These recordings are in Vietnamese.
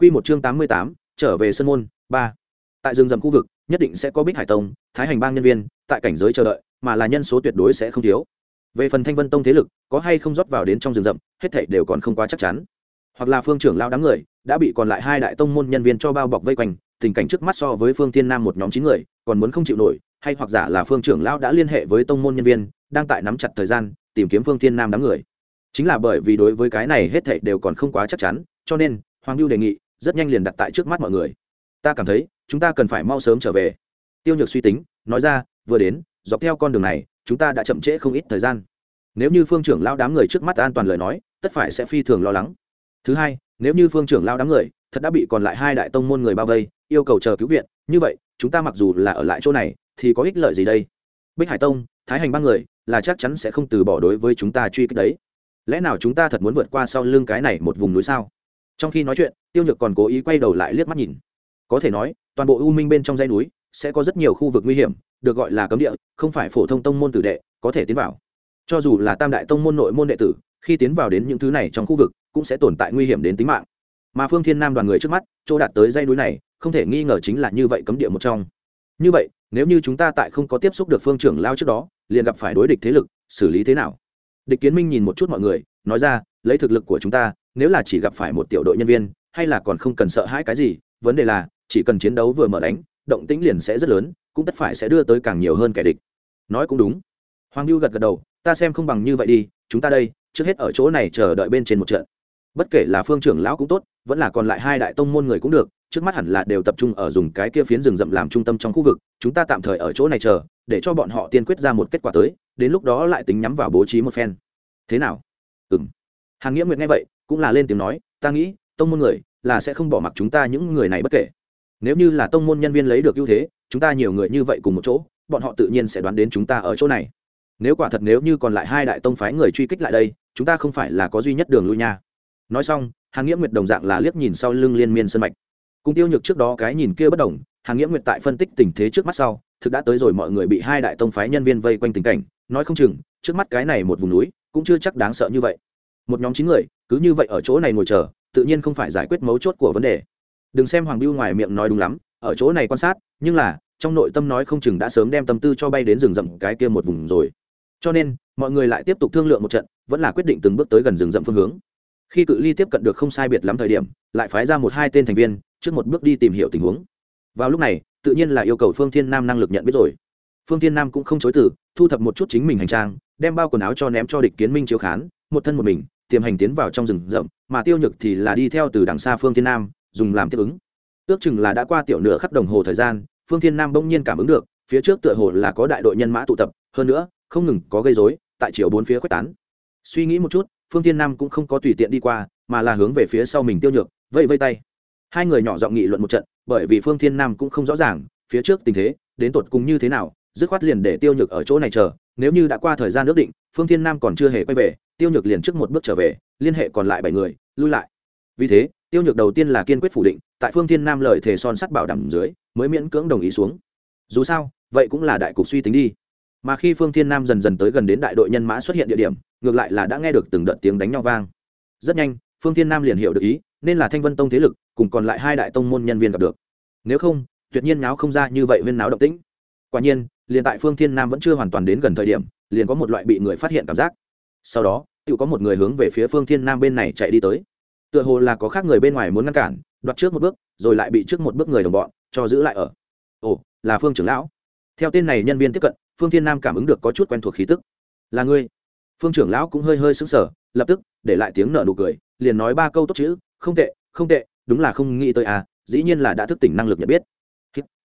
Quy một chương tám mươi tám, trở về sân môn, ba. Tại rừng rậm khu vực, nhất định sẽ có Bích Hải Tông, Thái Hành Bang nhân viên, tại cảnh giới chờ đợi, mà là nhân số tuyệt đối sẽ không thiếu. Về phần Thanh Vân Tông thế lực, có hay không rót vào đến trong rừng rậm, hết thảy đều còn không quá chắc chắn. Hoặc là Phương trưởng lão đám người, đã bị còn lại hai đại tông môn nhân viên cho bao bọc vây quanh, tình cảnh trước mắt so với Phương Thiên Nam một nhóm chín người, còn muốn không chịu nổi, hay hoặc giả là Phương trưởng lão đã liên hệ với tông môn nhân viên, đang tại nắm chặt thời gian, tìm kiếm Phương Thiên Nam đám người. Chính là bởi vì đối với cái này hết thảy đều còn không quá chắc chắn, cho nên Hoàng Lưu đề nghị, rất nhanh liền đặt tại trước mắt mọi người. Ta cảm thấy, chúng ta cần phải mau sớm trở về. Tiêu nhược suy tính, nói ra, vừa đến, dọc theo con đường này, chúng ta đã chậm trễ không ít thời gian. Nếu như phương trưởng lao đám người trước mắt an toàn lời nói, tất phải sẽ phi thường lo lắng. Thứ hai, nếu như phương trưởng lao đám người, thật đã bị còn lại hai đại tông môn người bao vây, yêu cầu chờ cứu viện, như vậy, chúng ta mặc dù là ở lại chỗ này, thì có ích lợi gì đây? Bích hải tông, thái hành ba người, là chắc chắn sẽ không từ bỏ đối với chúng ta truy kích đấy. Lẽ nào chúng ta thật muốn vượt qua sau lưng cái này một vùng núi sao? Trong khi nói chuyện, tiêu nhược còn cố ý quay đầu lại liếc mắt nhìn. Có thể nói, toàn bộ u minh bên trong dây núi sẽ có rất nhiều khu vực nguy hiểm, được gọi là cấm địa, không phải phổ thông tông môn tử đệ có thể tiến vào. Cho dù là tam đại tông môn nội môn đệ tử, khi tiến vào đến những thứ này trong khu vực cũng sẽ tồn tại nguy hiểm đến tính mạng. Mà phương thiên nam đoàn người trước mắt, chỗ đạt tới dây núi này, không thể nghi ngờ chính là như vậy cấm địa một trong. Như vậy, nếu như chúng ta tại không có tiếp xúc được phương trưởng lao trước đó, liền gặp phải đối địch thế lực, xử lý thế nào? Địch kiến minh nhìn một chút mọi người, nói ra, lấy thực lực của chúng ta nếu là chỉ gặp phải một tiểu đội nhân viên, hay là còn không cần sợ hãi cái gì, vấn đề là, chỉ cần chiến đấu vừa mở đánh, động tĩnh liền sẽ rất lớn, cũng tất phải sẽ đưa tới càng nhiều hơn kẻ địch. Nói cũng đúng. Hoàng lưu gật gật đầu, ta xem không bằng như vậy đi, chúng ta đây, trước hết ở chỗ này chờ đợi bên trên một trận. Bất kể là phương trưởng lão cũng tốt, vẫn là còn lại hai đại tông môn người cũng được, trước mắt hẳn là đều tập trung ở dùng cái kia phiến rừng rậm làm trung tâm trong khu vực, chúng ta tạm thời ở chỗ này chờ, để cho bọn họ tiên quyết ra một kết quả tới, đến lúc đó lại tính nhắm vào bố trí một phen. Thế nào? Ừ m hàn nghĩa nguyệt nghe vậy cũng là lên tiếng nói, ta nghĩ, tông môn người là sẽ không bỏ mặc chúng ta những người này bất kể. Nếu như là tông môn nhân viên lấy được ưu thế, chúng ta nhiều người như vậy cùng một chỗ, bọn họ tự nhiên sẽ đoán đến chúng ta ở chỗ này. Nếu quả thật nếu như còn lại hai đại tông phái người truy kích lại đây, chúng ta không phải là có duy nhất đường lui nha. Nói xong hàng nghĩa nguyệt đồng dạng là liếc nhìn sau lưng liên miên sân mạch. Cùng tiêu nhược trước đó cái nhìn kia bất đồng hàng nghĩa nguyệt tại phân tích tình thế trước mắt sau, thực đã tới rồi mọi người bị hai đại tông phái nhân viên vây quanh tình cảnh, nói không chừng, trước mắt cái này một vùng núi cũng chưa chắc đáng sợ như vậy. Một nhóm chín người cứ như vậy ở chỗ này ngồi chờ, tự nhiên không phải giải quyết mấu chốt của vấn đề. Đừng xem hoàng biêu ngoài miệng nói đúng lắm, ở chỗ này quan sát, nhưng là, trong nội tâm nói không chừng đã sớm đem tâm tư cho bay đến rừng rậm cái kia một vùng rồi. Cho nên, mọi người lại tiếp tục thương lượng một trận, vẫn là quyết định từng bước tới gần rừng rậm phương hướng. Khi cự ly tiếp cận được không sai biệt lắm thời điểm, lại phái ra một hai tên thành viên, trước một bước đi tìm hiểu tình huống. Vào lúc này, tự nhiên là yêu cầu phương thiên nam năng lực nhận biết rồi. Phương thiên nam cũng không chối từ, thu thập một chút chính mình hành trang, đem bao quần áo cho ném cho địch kiến minh chiếu khán, một thân một mình tiềm hành tiến vào trong rừng rậm, mà tiêu nhược thì là đi theo từ đằng xa phương thiên nam, dùng làm tiếp ứng. Ước chừng là đã qua tiểu nửa khắp đồng hồ thời gian, phương thiên nam bỗng nhiên cảm ứng được, phía trước tựa hồ là có đại đội nhân mã tụ tập, hơn nữa, không ngừng có gây rối, tại chiều bốn phía khuếch tán. Suy nghĩ một chút, phương thiên nam cũng không có tùy tiện đi qua, mà là hướng về phía sau mình tiêu nhược vây vây tay. Hai người nhỏ giọng nghị luận một trận, bởi vì phương thiên nam cũng không rõ ràng, phía trước tình thế, đến tột cùng như thế nào, dứt khoát liền để tiêu nhược ở chỗ này chờ nếu như đã qua thời gian ước định, phương thiên nam còn chưa hề quay về, tiêu nhược liền trước một bước trở về, liên hệ còn lại bảy người, lui lại. Vì thế, tiêu nhược đầu tiên là kiên quyết phủ định, tại phương thiên nam lời thề son sắt bảo đảm dưới, mới miễn cưỡng đồng ý xuống. Dù sao, vậy cũng là đại cục suy tính đi. Mà khi phương thiên nam dần dần tới gần đến đại đội nhân mã xuất hiện địa điểm, ngược lại là đã nghe được từng đợt tiếng đánh nhau vang. Rất nhanh, phương thiên nam liền hiểu được ý, nên là thanh vân tông thế lực, cùng còn lại hai đại tông môn nhân viên gặp được. Nếu không, tuyệt nhiên náo không ra như vậy huyên náo động tĩnh quả nhiên, liền tại phương thiên nam vẫn chưa hoàn toàn đến gần thời điểm, liền có một loại bị người phát hiện cảm giác. Sau đó tự có một người hướng về phía phương thiên nam bên này chạy đi tới. Tựa hồ là có khác người bên ngoài muốn ngăn cản, đoạt trước một bước, rồi lại bị trước một bước người đồng bọn cho giữ lại ở. Ồ, là phương trưởng lão. Theo tên này nhân viên tiếp cận, phương thiên nam cảm ứng được có chút quen thuộc khí tức. Là ngươi. Phương trưởng lão cũng hơi hơi sững sờ, lập tức để lại tiếng nợ nụ cười, liền nói ba câu tốt chữ, không tệ không tệ, đúng là không nghĩ tới à dĩ nhiên là đã thức tỉnh năng lực nhận biết.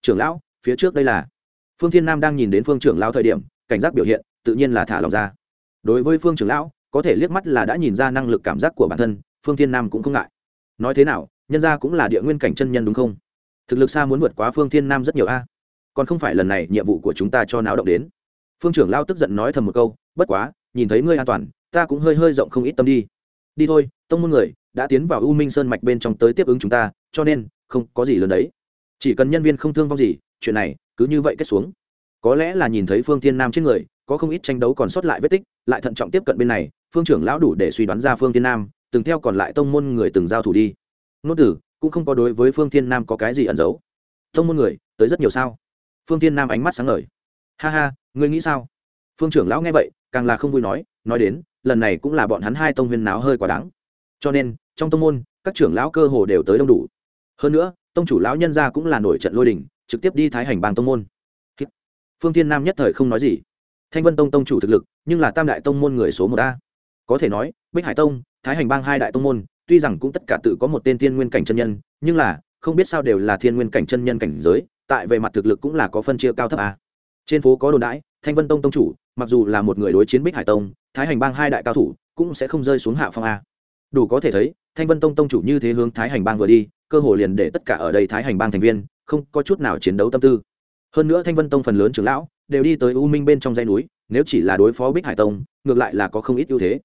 Trưởng lão, phía trước đây là phương thiên nam đang nhìn đến phương trưởng lão thời điểm, cảnh giác biểu hiện, tự nhiên là thả lòng ra. Đối với phương trưởng lão, có thể liếc mắt là đã nhìn ra năng lực cảm giác của bản thân, phương thiên nam cũng không ngại. Nói thế nào, nhân ra cũng là địa nguyên cảnh chân nhân đúng không? Thực lực xa muốn vượt quá phương thiên nam rất nhiều a. Còn không phải lần này nhiệm vụ của chúng ta cho náo động đến. Phương trưởng lao tức giận nói thầm một câu, bất quá, nhìn thấy ngươi an toàn, ta cũng hơi hơi rộng không ít tâm đi. Đi thôi, tông môn người, đã tiến vào u minh sơn mạch bên trong tới tiếp ứng chúng ta, cho nên, không có gì lớn đấy. Chỉ cần nhân viên không thương vong gì, chuyện này cứ như vậy kết xuống. Có lẽ là nhìn thấy phương thiên nam trên người, có không ít tranh đấu còn sót lại vết tích, lại thận trọng tiếp cận bên này, phương trưởng lão đủ để suy đoán ra phương thiên nam, từng theo còn lại tông môn người từng giao thủ đi. Nốt tử, cũng không có đối với phương thiên nam có cái gì ẩn giấu. Tông môn người, tới rất nhiều sao. Phương thiên nam ánh mắt sáng ngời. Ha ha, ngươi nghĩ sao? Phương trưởng lão nghe vậy, càng là không vui nói nói đến, lần này cũng là bọn hắn hai tông huyên náo hơi quá đáng. Cho nên, trong tông môn, các trưởng lão cơ hồ đều tới đông đủ. Hơn nữa, tông chủ lão nhân gia cũng là nổi trận lôi đình trực tiếp đi thái hành bang tông môn. Phương thiên nam nhất thời không nói gì. Thanh vân tông tông chủ thực lực, nhưng là tam đại tông môn người số một a. Có thể nói, bích hải tông, thái hành bang hai đại tông môn, tuy rằng cũng tất cả tự có một tên thiên nguyên cảnh chân nhân, nhưng là, không biết sao đều là thiên nguyên cảnh chân nhân cảnh giới, tại về mặt thực lực cũng là có phân chia cao thấp a. Trên phố có đồn đãi, thanh vân tông tông chủ, mặc dù là một người đối chiến bích hải tông, thái hành bang hai đại cao thủ, cũng sẽ không rơi xuống hạ phong a. Đủ có thể thấy, thanh vân tông tông chủ như thế hướng thái hành bang vừa đi, cơ hồ liền để tất cả ở đây thái hành bang thành viên không có chút nào chiến đấu tâm tư. Hơn nữa thanh vân tông phần lớn trưởng lão đều đi tới u minh bên trong dãy núi, nếu chỉ là đối phó bích hải tông, ngược lại là có không ít ưu thế.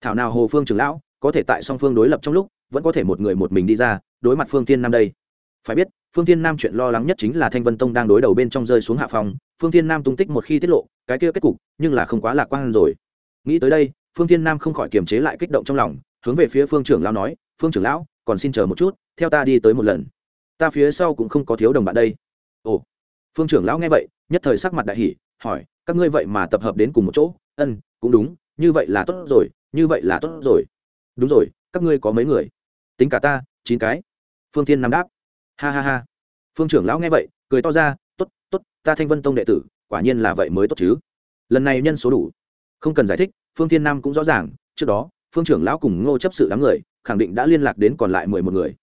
Thảo nào hồ phương trưởng lão có thể tại song phương đối lập trong lúc, vẫn có thể một người một mình đi ra, đối mặt phương tiên nam đây. Phải biết, phương tiên nam chuyện lo lắng nhất chính là thanh vân tông đang đối đầu bên trong rơi xuống hạ phòng, phương tiên nam tung tích một khi tiết lộ, cái kia kết cục nhưng là không quá lạc quan rồi. Nghĩ tới đây, phương tiên nam không khỏi kiềm chế lại kích động trong lòng, hướng về phía phương trưởng lão nói, phương trưởng lão, còn xin chờ một chút, theo ta đi tới một lần ta phía sau cũng không có thiếu đồng bạn đây. Ồ, phương trưởng lão nghe vậy, nhất thời sắc mặt đại hỷ hỏi, các ngươi vậy mà tập hợp đến cùng một chỗ? Ân, cũng đúng, như vậy là tốt rồi, như vậy là tốt rồi. Đúng rồi, các ngươi có mấy người? Tính cả ta, chín cái. Phương thiên nam đáp. Ha ha ha. Phương trưởng lão nghe vậy, cười to ra t ố t t ố t ta thanh vân tông đệ tử, quả nhiên là vậy mới tốt chứ. Lần này nhân số đủ. Không cần giải thích, phương thiên nam cũng rõ ràng, trước đó, phương trưởng lão cùng ngô chấp sự đám người, khẳng định đã liên lạc đến còn lại mười một người.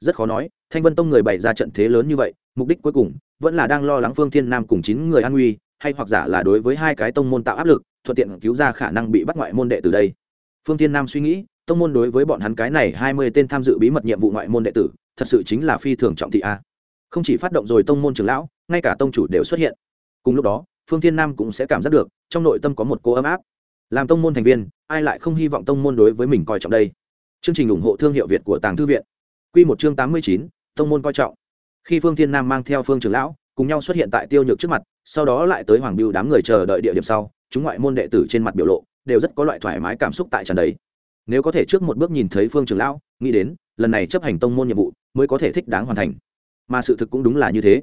Rất khó nói thanh vân tông người bày ra trận thế lớn như vậy, mục đích cuối cùng vẫn là đang lo lắng phương thiên nam cùng chín người an nguy, hay hoặc giả là đối với hai cái tông môn tạo áp lực, thuận tiện cứu ra khả năng bị bắt ngoại môn đệ từ đây. Phương thiên nam suy nghĩ, tông môn đối với bọn hắn cái này hai mươi tên tham dự bí mật nhiệm vụ ngoại môn đệ tử, thật sự chính là phi thường trọng thị a. Không chỉ phát động rồi tông môn trưởng lão, ngay cả tông chủ đều xuất hiện. Cùng lúc đó, phương thiên nam cũng sẽ cảm giác được, trong nội tâm có một cô ấm áp. Làm tông môn thành viên, ai lại không hy vọng tông môn đối với mình coi trọng đây? Chương trình ủng hộ thương hiệu việt của tàng thư viện. Q một chương tám mươi chín tông môn coi trọng. Khi phương thiên nam mang theo phương trưởng lão, cùng nhau xuất hiện tại tiêu nhược trước mặt, sau đó lại tới hoàng biêu đám người chờ đợi địa điểm sau, chúng ngoại môn đệ tử trên mặt biểu lộ đều rất có loại thoải mái cảm xúc tại tràn đấy nếu có thể trước một bước nhìn thấy phương trưởng lão, nghĩ đến, lần này chấp hành tông môn nhiệm vụ mới có thể thích đáng hoàn thành. Mà sự thực cũng đúng là như thế.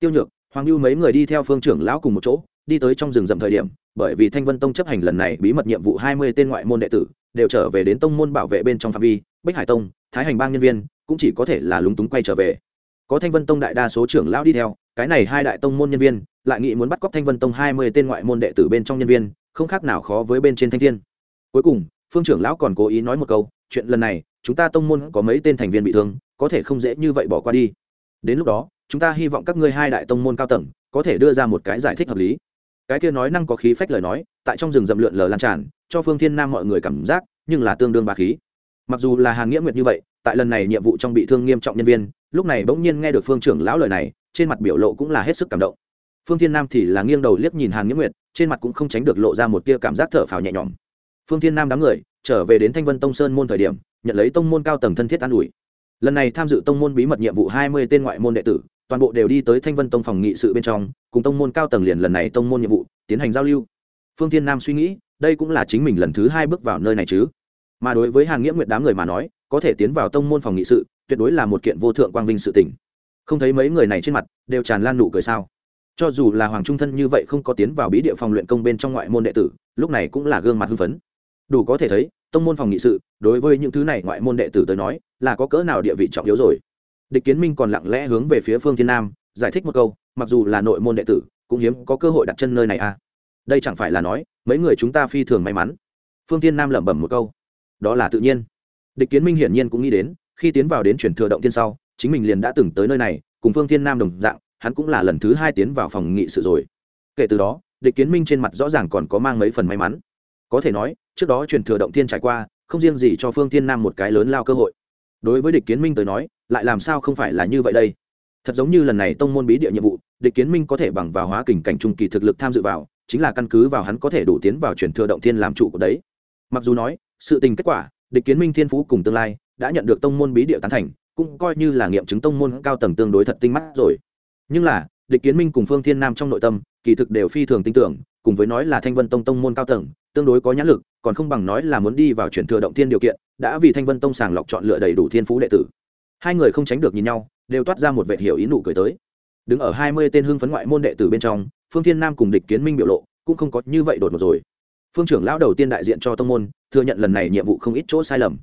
Tiêu nhược, hoàng lưu mấy người đi theo phương trưởng lão cùng một chỗ, đi tới trong rừng rậm thời điểm, bởi vì thanh vân tông chấp hành lần này bí mật nhiệm vụ hai mươi tên ngoại môn đệ tử, đều trở về đến tông môn bảo vệ bên trong phạm vi, bích hải tông, thái hành bang nhân viên cũng chỉ có thể là lúng túng quay trở về. Có thanh vân tông đại đa số trưởng lão đi theo, cái này hai đại tông môn nhân viên, lại nghĩ muốn bắt cóc thanh vân tông hai mươi tên ngoại môn đệ tử bên trong nhân viên, không khác nào khó với bên trên thanh thiên. Cuối cùng, phương trưởng lão còn cố ý nói một câu, chuyện lần này, chúng ta tông môn có mấy tên thành viên bị thương, có thể không dễ như vậy bỏ qua đi. Đến lúc đó, chúng ta hy vọng các ngươi hai đại tông môn cao tầng, có thể đưa ra một cái giải thích hợp lý. Cái kia nói năng có khí phách lời nói, tại trong rừng rậm lượn lờ lan tràn, cho phương thiên nam mọi người cảm giác, nhưng là tương đương bà khí mặc dù là hàng nghĩa nguyệt như vậy, tại lần này nhiệm vụ trong bị thương nghiêm trọng nhân viên, lúc này bỗng nhiên nghe được phương trưởng lão lời này, trên mặt biểu lộ cũng là hết sức cảm động. Phương thiên nam thì là nghiêng đầu liếc nhìn hàn nghĩa nguyệt, trên mặt cũng không tránh được lộ ra một tia cảm giác thở phào nhẹ nhõm. Phương thiên nam đám người trở về đến thanh vân tông sơn môn thời điểm, nhận lấy tông môn cao tầng thân thiết an ủi. Lần này tham dự tông môn bí mật nhiệm vụ hai mươi tên ngoại môn đệ tử, toàn bộ đều đi tới thanh vân tông phòng nghị sự bên trong, cùng tông môn cao tầng liền lần này tông môn nhiệm vụ tiến hành giao lưu. Phương thiên nam suy nghĩ, đây cũng là chính mình lần thứ hai bước vào nơi này chứ mà đối với hàn nghĩa nguyệt đám người mà nói, có thể tiến vào tông môn phòng nghị sự, tuyệt đối là một kiện vô thượng quang vinh sự tình. Không thấy mấy người này trên mặt, đều tràn lan nụ cười sao? Cho dù là hoàng trung thân như vậy không có tiến vào bí địa phòng luyện công bên trong ngoại môn đệ tử, lúc này cũng là gương mặt hưng phấn. Đủ có thể thấy, tông môn phòng nghị sự, đối với những thứ này ngoại môn đệ tử tới nói, là có cỡ nào địa vị trọng yếu rồi. Địch kiến minh còn lặng lẽ hướng về phía phương thiên nam, giải thích một câu, mặc dù là nội môn đệ tử, cũng hiếm có cơ hội đặt chân nơi này à. Đây chẳng phải là nói, mấy người chúng ta phi thường may mắn. Phương thiên nam lẩm bẩm một câu đó là tự nhiên. Địch kiến minh hiển nhiên cũng nghĩ đến, khi tiến vào đến chuyển thừa động thiên sau, chính mình liền đã từng tới nơi này, cùng phương thiên nam đồng dạng, hắn cũng là lần thứ hai tiến vào phòng nghị sự rồi. Kể từ đó, địch kiến minh trên mặt rõ ràng còn có mang mấy phần may mắn. Có thể nói, trước đó truyền thừa động thiên trải qua, không riêng gì cho phương thiên nam một cái lớn lao cơ hội. Đối với địch kiến minh tới nói, lại làm sao không phải là như vậy đây? Thật giống như lần này tông môn bí địa nhiệm vụ, địch kiến minh có thể bằng vào hóa kình cảnh trung kỳ thực lực tham dự vào, chính là căn cứ vào hắn có thể đủ tiến vào truyền thừa động thiên làm trụ của đấy. Mặc dù nói sự tình kết quả, địch kiến minh thiên phú cùng tương lai, đã nhận được tông môn bí địa tán thành, cũng coi như là nghiệm chứng tông môn cao tầng tương đối thật tinh mắt rồi. Nhưng là, địch kiến minh cùng phương thiên nam trong nội tâm, kỳ thực đều phi thường tin tưởng, cùng với nói là thanh vân tông tông môn cao tầng, tương đối có nhãn lực, còn không bằng nói là muốn đi vào chuyển thừa động thiên điều kiện, đã vì thanh vân tông sàng lọc chọn lựa đầy đủ thiên phú đệ tử. Hai người không tránh được nhìn nhau, đều toát ra một vệ hiểu ý nụ cười tới. Đứng ở hai mươi tên hưng phấn ngoại môn đệ tử bên trong, phương thiên nam cùng địch kiến minh biểu lộ, cũng không có như vậy đột ngột rồi phương trưởng lão đầu tiên đại diện cho tông môn, thừa nhận lần này nhiệm vụ không ít chỗ sai lầm.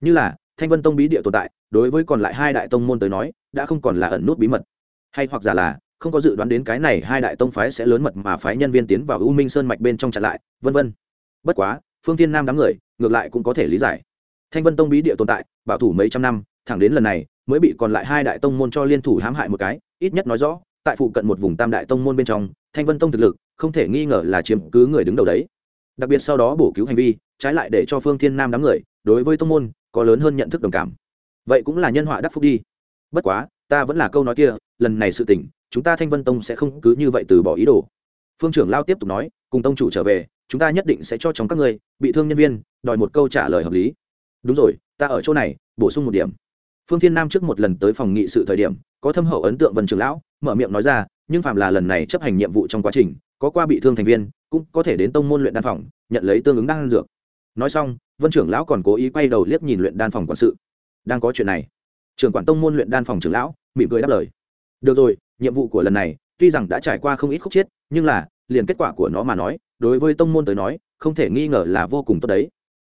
Như là, thanh vân tông bí địa tồn tại, đối với còn lại hai đại tông môn tới nói, đã không còn là ẩn nút bí mật. Hay hoặc giả là, không có dự đoán đến cái này hai đại tông phái sẽ lớn mật mà phái nhân viên tiến vào u minh sơn mạch bên trong chặn lại, vân vân. Bất quá, phương tiên nam đám người, ngược lại cũng có thể lý giải. Thanh vân tông bí địa tồn tại, bảo thủ mấy trăm năm, thẳng đến lần này, mới bị còn lại hai đại tông môn cho liên thủ hãm hại một cái, ít nhất nói rõ, tại phụ cận một vùng tam đại tông môn bên trong, thanh vân tông thực lực, không thể nghi ngờ là chiếm cứ người đứng đầu đấy đặc biệt sau đó bổ cứu hành vi, trái lại để cho phương thiên nam đám người, đối với tông môn, có lớn hơn nhận thức đồng cảm. Vậy cũng là nhân họa đắc phúc đi. Bất quá, ta vẫn là câu nói kia, lần này sự tình, chúng ta thanh vân tông sẽ không cứ như vậy từ bỏ ý đồ. Phương trưởng lao tiếp tục nói, cùng tông chủ trở về, chúng ta nhất định sẽ cho trong các người bị thương nhân viên, đòi một câu trả lời hợp lý. Đúng rồi, ta ở chỗ này, bổ sung một điểm. Phương thiên nam trước một lần tới phòng nghị sự thời điểm, có thâm hậu ấn tượng vân trưởng lão, mở miệng nói ra, nhưng phạm là lần này chấp hành nhiệm vụ trong quá trình, có qua bị thương thành viên cũng có thể đến tông môn luyện đan phòng, nhận lấy tương ứng đan dược. Nói xong, vân trưởng lão còn cố ý quay đầu liếc nhìn luyện đan phòng quản sự. Đang có chuyện này, trưởng quản tông môn luyện đan phòng trưởng lão mỉm cười đáp lời. Được rồi, nhiệm vụ của lần này, tuy rằng đã trải qua không ít khúc chiết nhưng là, liền kết quả của nó mà nói, đối với tông môn tới nói, không thể nghi ngờ là vô cùng tốt đấy.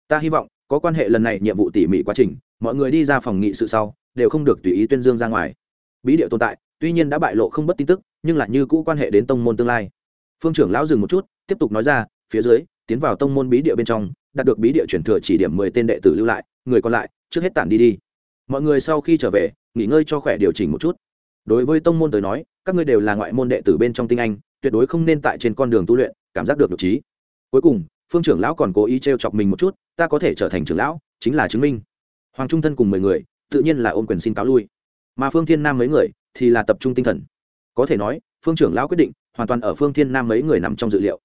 Ta hy vọng, có quan hệ lần này nhiệm vụ tỉ mỉ quá trình, mọi người đi ra phòng nghị sự sau, đều không được tùy ý tuyên dương ra ngoài. Bí điệu tồn tại, tuy nhiên đã bại lộ không bất tin tức, nhưng là như cũ quan hệ đến tông môn tương lai. Phương trưởng lão dừng một chút tiếp tục nói ra, phía dưới, tiến vào tông môn bí địa bên trong, đạt được bí địa chuyển thừa chỉ điểm mười tên đệ tử lưu lại, người còn lại, trước hết tản đi đi. Mọi người sau khi trở về, nghỉ ngơi cho khỏe điều chỉnh một chút. Đối với tông môn tới nói, các ngươi đều là ngoại môn đệ tử bên trong tinh anh, tuyệt đối không nên tại trên con đường tu luyện, cảm giác được nhục trí. Cuối cùng, phương trưởng lão còn cố ý t r e o chọc mình một chút, ta có thể trở thành trưởng lão, chính là chứng minh. Hoàng trung thân cùng mười người, tự nhiên là ôm quyền xin cáo lui. Mà phương thiên nam mấy người, thì là tập trung tinh thần. Có thể nói, phương trưởng lão quyết định, hoàn toàn ở phương thiên nam mấy người nằm trong dự liệu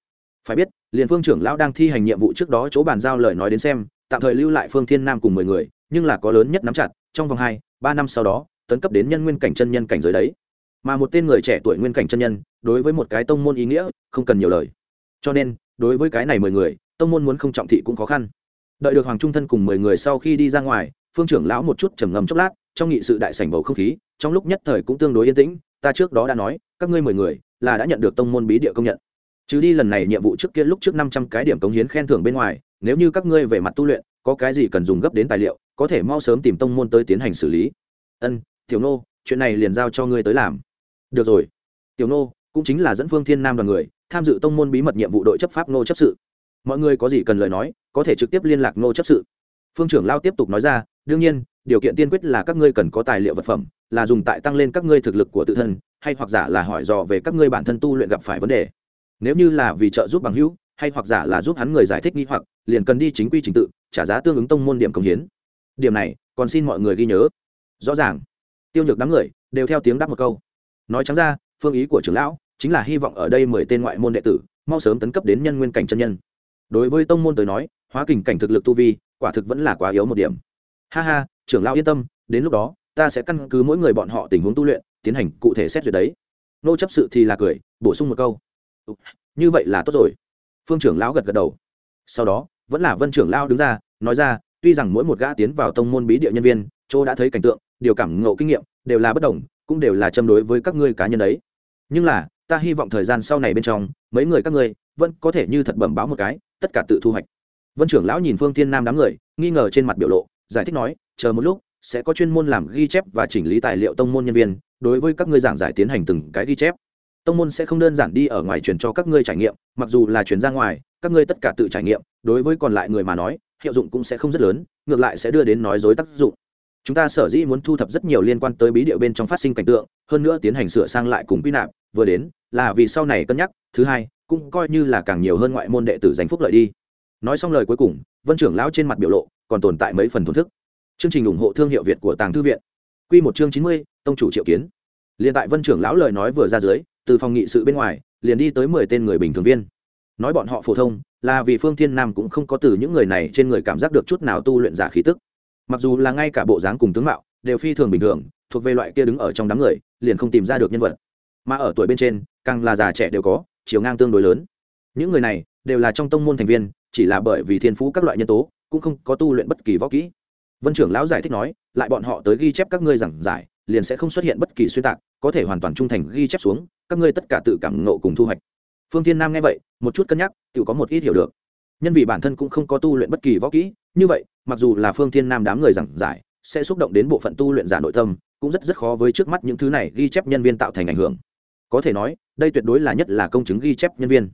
phải biết, liền phương trưởng lão đang thi hành nhiệm vụ trước đó chỗ bàn giao lời nói đến xem, tạm thời lưu lại phương thiên nam cùng mười người, nhưng là có lớn nhất nắm chặt, trong vòng hai, ba năm sau đó, tấn cấp đến nhân nguyên cảnh chân nhân cảnh giới đấy. Mà một tên người trẻ tuổi nguyên cảnh chân nhân, đối với một cái tông môn ý nghĩa, không cần nhiều lời. Cho nên, đối với cái này mười người, tông môn muốn không trọng thị cũng khó khăn. Đợi được hoàng trung thân cùng mười người sau khi đi ra ngoài, phương trưởng lão một chút trầm ngầm chốc lát, trong nghị sự đại sảnh bầu không khí, trong lúc nhất thời cũng tương đối yên tĩnh, ta trước đó đã nói, các ngươi mười người, là đã nhận được tông môn bí địa công nhận chứ đi lần này nhiệm vụ trước kia lúc trước năm trăm cái điểm cống hiến khen thưởng bên ngoài, nếu như các ngươi về mặt tu luyện, có cái gì cần dùng gấp đến tài liệu, có thể mau sớm tìm tông môn tới tiến hành xử lý. Ân, tiểu nô, chuyện này liền giao cho ngươi tới làm. Được rồi. Tiểu nô, cũng chính là dẫn phương thiên nam đoàn người, tham dự tông môn bí mật nhiệm vụ đội chấp pháp nô chấp sự. Mọi người có gì cần lời nói, có thể trực tiếp liên lạc nô chấp sự. Phương trưởng lao tiếp tục nói ra, đương nhiên, điều kiện tiên quyết là các ngươi cần có tài liệu vật phẩm, là dùng tại tăng lên các ngươi thực lực của tự thân, hay hoặc giả là hỏi dò về các ngươi bản thân tu luyện gặp phải vấn đề nếu như là vì trợ giúp bằng hữu, hay hoặc giả là giúp hắn người giải thích nghi hoặc, liền cần đi chính quy trình tự, trả giá tương ứng tông môn điểm công hiến. Điểm này, còn xin mọi người ghi nhớ. Rõ ràng. Tiêu nhược đám người, đều theo tiếng đáp một câu. Nói trắng ra, phương ý của trưởng lão, chính là hy vọng ở đây mười tên ngoại môn đệ tử, mau sớm tấn cấp đến nhân nguyên cảnh chân nhân. Đối với tông môn tới nói, hóa kình cảnh thực lực tu vi, quả thực vẫn là quá yếu một điểm. Ha ha, trưởng lão yên tâm, đến lúc đó, ta sẽ căn cứ mỗi người bọn họ tình huống tu luyện, tiến hành cụ thể xét duyệt đấy. Nô chấp sự thì là cười, bổ sung một câu như vậy là tốt rồi. Phương trưởng lão gật gật đầu. Sau đó, vẫn là vân trưởng lão đứng ra, nói ra, tuy rằng mỗi một gã tiến vào tông môn bí địa nhân viên, chỗ đã thấy cảnh tượng, điều cảm ngộ kinh nghiệm, đều là bất đồng, cũng đều là châm đối với các ngươi cá nhân đấy. Nhưng là, ta hy vọng thời gian sau này bên trong, mấy người các ngươi vẫn có thể như thật bẩm báo một cái, tất cả tự thu hoạch. Vân trưởng lão nhìn phương tiên nam đám người, nghi ngờ trên mặt biểu lộ, giải thích nói, chờ một lúc, sẽ có chuyên môn làm ghi chép và chỉnh lý tài liệu tông môn nhân viên, đối với các ngươi giảng giải tiến hành từng cái ghi chép tông môn sẽ không đơn giản đi ở ngoài truyền cho các ngươi trải nghiệm, mặc dù là truyền ra ngoài, các ngươi tất cả tự trải nghiệm, đối với còn lại người mà nói, hiệu dụng cũng sẽ không rất lớn, ngược lại sẽ đưa đến nói dối tác dụng. Chúng ta sở dĩ muốn thu thập rất nhiều liên quan tới bí điệu bên trong phát sinh cảnh tượng, hơn nữa tiến hành sửa sang lại cùng quy nạp, vừa đến, là vì sau này cân nhắc, thứ hai, cũng coi như là càng nhiều hơn ngoại môn đệ tử giành phúc lợi đi. Nói xong lời cuối cùng, vân trưởng lão trên mặt biểu lộ còn tồn tại mấy phần thổn thức. Chương trình ủng hộ thương hiệu việt của tàng thư viện. Q một chương chín mươi, tông chủ triệu kiến. Liền tại vân trưởng lão lời nói vừa ra dưới từ phòng nghị sự bên ngoài, liền đi tới mười tên người bình thường viên. Nói bọn họ phổ thông, là vì phương thiên nam cũng không có từ những người này trên người cảm giác được chút nào tu luyện giả khí tức. Mặc dù là ngay cả bộ dáng cùng tướng mạo, đều phi thường bình thường, thuộc về loại kia đứng ở trong đám người, liền không tìm ra được nhân vật. Mà ở tuổi bên trên, càng là già trẻ đều có, chiều ngang tương đối lớn. Những người này, đều là trong tông môn thành viên, chỉ là bởi vì thiên phú các loại nhân tố, cũng không có tu luyện bất kỳ võ kỹ. Vân trưởng lão giải thích nói, lại bọn họ tới ghi chép các ngươi giảng giải liền sẽ không xuất hiện bất kỳ xuyên tạc, có thể hoàn toàn trung thành ghi chép xuống, các ngươi tất cả tự cảm ngộ cùng thu hoạch. Phương thiên nam nghe vậy, một chút cân nhắc tự có một ít hiểu được. Nhân vì bản thân cũng không có tu luyện bất kỳ võ kỹ, như vậy, mặc dù là phương thiên nam đám người giảng giải, sẽ xúc động đến bộ phận tu luyện giả nội tâm, cũng rất rất khó với trước mắt những thứ này ghi chép nhân viên tạo thành ảnh hưởng. Có thể nói, đây tuyệt đối là nhất là công chứng ghi chép nhân viên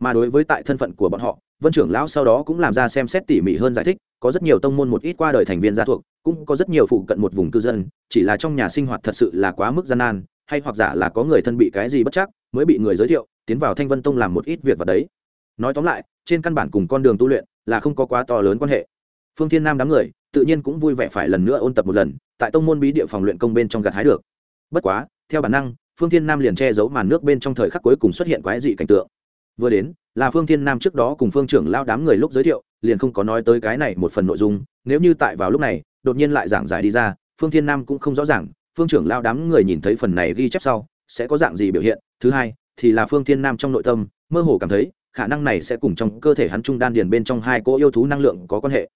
mà đối với tại thân phận của bọn họ, vân trưởng lão sau đó cũng làm ra xem xét tỉ mỉ hơn giải thích, có rất nhiều tông môn một ít qua đời thành viên gia thuộc, cũng có rất nhiều phụ cận một vùng cư dân, chỉ là trong nhà sinh hoạt thật sự là quá mức gian nan, hay hoặc giả là có người thân bị cái gì bất chắc, mới bị người giới thiệu, tiến vào thanh vân tông làm một ít việc vào đấy. Nói tóm lại, trên căn bản cùng con đường tu luyện là không có quá to lớn quan hệ. Phương thiên nam đám người, tự nhiên cũng vui vẻ phải lần nữa ôn tập một lần, tại tông môn bí địa phòng luyện công bên trong gặt hái được. Bất quá, theo bản năng, phương thiên nam liền che giấu màn nước bên trong thời khắc cuối cùng xuất hiện quái dị cảnh tượng vừa đến, là phương thiên nam trước đó cùng phương trưởng lao đám người lúc giới thiệu, liền không có nói tới cái này một phần nội dung, nếu như tại vào lúc này, đột nhiên lại giảng giải đi ra, phương thiên nam cũng không rõ ràng, phương trưởng lao đám người nhìn thấy phần này ghi chép sau, sẽ có dạng gì biểu hiện, thứ hai, thì là phương thiên nam trong nội tâm, mơ hồ cảm thấy, khả năng này sẽ cùng trong cơ thể hắn trung đan điền bên trong hai cỗ yêu thú năng lượng có quan hệ.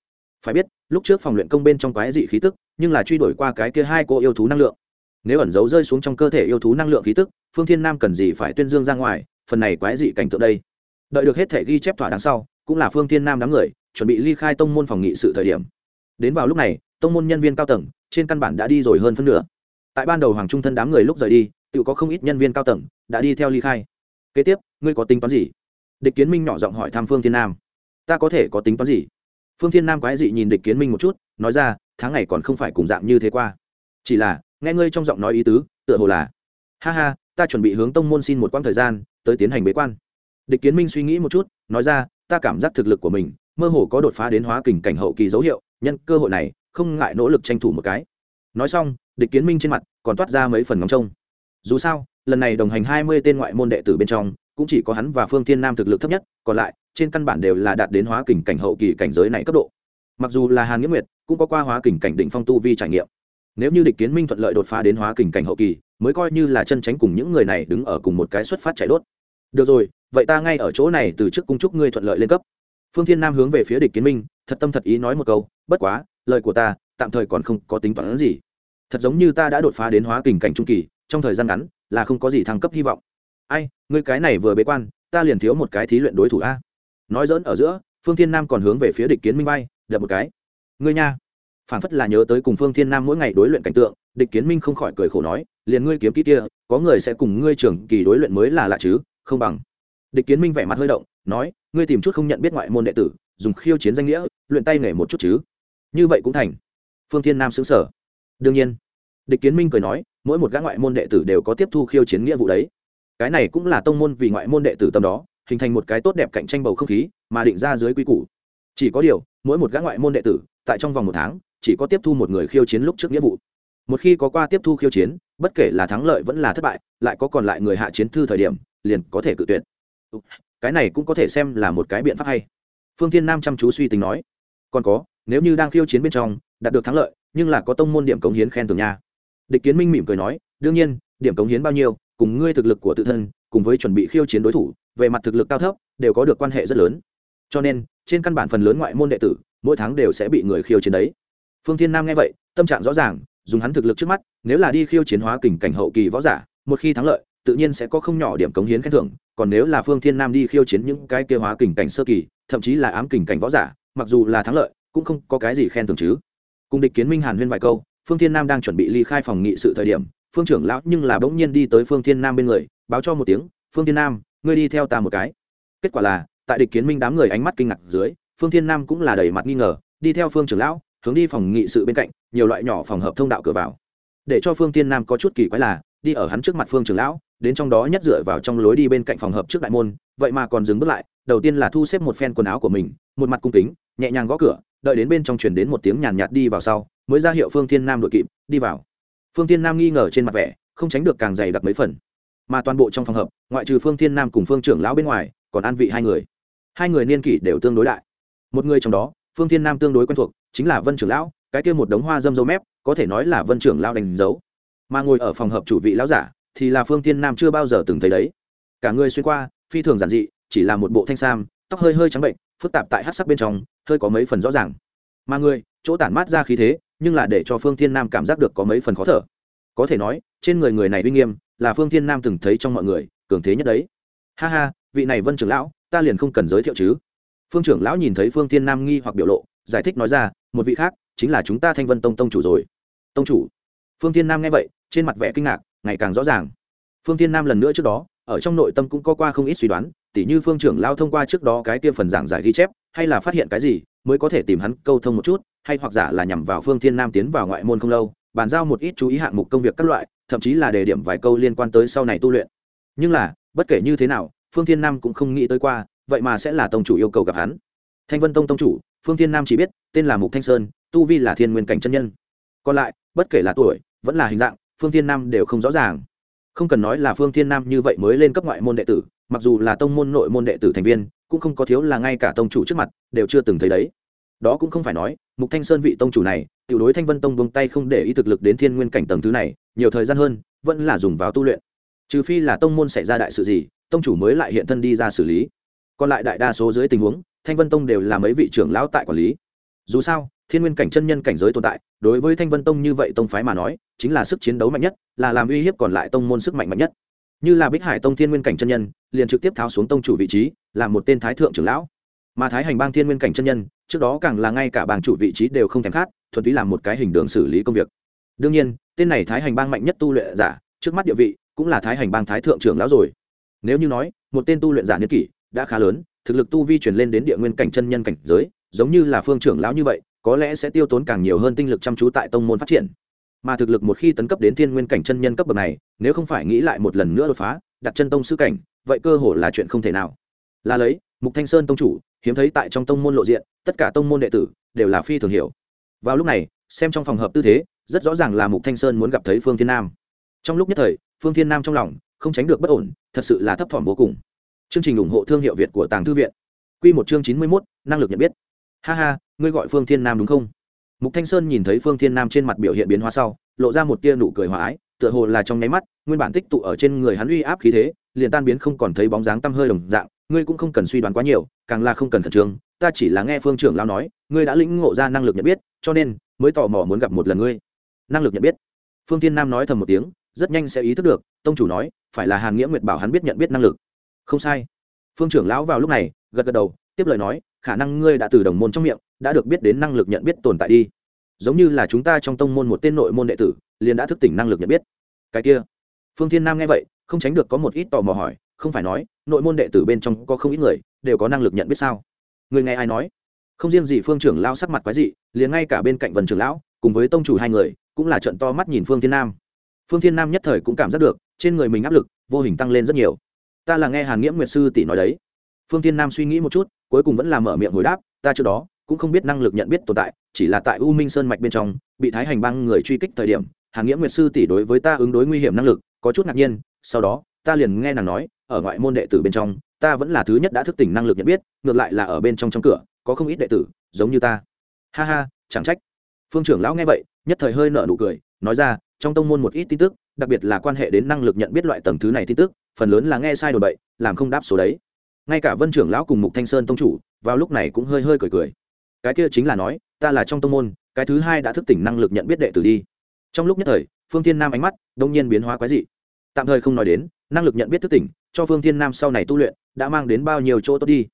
Phải biết, lúc trước phòng luyện công bên trong quái dị khí tức, nhưng là truy đuổi qua cái kia hai cỗ yêu thú năng lượng. Nếu ẩn giấu rơi xuống trong cơ thể yêu thú năng lượng khí tức, phương thiên nam cần gì phải tuyên dương ra ngoài phần này quái dị cảnh tượng đây. Đợi được hết thể ghi chép thỏa đáng sau, cũng là phương thiên nam đám người, chuẩn bị ly khai tông môn phòng nghị sự thời điểm. Đến vào lúc này, tông môn nhân viên cao tầng, trên căn bản đã đi rồi hơn phân nửa. Tại ban đầu hoàng trung thân đám người lúc rời đi, tự có không ít nhân viên cao tầng đã đi theo ly khai. Kế tiếp, ngươi có tính toán gì? Địch kiến minh nhỏ giọng hỏi thăm phương thiên nam. Ta có thể có tính toán gì? Phương thiên nam quái dị nhìn địch kiến minh một chút, nói ra, tháng này còn không phải cùng dạng như thế qua. Chỉ là, nghe ngươi trong giọng nói ý tứ, tựa hồ là, ha ha, ta chuẩn bị hướng tông môn xin một quãng thời gian tới tiến hành bế quan. Địch kiến minh suy nghĩ một chút, nói ra, ta cảm giác thực lực của mình, mơ hồ có đột phá đến hóa kình cảnh hậu kỳ dấu hiệu, nhân cơ hội này, không ngại nỗ lực tranh thủ một cái. Nói xong, địch kiến minh trên mặt còn toát ra mấy phần ngóng trông. Dù sao, lần này đồng hành hai mươi tên ngoại môn đệ tử bên trong, cũng chỉ có hắn và phương thiên nam thực lực thấp nhất, còn lại, trên căn bản đều là đạt đến hóa kình cảnh hậu kỳ cảnh giới này cấp độ. Mặc dù là hàn nghĩa nguyệt, cũng có qua hóa kình cảnh định phong tu vi trải nghiệm. Nếu như địch kiến minh thuận lợi đột phá đến hóa kình cảnh hậu kỳ, mới coi như là chân tránh cùng những người này đứng ở cùng một cái xuất phát chạy đốt được rồi, vậy ta ngay ở chỗ này từ trước cung trúc ngươi thuận lợi lên cấp. Phương thiên nam hướng về phía địch kiến minh, thật tâm thật ý nói một câu, bất quá, lời của ta, tạm thời còn không có tính toán gì. Thật giống như ta đã đột phá đến hóa kình cảnh trung kỳ, trong thời gian ngắn, là không có gì thăng cấp hy vọng. Ai, ngươi cái này vừa bế quan, ta liền thiếu một cái thí luyện đối thủ a. Nói dỡn ở giữa, phương thiên nam còn hướng về phía địch kiến minh bay, đập một cái. Ngươi nha. Phản phất là nhớ tới cùng phương thiên nam mỗi ngày đối luyện cảnh tượng, địch kiến minh không khỏi cười khổ nói, liền ngươi kiếm kỹ kia, có người sẽ cùng ngươi trưởng kỳ đối luyện mới là lạ chứ? Không bằng. Địch kiến minh vẻ mặt hơi động, nói, ngươi tìm chút không nhận biết ngoại môn đệ tử, dùng khiêu chiến danh nghĩa, luyện tay nghề một chút chứ. Như vậy cũng thành. Phương thiên nam xứng sở đương nhiên. Địch kiến minh cười nói, mỗi một gã ngoại môn đệ tử đều có tiếp thu khiêu chiến nghĩa vụ đấy. Cái này cũng là tông môn vì ngoại môn đệ tử tâm đó, hình thành một cái tốt đẹp cạnh tranh bầu không khí, mà định ra dưới quy củ. Chỉ có điều, mỗi một gã ngoại môn đệ tử, tại trong vòng một tháng, chỉ có tiếp thu một người khiêu chiến lúc trước nghĩa vụ. Một khi có qua tiếp thu khiêu chiến bất kể là thắng lợi vẫn là thất bại, lại có còn lại người hạ chiến thư thời điểm, liền có thể cự tuyệt. Cái này cũng có thể xem là một cái biện pháp hay. Phương thiên nam chăm chú suy tính nói. Còn có, nếu như đang khiêu chiến bên trong, đạt được thắng lợi, nhưng là có tông môn điểm cống hiến khen thưởng nha. Địch kiến minh mỉm cười nói, đương nhiên, điểm cống hiến bao nhiêu, cùng ngươi thực lực của tự thân, cùng với chuẩn bị khiêu chiến đối thủ, về mặt thực lực cao thấp, đều có được quan hệ rất lớn. Cho nên, trên căn bản phần lớn ngoại môn đệ tử, mỗi tháng đều sẽ bị người khiêu chiến đấy. Phương thiên nam nghe vậy, tâm trạng rõ ràng dùng hắn thực lực trước mắt, nếu là đi khiêu chiến hóa kình cảnh hậu kỳ võ giả, một khi thắng lợi, tự nhiên sẽ có không nhỏ điểm cống hiến khen thưởng, còn nếu là phương thiên nam đi khiêu chiến những cái kia hóa kình cảnh sơ kỳ, thậm chí là ám kình cảnh võ giả, mặc dù là thắng lợi, cũng không có cái gì khen thưởng chứ. Cùng địch kiến minh hàn huyên vài câu, phương thiên nam đang chuẩn bị ly khai phòng nghị sự thời điểm, phương trưởng lão nhưng là bỗng nhiên đi tới phương thiên nam bên người, báo cho một tiếng, phương thiên nam, ngươi đi theo ta một cái. Kết quả là, tại địch kiến minh đám người ánh mắt kinh ngạc dưới, phương thiên nam cũng là đầy mặt nghi ngờ, đi theo phương trưởng lão hướng đi phòng nghị sự bên cạnh, nhiều loại nhỏ phòng hợp thông đạo cửa vào. Để cho phương thiên nam có chút kỳ quái là, đi ở hắn trước mặt phương trưởng lão, đến trong đó nhất dựa vào trong lối đi bên cạnh phòng hợp trước đại môn, vậy mà còn dừng bước lại, đầu tiên là thu xếp một phen quần áo của mình, một mặt cung kính, nhẹ nhàng gõ cửa, đợi đến bên trong truyền đến một tiếng nhàn nhạt đi vào sau, mới ra hiệu phương thiên nam đội kịp, đi vào. Phương thiên nam nghi ngờ trên mặt vẻ, không tránh được càng dày đặc mấy phần. Mà toàn bộ trong phòng hợp, ngoại trừ phương thiên nam cùng phương trưởng lão bên ngoài, còn an vị hai người. Hai người niên kỷ đều tương đối đại. Một người trong đó phương thiên nam tương đối quen thuộc, chính là vân trưởng lão, cái kia một đống hoa dâm dâu mép, có thể nói là vân trưởng lão đánh dấu. Mà ngồi ở phòng hợp chủ vị lão giả, thì là phương thiên nam chưa bao giờ từng thấy đấy. Cả người xuyên qua, phi thường giản dị, chỉ là một bộ thanh sam, tóc hơi hơi trắng bệnh, phức tạp tại hát sắc bên trong, hơi có mấy phần rõ ràng. Mà người, chỗ tản mát ra khí thế, nhưng là để cho phương thiên nam cảm giác được có mấy phần khó thở. Có thể nói, trên người người này uy nghiêm, là phương thiên nam từng thấy trong mọi người, cường thế nhất đấy. Ha ha, vị này vân trưởng lão, ta liền không cần giới thiệu chứ phương trưởng lão nhìn thấy phương thiên nam nghi hoặc biểu lộ, giải thích nói ra, một vị khác, chính là chúng ta thanh vân tông tông chủ rồi. Tông chủ? Phương thiên nam nghe vậy, trên mặt vẻ kinh ngạc, ngày càng rõ ràng. Phương thiên nam lần nữa trước đó, ở trong nội tâm cũng có qua không ít suy đoán, tỉ như phương trưởng lao thông qua trước đó cái kia phần giảng giải ghi chép, hay là phát hiện cái gì, mới có thể tìm hắn câu thông một chút, hay hoặc giả là nhằm vào phương thiên nam tiến vào ngoại môn không lâu, bàn giao một ít chú ý hạng mục công việc các loại, thậm chí là đề điểm vài câu liên quan tới sau này tu luyện. Nhưng là, bất kể như thế nào, phương thiên nam cũng không nghĩ tới qua vậy mà sẽ là tông chủ yêu cầu gặp hắn. Thanh vân tông tông chủ, phương thiên nam chỉ biết, tên là mục thanh sơn, tu vi là thiên nguyên cảnh chân nhân. Còn lại, bất kể là tuổi, vẫn là hình dạng, phương thiên nam đều không rõ ràng. Không cần nói là phương thiên nam như vậy mới lên cấp ngoại môn đệ tử, mặc dù là tông môn nội môn đệ tử thành viên, cũng không có thiếu là ngay cả tông chủ trước mặt, đều chưa từng thấy đấy. Đó cũng không phải nói, mục thanh sơn vị tông chủ này, tiểu đối thanh vân tông buông tay không để ý thực lực đến thiên nguyên cảnh tầng thứ này, nhiều thời gian hơn, vẫn là dùng vào tu luyện. Trừ phi là tông môn xảy ra đại sự gì, tông chủ mới lại hiện thân đi ra xử lý còn lại đại đa số dưới tình huống, thanh vân tông đều là mấy vị trưởng lão tại quản lý. Dù sao, thiên nguyên cảnh chân nhân cảnh giới tồn tại, đối với thanh vân tông như vậy tông phái mà nói, chính là sức chiến đấu mạnh nhất, là làm uy hiếp còn lại tông môn sức mạnh mạnh nhất. Như là bích hải tông thiên nguyên cảnh chân nhân, liền trực tiếp tháo xuống tông chủ vị trí làm một tên thái thượng trưởng lão. Mà thái hành bang thiên nguyên cảnh chân nhân, trước đó càng là ngay cả bang chủ vị trí đều không thèm khát, thuần túy làm một cái hình đường xử lý công việc. Đương nhiên, tên này thái hành bang mạnh nhất tu luyện giả, trước mắt địa vị, cũng là thái hành bang thái thượng trưởng lão rồi. Nếu như nói, một tên tu luyện giả niên kỷ đã khá lớn, thực lực tu vi truyền lên đến địa nguyên cảnh chân nhân cảnh giới, giống như là phương trưởng lão như vậy, có lẽ sẽ tiêu tốn càng nhiều hơn tinh lực chăm chú tại tông môn phát triển. Mà thực lực một khi tấn cấp đến thiên nguyên cảnh chân nhân cấp bậc này, nếu không phải nghĩ lại một lần nữa đột phá, đặt chân tông sư cảnh, vậy cơ hội là chuyện không thể nào. Là lấy, mục thanh sơn tông chủ, hiếm thấy tại trong tông môn lộ diện, tất cả tông môn đệ tử đều là phi thường hiểu. Vào lúc này, xem trong phòng hợp tư thế, rất rõ ràng là mục thanh sơn muốn gặp thấy phương thiên nam. Trong lúc nhất thời, phương thiên nam trong lòng không tránh được bất ổn, thật sự là thấp thỏm vô cùng chương trình ủng hộ thương hiệu việt của tàng thư viện. Q một chương chín mươi mốt, năng lực nhận biết. Ha ha, ngươi gọi phương thiên nam đúng không? Mục thanh sơn nhìn thấy phương thiên nam trên mặt biểu hiện biến hóa sau, lộ ra một tia nụ cười hòa ái, tựa hồ là trong nháy mắt, nguyên bản tích tụ ở trên người hắn uy áp khí thế, liền tan biến không còn thấy bóng dáng tăm hơi đồng dạng, ngươi cũng không cần suy đoán quá nhiều, càng là không cần khẩn trương, ta chỉ là nghe phương trưởng lao nói, ngươi đã lĩnh ngộ ra năng lực nhận biết, cho nên mới tò mò muốn gặp một lần ngươi. Năng lực nhận biết. Phương thiên nam nói thầm một tiếng, rất nhanh sẽ ý thức được, tông chủ nói, phải là hàn nghĩa nguyệt bảo hắn biết nhận biết năng lực không sai. Phương trưởng lão vào lúc này, gật gật đầu, tiếp lời nói, khả năng ngươi đã từ đồng môn trong miệng, đã được biết đến năng lực nhận biết tồn tại đi. Giống như là chúng ta trong tông môn một tên nội môn đệ tử, liền đã thức tỉnh năng lực nhận biết. Cái kia. Phương thiên nam nghe vậy, không tránh được có một ít tò mò hỏi, không phải nói, nội môn đệ tử bên trong có không ít người, đều có năng lực nhận biết sao? Người nghe ai nói? Không riêng gì phương trưởng lao sắc mặt quái dị, liền ngay cả bên cạnh vần trưởng lão, cùng với tông chủ hai người, cũng là trận to mắt nhìn phương thiên nam. Phương thiên nam nhất thời cũng cảm giác được, trên người mình áp lực, vô hình tăng lên rất nhiều ta là nghe hàn nghĩa nguyệt sư tỷ nói đấy. Phương thiên nam suy nghĩ một chút, cuối cùng vẫn là mở miệng hồi đáp, ta trước đó cũng không biết năng lực nhận biết tồn tại, chỉ là tại u minh sơn mạch bên trong, bị thái hành băng người truy kích thời điểm, hàn nghĩa nguyệt sư tỷ đối với ta ứng đối nguy hiểm năng lực, có chút ngạc nhiên, sau đó, ta liền nghe nàng nói, ở ngoại môn đệ tử bên trong, ta vẫn là thứ nhất đã thức tỉnh năng lực nhận biết, ngược lại là ở bên trong trong cửa, có không ít đệ tử, giống như ta. Ha ha, chẳng trách. Phương trưởng lão nghe vậy, nhất thời hơi nở nụ cười, nói ra trong tông môn một ít tin tức, đặc biệt là quan hệ đến năng lực nhận biết loại tầng thứ này tin tức, phần lớn là nghe sai đồn bậy, làm không đáp số đấy. Ngay cả vân trưởng lão cùng mục thanh sơn tông chủ, vào lúc này cũng hơi hơi cười cười. Cái kia chính là nói, ta là trong tông môn, cái thứ hai đã thức tỉnh năng lực nhận biết đệ tử đi. Trong lúc nhất thời, phương thiên nam ánh mắt đông nhiên biến hóa quái dị. Tạm thời không nói đến, năng lực nhận biết thức tỉnh, cho phương thiên nam sau này tu luyện, đã mang đến bao nhiêu chỗ tốt đi.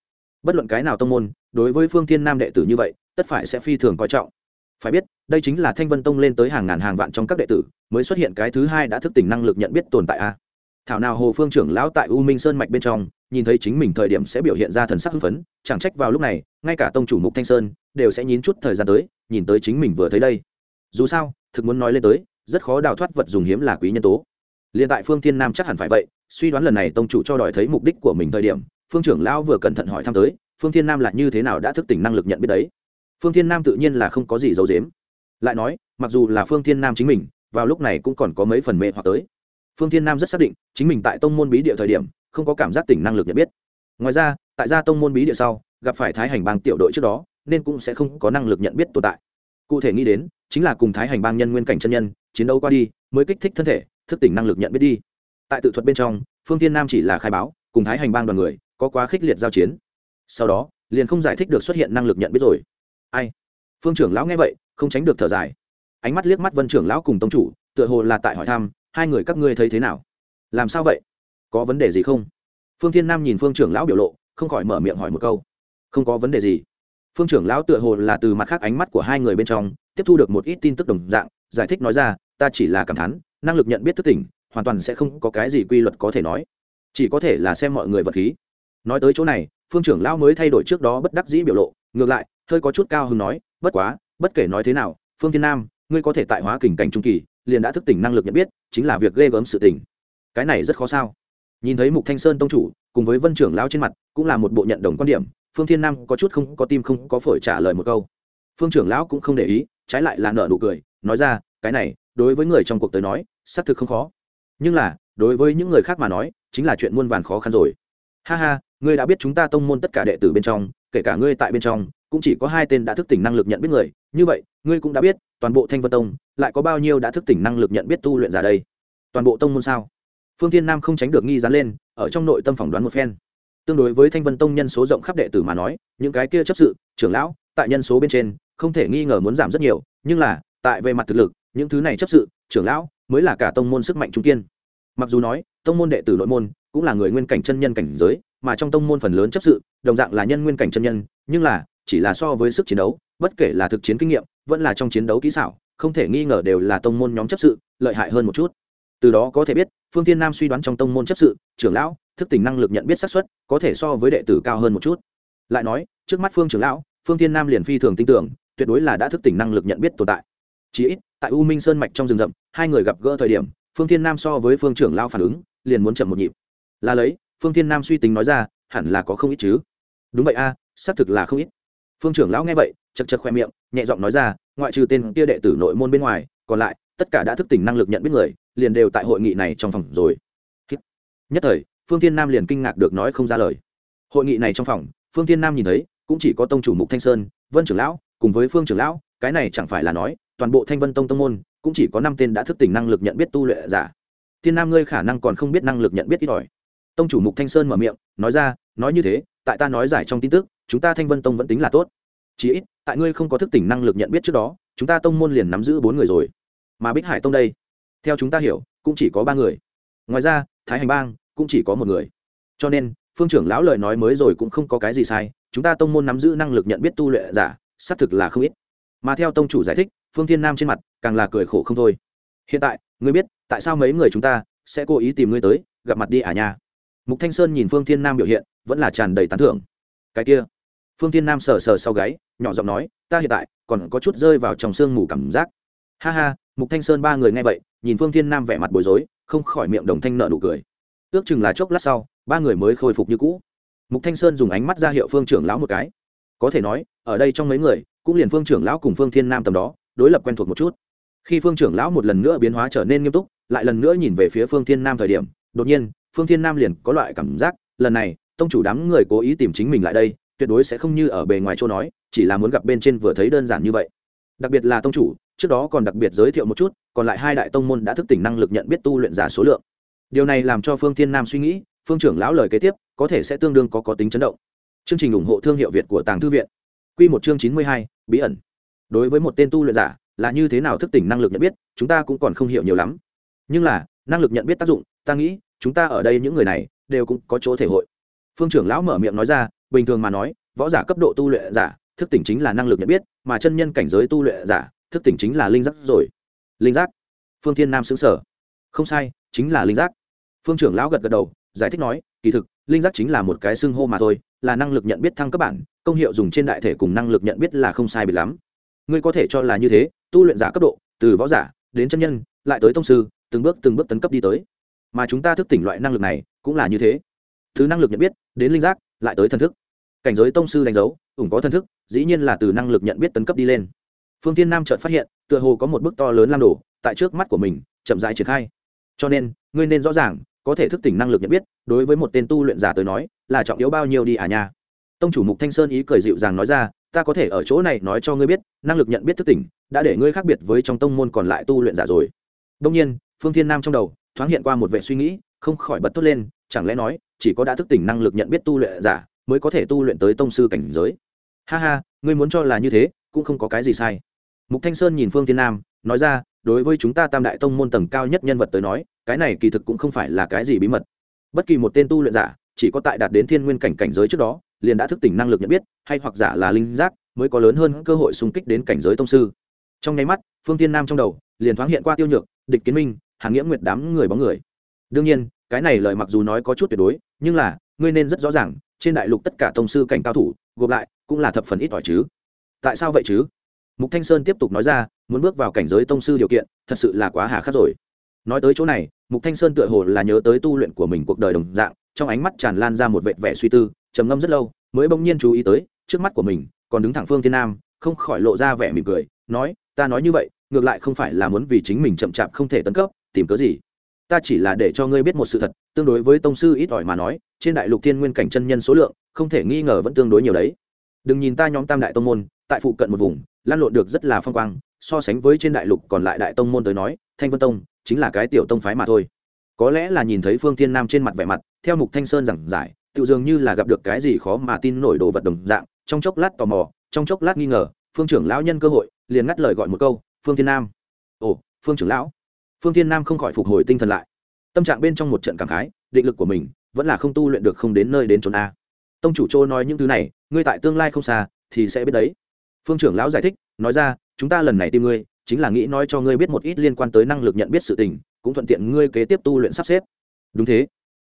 Bất luận cái nào tông môn, đối với phương thiên nam đệ tử như vậy, tất phải sẽ phi thường coi trọng phải biết, đây chính là thanh vân tông lên tới hàng ngàn hàng vạn trong các đệ tử, mới xuất hiện cái thứ hai đã thức tỉnh năng lực nhận biết tồn tại a. Thảo nào hồ phương trưởng lão tại u minh sơn mạch bên trong, nhìn thấy chính mình thời điểm sẽ biểu hiện ra thần sắc hưng phấn, chẳng trách vào lúc này, ngay cả tông chủ mục thanh sơn, đều sẽ nhín chút thời gian tới, nhìn tới chính mình vừa thấy đây. Dù sao, thực muốn nói lên tới, rất khó đào thoát vật dùng hiếm là quý nhân tố. Liền tại phương thiên nam chắc hẳn phải vậy, suy đoán lần này tông chủ cho đòi thấy mục đích của mình thời điểm, phương trưởng lão vừa cẩn thận hỏi thăm tới, phương thiên nam là như thế nào đã thức tỉnh năng lực nhận biết đấy? Phương thiên nam tự nhiên là không có gì giấu dếm lại nói, mặc dù là phương thiên nam chính mình, vào lúc này cũng còn có mấy phần mê hoặc tới. Phương thiên nam rất xác định, chính mình tại tông môn bí địa thời điểm, không có cảm giác tỉnh năng lực nhận biết. Ngoài ra, tại gia tông môn bí địa sau, gặp phải thái hành bang tiểu đội trước đó, nên cũng sẽ không có năng lực nhận biết tồn tại. Cụ thể nghĩ đến, chính là cùng thái hành bang nhân nguyên cảnh chân nhân, chiến đấu qua đi, mới kích thích thân thể, thức tỉnh năng lực nhận biết đi. Tại tự thuật bên trong, phương thiên nam chỉ là khai báo, cùng thái hành bang đoàn người, có quá khích liệt giao chiến. Sau đó, liền không giải thích được xuất hiện năng lực nhận biết rồi ai? Phương trưởng lão nghe vậy, không tránh được thở dài. Ánh mắt liếc mắt vân trưởng lão cùng tông chủ, tựa hồ là tại hỏi thăm, hai người các ngươi thấy thế nào? Làm sao vậy? Có vấn đề gì không? Phương thiên nam nhìn phương trưởng lão biểu lộ, không khỏi mở miệng hỏi một câu. Không có vấn đề gì. Phương trưởng lão tựa hồ là từ mặt khác ánh mắt của hai người bên trong, tiếp thu được một ít tin tức đồng dạng, giải thích nói ra, ta chỉ là cảm thán, năng lực nhận biết thức tỉnh, hoàn toàn sẽ không có cái gì quy luật có thể nói. Chỉ có thể là xem mọi người vật khí. Nói tới chỗ này, phương trưởng lão mới thay đổi trước đó bất đắc dĩ biểu lộ, ngược lại hơi có chút cao hứng nói, bất quá, bất kể nói thế nào, phương thiên nam, ngươi có thể tại hóa kình cảnh trung kỳ, liền đã thức tỉnh năng lực nhận biết, chính là việc ghê gớm sự tỉnh cái này rất khó sao. Nhìn thấy mục thanh sơn tông chủ, cùng với vân trưởng lão trên mặt, cũng là một bộ nhận đồng quan điểm, phương thiên nam có chút không có tim không có phổi trả lời một câu. Phương trưởng lão cũng không để ý, trái lại là nở nụ cười, nói ra, cái này, đối với người trong cuộc tới nói, xác thực không khó. Nhưng là, đối với những người khác mà nói, chính là chuyện muôn vàn khó khăn rồi. Ha ha, ngươi đã biết chúng ta tông môn tất cả đệ tử bên trong, kể cả ngươi tại bên trong cũng chỉ có hai tên đã thức tỉnh năng lực nhận biết người. Như vậy, ngươi cũng đã biết, toàn bộ thanh vân tông, lại có bao nhiêu đã thức tỉnh năng lực nhận biết tu luyện giả đây? Toàn bộ tông môn sao? Phương thiên nam không tránh được nghi dán lên, ở trong nội tâm phỏng đoán một phen. Tương đối với thanh vân tông nhân số rộng khắp đệ tử mà nói, những cái kia chấp sự, trưởng lão, tại nhân số bên trên, không thể nghi ngờ muốn giảm rất nhiều. Nhưng là, tại về mặt thực lực, những thứ này chấp sự, trưởng lão, mới là cả tông môn sức mạnh trung kiên. Mặc dù nói, tông môn đệ tử nội môn, cũng là người nguyên cảnh chân nhân cảnh giới, mà trong tông môn phần lớn chấp sự, đồng dạng là nhân nguyên cảnh chân nhân, nhưng là chỉ là so với sức chiến đấu, bất kể là thực chiến kinh nghiệm, vẫn là trong chiến đấu kỹ xảo, không thể nghi ngờ đều là tông môn nhóm chấp sự, lợi hại hơn một chút. Từ đó có thể biết, phương tiên nam suy đoán trong tông môn chấp sự, trưởng lão, thức tỉnh năng lực nhận biết xác suất, có thể so với đệ tử cao hơn một chút. Lại nói, trước mắt phương trưởng lão, phương tiên nam liền phi thường tin tưởng, tuyệt đối là đã thức tỉnh năng lực nhận biết tồn tại. Chỉ ít, tại u minh sơn mạch trong rừng rậm, hai người gặp gỡ thời điểm, phương thiên nam so với phương trưởng lão phản ứng, liền muốn chậm một nhịp. Là lấy, phương thiên nam suy tính nói ra, hẳn là có không ít chứ. Đúng vậy a, xác thực là không ít phương trưởng lão nghe vậy, chật chật khoe miệng, nhẹ giọng nói ra, ngoại trừ tên kia đệ tử nội môn bên ngoài, còn lại, tất cả đã thức tỉnh năng lực nhận biết người, liền đều tại hội nghị này trong phòng rồi. Nhất thời, phương thiên nam liền kinh ngạc được nói không ra lời. Hội nghị này trong phòng, phương thiên nam nhìn thấy, cũng chỉ có tông chủ mục thanh sơn, vân trưởng lão, cùng với phương trưởng lão, cái này chẳng phải là nói, toàn bộ thanh vân tông tông môn, cũng chỉ có năm tên đã thức tỉnh năng lực nhận biết tu luyện giả. Thiên nam ngươi khả năng còn không biết năng lực nhận biết ít ỏi. Tông chủ mục thanh sơn mở miệng, nói ra, nói như thế, tại ta nói giải trong tin tức chúng ta thanh vân tông vẫn tính là tốt. Chỉ ít, tại ngươi không có thức tỉnh năng lực nhận biết trước đó, chúng ta tông môn liền nắm giữ bốn người rồi. Mà bích hải tông đây, theo chúng ta hiểu, cũng chỉ có ba người. Ngoài ra, thái hành bang cũng chỉ có một người. Cho nên, phương trưởng lão lời nói mới rồi cũng không có cái gì sai, chúng ta tông môn nắm giữ năng lực nhận biết tu luyện giả, xác thực là không ít. Mà theo tông chủ giải thích, phương thiên nam trên mặt càng là cười khổ không thôi. Hiện tại, ngươi biết, tại sao mấy người chúng ta sẽ cố ý tìm ngươi tới, gặp mặt đi à nha? Mục thanh sơn nhìn phương thiên nam biểu hiện, vẫn là tràn đầy tán thưởng. Cái kia phương thiên nam sờ sờ sau gáy, nhỏ giọng nói, ta hiện tại còn có chút rơi vào trong sương mù cảm giác. Ha ha, mục thanh sơn ba người nghe vậy, nhìn phương thiên nam vẻ mặt bối rối, không khỏi miệng đồng thanh nợ nụ cười. Ước chừng là chốc lát sau, ba người mới khôi phục như cũ. Mục thanh sơn dùng ánh mắt ra hiệu phương trưởng lão một cái. Có thể nói, ở đây trong mấy người, cũng liền phương trưởng lão cùng phương thiên nam tầm đó, đối lập quen thuộc một chút. Khi phương trưởng lão một lần nữa biến hóa trở nên nghiêm túc, lại lần nữa nhìn về phía phương thiên nam thời điểm, đột nhiên, phương thiên nam liền có loại cảm giác, lần này, tông chủ đám người cố ý tìm chính mình lại đây tuyệt đối sẽ không như ở bề ngoài chỗ nói, chỉ là muốn gặp bên trên vừa thấy đơn giản như vậy. Đặc biệt là tông chủ, trước đó còn đặc biệt giới thiệu một chút, còn lại hai đại tông môn đã thức tỉnh năng lực nhận biết tu luyện giả số lượng. Điều này làm cho phương thiên nam suy nghĩ, phương trưởng lão lời kế tiếp, có thể sẽ tương đương có có tính chấn động. Chương trình ủng hộ thương hiệu việt của tàng thư viện. Quy một chương chín mươi hai, bí ẩn. Đối với một tên tu luyện giả, là như thế nào thức tỉnh năng lực nhận biết, chúng ta cũng còn không hiểu nhiều lắm. Nhưng là, năng lực nhận biết tác dụng, ta nghĩ, chúng ta ở đây những người này, đều cũng có chỗ thể hội. Phương trưởng lão mở miệng nói ra bình thường mà nói, võ giả cấp độ tu luyện giả, thức tỉnh chính là năng lực nhận biết, mà chân nhân cảnh giới tu luyện giả, thức tỉnh chính là linh giác rồi. Linh giác? Phương thiên nam xứng sở không sai, chính là linh giác. Phương trưởng lão gật gật đầu, giải thích nói, kỳ thực, linh giác chính là một cái xưng hô mà thôi, là năng lực nhận biết thăng cấp bản, công hiệu dùng trên đại thể cùng năng lực nhận biết là không sai biệt lắm. Ngươi có thể cho là như thế, tu luyện giả cấp độ, từ võ giả đến chân nhân, lại tới tông sư, từng bước từng bước tấn cấp đi tới. Mà chúng ta thức tỉnh loại năng lực này cũng là như thế. Thứ năng lực nhận biết đến linh giác lại tới thần thức. Cảnh giới tông sư đánh dấu, ủng có thần thức, dĩ nhiên là từ năng lực nhận biết tấn cấp đi lên. Phương tiên nam chợt phát hiện, tựa hồ có một bức to lớn lam đổ tại trước mắt của mình, chậm rãi triển khai. Cho nên, ngươi nên rõ ràng, có thể thức tỉnh năng lực nhận biết, đối với một tên tu luyện giả tới nói, là trọng yếu bao nhiêu đi à nha. Tông chủ mục thanh sơn ý cười dịu dàng nói ra, ta có thể ở chỗ này nói cho ngươi biết, năng lực nhận biết thức tỉnh, đã để ngươi khác biệt với trong tông môn còn lại tu luyện giả rồi. Đông nhiên, phương thiên nam trong đầu, thoáng hiện qua một vệ suy nghĩ, không khỏi bật thốt lên chẳng lẽ nói, chỉ có đã thức tỉnh năng lực nhận biết tu luyện giả mới có thể tu luyện tới tông sư cảnh giới? Ha ha, ngươi muốn cho là như thế, cũng không có cái gì sai. Mục thanh sơn nhìn phương thiên nam, nói ra, đối với chúng ta tam đại tông môn tầng cao nhất nhân vật tới nói, cái này kỳ thực cũng không phải là cái gì bí mật. Bất kỳ một tên tu luyện giả, chỉ có tại đạt đến thiên nguyên cảnh cảnh giới trước đó, liền đã thức tỉnh năng lực nhận biết, hay hoặc giả là linh giác, mới có lớn hơn cơ hội xung kích đến cảnh giới tông sư. Trong nháy mắt, phương thiên nam trong đầu, liền thoáng hiện qua tiêu nhược, địch kiến minh hàng nghĩa nguyệt đám người bóng người. Đương nhiên cái này lời mặc dù nói có chút tuyệt đối, nhưng là, ngươi nên rất rõ ràng, trên đại lục tất cả tông sư cảnh cao thủ, gộp lại, cũng là thập phần ít ỏi chứ. Tại sao vậy chứ? Mục thanh sơn tiếp tục nói ra, muốn bước vào cảnh giới tông sư điều kiện, thật sự là quá hà khắc rồi. Nói tới chỗ này, mục thanh sơn tựa hồ là nhớ tới tu luyện của mình cuộc đời đồng dạng, trong ánh mắt tràn lan ra một vệt vẻ suy tư, trầm ngâm rất lâu, mới bỗng nhiên chú ý tới, trước mắt của mình, còn đứng thẳng phương thiên nam, không khỏi lộ ra vẻ mỉm cười, nói, ta nói như vậy, ngược lại không phải là muốn vì chính mình chậm chạp không thể tấn cấp, tìm cớ gì? Ta chỉ là để cho ngươi biết một sự thật, tương đối với tông sư ít ỏi mà nói, trên đại lục thiên nguyên cảnh chân nhân số lượng, không thể nghi ngờ vẫn tương đối nhiều đấy. Đừng nhìn ta nhóm tam đại tông môn, tại phụ cận một vùng, lan lộn được rất là phong quang, so sánh với trên đại lục còn lại đại tông môn tới nói, thanh vân tông chính là cái tiểu tông phái mà thôi. Có lẽ là nhìn thấy phương thiên nam trên mặt vẻ mặt, theo mục thanh sơn giảng giải, tự dường như là gặp được cái gì khó mà tin nổi đồ vật đồng dạng, trong chốc lát tò mò, trong chốc lát nghi ngờ, phương trưởng lão nhân cơ hội, liền ngắt lời gọi một câu, phương thiên nam. Ồ, phương trưởng lão phương thiên nam không khỏi phục hồi tinh thần lại. Tâm trạng bên trong một trận cảm khái, định lực của mình vẫn là không tu luyện được không đến nơi đến trốn a. Tông chủ châu nói những thứ này, ngươi tại tương lai không xa thì sẽ biết đấy. Phương trưởng lão giải thích, nói ra, chúng ta lần này tìm ngươi, chính là nghĩ nói cho ngươi biết một ít liên quan tới năng lực nhận biết sự tình, cũng thuận tiện ngươi kế tiếp tu luyện sắp xếp. Đúng thế.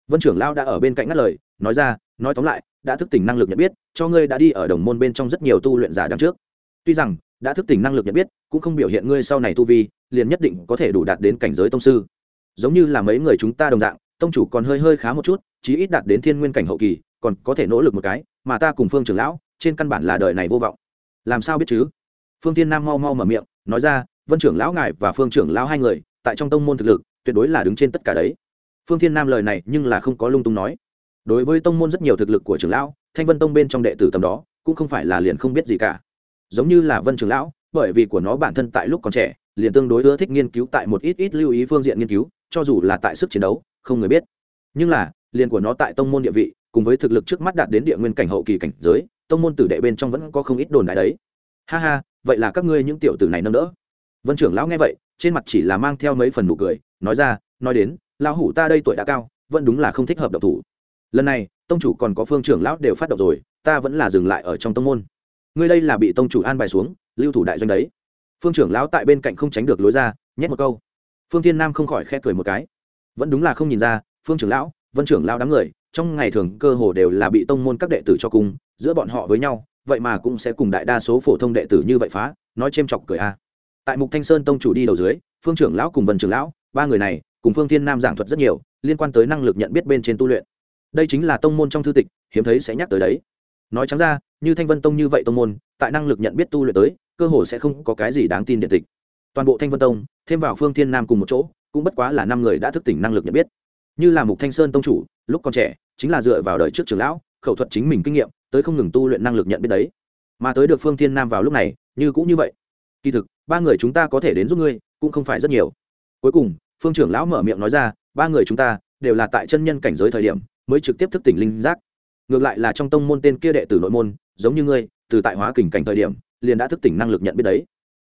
Vân trưởng lão đã ở bên cạnh ngắt lời, nói ra, nói tóm lại, đã thức tỉnh năng lực nhận biết, cho ngươi đã đi ở đồng môn bên trong rất nhiều tu luyện giả đằng trước. Tuy rằng đã thức tỉnh năng lực nhận biết, cũng không biểu hiện ngươi sau này tu vi, liền nhất định có thể đủ đạt đến cảnh giới tông sư. Giống như là mấy người chúng ta đồng dạng, tông chủ còn hơi hơi khá một chút, chí ít đạt đến thiên nguyên cảnh hậu kỳ, còn có thể nỗ lực một cái, mà ta cùng phương trưởng lão, trên căn bản là đời này vô vọng. Làm sao biết chứ? Phương tiên nam mau mau mở miệng, nói ra, vân trưởng lão ngài và phương trưởng lão hai người, tại trong tông môn thực lực, tuyệt đối là đứng trên tất cả đấy. Phương thiên nam lời này nhưng là không có lung tung nói. Đối với tông môn rất nhiều thực lực của trưởng lão, thanh vân tông bên trong đệ tử tầm đó, cũng không phải là liền không biết gì cả giống như là vân trưởng lão, bởi vì của nó bản thân tại lúc còn trẻ, liền tương đối ưa thích nghiên cứu tại một ít ít lưu ý phương diện nghiên cứu, cho dù là tại sức chiến đấu, không người biết. Nhưng là, liền của nó tại tông môn địa vị, cùng với thực lực trước mắt đạt đến địa nguyên cảnh hậu kỳ cảnh giới, tông môn tử đệ bên trong vẫn có không ít đồn đại đấy. Ha ha, vậy là các ngươi những tiểu tử này nâng đỡ. Vân trưởng lão nghe vậy, trên mặt chỉ là mang theo mấy phần nụ cười, nói ra, nói đến, lão hủ ta đây tuổi đã cao, vẫn đúng là không thích hợp độc thủ. Lần này, tông chủ còn có phương trưởng lão đều phát động rồi, ta vẫn là dừng lại ở trong tông môn ngươi đây là bị tông chủ an bài xuống, lưu thủ đại doanh đấy. Phương trưởng lão tại bên cạnh không tránh được lối ra, nhét một câu. Phương thiên nam không khỏi khe cười một cái. Vẫn đúng là không nhìn ra, phương trưởng lão, vân trưởng lão đám người, trong ngày thường cơ hồ đều là bị tông môn các đệ tử cho cùng, giữa bọn họ với nhau, vậy mà cũng sẽ cùng đại đa số phổ thông đệ tử như vậy phá, nói chêm chọc cười a. Tại mục thanh sơn tông chủ đi đầu dưới, phương trưởng lão cùng vân trưởng lão, ba người này, cùng phương thiên nam giảng thuật rất nhiều, liên quan tới năng lực nhận biết bên trên tu luyện. Đây chính là tông môn trong thư tịch, hiếm thấy sẽ nhắc tới đấy nói trắng ra, như thanh vân tông như vậy tông môn, tại năng lực nhận biết tu luyện tới, cơ hồ sẽ không có cái gì đáng tin điện tịch. Toàn bộ thanh vân tông, thêm vào phương thiên nam cùng một chỗ, cũng bất quá là năm người đã thức tỉnh năng lực nhận biết. Như là mục thanh sơn tông chủ, lúc còn trẻ, chính là dựa vào đời trước trường lão, khẩu thuật chính mình kinh nghiệm, tới không ngừng tu luyện năng lực nhận biết đấy. Mà tới được phương thiên nam vào lúc này, như cũng như vậy. Kỳ thực, ba người chúng ta có thể đến giúp ngươi, cũng không phải rất nhiều. Cuối cùng, phương trưởng lão mở miệng nói ra, ba người chúng ta, đều là tại chân nhân cảnh giới thời điểm, mới trực tiếp thức tỉnh linh giác ngược lại là trong tông môn tên kia đệ tử nội môn, giống như ngươi, từ tại hóa kình cảnh thời điểm, liền đã thức tỉnh năng lực nhận biết đấy.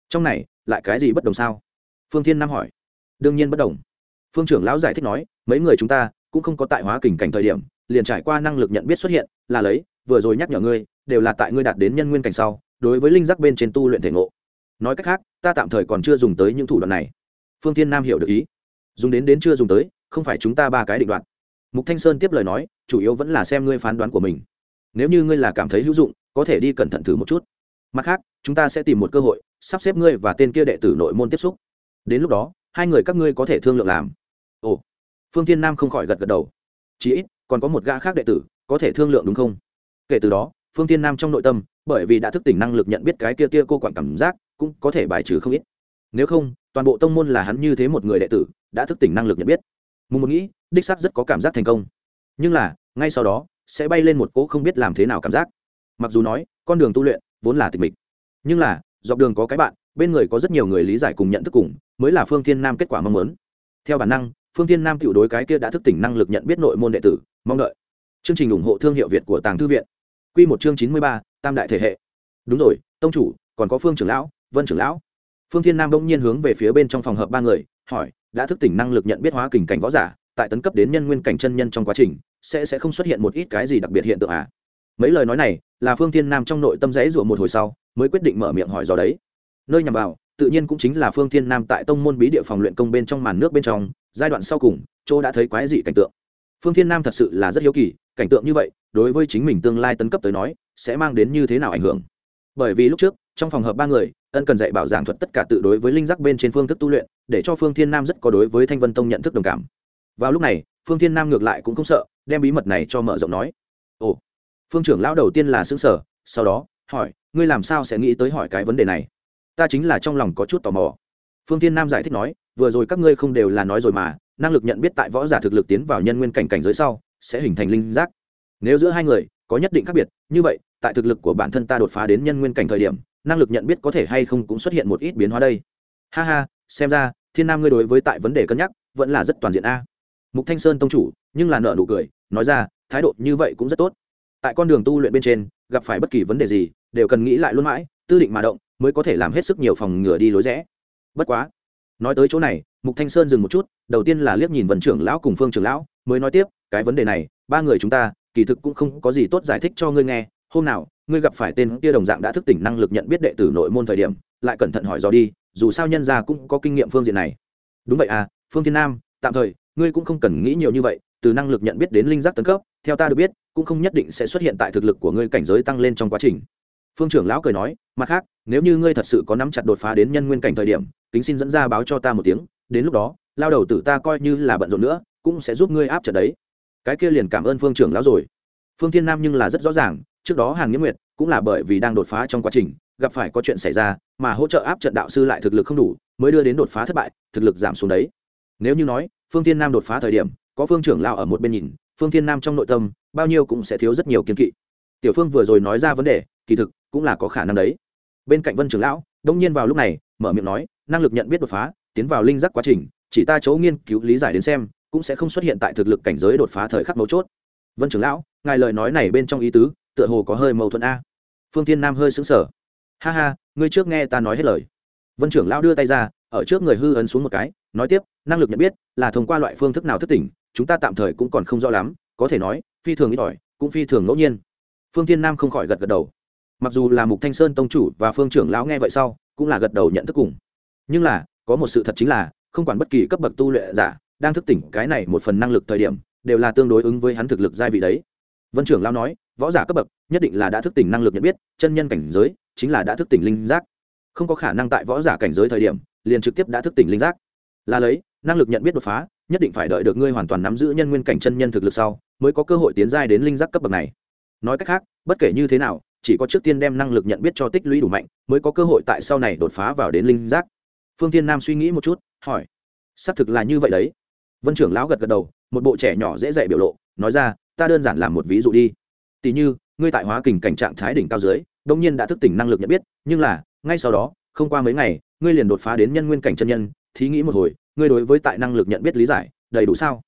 Trong này, lại cái gì bất đồng sao? Phương thiên nam hỏi. Đương nhiên bất đồng. Phương trưởng lão giải thích nói, mấy người chúng ta cũng không có tại hóa kình cảnh thời điểm, liền trải qua năng lực nhận biết xuất hiện, là lấy, vừa rồi nhắc nhở ngươi, đều là tại ngươi đạt đến nhân nguyên cảnh sau, đối với linh giác bên trên tu luyện thể ngộ. Nói cách khác, ta tạm thời còn chưa dùng tới những thủ đoạn này. Phương thiên nam hiểu được ý. Dùng đến đến chưa dùng tới, không phải chúng ta ba cái định đoạn mục thanh sơn tiếp lời nói, chủ yếu vẫn là xem ngươi phán đoán của mình. Nếu như ngươi là cảm thấy hữu dụng, có thể đi cẩn thận thử một chút. Mặt khác, chúng ta sẽ tìm một cơ hội, sắp xếp ngươi và tên kia đệ tử nội môn tiếp xúc. Đến lúc đó, hai người các ngươi có thể thương lượng làm. Ồ. Phương thiên nam không khỏi gật gật đầu. Chí ít, còn có một gã khác đệ tử, có thể thương lượng đúng không? Kể từ đó, phương thiên nam trong nội tâm, bởi vì đã thức tỉnh năng lực nhận biết cái kia kia cô quản cảm giác, cũng có thể bài trừ không ít. Nếu không, toàn bộ tông môn là hắn như thế một người đệ tử, đã thức tỉnh năng lực nhận biết mùng một nghĩ, đích xác rất có cảm giác thành công. Nhưng là, ngay sau đó, sẽ bay lên một cỗ không biết làm thế nào cảm giác. Mặc dù nói, con đường tu luyện vốn là tịch mịch. Nhưng là, dọc đường có cái bạn, bên người có rất nhiều người lý giải cùng nhận thức cùng, mới là phương thiên nam kết quả mong muốn. Theo bản năng, phương thiên nam tự đối cái kia đã thức tỉnh năng lực nhận biết nội môn đệ tử, mong đợi. Chương trình ủng hộ thương hiệu việt của tàng thư viện. Q một chương chín mươi ba, tam đại thể hệ. Đúng rồi, tông chủ, còn có phương trưởng lão, vân trưởng lão. Phương thiên nam bỗng nhiên hướng về phía bên trong phòng hợp ba người, hỏi đã thức tỉnh năng lực nhận biết hóa kình cảnh võ giả, tại tấn cấp đến nhân nguyên cảnh chân nhân trong quá trình, sẽ sẽ không xuất hiện một ít cái gì đặc biệt hiện tượng à? Mấy lời nói này, là phương thiên nam trong nội tâm rẽ rủa một hồi sau, mới quyết định mở miệng hỏi do đấy. Nơi nhằm vào, tự nhiên cũng chính là phương thiên nam tại tông môn bí địa phòng luyện công bên trong màn nước bên trong, giai đoạn sau cùng, chỗ đã thấy quái dị cảnh tượng. Phương thiên nam thật sự là rất hiếu kỳ, cảnh tượng như vậy, đối với chính mình tương lai tấn cấp tới nói, sẽ mang đến như thế nào ảnh hưởng? Bởi vì lúc trước, trong phòng hợp ba người ân cần dạy bảo giảng thuật tất cả tự đối với linh giác bên trên phương thức tu luyện, để cho phương thiên nam rất có đối với thanh vân tông nhận thức đồng cảm. Vào lúc này, phương thiên nam ngược lại cũng không sợ, đem bí mật này cho mở rộng nói. Ồ, phương trưởng lão đầu tiên là xứng sở sau đó, hỏi, ngươi làm sao sẽ nghĩ tới hỏi cái vấn đề này? Ta chính là trong lòng có chút tò mò. Phương thiên nam giải thích nói, vừa rồi các ngươi không đều là nói rồi mà, năng lực nhận biết tại võ giả thực lực tiến vào nhân nguyên cảnh cảnh giới sau, sẽ hình thành linh giác. Nếu giữa hai người có nhất định khác biệt, như vậy, tại thực lực của bản thân ta đột phá đến nhân nguyên cảnh thời điểm năng lực nhận biết có thể hay không cũng xuất hiện một ít biến hóa đây. Ha ha, xem ra, thiên nam ngươi đối với tại vấn đề cân nhắc, vẫn là rất toàn diện a. Mục thanh sơn tông chủ, nhưng là nợ nụ cười, nói ra, thái độ như vậy cũng rất tốt. Tại con đường tu luyện bên trên, gặp phải bất kỳ vấn đề gì, đều cần nghĩ lại luôn mãi, tư định mà động, mới có thể làm hết sức nhiều phòng ngừa đi lối rẽ. Bất quá, nói tới chỗ này, mục thanh sơn dừng một chút, đầu tiên là liếc nhìn vần trưởng lão cùng phương trưởng lão, mới nói tiếp, cái vấn đề này, ba người chúng ta, kỳ thực cũng không có gì tốt giải thích cho ngươi nghe, hôm nào ngươi gặp phải tên kia đồng dạng đã thức tỉnh năng lực nhận biết đệ tử nội môn thời điểm, lại cẩn thận hỏi dò đi, dù sao nhân gia cũng có kinh nghiệm phương diện này. Đúng vậy à phương thiên nam, tạm thời, ngươi cũng không cần nghĩ nhiều như vậy, từ năng lực nhận biết đến linh giác tấn cấp, theo ta được biết, cũng không nhất định sẽ xuất hiện tại thực lực của ngươi cảnh giới tăng lên trong quá trình. Phương trưởng lão cười nói, mặt khác, nếu như ngươi thật sự có nắm chặt đột phá đến nhân nguyên cảnh thời điểm, kính xin dẫn ra báo cho ta một tiếng, đến lúc đó, lao đầu tử ta coi như là bận rộn nữa, cũng sẽ giúp ngươi áp trận đấy. Cái kia liền cảm ơn phương trưởng lão rồi. Phương thiên nam nhưng là rất rõ ràng trước đó hàng nghĩa nguyệt cũng là bởi vì đang đột phá trong quá trình, gặp phải có chuyện xảy ra, mà hỗ trợ áp trận đạo sư lại thực lực không đủ, mới đưa đến đột phá thất bại, thực lực giảm xuống đấy. Nếu như nói, phương thiên nam đột phá thời điểm, có phương trưởng lao ở một bên nhìn, phương thiên nam trong nội tâm, bao nhiêu cũng sẽ thiếu rất nhiều kiên kỵ. Tiểu phương vừa rồi nói ra vấn đề, kỳ thực cũng là có khả năng đấy. Bên cạnh vân trưởng lão, đông nhiên vào lúc này, mở miệng nói, năng lực nhận biết đột phá, tiến vào linh giác quá trình, chỉ ta chỗ nghiên cứu lý giải đến xem, cũng sẽ không xuất hiện tại thực lực cảnh giới đột phá thời khắc mấu chốt. Vân trưởng lão, ngài lời nói này bên trong ý tứ tựa hồ có hơi mâu thuẫn a. Phương thiên nam hơi xứng sở ha ha, ngươi trước nghe ta nói hết lời. Vân trưởng lão đưa tay ra, ở trước người hư ấn xuống một cái, nói tiếp, năng lực nhận biết là thông qua loại phương thức nào thức tỉnh, chúng ta tạm thời cũng còn không rõ lắm, có thể nói, phi thường ít ỏi, cũng phi thường ngẫu nhiên. Phương thiên nam không khỏi gật gật đầu. Mặc dù là mục thanh sơn tông chủ và phương trưởng lão nghe vậy sau, cũng là gật đầu nhận thức cùng. Nhưng là, có một sự thật chính là, không quản bất kỳ cấp bậc tu luyện giả đang thức tỉnh cái này một phần năng lực thời điểm, đều là tương đối ứng với hắn thực lực giai vị đấy. Vân trưởng lão nói võ giả cấp bậc, nhất định là đã thức tỉnh năng lực nhận biết, chân nhân cảnh giới, chính là đã thức tỉnh linh giác. Không có khả năng tại võ giả cảnh giới thời điểm, liền trực tiếp đã thức tỉnh linh giác. Là lấy, năng lực nhận biết đột phá, nhất định phải đợi được ngươi hoàn toàn nắm giữ nhân nguyên cảnh chân nhân thực lực sau, mới có cơ hội tiến giai đến linh giác cấp bậc này. Nói cách khác, bất kể như thế nào, chỉ có trước tiên đem năng lực nhận biết cho tích lũy đủ mạnh, mới có cơ hội tại sau này đột phá vào đến linh giác. Phương tiên nam suy nghĩ một chút, hỏi, xác thực là như vậy đấy. Vân trưởng lão gật gật đầu, một bộ trẻ nhỏ dễ dạy biểu lộ, nói ra, ta đơn giản làm một ví dụ đi tỉ như, ngươi tại hóa kình cảnh trạng thái đỉnh cao dưới đông nhiên đã thức tỉnh năng lực nhận biết, nhưng là, ngay sau đó, không qua mấy ngày, ngươi liền đột phá đến nhân nguyên cảnh chân nhân, thí nghĩ một hồi, ngươi đối với tại năng lực nhận biết lý giải, đầy đủ sao?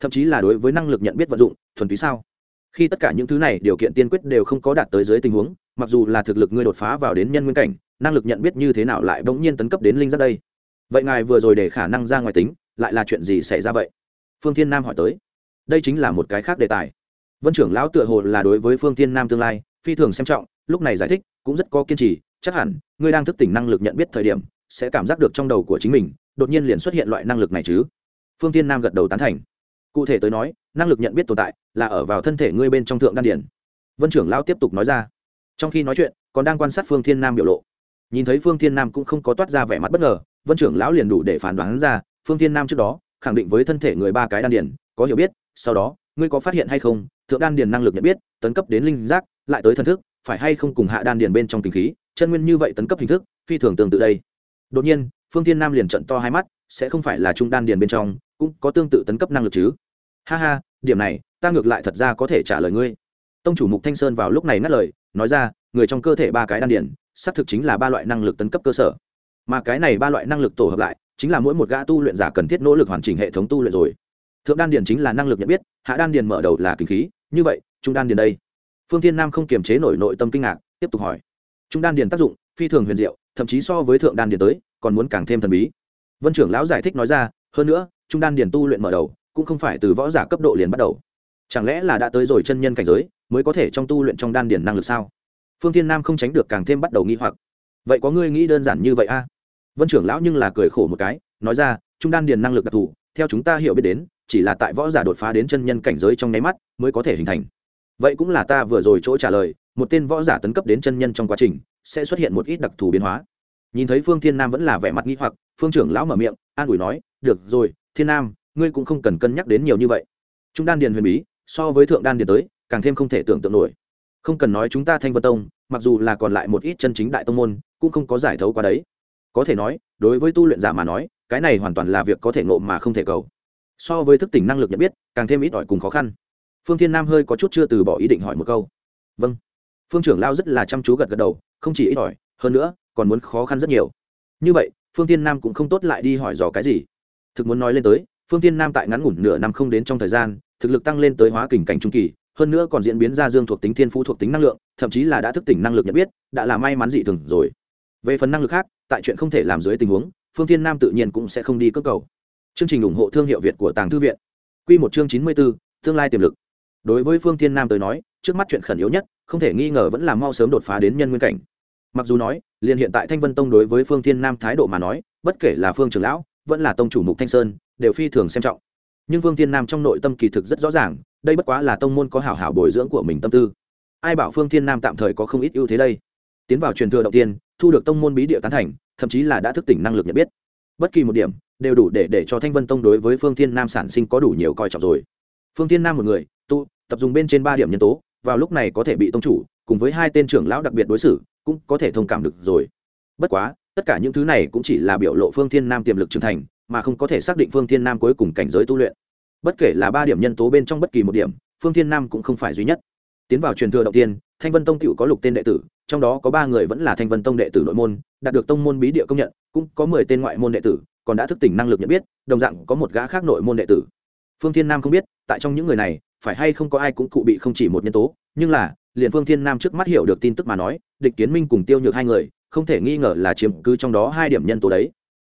Thậm chí là đối với năng lực nhận biết vận dụng, thuần túy sao? Khi tất cả những thứ này điều kiện tiên quyết đều không có đạt tới dưới tình huống, mặc dù là thực lực ngươi đột phá vào đến nhân nguyên cảnh, năng lực nhận biết như thế nào lại bỗng nhiên tấn cấp đến linh giác đây? Vậy ngài vừa rồi để khả năng ra ngoài tính, lại là chuyện gì xảy ra vậy? Phương thiên nam hỏi tới. Đây chính là một cái khác đề tài vân trưởng lão tựa hồ là đối với phương thiên nam tương lai, phi thường xem trọng, lúc này giải thích, cũng rất có kiên trì, chắc hẳn, ngươi đang thức tỉnh năng lực nhận biết thời điểm, sẽ cảm giác được trong đầu của chính mình, đột nhiên liền xuất hiện loại năng lực này chứ. Phương tiên nam gật đầu tán thành. Cụ thể tới nói, năng lực nhận biết tồn tại, là ở vào thân thể ngươi bên trong thượng đan điển. Vân trưởng lão tiếp tục nói ra. Trong khi nói chuyện, còn đang quan sát phương thiên nam biểu lộ. Nhìn thấy phương thiên nam cũng không có toát ra vẻ mặt bất ngờ, vân trưởng lão liền đủ để phán đoán ra, phương thiên nam trước đó, khẳng định với thân thể người ba cái đan điển, có hiểu biết, sau đó, ngươi có phát hiện hay không thượng đan Điền năng lực nhận biết, tấn cấp đến linh giác, lại tới thần thức, phải hay không cùng hạ đan Điền bên trong tình khí, chân nguyên như vậy tấn cấp hình thức, phi thường tương tự đây. Đột nhiên, phương thiên nam liền trận to hai mắt, sẽ không phải là trung đan điền bên trong, cũng có tương tự tấn cấp năng lực chứ. Ha ha, điểm này, ta ngược lại thật ra có thể trả lời ngươi. Tông chủ mục thanh sơn vào lúc này ngắt lời, nói ra, người trong cơ thể ba cái đan điền, xác thực chính là ba loại năng lực tấn cấp cơ sở. Mà cái này ba loại năng lực tổ hợp lại, chính là mỗi một gã tu luyện giả cần thiết nỗ lực hoàn chỉnh hệ thống tu luyện rồi. Thượng đan điền chính là năng lực nhận biết, hạ đan điền mở đầu là kinh khí như vậy, trung đan điền đây. Phương thiên nam không kiềm chế nổi nội tâm kinh ngạc, tiếp tục hỏi. Trung đan điền tác dụng, phi thường huyền diệu, thậm chí so với thượng đan điền tới, còn muốn càng thêm thần bí. Vân trưởng lão giải thích nói ra, hơn nữa, trung đan điền tu luyện mở đầu, cũng không phải từ võ giả cấp độ liền bắt đầu. Chẳng lẽ là đã tới rồi chân nhân cảnh giới, mới có thể trong tu luyện trong đan điền năng lực sao? Phương thiên nam không tránh được càng thêm bắt đầu nghi hoặc. Vậy có ngươi nghĩ đơn giản như vậy a vân trưởng lão nhưng là cười khổ một cái, nói ra, trung đan điền năng lực đặc thù, theo chúng ta hiểu biết đến chỉ là tại võ giả đột phá đến chân nhân cảnh giới trong nháy mắt mới có thể hình thành. Vậy cũng là ta vừa rồi chỗ trả lời, một tên võ giả tấn cấp đến chân nhân trong quá trình sẽ xuất hiện một ít đặc thù biến hóa. Nhìn thấy phương thiên nam vẫn là vẻ mặt nghi hoặc, phương trưởng lão mở miệng, an ủi nói, được rồi, thiên nam, ngươi cũng không cần cân nhắc đến nhiều như vậy. Chúng đan điền huyền bí, so với thượng đan điền tới, càng thêm không thể tưởng tượng nổi. Không cần nói chúng ta thanh vân tông, mặc dù là còn lại một ít chân chính đại tông môn, cũng không có giải thấu qua đấy. Có thể nói, đối với tu luyện giả mà nói, cái này hoàn toàn là việc có thể ngộ mà không thể cầu so với thức tỉnh năng lực nhận biết, càng thêm ít ỏi cùng khó khăn. Phương thiên nam hơi có chút chưa từ bỏ ý định hỏi một câu. Vâng. Phương trưởng lao rất là chăm chú gật gật đầu, không chỉ ít ỏi, hơn nữa, còn muốn khó khăn rất nhiều. Như vậy, phương thiên nam cũng không tốt lại đi hỏi dò cái gì. Thực muốn nói lên tới, phương thiên nam tại ngắn ngủn nửa năm không đến trong thời gian, thực lực tăng lên tới hóa kình cảnh trung kỳ, hơn nữa còn diễn biến ra dương thuộc tính thiên phú thuộc tính năng lượng, thậm chí là đã thức tỉnh năng lực nhận biết, đã là may mắn dị thường rồi. Về phần năng lực khác, tại chuyện không thể làm dưới tình huống, phương thiên nam tự nhiên cũng sẽ không đi cơ cầu chương trình ủng hộ thương hiệu việt của tàng thư viện. Quy một chương chín mươi bốn tương lai tiềm lực. Đối với phương thiên nam tới nói, trước mắt chuyện khẩn yếu nhất, không thể nghi ngờ vẫn là mau sớm đột phá đến nhân nguyên cảnh. Mặc dù nói, liền hiện tại thanh vân tông đối với phương thiên nam thái độ mà nói, bất kể là phương trưởng lão, vẫn là tông chủ mục thanh sơn, đều phi thường xem trọng. Nhưng phương thiên nam trong nội tâm kỳ thực rất rõ ràng, đây bất quá là tông môn có hảo hảo bồi dưỡng của mình tâm tư. Ai bảo phương thiên nam tạm thời có không ít ưu thế đây? Tiến vào truyền thừa đầu tiên, thu được tông môn bí địa tán thành, thậm chí là đã thức tỉnh năng lực nhận biết. Bất kỳ một điểm đều đủ để để cho thanh vân tông đối với phương thiên nam sản sinh có đủ nhiều coi trọng rồi. Phương thiên nam một người tu tập dùng bên trên ba điểm nhân tố, vào lúc này có thể bị tông chủ, cùng với hai tên trưởng lão đặc biệt đối xử, cũng có thể thông cảm được rồi. Bất quá, tất cả những thứ này cũng chỉ là biểu lộ phương thiên nam tiềm lực trưởng thành, mà không có thể xác định phương thiên nam cuối cùng cảnh giới tu luyện. Bất kể là ba điểm nhân tố bên trong bất kỳ một điểm, phương thiên nam cũng không phải duy nhất. Tiến vào truyền thừa đầu tiên, thanh vân tông cựu có lục tên đệ tử trong đó có ba người vẫn là thanh vân tông đệ tử nội môn, đạt được tông môn bí địa công nhận, cũng có mười tên ngoại môn đệ tử, còn đã thức tỉnh năng lực nhận biết, đồng dạng có một gã khác nội môn đệ tử. Phương thiên nam không biết, tại trong những người này, phải hay không có ai cũng cụ bị không chỉ một nhân tố, nhưng là, liền phương thiên nam trước mắt hiểu được tin tức mà nói, địch kiến minh cùng tiêu nhược hai người, không thể nghi ngờ là chiếm cứ trong đó hai điểm nhân tố đấy.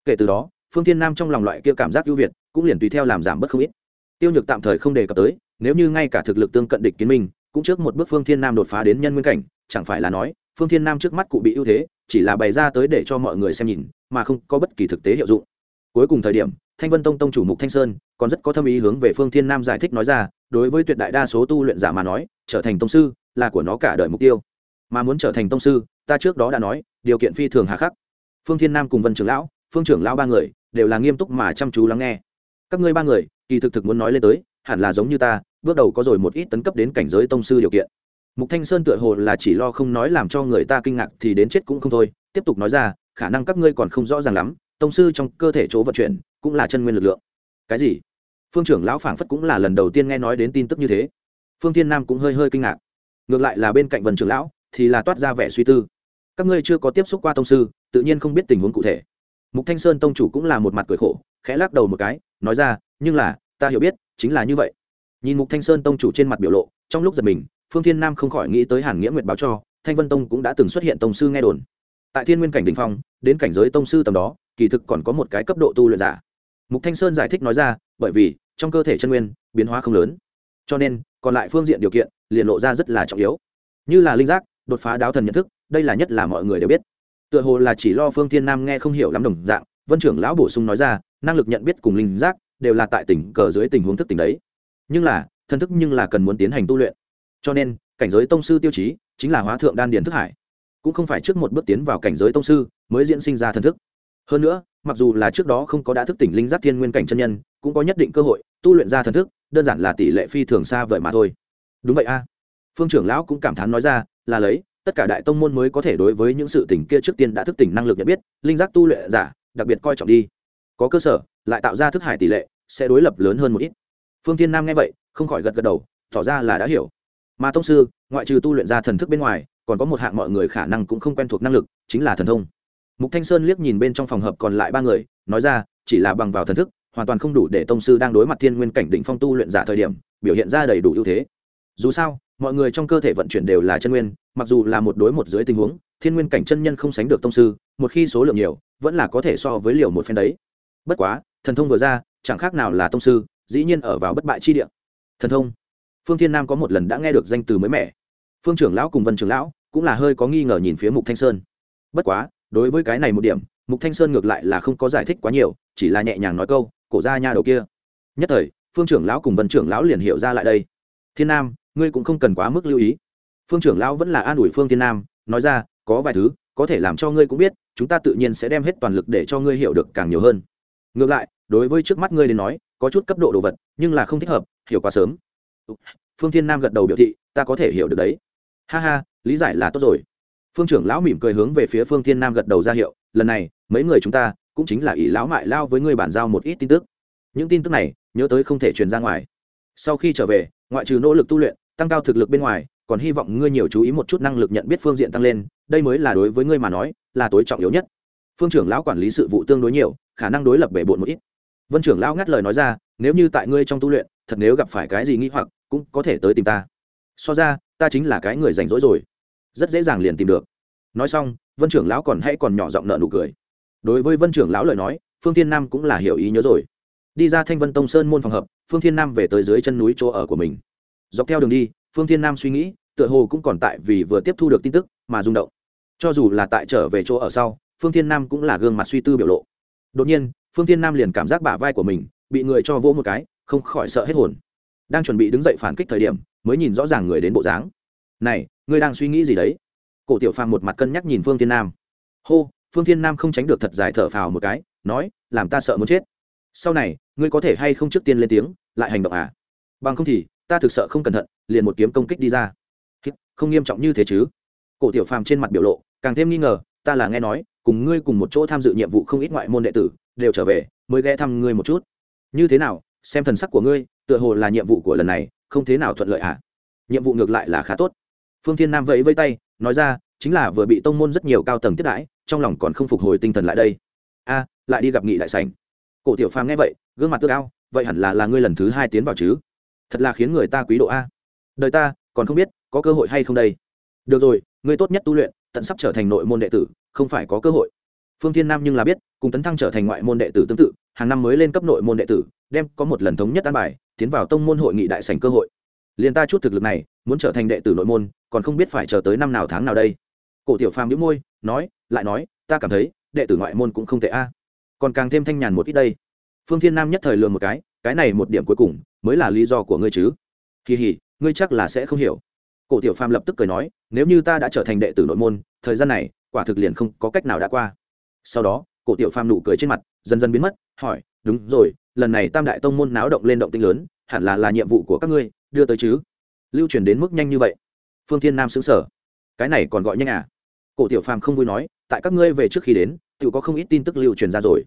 Kể từ đó, phương thiên nam trong lòng loại kia cảm giác ưu việt, cũng liền tùy theo làm giảm bớt không ít. Tiêu nhược tạm thời không đề cập tới, nếu như ngay cả thực lực tương cận địch kiến minh, cũng trước một bước phương thiên nam đột phá đến nhân nguyên cảnh chẳng phải là nói, phương thiên nam trước mắt cụ bị ưu thế, chỉ là bày ra tới để cho mọi người xem nhìn, mà không có bất kỳ thực tế hiệu dụng. Cuối cùng thời điểm, thanh vân tông tông chủ mục thanh sơn còn rất có thâm ý hướng về phương thiên nam giải thích nói ra, đối với tuyệt đại đa số tu luyện giả mà nói, trở thành tông sư là của nó cả đời mục tiêu. Mà muốn trở thành tông sư, ta trước đó đã nói, điều kiện phi thường hà khắc. Phương thiên nam cùng vân trưởng lão, phương trưởng lão ba người, đều là nghiêm túc mà chăm chú lắng nghe. Các ngươi ba người, kỳ thực thực muốn nói lên tới, hẳn là giống như ta, bước đầu có rồi một ít tấn cấp đến cảnh giới tông sư điều kiện mục thanh sơn tựa hồ là chỉ lo không nói làm cho người ta kinh ngạc thì đến chết cũng không thôi. Tiếp tục nói ra, khả năng các ngươi còn không rõ ràng lắm, tông sư trong cơ thể chỗ vận chuyển cũng là chân nguyên lực lượng. Cái gì? Phương trưởng lão phảng phất cũng là lần đầu tiên nghe nói đến tin tức như thế. Phương thiên nam cũng hơi hơi kinh ngạc. Ngược lại là bên cạnh vần trưởng lão thì là toát ra vẻ suy tư. Các ngươi chưa có tiếp xúc qua tông sư, tự nhiên không biết tình huống cụ thể. Mục thanh sơn tông chủ cũng là một mặt cười khổ, khẽ lắc đầu một cái, nói ra, nhưng là, ta hiểu biết, chính là như vậy. Nhìn mục thanh sơn tông chủ trên mặt biểu lộ, trong lúc giật mình phương thiên nam không khỏi nghĩ tới hàn nghĩa nguyệt báo cho, thanh vân tông cũng đã từng xuất hiện tông sư nghe đồn. Tại thiên nguyên cảnh đình phong, đến cảnh giới tông sư tầm đó, kỳ thực còn có một cái cấp độ tu luyện giả. Mục thanh sơn giải thích nói ra, bởi vì, trong cơ thể chân nguyên, biến hóa không lớn. Cho nên, còn lại phương diện điều kiện, liền lộ ra rất là trọng yếu. Như là linh giác, đột phá đáo thần nhận thức, đây là nhất là mọi người đều biết. Tựa hồ là chỉ lo phương thiên nam nghe không hiểu lắm đồng dạng, vân trưởng lão bổ sung nói ra, năng lực nhận biết cùng linh giác, đều là tại tỉnh cờ dưới tình huống thức tỉnh đấy. Nhưng là thân thức nhưng là cần muốn tiến hành tu luyện cho nên, cảnh giới tông sư tiêu chí chính là hóa thượng đan điền thức hải. Cũng không phải trước một bước tiến vào cảnh giới tông sư mới diễn sinh ra thần thức. Hơn nữa, mặc dù là trước đó không có đã thức tỉnh linh giác thiên nguyên cảnh chân nhân, cũng có nhất định cơ hội tu luyện ra thần thức, đơn giản là tỷ lệ phi thường xa vời mà thôi. Đúng vậy a. Phương trưởng lão cũng cảm thán nói ra, là lấy, tất cả đại tông môn mới có thể đối với những sự tỉnh kia trước tiên đã thức tỉnh năng lực nhận biết, linh giác tu luyện giả, đặc biệt coi trọng đi. Có cơ sở, lại tạo ra thức hải tỷ lệ sẽ đối lập lớn hơn một ít. Phương thiên nam nghe vậy, không khỏi gật gật đầu, tỏ ra là đã hiểu mà tông sư, ngoại trừ tu luyện ra thần thức bên ngoài, còn có một hạng mọi người khả năng cũng không quen thuộc năng lực, chính là thần thông. Mục thanh sơn liếc nhìn bên trong phòng hợp còn lại ba người, nói ra, chỉ là bằng vào thần thức, hoàn toàn không đủ để tông sư đang đối mặt thiên nguyên cảnh đỉnh phong tu luyện giả thời điểm, biểu hiện ra đầy đủ ưu thế. Dù sao, mọi người trong cơ thể vận chuyển đều là chân nguyên, mặc dù là một đối một dưới tình huống, thiên nguyên cảnh chân nhân không sánh được tông sư, một khi số lượng nhiều, vẫn là có thể so với liều một phen đấy. Bất quá, thần thông vừa ra, chẳng khác nào là tông sư, dĩ nhiên ở vào bất bại chi địa. Thần thông phương thiên nam có một lần đã nghe được danh từ mới mẻ. Phương trưởng lão cùng vân trưởng lão cũng là hơi có nghi ngờ nhìn phía mục thanh sơn. Bất quá, đối với cái này một điểm, mục thanh sơn ngược lại là không có giải thích quá nhiều, chỉ là nhẹ nhàng nói câu, cổ ra nha đầu kia. Nhất thời, phương trưởng lão cùng vân trưởng lão liền hiểu ra lại đây. Thiên nam, ngươi cũng không cần quá mức lưu ý. Phương trưởng lão vẫn là an ủi phương thiên nam, nói ra, có vài thứ, có thể làm cho ngươi cũng biết, chúng ta tự nhiên sẽ đem hết toàn lực để cho ngươi hiểu được càng nhiều hơn. Ngược lại, đối với trước mắt ngươi đến nói, có chút cấp độ đồ vật, nhưng là không thích hợp, hiểu quá sớm phương thiên nam gật đầu biểu thị, ta có thể hiểu được đấy. Ha ha, lý giải là tốt rồi. Phương trưởng lão mỉm cười hướng về phía phương thiên nam gật đầu ra hiệu, lần này, mấy người chúng ta cũng chính là ỷ lão mại lao với ngươi bản giao một ít tin tức. Những tin tức này, nhớ tới không thể truyền ra ngoài. Sau khi trở về, ngoại trừ nỗ lực tu luyện, tăng cao thực lực bên ngoài, còn hy vọng ngươi nhiều chú ý một chút năng lực nhận biết phương diện tăng lên, đây mới là đối với ngươi mà nói, là tối trọng yếu nhất. Phương trưởng lão quản lý sự vụ tương đối nhiều, khả năng đối lập bể bộn một ít. Vân trưởng lão ngắt lời nói ra nếu như tại ngươi trong tu luyện, thật nếu gặp phải cái gì nghĩ hoặc, cũng có thể tới tìm ta. So ra, ta chính là cái người rảnh rỗi rồi. Rất dễ dàng liền tìm được. Nói xong, vân trưởng lão còn hãy còn nhỏ giọng nợ nụ cười. Đối với vân trưởng lão lời nói, phương thiên nam cũng là hiểu ý nhớ rồi. Đi ra thanh vân tông sơn môn phòng hợp, phương thiên nam về tới dưới chân núi chỗ ở của mình. Dọc theo đường đi, phương thiên nam suy nghĩ, tựa hồ cũng còn tại vì vừa tiếp thu được tin tức mà rung động. Cho dù là tại trở về chỗ ở sau, phương thiên nam cũng là gương mặt suy tư biểu lộ. Đột nhiên, phương thiên nam liền cảm giác bả vai của mình bị người cho vỗ một cái, không khỏi sợ hết hồn. Đang chuẩn bị đứng dậy phản kích thời điểm, mới nhìn rõ ràng người đến bộ dáng. Này, ngươi đang suy nghĩ gì đấy? Cổ tiểu phàm một mặt cân nhắc nhìn phương thiên nam. Hô, phương thiên nam không tránh được thật dài thở phào một cái, nói, làm ta sợ muốn chết. Sau này, ngươi có thể hay không trước tiên lên tiếng, lại hành động à? Bằng không thì, ta thực sợ không cẩn thận, liền một kiếm công kích đi ra. Không nghiêm trọng như thế chứ? Cổ tiểu phàm trên mặt biểu lộ, càng thêm nghi ngờ, ta là nghe nói, cùng ngươi cùng một chỗ tham dự nhiệm vụ không ít ngoại môn đệ tử, đều trở về, mới ghé thăm ngươi một chút như thế nào, xem thần sắc của ngươi, tựa hồ là nhiệm vụ của lần này, không thế nào thuận lợi à nhiệm vụ ngược lại là khá tốt. Phương thiên nam vẫy vây tay, nói ra, chính là vừa bị tông môn rất nhiều cao tầng tiếp đãi, trong lòng còn không phục hồi tinh thần lại đây. A, lại đi gặp nghị đại sảnh. Cổ tiểu phàm nghe vậy, gương mặt tước ao vậy hẳn là là ngươi lần thứ hai tiến vào chứ? Thật là khiến người ta quý độ a. Đời ta, còn không biết, có cơ hội hay không đây? Được rồi, ngươi tốt nhất tu luyện, tận sắp trở thành nội môn đệ tử, không phải có cơ hội phương thiên nam nhưng là biết, cùng tấn thăng trở thành ngoại môn đệ tử tương tự, hàng năm mới lên cấp nội môn đệ tử, đem có một lần thống nhất an bài, tiến vào tông môn hội nghị đại sảnh cơ hội. Liền ta chút thực lực này, muốn trở thành đệ tử nội môn, còn không biết phải chờ tới năm nào tháng nào đây. Cổ tiểu phàm nhíu môi, nói, lại nói, ta cảm thấy, đệ tử ngoại môn cũng không tệ a. Còn càng thêm thanh nhàn một ít đây. Phương thiên nam nhất thời lường một cái cái này một điểm cuối cùng, mới là lý do của ngươi chứ. Kỳ hỉ, ngươi chắc là sẽ không hiểu. Cổ tiểu phàm lập tức cười nói, nếu như ta đã trở thành đệ tử nội môn, thời gian này, quả thực liền không có cách nào đã qua sau đó, cổ tiểu phàm nụ cười trên mặt dần dần biến mất, hỏi, đúng rồi, lần này tam đại tông môn náo động lên động tinh lớn, hẳn là là nhiệm vụ của các ngươi, đưa tới chứ? Lưu truyền đến mức nhanh như vậy. Phương thiên nam xứng sở cái này còn gọi nhanh à? Cổ tiểu phàm không vui nói, tại các ngươi về trước khi đến tự có không ít tin tức lưu truyền ra rồi.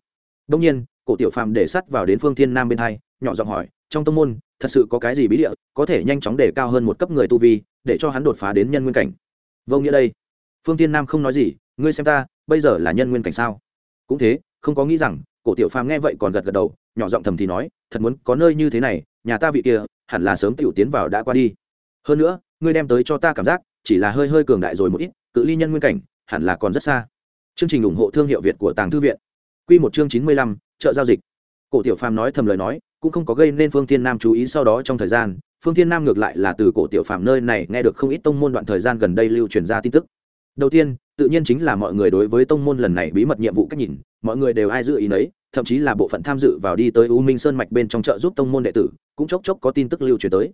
Đông nhiên, cổ tiểu phàm để sắt vào đến phương thiên nam bên hai, nhỏ giọng hỏi, trong tông môn, thật sự có cái gì bí địa, có thể nhanh chóng để cao hơn một cấp người tu vi, để cho hắn đột phá đến nhân nguyên cảnh? Vô nghĩa đây. Phương thiên nam không nói gì, ngươi xem ta bây giờ là nhân nguyên cảnh sao? Cũng thế, không có nghĩ rằng, cổ tiểu phàm nghe vậy còn gật gật đầu, nhỏ giọng thầm thì nói, thật muốn có nơi như thế này, nhà ta vị kia, hẳn là sớm tiểu tiến vào đã qua đi. Hơn nữa, ngươi đem tới cho ta cảm giác, chỉ là hơi hơi cường đại rồi một ít, cự ly nhân nguyên cảnh, hẳn là còn rất xa. Chương trình ủng hộ thương hiệu việt của tàng thư viện. Quy một chương chín mươi lăm, chợ giao dịch. Cổ tiểu phàm nói thầm lời nói, cũng không có gây nên phương thiên nam chú ý sau đó trong thời gian, phương thiên nam ngược lại là từ cổ tiểu phàm nơi này nghe được không ít tông môn đoạn thời gian gần đây lưu truyền ra tin tức. Đầu tiên tự nhiên chính là mọi người đối với tông môn lần này bí mật nhiệm vụ cách nhìn, mọi người đều ai dự ý nấy, thậm chí là bộ phận tham dự vào đi tới u minh sơn mạch bên trong chợ giúp tông môn đệ tử, cũng chốc chốc có tin tức lưu truyền tới.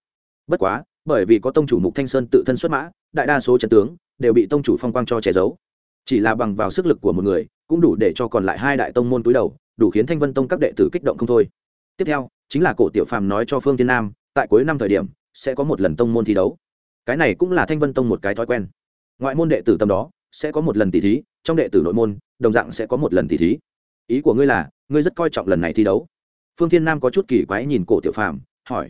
Bất quá, bởi vì có tông chủ mục thanh sơn tự thân xuất mã, đại đa số trận tướng đều bị tông chủ phong quang cho che giấu. Chỉ là bằng vào sức lực của một người, cũng đủ để cho còn lại hai đại tông môn túi đầu, đủ khiến thanh vân tông các đệ tử kích động không thôi. Tiếp theo, chính là cổ tiểu phàm nói cho phương Thiên nam, tại cuối năm thời điểm, sẽ có một lần tông môn thi đấu. Cái này cũng là thanh vân tông một cái thói quen. Ngoại môn đệ tử tâm đó sẽ có một lần tỷ thí, trong đệ tử nội môn, đồng dạng sẽ có một lần tỷ thí. Ý của ngươi là, ngươi rất coi trọng lần này thi đấu. Phương thiên nam có chút kỳ quái nhìn cổ tiểu phàm, hỏi,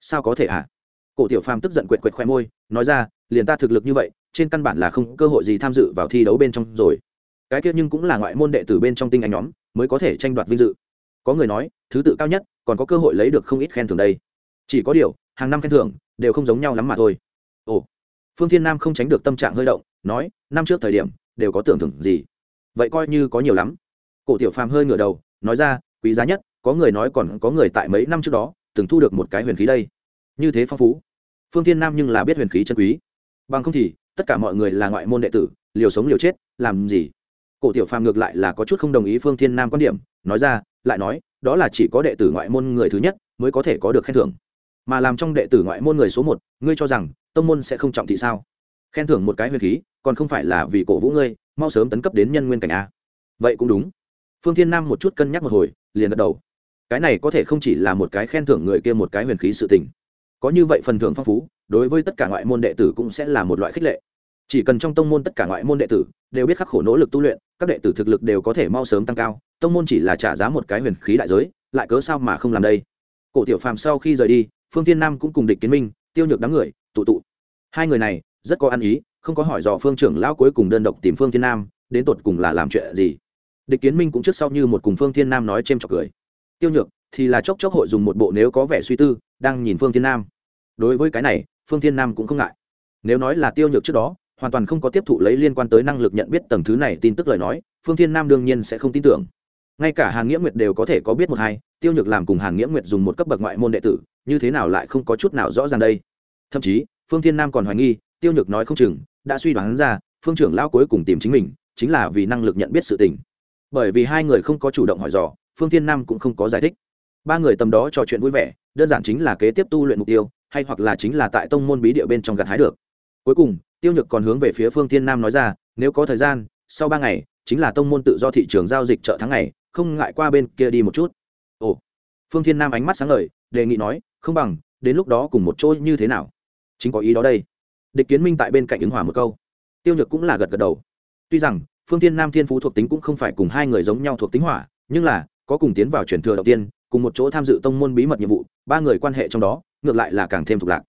sao có thể ạ à? cổ tiểu phàm tức giận quệt quệt khoe môi, nói ra, liền ta thực lực như vậy, trên căn bản là không cơ hội gì tham dự vào thi đấu bên trong rồi. Cái kia nhưng cũng là ngoại môn đệ tử bên trong tinh anh nhóm, mới có thể tranh đoạt vinh dự. Có người nói, thứ tự cao nhất, còn có cơ hội lấy được không ít khen thưởng đây. Chỉ có điều, hàng năm khen thưởng đều không giống nhau lắm mà thôi. Ồ, phương thiên nam không tránh được tâm trạng hơi động nói, năm trước thời điểm, đều có tưởng thưởng gì. Vậy coi như có nhiều lắm. Cổ tiểu phàm hơi ngửa đầu, nói ra, quý giá nhất, có người nói còn có người tại mấy năm trước đó, từng thu được một cái huyền khí đây. Như thế phong phú. Phương thiên nam nhưng là biết huyền khí chân quý. Bằng không thì, tất cả mọi người là ngoại môn đệ tử, liều sống liều chết, làm gì? Cổ tiểu phàm ngược lại là có chút không đồng ý phương thiên nam quan điểm, nói ra, lại nói, đó là chỉ có đệ tử ngoại môn người thứ nhất mới có thể có được khen thưởng. Mà làm trong đệ tử ngoại môn người số một, ngươi cho rằng, tông môn sẽ không trọng thị sao? Khen thưởng một cái huyền khí còn không phải là vì cổ vũ ngươi, mau sớm tấn cấp đến nhân nguyên cảnh a. Vậy cũng đúng. Phương thiên nam một chút cân nhắc một hồi, liền gật đầu. Cái này có thể không chỉ là một cái khen thưởng người kia một cái huyền khí sự tình. Có như vậy phần thưởng phong phú, đối với tất cả ngoại môn đệ tử cũng sẽ là một loại khích lệ. Chỉ cần trong tông môn tất cả ngoại môn đệ tử đều biết khắc khổ nỗ lực tu luyện, các đệ tử thực lực đều có thể mau sớm tăng cao, tông môn chỉ là trả giá một cái huyền khí đại giới, lại cớ sao mà không làm đây? Cổ tiểu phàm sau khi rời đi, phương tiên nam cũng cùng địch kiến minh, tiêu nhược đám người, tụ tụ. Hai người này rất có ăn ý không có hỏi dò phương trưởng lão cuối cùng đơn độc tìm phương thiên nam, đến tột cùng là làm chuyện gì. Địch kiến minh cũng trước sau như một cùng phương thiên nam nói c h trọc cười. Tiêu nhược, thì là chốc chốc hội dùng một bộ nếu có vẻ suy tư, đang nhìn phương thiên nam. Đối với cái này, phương thiên nam cũng không ngại. Nếu nói là tiêu nhược trước đó, hoàn toàn không có tiếp thụ lấy liên quan tới năng lực nhận biết tầng thứ này tin tức lời nói, phương thiên nam đương nhiên sẽ không tin tưởng. Ngay cả hàn nghĩa nguyệt đều có thể có biết một hai, tiêu nhược làm cùng hàn nghĩa nguyệt dùng một cấp bậc ngoại môn đệ tử, như thế nào lại không có chút nào rõ ràng đây. Thậm chí, phương thiên nam còn hoài nghi tiêu nhược nói không chừng, đã suy đoán ra, phương trưởng lao cuối cùng tìm chính mình, chính là vì năng lực nhận biết sự tình. Bởi vì hai người không có chủ động hỏi dò, phương thiên nam cũng không có giải thích. Ba người tầm đó trò chuyện vui vẻ, đơn giản chính là kế tiếp tu luyện mục tiêu, hay hoặc là chính là tại tông môn bí địa bên trong gặt hái được. Cuối cùng, tiêu nhược còn hướng về phía phương thiên nam nói ra, nếu có thời gian, sau ba ngày, chính là tông môn tự do thị trường giao dịch chợ tháng ngày, không ngại qua bên kia đi một chút. Ồ. Phương thiên nam ánh mắt sáng ngời, đề nghị nói, không bằng, đến lúc đó cùng một chỗ như thế nào? Chính có ý đó đây địch kiến minh tại bên cạnh ứng hòa một câu. Tiêu nhược cũng là gật gật đầu. Tuy rằng, phương thiên nam thiên phú thuộc tính cũng không phải cùng hai người giống nhau thuộc tính hỏa, nhưng là, có cùng tiến vào truyền thừa đầu tiên, cùng một chỗ tham dự tông môn bí mật nhiệm vụ, ba người quan hệ trong đó, ngược lại là càng thêm thuộc lạc.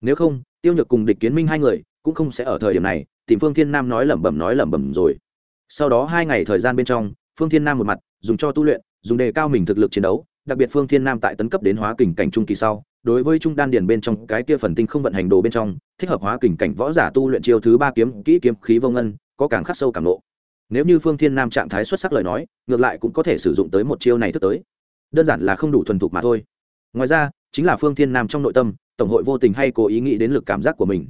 Nếu không, tiêu nhược cùng địch kiến minh hai người, cũng không sẽ ở thời điểm này, tìm phương thiên nam nói lẩm bẩm nói lẩm bẩm rồi. Sau đó hai ngày thời gian bên trong, phương thiên nam một mặt, dùng cho tu luyện, dùng đề cao mình thực lực chiến đấu, đặc biệt phương thiên nam tại tấn cấp đến hóa kình cảnh trung kỳ sau đối với trung đan điền bên trong, cái kia phần tinh không vận hành đồ bên trong, thích hợp hóa kình cảnh võ giả tu luyện chiêu thứ ba kiếm, kỹ kiếm, khí vô ngân, có càng khắc sâu càng lộ. nếu như phương thiên nam trạng thái xuất sắc lời nói, ngược lại cũng có thể sử dụng tới một chiêu này thức tới. Đơn giản là không đủ thuần thục mà thôi. Ngoài ra, chính là phương thiên nam trong nội tâm, tổng hội vô tình hay cố ý nghĩ đến lực cảm giác của mình.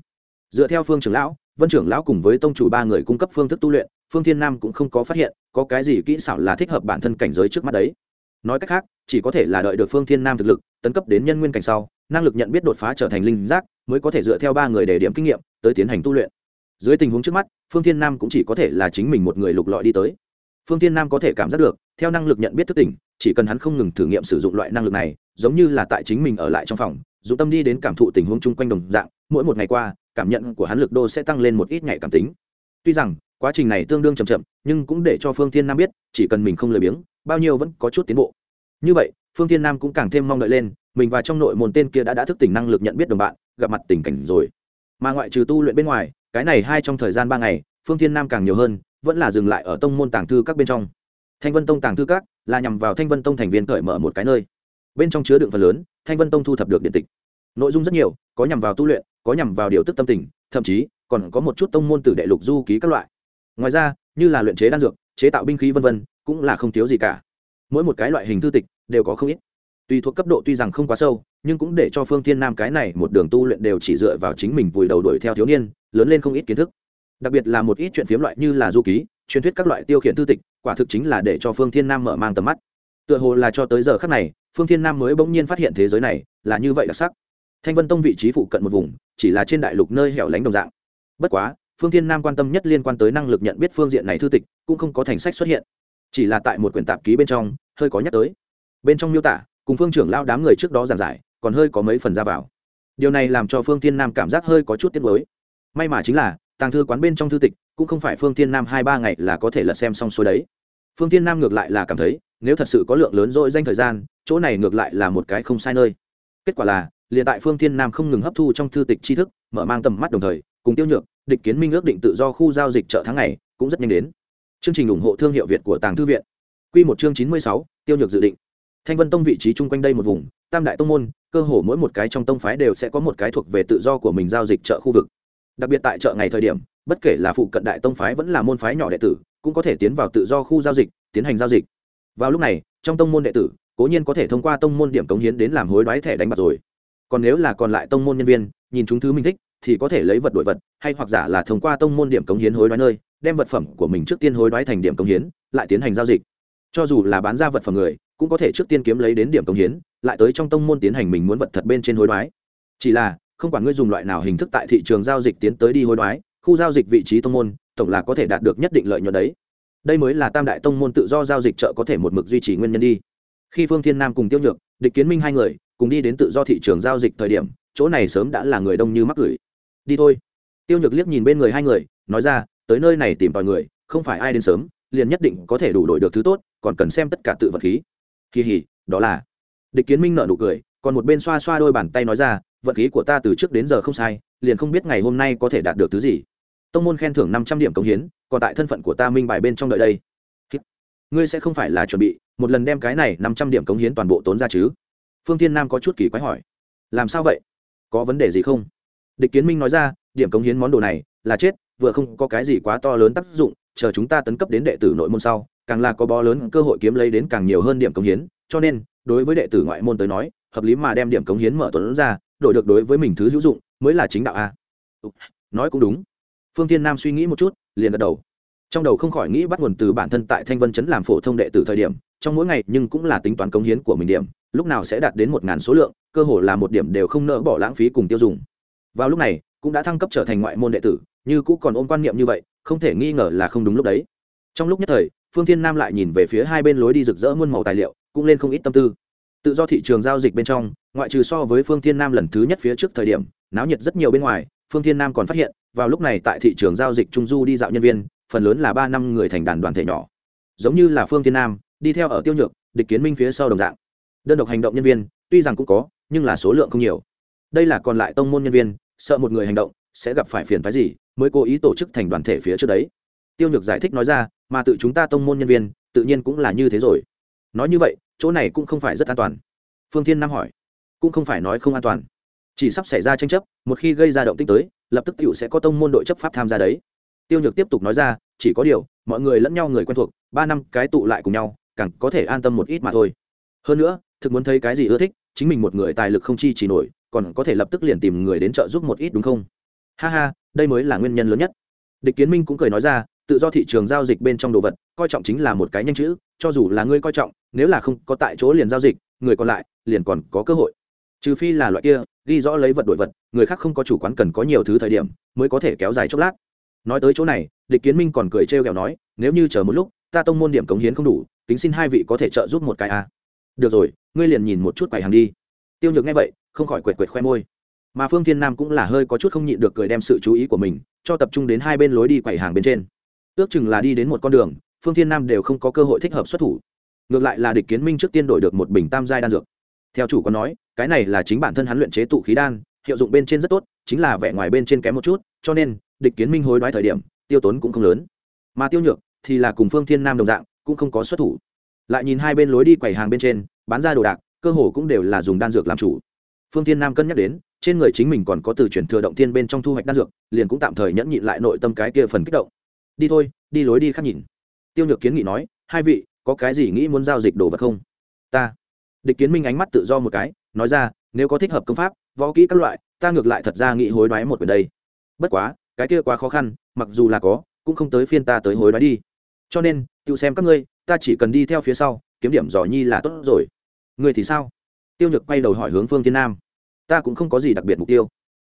Dựa theo phương trưởng lão, vân trưởng lão cùng với tông chủ ba người cung cấp phương thức tu luyện, phương thiên nam cũng không có phát hiện có cái gì kỹ xảo là thích hợp bản thân cảnh giới trước mắt đấy. Nói cách khác, chỉ có thể là đợi được phương thiên nam thực lực tấn cấp đến nhân nguyên cảnh sau, năng lực nhận biết đột phá trở thành linh giác, mới có thể dựa theo ba người để điểm kinh nghiệm, tới tiến hành tu luyện. Dưới tình huống trước mắt, phương thiên nam cũng chỉ có thể là chính mình một người lục lọi đi tới. Phương thiên nam có thể cảm giác được, theo năng lực nhận biết thức tỉnh, chỉ cần hắn không ngừng thử nghiệm sử dụng loại năng lực này, giống như là tại chính mình ở lại trong phòng, dù tâm đi đến cảm thụ tình huống chung quanh đồng dạng, mỗi một ngày qua, cảm nhận của hắn lực đô sẽ tăng lên một ít nhạy cảm tính. Tuy rằng, quá trình này tương đương chậm chậm, nhưng cũng để cho phương thiên nam biết, chỉ cần mình không lười biếng, bao nhiêu vẫn có chút tiến bộ như vậy, phương thiên nam cũng càng thêm mong đợi lên, mình và trong nội môn tên kia đã đã thức tỉnh năng lực nhận biết đồng bạn, gặp mặt tình cảnh rồi. Mà ngoại trừ tu luyện bên ngoài, cái này hai trong thời gian ba ngày, phương thiên nam càng nhiều hơn, vẫn là dừng lại ở tông môn tàng thư các bên trong. Thanh vân tông tàng thư các là nhằm vào thanh vân tông thành viên cởi mở một cái nơi. Bên trong chứa đựng phần lớn, thanh vân tông thu thập được điện tịch. Nội dung rất nhiều, có nhằm vào tu luyện, có nhằm vào điều tức tâm tình, thậm chí còn có một chút tông môn tử đệ lục du ký các loại. Ngoài ra, như là luyện chế đan dược, chế tạo binh khí v v cũng là không thiếu gì cả. Mỗi một cái loại hình thư tịch đều có không ít. Tùy thuộc cấp độ tuy rằng không quá sâu, nhưng cũng để cho phương thiên nam cái này một đường tu luyện đều chỉ dựa vào chính mình vùi đầu đuổi theo thiếu niên, lớn lên không ít kiến thức. Đặc biệt là một ít chuyện phiếm loại như là du ký, truyền thuyết các loại tiêu khiển thư tịch, quả thực chính là để cho phương thiên nam mở mang tầm mắt. Tựa hồ là cho tới giờ khác này, phương thiên nam mới bỗng nhiên phát hiện thế giới này là như vậy đặc sắc. Thanh vân tông vị trí phụ cận một vùng, chỉ là trên đại lục nơi hẻo lánh đồng dạng. Bất quá, phương thiên nam quan tâm nhất liên quan tới năng lực nhận biết phương diện này thư tịch, cũng không có thành sách xuất hiện. Chỉ là tại một quyển tạp ký bên trong, hơi có nhắc tới bên trong miêu tả, cùng phương trưởng lao đám người trước đó giảng giải, còn hơi có mấy phần ra vào. Điều này làm cho phương thiên nam cảm giác hơi có chút tiếc mới may mà chính là, tàng thư quán bên trong thư tịch, cũng không phải phương thiên nam hai ba ngày là có thể lật xem xong xuôi đấy. Phương thiên nam ngược lại là cảm thấy, nếu thật sự có lượng lớn dội danh thời gian, chỗ này ngược lại là một cái không sai nơi. Kết quả là, liền tại phương thiên nam không ngừng hấp thu trong thư tịch tri thức, mở mang tầm mắt đồng thời, cùng tiêu nhược, địch kiến minh ước định tự do khu giao dịch chợ tháng này cũng rất nhanh đến. Chương trình ủng hộ thương hiệu việt của tàng thư viện. Q một chương chín mươi sáu, tiêu nhược dự định thanh vân tông vị trí chung quanh đây một vùng, tam đại tông môn, cơ hồ mỗi một cái trong tông phái đều sẽ có một cái thuộc về tự do của mình giao dịch chợ khu vực. Đặc biệt tại chợ ngày thời điểm, bất kể là phụ cận đại tông phái vẫn là môn phái nhỏ đệ tử, cũng có thể tiến vào tự do khu giao dịch, tiến hành giao dịch. Vào lúc này, trong tông môn đệ tử, cố nhiên có thể thông qua tông môn điểm cống hiến đến làm hối đoái thẻ đánh bạc rồi. Còn nếu là còn lại tông môn nhân viên, nhìn chúng thứ mình thích, thì có thể lấy vật đổi vật, hay hoặc giả là thông qua tông môn điểm cống hiến hối đoái nơi, đem vật phẩm của mình trước tiên hối đoái thành điểm cống hiến, lại tiến hành giao dịch. Cho dù là bán ra vật phẩm người cũng có thể trước tiên kiếm lấy đến điểm công hiến, lại tới trong tông môn tiến hành mình muốn vật thật bên trên hối đoái. Chỉ là, không quản ngươi dùng loại nào hình thức tại thị trường giao dịch tiến tới đi hối đoái, khu giao dịch vị trí tông môn, tổng là có thể đạt được nhất định lợi nhuận đấy. Đây mới là tam đại tông môn tự do giao dịch chợ có thể một mực duy trì nguyên nhân đi. Khi phương thiên nam cùng tiêu nhược, địch kiến minh hai người, cùng đi đến tự do thị trường giao dịch thời điểm, chỗ này sớm đã là người đông như mắc gửi đi thôi. Tiêu nhược liếc nhìn bên người hai người, nói ra, tới nơi này tìm tòi người, không phải ai đến sớm, liền nhất định có thể đủ đổi được thứ tốt, còn cần xem tất cả tự vật khí kỳ hỉ, đó là. Địch kiến minh nợ nụ cười, còn một bên xoa xoa đôi bàn tay nói ra vật khí của ta từ trước đến giờ không sai, liền không biết ngày hôm nay có thể đạt được thứ gì. Tông môn khen thưởng năm trăm điểm cống hiến, còn tại thân phận của ta minh bài bên trong đợi đây. Ngươi sẽ không phải là chuẩn bị, một lần đem cái này năm trăm điểm cống hiến toàn bộ tốn ra chứ? Phương tiên nam có chút kỳ quái hỏi. Làm sao vậy? Có vấn đề gì không? Địch kiến minh nói ra, điểm cống hiến món đồ này là chết, vừa không có cái gì quá to lớn tác dụng chờ chúng ta tấn cấp đến đệ tử nội môn sau, càng là có bó lớn cơ hội kiếm lấy đến càng nhiều hơn điểm cống hiến, cho nên, đối với đệ tử ngoại môn tới nói, hợp lý mà đem điểm cống hiến mở tuấn ra, đổi được đối với mình thứ hữu dụng, mới là chính đạo a. Nói cũng đúng. Phương tiên nam suy nghĩ một chút, liền gật đầu. Trong đầu không khỏi nghĩ bắt nguồn từ bản thân tại thanh vân chấn làm phổ thông đệ tử thời điểm, trong mỗi ngày nhưng cũng là tính toán cống hiến của mình điểm, lúc nào sẽ đạt đến một ngàn số lượng, cơ hồ là một điểm đều không nỡ bỏ lãng phí cùng tiêu dùng. Vào lúc này, cũng đã thăng cấp trở thành ngoại môn đệ tử như cũ còn ôm quan niệm như vậy, không thể nghi ngờ là không đúng lúc đấy. Trong lúc nhất thời, phương thiên nam lại nhìn về phía hai bên lối đi rực rỡ muôn màu tài liệu, cũng lên không ít tâm tư. Tự do thị trường giao dịch bên trong, ngoại trừ so với phương thiên nam lần thứ nhất phía trước thời điểm, náo nhiệt rất nhiều bên ngoài, phương thiên nam còn phát hiện, vào lúc này tại thị trường giao dịch trung du đi dạo nhân viên, phần lớn là ba năm người thành đàn đoàn thể nhỏ. Giống như là phương thiên nam, đi theo ở tiêu nhược, địch kiến minh phía sau đồng dạng. Đơn độc hành động nhân viên, tuy rằng cũng có, nhưng là số lượng không nhiều. Đây là còn lại tông môn nhân viên, sợ một người hành động sẽ gặp phải phiền phái gì, mới cố ý tổ chức thành đoàn thể phía trước đấy. Tiêu nhược giải thích nói ra, mà tự chúng ta tông môn nhân viên, tự nhiên cũng là như thế rồi. Nói như vậy, chỗ này cũng không phải rất an toàn. Phương thiên nam hỏi, cũng không phải nói không an toàn. Chỉ sắp xảy ra tranh chấp, một khi gây ra động tích tới, lập tức t sẽ có tông môn đội chấp pháp tham gia đấy. Tiêu nhược tiếp tục nói ra, chỉ có điều, mọi người lẫn nhau người quen thuộc, ba năm cái tụ lại cùng nhau, càng có thể an tâm một ít mà thôi. Hơn nữa, thực muốn thấy cái gì ưa thích, chính mình một người tài lực không chi chỉ nổi, còn có thể lập tức liền tìm người đến trợ giúp một ít đúng không? Ha ha, đây mới là nguyên nhân lớn nhất. Địch kiến minh cũng cười nói ra, tự do thị trường giao dịch bên trong đồ vật, coi trọng chính là một cái nhanh chữ, cho dù là ngươi coi trọng, nếu là không có tại chỗ liền giao dịch, người còn lại liền còn có cơ hội. Trừ phi là loại kia, ghi rõ lấy vật đổi vật, người khác không có chủ quán cần có nhiều thứ thời điểm, mới có thể kéo dài chốc lát. Nói tới chỗ này, địch kiến minh còn cười trêu ghẹo nói, nếu như chờ một lúc, ta tông môn điểm cống hiến không đủ tính xin hai vị có thể trợ giúp một cái à. được rồi, ngươi liền nhìn một chút quầy hàng đi. Tiêu nhược nghe vậy, không khỏi quệt quệt khoe môi mà phương thiên nam cũng là hơi có chút không nhịn được cười đem sự chú ý của mình cho tập trung đến hai bên lối đi quầy hàng bên trên. Ước chừng là đi đến một con đường, phương thiên nam đều không có cơ hội thích hợp xuất thủ. Ngược lại là địch kiến minh trước tiên đổi được một bình tam giai đan dược. Theo chủ có nói, cái này là chính bản thân hắn luyện chế tụ khí đan, hiệu dụng bên trên rất tốt, chính là vẻ ngoài bên trên kém một chút, cho nên, địch kiến minh hối đoái thời điểm, tiêu tốn cũng không lớn. Mà tiêu nhược thì là cùng phương thiên nam đồng dạng, cũng không có xuất thủ. Lại nhìn hai bên lối đi quầy hàng bên trên, bán ra đồ đạc, cơ hồ cũng đều là dùng đan dược làm chủ. Phương thiên nam cân nhắc đến trên người chính mình còn có từ chuyển thừa động thiên bên trong thu hoạch đan dược, liền cũng tạm thời nhẫn nhịn lại nội tâm cái kia phần kích động. Đi thôi, đi lối đi khác nhìn. Tiêu nhược kiến nghị nói, hai vị, có cái gì nghĩ muốn giao dịch đồ vật không? Ta. Địch kiến minh ánh mắt tự do một cái, nói ra, nếu có thích hợp công pháp, võ kỹ các loại, ta ngược lại thật ra nghĩ hối đoái một quyền đây. Bất quá, cái kia quá khó khăn, mặc dù là có, cũng không tới phiên ta tới hối đoái đi. Cho nên, tự xem các ngươi, ta chỉ cần đi theo phía sau, kiếm điểm giỏi nhi là tốt rồi. Người thì sao? Tiêu nhược quay đầu hỏi hướng phương thiên nam ta cũng không có gì đặc biệt mục tiêu.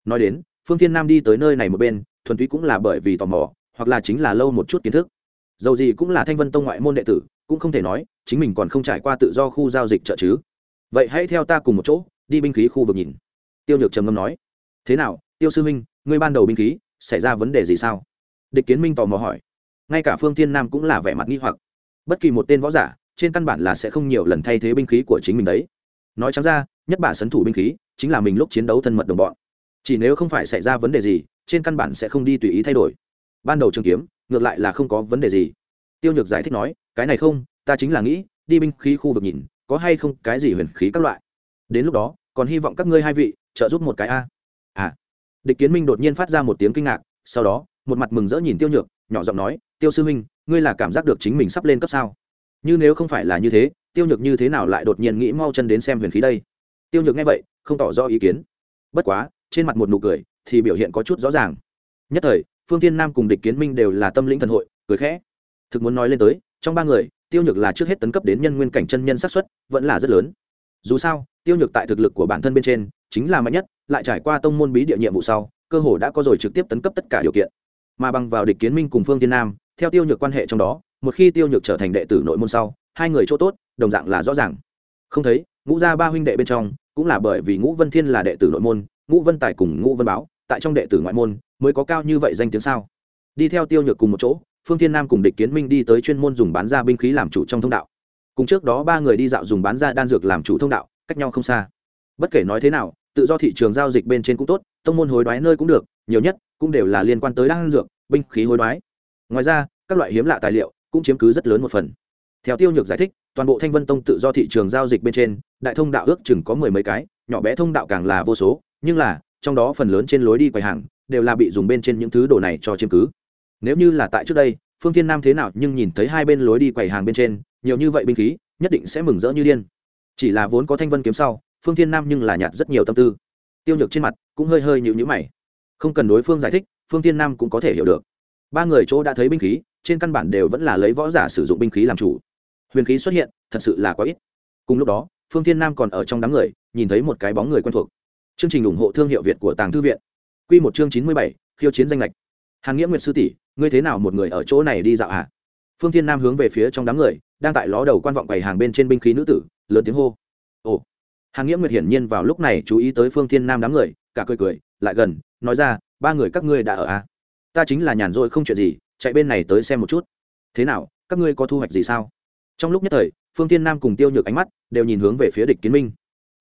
Nói đến, phương thiên nam đi tới nơi này một bên, thuần túy cũng là bởi vì tò mò, hoặc là chính là lâu một chút kiến thức. Dầu gì cũng là thanh vân tông ngoại môn đệ tử, cũng không thể nói, chính mình còn không trải qua tự do khu giao dịch trợ chứ. Vậy hãy theo ta cùng một chỗ, đi binh khí khu vực nhìn. Tiêu nhược trầm ngâm nói. Thế nào, tiêu sư minh ngươi ban đầu binh khí, xảy ra vấn đề gì sao? Địch kiến minh tò mò hỏi. Ngay cả phương thiên nam cũng là vẻ mặt nghi hoặc. Bất kỳ một tên võ giả, trên căn bản là sẽ không nhiều lần thay thế binh khí của chính mình đấy. Nói chẳng ra nhất bả sấn thủ binh khí, chính là mình lúc chiến đấu thân mật đồng bọn. Chỉ nếu không phải xảy ra vấn đề gì, trên căn bản sẽ không đi tùy ý thay đổi. Ban đầu trường kiếm, ngược lại là không có vấn đề gì. Tiêu nhược giải thích nói, cái này không, ta chính là nghĩ, đi binh khí khu vực nhìn, có hay không cái gì huyền khí các loại. Đến lúc đó, còn hy vọng các ngươi hai vị, trợ giúp một cái a. À. Địch kiến minh đột nhiên phát ra một tiếng kinh ngạc, sau đó, một mặt mừng rỡ nhìn tiêu nhược, nhỏ giọng nói, tiêu sư huynh, ngươi là cảm giác được chính mình sắp lên cấp sao? Như nếu không phải là như thế, tiêu nhược như thế nào lại đột nhiên nghĩ mau chân đến xem huyền khí đây? Tiêu nhược nghe vậy, không tỏ rõ ý kiến. Bất quá, trên mặt một nụ cười, thì biểu hiện có chút rõ ràng. Nhất thời, phương tiên nam cùng địch kiến minh đều là tâm lĩnh thần hội, cười khẽ. Thực muốn nói lên tới, trong ba người, tiêu nhược là trước hết tấn cấp đến nhân nguyên cảnh chân nhân xác suất, vẫn là rất lớn. Dù sao, tiêu nhược tại thực lực của bản thân bên trên, chính là mạnh nhất, lại trải qua tông môn bí địa nhiệm vụ sau, cơ hồ đã có rồi trực tiếp tấn cấp tất cả điều kiện. Mà bằng vào địch kiến minh cùng phương tiên nam, theo tiêu nhược quan hệ trong đó, một khi tiêu nhược trở thành đệ tử nội môn sau, hai người chỗ tốt, đồng dạng là rõ ràng. Không thấy, ngũ gia ba huynh đệ bên trong cũng là bởi vì ngũ vân thiên là đệ tử nội môn, ngũ vân tài cùng ngũ vân báo, tại trong đệ tử ngoại môn, mới có cao như vậy danh tiếng sao? Đi theo tiêu nhược cùng một chỗ, phương thiên nam cùng địch kiến minh đi tới chuyên môn dùng bán ra binh khí làm chủ trong thông đạo. Cùng trước đó ba người đi dạo dùng bán ra đan dược làm chủ thông đạo, cách nhau không xa. Bất kể nói thế nào, tự do thị trường giao dịch bên trên cũng tốt, tông môn hối đoái nơi cũng được, nhiều nhất cũng đều là liên quan tới đan dược, binh khí hối đoái. Ngoài ra, các loại hiếm lạ tài liệu cũng chiếm cứ rất lớn một phần. Theo tiêu nhược giải thích toàn bộ thanh vân tông tự do thị trường giao dịch bên trên, đại thông đạo ước chừng có mười mấy cái, nhỏ bé thông đạo càng là vô số, nhưng là, trong đó phần lớn trên lối đi quầy hàng, đều là bị dùng bên trên những thứ đồ này cho chiếm cứ. Nếu như là tại trước đây, phương thiên nam thế nào nhưng nhìn thấy hai bên lối đi quầy hàng bên trên, nhiều như vậy binh khí, nhất định sẽ mừng rỡ như điên. Chỉ là vốn có thanh vân kiếm sau, phương thiên nam nhưng là nhạt rất nhiều tâm tư. Tiêu nhược trên mặt cũng hơi hơi nhịu nhữ mày. Không cần đối phương giải thích, phương thiên nam cũng có thể hiểu được. Ba người chỗ đã thấy binh khí, trên căn bản đều vẫn là lấy võ giả sử dụng binh khí làm chủ huyền khí xuất hiện, thật sự là quá ít. Cùng lúc đó, phương thiên nam còn ở trong đám người, nhìn thấy một cái bóng người quen thuộc. Chương trình ủng hộ thương hiệu việt của tàng thư viện. Q một chương chín mươi bảy, khiêu chiến danh lệch. Hàn nghĩa nguyệt sư tỷ, ngươi thế nào một người ở chỗ này đi dạo hả phương thiên nam hướng về phía trong đám người, đang tại ló đầu quan vọng bày hàng bên trên binh khí nữ tử, lớn tiếng hô. Ồ. Hàn nghĩa nguyệt hiển nhiên vào lúc này chú ý tới phương thiên nam đám người, cả cười cười, lại gần, nói ra, ba người các ngươi đã ở à? ta chính là nhàn rỗi không chuyện gì, chạy bên này tới xem một chút. Thế nào, các ngươi có thu hoạch gì sao? Trong lúc nhất thời, phương tiên nam cùng tiêu nhược ánh mắt đều nhìn hướng về phía địch kiến minh.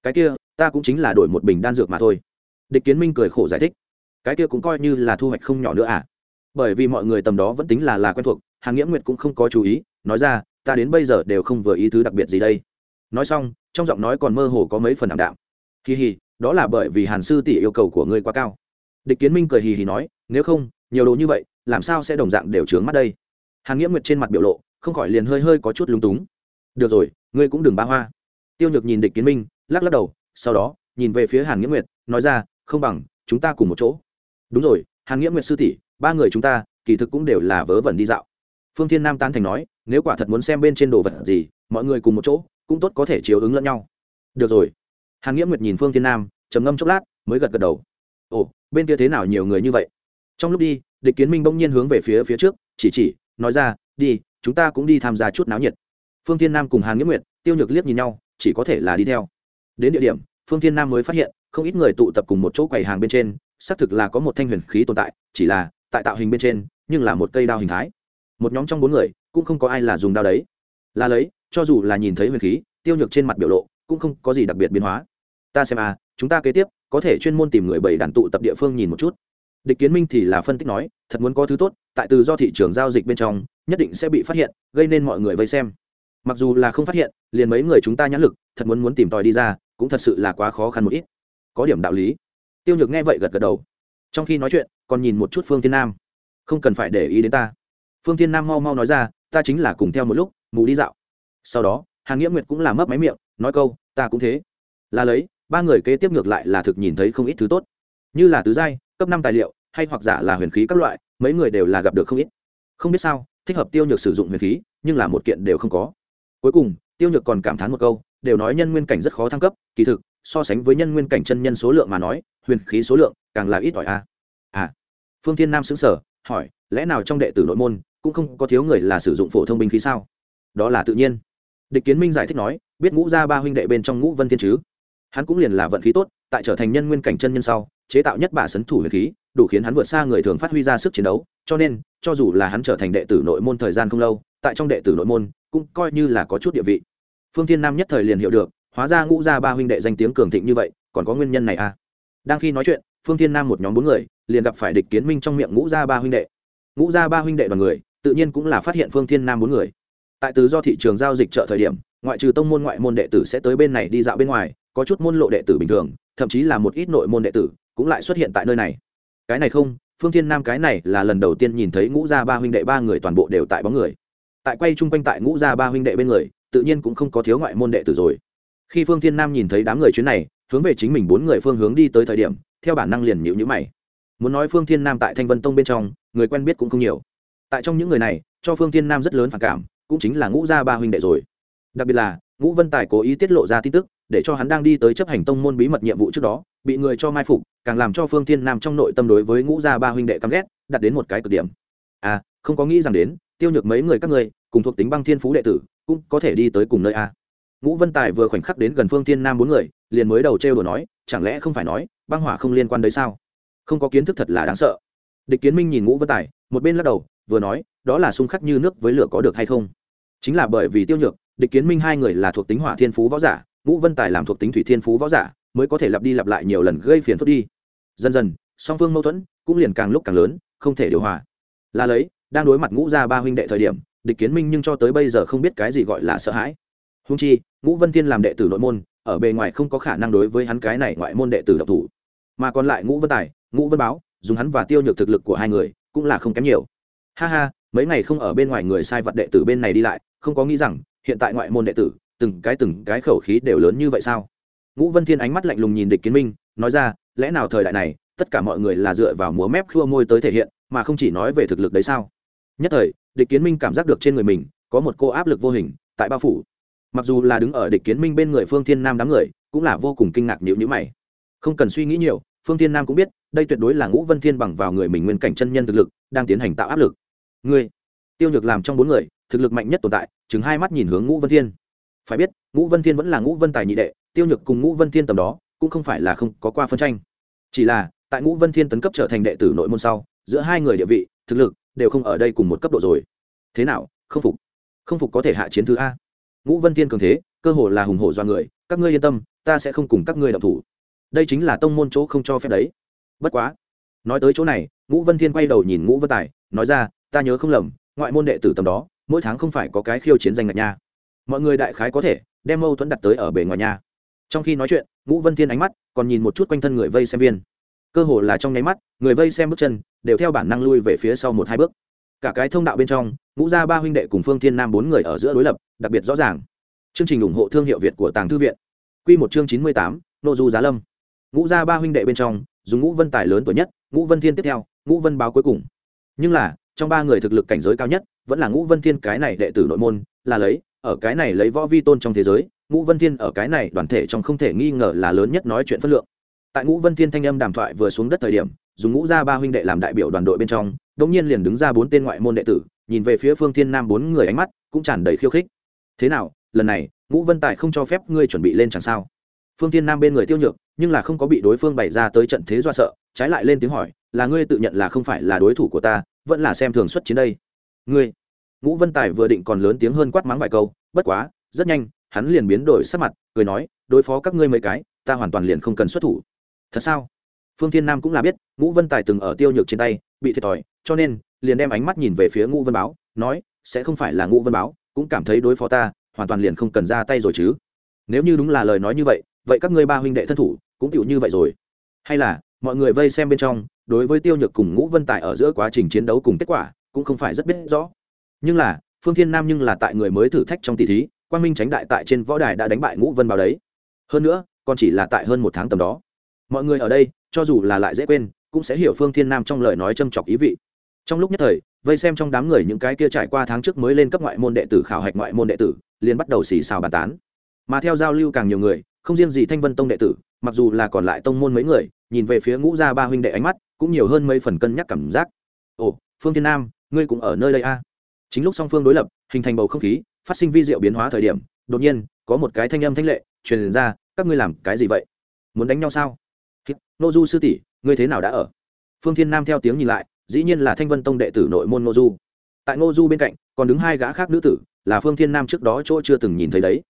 Cái kia, ta cũng chính là đổi một bình đan dược mà thôi. Địch kiến minh cười khổ giải thích. Cái kia cũng coi như là thu hoạch không nhỏ nữa à? Bởi vì mọi người tầm đó vẫn tính là là quen thuộc hàng nghĩa nguyệt cũng không có chú ý, nói ra, ta đến bây giờ đều không vừa ý thứ đặc biệt gì đây. Nói xong, trong giọng nói còn mơ hồ có mấy phần ảm đạm. Kỳ hì, đó là bởi vì hàn sư tỷ yêu cầu của ngươi quá cao. Địch kiến minh cười hì hì nói, nếu không, nhiều đồ như vậy, làm sao sẽ đồng dạng đều trướng mắt đây? Hàn nghĩa nguyệt trên mặt biểu lộ không khỏi liền hơi hơi có chút lúng túng. Được rồi, ngươi cũng đừng ba hoa. Tiêu nhược nhìn địch kiến minh, lắc lắc đầu, sau đó, nhìn về phía hàn nghĩa nguyệt, nói ra, không bằng, chúng ta cùng một chỗ. Đúng rồi, hàn nghĩa nguyệt sư tỷ, ba người chúng ta, kỳ thực cũng đều là vớ vẩn đi dạo. Phương thiên nam tan thành nói, nếu quả thật muốn xem bên trên đồ vật gì, mọi người cùng một chỗ, cũng tốt có thể chiếu ứng lẫn nhau. Được rồi. Hàn nghĩa nguyệt nhìn phương thiên nam, trầm ngâm chốc lát, mới gật gật đầu. Ồ, bên kia thế nào nhiều người như vậy? Trong lúc đi, địch kiến minh bỗng nhiên hướng về phía phía trước, chỉ chỉ, nói ra, đi chúng ta cũng đi tham gia chút náo nhiệt. Phương thiên nam cùng hàn nghĩa nguyệt, tiêu nhược liếc nhìn nhau, chỉ có thể là đi theo. Đến địa điểm, phương thiên nam mới phát hiện, không ít người tụ tập cùng một chỗ quầy hàng bên trên, xác thực là có một thanh huyền khí tồn tại, chỉ là, tại tạo hình bên trên, nhưng là một cây đao hình thái. Một nhóm trong bốn người, cũng không có ai là dùng đao đấy. Là lấy, cho dù là nhìn thấy huyền khí, tiêu nhược trên mặt biểu lộ, cũng không có gì đặc biệt biến hóa. Ta xem à chúng ta kế tiếp, có thể chuyên môn tìm người bảy đàn tụ tập địa phương nhìn một chút. Địch kiến minh thì là phân tích nói, thật muốn có thứ tốt, tại từ do thị trường giao dịch bên trong nhất định sẽ bị phát hiện, gây nên mọi người vây xem. Mặc dù là không phát hiện, liền mấy người chúng ta nhãn lực, thật muốn muốn tìm tòi đi ra, cũng thật sự là quá khó khăn một ít. Có điểm đạo lý. Tiêu nhược nghe vậy gật gật đầu. Trong khi nói chuyện, còn nhìn một chút phương thiên nam. Không cần phải để ý đến ta. Phương thiên nam mau mau nói ra, ta chính là cùng theo một lúc, mù đi dạo. Sau đó, hàn nghĩa nguyệt cũng làm mấp máy miệng, nói câu, ta cũng thế. Là lấy, ba người kế tiếp ngược lại là thực nhìn thấy không ít thứ tốt. Như là tứ giai, cấp năm tài liệu, hay hoặc giả là huyền khí các loại, mấy người đều là gặp được không ít. Không biết sao thích hợp tiêu nhược sử dụng huyền khí, nhưng là một kiện đều không có. Cuối cùng, tiêu nhược còn cảm thán một câu, đều nói nhân nguyên cảnh rất khó thăng cấp, kỳ thực, so sánh với nhân nguyên cảnh chân nhân số lượng mà nói, huyền khí số lượng càng là ít ỏi a. À phương thiên nam xứng sở hỏi, lẽ nào trong đệ tử nội môn, cũng không có thiếu người là sử dụng phổ thông binh khí sao? Đó là tự nhiên. Địch kiến minh giải thích nói, biết ngũ ra ba huynh đệ bên trong ngũ vân thiên chứ. Hắn cũng liền là vận khí tốt, tại trở thành nhân nguyên cảnh chân nhân sau chế tạo nhất bả sấn thủ huyền khí, đủ khiến hắn vượt xa người thường phát huy ra sức chiến đấu, cho nên, cho dù là hắn trở thành đệ tử nội môn thời gian không lâu, tại trong đệ tử nội môn, cũng coi như là có chút địa vị. Phương thiên nam nhất thời liền hiểu được, hóa ra ngũ gia ba huynh đệ danh tiếng cường thịnh như vậy, còn có nguyên nhân này à? Đang khi nói chuyện, phương thiên nam một nhóm bốn người, liền gặp phải địch kiến minh trong miệng ngũ gia ba huynh đệ. Ngũ gia ba huynh đệ đoàn người, tự nhiên cũng là phát hiện phương thiên nam bốn người. Tại từ do thị trường giao dịch chợ thời điểm, ngoại trừ tông môn ngoại môn đệ tử sẽ tới bên này đi dạo bên ngoài, có chút môn lộ đệ tử bình thường, thậm chí là một ít nội môn đệ tử cũng lại xuất hiện tại nơi này. Cái này không, phương thiên nam cái này là lần đầu tiên nhìn thấy ngũ gia ba huynh đệ ba người toàn bộ đều tại bóng người. Tại quay chung quanh tại ngũ gia ba huynh đệ bên người, tự nhiên cũng không có thiếu ngoại môn đệ tử rồi. Khi phương thiên nam nhìn thấy đám người chuyến này, hướng về chính mình bốn người phương hướng đi tới thời điểm, theo bản năng liền nhịu nhữ mày. Muốn nói phương thiên nam tại thanh vân tông bên trong, người quen biết cũng không nhiều. Tại trong những người này, cho phương thiên nam rất lớn phản cảm, cũng chính là ngũ gia ba huynh đệ rồi. Đặc biệt là, ngũ vân tài cố ý tiết lộ ra tin tức để cho hắn đang đi tới chấp hành tông môn bí mật nhiệm vụ trước đó, bị người cho mai phục, càng làm cho phương thiên nam trong nội tâm đối với ngũ gia ba huynh đệ căm ghét, đặt đến một cái cực điểm. À không có nghĩ rằng đến, tiêu nhược mấy người các ngươi, cùng thuộc tính băng thiên phú đệ tử, cũng có thể đi tới cùng nơi a ngũ vân tài vừa khoảnh khắc đến gần phương thiên nam bốn người, liền mới đầu trêu đồ nói, chẳng lẽ không phải nói, băng hỏa không liên quan đấy sao? Không có kiến thức thật là đáng sợ. Địch kiến minh nhìn ngũ vân tài, một bên lắc đầu, vừa nói, đó là xung khắc như nước với lửa có được hay không? Chính là bởi vì tiêu nhược, địch kiến minh hai người là thuộc tính hỏa thiên phú võ giả ngũ vân tài làm thuộc tính thủy thiên phú võ giả, mới có thể lặp đi lặp lại nhiều lần gây phiền phức đi. Dần dần, song phương mâu thuẫn cũng liền càng lúc càng lớn, không thể điều hòa. Là lấy, đang đối mặt ngũ gia ba huynh đệ thời điểm, địch kiến minh nhưng cho tới bây giờ không biết cái gì gọi là sợ hãi. Húng chi, ngũ vân thiên làm đệ tử nội môn, ở bề ngoài không có khả năng đối với hắn cái này ngoại môn đệ tử độc thủ. Mà còn lại ngũ vân tài, ngũ vân báo, dùng hắn và tiêu nhược thực lực của hai người, cũng là không kém nhiều. Ha ha, mấy ngày không ở bên ngoài người sai vật đệ tử bên này đi lại, không có nghĩ rằng, hiện tại ngoại môn đệ tử từng cái từng cái khẩu khí đều lớn như vậy sao? Ngũ vân thiên ánh mắt lạnh lùng nhìn địch kiến minh, nói ra, lẽ nào thời đại này, tất cả mọi người là dựa vào múa mép khua môi tới thể hiện, mà không chỉ nói về thực lực đấy sao? Nhất thời, địch kiến minh cảm giác được trên người mình, có một cô áp lực vô hình, tại bao phủ. Mặc dù là đứng ở địch kiến minh bên người phương thiên nam đám người, cũng là vô cùng kinh ngạc nhịu nhữ mày. Không cần suy nghĩ nhiều, phương thiên nam cũng biết, đây tuyệt đối là ngũ vân thiên bằng vào người mình nguyên cảnh chân nhân thực lực, đang tiến hành tạo áp lực. Ngươi, tiêu nhược làm trong bốn người, thực lực mạnh nhất tồn tại chứng hai mắt nhìn hướng ngũ vân thiên phải biết, ngũ vân thiên vẫn là ngũ vân tài nhị đệ, tiêu nhược cùng ngũ vân thiên tầm đó, cũng không phải là không có qua phân tranh. Chỉ là, tại ngũ vân thiên tấn cấp trở thành đệ tử nội môn sau, giữa hai người địa vị, thực lực đều không ở đây cùng một cấp độ rồi. Thế nào, không phục? Không phục có thể hạ chiến thứ a. Ngũ vân thiên cường thế, cơ hồ là hùng hổ do người, các ngươi yên tâm, ta sẽ không cùng các ngươi động thủ. Đây chính là tông môn chỗ không cho phép đấy. Bất quá, nói tới chỗ này, ngũ vân thiên quay đầu nhìn ngũ vân tài, nói ra, ta nhớ không lầm, ngoại môn đệ tử tầm đó, mỗi tháng không phải có cái khiêu chiến danh ngạch nha mọi người đại khái có thể đem mâu thuẫn đặt tới ở bề ngoài nhà. Trong khi nói chuyện, ngũ vân thiên ánh mắt còn nhìn một chút quanh thân người vây xem viên. Cơ hồ là trong nháy mắt, người vây xem bước chân đều theo bản năng lui về phía sau một hai bước. Cả cái thông đạo bên trong, ngũ gia ba huynh đệ cùng phương thiên nam bốn người ở giữa đối lập, đặc biệt rõ ràng. Chương trình ủng hộ thương hiệu việt của tàng thư viện. Q một chương chín mươi tám nội du giá lâm. Ngũ gia ba huynh đệ bên trong, dùng ngũ vân tài lớn tuổi nhất, ngũ vân thiên tiếp theo, ngũ vân báo cuối cùng. Nhưng là, trong ba người thực lực cảnh giới cao nhất, vẫn là ngũ vân thiên cái này đệ tử nội môn, là lấy ở cái này lấy võ vi tôn trong thế giới, ngũ vân thiên ở cái này đoàn thể trong không thể nghi ngờ là lớn nhất nói chuyện phất lượng. Tại ngũ vân thiên thanh âm đàm thoại vừa xuống đất thời điểm, dùng ngũ gia ba huynh đệ làm đại biểu đoàn đội bên trong đ ỗ n g nhiên liền đứng ra bốn tên ngoại môn đệ tử, nhìn về phía phương thiên nam bốn người ánh mắt cũng tràn đầy khiêu khích. Thế nào, lần này, ngũ vân tài không cho phép ngươi chuẩn bị lên chẳng sao? Phương thiên nam bên người tiêu nhược, nhưng là không có bị đối phương bày ra tới trận thế do sợ, trái lại lên tiếng hỏi, là ngươi tự nhận là không phải là đối thủ của ta, vẫn là xem thường xuất chiến đây? Ngươi ngũ vân tài vừa định còn lớn tiếng hơn quát mắng vài câu, bất quá, rất nhanh, hắn liền biến đổi sắc mặt, cười nói, đối phó các ngươi mấy cái, ta hoàn toàn liền không cần xuất thủ. Thật sao? Phương thiên nam cũng là biết, ngũ vân tài từng ở tiêu nhược trên tay, bị thiệt thòi, cho nên, liền đem ánh mắt nhìn về phía ngũ vân báo, nói, sẽ không phải là ngũ vân báo, cũng cảm thấy đối phó ta, hoàn toàn liền không cần ra tay rồi chứ. Nếu như đúng là lời nói như vậy vậy các ngươi ba huynh đệ thân thủ, cũng tựu như vậy rồi. Hay là, mọi người vây xem bên trong, đối với tiêu nhược cùng ngũ vân tài ở giữa quá trình chiến đấu cùng kết quả, cũng không phải rất biết rõ nhưng là, phương thiên nam nhưng là tại người mới thử thách trong tỷ thí, Quang minh tránh đại tại trên võ đài đã đánh bại ngũ vân báo đấy. Hơn nữa, còn chỉ là tại hơn một tháng tầm đó. Mọi người ở đây, cho dù là lại dễ quên, cũng sẽ hiểu phương thiên nam trong lời nói châm chọc ý vị. Trong lúc nhất thời, vây xem trong đám người những cái kia trải qua tháng trước mới lên cấp ngoại môn đệ tử khảo hạch ngoại môn đệ tử, liền bắt đầu xì xào bàn tán. Mà theo giao lưu càng nhiều người, không riêng gì thanh vân tông đệ tử, mặc dù là còn lại tông môn mấy người, nhìn về phía ngũ gia ba huynh đệ ánh mắt, cũng nhiều hơn mấy phần cân nhắc cảm giác. Ồ, phương thiên nam, ngươi cũng ở nơi đây a à? Chính lúc song phương đối lập, hình thành bầu không khí, phát sinh vi diệu biến hóa thời điểm, đột nhiên, có một cái thanh âm thanh lệ, truyền ra, các ngươi làm cái gì vậy? Muốn đánh nhau sao? Nô du sư tỷ, ngươi thế nào đã ở? Phương thiên nam theo tiếng nhìn lại, dĩ nhiên là thanh vân tông đệ tử nội môn nô du tại nô du bên cạnh, còn đứng hai gã khác nữ tử, là phương thiên nam trước đó chỗ chưa từng nhìn thấy đấy.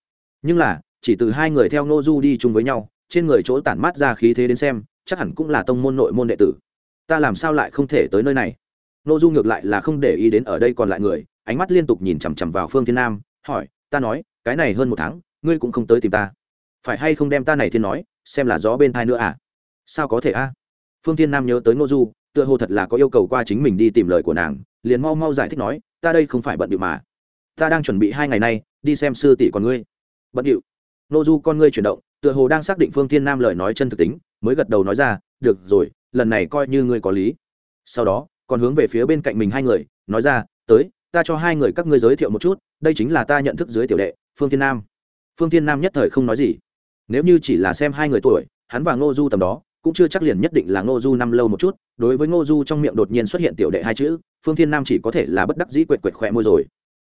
Nhưng là, chỉ từ hai người theo nô du đi chung với nhau, trên người chỗ tản mát ra khí thế đến xem, chắc hẳn cũng là tông môn nội môn đệ tử. Ta làm sao lại không thể tới nơi này? Nô du ngược lại là không để ý đến ở đây còn lại người ánh mắt liên tục nhìn chằm chằm vào phương thiên nam, hỏi, ta nói, cái này hơn một tháng, ngươi cũng không tới tìm ta. Phải hay không đem ta này thiên nói, xem là gió bên thai nữa à? Sao có thể a? Phương thiên nam nhớ tới ngô du, tựa hồ thật là có yêu cầu qua chính mình đi tìm lời của nàng, liền mau mau giải thích nói, ta đây không phải bận điệu mà. Ta đang chuẩn bị hai ngày nay, đi xem sư tỷ con ngươi. Bận điệu? Nô du con ngươi chuyển động, tựa hồ đang xác định phương thiên nam lời nói chân thực tính, mới gật đầu nói ra, được rồi, lần này coi như ngươi có lý. Sau đó, còn hướng về phía bên cạnh mình hai người, nói ra, tới ta cho hai người các ngươi giới thiệu một chút, đây chính là ta nhận thức dưới tiểu đệ, phương thiên nam. Phương thiên nam nhất thời không nói gì. Nếu như chỉ là xem hai người tuổi, hắn và ngô du tầm đó, cũng chưa chắc liền nhất định là ngô du năm lâu một chút, đối với ngô du trong miệng đột nhiên xuất hiện tiểu đệ hai chữ, phương thiên nam chỉ có thể là bất đắc dĩ quệt quệt khỏe môi rồi.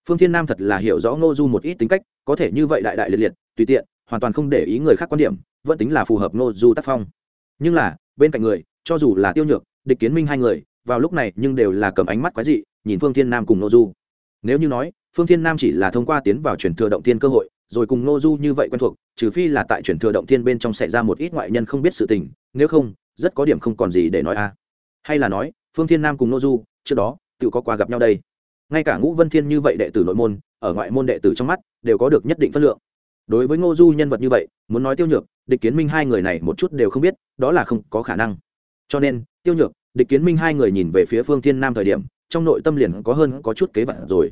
Phương thiên nam thật là hiểu rõ ngô du một ít tính cách, có thể như vậy đại đại liệt liệt, tùy tiện, hoàn toàn không để ý người khác quan điểm, vẫn tính là phù hợp ngô du tác phong. Nhưng là, bên cạnh người, cho dù là tiêu nhược, địch kiến minh hai người vào lúc này nhưng đều là cầm ánh mắt quái dị, nhìn phương thiên nam cùng ngô du. Nếu như nói, phương thiên nam chỉ là thông qua tiến vào chuyển thừa động thiên cơ hội, rồi cùng ngô du như vậy quen thuộc, trừ phi là tại chuyển thừa động thiên bên trong xảy ra một ít ngoại nhân không biết sự tình, nếu không, rất có điểm không còn gì để nói a. Hay là nói, phương thiên nam cùng ngô du, trước đó, tự có qua gặp nhau đây. Ngay cả ngũ vân thiên như vậy đệ tử nội môn, ở ngoại môn đệ tử trong mắt, đều có được nhất định phân lượng. Đối với ngô du nhân vật như vậy, muốn nói tiêu nhược, địch kiến minh hai người này một chút đều không biết, đó là không có khả năng. Cho nên, tiêu nhược địch kiến minh hai người nhìn về phía phương thiên nam thời điểm, trong nội tâm liền có hơn có chút kế vật rồi.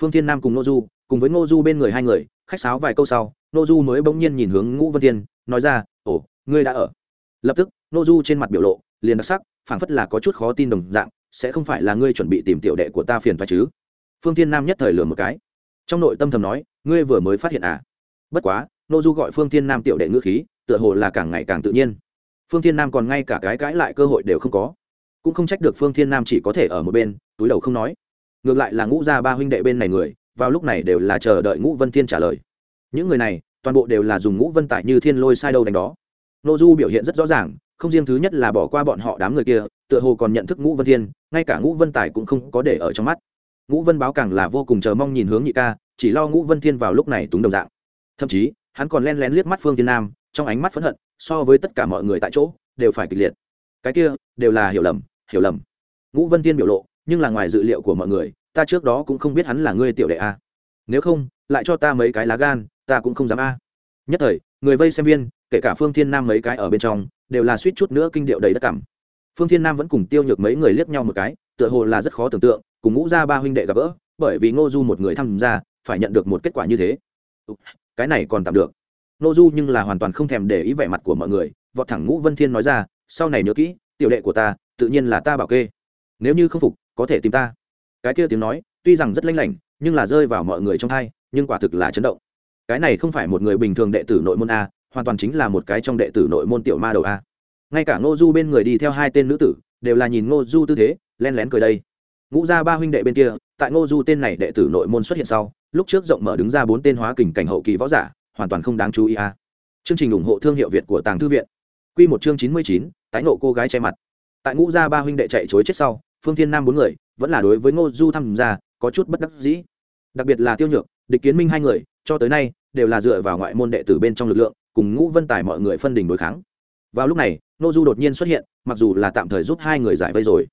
Phương thiên nam cùng ngô du, cùng với ngô du bên người hai người, khách sáo vài câu sau, ngô du mới bỗng nhiên nhìn hướng ngũ vân thiên, nói ra, ồ, ngươi đã ở. Lập tức, ngô du trên mặt biểu lộ liền đặc sắc, phảng phất là có chút khó tin đồng dạng, sẽ không phải là ngươi chuẩn bị tìm tiểu đệ của ta phiền phải chứ? Phương thiên nam nhất thời lừa một cái. Trong nội tâm thầm nói, ngươi vừa mới phát hiện à? Bất quá, ngô du gọi phương thiên nam tiểu đệ ngữ khí, tựa hồ là càng ngày càng tự nhiên. Phương thiên nam còn ngay cả cái cãi lại cơ hội đều không có cũng không trách được phương thiên nam chỉ có thể ở một bên, túi đầu không nói. Ngược lại là ngũ gia ba huynh đệ bên này người, vào lúc này đều là chờ đợi ngũ vân thiên trả lời. Những người này, toàn bộ đều là dùng ngũ vân tải như thiên lôi sai đâu đánh đó. N ô du biểu hiện rất rõ ràng, không riêng thứ nhất là bỏ qua bọn họ đám người kia, tựa hồ còn nhận thức ngũ vân thiên, ngay cả ngũ vân tải cũng không có để ở trong mắt. Ngũ vân báo càng là vô cùng chờ mong nhìn hướng nhị ca, chỉ lo ngũ vân thiên vào lúc này túng đồng dạng. Thậm chí, hắn còn len lén liếc mắt phương thiên nam, trong ánh mắt phẫn hận, so với tất cả mọi người tại chỗ, đều phải kịch liệt. Cái kia, đều là hiểu lầm hiểu lầm. Ngũ vân thiên biểu lộ, nhưng là ngoài dự liệu của mọi người, ta trước đó cũng không biết hắn là ngươi tiểu đệ a. Nếu không, lại cho ta mấy cái lá gan, ta cũng không dám a. Nhất thời, người vây xem viên, kể cả phương thiên nam mấy cái ở bên trong, đều là suýt chút nữa kinh điệu đầy đất cảm. Phương thiên nam vẫn cùng tiêu nhược mấy người liếc nhau một cái, tựa hồ là rất khó tưởng tượng, cùng ngũ ra ba huynh đệ gặp gỡ, bởi vì ngô du một người tham gia, phải nhận được một kết quả như thế. Cái này còn tạm được. Ngô du nhưng là hoàn toàn không thèm để ý vẻ mặt của mọi người, vọt thẳng ngũ vân thiên nói ra, sau này nhớ kỹ, tiểu đệ của ta tự nhiên là ta bảo kê. Nếu như không phục, có thể tìm ta. Cái kia tiếng nói, tuy rằng rất lanh lảnh, nhưng là rơi vào mọi người trong thai, nhưng quả thực là chấn động. Cái này không phải một người bình thường đệ tử nội môn a, hoàn toàn chính là một cái trong đệ tử nội môn tiểu ma đầu a. Ngay cả ngô du bên người đi theo hai tên nữ tử, đều là nhìn ngô du tư thế, len lén cười đây. Ngũ ra ba huynh đệ bên kia, tại ngô du tên này đệ tử nội môn xuất hiện sau, lúc trước rộng mở đứng ra bốn tên hóa kình cảnh hậu kỳ võ giả, hoàn toàn không đáng chú ý a. Chương trình ủng hộ thương hiệu việt của tàng thư viện. Q một chương chín mươi chín, tái nộ cô gái che mặt tại ngũ gia ba huynh đệ chạy chối chết sau, phương thiên nam bốn người vẫn là đối với ngô du tham gia có chút bất đắc dĩ. Đặc biệt là tiêu nhược, địch kiến minh hai người, cho tới nay đều là dựa vào ngoại môn đệ tử bên trong lực lượng cùng ngũ vân tài mọi người phân đình đối kháng. Vào lúc này, ngô du đột nhiên xuất hiện, mặc dù là tạm thời giúp hai người giải vây rồi,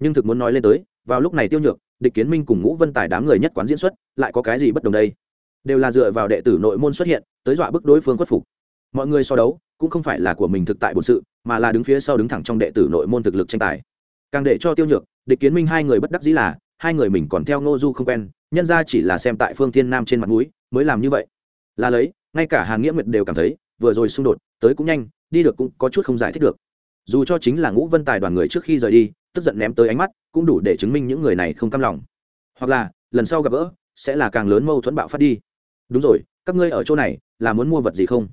nhưng thực muốn nói lên tới, vào lúc này tiêu nhược, địch kiến minh cùng ngũ vân tài đám người nhất quán diễn xuất, lại có cái gì bất đồng đây? Đều là dựa vào đệ tử nội môn xuất hiện, tới dọa bức đối phương khuất phục. Mọi người so đấu cũng không phải là của mình thực tại bổn sự, mà là đứng phía sau đứng thẳng trong đệ tử nội môn thực lực tranh tài. Càng để cho tiêu nhược, địch kiến minh hai người bất đắc dĩ là, hai người mình còn theo ngô du không quen, nhân ra chỉ là xem tại phương thiên nam trên mặt mũi, mới làm như vậy. Là lấy, ngay cả hàn nghĩa nguyệt đều cảm thấy, vừa rồi xung đột, tới cũng nhanh, đi được cũng có chút không giải thích được. Dù cho chính là ngũ vân tài đoàn người trước khi rời đi, tức giận ném tới ánh mắt, cũng đủ để chứng minh những người này không cam lòng. Hoặc là, lần sau gặp gỡ, sẽ là càng lớn mâu thuẫn bạo phát đi. Đúng rồi, các ngươi ở chỗ này, là muốn mua vật gì không?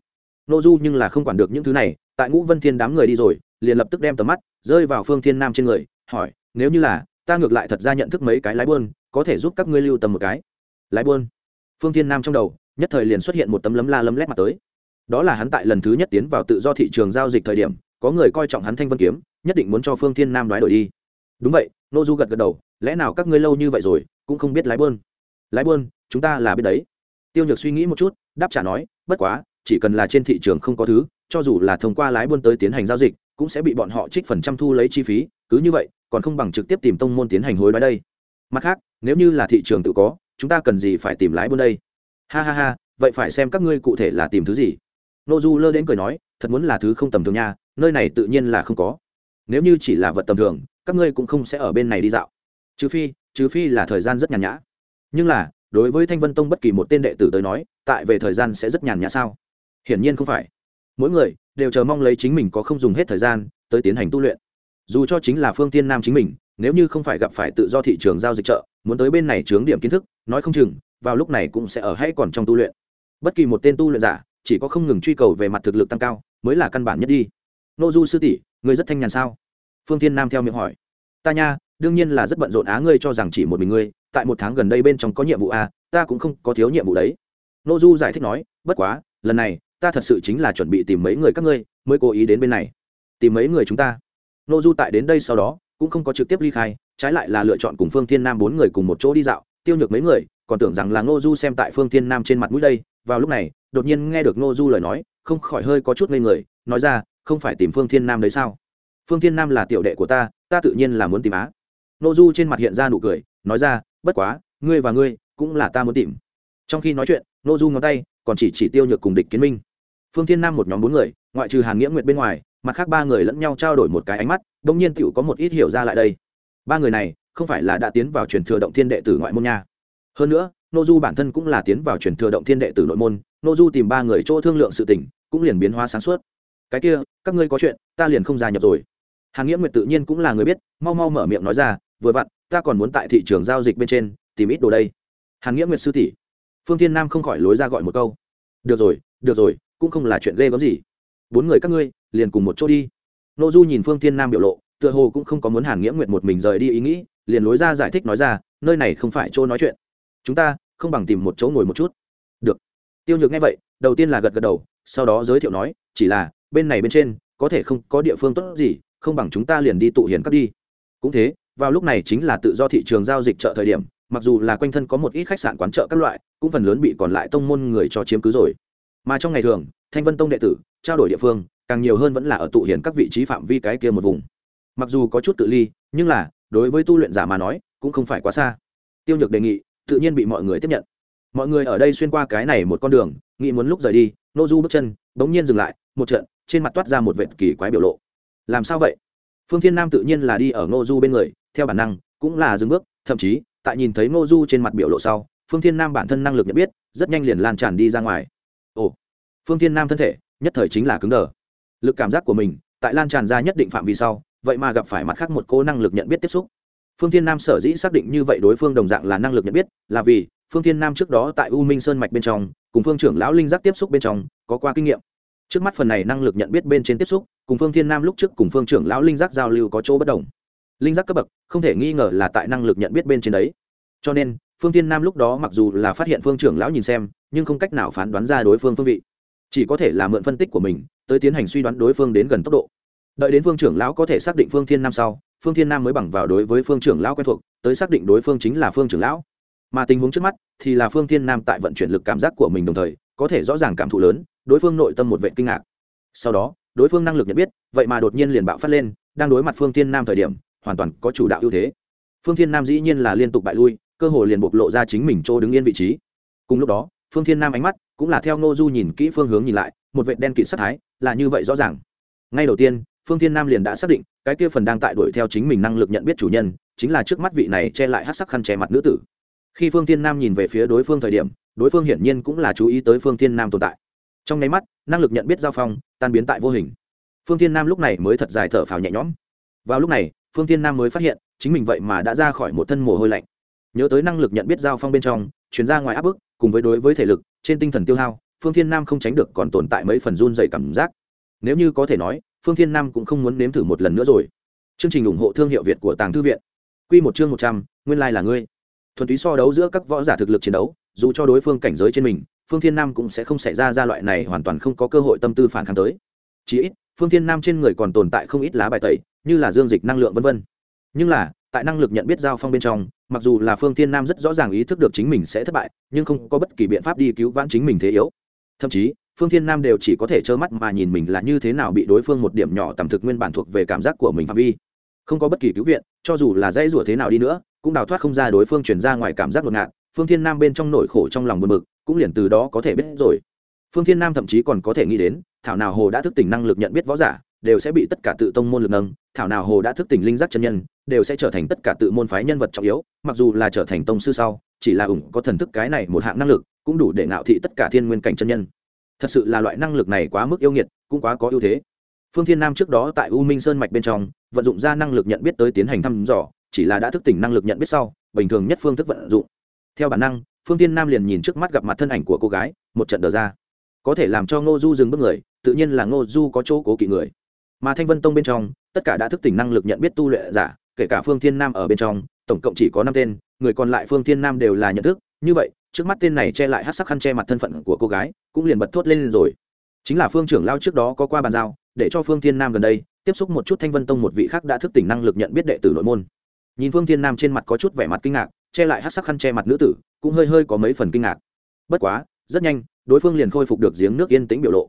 Nô du nhưng là không quản được những thứ này, tại ngũ vân thiên đám người đi rồi, liền lập tức đem tầm mắt rơi vào phương thiên nam trên người, hỏi, nếu như là, ta ngược lại thật ra nhận thức mấy cái lái buôn, có thể giúp các ngươi lưu tầm một cái? Lái buôn? Phương thiên nam trong đầu, nhất thời liền xuất hiện một tấm lấm la lấm lét mặt tới. Đó là hắn tại lần thứ nhất tiến vào tự do thị trường giao dịch thời điểm, có người coi trọng hắn thanh vân kiếm, nhất định muốn cho phương thiên nam đoái đổi đi. Đúng vậy, nô du gật gật đầu, lẽ nào các ngươi lâu như vậy rồi, cũng không biết lái buôn? Lái buôn, chúng ta là biết đấy. Tiêu nhược suy nghĩ một chút, đáp trả nói, bất quá chỉ cần là trên thị trường không có thứ, cho dù là thông qua lái buôn tới tiến hành giao dịch, cũng sẽ bị bọn họ trích phần trăm thu lấy chi phí, cứ như vậy, còn không bằng trực tiếp tìm tông môn tiến hành hối đoái đây. Mặt khác, nếu như là thị trường tự có, chúng ta cần gì phải tìm lái buôn đây? Ha ha ha, vậy phải xem các ngươi cụ thể là tìm thứ gì. Nô du lơ đến cười nói, thật muốn là thứ không tầm thường nha, nơi này tự nhiên là không có. Nếu như chỉ là vật tầm thường, các ngươi cũng không sẽ ở bên này đi dạo. Trừ phi trừ phi là thời gian rất nhàn nhã. Nhưng là, đối với thanh vân tông bất kỳ một tên đệ tử tới nói, tại về thời gian sẽ rất nhàn nhã sao? Hiển nhiên không phải. Mỗi người đều chờ mong lấy chính mình có không dùng hết thời gian tới tiến hành tu luyện. Dù cho chính là phương tiên nam chính mình, nếu như không phải gặp phải tự do thị trường giao dịch chợ, muốn tới bên này chướng điểm kiến thức, nói không chừng, vào lúc này cũng sẽ ở hay còn trong tu luyện. Bất kỳ một tên tu luyện giả, chỉ có không ngừng truy cầu về mặt thực lực tăng cao, mới là căn bản nhất đi. Nô du sư tỷ, ngươi rất thanh nhàn sao? Phương tiên nam theo miệng hỏi. Ta nha, đương nhiên là rất bận rộn á ngươi cho rằng chỉ một mình ngươi, tại một tháng gần đây bên trong có nhiệm vụ a ta cũng không có thiếu nhiệm vụ đấy. Nô du giải thích nói, bất quá, lần này ta thật sự chính là chuẩn bị tìm mấy người các ngươi, mới cố ý đến bên này. Tìm mấy người chúng ta. Nô du tại đến đây sau đó, cũng không có trực tiếp ly khai, trái lại là lựa chọn cùng phương thiên nam bốn người cùng một chỗ đi dạo, tiêu nhược mấy người, còn tưởng rằng là ngô du xem tại phương thiên nam trên mặt mũi đây, vào lúc này, đột nhiên nghe được ngô du lời nói, không khỏi hơi có chút ngây người, nói ra, không phải tìm phương thiên nam đấy sao? Phương thiên nam là tiểu đệ của ta ta tự nhiên là muốn tìm á. Ngô du trên mặt hiện ra nụ cười, nói ra, bất quá, ngươi và ngươi cũng là ta muốn tìm. Trong khi nói chuyện ngô du ngón tay, còn chỉ chỉ tiêu nhược cùng địch kiến minh phương thiên nam một nhóm bốn người, ngoại trừ hàn nghĩa nguyệt bên ngoài, mặt khác ba người lẫn nhau trao đổi một cái ánh mắt đông nhiên tựu có một ít hiểu ra lại đây. Ba người này, không phải là đã tiến vào truyền thừa động thiên đệ tử ngoại môn nha. Hơn nữa, nô du bản thân cũng là tiến vào truyền thừa động thiên đệ tử nội môn, nô du tìm ba người chỗ thương lượng sự tình, cũng liền biến hóa sáng suốt. Cái kia, các ngươi có chuyện, ta liền không gia nhập rồi. Hàn nghĩa nguyệt tự nhiên cũng là người biết, mau mau mở miệng nói ra, vừa vặn, ta còn muốn tại thị trường giao dịch bên trên, tìm ít đồ đây. Hàn nghĩa nguyệt sư tỷ. Phương thiên nam không khỏi lối ra gọi một câu. Được rồi được rồi cũng không là chuyện ghê gớm gì. Bốn người các ngươi, liền cùng một chỗ đi. Nô du nhìn phương thiên nam biểu lộ, tựa hồ cũng không có muốn hàn nghĩa nguyệt một mình rời đi ý nghĩ, liền lối ra giải thích nói ra, nơi này không phải chỗ nói chuyện. Chúng ta không bằng tìm một chỗ ngồi một chút. Được. Tiêu nhược nghe vậy, đầu tiên là gật gật đầu, sau đó giới thiệu nói, chỉ là, bên này bên trên, có thể không có địa phương tốt gì, không bằng chúng ta liền đi tụ hiền cắt đi. Cũng thế, vào lúc này chính là tự do thị trường giao dịch chợ thời điểm, mặc dù là quanh thân có một ít khách sạn quán chợ các loại, cũng phần lớn bị còn lại tông môn người cho chiếm cứ rồi mà trong ngày thường, thanh vân tông đệ tử, trao đổi địa phương, càng nhiều hơn vẫn là ở tụ hiền các vị trí phạm vi cái kia một vùng. Mặc dù có chút tự ly, nhưng là, đối với tu luyện giả mà nói, cũng không phải quá xa. Tiêu nhược đề nghị, tự nhiên bị mọi người tiếp nhận. Mọi người ở đây xuyên qua cái này một con đường, nghĩ muốn lúc rời đi, nô du bước chân, bỗng nhiên dừng lại, một trận, trên mặt toát ra một vệt kỳ quái biểu lộ. Làm sao vậy? Phương thiên nam tự nhiên là đi ở nô du bên người, theo bản năng, cũng là dừng bước, thậm chí, tại nhìn thấy nô du trên mặt biểu lộ sau, phương thiên nam bản thân năng lực nhận biết, rất nhanh liền lan tràn đi ra ngoài ồ, phương thiên nam thân thể, nhất thời chính là cứng đờ. Lực cảm giác của mình, tại lan tràn ra nhất định phạm vi sau, vậy mà gặp phải mặt khác một cô năng lực nhận biết tiếp xúc. Phương thiên nam sở dĩ xác định như vậy đối phương đồng dạng là năng lực nhận biết, là vì phương thiên nam trước đó tại u minh sơn mạch bên trong, cùng phương trưởng lão linh giác tiếp xúc bên trong, có qua kinh nghiệm. Trước mắt phần này năng lực nhận biết bên trên tiếp xúc, cùng phương thiên nam lúc trước cùng phương trưởng lão linh giác giao lưu có chỗ bất đồng. Linh giác cấp bậc, không thể nghi ngờ là tại năng lực nhận biết bên trên đấy. Cho nên phương thiên nam lúc đó mặc dù là phát hiện phương trưởng lão nhìn xem, nhưng không cách nào phán đoán ra đối phương phương vị. Chỉ có thể là mượn phân tích của mình, tới tiến hành suy đoán đối phương đến gần tốc độ. Đợi đến phương trưởng lão có thể xác định phương thiên nam sau, phương thiên nam mới bằng vào đối với phương trưởng lão quen thuộc, tới xác định đối phương chính là phương trưởng lão. Mà tình huống trước mắt thì là phương thiên nam tại vận chuyển lực cảm giác của mình đồng thời, có thể rõ ràng cảm thụ lớn, đối phương nội tâm một vệ kinh ngạc. Sau đó, đối phương năng lực nhận biết, vậy mà đột nhiên liền bạo phát lên, đang đối mặt phương thiên nam thời điểm, hoàn toàn có chủ đạo ưu thế. Phương thiên nam dĩ nhiên là liên tục bại lui cơ hồ liền bộc lộ ra chính mình chỗ đứng yên vị trí. Cùng lúc đó, phương thiên nam ánh mắt cũng là theo ngô du nhìn kỹ phương hướng nhìn lại, một vệ đen kịt sắc thái, là như vậy rõ ràng. Ngay đầu tiên, phương thiên nam liền đã xác định, cái kia phần đang tại đuổi theo chính mình năng lực nhận biết chủ nhân, chính là trước mắt vị này che lại hát sắc khăn che mặt nữ tử. Khi phương thiên nam nhìn về phía đối phương thời điểm, đối phương hiển nhiên cũng là chú ý tới phương thiên nam tồn tại. Trong nháy mắt, năng lực nhận biết giao phong, tan biến tại vô hình. Phương thiên nam lúc này mới thật dài thở phào nhẹ nhõm. Vào lúc này, phương thiên nam mới phát hiện, chính mình vậy mà đã ra khỏi một thân mồ hôi lạnh nhớ tới năng lực nhận biết giao phong bên trong, chuyển ra ngoài áp bức, cùng với đối với thể lực, trên tinh thần tiêu hao, phương thiên nam không tránh được còn tồn tại mấy phần run dày cảm giác. Nếu như có thể nói, phương thiên nam cũng không muốn nếm thử một lần nữa rồi. Chương trình ủng hộ thương hiệu việt của tàng thư viện. Q một chương một trăm, nguyên lai、like、là ngươi. Thuần túy so đấu giữa các võ giả thực lực chiến đấu, dù cho đối phương cảnh giới trên mình, phương thiên nam cũng sẽ không xảy ra ra loại này hoàn toàn không có cơ hội tâm tư phản kháng tới. Chỉ ít, phương thiên nam trên người còn tồn tại không ít lá bài tẩy, như là dương dịch năng lượng v v nhưng là tại năng lực nhận biết giao phong bên trong, mặc dù là phương thiên nam rất rõ ràng ý thức được chính mình sẽ thất bại, nhưng không có bất kỳ biện pháp đi cứu vãn chính mình thế yếu. Thậm chí, phương thiên nam đều chỉ có thể trơ mắt mà nhìn mình là như thế nào bị đối phương một điểm nhỏ tầm thực nguyên bản thuộc về cảm giác của mình phạm vi. Không có bất kỳ cứu viện, cho dù là dãy rủa thế nào đi nữa, cũng đào thoát không ra đối phương chuyển ra ngoài cảm giác ngột ngạt, phương thiên nam bên trong nỗi khổ trong lòng buồn bực, cũng liền từ đó có thể biết rồi. Phương thiên nam thậm chí còn có thể nghĩ đến, thảo nào hồ đã thức tỉnh năng lực nhận biết võ giả đều sẽ bị tất cả tự tông môn lực nâng, thảo nào hồ đã thức tỉnh linh giác chân nhân, đều sẽ trở thành tất cả tự môn phái nhân vật trọng yếu, mặc dù là trở thành tông sư sau, chỉ là ủng có thần thức cái này một hạng năng lực, cũng đủ để ngạo thị tất cả thiên nguyên cảnh chân nhân. Thật sự là loại năng lực này quá mức yêu nghiệt, cũng quá có ưu thế. Phương thiên nam trước đó tại u minh sơn mạch bên trong, vận dụng ra năng lực nhận biết tới tiến hành thăm dò, chỉ là đã thức tỉnh năng lực nhận biết sau, bình thường nhất phương thức vận dụng. Theo bản năng, phương thiên nam liền nhìn trước mắt gặp mặt thân ảnh của cô gái, một trận đờ ra. Có thể làm cho ngô du dừng bước người, tự nhiên là ngô du có chỗ cố kỵ người mà thanh vân tông bên trong, tất cả đã thức tỉnh năng lực nhận biết tu luyện giả, kể cả phương thiên nam ở bên trong, tổng cộng chỉ có năm tên, người còn lại phương thiên nam đều là nhận thức. Như vậy, trước mắt tên này che lại hát sắc khăn che mặt thân phận của cô gái, cũng liền bật thốt lên rồi. Chính là phương trưởng lao trước đó có qua bàn giao, để cho phương thiên nam gần đây, tiếp xúc một chút thanh vân tông một vị khác đã thức tỉnh năng lực nhận biết đệ tử nội môn. Nhìn phương thiên nam trên mặt có chút vẻ mặt kinh ngạc, che lại hát sắc khăn che mặt nữ tử, cũng hơi hơi có mấy phần kinh ngạc. Bất quá, rất nhanh, đối phương liền khôi phục được giếng nước yên tĩnh biểu lộ.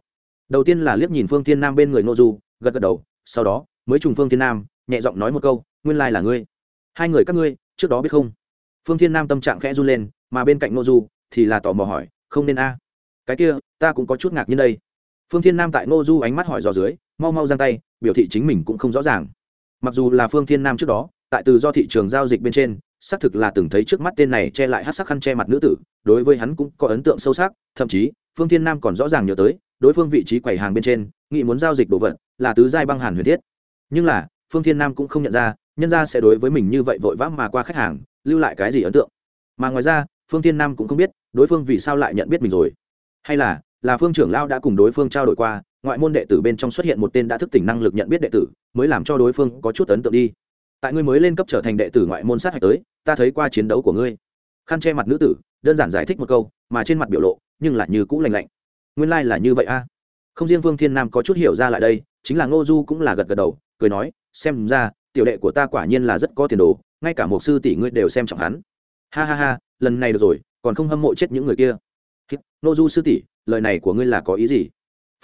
Đầu tiên là liếc nhìn phương thiên nam bên người ngô du gật gật đầu, sau đó, mới trùng phương thiên nam, nhẹ giọng nói một câu, nguyên lai là ngươi. Hai người các ngươi, trước đó biết không? Phương thiên nam tâm trạng khẽ run lên, mà bên cạnh ngô du thì là tò mò hỏi, không nên a. Cái kia, ta cũng có chút ngạc nhiên đây. Phương thiên nam tại ngô du ánh mắt hỏi dò dưới, mau mau giang tay, biểu thị chính mình cũng không rõ ràng. Mặc dù là phương thiên nam trước đó, tại từ do thị trường giao dịch bên trên, xác thực là từng thấy trước mắt tên này che lại hát sắc khăn che mặt nữ tử, đối với hắn cũng có ấn tượng sâu sắc, thậm chí, phương thiên nam còn rõ ràng nhớ tới đối phương vị trí quầy hàng bên trên nghị muốn giao dịch đồ vật, là tứ giai băng hàn huyền thiết. Nhưng là, phương thiên nam cũng không nhận ra, nhân ra sẽ đối với mình như vậy vội vã mà qua khách hàng, lưu lại cái gì ấn tượng. Mà ngoài ra, phương thiên nam cũng không biết, đối phương vì sao lại nhận biết mình rồi. Hay là là phương trưởng lao đã cùng đối phương trao đổi qua, ngoại môn đệ tử bên trong xuất hiện một tên đã thức tỉnh năng lực nhận biết đệ tử, mới làm cho đối phương có chút ấn tượng đi. Tại ngươi mới lên cấp trở thành đệ tử ngoại môn sát hạch tới, ta thấy qua chiến đấu của ngươi. Khăn che mặt nữ tử, đơn giản giải thích một câu, mà trên mặt biểu lộ, nhưng lại như cũ lành lạnh nguyên lai、like、là như vậy a. Không riêng vương thiên nam có chút hiểu ra lại đây, chính là ngô du cũng là gật gật đầu, cười nói, xem ra, tiểu đệ của ta quả nhiên là rất có tiền đồ, ngay cả một sư tỷ ngươi đều xem trọng hắn. Ha ha ha, lần này được rồi, còn không hâm mộ chết những người kia. Ngô du sư tỷ, lời này của ngươi là có ý gì?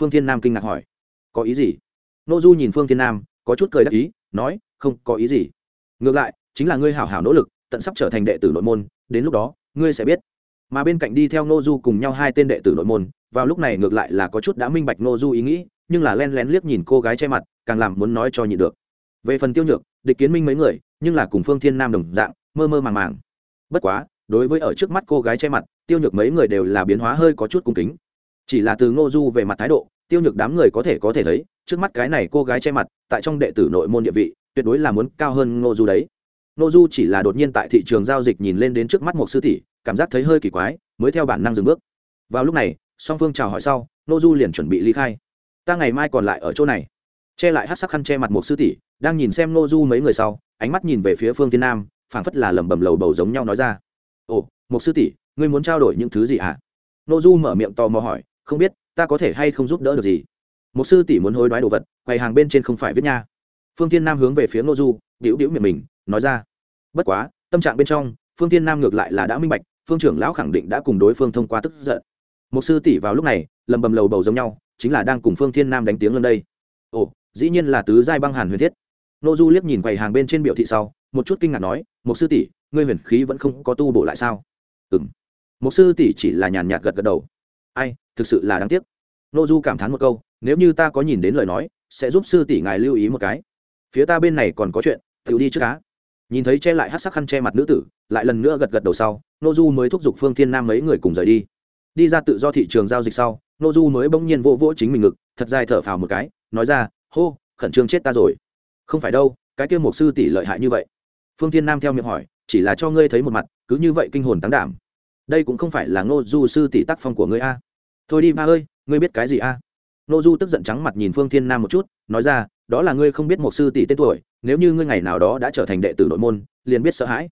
Phương thiên nam kinh ngạc hỏi. Có ý gì? Ngô du nhìn phương thiên nam, có chút cười đắc ý, nói, không, có ý gì. Ngược lại, chính là ngươi hảo hảo nỗ lực, tận sắp trở thành đệ tử nội môn, đến lúc đó, ngươi sẽ biết mà bên cạnh đi theo ngô du cùng nhau hai tên đệ tử nội môn, vào lúc này ngược lại là có chút đã minh bạch ngô du ý nghĩ, nhưng là len lén liếc nhìn cô gái che mặt, càng làm muốn nói cho nhị được. Về phần tiêu nhược, địch kiến minh mấy người, nhưng là cùng phương thiên nam đồng dạng, mơ mơ màng màng. Bất quá, đối với ở trước mắt cô gái che mặt, tiêu nhược mấy người đều là biến hóa hơi có chút cung kính. Chỉ là từ ngô du về mặt thái độ, tiêu nhược đám người có thể có thể thấy, trước mắt cái này cô gái che mặt, tại trong đệ tử nội môn địa vị, tuyệt đối là muốn cao hơn ngô du đấy. Nô du chỉ là đột nhiên tại thị trường giao dịch nhìn lên đến trước mắt một sư tỷ, cảm giác thấy hơi kỳ quái, mới theo bản năng dừng bước. Vào lúc này, song phương chào hỏi sau, Nô du liền chuẩn bị ly khai. Ta ngày mai còn lại ở chỗ này. Che lại hắc sắc khăn che mặt một sư tỷ, đang nhìn xem Nô du mấy người sau, ánh mắt nhìn về phía phương Thiên nam, phảng phất là lẩm bẩm lầu bầu giống nhau nói ra. Ồ, một sư tỷ, ngươi muốn trao đổi những thứ gì ạ?" à? Nô du mở miệng tò mò hỏi, không biết, ta có thể hay không giúp đỡ được gì? Một sư tỷ muốn hối đoái đồ vật, quầy hàng bên trên không phải viết nha. Phương Thiên nam hướng về phía Nô du điếu điếu miệng mình nói ra. Bất quá, tâm trạng bên trong, phương tiên nam ngược lại là đã minh bạch, phương trưởng lão khẳng định đã cùng đối phương thông qua tức giận. Một sư tỷ vào lúc này, lầm bầm lầu bầu giống nhau, chính là đang cùng phương thiên nam đánh tiếng lên đây. Ồ, dĩ nhiên là tứ giai băng hàn huyền thiết. Nô du liếc nhìn quầy hàng bên trên biểu thị sau, một chút kinh ngạc nói một sư tỷ, ngươi huyền khí vẫn không có tu bổ lại sao? Ừ m một sư tỷ chỉ là nhàn nhạt gật gật đầu. Ai, thực sự là đáng tiếc. Nô du cảm thán một câu, nếu như ta có nhìn đến lời nói, sẽ giúp sư tỷ ngài lưu ý một cái. Phía ta bên này còn có chuyện tự đi trước cá nhìn thấy che lại hát sắc khăn che mặt nữ tử, lại lần nữa gật gật đầu sau nô du mới thúc giục phương thiên nam mấy người cùng rời đi. Đi ra tự do thị trường giao dịch sau nô du mới bỗng nhiên vỗ vỗ chính mình ngực, thật dài thở phào một cái, nói ra, hô, khẩn trương chết ta rồi. Không phải đâu, cái kia một sư tỷ lợi hại như vậy. Phương thiên nam theo miệng hỏi, chỉ là cho ngươi thấy một mặt, cứ như vậy kinh hồn tán đảm. Đây cũng không phải là ngô du sư tỷ tác phong của ngươi a. Thôi đi, ba ơi, ngươi biết cái gì a? Ngô du tức giận trắng mặt nhìn phương thiên nam một chút, nói ra, đó là ngươi không biết một sư tỷ tên tuổi nếu như ngươi ngày nào đó đã trở thành đệ tử nội môn liền biết sợ hãi.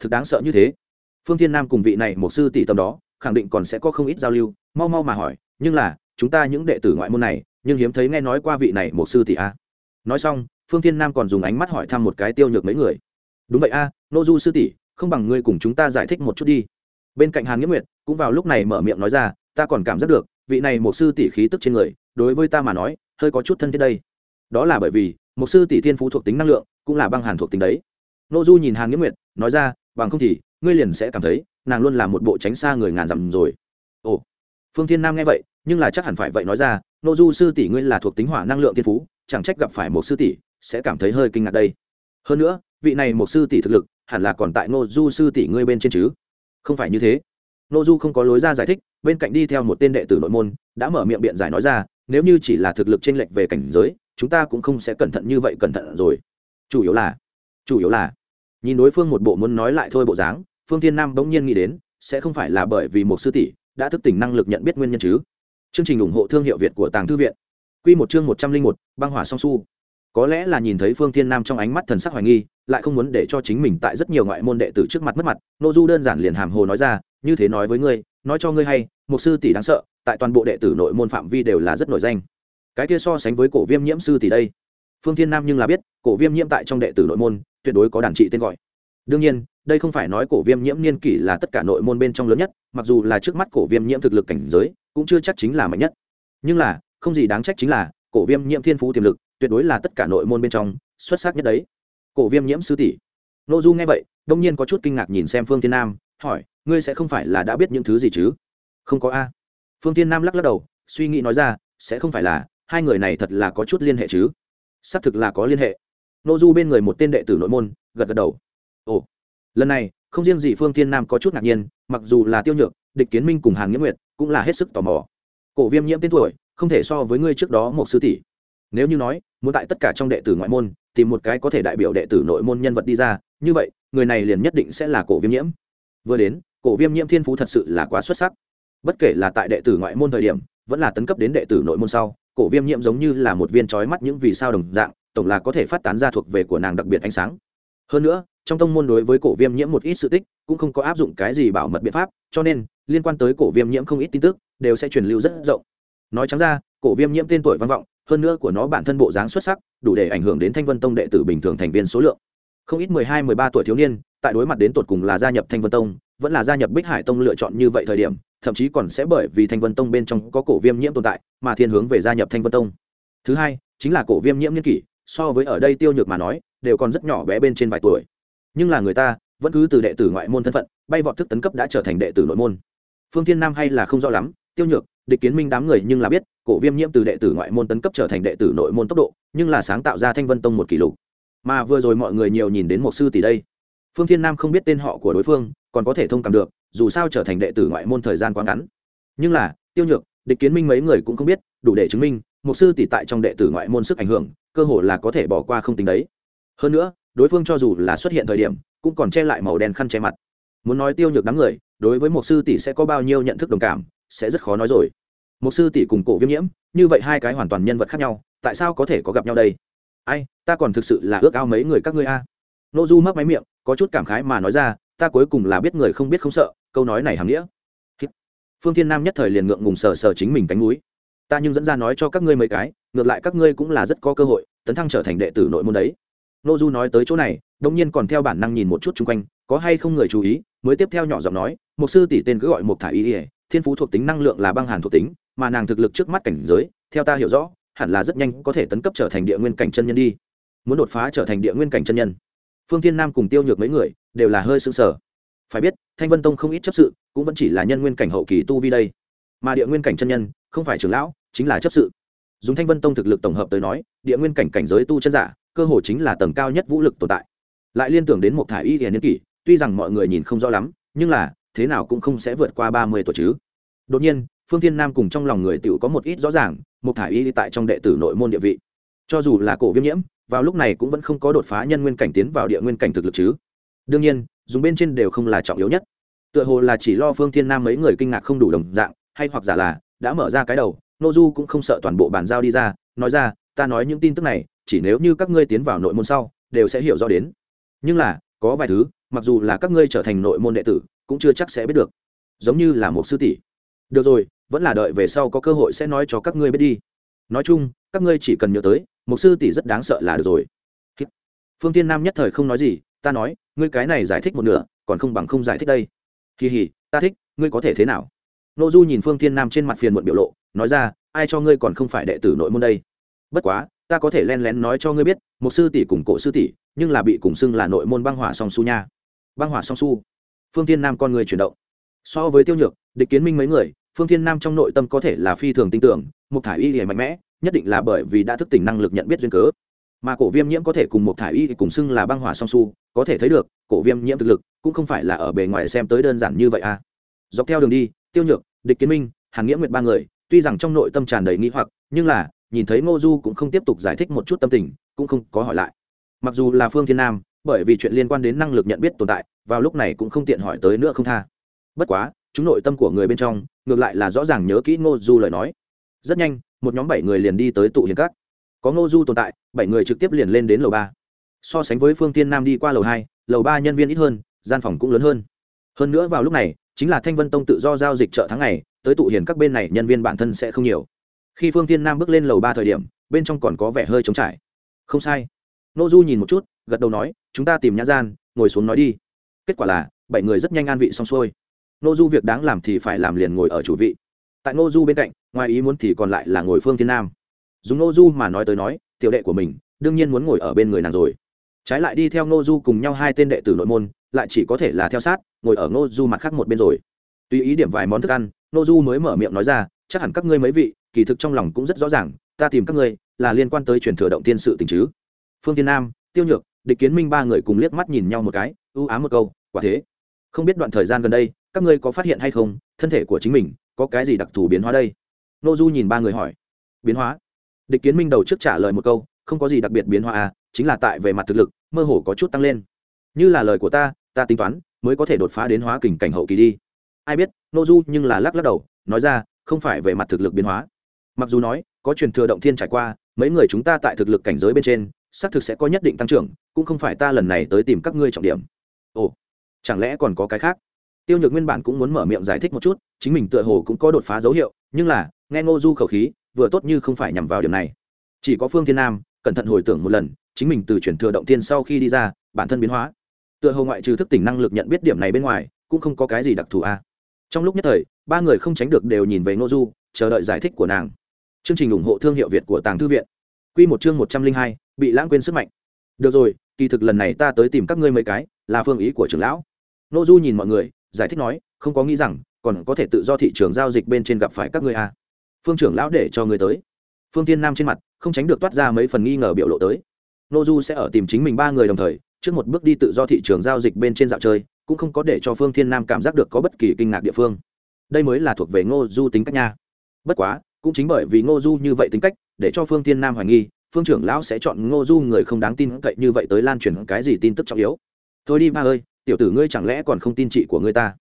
Thực đáng sợ như thế. Phương thiên nam cùng vị này một sư tỷ tâm đó khẳng định còn sẽ có không ít giao lưu mau mau mà hỏi nhưng là chúng ta những đệ tử ngoại môn này nhưng hiếm thấy nghe nói qua vị này một sư tỷ a. Nói xong phương thiên nam còn dùng ánh mắt hỏi thăm một cái tiêu nhược mấy người. Đúng vậy a à, nô du sư tỷ không bằng ngươi cùng chúng ta giải thích một chút đi. Bên cạnh hàn nghĩa nguyệt cũng vào lúc này mở miệng nói ra ta còn cảm giác được vị này một sư tỷ khí tức trên người đối với ta mà nói hơi có chút thân thiết đây. Đó là bởi vì một sư tỷ thiên phú thuộc tính năng lượng, cũng là băng hàn thuộc tính đấy. Nô du nhìn hàn nghĩa nguyệt, nói ra, bằng không thì, ngươi liền sẽ cảm thấy, nàng luôn là một bộ tránh xa người ngàn dặm rồi. Ồ. Phương thiên nam nghe vậy, nhưng là chắc hẳn phải vậy nói ra, nô du sư tỷ ngươi là thuộc tính hỏa năng lượng thiên phú, chẳng trách gặp phải một sư tỷ, sẽ cảm thấy hơi kinh ngạc đây. Hơn nữa, vị này một sư tỷ thực lực, hẳn là còn tại nô du sư tỷ ngươi bên trên chứ? Không phải như thế. Nô du không có lối ra giải thích, bên cạnh đi theo một tên đệ tử nội môn, đã mở miệng biện giải nói ra, nếu như chỉ là thực lực chênh lệch về cảnh giới chúng ta cũng không sẽ cẩn thận như vậy cẩn thận rồi. Chủ yếu là, chủ yếu là, nhìn đối phương một bộ muốn nói lại thôi bộ dáng, phương thiên nam bỗng nhiên nghĩ đến, sẽ không phải là bởi vì một sư tỷ đã thức tỉnh năng lực nhận biết nguyên nhân chứ? Chương trình ủng hộ thương hiệu việt của tàng thư viện. Q một chương một trăm linh một, băng hỏa song su. Có lẽ là nhìn thấy phương thiên nam trong ánh mắt thần sắc hoài nghi, lại không muốn để cho chính mình tại rất nhiều ngoại môn đệ tử trước mặt mất mặt nội du đơn giản liền hàm hồ nói ra, như thế nói với ngươi, nói cho ngươi hay, một sư tỷ đáng sợ, tại toàn bộ đệ tử nội môn phạm vi đều là rất nổi danh cái kia so sánh với cổ viêm nhiễm sư thì đây. Phương thiên nam nhưng là biết, cổ viêm nhiễm tại trong đệ tử nội môn, tuyệt đối có đàn trị tên gọi. Đương nhiên, đây không phải nói cổ viêm nhiễm niên kỷ là tất cả nội môn bên trong lớn nhất, mặc dù là trước mắt cổ viêm nhiễm thực lực cảnh giới, cũng chưa chắc chính là mạnh nhất. Nhưng là, không gì đáng trách chính là, cổ viêm nhiễm thiên phú tiềm lực, tuyệt đối là tất cả nội môn bên trong, xuất sắc nhất đấy. Cổ viêm nhiễm sư tỷ. N ô du nghe vậy, đông nhiên có chút kinh ngạc nhìn xem phương thiên nam, hỏi, ngươi sẽ không phải là đã biết những thứ gì chứ? Không có a. Phương thiên nam lắc lắc đầu, suy nghĩ nói ra, sẽ không phải là hai người này thật là có chút liên hệ chứ? Xác thực là có liên hệ. Nô du bên người một tên đệ tử nội môn, gật gật đầu. Ồ, lần này, không riêng gì phương thiên nam có chút ngạc nhiên, mặc dù là tiêu nhược, địch kiến minh cùng hàn nghĩa nguyệt cũng là hết sức tò mò. Cổ viêm nhiễm tên tuổi, không thể so với ngươi trước đó một sư tỷ. Nếu như nói, muốn tại tất cả trong đệ tử ngoại môn, tìm một cái có thể đại biểu đệ tử nội môn nhân vật đi ra, như vậy, người này liền nhất định sẽ là cổ viêm nhiễm. Vừa đến, cổ viêm nhiễm thiên phú thật sự là quá xuất sắc. Bất kể là tại đệ tử ngoại môn thời điểm, vẫn là tấn cấp đến đệ tử nội môn sau cổ viêm nhiễm giống như là một viên trói mắt những vì sao đồng dạng, tổng là có thể phát tán ra thuộc về của nàng đặc biệt ánh sáng. Hơn nữa, trong tông môn đối với cổ viêm nhiễm một ít sự tích, cũng không có áp dụng cái gì bảo mật biện pháp, cho nên, liên quan tới cổ viêm nhiễm không ít tin tức, đều sẽ truyền lưu rất rộng. Nói trắng ra, cổ viêm nhiễm tên tuổi vang vọng, hơn nữa của nó bản thân bộ dáng xuất sắc, đủ để ảnh hưởng đến thanh vân tông đệ tử bình thường thành viên số lượng. Không ít mười hai, mười ba tuổi thiếu niên, tại đối mặt đến tột cùng là gia nhập thanh vân tông, vẫn là gia nhập bích hải tông lựa chọn như vậy thời điểm thậm chí còn sẽ bởi vì thanh vân tông bên trong có cổ viêm nhiễm tồn tại, mà thiên hướng về gia nhập thanh vân tông. Thứ hai, chính là cổ viêm nhiễm nhân kỷ, so với ở đây tiêu nhược mà nói, đều còn rất nhỏ bé bên trên vài tuổi. Nhưng là người ta, vẫn cứ từ đệ tử ngoại môn thân phận, bay vọt thức tấn cấp đã trở thành đệ tử nội môn. Phương thiên nam hay là không rõ lắm, tiêu nhược, địch kiến minh đám người nhưng là biết, cổ viêm nhiễm từ đệ tử ngoại môn tấn cấp trở thành đệ tử nội môn tốc độ, nhưng là sáng tạo ra thanh vân tông một kỷ lục. Mà vừa rồi mọi người nhiều nhìn đến một sư tỷ đây. Phương thiên nam không biết tên họ của đối phương, còn có thể thông cảm được dù sao trở thành đệ tử ngoại môn thời gian quá ngắn. Nhưng là, tiêu nhược, địch kiến minh mấy người cũng không biết, đủ để chứng minh, một sư tỷ tại trong đệ tử ngoại môn sức ảnh hưởng, cơ hội là có thể bỏ qua không tính đấy. Hơn nữa, đối phương cho dù là xuất hiện thời điểm, cũng còn che lại màu đen khăn che mặt. Muốn nói tiêu nhược đám người, đối với một sư tỷ sẽ có bao nhiêu nhận thức đồng cảm, sẽ rất khó nói rồi. Một sư tỷ cùng cổ viêm nhiễm, như vậy hai cái hoàn toàn nhân vật khác nhau, tại sao có thể có gặp nhau đây? Ai, ta còn thực sự là ước ao mấy người các ngươi a. À. n ô du mấp máy miệng, có chút cảm khái mà nói ra ta cuối cùng là biết người không biết không sợ, câu nói này hàm nghĩa. Phương thiên nam nhất thời liền ngượng ngùng sờ sờ chính mình cánh núi ta nhưng dẫn ra nói cho các ngươi mấy cái, ngược lại các ngươi cũng là rất có cơ hội, tấn thăng trở thành đệ tử nội môn đấy. Nô du nói tới chỗ này đông nhiên còn theo bản năng nhìn một chút chung quanh, có hay không người chú ý, mới tiếp theo nhỏ giọng nói một sư tỷ tên cứ gọi một thả ý ỉa thiên phú thuộc tính năng lượng là băng hàn thuộc tính, mà nàng thực lực trước mắt cảnh giới, theo ta hiểu rõ, hẳn là rất nhanh có thể tấn cấp trở thành địa nguyên cảnh chân nhân đi. Muốn đột phá trở thành địa nguyên cảnh chân nhân. Phương thiên nam cùng tiêu nhược mấy người đều là hơi sững sờ. sở phải biết, thanh vân tông không ít chấp sự cũng vẫn chỉ là nhân nguyên cảnh hậu kỳ tu vi đây. Mà địa nguyên cảnh chân nhân, không phải trưởng lão, chính là chấp sự. Dùng thanh vân tông thực lực tổng hợp tới nói, địa nguyên cảnh cảnh giới tu chân giả, cơ hồ chính là tầng cao nhất vũ lực tồn tại. Lại liên tưởng đến một thải y hiền niên kỷ, tuy rằng mọi người nhìn không rõ lắm, nhưng là, thế nào cũng không sẽ vượt qua ba mươi tuổi chứ. Đột nhiên, phương thiên nam cùng trong lòng người tiểu có một ít rõ ràng, một thải y tại trong đệ tử nội môn địa vị. Cho dù là cổ viêm nhiễm, vào lúc này cũng vẫn không có đột phá nhân nguyên cảnh tiến vào địa nguyên cảnh thực lực chứ đương nhiên, dùng bên trên đều không là trọng yếu nhất. Tựa hồ là chỉ lo phương thiên nam mấy người kinh ngạc không đủ đồng dạng, hay hoặc giả là đã mở ra cái đầu, nô du cũng không sợ toàn bộ bàn giao đi ra, nói ra, ta nói những tin tức này, chỉ nếu như các ngươi tiến vào nội môn sau, đều sẽ hiểu rõ đến. Nhưng là, có vài thứ, mặc dù là các ngươi trở thành nội môn đệ tử, cũng chưa chắc sẽ biết được. Giống như là một sư tỷ. Được rồi, vẫn là đợi về sau có cơ hội sẽ nói cho các ngươi biết đi. Nói chung, các ngươi chỉ cần nhớ tới, một sư tỷ rất đáng sợ là được rồi. Phương tiên nam nhất thời không nói gì, ta nói ngươi cái này giải thích một nửa, còn không bằng không giải thích đây. Kỳ hỉ, ta thích, ngươi có thể thế nào? N ô du nhìn phương Thiên nam trên mặt phiền muộn biểu lộ, nói ra, ai cho ngươi còn không phải đệ tử nội môn đây? Bất quá, ta có thể len lén nói cho ngươi biết, một sư tỷ cùng cổ sư tỷ, nhưng là bị cùng xưng là nội môn băng hỏa song su nha. Băng hỏa song su. Phương Thiên nam con người chuyển động. So với tiêu nhược, địch kiến minh mấy người, phương thiên nam trong nội tâm có thể là phi thường tin tưởng một thải y hề mạnh mẽ, nhất định là bởi vì đã thức tỉnh năng lực nhận biết duyên cớ mà cổ viêm nhiễm có thể cùng một thải y thì cùng xưng là băng hỏa song su, có thể thấy được, cổ viêm nhiễm thực lực cũng không phải là ở bề ngoài xem tới đơn giản như vậy à. Dọc theo đường đi, tiêu nhược, địch kiến minh, hàn nghĩa nguyệt ba người, tuy rằng trong nội tâm tràn đầy nghi hoặc, nhưng là, nhìn thấy ngô du cũng không tiếp tục giải thích một chút tâm tình, cũng không có hỏi lại. Mặc dù là phương thiên nam, bởi vì chuyện liên quan đến năng lực nhận biết tồn tại, vào lúc này cũng không tiện hỏi tới nữa không tha. Bất quá, chúng nội tâm của người bên trong, ngược lại là rõ ràng nhớ kỹ ngô du lời nói. Rất nhanh, một nhóm bảy người liền đi tới tụ hiền các có ngô du tồn tại, bảy người trực tiếp liền lên đến lầu ba. So sánh với phương tiên nam đi qua lầu hai, lầu ba nhân viên ít hơn, gian phòng cũng lớn hơn. Hơn nữa vào lúc này, chính là thanh vân tông tự do giao dịch chợ tháng ngày, tới tụ hiền các bên này nhân viên bản thân sẽ không nhiều. Khi phương tiên nam bước lên lầu ba thời điểm, bên trong còn có vẻ hơi trống trải. Không sai. Nô du nhìn một chút, gật đầu nói, chúng ta tìm nhã gian, ngồi xuống nói đi. Kết quả là, bảy người rất nhanh an vị xong xuôi. Nô du việc đáng làm thì phải làm liền ngồi ở chủ vị. Tại nô du bên cạnh, ngoài ý muốn thì còn lại là ngồi phương thiên nam dùng nô du mà nói tới nói, tiểu đệ của mình, đương nhiên muốn ngồi ở bên người nàng rồi. Trái lại đi theo nô du cùng nhau hai tên đệ tử nội môn, lại chỉ có thể là theo sát, ngồi ở nô du mặt khác một bên rồi. Tùy ý điểm vài món thức ăn, nô du mới mở miệng nói ra, chắc hẳn các ngươi mấy vị, kỳ thực trong lòng cũng rất rõ ràng, ta tìm các ngươi là liên quan tới truyền thừa động tiên sự tình chứ. Phương tiên nam, tiêu nhược, địch kiến minh ba người cùng liếc mắt nhìn nhau một cái, ưu ám một câu, quả thế. Không biết đoạn thời gian gần đây, các ngươi có phát hiện hay không, thân thể của chính mình có cái gì đặc thù biến hóa đây? Nô du nhìn ba người hỏi. Biến hóa? Địch kiến minh đầu trước trả lời một câu, không có gì đặc biệt biến hóa à chính là tại về mặt thực lực, mơ hồ có chút tăng lên. Như là lời của ta ta tính toán, mới có thể đột phá đến hóa kình cảnh hậu kỳ đi. Ai biết, nô du nhưng là lắc lắc đầu, nói ra, không phải về mặt thực lực biến hóa. Mặc dù nói, có truyền thừa động thiên trải qua, mấy người chúng ta tại thực lực cảnh giới bên trên, xác thực sẽ có nhất định tăng trưởng, cũng không phải ta lần này tới tìm các ngươi trọng điểm. Ồ, chẳng lẽ còn có cái khác? Tiêu nhược nguyên bản cũng muốn mở miệng giải thích một chút, chính mình tựa hồ cũng có đột phá dấu hiệu, nhưng là, nghe ngô du khẩu khí vừa tốt như không phải nhằm vào điểm này. Chỉ có phương thiên nam, cẩn thận hồi tưởng một lần, chính mình từ chuyển thừa động tiên sau khi đi ra, bản thân biến hóa. Tựa hồ ngoại trừ thức tỉnh năng lực nhận biết điểm này bên ngoài, cũng không có cái gì đặc thù a. Trong lúc nhất thời, ba người không tránh được đều nhìn về ngô du, chờ đợi giải thích của nàng. Chương trình ủng hộ thương hiệu việt của tàng thư viện. Q một chương một trăm linh hai, bị lãng quên sức mạnh. Được rồi, kỳ thực lần này ta tới tìm các ngươi mấy cái, là phương ý của trưởng lão. Ngô du nhìn mọi người, giải thích nói, không có nghĩ rằng, còn có thể tự do thị trường giao dịch bên trên gặp phải các ngươi a phương trưởng lão để cho người tới. Phương tiên nam trên mặt, không tránh được toát ra mấy phần nghi ngờ biểu lộ tới. Nô du sẽ ở tìm chính mình ba người đồng thời, trước một bước đi tự do thị trường giao dịch bên trên dạo chơi, cũng không có để cho phương thiên nam cảm giác được có bất kỳ kinh ngạc địa phương. Đây mới là thuộc về ngô du tính cách nha. Bất quá, cũng chính bởi vì ngô du như vậy tính cách, để cho phương thiên nam hoài nghi, phương trưởng lão sẽ chọn ngô du người không đáng tin cậy như vậy tới lan truyền cái gì tin tức trọng yếu. Thôi đi ba ơi, tiểu tử ngươi chẳng lẽ còn không tin chị của ngươi ta?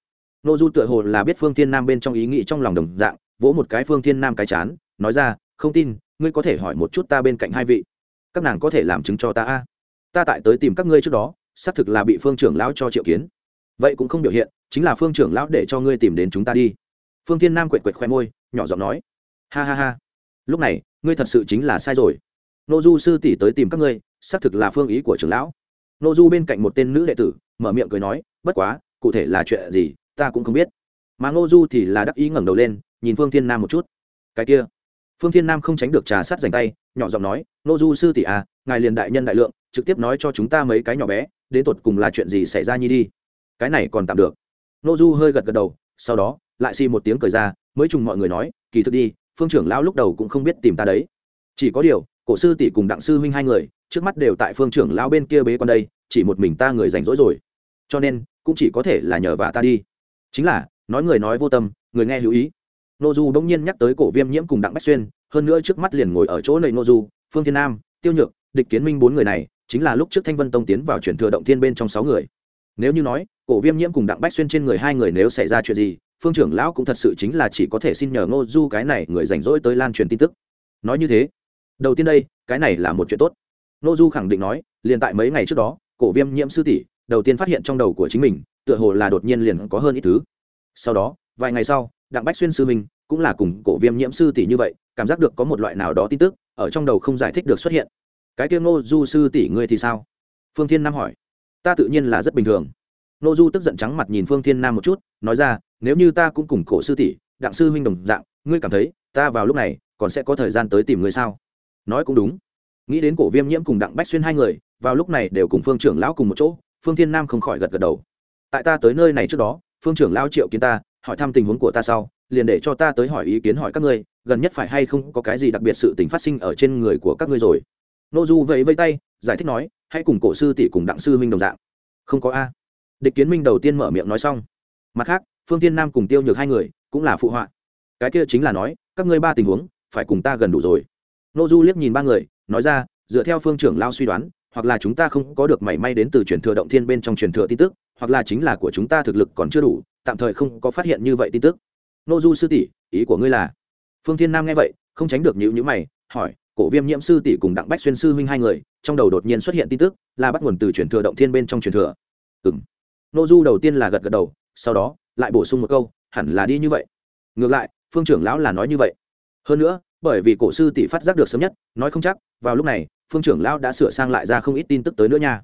Ngô du tựa hồ là biết phương thiên nam bên trong ý nghĩ trong lòng đồng dạng vỗ một cái phương thiên nam cái chán, nói ra, không tin, ngươi có thể hỏi một chút ta bên cạnh hai vị. Các nàng có thể làm chứng cho ta a. Ta tại tới tìm các ngươi trước đó, xác thực là bị phương trưởng lão cho triệu kiến. Vậy cũng không biểu hiện, chính là phương trưởng lão để cho ngươi tìm đến chúng ta đi. Phương thiên nam quệt quệt khoe môi, nhỏ giọng nói, ha ha ha. Lúc này, ngươi thật sự chính là sai rồi. Nô du sư tỷ tới tìm các ngươi, xác thực là phương ý của trưởng lão. Nô du bên cạnh một tên nữ đệ tử, mở miệng cười nói, bất quá, cụ thể là chuyện gì, ta cũng không biết. Mà ngô du thì là đắc ý ngẩng đầu lên nhìn phương thiên nam một chút. Cái kia. Phương thiên nam không tránh được trà sát dành tay, nhỏ giọng nói, nô du sư tỷ à ngài liền đại nhân đại lượng, trực tiếp nói cho chúng ta mấy cái nhỏ bé, đến tột cùng là chuyện gì xảy ra nhi đi. Cái này còn tạm được. Nô du hơi gật gật đầu, sau đó, lại xì một tiếng cười ra, mới trùng mọi người nói, kỳ thực đi, phương trưởng lão lúc đầu cũng không biết tìm ta đấy. Chỉ có điều, cổ sư tỷ cùng đặng sư huynh hai người, trước mắt đều tại phương trưởng lão bên kia bế con đây, chỉ một mình ta người rảnh rỗi rồi. Cho nên, cũng chỉ có thể là nhờ vả ta đi. Chính là, nói người nói vô tâm, người nghe hữu ý nô du bỗng nhiên nhắc tới cổ viêm nhiễm cùng đặng bách xuyên, hơn nữa trước mắt liền ngồi ở chỗ này nô du, phương thiên nam, tiêu nhược, địch kiến minh bốn người này, chính là lúc trước thanh vân tông tiến vào chuyển thừa động thiên bên trong sáu người. Nếu như nói, cổ viêm nhiễm cùng đặng bách xuyên trên người hai người nếu xảy ra chuyện gì, phương trưởng lão cũng thật sự chính là chỉ có thể xin nhờ ngô du cái này người rảnh rỗi tới lan truyền tin tức. Nói như thế, đầu tiên đây, cái này là một chuyện tốt. Ngô du khẳng định nói, liền tại mấy ngày trước đó, cổ viêm nhiễm sư tỷ, đầu tiên phát hiện trong đầu của chính mình, tựa hồ là đột nhiên liền có hơn ít thứ. Sau đó, vài ngày sau đặng bách xuyên sư minh cũng là cùng cổ viêm nhiễm sư tỷ như vậy, cảm giác được có một loại nào đó tin tức, ở trong đầu không giải thích được xuất hiện. Cái kia ngô du sư tỷ ngươi thì sao? Phương thiên nam hỏi. Ta tự nhiên là rất bình thường. Ngô du tức giận trắng mặt nhìn phương thiên nam một chút, nói ra, nếu như ta cũng cùng cổ sư tỷ, đặng sư huynh đồng dạng, ngươi cảm thấy, ta vào lúc này, còn sẽ có thời gian tới tìm ngươi sao? Nói cũng đúng. Nghĩ đến cổ viêm nhiễm cùng đặng bách xuyên hai người, vào lúc này đều cùng phương trưởng lão cùng một chỗ, phương thiên nam không khỏi gật gật đầu. Tại ta tới nơi này trước đó, phương trưởng lão triệu kiến ta hỏi thăm tình huống của ta sau, liền để cho ta tới hỏi ý kiến hỏi các ngươi, gần nhất phải hay không có cái gì đặc biệt sự tình phát sinh ở trên người của các ngươi rồi. Nô du vẫy vây tay, giải thích nói, hãy cùng cổ sư tỷ cùng đặng sư minh đồng dạng. Không có a. Địch kiến minh đầu tiên mở miệng nói xong. Mặt khác, phương tiên nam cùng tiêu nhược hai người cũng là phụ họa. Cái kia chính là nói, các ngươi ba tình huống phải cùng ta gần đủ rồi. Nô du liếc nhìn ba người, nói ra, dựa theo phương trưởng lao suy đoán, hoặc là chúng ta không có được mảy may đến từ truyền thừa động thiên bên trong truyền thừa tin tức, hoặc là chính là của chúng ta thực lực còn chưa đủ tạm thời không có phát hiện như vậy tin tức. Nô du sư tỷ, ý của ngươi là? Phương thiên nam nghe vậy, không tránh được nhữ nhữ mày, hỏi, cổ viêm nhiễm sư tỷ cùng đặng bách xuyên sư huynh hai người, trong đầu đột nhiên xuất hiện tin tức, là bắt nguồn từ truyền thừa động thiên bên trong truyền thừa. Ừ m nô du đầu tiên là gật gật đầu, sau đó, lại bổ sung một câu, hẳn là đi như vậy. Ngược lại, phương trưởng lão là nói như vậy. Hơn nữa, bởi vì cổ sư tỷ phát giác được sớm nhất, nói không chắc, vào lúc này, phương trưởng lão đã sửa sang lại ra không ít tin tức tới nữa nha.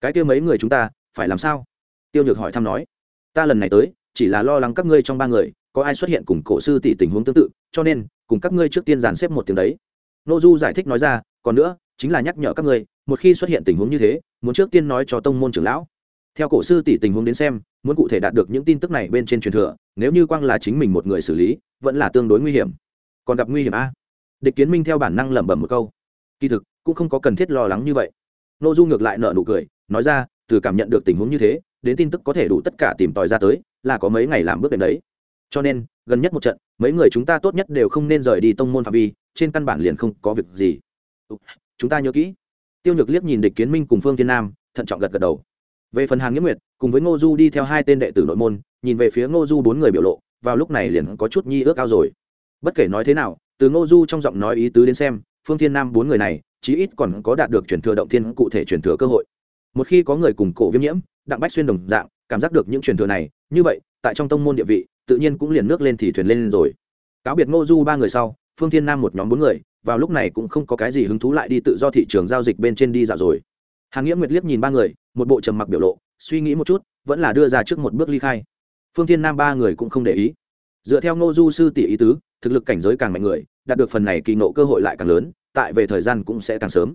Cái kia mấy người chúng ta, phải làm sao? Tiêu nhược hỏi thăm nói. Ta lần này tới chỉ là lo lắng các ngươi trong ba người, có ai xuất hiện cùng cổ sư tỷ tình huống tương tự, cho nên, cùng các ngươi trước tiên dàn xếp một tiếng đấy. Nô du giải thích nói ra, còn nữa, chính là nhắc nhở các ngươi, một khi xuất hiện tình huống như thế, muốn trước tiên nói cho tông môn trưởng lão. Theo cổ sư tỷ tình huống đến xem, muốn cụ thể đạt được những tin tức này bên trên truyền thừa, nếu như quang là chính mình một người xử lý, vẫn là tương đối nguy hiểm. Còn gặp nguy hiểm a? Địch kiến minh theo bản năng lẩm bẩm một câu. Kỳ thực, cũng không có cần thiết lo lắng như vậy. N ô du ngược lại nợ nụ cười, nói ra, từ cảm nhận được tình huống như thế đến tin tức có thể đủ tất cả tìm tòi ra tới, là có mấy ngày làm bước đến đấy. Cho nên, gần nhất một trận, mấy người chúng ta tốt nhất đều không nên rời đi tông môn phạm vi, trên căn bản liền không có việc gì. Chúng ta nhớ kỹ. Tiêu nhược liếc nhìn địch kiến minh cùng phương thiên nam, thận trọng gật gật đầu. Về phần hàng nghĩa nguyệt, cùng với ngô du đi theo hai tên đệ tử nội môn, nhìn về phía ngô du bốn người biểu lộ, vào lúc này liền có chút nhi ước ao rồi. Bất kể nói thế nào, từ ngô du trong giọng nói ý tứ đến xem, phương thiên nam bốn người này, chí ít còn có đạt được chuyển thừa động thiên cụ thể chuyển thừa cơ hội. Một khi có người cùng cổ viêm nhiễm đặng bách xuyên đồng dạng, cảm giác được những truyền thừa này, như vậy, tại trong tông môn địa vị, tự nhiên cũng liền nước lên thì thuyền lên rồi. Cáo biệt ngô du ba người sau, phương thiên nam một nhóm bốn người, vào lúc này cũng không có cái gì hứng thú lại đi tự do thị trường giao dịch bên trên đi dạo rồi. Hàn nghĩa nguyệt liếc nhìn ba người, một bộ trầm mặc biểu lộ, suy nghĩ một chút, vẫn là đưa ra trước một bước ly khai. Phương thiên nam ba người cũng không để ý. Dựa theo ngô du sư tỷ ý tứ, thực lực cảnh giới càng mạnh người, đạt được phần này kỳ nộ cơ hội lại càng lớn, tại về thời gian cũng sẽ càng sớm.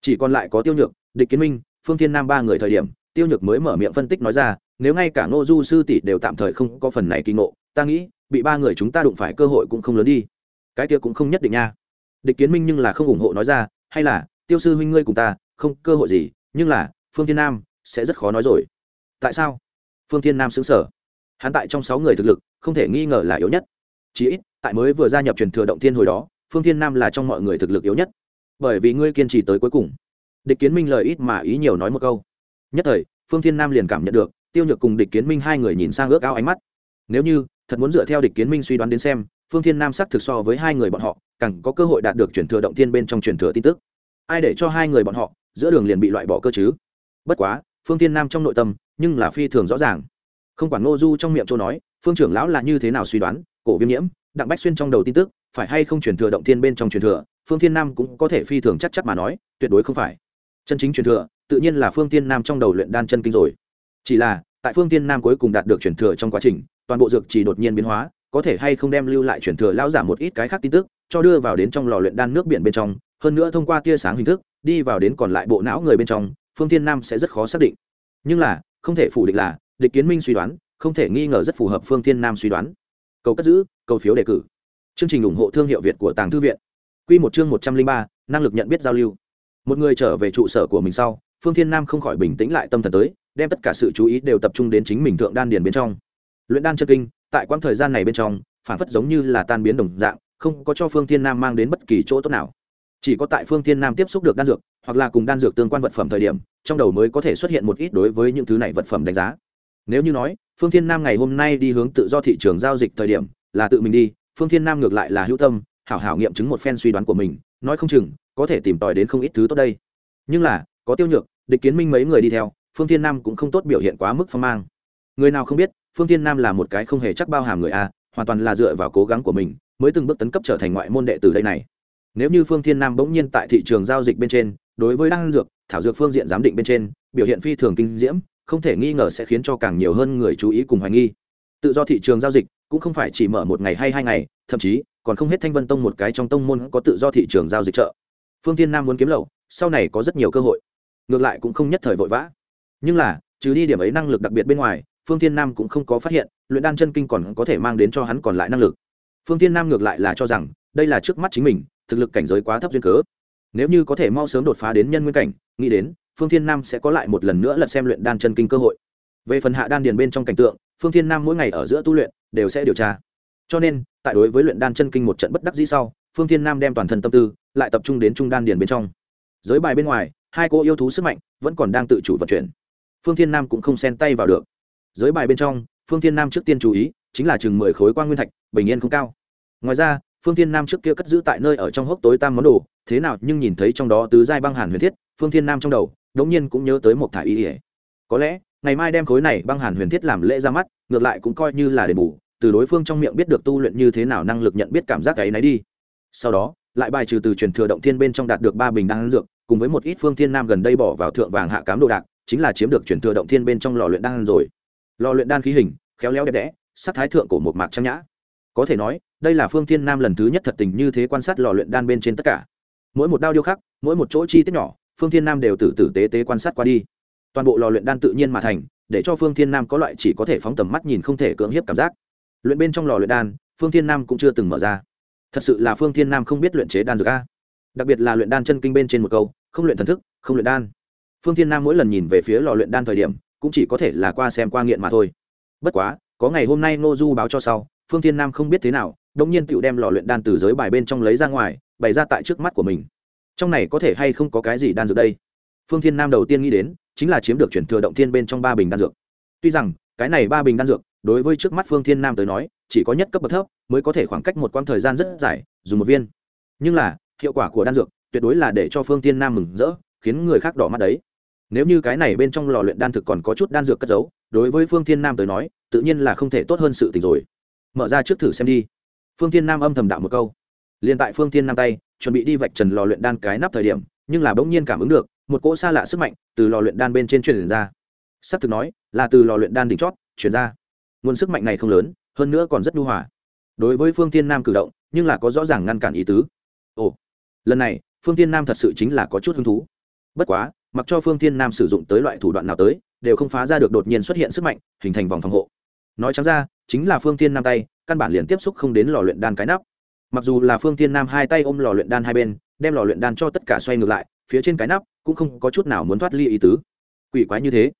Chỉ còn lại có tiêu nhược, địch kiến minh, phương thiên nam ba người thời điểm tiêu nhược mới mở miệng phân tích nói ra, nếu ngay cả ngô du sư tỷ đều tạm thời không có phần này kỳ ngộ, ta nghĩ, bị ba người chúng ta đụng phải cơ hội cũng không lớn đi. Cái kia cũng không nhất định nha. Địch kiến minh nhưng là không ủng hộ nói ra, hay là, tiêu sư huynh ngươi cùng ta, không, cơ hội gì, nhưng là, phương thiên nam sẽ rất khó nói rồi. Tại sao? Phương thiên nam xứng sở hắn tại trong sáu người thực lực, không thể nghi ngờ là yếu nhất. Chí ít, tại mới vừa gia nhập truyền thừa động thiên hồi đó, phương thiên nam là trong mọi người thực lực yếu nhất. Bởi vì ngươi kiên trì tới cuối cùng. Địch kiến minh lời ít mà ý nhiều nói một câu nhất thời, phương thiên nam liền cảm nhận được, tiêu nhược cùng địch kiến minh hai người nhìn sang ước ao ánh mắt. Nếu như, thật muốn dựa theo địch kiến minh suy đoán đến xem, phương thiên nam sắc thực so với hai người bọn họ, càng có cơ hội đạt được truyền thừa động thiên bên trong truyền thừa tin tức. Ai để cho hai người bọn họ, giữa đường liền bị loại bỏ cơ chứ? Bất quá, phương thiên nam trong nội tâm, nhưng là phi thường rõ ràng. Không quản ngô du trong miệng châu nói, phương trưởng lão là như thế nào suy đoán, cổ viêm nhiễm, đặng bách xuyên trong đầu tin tức, phải hay không truyền thừa động thiên bên trong truyền thừa, phương thiên nam cũng có thể phi thường chắc chắc mà nói, tuyệt đối không phải. Chân chính truyền thừa tự nhiên là phương thiên nam trong đầu luyện đan chân kinh rồi. Chỉ là, tại phương thiên nam cuối cùng đạt được chuyển thừa trong quá trình, toàn bộ dược chỉ đột nhiên biến hóa, có thể hay không đem lưu lại chuyển thừa lão giả một ít cái khác tin tức, cho đưa vào đến trong lò luyện đan nước biển bên trong, hơn nữa thông qua tia sáng hình thức, đi vào đến còn lại bộ não người bên trong, phương thiên nam sẽ rất khó xác định. Nhưng là, không thể phủ định là, địch kiến minh suy đoán, không thể nghi ngờ rất phù hợp phương thiên nam suy đoán. Cầu cất giữ, cầu phiếu đề cử. Chương trình ủng hộ thương hiệu việt của tàng thư viện. Q một chương một trăm linh ba, năng lực nhận biết giao lưu. Một người trở về trụ sở của mình sau phương thiên nam không khỏi bình tĩnh lại tâm thần tới, đem tất cả sự chú ý đều tập trung đến chính mình thượng đan điền bên trong. Luyện đan chân kinh, tại quãng thời gian này bên trong, phản phất giống như là tan biến đồng dạng, không có cho phương thiên nam mang đến bất kỳ chỗ tốt nào. Chỉ có tại phương thiên nam tiếp xúc được đan dược, hoặc là cùng đan dược tương quan vật phẩm thời điểm, trong đầu mới có thể xuất hiện một ít đối với những thứ này vật phẩm đánh giá. Nếu như nói, phương thiên nam ngày hôm nay đi hướng tự do thị trường giao dịch thời điểm, là tự mình đi, phương thiên nam ngược lại là hữu tâm, hảo hảo nghiệm chứng một phen suy đoán của mình, nói không chừng, có thể tìm tòi đến không ít thứ tốt đây. Nhưng là, có tiêu nhược địch kiến minh mấy người đi theo, phương thiên nam cũng không tốt biểu hiện quá mức phong mang. Người nào không biết, phương thiên nam là một cái không hề chắc bao hàm người a, hoàn toàn là dựa vào cố gắng của mình, mới từng bước tấn cấp trở thành ngoại môn đệ từ đây này. Nếu như phương thiên nam bỗng nhiên tại thị trường giao dịch bên trên, đối với đăng dược, thảo dược phương diện giám định bên trên, biểu hiện phi thường kinh diễm, không thể nghi ngờ sẽ khiến cho càng nhiều hơn người chú ý cùng hoài nghi. Tự do thị trường giao dịch cũng không phải chỉ mở một ngày hay hai ngày, thậm chí còn không hết thanh vân tông một cái trong tông môn có tự do thị trường giao dịch chợ. Phương thiên nam muốn kiếm lậu, sau này có rất nhiều cơ hội ngược lại cũng không nhất thời vội vã. Nhưng là, trừ đi điểm ấy năng lực đặc biệt bên ngoài, phương Thiên nam cũng không có phát hiện, luyện đan chân kinh còn có thể mang đến cho hắn còn lại năng lực. Phương Thiên nam ngược lại là cho rằng, đây là trước mắt chính mình, thực lực cảnh giới quá thấp duyên cớ. Nếu như có thể mau sớm đột phá đến nhân nguyên cảnh, nghĩ đến, phương thiên nam sẽ có lại một lần nữa lật xem luyện đan chân kinh cơ hội. Về phần hạ đan điền bên trong cảnh tượng, phương thiên nam mỗi ngày ở giữa tu luyện, đều sẽ điều tra. Cho nên, tại đối với luyện đan chân kinh một trận bất đắc dĩ sau, phương thiên nam đem toàn thân tâm tư, lại tập trung đến trung đan điền bên trong. Giới bài bên ngoài hai cô yêu thú sức mạnh vẫn còn đang tự chủ vận chuyển. Phương thiên nam cũng không xen tay vào được. Giới bài bên trong, phương thiên nam trước tiên chú ý chính là chừng mười khối quan nguyên thạch, bình yên không cao. Ngoài ra, phương thiên nam trước kia cất giữ tại nơi ở trong hốc tối tam món đồ, thế nào nhưng nhìn thấy trong đó tứ giai băng hàn huyền thiết, phương thiên nam trong đầu đống nhiên cũng nhớ tới một thải y ỉa có lẽ, ngày mai đem khối này băng hàn huyền thiết làm lễ ra mắt, ngược lại cũng coi như là đền bù, từ đối phương trong miệng biết được tu luyện như thế nào năng lực nhận biết cảm giác ấy nấy đi. Sau đó, lại bài trừ từ truyền thừa động thiên bên trong đạt được ba bình đan dược cùng với một ít phương thiên nam gần đây bỏ vào thượng vàng hạ cám đồ đạc, chính là chiếm được truyền thừa động thiên bên trong lò luyện đan rồi. Lò luyện đan khí hình, khéo léo đẹp đẽ, sắc thái thượng của một mạc trang nhã. Có thể nói, đây là phương thiên nam lần thứ nhất thật tình như thế quan sát lò luyện đan bên trên tất cả. Mỗi một đao điêu khắc, mỗi một chỗ chi tiết nhỏ, phương thiên nam đều tự tử tế tế quan sát qua đi. Toàn bộ lò luyện đan tự nhiên mà thành, để cho phương thiên nam có loại chỉ có thể phóng tầm mắt nhìn không thể cưỡng hiếp cảm giác. Luyện bên trong lò luyện đan, phương thiên nam cũng chưa từng mở ra. Thật sự là phương thiên nam không biết luyện chế đan dược a đặc biệt là luyện đan chân kinh bên trên một câu, không luyện thần thức, không luyện đan. Phương thiên nam mỗi lần nhìn về phía lò luyện đan thời điểm, cũng chỉ có thể là qua xem qua nghiện mà thôi. Bất quá, có ngày hôm nay ngô du báo cho sau, phương thiên nam không biết thế nào đông nhiên tựu đem lò luyện đan từ giới bài bên trong lấy ra ngoài, bày ra tại trước mắt của mình. Trong này có thể hay không có cái gì đan dược đây? Phương thiên nam đầu tiên nghĩ đến, chính là chiếm được chuyển thừa động thiên bên trong ba bình đan dược. Tuy rằng, cái này ba bình đan dược, đối với trước mắt phương thiên nam tới nói, chỉ có nhất cấp bậc thấp, mới có thể khoảng cách một quãng thời gian rất dài, dùng một viên. Nhưng là hiệu quả của đan dược, tuyệt đối là để cho phương thiên nam mừng rỡ, khiến người khác đỏ mắt đấy. Nếu như cái này bên trong lò luyện đan thực còn có chút đan dược cất giấu, đối với phương thiên nam tới nói, tự nhiên là không thể tốt hơn sự tình rồi. Mở ra trước thử xem đi. Phương thiên nam âm thầm đạo một câu. Liền tại phương thiên nam tay, chuẩn bị đi vạch trần lò luyện đan cái nắp thời điểm, nhưng là bỗng nhiên cảm ứng được, một cỗ xa lạ sức mạnh từ lò luyện đan bên trên truyền ra. S ắ c thực nói, là từ lò luyện đan đỉnh chót chuyển ra. Nguồn sức mạnh này không lớn, hơn nữa còn rất nhu hòa. Đối với phương thiên nam cử động, nhưng là có rõ ràng ngăn cản ý tứ. Ồ lần này, phương thiên nam thật sự chính là có chút hứng thú. Bất quá, mặc cho phương thiên nam sử dụng tới loại thủ đoạn nào tới, đều không phá ra được đột nhiên xuất hiện sức mạnh, hình thành vòng phòng hộ. Nói trắng ra, chính là phương thiên nam tay, căn bản liền tiếp xúc không đến lò luyện đan cái nắp. Mặc dù là phương thiên nam hai tay ôm lò luyện đan hai bên, đem lò luyện đan cho tất cả xoay ngược lại, phía trên cái nắp cũng không có chút nào muốn thoát ly ý tứ. Quỷ quái như thế,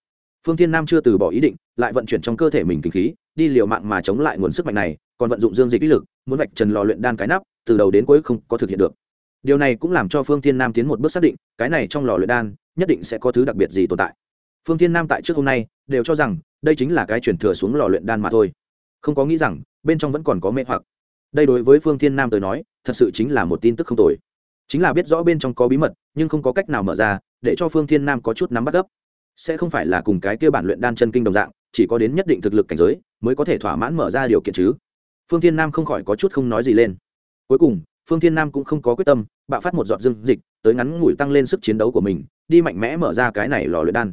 phương thiên nam chưa từ bỏ ý định, lại vận chuyển trong cơ thể mình kinh khí, đi liều mạng mà chống lại nguồn sức mạnh này, còn vận dụng dương dịch ý lực, muốn vạch trần lò luyện đan cái nắp, từ đầu đến cuối không có thực hiện được điều này cũng làm cho phương thiên nam tiến một bước xác định, cái này trong lò luyện đan, nhất định sẽ có thứ đặc biệt gì tồn tại. Phương thiên nam tại trước hôm nay, đều cho rằng, đây chính là cái chuyển thừa xuống lò luyện đan mà thôi. Không có nghĩ rằng, bên trong vẫn còn có mê hoặc. Đây đối với phương thiên nam tới nói, thật sự chính là một tin tức không tồi. Chính là biết rõ bên trong có bí mật, nhưng không có cách nào mở ra, để cho phương thiên nam có chút nắm bắt gấp. Sẽ không phải là cùng cái kia bản luyện đan chân kinh đồng dạng, chỉ có đến nhất định thực lực cảnh giới, mới có thể thỏa mãn mở ra điều kiện chứ. Phương thiên nam không khỏi có chút không nói gì lên. Cuối cùng phương thiên nam cũng không có quyết tâm, bạo phát một giọt dương dịch, tới ngắn ngủi tăng lên sức chiến đấu của mình, đi mạnh mẽ mở ra cái này lò luyện đan.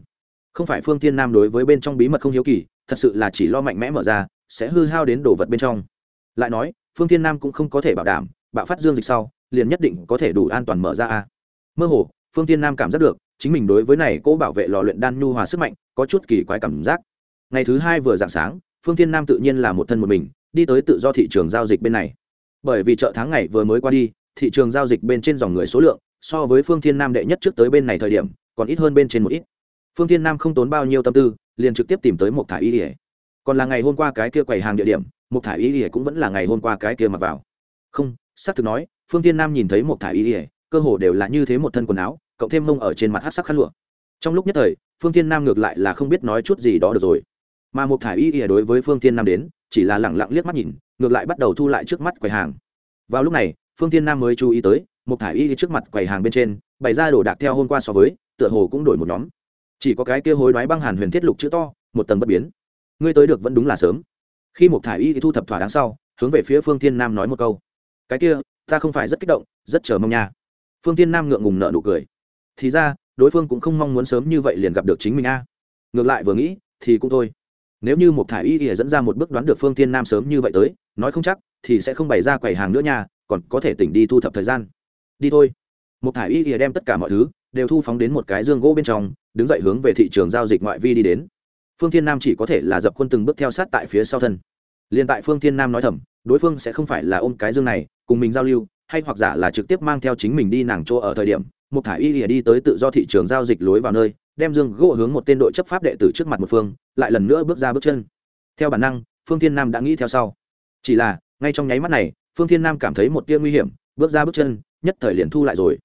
Không phải phương thiên nam đối với bên trong bí mật không hiếu kỳ, thật sự là chỉ lo mạnh mẽ mở ra, sẽ hư hao đến đồ vật bên trong. Lại nói, phương thiên nam cũng không có thể bảo đảm, bạo phát dương dịch sau, liền nhất định có thể đủ an toàn mở ra a. Mơ hồ, phương thiên nam cảm giác được, chính mình đối với này cố bảo vệ lò luyện đan nhu hòa sức mạnh, có chút kỳ quái cảm giác. Ngày thứ hai vừa dạng sáng, phương thiên nam tự nhiên là một thân một mình, đi tới tự do thị trường giao dịch bên này bởi vì chợ tháng ngày vừa mới qua đi, thị trường giao dịch bên trên dòng người số lượng so với phương thiên nam đệ nhất trước tới bên này thời điểm, còn ít hơn bên trên một ít. Phương thiên nam không tốn bao nhiêu tâm tư, liền trực tiếp tìm tới một thả y ỉa còn là ngày hôm qua cái kia quầy hàng địa điểm một thả y ỉa cũng vẫn là ngày hôm qua cái kia mặc vào. Không, xác thực nói, phương thiên nam nhìn thấy một thả y ỉa cơ hồ đều là như thế một thân quần áo, cộng thêm mông ở trên mặt hát sắc khăn lụa. Trong lúc nhất thời, phương thiên nam ngược lại là không biết nói chút gì đó được rồi. Mà một thả y ỉa đối với phương thiên nam đến chỉ là lẳng lặng liếc mắt nhìn, ngược lại bắt đầu thu lại trước mắt quầy hàng. Vào lúc này, phương thiên nam mới chú ý tới một thả y trước mặt quầy hàng bên trên, bày ra đồ đạc theo hôm qua so với, tựa hồ cũng đổi một nhóm. Chỉ có cái kia hối đoái băng hàn huyền thiết lục chữ to, một tầng bất biến. Ngươi tới được vẫn đúng là sớm. Khi một thả y thì thu thập thỏa đáng sau, hướng về phía phương thiên nam nói một câu. Cái kia, ta không phải rất kích động, rất chờ mong nha. Phương thiên nam ngượng ngùng nợ nụ cười. Thì ra, đối phương cũng không mong muốn sớm như vậy liền gặp được chính mình a. Ngược lại vừa nghĩ, thì cũng thôi nếu như một Thải y ỉa dẫn ra một bước đoán được phương thiên nam sớm như vậy tới, nói không chắc, thì sẽ không bày ra quầy hàng nữa nha, còn có thể tỉnh đi thu thập thời gian. Đi thôi. Một Thải y ỉa đem tất cả mọi thứ, đều thu phóng đến một cái dương gỗ bên trong, đứng dậy hướng về thị trường giao dịch ngoại vi đi đến. Phương thiên nam chỉ có thể là dập quân từng bước theo sát tại phía sau thân. Liền tại phương thiên nam nói thầm, đối phương sẽ không phải là ôm cái dương này, cùng mình giao lưu, hay hoặc giả là trực tiếp mang theo chính mình đi nàng chỗ ở thời điểm một thả y lìa đi tới tự do thị trường giao dịch lối vào nơi đem dương gỗ hướng một tên đội chấp pháp đệ tử trước mặt một phương, lại lần nữa bước ra bước chân. Theo bản năng, phương thiên nam đã nghĩ theo sau. Chỉ là, ngay trong nháy mắt này, phương thiên nam cảm thấy một tia nguy hiểm, bước ra bước chân, nhất thời liền thu lại rồi.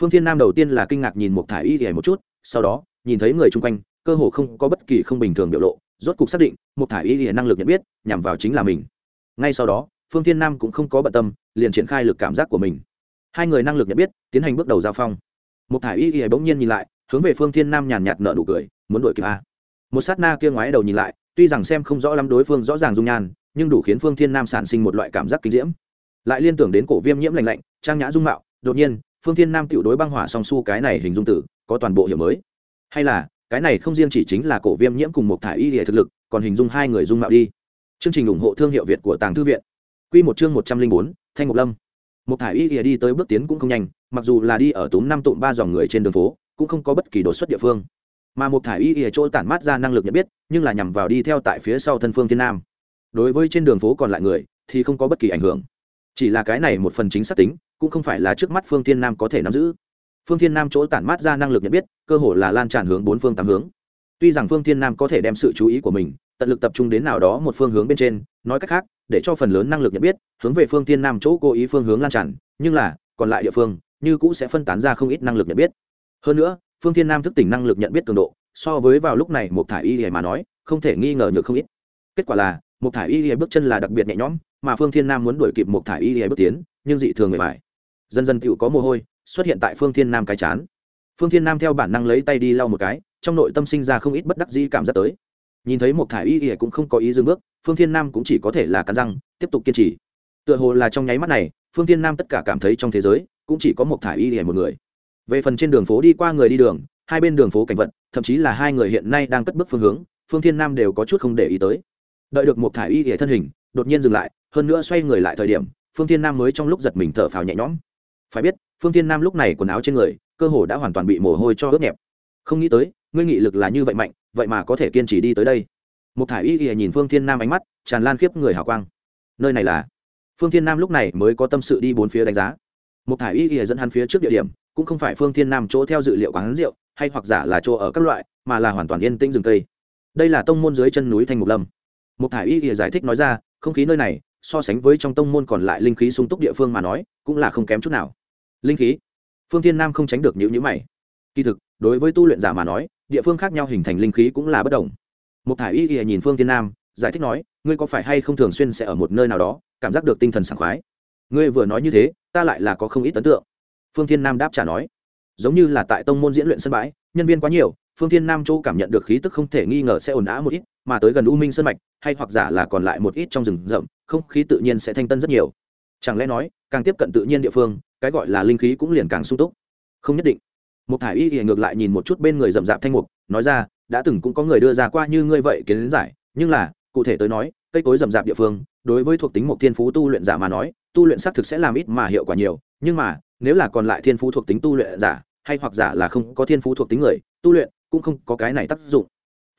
Phương thiên nam đầu tiên là kinh ngạc nhìn một thả y lìa một chút, sau đó, nhìn thấy người chung quanh, cơ hồ không có bất kỳ không bình thường biểu lộ, rốt cục xác định một thả y lìa năng lực nhận biết, nhằm vào chính là mình. Ngay sau đó, phương thiên nam cũng không có bận tâm, liền triển khai lực cảm giác của mình. Hai người năng lực nhận biết, tiến hành bước đầu giao phong. Một thả y y bỗng nhiên nhìn lại hướng về phương thiên nam nhàn nhạt nợ nụ cười, muốn đuổi kịp a. Một sát na kia ngoái đầu nhìn lại, tuy rằng xem không rõ lắm đối phương rõ ràng dung nhan, nhưng đủ khiến phương thiên nam sản sinh một loại cảm giác kinh diễm. Lại liên tưởng đến cổ viêm nhiễm lành lạnh, trang nhã dung mạo, đột nhiên, phương thiên nam tiểu đối băng hỏa song su cái này hình dung tử, có toàn bộ hiểu mới. Hay là, cái này không riêng chỉ chính là cổ viêm nhiễm cùng một thải y địa thực lực, còn hình dung hai người dung mạo đi. Chương trình ủng hộ thương hiệu việt của tàng thư viện. Quy một chương một trăm linh bốn, thanh ngọc lâm. Một thải y địa đi tới bước tiến cũng không nhanh, mặc dù là đi ở túm năm tụm ba dòng người trên đường phố cũng không có bất kỳ đột xuất địa phương. Mà một thả y ỉa chỗ tản mát ra năng lực nhận biết, nhưng là nhằm vào đi theo tại phía sau thân phương thiên nam. Đối với trên đường phố còn lại người, thì không có bất kỳ ảnh hưởng. Chỉ là cái này một phần chính xác tính, cũng không phải là trước mắt phương thiên nam có thể nắm giữ. Phương thiên nam chỗ tản mát ra năng lực nhận biết, cơ hội là lan tràn hướng bốn phương tám hướng. Tuy rằng phương thiên nam có thể đem sự chú ý của mình, tận lực tập trung đến nào đó một phương hướng bên trên, nói cách khác, để cho phần lớn năng lực nhận biết, hướng về phương thiên nam chỗ cố ý phương hướng lan tràn, nhưng là, còn lại địa phương, như cũ sẽ phân tán ra không ít năng lực nhận biết hơn nữa, phương thiên nam thức tỉnh năng lực nhận biết cường độ, so với vào lúc này một thải y hề mà nói, không thể nghi ngờ nhược không ít. Kết quả là một thải y hề bước chân là đặc biệt nhẹ nhõm, mà phương thiên nam muốn đuổi kịp một thải y hề bước tiến, nhưng dị thường người bài dần dần tựu có mồ hôi, xuất hiện tại phương thiên nam cái chán. Phương thiên nam theo bản năng lấy tay đi lau một cái, trong nội tâm sinh ra không ít bất đắc dĩ cảm giác tới. Nhìn thấy một thải y ỉa cũng không có ý dừng bước, phương thiên nam cũng chỉ có thể là cắn răng, tiếp tục kiên trì. Tựa hồ là trong nháy mắt này, phương thiên nam tất cả cảm thấy trong thế giới, cũng chỉ có một thải y ỉa một người về phần trên đường phố đi qua người đi đường, hai bên đường phố cảnh vật, thậm chí là hai người hiện nay đang cất bước phương hướng, phương thiên nam đều có chút không để ý tới. Đợi được một thải y hệ thân hình, đột nhiên dừng lại, hơn nữa xoay người lại thời điểm, phương thiên nam mới trong lúc giật mình thở phào nhẹ nhõm. Phải biết, phương thiên nam lúc này quần áo trên người, cơ hồ đã hoàn toàn bị mồ hôi cho ướt nhẹp. Không nghĩ tới, ngươi nghị lực là như vậy mạnh, vậy mà có thể kiên trì đi tới đây. Một thải y y nhìn phương thiên nam ánh mắt, tràn lan khiếp người hào quang. Nơi này là? Phương thiên nam lúc này mới có tâm sự đi bốn phía đánh giá. Một thải y y dẫn hắn phía trước địa điểm cũng không phải phương thiên nam chỗ theo dự liệu quán rượu, hay hoặc giả là chỗ ở các loại, mà là hoàn toàn yên tĩnh rừng cây. Đây là tông môn dưới chân núi thanh mục lâm. Một thả y y giải thích nói ra, không khí nơi này, so sánh với trong tông môn còn lại linh khí sung túc địa phương mà nói, cũng là không kém chút nào. Linh khí? Phương thiên nam không tránh được những nhữ mày. Kỳ thực, đối với tu luyện giả mà nói, địa phương khác nhau hình thành linh khí cũng là bất đồng. Một thải y y nhìn phương Thiên nam, giải thích nói, ngươi có phải hay không thường xuyên sẽ ở một nơi nào đó, cảm giác được tinh thần sảng khoái? Ngươi vừa nói như thế, ta lại là có không ít ấn tượng phương thiên nam đáp trả nói. Giống như là tại tông môn diễn luyện sân bãi, nhân viên quá nhiều, phương thiên nam châu cảm nhận được khí tức không thể nghi ngờ sẽ ồn ào một ít, mà tới gần u minh sơn mạch, hay hoặc giả là còn lại một ít trong rừng rậm, không khí tự nhiên sẽ thanh tân rất nhiều. Chẳng lẽ nói, càng tiếp cận tự nhiên địa phương, cái gọi là linh khí cũng liền càng sung túc? Không nhất định. Một thải y thì ngược lại nhìn một chút bên người rậm rạp thanh mục, nói ra, đã từng cũng có người đưa ra qua như ngươi vậy kiến giải, nhưng là, cụ thể tới nói, cây cối rậm rạp địa phương, đối với thuộc tính một thiên phú tu luyện giả mà nói, tu luyện xác thực sẽ làm ít mà hiệu quả nhiều, nhưng mà nếu là còn lại thiên phú thuộc tính tu luyện giả, hay hoặc giả là không có thiên phú thuộc tính người, tu luyện cũng không có cái này tác dụng.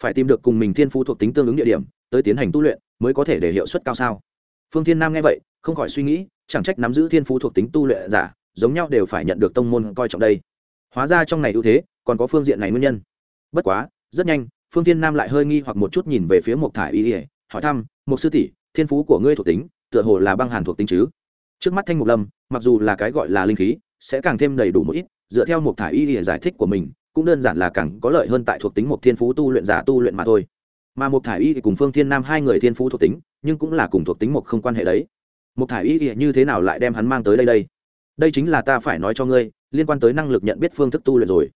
Phải tìm được cùng mình thiên phú thuộc tính tương ứng địa điểm, tới tiến hành tu luyện mới có thể để hiệu suất cao sao? Phương thiên nam nghe vậy, không khỏi suy nghĩ, chẳng trách nắm giữ thiên phú thuộc tính tu luyện giả, giống nhau đều phải nhận được tông môn coi trọng đây. Hóa ra trong này ưu thế, còn có phương diện này nguyên nhân. Bất quá, rất nhanh, phương thiên nam lại hơi nghi hoặc một chút nhìn về phía mộc thải y ỉa hỏi thăm một sư tỷ, thiên phú của ngươi thuộc tính, tựa hồ là băng hàn thuộc tính chứ? Trước mắt thanh mục lâm mặc dù là cái gọi là linh khí, sẽ càng thêm đầy đủ một ít, dựa theo một thải y để giải thích của mình, cũng đơn giản là càng có lợi hơn tại thuộc tính một thiên phú tu luyện giả tu luyện mà thôi. Mà một thải y thì cùng phương thiên nam hai người thiên phú thuộc tính, nhưng cũng là cùng thuộc tính một không quan hệ đấy. Một thải y như thế nào lại đem hắn mang tới đây đây? Đây chính là ta phải nói cho ngươi, liên quan tới năng lực nhận biết phương thức tu luyện rồi.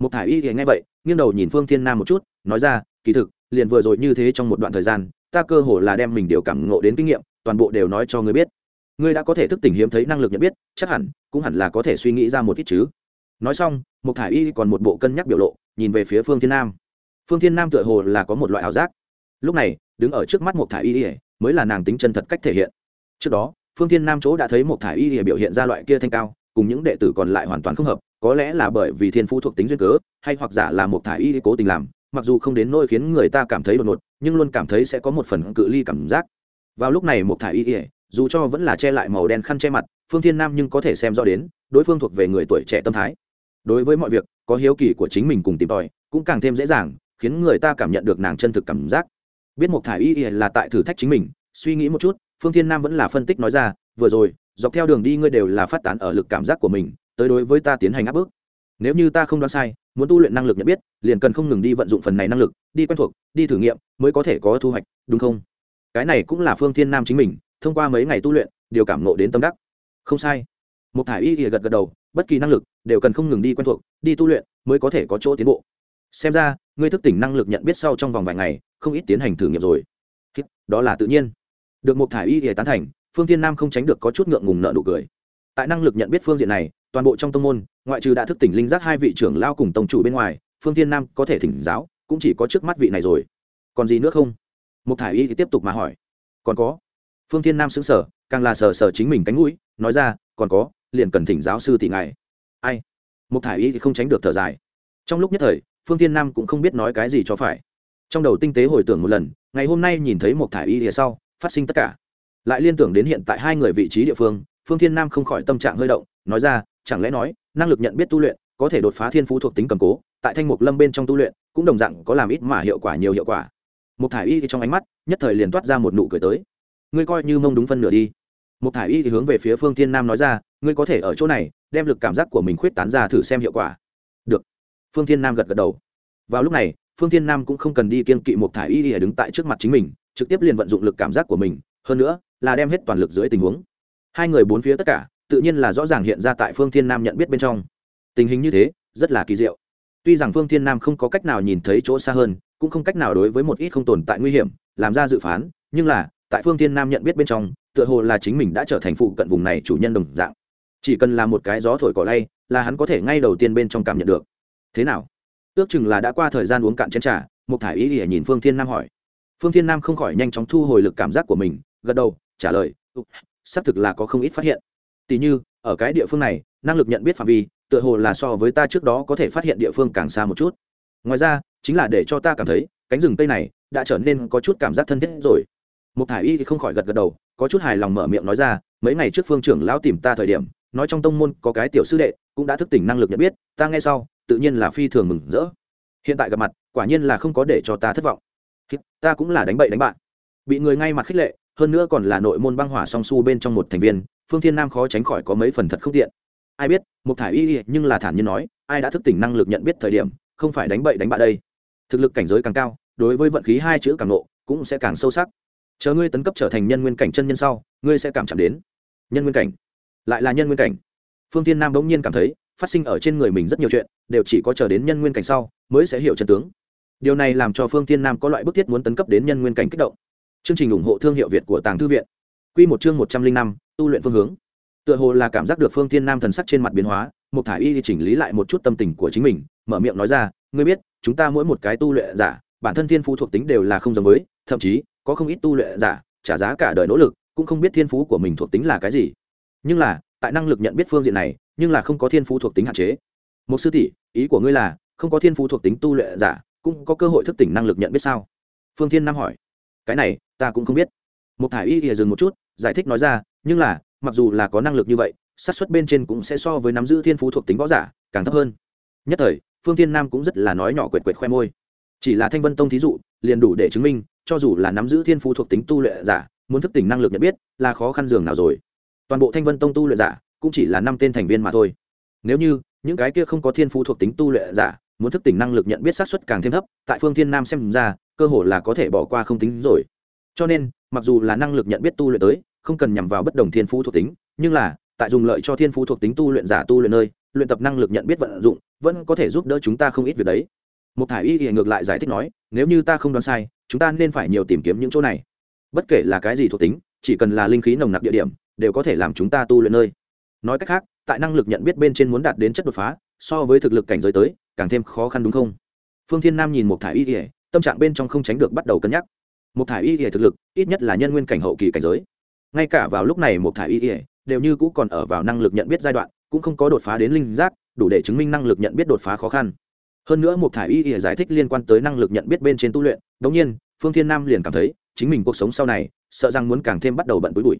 Một thải y thì nghe vậy, nghiêng đầu nhìn phương thiên nam một chút, nói ra, kỳ thực, liền vừa rồi như thế trong một đoạn thời gian, ta cơ hồ là đem mình điều cảm ngộ đến kinh nghiệm, toàn bộ đều nói cho ngươi biết ngươi đã có thể thức tỉnh hiếm thấy năng lực nhận biết, chắc hẳn, cũng hẳn là có thể suy nghĩ ra một ít chứ. Nói xong một thải y còn một bộ cân nhắc biểu lộ, nhìn về phía phương thiên nam. Phương thiên nam tựa hồ là có một loại ảo giác. Lúc này, đứng ở trước mắt một thải y mới là nàng tính chân thật cách thể hiện. Trước đó, phương thiên nam chỗ đã thấy một thải y biểu hiện ra loại kia thanh cao, cùng những đệ tử còn lại hoàn toàn không hợp, có lẽ là bởi vì thiên phú thuộc tính duyên cớ, hay hoặc giả là một thải y cố tình làm, mặc dù không đến nỗi khiến người ta cảm thấy đột ngột, nhưng luôn cảm thấy sẽ có một phần cự ly cảm giác. Vào lúc này một thải y dù cho vẫn là che lại màu đen khăn che mặt, phương thiên nam nhưng có thể xem rõ đến, đối phương thuộc về người tuổi trẻ tâm thái. Đối với mọi việc, có hiếu kỳ của chính mình cùng tìm tòi, cũng càng thêm dễ dàng, khiến người ta cảm nhận được nàng chân thực cảm giác. Biết một thải y là tại thử thách chính mình, suy nghĩ một chút, phương thiên nam vẫn là phân tích nói ra, vừa rồi, dọc theo đường đi ngươi đều là phát tán ở lực cảm giác của mình, tới đối với ta tiến hành áp bức. Nếu như ta không đoán sai, muốn tu luyện năng lực nhận biết, liền cần không ngừng đi vận dụng phần này năng lực, đi quen thuộc, đi thử nghiệm, mới có thể có thu hoạch, đúng không? Cái này cũng là phương thiên nam chính mình thông qua mấy ngày tu luyện điều cảm nộ đến tâm đắc. Không sai. Một thải y gật gật đầu, bất kỳ năng lực đều cần không ngừng đi quen thuộc, đi tu luyện mới có thể có chỗ tiến bộ. Xem ra, ngươi thức tỉnh năng lực nhận biết sau trong vòng vài ngày, không ít tiến hành thử nghiệm rồi. Đó là tự nhiên. Được một thải y thì tán thành, phương thiên nam không tránh được có chút ngượng ngùng nợ nụ cười. Tại năng lực nhận biết phương diện này, toàn bộ trong tông môn, ngoại trừ đã thức tỉnh linh giác hai vị trưởng lao cùng tông chủ bên ngoài, phương thiên nam có thể thỉnh giáo, cũng chỉ có trước mắt vị này rồi. Còn gì nữa không? Một thải y thì tiếp tục mà hỏi. Còn có? Phương thiên nam xứng sở càng là sở sở chính mình cánh mũi, nói ra, còn có, liền cần thỉnh giáo sư tỷ ngài. Ai? Một thải y thì không tránh được thở dài. Trong lúc nhất thời, phương thiên nam cũng không biết nói cái gì cho phải. Trong đầu tinh tế hồi tưởng một lần, ngày hôm nay nhìn thấy một thải y thì sau, phát sinh tất cả. Lại liên tưởng đến hiện tại hai người vị trí địa phương phương thiên nam không khỏi tâm trạng hơi động, nói ra, chẳng lẽ nói, năng lực nhận biết tu luyện có thể đột phá thiên phú thuộc tính cầm cố, tại thanh mục lâm bên trong tu luyện cũng đồng dạng có làm ít mà hiệu quả nhiều hiệu quả. Một thải y thì trong ánh mắt, nhất thời liền toát ra một nụ cười tới ngươi coi như mông đúng phân nửa đi. Một thải y thì hướng về phía phương thiên nam nói ra, ngươi có thể ở chỗ này, đem lực cảm giác của mình khuyết tán ra thử xem hiệu quả. Được. Phương thiên nam gật gật đầu. Vào lúc này, phương thiên nam cũng không cần đi kiên kỵ một thải y thì đứng tại trước mặt chính mình, trực tiếp liền vận dụng lực cảm giác của mình, hơn nữa, là đem hết toàn lực dưới tình huống. Hai người bốn phía tất cả, tự nhiên là rõ ràng hiện ra tại phương thiên nam nhận biết bên trong. Tình hình như thế, rất là kỳ diệu. Tuy rằng phương thiên nam không có cách nào nhìn thấy chỗ xa hơn, cũng không cách nào đối với một ít không tồn tại nguy hiểm, làm ra dự phán, nhưng là tại phương thiên nam nhận biết bên trong, tựa hồ là chính mình đã trở thành phụ cận vùng này chủ nhân đồng dạng. Chỉ cần là một cái gió thổi cỏ lay, là hắn có thể ngay đầu tiên bên trong cảm nhận được. Thế nào? Ước chừng là đã qua thời gian uống cạn chén t r à một thả ý ỉa nhìn phương thiên nam hỏi. Phương thiên nam không khỏi nhanh chóng thu hồi lực cảm giác của mình, gật đầu, trả lời xác thực là có không ít phát hiện. Tỉ như, ở cái địa phương này, năng lực nhận biết phạm vi, tựa hồ là so với ta trước đó có thể phát hiện địa phương càng xa một chút. Ngoài ra, chính là để cho ta cảm thấy, cánh rừng tây này đã trở nên có chút cảm giác thân thiết rồi một thải y thì không khỏi gật gật đầu, có chút hài lòng mở miệng nói ra, mấy ngày trước phương trưởng lão tìm ta thời điểm, nói trong tông môn có cái tiểu sư đệ, cũng đã thức tỉnh năng lực nhận biết, ta nghe sau, tự nhiên là phi thường mừng rỡ. Hiện tại gặp mặt, quả nhiên là không có để cho ta thất vọng. Ta cũng là đánh bậy đánh bạn. Bị người ngay mặt khích lệ, hơn nữa còn là nội môn băng hỏa song su bên trong một thành viên, phương thiên nam khó tránh khỏi có mấy phần thật không tiện. Ai biết một thải y nhưng là thản nhiên nói, ai đã thức tỉnh năng lực nhận biết thời điểm, không phải đánh bậy đánh bạ đây. Thực lực cảnh giới càng cao, đối với vận khí hai chữ càng nộ cũng sẽ càng sâu sắc chờ ngươi tấn cấp trở thành nhân nguyên cảnh chân nhân sau, ngươi sẽ cảm chạm đến nhân nguyên cảnh, lại là nhân nguyên cảnh. Phương tiên nam bỗng nhiên cảm thấy, phát sinh ở trên người mình rất nhiều chuyện, đều chỉ có chờ đến nhân nguyên cảnh sau mới sẽ hiểu chân tướng. Điều này làm cho phương tiên nam có loại bức thiết muốn tấn cấp đến nhân nguyên cảnh kích động. Chương trình ủng hộ thương hiệu việt của tàng thư viện. Q một chương một trăm linh năm, tu luyện phương hướng. Tựa hồ là cảm giác được phương tiên nam thần sắc trên mặt biến hóa một thả y chỉnh lý lại một chút tâm tình của chính mình, mở miệng nói ra, ngươi biết, chúng ta mỗi một cái tu luyện giả bản thân thiên phú thuộc tính đều là không giống với, thậm chí, có không ít tu luyện giả, trả giá cả đời nỗ lực, cũng không biết thiên phú của mình thuộc tính là cái gì. Nhưng là, tại năng lực nhận biết phương diện này, nhưng là không có thiên phú thuộc tính hạn chế. Một sư tỷ, ý của ngươi là, không có thiên phú thuộc tính tu luyện giả, cũng có cơ hội thức tỉnh năng lực nhận biết sao? Phương thiên nam hỏi. Cái này, ta cũng không biết. Một thải y thì dừng một chút, giải thích nói ra, nhưng là, mặc dù là có năng lực như vậy, xác suất bên trên cũng sẽ so với nắm giữ thiên phú thuộc tính võ giả, càng thấp hơn. Nhất thời, phương thiên nam cũng rất là nói nhỏ quệt quệt khoe môi chỉ là thanh vân tông thí dụ, liền đủ để chứng minh, cho dù là nắm giữ thiên phú thuộc tính tu luyện giả, muốn thức tỉnh năng lực nhận biết, là khó khăn dường nào rồi. Toàn bộ thanh vân tông tu luyện giả, cũng chỉ là năm tên thành viên mà thôi. Nếu như, những cái kia không có thiên phú thuộc tính tu luyện giả, muốn thức tỉnh năng lực nhận biết xác suất càng thêm thấp, tại phương thiên nam xem ra, cơ hội là có thể bỏ qua không tính rồi. Cho nên, mặc dù là năng lực nhận biết tu luyện tới, không cần nhằm vào bất đồng thiên phú thuộc tính, nhưng là, tại dùng lợi cho thiên phú thuộc tính tu luyện giả tu luyện nơi, luyện tập năng lực nhận biết vận dụng, vẫn có thể giúp đỡ chúng ta không ít việc đấy một thải y thì ngược lại giải thích nói, nếu như ta không đoán sai, chúng ta nên phải nhiều tìm kiếm những chỗ này. Bất kể là cái gì thuộc tính, chỉ cần là linh khí nồng nặc địa điểm, đều có thể làm chúng ta tu luyện nơi. Nói cách khác, tại năng lực nhận biết bên trên muốn đạt đến chất đột phá, so với thực lực cảnh giới tới, càng thêm khó khăn đúng không? Phương thiên nam nhìn một thải y ỉa tâm trạng bên trong không tránh được bắt đầu cân nhắc. Một thải y ỉa thực lực, ít nhất là nhân nguyên cảnh hậu kỳ cảnh giới. Ngay cả vào lúc này một thải y ỉa đều như cũ còn ở vào năng lực nhận biết giai đoạn, cũng không có đột phá đến linh giác, đủ để chứng minh năng lực nhận biết đột phá khó khăn hơn nữa một thải y ỉa giải thích liên quan tới năng lực nhận biết bên trên tu luyện, đống nhiên, phương thiên nam liền cảm thấy, chính mình cuộc sống sau này, sợ rằng muốn càng thêm bắt đầu bận bối bụi.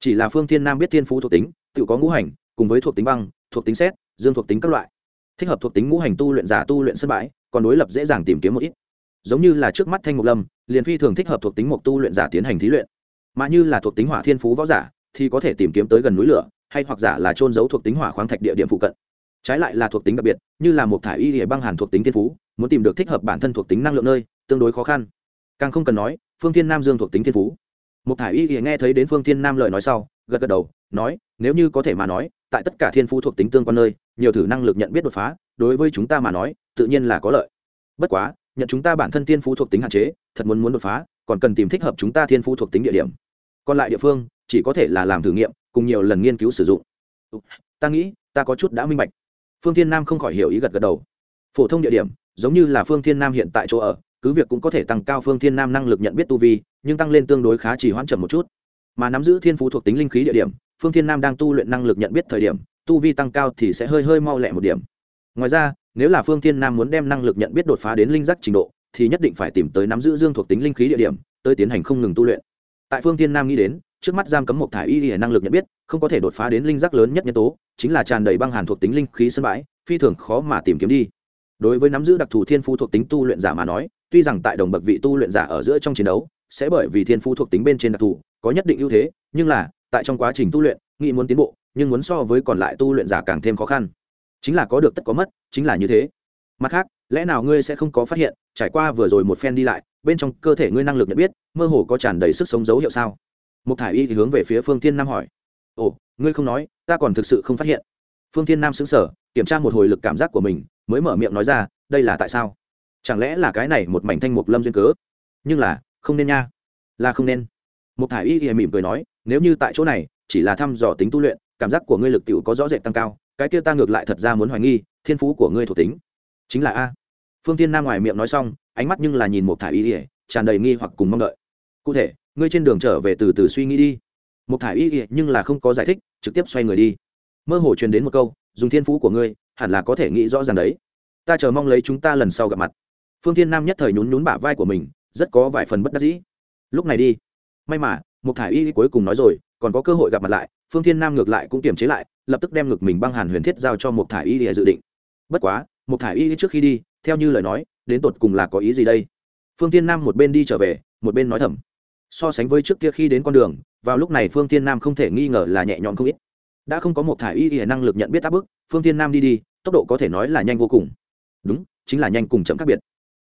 Chỉ là phương thiên nam biết thiên phú thuộc tính, tự có ngũ hành, cùng với thuộc tính băng, thuộc tính xét, dương thuộc tính các loại. Thích hợp thuộc tính ngũ hành tu luyện giả tu luyện sân bãi, còn đối lập dễ dàng tìm kiếm một ít. Giống như là trước mắt thanh mục lâm, liền phi thường thích hợp thuộc tính mục tu luyện giả tiến hành thí luyện. Mà như là thuộc tính hỏa thiên phú võ giả, thì có thể tìm kiếm tới gần núi lửa, hay hoặc giả là trôn giấu thuộc tính hỏa khoáng thạch địa điểm phụ cận trái lại là thuộc tính đặc biệt, như là một thải y địa băng hàn thuộc tính thiên phú, muốn tìm được thích hợp bản thân thuộc tính năng lượng nơi, tương đối khó khăn. Càng không cần nói, phương thiên nam dương thuộc tính thiên phú. Một thải y địa nghe thấy đến phương thiên nam lời nói sau, gật gật đầu, nói, nếu như có thể mà nói, tại tất cả thiên phú thuộc tính tương quan nơi, nhiều thử năng lực nhận biết đột phá, đối với chúng ta mà nói, tự nhiên là có lợi. Bất quá, nhận chúng ta bản thân thiên phú thuộc tính hạn chế, thật muốn muốn đột phá, còn cần tìm thích hợp chúng ta thiên phú thuộc tính địa điểm. Còn lại địa phương, chỉ có thể là làm thử nghiệm, cùng nhiều lần nghiên cứu sử dụng. Ta nghĩ, ta có chút đã minh bạch phương thiên nam không khỏi hiểu ý gật gật đầu. Phổ thông địa điểm, giống như là phương thiên nam hiện tại chỗ ở, cứ việc cũng có thể tăng cao phương thiên nam năng lực nhận biết tu vi, nhưng tăng lên tương đối khá chỉ hoãn chậm một chút. Mà nắm giữ thiên phú thuộc tính linh khí địa điểm, phương thiên nam đang tu luyện năng lực nhận biết thời điểm, tu vi tăng cao thì sẽ hơi hơi mau lẹ một điểm. Ngoài ra, nếu là phương thiên nam muốn đem năng lực nhận biết đột phá đến linh giác trình độ, thì nhất định phải tìm tới nắm giữ dương thuộc tính linh khí địa điểm, tới tiến hành không ngừng tu luyện. Tại phương thiên nam nghĩ đến, trước mắt giam cấm một thải y hệ năng lực nhận biết, không có thể đột phá đến linh giác lớn nhất nhân tố chính là tràn đầy băng hàn thuộc tính linh khí sân bãi, phi thường khó mà tìm kiếm đi. Đối với nắm giữ đặc thù thiên phú thuộc tính tu luyện giả mà nói, tuy rằng tại đồng bậc vị tu luyện giả ở giữa trong chiến đấu, sẽ bởi vì thiên phú thuộc tính bên trên đặc thù, có nhất định ưu thế, nhưng là, tại trong quá trình tu luyện, nghĩ muốn tiến bộ, nhưng muốn so với còn lại tu luyện giả càng thêm khó khăn. Chính là có được tất có mất, chính là như thế. Mặt khác, lẽ nào ngươi sẽ không có phát hiện, trải qua vừa rồi một phen đi lại, bên trong cơ thể ngươi năng lực nhận biết, mơ hồ có tràn đầy sức sống dấu hiệu sao? Một thải y thì hướng về phía phương tiên nam hỏi ồ, ngươi không nói, ta còn thực sự không phát hiện. Phương Thiên nam xứng sở kiểm tra một hồi lực cảm giác của mình, mới mở miệng nói ra, đây là tại sao? Chẳng lẽ là cái này một mảnh thanh mục lâm duyên cớ? Nhưng là, không nên nha. Là không nên. Một thải y thì mỉm cười nói, nếu như tại chỗ này, chỉ là thăm dò tính tu luyện, cảm giác của ngươi lực t có rõ rệt tăng cao, cái kia ta ngược lại thật ra muốn hoài nghi, thiên phú của ngươi thuộc tính. Chính là a. Phương tiên nam ngoài miệng nói xong, ánh mắt nhưng là nhìn một thải y ỉa tràn đầy nghi hoặc cùng mong đợi. Cụ thể, ngươi trên đường trở về từ từ suy nghĩ đi một thải y ỉa nhưng là không có giải thích, trực tiếp xoay người đi. Mơ hồ truyền đến một câu, dùng thiên phú của ngươi, hẳn là có thể nghĩ rõ ràng đấy. Ta chờ mong lấy chúng ta lần sau gặp mặt. Phương Thiên nam nhất thời nhún nhún bả vai của mình, rất có vài phần bất đắc dĩ. Lúc này đi. May mà một thải y cuối cùng nói rồi, còn có cơ hội gặp mặt lại. Phương thiên nam ngược lại cũng kiềm chế lại, lập tức đem ngực mình băng hàn huyền thiết giao cho một thải y để dự định. Bất quá một thải y trước khi đi, theo như lời nói, đến tột cùng là có ý gì đây? Phương Thiên nam một bên đi trở về, một bên nói thầm so sánh với trước kia khi đến con đường, vào lúc này phương tiên nam không thể nghi ngờ là nhẹ nhõm không ít. Đã không có một thải y y năng lực nhận biết áp bức, phương tiên nam đi đi, tốc độ có thể nói là nhanh vô cùng. Đúng, chính là nhanh cùng chậm khác biệt.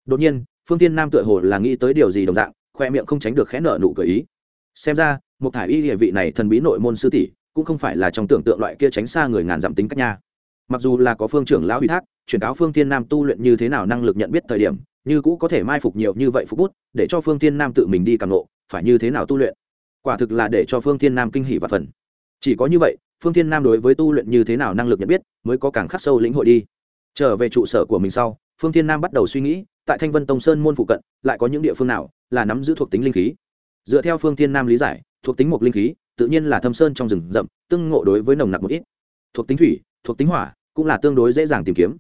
Đột nhiên, phương tiên nam tựa hồ là nghĩ tới điều gì đồng dạng, khoe miệng không tránh được khẽ nợ nụ cười ý. Xem ra, một thải y địa vị này thần bí nội môn sư tỷ, cũng không phải là trong tưởng tượng loại kia tránh xa người ngàn dặm tính cách nha. Mặc dù là có phương trưởng lão ủy thác truyền cáo phương tiên nam tu luyện như thế nào năng lực nhận biết thời điểm, như cũ có thể mai phục nhiều như vậy phục bút, để cho phương tiên nam tự mình đi càng lộ phải như thế nào tu luyện? Quả thực là để cho phương Thiên nam kinh hỉ và phần. Chỉ có như vậy, phương Thiên nam đối với tu luyện như thế nào năng lực nhận biết, mới có càng khắc sâu lĩnh hội đi. Trở về trụ sở của mình sau, phương Thiên nam bắt đầu suy nghĩ, tại thanh vân tông sơn môn phụ cận, lại có những địa phương nào là nắm giữ thuộc tính linh khí? Dựa theo phương Thiên nam lý giải, thuộc tính một linh khí, tự nhiên là thâm sơn trong rừng rậm, tương ngộ đối với nồng nặc một ít. Thuộc tính thủy, thuộc tính hỏa, cũng là tương đối dễ dàng tìm kiếm.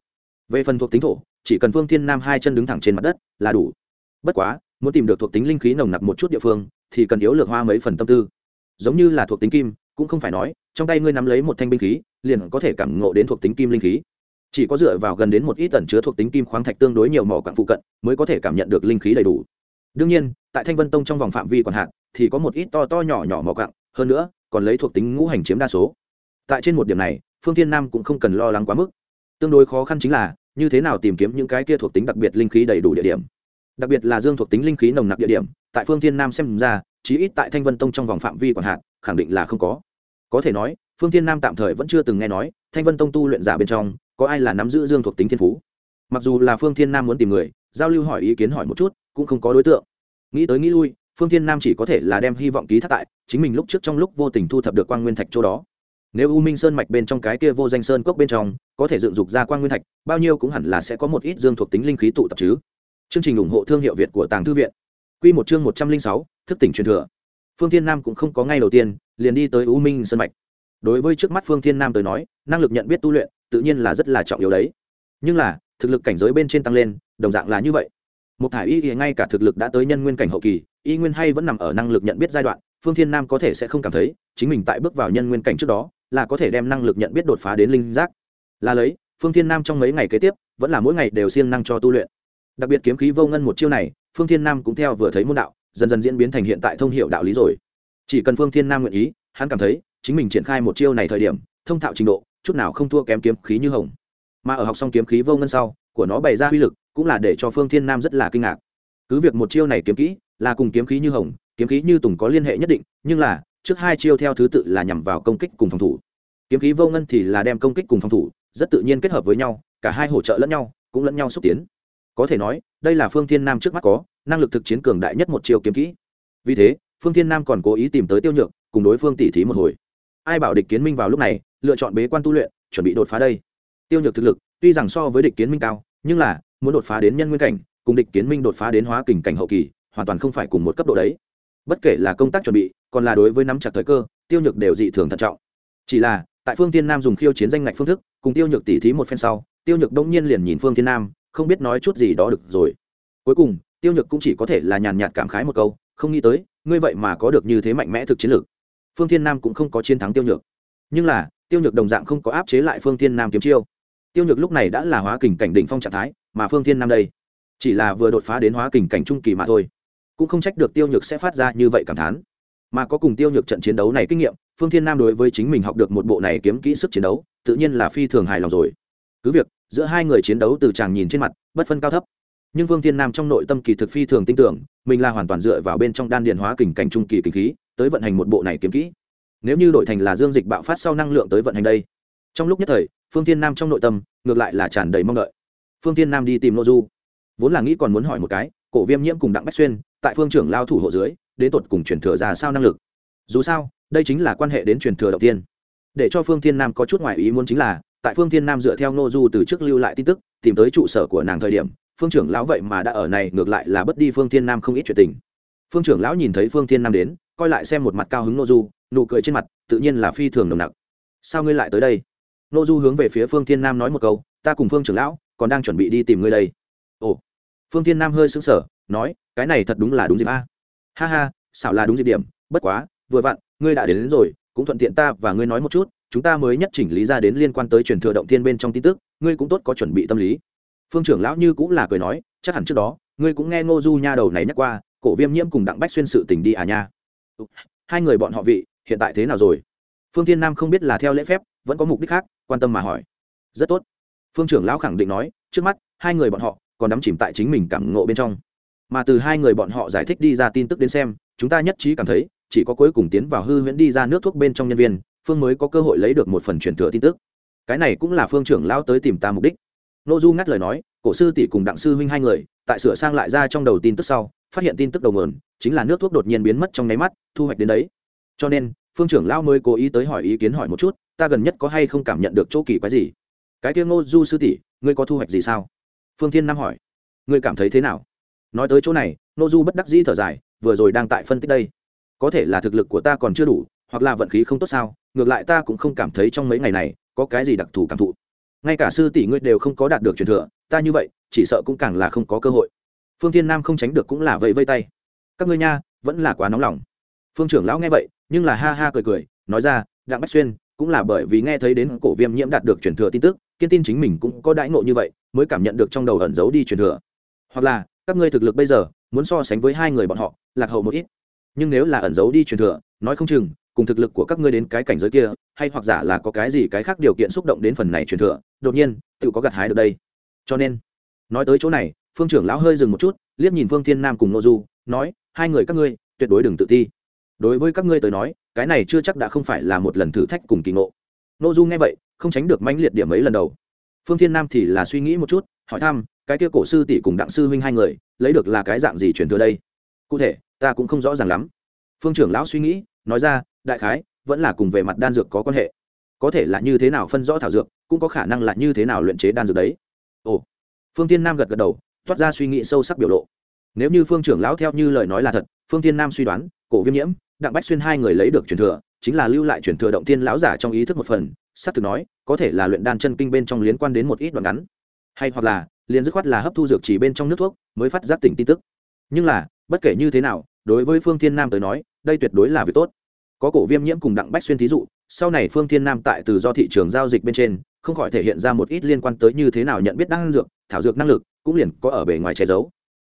Về phần thuộc tính thổ, chỉ cần phương thiên nam hai chân đứng thẳng trên mặt đất là đủ. Bất quá muốn tìm được thuộc tính linh khí nồng nặc một chút địa phương, thì cần yếu lược hoa mấy phần tâm tư. Giống như là thuộc tính kim, cũng không phải nói, trong tay ngươi nắm lấy một thanh binh khí, liền có thể cảm ngộ đến thuộc tính kim linh khí. Chỉ có dựa vào gần đến một ít tần chứa thuộc tính kim khoáng thạch tương đối nhiều mỏ quặng phụ cận, mới có thể cảm nhận được linh khí đầy đủ. Đương nhiên, tại thanh vân tông trong vòng phạm vi còn hạn, thì có một ít to to nhỏ nhỏ mỏ quặng, hơn nữa, còn lấy thuộc tính ngũ hành chiếm đa số. Tại trên một điểm này, phương thiên nam cũng không cần lo lắng quá mức. Tương đối khó khăn chính là, như thế nào tìm kiếm những cái kia thuộc tính đặc biệt linh khí đầy đủ địa điểm đặc biệt là dương thuộc tính linh khí nồng nặc địa điểm, tại phương thiên nam xem ra, chí ít tại thanh vân tông trong vòng phạm vi quản hạn, khẳng định là không có. Có thể nói, phương thiên nam tạm thời vẫn chưa từng nghe nói, thanh vân tông tu luyện giả bên trong, có ai là nắm giữ dương thuộc tính thiên phú. Mặc dù là phương thiên nam muốn tìm người, giao lưu hỏi ý kiến hỏi một chút, cũng không có đối tượng. Nghĩ tới nghĩ lui, phương thiên nam chỉ có thể là đem hy vọng ký thác tại, chính mình lúc trước trong lúc vô tình thu thập được quang nguyên thạch chỗ đó. Nếu u minh sơn mạch bên trong cái kia vô danh sơn cốc bên trong, có thể dựng dục ra quang nguyên thạch, bao nhiêu cũng hẳn là sẽ có một ít dương thuộc tính linh khí tụ tập chứ chương trình ủng hộ thương hiệu việt của tàng thư viện. Q một chương một trăm linh sáu, thức tỉnh truyền thừa. Phương thiên nam cũng không có ngay đầu tiên, liền đi tới u minh sơn mạch. Đối với trước mắt phương thiên nam tới nói, năng lực nhận biết tu luyện, tự nhiên là rất là trọng yếu đấy. Nhưng là, thực lực cảnh giới bên trên tăng lên, đồng dạng là như vậy. Một thải y thì ngay cả thực lực đã tới nhân nguyên cảnh hậu kỳ, y nguyên hay vẫn nằm ở năng lực nhận biết giai đoạn, phương thiên nam có thể sẽ không cảm thấy, chính mình tại bước vào nhân nguyên cảnh trước đó, là có thể đem năng lực nhận biết đột phá đến linh giác. Là lấy, phương thiên nam trong mấy ngày kế tiếp, vẫn là mỗi ngày đều siêng năng cho tu luyện đặc biệt kiếm khí vô ngân một chiêu này, phương thiên nam cũng theo vừa thấy môn đạo, dần dần diễn biến thành hiện tại thông hiệu đạo lý rồi. Chỉ cần phương thiên nam nguyện ý, hắn cảm thấy, chính mình triển khai một chiêu này thời điểm, thông thạo trình độ, chút nào không thua kém kiếm khí như hồng. Mà ở học xong kiếm khí vô ngân sau, của nó bày ra uy lực, cũng là để cho phương thiên nam rất là kinh ngạc. Cứ việc một chiêu này kiếm kỹ, là cùng kiếm khí như hồng, kiếm khí như tùng có liên hệ nhất định, nhưng là, trước hai chiêu theo thứ tự là nhằm vào công kích cùng phòng thủ. Kiếm khí vô ngân thì là đem công kích cùng phòng thủ, rất tự nhiên kết hợp với nhau, cả hai hỗ trợ lẫn nhau, cũng lẫn nhau xúc tiến có thể nói, đây là phương thiên nam trước mắt có, năng lực thực chiến cường đại nhất một chiêu kiếm kỹ. Vì thế, phương thiên nam còn cố ý tìm tới tiêu nhược, cùng đối phương tỉ thí một hồi. Ai bảo địch kiến minh vào lúc này, lựa chọn bế quan tu luyện, chuẩn bị đột phá đây. Tiêu nhược thực lực, tuy rằng so với địch kiến minh cao, nhưng là, muốn đột phá đến nhân nguyên cảnh, cùng địch kiến minh đột phá đến hóa kình cảnh hậu kỳ, hoàn toàn không phải cùng một cấp độ đấy. Bất kể là công tác chuẩn bị, còn là đối với nắm chặt thời cơ, tiêu nhược đều dị thường thận trọng. Chỉ là, tại phương tiên nam dùng khiêu chiến danh ngạch phương thức, cùng tiêu nhược tỉ thí một phen sau, tiêu nhược đông nhiên liền nhìn phương tiên nam không biết nói chút gì đó được rồi. Cuối cùng, tiêu nhược cũng chỉ có thể là nhàn nhạt cảm khái một câu, không nghĩ tới, ngươi vậy mà có được như thế mạnh mẽ thực chiến lược phương thiên nam cũng không có chiến thắng tiêu nhược. Nhưng là, tiêu nhược đồng dạng không có áp chế lại phương thiên nam kiếm chiêu. Tiêu nhược lúc này đã là hóa kình cảnh đỉnh phong trạng thái, mà phương thiên nam đây, chỉ là vừa đột phá đến hóa kình cảnh trung kỳ mà thôi. Cũng không trách được tiêu nhược sẽ phát ra như vậy cảm thán. Mà có cùng tiêu nhược trận chiến đấu này kinh nghiệm, phương thiên nam đối với chính mình học được một bộ này kiếm kỹ sức chiến đấu, tự nhiên là phi thường hài lòng rồi. Cứ việc giữa hai người chiến đấu từ chàng nhìn trên mặt, bất phân cao thấp. Nhưng Vương thiên nam trong nội tâm kỳ thực phi thường tin tưởng, mình là hoàn toàn dựa vào bên trong đan điền hóa kình cảnh trung kỳ kinh khí, tới vận hành một bộ này kiếm kỹ. Nếu như đổi thành là dương dịch bạo phát sau năng lượng tới vận hành đây. Trong lúc nhất thời, phương thiên nam trong nội tâm, ngược lại là tràn đầy mong đợi. Phương thiên nam đi tìm nội du. Vốn là nghĩ còn muốn hỏi một cái, cổ viêm nhiễm cùng đặng bách xuyên, tại phương trưởng lao thủ hộ dưới, đến tột cùng truyền thừa ra sao năng lực? Dù sao, đây chính là quan hệ đến truyền thừa đầu tiên. Để cho phương thiên nam có chút ngoại ý muốn chính là tại phương thiên nam dựa theo ngô du từ trước lưu lại tin tức tìm tới trụ sở của nàng thời điểm phương trưởng lão vậy mà đã ở này ngược lại là bất đi phương thiên nam không ít chuyện tình. Phương trưởng lão nhìn thấy phương thiên nam đến coi lại xem một mặt cao hứng ngô du nụ cười trên mặt tự nhiên là phi thường nồng nặc. Sao ngươi lại tới đây? Ngô du hướng về phía phương thiên nam nói một câu ta cùng phương trưởng lão còn đang chuẩn bị đi tìm ngươi đây. Ồ. Phương thiên nam hơi sững sờ nói cái này thật đúng là đúng dịp a. Ha ha xảo là đúng dịp điểm bất quá vừa vặn ngươi đã đến, đến rồi cũng thuận tiện ta và ngươi nói một chút chúng ta mới nhất chỉnh lý ra đến liên quan tới truyền thừa động thiên bên trong tin tức, ngươi cũng tốt có chuẩn bị tâm lý. Phương trưởng lão như cũng là cười nói, chắc hẳn trước đó, ngươi cũng nghe ngô du nha đầu này nhắc qua, cổ viêm nhiễm cùng đặng bách xuyên sự tình đi à nha. Hai người bọn họ vị, hiện tại thế nào rồi? Phương thiên nam không biết là theo lễ phép, vẫn có mục đích khác, quan tâm mà hỏi. Rất tốt. Phương trưởng lão khẳng định nói, trước mắt, hai người bọn họ còn đắm chìm tại chính mình cảm ngộ bên trong. Mà từ hai người bọn họ giải thích đi ra tin tức đến xem, chúng ta nhất trí cảm thấy, chỉ có cuối cùng tiến vào hư huyễn đi ra nước thuốc bên trong nhân viên phương mới có cơ hội lấy được một phần truyền thừa tin tức cái này cũng là phương trưởng lão tới tìm ta mục đích Nô Du ngắt lời nói, cổ sư tỷ cùng đặng sư huynh hai người, tại sửa sang lại ra trong đầu tin tức sau, phát hiện tin tức đầu nguồn chính là nước thuốc đột nhiên biến mất trong nháy mắt, thu hoạch đến đấy. Cho nên, phương trưởng lão mới cố ý tới hỏi ý kiến hỏi một chút, ta gần nhất có hay không cảm nhận được chỗ kỳ quái gì? Cái tiếng Ngô Du sư tỷ, ngươi có thu hoạch gì sao? Phương Thiên Nam hỏi. Ngươi cảm thấy thế nào? Nói tới chỗ này, Nô Du bất đắc dĩ thở dài, vừa rồi đang tại phân tích đây. Có thể là thực lực của ta còn chưa đủ, hoặc là vận khí không tốt sao? Ngược lại ta cũng không cảm thấy trong mấy ngày này có cái gì đặc thù cảm thụ. Ngay cả sư tỷ ngươi đều không có đạt được truyền thừa, ta như vậy, chỉ sợ cũng càng là không có cơ hội. Phương thiên nam không tránh được cũng là vậy vây tay. Các ngươi nha, vẫn là quá nóng lòng. Phương trưởng lão nghe vậy, nhưng là ha ha cười cười, nói ra, đặng bách xuyên, cũng là bởi vì nghe thấy đến cổ viêm nhiễm đạt được truyền thừa tin tức, kiên tin chính mình cũng có đãi ngộ như vậy, mới cảm nhận được trong đầu ẩn giấu đi truyền thừa. Hoặc là, các ngươi thực lực bây giờ, muốn so sánh với hai người bọn họ, lạc hậu một ít. Nhưng nếu là ẩn giấu đi truyền thừa, nói không chừng cùng thực lực của các ngươi đến cái cảnh giới kia, hay hoặc giả là có cái gì cái khác điều kiện xúc động đến phần này truyền thừa, đột nhiên, tự có gặt hái được đây. Cho nên, nói tới chỗ này, phương trưởng lão hơi dừng một chút, liếc nhìn phương thiên nam cùng nội du, nói, hai người các ngươi, tuyệt đối đừng tự ti. Đối với các ngươi tới nói, cái này chưa chắc đã không phải là một lần thử thách cùng kỳ ngộ. Nội du nghe vậy, không tránh được mãnh liệt điểm mấy lần đầu. Phương thiên nam thì là suy nghĩ một chút, hỏi thăm, cái kia cổ sư tỷ cùng đặng sư huynh hai người, lấy được là cái dạng gì truyền thừa đây? Cụ thể, ta cũng không rõ ràng lắm. Phương trưởng lão suy nghĩ, nói ra đại khái, vẫn là cùng về mặt đan dược có quan hệ. Có thể là như thế nào phân rõ thảo dược, cũng có khả năng là như thế nào luyện chế đan dược đấy. Ồ, phương tiên nam gật gật đầu, toát ra suy nghĩ sâu sắc biểu lộ. Nếu như phương trưởng lão theo như lời nói là thật, phương tiên nam suy đoán, cổ viêm nhiễm, đặng bách xuyên hai người lấy được truyền thừa, chính là lưu lại truyền thừa động tiên lão giả trong ý thức một phần s thực nói, có thể là luyện đan chân kinh bên trong liên quan đến một ít đoạn ngắn. Hay hoặc là, liền dứt khoát là hấp thu dược chỉ bên trong nước thuốc, mới phát giác tỉnh tin tức. Nhưng là, bất kể như thế nào, đối với phương thiên nam tới nói, đây tuyệt đối là việc tốt có cổ viêm nhiễm cùng đặng bách xuyên thí dụ, sau này phương thiên nam tại từ do thị trường giao dịch bên trên, không khỏi thể hiện ra một ít liên quan tới như thế nào nhận biết năng dược, thảo dược năng lực, cũng liền có ở bề ngoài che giấu.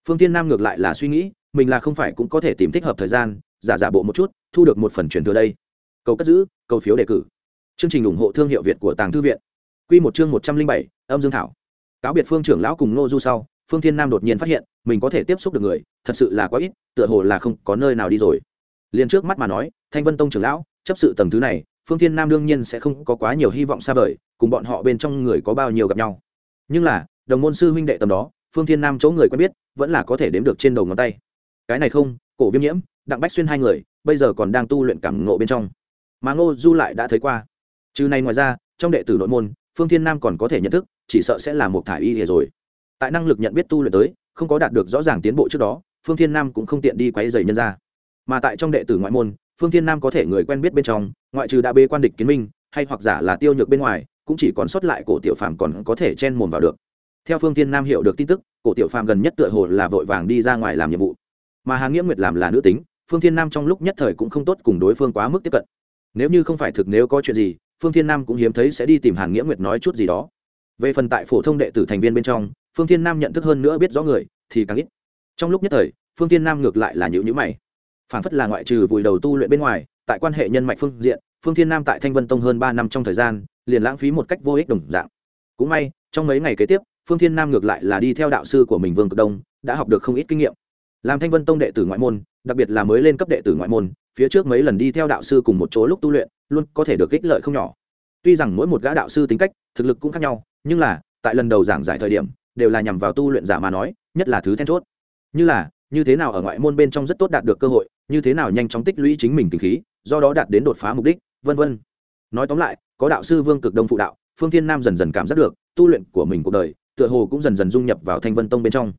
Phương thiên nam ngược lại là suy nghĩ, mình là không phải cũng có thể tìm thích hợp thời gian, giả giả bộ một chút, thu được một phần truyền thừa đây. Cầu cất giữ, cầu phiếu đề cử. Chương trình ủng hộ thương hiệu việt của tàng thư viện. Q một chương một trăm linh bảy, âm dương thảo. Cáo biệt phương trưởng lão cùng nô du sau, phương thiên nam đột nhiên phát hiện, mình có thể tiếp xúc được người, thật sự là quá ít, tựa hồ là không có nơi nào đi rồi liền trước mắt mà nói, thanh vân tông trưởng lão, chấp sự tầng thứ này, phương thiên nam đương nhiên sẽ không có quá nhiều hy vọng xa vời, cùng bọn họ bên trong người có bao nhiêu gặp nhau. Nhưng là, đồng môn sư huynh đệ tầm đó, phương thiên nam chỗ người quen biết, vẫn là có thể đếm được trên đầu ngón tay. Cái này không, cổ viêm nhiễm, đặng bách xuyên hai người, bây giờ còn đang tu luyện cảm ngộ bên trong. Mà ngô du lại đã thấy qua. Trừ này ngoài ra, trong đệ tử nội môn, phương thiên nam còn có thể nhận thức, chỉ sợ sẽ là một thải y rồi. Tại năng lực nhận biết tu luyện tới, không có đạt được rõ ràng tiến bộ trước đó, phương thiên nam cũng không tiện đi quấy dày nhân ra mà tại trong đệ tử ngoại môn, phương thiên nam có thể người quen biết bên trong, ngoại trừ đã bê quan địch kiến minh, hay hoặc giả là tiêu nhược bên ngoài, cũng chỉ còn sót lại cổ tiểu phàm còn có thể chen mồm vào được. Theo phương thiên nam hiểu được tin tức, cổ tiểu phàm gần nhất tựa hồ là vội vàng đi ra ngoài làm nhiệm vụ. Mà hà nghĩa nguyệt làm là nữ tính, phương thiên nam trong lúc nhất thời cũng không tốt cùng đối phương quá mức tiếp cận. Nếu như không phải thực nếu có chuyện gì, phương thiên nam cũng hiếm thấy sẽ đi tìm hàn nghĩa nguyệt nói chút gì đó. Về phần tại phổ thông đệ tử thành viên bên trong, phương thiên nam nhận thức hơn nữa biết rõ người, thì càng ít. Trong lúc nhất thời, phương thiên nam ngược lại là nhữ nhữ mày phản phất là ngoại trừ vùi đầu tu luyện bên ngoài, tại quan hệ nhân mạch phương diện, phương thiên nam tại thanh vân tông hơn ba năm trong thời gian, liền lãng phí một cách vô ích đồng dạng. Cũng may, trong mấy ngày kế tiếp, phương thiên nam ngược lại là đi theo đạo sư của mình vương cực đông, đã học được không ít kinh nghiệm. Làm thanh vân tông đệ tử ngoại môn, đặc biệt là mới lên cấp đệ tử ngoại môn, phía trước mấy lần đi theo đạo sư cùng một chỗ lúc tu luyện, luôn có thể được ích lợi không nhỏ. Tuy rằng mỗi một gã đạo sư tính cách, thực lực cũng khác nhau, nhưng là, tại lần đầu giảng giải thời điểm, đều là nhằm vào tu luyện giả mà nói, nhất là thứ then chốt. Như là như thế nào ở ngoại môn bên trong rất tốt đạt được cơ hội, như thế nào nhanh chóng tích lũy chính mình kinh khí, do đó đạt đến đột phá mục đích, vân vân. Nói tóm lại, có đạo sư vương cực đông phụ đạo, phương thiên nam dần dần cảm giác được, tu luyện của mình cuộc đời, tựa hồ cũng dần dần dung nhập vào thanh vân tông bên trong.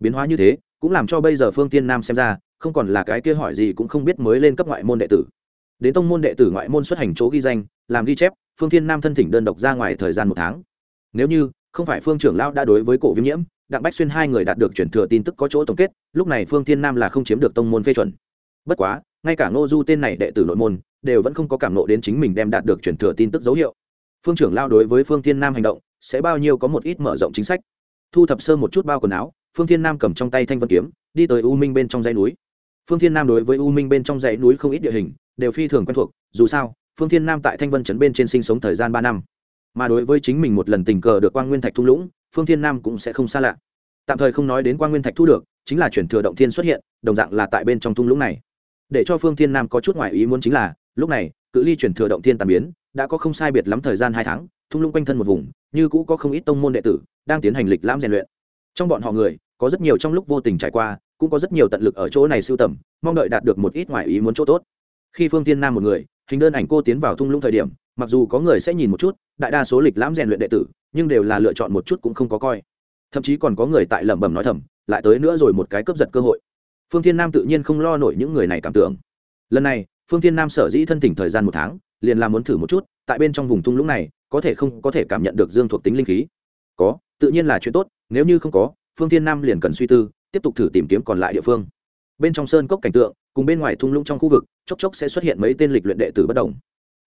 Biến hóa như thế, cũng làm cho bây giờ phương thiên nam xem ra, không còn là cái kia hỏi gì cũng không biết mới lên cấp ngoại môn đệ tử. Đến tông môn đệ tử ngoại môn xuất hành chỗ ghi danh, làm ghi chép, phương thiên nam thân thỉnh đơn độc ra ngoài thời gian một tháng. Nếu như không phải phương trưởng lão đã đối với cổ viêm nhiễm đặng bách xuyên hai người đạt được chuyển thừa tin tức có chỗ tổng kết, lúc này phương thiên nam là không chiếm được tông môn phê chuẩn. Bất quá, ngay cả ngô du tên này đệ tử nội môn, đều vẫn không có cảm nộ đến chính mình đem đạt được chuyển thừa tin tức dấu hiệu. Phương trưởng lao đối với phương thiên nam hành động, sẽ bao nhiêu có một ít mở rộng chính sách. Thu thập sơ một chút bao quần áo, phương thiên nam cầm trong tay thanh vân kiếm, đi tới u minh bên trong dãy núi. Phương thiên nam đối với u minh bên trong dãy núi không ít địa hình, đều phi thường quen thuộc, dù sao, phương thiên nam tại thanh vân trấn bên trên sinh sống thời gian ba năm. Mà đối với chính mình một lần tình cờ được quang nguyên thạch thung lũng phương thiên nam cũng sẽ không xa lạ. Tạm thời không nói đến quang nguyên thạch thu được, chính là chuyển thừa động thiên xuất hiện, đồng dạng là tại bên trong thung lũng này. Để cho phương thiên nam có chút ngoại ý muốn chính là, lúc này, cự ly chuyển thừa động thiên tàn biến, đã có không sai biệt lắm thời gian hai tháng, thung lũng quanh thân một vùng, như cũ có không ít tông môn đệ tử, đang tiến hành lịch lãm rèn luyện. Trong bọn họ người, có rất nhiều trong lúc vô tình trải qua, cũng có rất nhiều tận lực ở chỗ này sưu tầm, mong đợi đạt được một ít ngoại ý muốn chỗ tốt. Khi phương tiên nam một người, hình đơn ảnh cô tiến vào thung lũng thời điểm, mặc dù có người sẽ nhìn một chút, đại đa số lịch lãm rèn luyện đệ tử nhưng đều là lựa chọn một chút cũng không có coi. Thậm chí còn có người tại lẩm bẩm nói thầm, lại tới nữa rồi một cái cướp giật cơ hội. Phương thiên nam tự nhiên không lo nổi những người này cảm tưởng. Lần này, phương thiên nam sở dĩ thân tỉnh thời gian một tháng, liền là muốn thử một chút, tại bên trong vùng thung lũng này, có thể không có thể cảm nhận được dương thuộc tính linh khí. Có, tự nhiên là chuyện tốt, nếu như không có, phương thiên nam liền cần suy tư, tiếp tục thử tìm kiếm còn lại địa phương. Bên trong sơn cốc cảnh tượng, cùng bên ngoài thung lũng trong khu vực, chốc chốc sẽ xuất hiện mấy tên lịch luyện đệ tử bất đồng.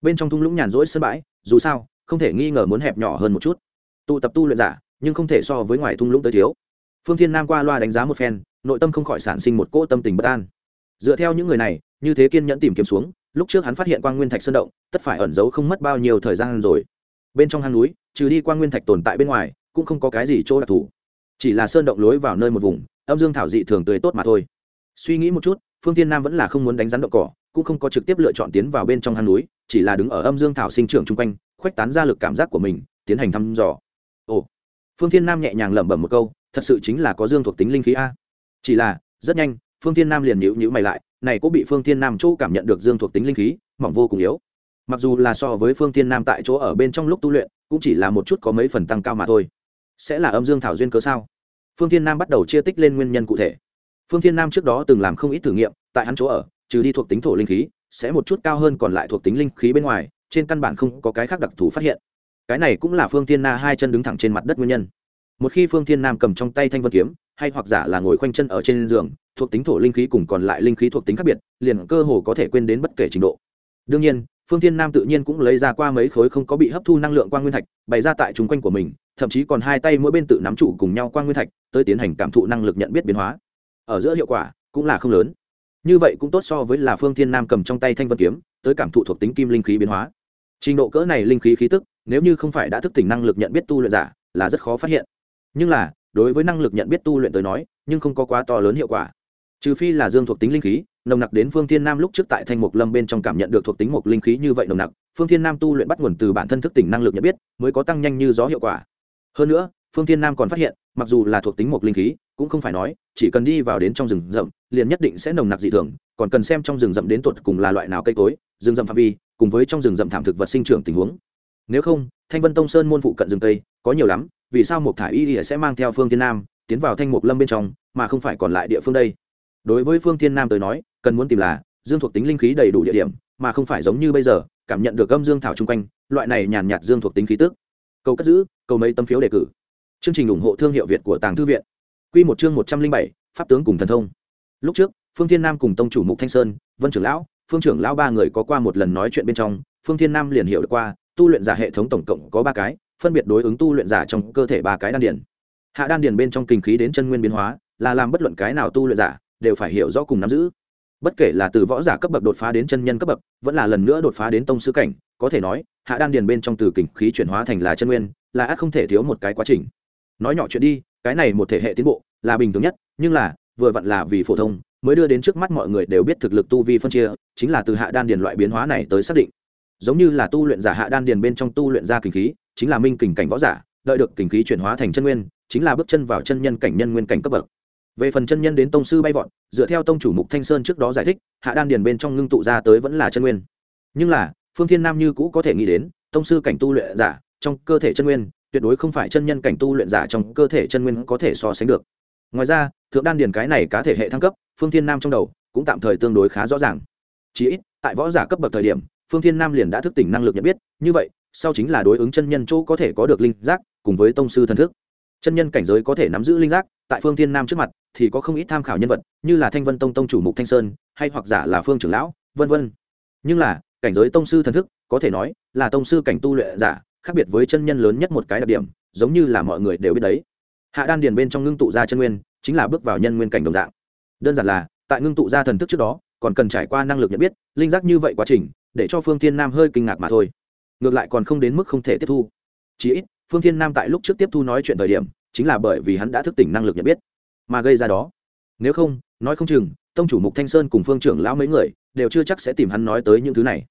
Bên trong thung lũng nhàn rỗi sân bãi, dù sao, không thể nghi ngờ muốn hẹp nhỏ hơn một chút tụ tập tu luyện giả, nhưng không thể so với ngoài thung lũng tới thiếu. Phương thiên nam qua loa đánh giá một phen, nội tâm không khỏi sản sinh một cỗ tâm tình bất an. Dựa theo những người này, như thế kiên nhẫn tìm kiếm xuống, lúc trước hắn phát hiện quang nguyên thạch sơn động, tất phải ẩn giấu không mất bao nhiêu thời gian rồi. Bên trong hang núi, trừ đi quang nguyên thạch tồn tại bên ngoài, cũng không có cái gì chỗ đặc thù. Chỉ là sơn động lối vào nơi một vùng, âm dương thảo dị thường tươi tốt mà thôi. Suy nghĩ một chút, phương tiên nam vẫn là không muốn đánh rắn động cỏ, cũng không có trực tiếp lựa chọn tiến vào bên trong hang núi, chỉ là đứng ở âm dương thảo sinh trưởng chung quanh, khuếch tán ra lực cảm giác của mình, tiến hành thăm dò phương Thiên nam nhẹ nhàng lẩm bẩm một câu, thật sự chính là có dương thuộc tính linh khí a. Chỉ là, rất nhanh, phương Thiên nam liền nhữ nhữ mày lại, này cũng bị phương Thiên nam chỗ cảm nhận được dương thuộc tính linh khí, mỏng vô cùng yếu. Mặc dù là so với phương Thiên nam tại chỗ ở bên trong lúc tu luyện, cũng chỉ là một chút có mấy phần tăng cao mà thôi. Sẽ là âm dương thảo duyên cớ sao? Phương Thiên nam bắt đầu chia tích lên nguyên nhân cụ thể. Phương Thiên nam trước đó từng làm không ít thử nghiệm, tại hắn chỗ ở, trừ đi thuộc tính thổ linh khí, sẽ một chút cao hơn còn lại thuộc tính linh khí bên ngoài, trên căn bản không có cái khác đặc thù phát hiện cái này cũng là phương thiên na hai chân đứng thẳng trên mặt đất nguyên nhân. Một khi phương thiên nam cầm trong tay thanh vân kiếm, hay hoặc giả là ngồi khoanh chân ở trên giường, thuộc tính thổ linh khí cùng còn lại linh khí thuộc tính khác biệt, liền cơ hồ có thể quên đến bất kể trình độ. Đương nhiên, phương thiên nam tự nhiên cũng lấy ra qua mấy khối không có bị hấp thu năng lượng quang nguyên thạch, bày ra tại chung quanh của mình, thậm chí còn hai tay mỗi bên tự nắm trụ cùng nhau quang nguyên thạch, tới tiến hành cảm thụ năng lực nhận biết biến hóa. Ở giữa hiệu quả cũng là không lớn. Như vậy cũng tốt so với là phương thiên nam cầm trong tay thanh vân kiếm, tới cảm thụ thuộc tính kim linh khí biến hóa. Trình độ cỡ này linh khí khí tức nếu như không phải đã thức tỉnh năng lực nhận biết tu luyện giả, là rất khó phát hiện. Nhưng là, đối với năng lực nhận biết tu luyện tới nói, nhưng không có quá to lớn hiệu quả. Trừ phi là dương thuộc tính linh khí, nồng nặc đến phương thiên nam lúc trước tại thanh mục lâm bên trong cảm nhận được thuộc tính mục linh khí như vậy nồng nặc, phương thiên nam tu luyện bắt nguồn từ bản thân thức tỉnh năng lực nhận biết, mới có tăng nhanh như gió hiệu quả. Hơn nữa, phương thiên nam còn phát hiện, mặc dù là thuộc tính mục linh khí, cũng không phải nói, chỉ cần đi vào đến trong rừng rậm, liền nhất định sẽ nồng nặc dị thường, còn cần xem trong rừng rậm đến tuột cùng là loại nào cây cối, rừng rậm phạm vi, cùng với trong rừng rậm thảm thực vật sinh trưởng tình huống nếu không, thanh vân tông sơn môn phụ cận rừng tây có nhiều lắm, vì sao một thả y sẽ mang theo phương thiên nam tiến vào thanh mục lâm bên trong, mà không phải còn lại địa phương đây? Đối với phương thiên nam tới nói, cần muốn tìm là dương thuộc tính linh khí đầy đủ địa điểm, mà không phải giống như bây giờ, cảm nhận được âm dương thảo chung quanh, loại này nhàn nhạt dương thuộc tính khí tức. Cầu cất giữ, cầu mấy tấm phiếu đề cử. Chương trình ủng hộ thương hiệu việt của tàng thư viện. Quy một chương một trăm linh bảy, pháp tướng cùng thần thông. Lúc trước, phương thiên nam cùng tông chủ mục thanh sơn, vân trưởng lão, phương trưởng lão ba người có qua một lần nói chuyện bên trong, phương thiên nam liền hiểu được qua tu luyện giả hệ thống tổng cộng có ba cái, phân biệt đối ứng tu luyện giả trong cơ thể ba cái đan điền. Hạ đan điền bên trong kinh khí đến chân nguyên biến hóa, là làm bất luận cái nào tu luyện giả đều phải hiểu rõ cùng nắm giữ. Bất kể là từ võ giả cấp bậc đột phá đến chân nhân cấp bậc, vẫn là lần nữa đột phá đến tông sư cảnh, có thể nói, hạ đan điền bên trong từ kình khí chuyển hóa thành là chân nguyên, là ác không thể thiếu một cái quá trình. Nói nhỏ chuyện đi, cái này một thể hệ tiến bộ là bình thường nhất, nhưng là, vừa vặn là vì phổ thông, mới đưa đến trước mắt mọi người đều biết thực lực tu vi phân chia, chính là từ hạ đan điền loại biến hóa này tới xác định giống như là tu luyện giả hạ đan điền bên trong tu luyện ra kình khí, chính là minh kình cảnh võ giả, đợi được kình khí chuyển hóa thành chân nguyên, chính là bước chân vào chân nhân cảnh nhân nguyên cảnh cấp bậc. Về phần chân nhân đến tông sư bay vọt, dựa theo tông chủ mục thanh sơn trước đó giải thích, hạ đan điền bên trong ngưng tụ ra tới vẫn là chân nguyên. Nhưng là, phương thiên nam như cũ có thể nghĩ đến, tông sư cảnh tu luyện giả trong cơ thể chân nguyên, tuyệt đối không phải chân nhân cảnh tu luyện giả trong cơ thể chân nguyên có thể so sánh được. Ngoài ra, thượng đan điền cái này cá thể hệ thăng cấp, phương thiên nam trong đầu cũng tạm thời tương đối khá rõ ràng. Chỉ ít, tại võ giả cấp bậc thời điểm phương thiên nam liền đã thức tỉnh năng lực nhận biết, như vậy, sau chính là đối ứng chân nhân chỗ có thể có được linh giác, cùng với tông sư thần thức. Chân nhân cảnh giới có thể nắm giữ linh giác, tại phương thiên nam trước mặt, thì có không ít tham khảo nhân vật, như là thanh vân tông tông chủ mục thanh sơn, hay hoặc giả là phương trưởng lão, vân vân. Nhưng là, cảnh giới tông sư thần thức, có thể nói, là tông sư cảnh tu luyện giả, khác biệt với chân nhân lớn nhất một cái đặc điểm, giống như là mọi người đều biết đấy. Hạ đan điền bên trong ngưng tụ ra chân nguyên, chính là bước vào nhân nguyên cảnh đồng dạng. Đơn giản là, tại ngưng tụ ra thần thức trước đó, còn cần trải qua năng lực nhận biết, linh giác như vậy quá trình để cho phương thiên nam hơi kinh ngạc mà thôi. Ngược lại còn không đến mức không thể tiếp thu. Chí ít, phương thiên nam tại lúc trước tiếp thu nói chuyện thời điểm, chính là bởi vì hắn đã thức tỉnh năng lực nhận biết. Mà gây ra đó, nếu không, nói không chừng, tông chủ mục thanh sơn cùng phương trưởng lão mấy người đều chưa chắc sẽ tìm hắn nói tới những thứ này.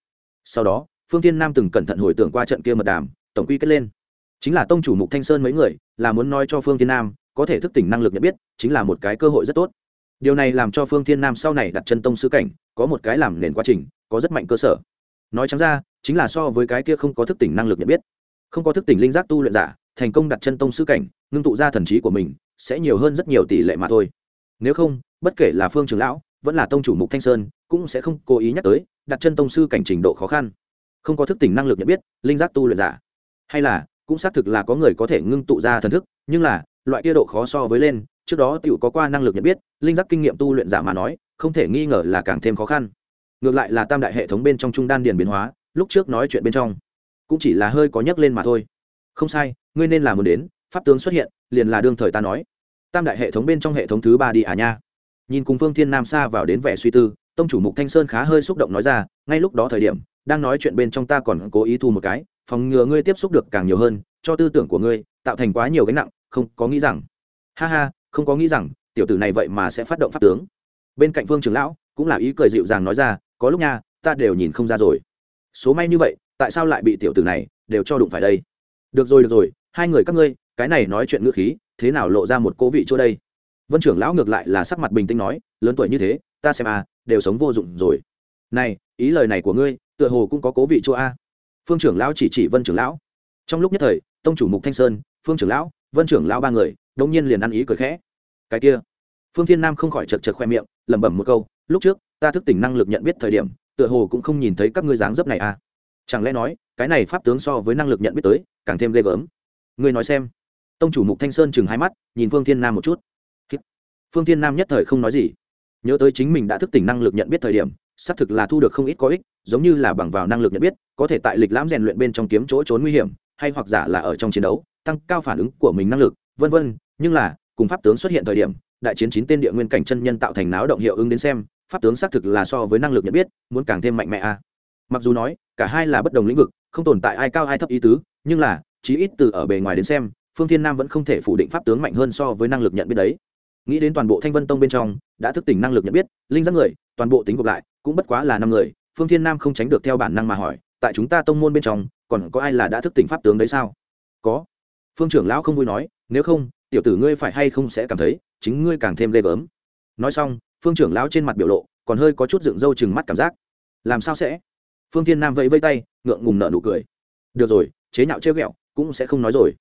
Sau đó, phương tiên nam từng cẩn thận hồi tưởng qua trận kia mật đàm, tổng quy kết lên. Chính là tông chủ mục thanh sơn mấy người là muốn nói cho phương tiên nam, có thể thức tỉnh năng lực nhận biết, chính là một cái cơ hội rất tốt. Điều này làm cho phương thiên nam sau này đặt chân tông sư cảnh, có một cái làm nền quá trình, có rất mạnh cơ sở nói trắng ra, chính là so với cái kia không có thức tỉnh năng lực nhận biết. Không có thức tỉnh linh giác tu luyện giả, thành công đặt chân tông sư cảnh, ngưng tụ ra thần trí của mình, sẽ nhiều hơn rất nhiều tỷ lệ mà thôi. Nếu không, bất kể là phương trường lão, vẫn là tông chủ mục thanh sơn, cũng sẽ không cố ý nhắc tới, đặt chân tông sư cảnh trình độ khó khăn. Không có thức tỉnh năng lực nhận biết, linh giác tu luyện giả. Hay là, cũng xác thực là có người có thể ngưng tụ ra thần thức, nhưng là, loại kia độ khó so với lên, trước đó t i ể u có qua năng lực nhận biết, linh giác kinh nghiệm tu luyện giả mà nói, không thể nghi ngờ là càng thêm khó khăn ngược lại là tam đại hệ thống bên trong trung đan điền biến hóa, lúc trước nói chuyện bên trong, cũng chỉ là hơi có nhấc lên mà thôi. Không sai, ngươi nên là muốn đến, pháp tướng xuất hiện, liền là đương thời ta nói. Tam đại hệ thống bên trong hệ thống thứ ba đi à nha. Nhìn cùng phương thiên nam xa vào đến vẻ suy tư, tông chủ mục thanh sơn khá hơi xúc động nói ra, ngay lúc đó thời điểm, đang nói chuyện bên trong ta còn cố ý thu một cái, phòng ngừa ngươi tiếp xúc được càng nhiều hơn, cho tư tưởng của ngươi tạo thành quá nhiều gánh nặng, không có nghĩ rằng. Ha ha, không có nghĩ rằng, tiểu tử này vậy mà sẽ phát động pháp tướng. Bên cạnh phương trưởng lão cũng là ý cười dịu dàng nói ra có lúc nha, ta đều nhìn không ra rồi. Số may như vậy, tại sao lại bị tiểu tử này đều cho đụng phải đây? Được rồi được rồi, hai người các ngươi, cái này nói chuyện ngữ khí, thế nào lộ ra một cố vị chỗ đây? Vân trưởng lão ngược lại là sắc mặt bình tĩnh nói, lớn tuổi như thế, ta xem à đều sống vô dụng rồi. Này, ý lời này của ngươi, tựa hồ cũng có cố vị chỗ a. Phương trưởng lão chỉ chỉ vân trưởng lão. Trong lúc nhất thời, tông chủ mục thanh sơn, phương trưởng lão, vân trưởng lão ba người đông nhiên liền ăn ý cười khẽ. Cái kia, phương thiên nam không khỏi chật chật khoe miệng, lẩm bẩm một câu, lúc trước ta thức tỉnh năng lực nhận biết thời điểm, tựa hồ cũng không nhìn thấy các ngươi dáng dấp này à. Chẳng lẽ nói, cái này pháp tướng so với năng lực nhận biết tới, càng thêm ghê gớm. Ngươi nói xem. Tông chủ mục thanh sơn chừng hai mắt, nhìn phương thiên nam một chút. Phương thiên nam nhất thời không nói gì. Nhớ tới chính mình đã thức tỉnh năng lực nhận biết thời điểm, xác thực là thu được không ít có ích, giống như là bằng vào năng lực nhận biết, có thể tại lịch lãm rèn luyện bên trong kiếm chỗ trốn nguy hiểm, hay hoặc giả là ở trong chiến đấu, tăng cao phản ứng của mình năng lực, vân vân. Nhưng là, cùng pháp tướng xuất hiện thời điểm, đại chiến chín tên địa nguyên cảnh chân nhân tạo thành náo động hiệu ứng đến xem pháp tướng xác thực là so với năng lực nhận biết, muốn càng thêm mạnh mẽ a. Mặc dù nói, cả hai là bất đồng lĩnh vực, không tồn tại ai cao ai thấp ý tứ, nhưng là, chí ít từ ở bề ngoài đến xem, phương thiên nam vẫn không thể phủ định pháp tướng mạnh hơn so với năng lực nhận biết đấy. Nghĩ đến toàn bộ thanh vân tông bên trong, đã thức tỉnh năng lực nhận biết, linh giác người, toàn bộ tính gộp lại, cũng bất quá là năm người, phương thiên nam không tránh được theo bản năng mà hỏi, tại chúng ta tông môn bên trong, còn có ai là đã thức tỉnh pháp tướng đấy sao? Có. Phương trưởng lão không vui nói, nếu không, tiểu tử ngươi phải hay không sẽ cảm thấy, chính ngươi càng thêm ghê gớm. Nói xong phương trưởng lão trên mặt biểu lộ còn hơi có chút dựng râu chừng mắt cảm giác. Làm sao sẽ? Phương thiên nam vẫy vây tay, ngượng ngùng nợ nụ cười. Được rồi, chế nhạo trêu ghẹo cũng sẽ không nói rồi.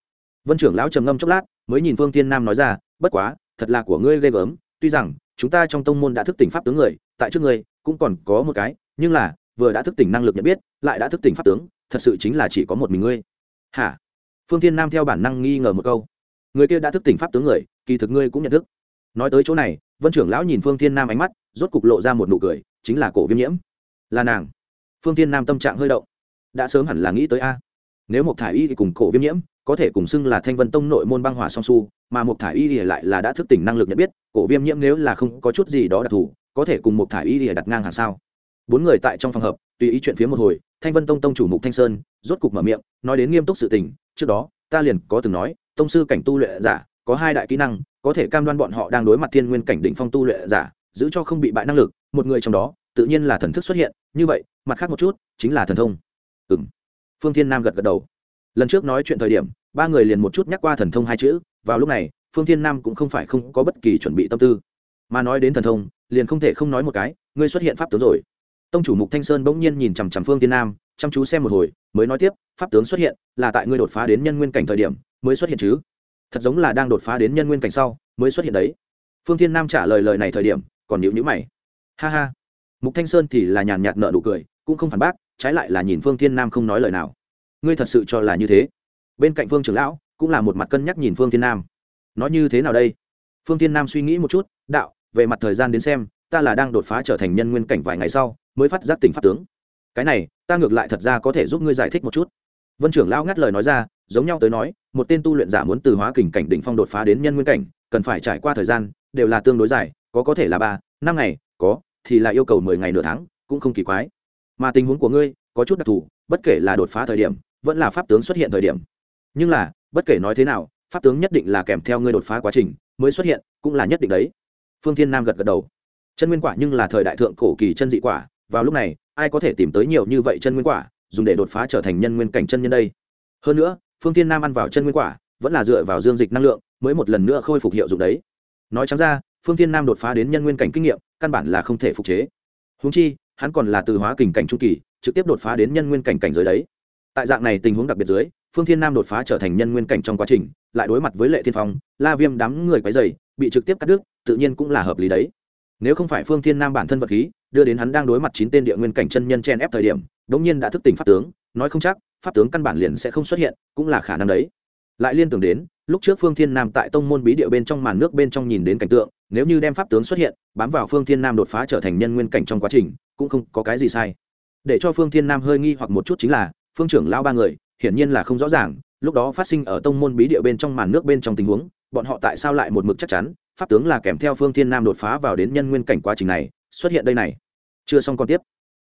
Vân trưởng lão trầm ngâm chốc lát, mới nhìn phương thiên nam nói ra, bất quá, thật là của ngươi ghê gớm, tuy rằng chúng ta trong tông môn đã thức tỉnh pháp tướng người, tại trước ngươi cũng còn có một cái, nhưng là vừa đã thức tỉnh năng lực nhận biết, lại đã thức tỉnh pháp tướng, thật sự chính là chỉ có một mình ngươi. Hả? Phương thiên nam theo bản năng nghi ngờ một câu. Người kia đã thức tỉnh pháp tướng người, kỳ thực ngươi cũng nhận thức. Nói tới chỗ này vân trưởng lão nhìn phương thiên nam ánh mắt, rốt cục lộ ra một nụ cười, chính là cổ viêm nhiễm. Là nàng. Phương thiên nam tâm trạng hơi động. Đã sớm hẳn là nghĩ tới a. Nếu một thả y thì cùng cổ viêm nhiễm, có thể cùng xưng là thanh vân tông nội môn băng hỏa song su, mà một thả y thì lại là đã thức tỉnh năng lực nhận biết, cổ viêm nhiễm nếu là không có chút gì đó đặc thù, có thể cùng một thả y thì đặt ngang hàng sao? Bốn người tại trong phòng hợp, tùy ý chuyện phía một hồi, thanh vân tông tông chủ mục thanh sơn, rốt cục mở miệng, nói đến nghiêm túc sự tình, trước đó, ta liền có từng nói, tông sư cảnh tu luyện giả có hai đại kỹ năng, có thể cam đoan bọn họ đang đối mặt thiên nguyên cảnh đỉnh phong tu luyện giả, giữ cho không bị bại năng lực, một người trong đó, tự nhiên là thần thức xuất hiện, như vậy, mặt khác một chút, chính là thần thông. Ừ m phương thiên nam gật gật đầu. Lần trước nói chuyện thời điểm, ba người liền một chút nhắc qua thần thông hai chữ, vào lúc này, phương thiên nam cũng không phải không có bất kỳ chuẩn bị tâm tư. Mà nói đến thần thông, liền không thể không nói một cái, ngươi xuất hiện pháp tướng rồi. Tông chủ mục thanh sơn bỗng nhiên nhìn chằm chằm phương thiên nam, chăm chú xem một hồi, mới nói tiếp, pháp tướng xuất hiện, là tại ngươi đột phá đến nhân nguyên cảnh thời điểm, mới xuất hiện chứ? Thật giống là đang đột phá đến nhân nguyên cảnh sau, mới xuất hiện đấy. Phương thiên nam trả lời lời này thời điểm, còn nhịu nhữ mày. Ha ha. Mục thanh sơn thì là nhàn nhạt nợ nụ cười, cũng không phản bác, trái lại là nhìn phương thiên nam không nói lời nào. Ngươi thật sự cho là như thế? Bên cạnh phương trưởng lão, cũng là một mặt cân nhắc nhìn phương thiên nam. Nói như thế nào đây? Phương thiên nam suy nghĩ một chút, đạo, về mặt thời gian đến xem, ta là đang đột phá trở thành nhân nguyên cảnh vài ngày sau, mới phát giác tỉnh pháp tướng. Cái này, ta ngược lại thật ra có thể giúp ngươi giải thích một chút. Vân trưởng lão ngắt lời nói ra giống nhau tới nói, một tên tu luyện giả muốn từ hóa kình cảnh đỉnh phong đột phá đến nhân nguyên cảnh, cần phải trải qua thời gian, đều là tương đối dài, có có thể là ba, năm ngày, có, thì là yêu cầu mười ngày nửa tháng, cũng không kỳ quái. Mà tình huống của ngươi, có chút đặc thù, bất kể là đột phá thời điểm, vẫn là pháp tướng xuất hiện thời điểm. Nhưng là, bất kể nói thế nào, pháp tướng nhất định là kèm theo ngươi đột phá quá trình mới xuất hiện, cũng là nhất định đấy. Phương thiên nam gật gật đầu. Chân nguyên quả nhưng là thời đại thượng cổ kỳ chân dị quả, vào lúc này, ai có thể tìm tới nhiều như vậy chân nguyên quả, dùng để đột phá trở thành nhân nguyên cảnh chân nhân đây? Hơn nữa phương thiên nam ăn vào chân nguyên quả, vẫn là dựa vào dương dịch năng lượng, mới một lần nữa khôi phục hiệu dụng đấy. Nói chẳng ra, phương thiên nam đột phá đến nhân nguyên cảnh kinh nghiệm, căn bản là không thể phục chế. Húng chi, hắn còn là từ hóa kình cảnh trung kỳ, trực tiếp đột phá đến nhân nguyên cảnh cảnh giới đấy. Tại dạng này tình huống đặc biệt dưới, phương thiên nam đột phá trở thành nhân nguyên cảnh trong quá trình, lại đối mặt với lệ thiên phong, la viêm đám người quấy dày bị trực tiếp cắt đứt, tự nhiên cũng là hợp lý đấy. Nếu không phải phương thiên nam bản thân vật khí, đưa đến hắn đang đối mặt chín tên địa nguyên cảnh chân nhân chen ép thời điểm, đống nhiên đã thức tỉnh pháp tướng nói không chắc, pháp tướng căn bản liền sẽ không xuất hiện, cũng là khả năng đấy. Lại liên tưởng đến, lúc trước phương thiên nam tại tông môn bí địa bên trong màn nước bên trong nhìn đến cảnh tượng, nếu như đem pháp tướng xuất hiện, bám vào phương thiên nam đột phá trở thành nhân nguyên cảnh trong quá trình, cũng không có cái gì sai. Để cho phương thiên nam hơi nghi hoặc một chút chính là, phương trưởng lao ba người, hiển nhiên là không rõ ràng, lúc đó phát sinh ở tông môn bí địa bên trong màn nước bên trong tình huống, bọn họ tại sao lại một mực chắc chắn, pháp tướng là kèm theo phương thiên nam đột phá vào đến nhân nguyên cảnh quá trình này, xuất hiện đây này. Chưa xong còn tiếp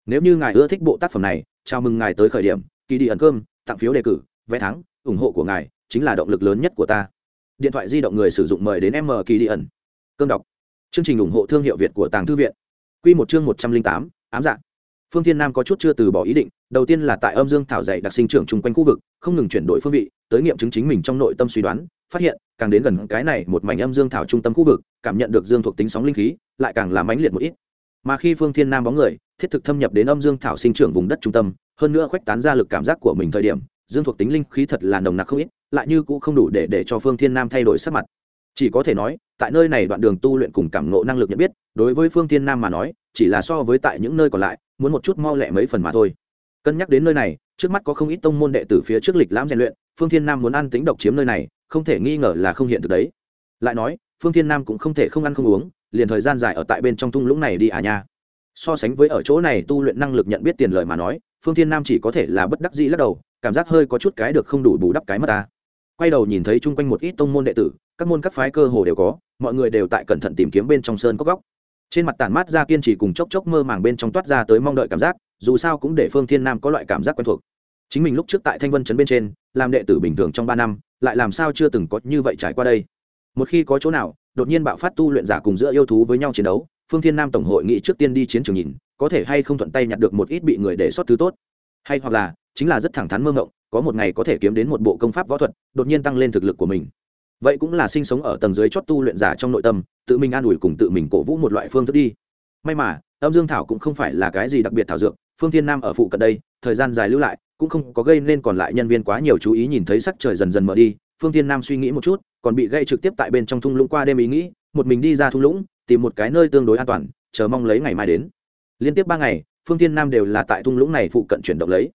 nếu như ngài ưa thích bộ tác phẩm này, chào mừng ngài tới khởi điểm kỳ đi ẩn cơm, tặng phiếu đề cử, vé thắng, ủng hộ của ngài chính là động lực lớn nhất của ta. Điện thoại di động người sử dụng mời đến m kỳ đi ẩn. Cơm đọc. Chương trình ủng hộ thương hiệu việt của tàng thư viện. Q một chương một trăm linh tám, ám dạng phương thiên nam có chút chưa từ bỏ ý định, đầu tiên là tại âm dương thảo dạy đặc sinh trưởng chung quanh khu vực, không ngừng chuyển đổi phương vị, tới nghiệm chứng chính mình trong nội tâm suy đoán, phát hiện, càng đến gần cái này một mảnh âm dương thảo trung tâm khu vực, cảm nhận được dương thuộc tính sóng linh khí, lại càng làm mãnh liệt một ít mà khi phương thiên nam bóng người, thiết thực thâm nhập đến âm dương thảo sinh trưởng vùng đất trung tâm, hơn nữa khuếch tán ra lực cảm giác của mình thời điểm, dương thuộc tính linh khí thật là nồng nặc không ít, lại như cũng không đủ để để cho phương thiên nam thay đổi sắc mặt. Chỉ có thể nói, tại nơi này đoạn đường tu luyện cùng cảm ngộ năng lực nhận biết, đối với phương thiên nam mà nói, chỉ là so với tại những nơi còn lại, muốn một chút mau lẹ mấy phần mà thôi. Cân nhắc đến nơi này, trước mắt có không ít tông môn đệ tử phía trước lịch lãm rèn luyện, phương thiên nam muốn ăn tính độc chiếm nơi này, không thể nghi ngờ là không hiện thực đấy. Lại nói, phương thiên nam cũng không thể không ăn không uống liền thời gian dài ở tại bên trong thung lũng này đi à nha. So sánh với ở chỗ này tu luyện năng lực nhận biết tiền lời mà nói, phương thiên nam chỉ có thể là bất đắc dĩ lắc đầu, cảm giác hơi có chút cái được không đủ bù đắp cái mất ta. Quay đầu nhìn thấy chung quanh một ít tông môn đệ tử, các môn các phái cơ hồ đều có, mọi người đều tại cẩn thận tìm kiếm bên trong sơn cốc góc. Trên mặt tản mát ra kiên trì cùng chốc chốc mơ màng bên trong toát ra tới mong đợi cảm giác, dù sao cũng để phương thiên nam có loại cảm giác quen thuộc. Chính mình lúc trước tại thanh vân trấn bên trên, làm đệ tử bình thường trong ba năm, lại làm sao chưa từng có như vậy trải qua đây. Một khi có chỗ nào đột nhiên bạo phát tu luyện giả cùng giữa yêu thú với nhau chiến đấu, phương thiên nam tổng hội nghị trước tiên đi chiến trường nhìn, có thể hay không thuận tay nhặt được một ít bị người để sót thứ tốt. Hay hoặc là, chính là rất thẳng thắn mơ ngộng có một ngày có thể kiếm đến một bộ công pháp võ thuật, đột nhiên tăng lên thực lực của mình. Vậy cũng là sinh sống ở tầng dưới chót tu luyện giả trong nội tâm, tự mình an ủi cùng tự mình cổ vũ một loại phương thức đi. May mà, âm dương thảo cũng không phải là cái gì đặc biệt thảo dược, phương thiên nam ở phụ cận đây, thời gian dài lưu lại, cũng không có gây nên còn lại nhân viên quá nhiều chú ý nhìn thấy sắc trời dần dần mở đi phương thiên nam suy nghĩ một chút, còn bị gây trực tiếp tại bên trong thung lũng qua đêm ý nghĩ, một mình đi ra thung lũng, tìm một cái nơi tương đối an toàn, chờ mong lấy ngày mai đến. Liên tiếp ba ngày, phương thiên nam đều là tại thung lũng này phụ cận chuyển động lấy.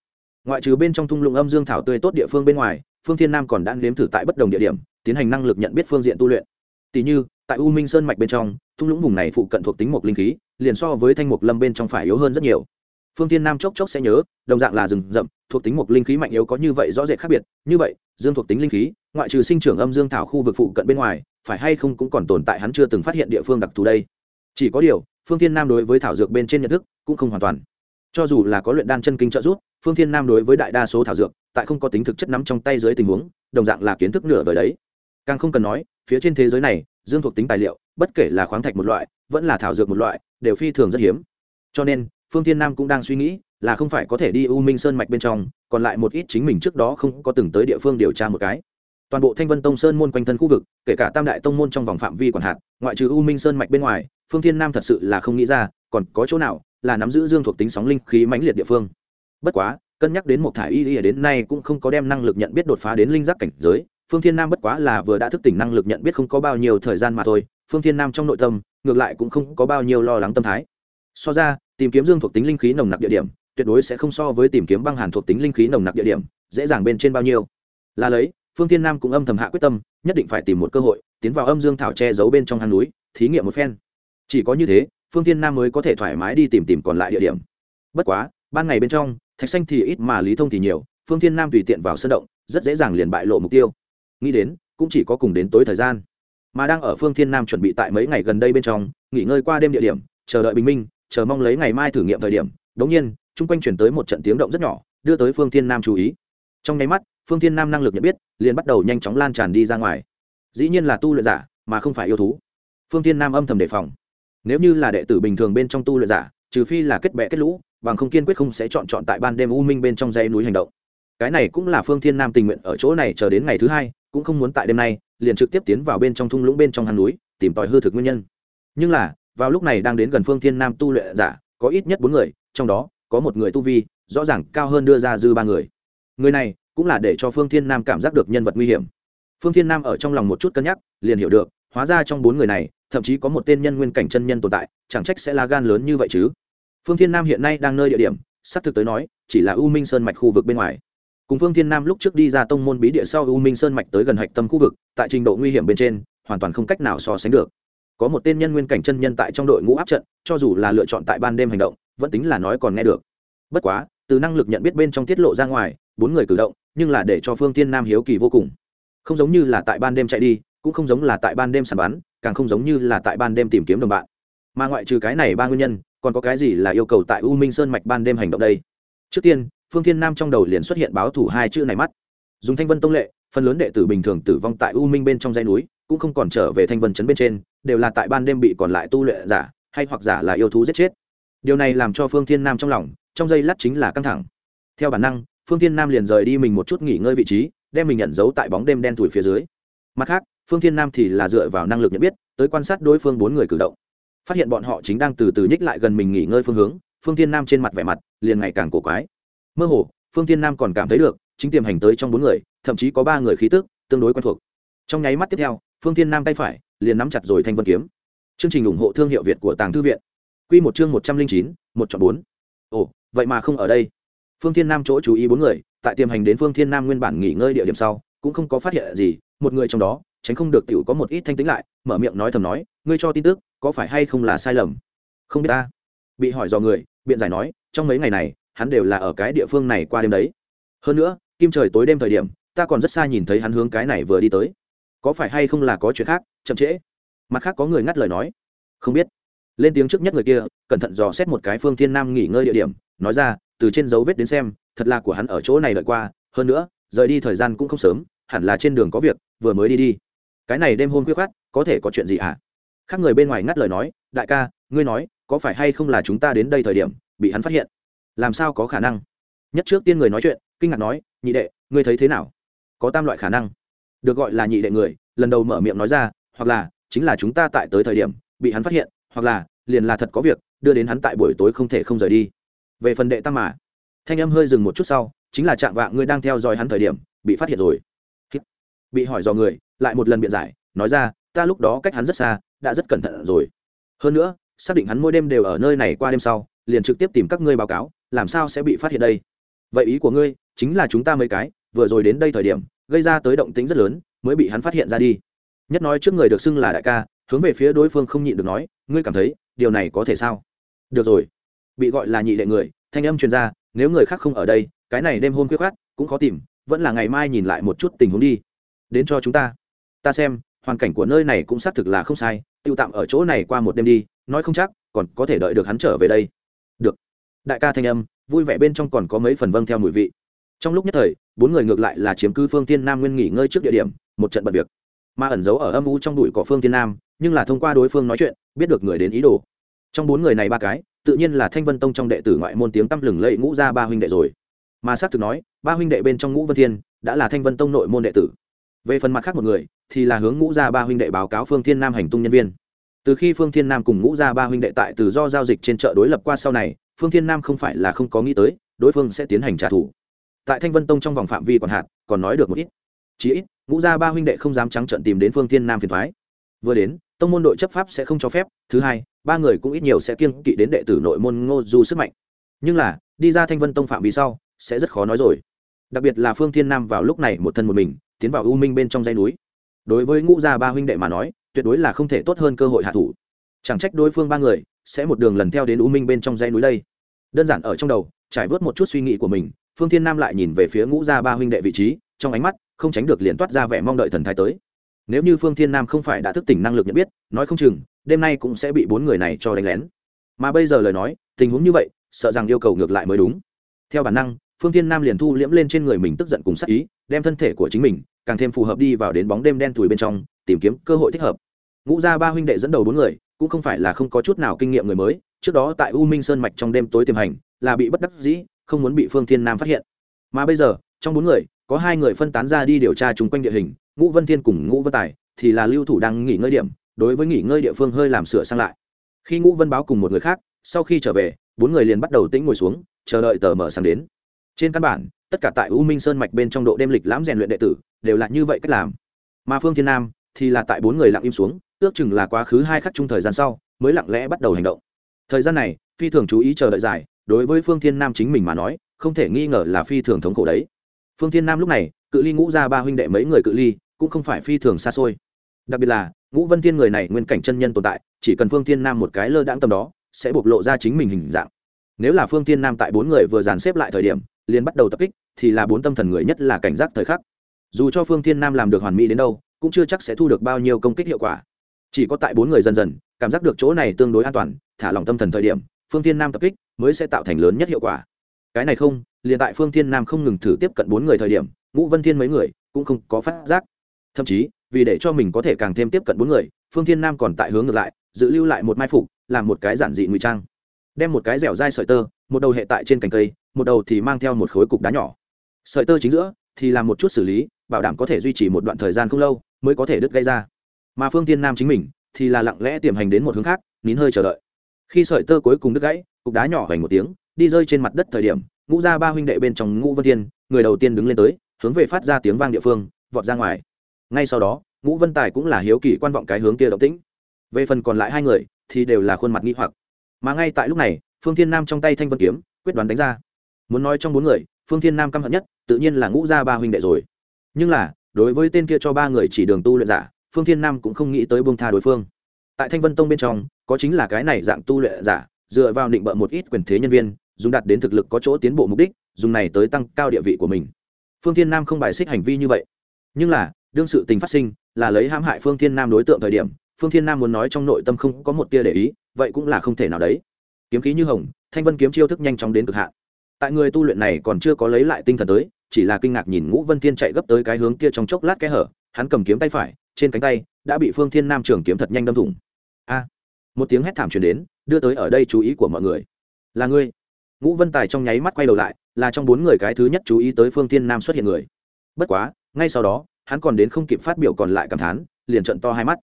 Ngoại trừ bên trong thung lũng âm dương thảo tươi tốt địa phương bên ngoài, phương thiên nam còn đã nếm thử tại bất đồng địa điểm, tiến hành năng lực nhận biết phương diện tu luyện. Tỷ như, tại u minh sơn mạch bên trong, thung lũng vùng này phụ cận thuộc tính một linh khí, liền so với thanh mục lâm bên trong phải yếu hơn rất nhiều. Phương thiên nam chốc chốc sẽ nhớ, đồng dạng là rừng rậm, thuộc tính một linh khí mạnh yếu có như vậy rõ rệt khác biệt, như vậy, dương thuộc tính linh khí ngoại trừ sinh trưởng âm dương thảo khu vực phụ cận bên ngoài, phải hay không cũng còn tồn tại hắn chưa từng phát hiện địa phương đặc thù đây. Chỉ có điều, phương thiên nam đối với thảo dược bên trên nhận thức cũng không hoàn toàn. Cho dù là có luyện đan chân kinh trợ giúp, phương thiên nam đối với đại đa số thảo dược, tại không có tính thực chất nắm trong tay dưới tình huống, đồng dạng là kiến thức nửa vời đấy. Càng không cần nói, phía trên thế giới này, dương thuộc tính tài liệu, bất kể là khoáng thạch một loại, vẫn là thảo dược một loại, đều phi thường rất hiếm. Cho nên, phương thiên nam cũng đang suy nghĩ là không phải có thể đi u minh sơn mạch bên trong, còn lại một ít chính mình trước đó không có từng tới địa phương điều tra một cái toàn bộ thanh vân tông sơn môn quanh thân khu vực, kể cả tam đại tông môn trong vòng phạm vi quản hạt, ngoại trừ u minh sơn mạch bên ngoài, phương thiên nam thật sự là không nghĩ ra, còn có chỗ nào là nắm giữ dương thuộc tính sóng linh khí mãnh liệt địa phương. Bất quá, cân nhắc đến một thải y y đến nay cũng không có đem năng lực nhận biết đột phá đến linh giác cảnh giới, phương thiên nam bất quá là vừa đã thức tỉnh năng lực nhận biết không có bao nhiêu thời gian mà thôi, phương thiên nam trong nội tâm, ngược lại cũng không có bao nhiêu lo lắng tâm thái. So ra, tìm kiếm dương thuộc tính linh khí nồng nặc địa điểm, tuyệt đối sẽ không so với tìm kiếm băng hàn thuộc tính linh khí nồng nặc địa điểm, dễ dàng bên trên bao nhiêu. Là lấy phương thiên nam cũng âm thầm hạ quyết tâm, nhất định phải tìm một cơ hội, tiến vào âm dương thảo che giấu bên trong hang núi, thí nghiệm một phen. Chỉ có như thế, phương thiên nam mới có thể thoải mái đi tìm tìm còn lại địa điểm. Bất quá, ban ngày bên trong, thạch xanh thì ít mà lý thông thì nhiều, phương thiên nam tùy tiện vào sân động, rất dễ dàng liền bại lộ mục tiêu. Nghĩ đến, cũng chỉ có cùng đến tối thời gian. Mà đang ở phương thiên nam chuẩn bị tại mấy ngày gần đây bên trong, nghỉ ngơi qua đêm địa điểm, chờ đợi bình minh, chờ mong lấy ngày mai thử nghiệm thời điểm, đống nhiên, chung quanh chuyển tới một trận tiếng động rất nhỏ, đưa tới phương thiên nam chú ý. Trong nháy mắt phương thiên nam năng lực nhận biết, liền bắt đầu nhanh chóng lan tràn đi ra ngoài. Dĩ nhiên là tu luyện giả, mà không phải yêu thú. Phương thiên nam âm thầm đề phòng. Nếu như là đệ tử bình thường bên trong tu luyện giả, trừ phi là kết bệ kết lũ, bằng không kiên quyết không sẽ chọn chọn tại ban đêm u minh bên trong dãy núi hành động. Cái này cũng là phương thiên nam tình nguyện ở chỗ này chờ đến ngày thứ hai, cũng không muốn tại đêm nay, liền trực tiếp tiến vào bên trong thung lũng bên trong hang núi, tìm tòi hư thực nguyên nhân. Nhưng là, vào lúc này đang đến gần phương thiên nam tu luyện giả, có ít nhất bốn người, trong đó, có một người tu vi, rõ ràng cao hơn đưa ra dư ba người. Người này cũng là để cho phương thiên nam cảm giác được nhân vật nguy hiểm. Phương thiên nam ở trong lòng một chút cân nhắc, liền hiểu được, hóa ra trong bốn người này, thậm chí có một tên nhân nguyên cảnh chân nhân tồn tại, chẳng trách sẽ là gan lớn như vậy chứ. Phương thiên nam hiện nay đang nơi địa điểm, xác thực tới nói, chỉ là u minh sơn mạch khu vực bên ngoài. Cùng phương thiên nam lúc trước đi ra tông môn bí địa sau u minh sơn mạch tới gần hạch tâm khu vực, tại trình độ nguy hiểm bên trên, hoàn toàn không cách nào so sánh được. Có một tên nhân nguyên cảnh chân nhân tại trong đội ngũ áp trận, cho dù là lựa chọn tại ban đêm hành động, vẫn tính là nói còn nghe được. Bất quá, từ năng lực nhận biết bên trong tiết lộ ra ngoài, bốn người cử động nhưng là để cho phương tiên nam hiếu kỳ vô cùng. Không giống như là tại ban đêm chạy đi, cũng không giống là tại ban đêm sàn bắn, càng không giống như là tại ban đêm tìm kiếm đồng bạn. Mà ngoại trừ cái này ba nguyên nhân, còn có cái gì là yêu cầu tại u minh sơn mạch ban đêm hành động đây? Trước tiên, phương thiên nam trong đầu liền xuất hiện báo thủ hai chữ này mắt. Dùng thanh vân tông lệ, phần lớn đệ tử bình thường tử vong tại u minh bên trong dãy núi, cũng không còn trở về thanh vân chấn bên trên, đều là tại ban đêm bị còn lại tu luyện giả, hay hoặc giả là yêu thú giết chết. Điều này làm cho phương thiên nam trong lòng, trong giây lát chính là căng thẳng. Theo bản năng phương thiên nam liền rời đi mình một chút nghỉ ngơi vị trí, đem mình nhận giấu tại bóng đêm đen thủi phía dưới. Mặt khác, phương thiên nam thì là dựa vào năng lực nhận biết, tới quan sát đối phương bốn người cử động. Phát hiện bọn họ chính đang từ từ nhích lại gần mình nghỉ ngơi phương hướng, phương thiên nam trên mặt vẻ mặt liền ngày càng cổ quái. Mơ hồ, phương thiên nam còn cảm thấy được, chính tiềm hành tới trong bốn người, thậm chí có ba người khí tức, tương đối quen thuộc. Trong nháy mắt tiếp theo, phương thiên nam tay phải liền nắm chặt rồi thanh vân kiếm. Chương trình ủng hộ thương hiệu việt của tàng thư viện. Q một chương một trăm linh chín, một chọn bốn. Ồ, vậy mà không ở đây phương thiên nam chỗ chú ý bốn người, tại tiềm hành đến phương thiên nam nguyên bản nghỉ ngơi địa điểm sau, cũng không có phát hiện gì, một người trong đó, tránh không được t có một ít thanh tính lại, mở miệng nói thầm nói, ngươi cho tin tức, có phải hay không là sai lầm? Không biết ta. Bị hỏi dò người, biện giải nói, trong mấy ngày này, hắn đều là ở cái địa phương này qua đêm đấy. Hơn nữa, kim trời tối đêm thời điểm, ta còn rất xa nhìn thấy hắn hướng cái này vừa đi tới. Có phải hay không là có chuyện khác, chậm trễ? Mặt khác có người ngắt lời nói, không biết. Lên tiếng trước nhất người kia, cẩn thận dò xét một cái phương thiên nam nghỉ ngơi địa điểm, nói ra từ trên dấu vết đến xem, thật là của hắn ở chỗ này đợi qua, hơn nữa, rời đi thời gian cũng không sớm, hẳn là trên đường có việc, vừa mới đi đi. Cái này đêm hôm khuya khát có thể có chuyện gì ạ? À? khác người bên ngoài ngắt lời nói, đại ca, ngươi nói, có phải hay không là chúng ta đến đây thời điểm, bị hắn phát hiện? Làm sao có khả năng? Nhất trước tiên người nói chuyện, kinh ngạc nói, nhị đệ, ngươi thấy thế nào? Có tam loại khả năng. Được gọi là nhị đệ người, lần đầu mở miệng nói ra, hoặc là, chính là chúng ta tại tới thời điểm, bị hắn phát hiện, hoặc là, liền là thật có việc, đưa đến hắn tại buổi tối không thể không rời đi về phần đệ tam mà. Thanh âm hơi dừng một chút sau, chính là trạng vạng ngươi đang theo dõi hắn thời điểm, bị phát hiện rồi. Bị hỏi dò người, lại một lần biện giải, nói ra, ta lúc đó cách hắn rất xa, đã rất cẩn thận rồi. Hơn nữa, xác định hắn mỗi đêm đều ở nơi này qua đêm sau, liền trực tiếp tìm các ngươi báo cáo, làm sao sẽ bị phát hiện đây? Vậy ý của ngươi, chính là chúng ta mấy cái, vừa rồi đến đây thời điểm, gây ra tới động tính rất lớn, mới bị hắn phát hiện ra đi. Nhất nói trước người được xưng là đại ca, hướng về phía đối phương không nhịn được nói, ngươi cảm thấy, điều này có thể sao? Được rồi bị gọi là nhị đệ người, thanh âm chuyên gia nếu người khác không ở đây, cái này đêm hôm khuya khát cũng khó tìm, vẫn là ngày mai nhìn lại một chút tình huống đi. Đến cho chúng ta. Ta xem, hoàn cảnh của nơi này cũng xác thực là không sai, tiêu tạm ở chỗ này qua một đêm đi, nói không chắc, còn có thể đợi được hắn trở về đây. Được. Đại ca thanh âm, vui vẻ bên trong còn có mấy phần vâng theo mùi vị. Trong lúc nhất thời, bốn người ngược lại là chiếm cư phương tiên nam nguyên nghỉ ngơi trước địa điểm, một trận bật việc. Mà ẩn giấu ở âm u trong đùi cỏ phương tiên nam, nhưng là thông qua đối phương nói chuyện, biết được người đến ý đồ trong bốn người này ba cái, tự nhiên là thanh vân tông trong đệ tử ngoại môn tiếng tăm lừng lẫy ngũ ra ba huynh đệ rồi. Mà xác thực nói, ba huynh đệ bên trong ngũ vân thiên đã là thanh vân tông nội môn đệ tử. Về phần mặt khác một người, thì là hướng ngũ gia ba huynh đệ báo cáo phương thiên nam hành tung nhân viên. Từ khi phương thiên nam cùng ngũ gia ba huynh đệ tại từ do giao dịch trên chợ đối lập qua sau này, phương thiên nam không phải là không có nghĩ tới, đối phương sẽ tiến hành trả thù. Tại thanh vân tông trong vòng phạm vi còn hạn, còn nói được một ít. Chỉ ít, ngũ gia ba huynh đệ không dám trắng trận tìm đến phương thiên nam phiền thoái. Vừa đến tông môn đội chấp pháp sẽ không cho phép, thứ hai, ba người cũng ít nhiều sẽ kiêng kỵ đến đệ tử nội môn ngô du sức mạnh. Nhưng là, đi ra thanh vân tông phạm vì sau, sẽ rất khó nói rồi. Đặc biệt là phương thiên nam vào lúc này một thân một mình, tiến vào u minh bên trong dãy núi. Đối với ngũ gia ba huynh đệ mà nói, tuyệt đối là không thể tốt hơn cơ hội hạ thủ. Chẳng trách đối phương ba người sẽ một đường lần theo đến u minh bên trong dãy núi đây. Đơn giản ở trong đầu, trải vớt một chút suy nghĩ của mình, phương thiên nam lại nhìn về phía ngũ gia ba huynh đệ vị trí, trong ánh mắt không tránh được liền toát ra vẻ mong đợi thần thái tới nếu như phương thiên nam không phải đã thức tỉnh năng lực nhận biết, nói không chừng, đêm nay cũng sẽ bị bốn người này cho đánh lén. Mà bây giờ lời nói, tình huống như vậy, sợ rằng yêu cầu ngược lại mới đúng. Theo bản năng, phương thiên nam liền thu liễm lên trên người mình tức giận cùng sắc ý, đem thân thể của chính mình càng thêm phù hợp đi vào đến bóng đêm đen thùi bên trong, tìm kiếm cơ hội thích hợp. Ngũ gia ba huynh đệ dẫn đầu bốn người, cũng không phải là không có chút nào kinh nghiệm người mới, trước đó tại u minh sơn mạch trong đêm tối tiềm hành, là bị bất đắc dĩ, không muốn bị phương thiên nam phát hiện. Mà bây giờ, trong bốn người, có hai người phân tán ra đi điều tra chung quanh địa hình ngũ vân thiên cùng ngũ vân tài thì là lưu thủ đang nghỉ ngơi điểm, đối với nghỉ ngơi địa phương hơi làm sửa sang lại. Khi ngũ vân báo cùng một người khác, sau khi trở về, bốn người liền bắt đầu tĩnh ngồi xuống, chờ đợi tờ mở sáng đến. Trên căn bản, tất cả tại u minh sơn mạch bên trong độ đêm lịch lãm rèn luyện đệ tử đều là như vậy cách làm. Mà phương thiên nam thì là tại bốn người lặng im xuống, ước chừng là quá khứ hai khắc chung thời gian sau, mới lặng lẽ bắt đầu hành động. Thời gian này, phi thường chú ý chờ đợi dài, đối với phương thiên nam chính mình mà nói, không thể nghi ngờ là phi thường thống khổ đấy. Phương thiên nam lúc này, cự ly ngũ ra ba huynh đệ mấy người cự ly cũng không phải phi thường xa xôi. Đặc biệt là, ngũ vân thiên người này nguyên cảnh chân nhân tồn tại, chỉ cần phương thiên nam một cái lơ đãng tầm đó, sẽ bộc lộ ra chính mình hình dạng. Nếu là phương thiên nam tại bốn người vừa dàn xếp lại thời điểm, liền bắt đầu tập kích, thì là bốn tâm thần người nhất là cảnh giác thời khắc. Dù cho phương thiên nam làm được hoàn mỹ đến đâu, cũng chưa chắc sẽ thu được bao nhiêu công kích hiệu quả. Chỉ có tại bốn người dần dần, cảm giác được chỗ này tương đối an toàn, thả lỏng tâm thần thời điểm, phương thiên nam tập kích mới sẽ tạo thành lớn nhất hiệu quả. Cái này không, liền tại phương thiên nam không ngừng thử tiếp cận bốn người thời điểm, ngũ vân thiên mấy người cũng không có phát giác thậm chí, vì để cho mình có thể càng thêm tiếp cận bốn người, phương thiên nam còn tại hướng ngược lại giữ lưu lại một mai phục, làm một cái giản dị ngụy trang. Đem một cái dẻo dai sợi tơ, một đầu hệ tại trên cành cây, một đầu thì mang theo một khối cục đá nhỏ. Sợi tơ chính giữa, thì làm một chút xử lý, bảo đảm có thể duy trì một đoạn thời gian không lâu, mới có thể đứt gây ra. Mà phương tiên nam chính mình, thì là lặng lẽ tiềm hành đến một hướng khác, nín hơi chờ đợi. Khi sợi tơ cuối cùng đứt gãy, cục đá nhỏ hoành một tiếng, đi rơi trên mặt đất thời điểm, ngũ ra ba huynh đệ bên trong ngũ vân thiên, người đầu tiên đứng lên tới, hướng về phát ra tiếng vang địa phương, vọt ra ngoài ngay sau đó, ngũ vân tài cũng là hiếu kỳ quan vọng cái hướng kia động tĩnh. Về phần còn lại hai người, thì đều là khuôn mặt nghi hoặc. Mà ngay tại lúc này, phương thiên nam trong tay thanh vân kiếm, quyết đoán đánh ra. Muốn nói trong bốn người, phương thiên nam căm hận nhất, tự nhiên là ngũ gia ba huynh đệ rồi. Nhưng là, đối với tên kia cho ba người chỉ đường tu luyện giả, phương thiên nam cũng không nghĩ tới buông tha đối phương. Tại thanh vân tông bên trong, có chính là cái này dạng tu luyện giả, dựa vào định bợ một ít quyền thế nhân viên, dùng đạt đến thực lực có chỗ tiến bộ mục đích, dùng này tới tăng cao địa vị của mình. Phương thiên nam không bài xích hành vi như vậy. Nhưng là đương sự tình phát sinh, là lấy hãm hại phương thiên nam đối tượng thời điểm, phương thiên nam muốn nói trong nội tâm không có một tia để ý, vậy cũng là không thể nào đấy. Kiếm khí như hồng, thanh vân kiếm chiêu thức nhanh chóng đến cực hạn. Tại người tu luyện này còn chưa có lấy lại tinh thần tới, chỉ là kinh ngạc nhìn ngũ vân thiên chạy gấp tới cái hướng kia trong chốc lát kẽ hở, hắn cầm kiếm tay phải, trên cánh tay, đã bị phương thiên nam trường kiếm thật nhanh đâm thủng. A! Một tiếng hét thảm truyền đến, đưa tới ở đây chú ý của mọi người. Là ngươi. Ngũ vân tài trong nháy mắt quay đầu lại, là trong bốn người cái thứ nhất chú ý tới phương thiên nam xuất hiện người. Bất quá, ngay sau đó hắn còn đến không kịp phát biểu còn lại cảm thán, liền trận to hai mắt.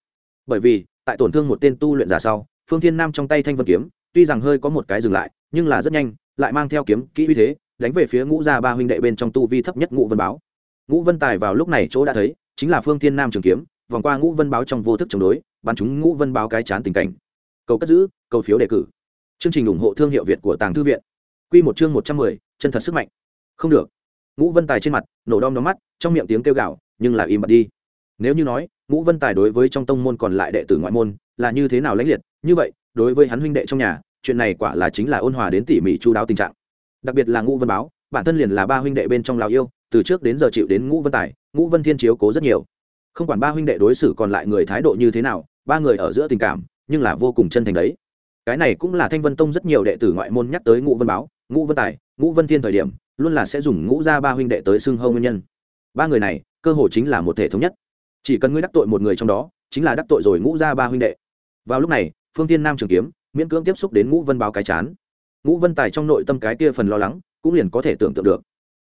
Bởi vì, tại tổn thương một tên tu luyện giả sau, phương thiên nam trong tay thanh vân kiếm, tuy rằng hơi có một cái dừng lại, nhưng là rất nhanh, lại mang theo kiếm kỹ uy thế, đánh về phía ngũ gia ba huynh đệ bên trong tu vi thấp nhất ngũ vân báo. Ngũ vân tài vào lúc này chỗ đã thấy, chính là phương thiên nam trường kiếm, vòng qua ngũ vân báo trong vô thức chống đối, bắn chúng ngũ vân báo cái chán tình cảnh. Cầu cất giữ, cầu phiếu đề cử. Chương trình ủng hộ thương hiệu việt của tàng thư viện. Q một chương một trăm mười, chân thật sức mạnh. Không được. Ngũ vân tài trên mặt, nổ đom đóm mắt, trong miệng tiếng kêu gào nhưng là im bặt đi. Nếu như nói, ngũ vân tài đối với trong tông môn còn lại đệ tử ngoại môn là như thế nào lãnh liệt, như vậy, đối với hắn huynh đệ trong nhà, chuyện này quả là chính là ôn hòa đến tỉ mỉ chú đáo tình trạng. Đặc biệt là ngũ vân báo, bản thân liền là ba huynh đệ bên trong lào yêu, từ trước đến giờ chịu đến ngũ vân tài, ngũ vân thiên chiếu cố rất nhiều. Không quản ba huynh đệ đối xử còn lại người thái độ như thế nào, ba người ở giữa tình cảm, nhưng là vô cùng chân thành đấy. Cái này cũng là thanh vân tông rất nhiều đệ tử ngoại môn nhắc tới ngũ vân báo, ngũ vân tài, ngũ vân thiên thời điểm, luôn là sẽ dùng ngũ ra ba huynh đệ tới xưng hâu nguyên nhân. Ba người này cơ hồ chính là một thể thống nhất. Chỉ cần ngươi đắc tội một người trong đó, chính là đắc tội rồi ngũ ra ba huynh đệ. Vào lúc này, phương tiên nam trường kiếm, miễn cưỡng tiếp xúc đến ngũ vân báo cái chán. Ngũ vân tài trong nội tâm cái kia phần lo lắng, cũng liền có thể tưởng tượng được.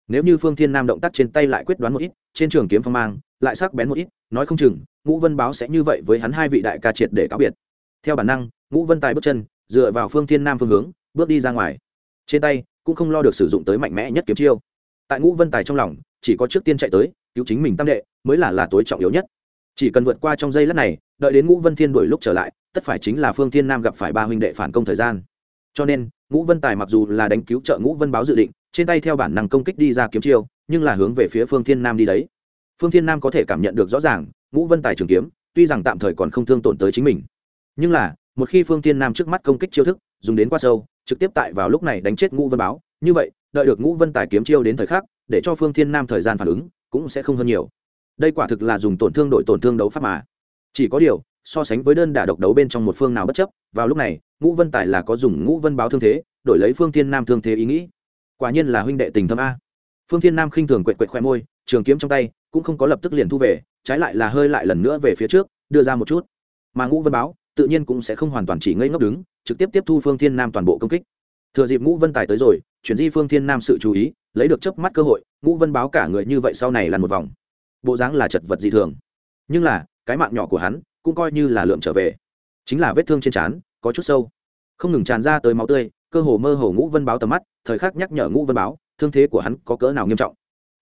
Nếu như phương thiên nam động tác trên tay lại quyết đoán một ít, trên trường kiếm phong mang, lại sắc bén một ít, nói không chừng, ngũ vân báo sẽ như vậy với hắn hai vị đại ca triệt để cáo biệt. Theo bản năng, ngũ vân tài bước chân, dựa vào phương thiên nam phương hướng, bước đi ra ngoài. Trên tay, cũng không lo được sử dụng tới mạnh mẽ nhất kiếm chiêu. Tại ngũ vân tài trong lòng, chỉ có trước tiên chạy tới cứu chính mình tam đệ, mới là là tối trọng yếu nhất. Chỉ cần vượt qua trong giây lát này, đợi đến ngũ vân thiên đuổi lúc trở lại, tất phải chính là phương thiên nam gặp phải ba huynh đệ phản công thời gian. Cho nên, ngũ vân tài mặc dù là đánh cứu trợ ngũ vân báo dự định, trên tay theo bản năng công kích đi ra kiếm chiêu, nhưng là hướng về phía phương thiên nam đi đấy. Phương thiên nam có thể cảm nhận được rõ ràng, ngũ vân tài trường kiếm, tuy rằng tạm thời còn không thương tổn tới chính mình, nhưng là, một khi phương thiên nam trước mắt công kích chiêu thức, dùng đến quá sâu, trực tiếp tại vào lúc này đánh chết ngũ vân báo, như vậy, đợi được ngũ vân tài kiếm chiêu đến thời khắc, để cho phương thiên nam thời gian phản ứng cũng sẽ không hơn nhiều. Đây quả thực là dùng tổn thương đội tổn thương đấu pháp mà. Chỉ có điều, so sánh với đơn đả độc đấu bên trong một phương nào bất chấp, vào lúc này, ngũ vân tài là có dùng ngũ vân báo thương thế, đổi lấy phương thiên nam thương thế ý nghĩ. Quả nhiên là huynh đệ tình thâm a. Phương thiên nam khinh thường quệ quệ khoe môi, trường kiếm trong tay cũng không có lập tức liền thu về, trái lại là hơi lại lần nữa về phía trước, đưa ra một chút. Mà ngũ vân báo tự nhiên cũng sẽ không hoàn toàn chỉ ngây ngốc đứng, trực tiếp tiếp thu phương thiên nam toàn bộ công kích thừa dịp ngũ vân tài tới rồi, chuyển di phương thiên nam sự chú ý, lấy được chớp mắt cơ hội, ngũ vân báo cả người như vậy sau này là một vòng. Bộ dáng là chật vật dị thường. Nhưng là, cái mạng nhỏ của hắn, cũng coi như là lượm trở về. Chính là vết thương trên trán, có chút sâu. Không ngừng tràn ra tới máu tươi, cơ hồ mơ hồ ngũ vân báo tầm mắt, thời khắc nhắc nhở ngũ vân báo, thương thế của hắn có cỡ nào nghiêm trọng.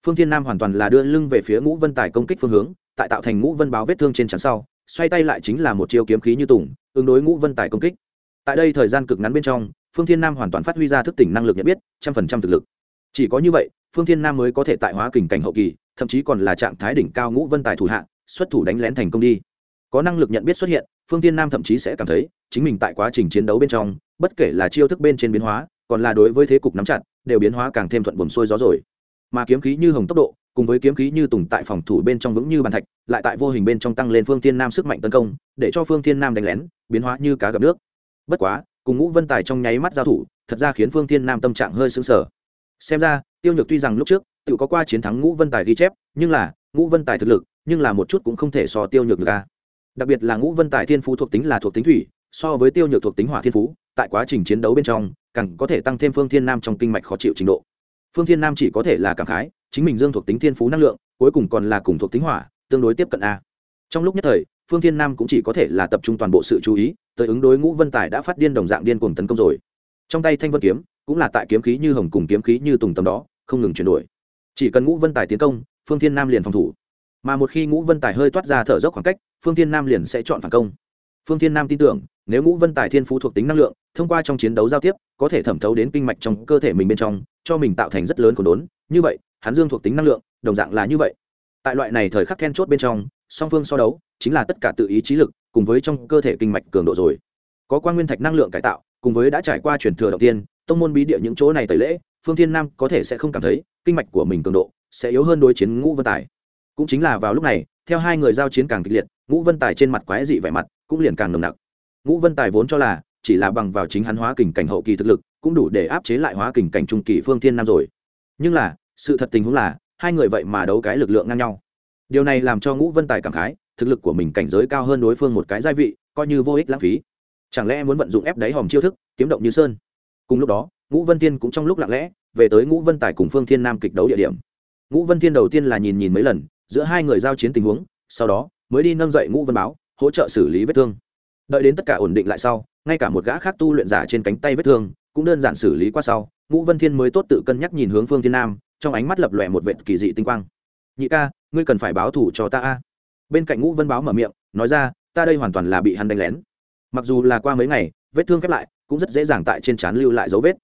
Phương thiên nam hoàn toàn là đưa lưng về phía ngũ vân tài công kích phương hướng, tại tạo thành ngũ vân báo vết thương trên trán sau, xoay tay lại chính là một chiêu kiếm khí như tùng, ứng đối ngũ vân tài công kích. Tại đây thời gian cực ngắn bên trong phương thiên nam hoàn toàn phát huy ra thức tỉnh năng lực nhận biết, trăm phần trăm thực lực. Chỉ có như vậy, phương thiên nam mới có thể tại hóa kình cảnh hậu kỳ, thậm chí còn là trạng thái đỉnh cao ngũ vân tài thủ hạ, xuất thủ đánh lén thành công đi. Có năng lực nhận biết xuất hiện, phương thiên nam thậm chí sẽ cảm thấy, chính mình tại quá trình chiến đấu bên trong, bất kể là chiêu thức bên trên biến hóa, còn là đối với thế cục nắm chặt, đều biến hóa càng thêm thuận buồm xuôi gió rồi. Mà kiếm khí như hồng tốc độ, cùng với kiếm khí như tùng tại phòng thủ bên trong vững như bàn thạch, lại tại vô hình bên trong tăng lên phương thiên nam sức mạnh tấn công, để cho phương thiên nam đánh lén, biến hóa như cá gặp nước. Bất quá cùng ngũ vân tài trong nháy mắt giao thủ, thật ra khiến phương thiên nam tâm trạng hơi xứng sờ. Xem ra, tiêu nhược tuy rằng lúc trước, tự có qua chiến thắng ngũ vân tài ghi chép, nhưng là, ngũ vân tài thực lực, nhưng là một chút cũng không thể so tiêu nhược được ca đặc biệt là ngũ vân tài thiên phú thuộc tính là thuộc tính thủy, so với tiêu nhược thuộc tính hỏa thiên phú, tại quá trình chiến đấu bên trong, càng có thể tăng thêm phương thiên nam trong kinh mạch khó chịu trình độ. Phương thiên nam chỉ có thể là cảm khái, chính mình dương thuộc tính thiên phú năng lượng, cuối cùng còn là cùng thuộc tính hỏa, tương đối tiếp cận a. Trong lúc nhất thời phương thiên nam cũng chỉ có thể là tập trung toàn bộ sự chú ý, tới ứng đối ngũ vân tài đã phát điên đồng dạng điên cuồng tấn công rồi. Trong tay thanh vân kiếm, cũng là tại kiếm khí như hồng cùng kiếm khí như tùng tầm đó, không ngừng chuyển đổi. Chỉ cần ngũ vân tài tiến công, phương thiên nam liền phòng thủ. Mà một khi ngũ vân tài hơi toát ra thở dốc khoảng cách, phương thiên nam liền sẽ chọn phản công. Phương thiên nam tin tưởng, nếu ngũ vân tài thiên phú thuộc tính năng lượng, thông qua trong chiến đấu giao tiếp, có thể thẩm thấu đến kinh mạch trong cơ thể mình bên trong, cho mình tạo thành rất lớn khổ đốn. Như vậy, hắn dương thuộc tính năng lượng, đồng dạng là như vậy. Tại loại này thời khắc then chốt bên trong song phương so đấu chính là tất cả tự ý trí lực cùng với trong cơ thể kinh mạch cường độ rồi. Có quan nguyên thạch năng lượng cải tạo, cùng với đã trải qua truyền thừa đầu tiên, tông môn bí địa những chỗ này tẩy lễ, phương thiên nam có thể sẽ không cảm thấy kinh mạch của mình cường độ sẽ yếu hơn đối chiến ngũ vân tài. Cũng chính là vào lúc này, theo hai người giao chiến càng kịch liệt, ngũ vân tài trên mặt quái dị vẻ mặt cũng liền càng nồng nặc. Ngũ vân tài vốn cho là chỉ là bằng vào chính hắn hóa kình cảnh hậu kỳ thực lực, cũng đủ để áp chế lại hóa kình cảnh trung kỳ phương thiên nam rồi. Nhưng là, sự thật tình huống là, hai người vậy mà đấu cái lực lượng ngang nhau điều này làm cho ngũ vân tài cảm khái, thực lực của mình cảnh giới cao hơn đối phương một cái gia vị, coi như vô ích lãng phí. Chẳng lẽ muốn vận dụng ép đáy hòm chiêu thức, kiếm động như sơn? Cùng lúc đó, ngũ vân tiên cũng trong lúc lặng lẽ, về tới ngũ vân tài cùng phương thiên nam kịch đấu địa điểm. Ngũ vân Thiên đầu tiên là nhìn nhìn mấy lần, giữa hai người giao chiến tình huống, sau đó mới đi nâng dậy ngũ vân báo, hỗ trợ xử lý vết thương. Đợi đến tất cả ổn định lại sau, ngay cả một gã khác tu luyện giả trên cánh tay vết thương cũng đơn giản xử lý qua sau, ngũ vân thiên mới tốt tự cân nhắc nhìn hướng phương thiên nam, trong ánh mắt lập lòe một vệt kỳ dị tinh quang nhị ca, ngươi cần phải báo thủ cho ta a. Bên cạnh ngũ vân báo mở miệng, nói ra, ta đây hoàn toàn là bị hắn đánh lén. Mặc dù là qua mấy ngày, vết thương khép lại, cũng rất dễ dàng tại trên trán lưu lại dấu vết.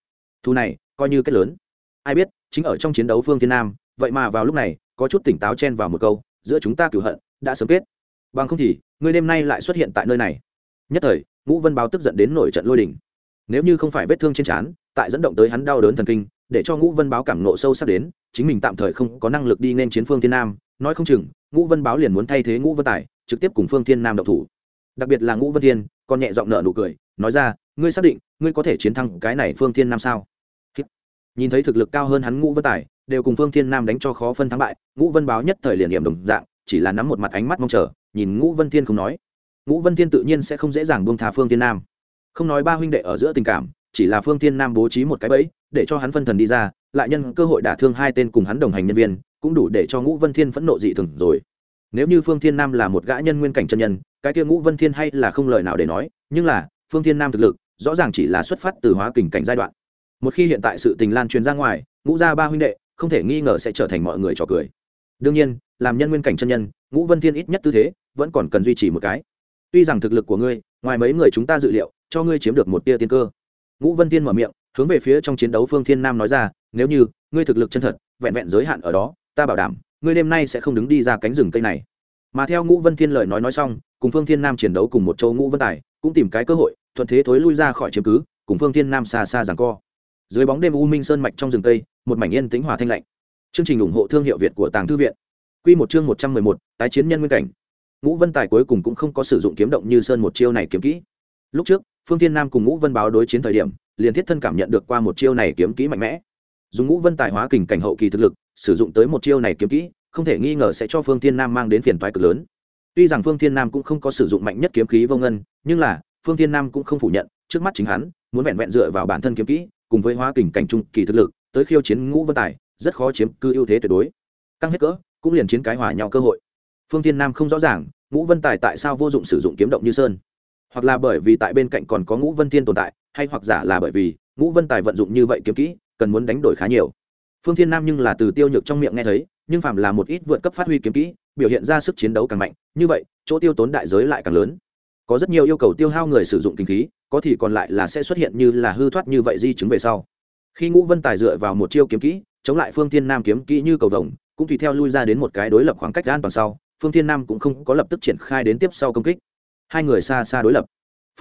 Thu này, coi như kết lớn. Ai biết, chính ở trong chiến đấu phương thiên nam, vậy mà vào lúc này, có chút tỉnh táo chen vào một câu, giữa chúng ta cửu hận, đã sớm kết. Bằng không thì, ngươi đêm nay lại xuất hiện tại nơi này. Nhất thời, ngũ vân báo tức giận đến nổi trận lôi đình. Nếu như không phải vết thương trên trán, tại dẫn động tới hắn đau đớn thần kinh, để cho ngũ vân báo cảm nộ sâu sắc đến chính mình tạm thời không có năng lực đi nên chiến phương thiên nam, nói không chừng, ngũ vân báo liền muốn thay thế ngũ vân tài, trực tiếp cùng phương thiên nam độc thủ. Đặc biệt là ngũ vân thiên còn nhẹ giọng nợ nụ cười, nói ra, ngươi xác định, ngươi có thể chiến thắng cái này phương thiên nam sao? Nhìn thấy thực lực cao hơn hắn ngũ vân tài, đều cùng phương thiên nam đánh cho khó phân thắng bại, ngũ vân báo nhất thời liền điểm đồng dạng, chỉ là nắm một mặt ánh mắt mong chờ, nhìn ngũ vân thiên không nói. Ngũ vân thiên tự nhiên sẽ không dễ dàng buông tha phương thiên nam. Không nói ba huynh đệ ở giữa tình cảm, chỉ là phương thiên nam bố trí một cái bẫy, để cho hắn phân thần đi ra lại nhân cơ hội đả thương hai tên cùng hắn đồng hành nhân viên, cũng đủ để cho ngũ vân thiên phẫn nộ dị thường rồi. Nếu như phương thiên nam là một gã nhân nguyên cảnh chân nhân, cái kia ngũ vân thiên hay là không lời nào để nói, nhưng là, phương thiên nam thực lực, rõ ràng chỉ là xuất phát từ hóa kình cảnh giai đoạn. Một khi hiện tại sự tình lan truyền ra ngoài, ngũ gia ba huynh đệ, không thể nghi ngờ sẽ trở thành mọi người trò cười. Đương nhiên, làm nhân nguyên cảnh chân nhân, ngũ vân thiên ít nhất tư thế, vẫn còn cần duy trì một cái. Tuy rằng thực lực của ngươi, ngoài mấy người chúng ta dự liệu, cho ngươi chiếm được một tia tiên cơ. Ngũ vân thiên mở miệng hướng về phía trong chiến đấu phương thiên nam nói ra, nếu như ngươi thực lực chân thật, vẹn vẹn giới hạn ở đó, ta bảo đảm, ngươi đêm nay sẽ không đứng đi ra cánh rừng cây này. Mà theo ngũ vân thiên lời nói nói xong, cùng phương thiên nam chiến đấu cùng một châu ngũ vân tài cũng tìm cái cơ hội, thuận thế thối lui ra khỏi chiếm cứ, cùng phương thiên nam xa xa giằng co. Dưới bóng đêm u minh sơn mạch trong rừng cây, một mảnh yên tĩnh hòa thanh lạnh. Chương trình ủng hộ thương hiệu việt của tàng thư viện. Q một chương một trăm mười một, tái chiến nhân nguyên cảnh. Ngũ vân tài cuối cùng cũng không có sử dụng kiếm động như sơn một chiêu này kiếm kỹ. Lúc trước, phương thiên nam cùng ngũ vân báo đối chiến thời điểm liền thiết thân cảm nhận được qua một chiêu này kiếm kỹ mạnh mẽ. Dùng ngũ vân tài hóa kình cảnh hậu kỳ thực lực, sử dụng tới một chiêu này kiếm kỹ, không thể nghi ngờ sẽ cho phương thiên nam mang đến phiền toái cực lớn. Tuy rằng phương thiên nam cũng không có sử dụng mạnh nhất kiếm khí vô ngân, nhưng là, phương thiên nam cũng không phủ nhận, trước mắt chính hắn, muốn vẹn vẹn dựa vào bản thân kiếm kỹ, cùng với hóa kình cảnh trung kỳ thực lực, tới khiêu chiến ngũ vân tài, rất khó chiếm cư ưu thế tuyệt đối. Căng hết cỡ, cũng liền chiến cái hòa nhau cơ hội. Phương thiên nam không rõ ràng, ngũ vân tài tại sao vô dụng sử dụng kiếm động như sơn. Hoặc là bởi vì tại bên cạnh còn có ngũ vân thiên tồn tại hay hoặc giả là bởi vì ngũ vân tài vận dụng như vậy kiếm kỹ, cần muốn đánh đổi khá nhiều. Phương thiên nam nhưng là từ tiêu nhược trong miệng nghe thấy, nhưng phạm là một ít vượt cấp phát huy kiếm kỹ, biểu hiện ra sức chiến đấu càng mạnh, như vậy, chỗ tiêu tốn đại giới lại càng lớn. Có rất nhiều yêu cầu tiêu hao người sử dụng kinh khí, có thì còn lại là sẽ xuất hiện như là hư thoát như vậy di chứng về sau. Khi ngũ vân tài dựa vào một chiêu kiếm kỹ, chống lại phương thiên nam kiếm kỹ như cầu vồng, cũng tùy theo lui ra đến một cái đối lập khoảng cách an toàn sau, phương thiên nam cũng không có lập tức triển khai đến tiếp sau công kích. Hai người xa xa đối lập.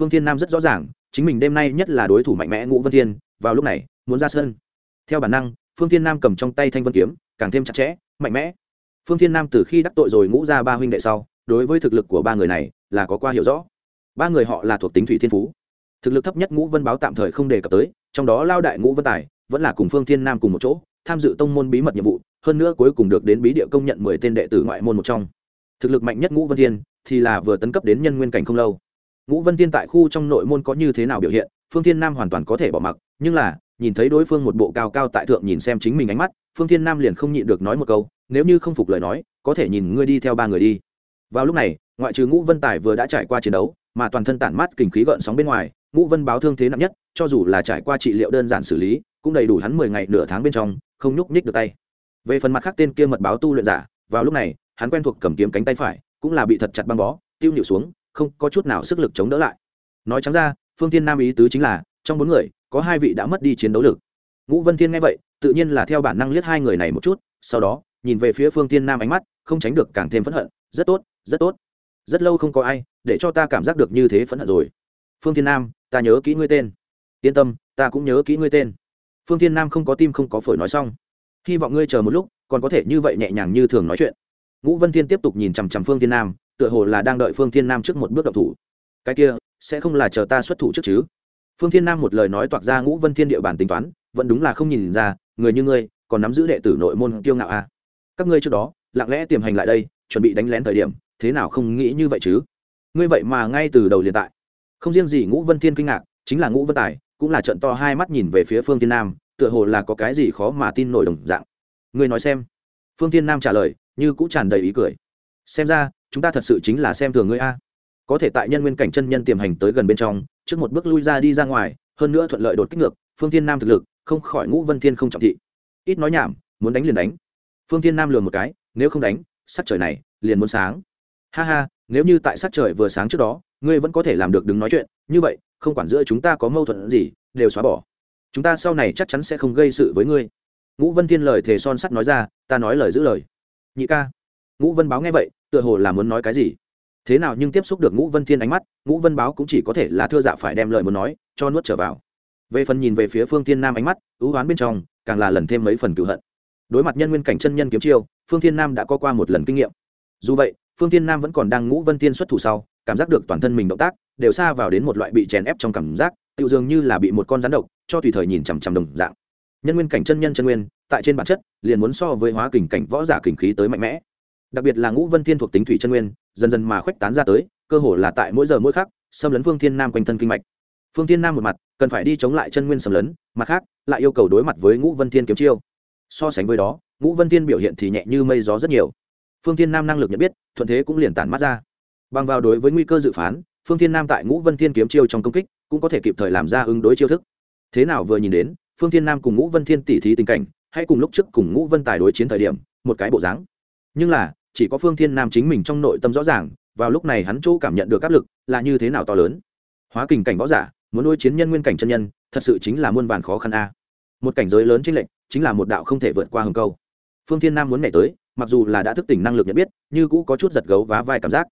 Phương thiên nam rất rõ ràng chính mình đêm nay nhất là đối thủ mạnh mẽ ngũ vân thiên, vào lúc này, muốn ra sân. Theo bản năng, phương thiên nam cầm trong tay thanh vân kiếm, càng thêm chặt chẽ, mạnh mẽ. Phương thiên nam từ khi đắc tội rồi ngũ ra ba huynh đệ sau, đối với thực lực của ba người này là có qua hiểu rõ. Ba người họ là thuộc tính thủy thiên phú. Thực lực thấp nhất ngũ vân báo tạm thời không đề cập tới, trong đó lao đại ngũ vân tài vẫn là cùng phương thiên nam cùng một chỗ, tham dự tông môn bí mật nhiệm vụ, hơn nữa cuối cùng được đến bí địa công nhận mười tên đệ tử ngoại môn một trong. Thực lực mạnh nhất ngũ vân thiên thì là vừa tấn cấp đến nhân nguyên cảnh không lâu ngũ vân thiên tại khu trong nội môn có như thế nào biểu hiện, phương thiên nam hoàn toàn có thể bỏ mặc, nhưng là, nhìn thấy đối phương một bộ cao cao tại thượng nhìn xem chính mình ánh mắt, phương thiên nam liền không nhịn được nói một câu, nếu như không phục lời nói, có thể nhìn ngươi đi theo ba người đi. Vào lúc này, ngoại trừ ngũ vân tài vừa đã trải qua chiến đấu, mà toàn thân tản mát kinh khí gợn sóng bên ngoài, ngũ vân báo thương thế nặng nhất, cho dù là trải qua trị liệu đơn giản xử lý, cũng đầy đủ hắn mười ngày nửa tháng bên trong, không nhúc nhích được tay. Về phần mặt khác tên kia mật báo tu luyện giả, vào lúc này, hắn quen thuộc cầm kiếm cánh tay phải, cũng là bị thật chặt băng bó, tiêu nhịu xuống không có chút nào sức lực chống đỡ lại. Nói trắng ra, phương tiên nam ý tứ chính là, trong bốn người, có hai vị đã mất đi chiến đấu lực. Ngũ vân thiên nghe vậy, tự nhiên là theo bản năng liếc hai người này một chút, sau đó, nhìn về phía phương tiên nam ánh mắt, không tránh được càng thêm phẫn hận, rất tốt rất tốt. Rất lâu không có ai, để cho ta cảm giác được như thế phẫn hận rồi. Phương thiên nam, ta nhớ kỹ ngươi tên. Yên tâm, ta cũng nhớ kỹ ngươi tên. Phương thiên nam không có tim không có phổi nói xong. Hy vọng ngươi chờ một lúc, còn có thể như vậy nhẹ nhàng như thường nói chuyện. Ngũ vân thiên tiếp tục nhìn chằm chằm phương thiên nam tựa hồ là đang đợi phương thiên nam trước một bước động thủ. Cái kia, sẽ không là chờ ta xuất thủ trước chứ? Phương thiên nam một lời nói toạc ra ngũ vân thiên địa bàn tính toán, vẫn đúng là không nhìn ra, người như ngươi, còn nắm giữ đệ tử nội môn kiêu ngạo a à. các ngươi trước đó, lặng lẽ tiềm hành lại đây, chuẩn bị đánh lén thời điểm, thế nào không nghĩ như vậy chứ? Ngươi vậy mà ngay từ đầu liền tại. Không riêng gì ngũ vân thiên kinh ngạc, chính là ngũ vân tài, cũng là trận to hai mắt nhìn về phía phương thiên nam, tựa hồ là có cái gì khó mà tin nổi đồng dạng. Ngươi nói xem. Phương thiên nam trả lời, như cũng tràn đầy ý cười. Xem ra chúng ta thật sự chính là xem thường ngươi a. Có thể tại nhân nguyên cảnh chân nhân tiềm hành tới gần bên trong, trước một bước lui ra đi ra ngoài, hơn nữa thuận lợi đột kích ngược, phương thiên nam thực lực, không khỏi ngũ vân thiên không trọng thị. Ít nói nhảm, muốn đánh liền đánh. Phương thiên nam lừa một cái, nếu không đánh, sắc trời này liền muốn sáng. Ha ha, nếu như tại sắc trời vừa sáng trước đó, ngươi vẫn có thể làm được đứng nói chuyện, như vậy, không quản giữa chúng ta có mâu thuẫn gì, đều xóa bỏ. Chúng ta sau này chắc chắn sẽ không gây sự với ngươi. Ngũ vân thiên lời thề son sắt nói ra, ta nói lời giữ lời. Nhị ca ngũ vân báo nghe vậy, tựa hồ là muốn nói cái gì. Thế nào nhưng tiếp xúc được ngũ vân thiên ánh mắt, ngũ vân báo cũng chỉ có thể là thưa dạ phải đem lời muốn nói, cho nuốt trở vào. Về phần nhìn về phía phương thiên nam ánh mắt, ưu oán bên trong, càng là lần thêm mấy phần cựu hận. Đối mặt nhân nguyên cảnh chân nhân kiếm chiêu, phương thiên nam đã có qua một lần kinh nghiệm. Dù vậy, phương thiên nam vẫn còn đang ngũ vân thiên xuất thủ sau, cảm giác được toàn thân mình động tác, đều xa vào đến một loại bị chèn ép trong cảm giác tự dường như là bị một con rắn độc, cho tùy thời nhìn chằm chằm đồng dạng. Nhân nguyên cảnh chân nhân chân nguyên, tại trên bản chất, liền muốn so với hóa kình cảnh võ giả kình khí tới mạnh mẽ đặc biệt là ngũ vân thiên thuộc tính thủy chân nguyên, dần dần mà khuếch tán ra tới, cơ hồ là tại mỗi giờ mỗi khắc, xâm lấn phương thiên nam quanh thân kinh mạch. Phương thiên nam một mặt, cần phải đi chống lại chân nguyên xâm lấn, mặt khác, lại yêu cầu đối mặt với ngũ vân thiên kiếm chiêu. So sánh với đó, ngũ vân thiên biểu hiện thì nhẹ như mây gió rất nhiều. Phương thiên nam năng lực nhận biết, thuận thế cũng liền tản mắt ra. Bằng vào đối với nguy cơ dự phán, phương thiên nam tại ngũ vân thiên kiếm chiêu trong công kích, cũng có thể kịp thời làm ra ứng đối chiêu thức. Thế nào vừa nhìn đến, phương thiên nam cùng ngũ vân thiên tỉ thí tình cảnh, hay cùng lúc trước cùng ngũ vân tài đối chiến thời điểm, một cái bộ dáng. Nhưng là chỉ có phương thiên nam chính mình trong nội tâm rõ ràng, vào lúc này hắn chỗ cảm nhận được áp lực là như thế nào to lớn. Hóa kình cảnh võ giả, muốn nuôi chiến nhân nguyên cảnh chân nhân, thật sự chính là muôn vàn khó khăn a. Một cảnh giới lớn trên lệnh chính là một đạo không thể vượt qua hừng câu. Phương thiên nam muốn nhảy tới, mặc dù là đã thức tỉnh năng lực nhận biết, như cũ có chút giật gấu vá vai cảm giác.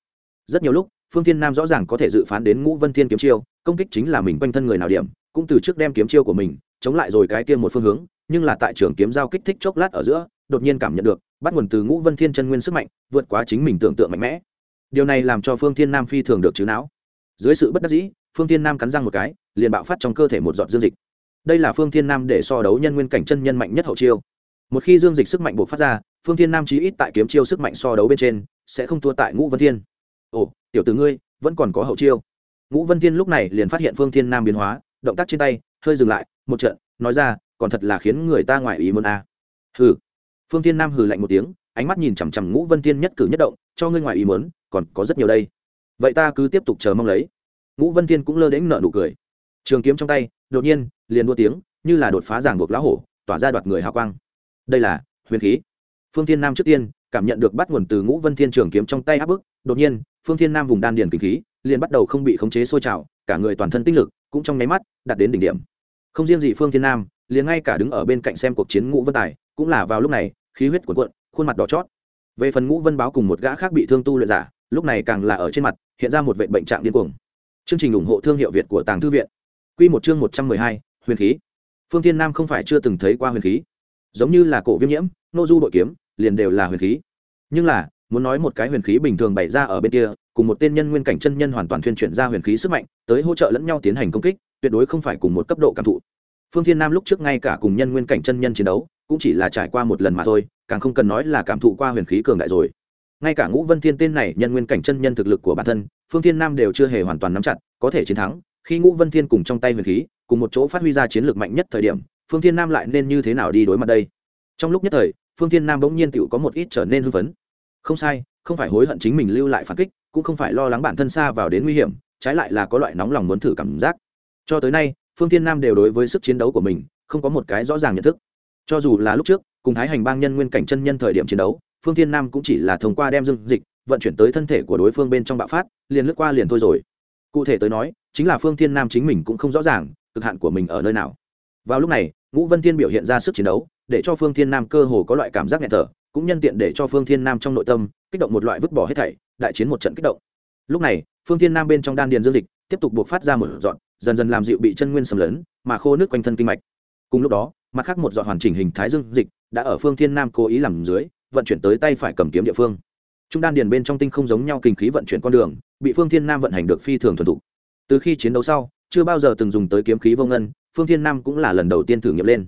Rất nhiều lúc, phương thiên nam rõ ràng có thể dự phán đến ngũ vân thiên kiếm chiêu, công kích chính là mình quanh thân người nào điểm, cũng từ trước đem kiếm chiêu của mình chống lại rồi cái kia một phương hướng, nhưng là tại trường kiếm giao kích thích chốc lát ở giữa, đột nhiên cảm nhận được bắt nguồn từ ngũ vân thiên chân nguyên sức mạnh, vượt quá chính mình tưởng tượng mạnh mẽ. Điều này làm cho phương thiên nam phi thường được chứ não dưới sự bất đắc dĩ, phương thiên nam cắn răng một cái, liền bạo phát trong cơ thể một giọt dương dịch. Đây là phương thiên nam để so đấu nhân nguyên cảnh chân nhân mạnh nhất hậu chiêu. Một khi dương dịch sức mạnh buộc phát ra, phương thiên nam chí ít tại kiếm chiêu sức mạnh so đấu bên trên, sẽ không thua tại ngũ vân thiên. Ồ, tiểu tử ngươi, vẫn còn có hậu chiêu. Ngũ vân thiên lúc này liền phát hiện phương thiên nam biến hóa, động tác trên tay, hơi dừng lại, một trận, nói ra, còn thật là khiến người ta ngoài ý muốn a à. hừ phương thiên nam hừ lạnh một tiếng, ánh mắt nhìn chằm chằm ngũ vân thiên nhất cử nhất động, cho ngươi ngoài ý muốn, còn có rất nhiều đây. Vậy ta cứ tiếp tục chờ mong lấy. Ngũ vân thiên cũng lơ đễnh nợ nụ cười. Trường kiếm trong tay, đột nhiên, liền đua tiếng, như là đột phá giảng buộc lão hổ, tỏa ra đoạt người hào quang. Đây là huyền khí. Phương thiên nam trước tiên, cảm nhận được bắt nguồn từ ngũ vân thiên trường kiếm trong tay áp bức, đột nhiên, phương thiên nam vùng đan điền kinh khí, liền bắt đầu không bị khống chế sôi trào, cả người toàn thân tinh lực cũng trong nháy mắt đạt đến đỉnh điểm. Không riêng gì phương thiên nam, liền ngay cả đứng ở bên cạnh xem cuộc chiến ngũ vân tài, cũng là vào lúc này khí huyết cuộn cuộn, khuôn mặt đỏ chót. Về phần ngũ vân báo cùng một gã khác bị thương tu luyện giả, lúc này càng là ở trên mặt, hiện ra một vệ bệnh trạng điên cuồng. Chương trình ủng hộ thương hiệu việt của tàng thư viện. Quy một chương một trăm mười hai, huyền khí. Phương thiên nam không phải chưa từng thấy qua huyền khí. Giống như là cổ viêm nhiễm, nô du đội kiếm, liền đều là huyền khí. Nhưng là, muốn nói một cái huyền khí bình thường bày ra ở bên kia, cùng một tên nhân nguyên cảnh chân nhân hoàn toàn thuyên chuyển ra huyền khí sức mạnh, tới hỗ trợ lẫn nhau tiến hành công kích, tuyệt đối không phải cùng một cấp độ cảm thụ. Phương thiên nam lúc trước ngay cả cùng nhân nguyên cảnh chân nhân chiến đấu cũng chỉ là trải qua một lần mà thôi, càng không cần nói là cảm thụ qua huyền khí cường đại rồi. Ngay cả ngũ vân thiên tên này nhân nguyên cảnh chân nhân thực lực của bản thân, phương thiên nam đều chưa hề hoàn toàn nắm chặt, có thể chiến thắng, khi ngũ vân thiên cùng trong tay huyền khí, cùng một chỗ phát huy ra chiến lược mạnh nhất thời điểm, phương thiên nam lại nên như thế nào đi đối mặt đây? Trong lúc nhất thời, phương thiên nam bỗng nhiên tựu có một ít trở nên hưng phấn. Không sai, không phải hối hận chính mình lưu lại phản kích, cũng không phải lo lắng bản thân xa vào đến nguy hiểm, trái lại là có loại nóng lòng muốn thử cảm giác. Cho tới nay, phương thiên nam đều đối với sức chiến đấu của mình, không có một cái rõ ràng nhận thức cho dù là lúc trước, cùng thái hành bang nhân nguyên cảnh chân nhân thời điểm chiến đấu, phương thiên nam cũng chỉ là thông qua đem dương dịch, vận chuyển tới thân thể của đối phương bên trong bạo phát, liền lướt qua liền thôi rồi. Cụ thể tới nói, chính là phương thiên nam chính mình cũng không rõ ràng, cực hạn của mình ở nơi nào. Vào lúc này, ngũ vân thiên biểu hiện ra sức chiến đấu, để cho phương thiên nam cơ hồ có loại cảm giác nghẹt thở, cũng nhân tiện để cho phương thiên nam trong nội tâm, kích động một loại vứt bỏ hết thảy, đại chiến một trận kích động. Lúc này, phương thiên nam bên trong đan điền dương dịch, tiếp tục buộc phát ra một dọn dần dần làm dịu bị chân nguyên sầm lớn mà khô nước quanh thân kinh mạch. Cùng lúc đó mặt khác một giọt hoàn chỉnh hình thái dương dịch đã ở phương thiên nam cố ý làm dưới, vận chuyển tới tay phải cầm kiếm địa phương. Trung đan điền bên trong tinh không giống nhau kinh khí vận chuyển con đường, bị phương thiên nam vận hành được phi thường thuần thục. Từ khi chiến đấu sau, chưa bao giờ từng dùng tới kiếm khí vô ngân, phương thiên nam cũng là lần đầu tiên thử nghiệm lên.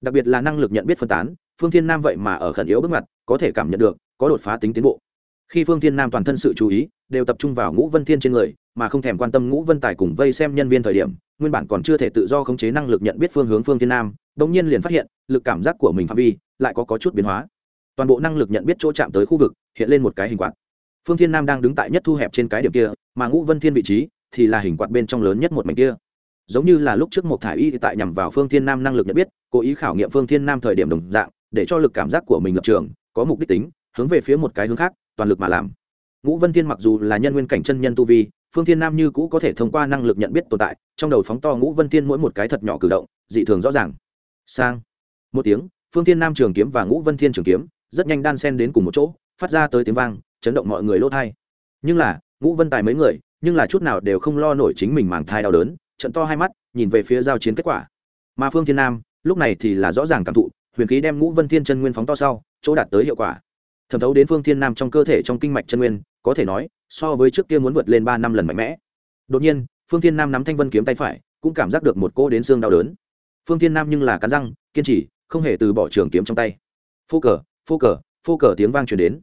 Đặc biệt là năng lực nhận biết phân tán, phương thiên nam vậy mà ở khẩn yếu bước mặt có thể cảm nhận được, có đột phá tính tiến bộ. Khi phương thiên nam toàn thân sự chú ý, đều tập trung vào ngũ vân thiên trên người, mà không thèm quan tâm ngũ vân tài cùng vây xem nhân viên thời điểm, nguyên bản còn chưa thể tự do khống chế năng lực nhận biết phương hướng phương thiên nam đồng nhiên liền phát hiện lực cảm giác của mình phạm vi lại có, có chút biến hóa. Toàn bộ năng lực nhận biết chỗ chạm tới khu vực hiện lên một cái hình quạt. Phương thiên nam đang đứng tại nhất thu hẹp trên cái điểm kia mà ngũ vân thiên vị trí thì là hình quạt bên trong lớn nhất một mảnh kia. Giống như là lúc trước một thải y tại nhằm vào phương thiên nam năng lực nhận biết cố ý khảo nghiệm phương thiên nam thời điểm đồng dạng để cho lực cảm giác của mình lập trường có mục đích tính hướng về phía một cái hướng khác toàn lực mà làm. Ngũ vân thiên mặc dù là nhân nguyên cảnh chân nhân tu vi phương thiên nam như cũ có thể thông qua năng lực nhận biết tồn tại trong đầu phóng to ngũ vân thiên mỗi một cái thật nhỏ cử động dị thường rõ ràng sang. Một tiếng, phương thiên nam trường kiếm và ngũ vân thiên trường kiếm rất nhanh đan sen đến cùng một chỗ, phát ra tới tiếng vang, chấn động mọi người lỗ thai nhưng là, ngũ vân tài mấy người, nhưng là chút nào đều không lo nổi chính mình màng thai đau đớn, trận to hai mắt, nhìn về phía giao chiến kết quả. Mà phương thiên nam, lúc này thì là rõ ràng cảm thụ, huyền khí đem ngũ vân thiên chân nguyên phóng to sau, chỗ đạt tới hiệu quả. Thẩm thấu đến phương thiên nam trong cơ thể trong kinh mạch chân nguyên, có thể nói, so với trước kia muốn vượt lên ba năm lần mạnh mẽ. Đột nhiên, phương thiên nam nắm thanh vân kiếm tay phải, cũng cảm giác được một cô đến xương đau đớn phương thiên nam nhưng là cắn răng, kiên trì, không hề từ bỏ trường kiếm trong tay. Phô cờ phô cờ phô cờ tiếng vang truyền đến.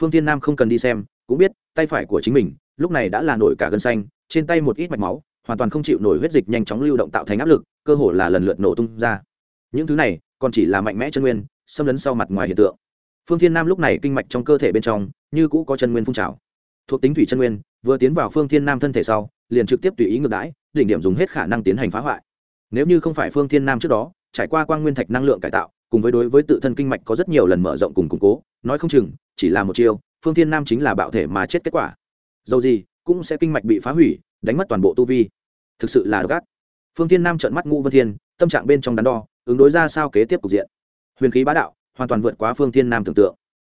Phương thiên nam không cần đi xem, cũng biết, tay phải của chính mình, lúc này đã là nổi cả gân xanh, trên tay một ít mạch máu, hoàn toàn không chịu nổi huyết dịch nhanh chóng lưu động tạo thành áp lực, cơ hồ là lần lượt nổ tung ra. Những thứ này, còn chỉ là mạnh mẽ chân nguyên, xâm lấn sau mặt ngoài hiện tượng. Phương thiên nam lúc này kinh mạch trong cơ thể bên trong, như cũ có chân nguyên phun trào. Thuộc tính thủy chân nguyên, vừa tiến vào phương thiên nam thân thể sau, liền trực tiếp tùy ý ngược đãi, đỉnh điểm dùng hết khả năng tiến hành phá hoại nếu như không phải phương thiên nam trước đó, trải qua quang nguyên thạch năng lượng cải tạo, cùng với đối với tự thân kinh mạch có rất nhiều lần mở rộng cùng củng cố, nói không chừng, chỉ là một chiêu, phương thiên nam chính là bạo thể mà chết kết quả. Dầu gì, cũng sẽ kinh mạch bị phá hủy, đánh mất toàn bộ tu vi. Thực sự là gắt phương thiên nam trợn mắt ngũ vân thiên, tâm trạng bên trong đắn đo, ứng đối ra sao kế tiếp cục diện. Huyền khí bá đạo, hoàn toàn vượt quá phương thiên nam tưởng tượng.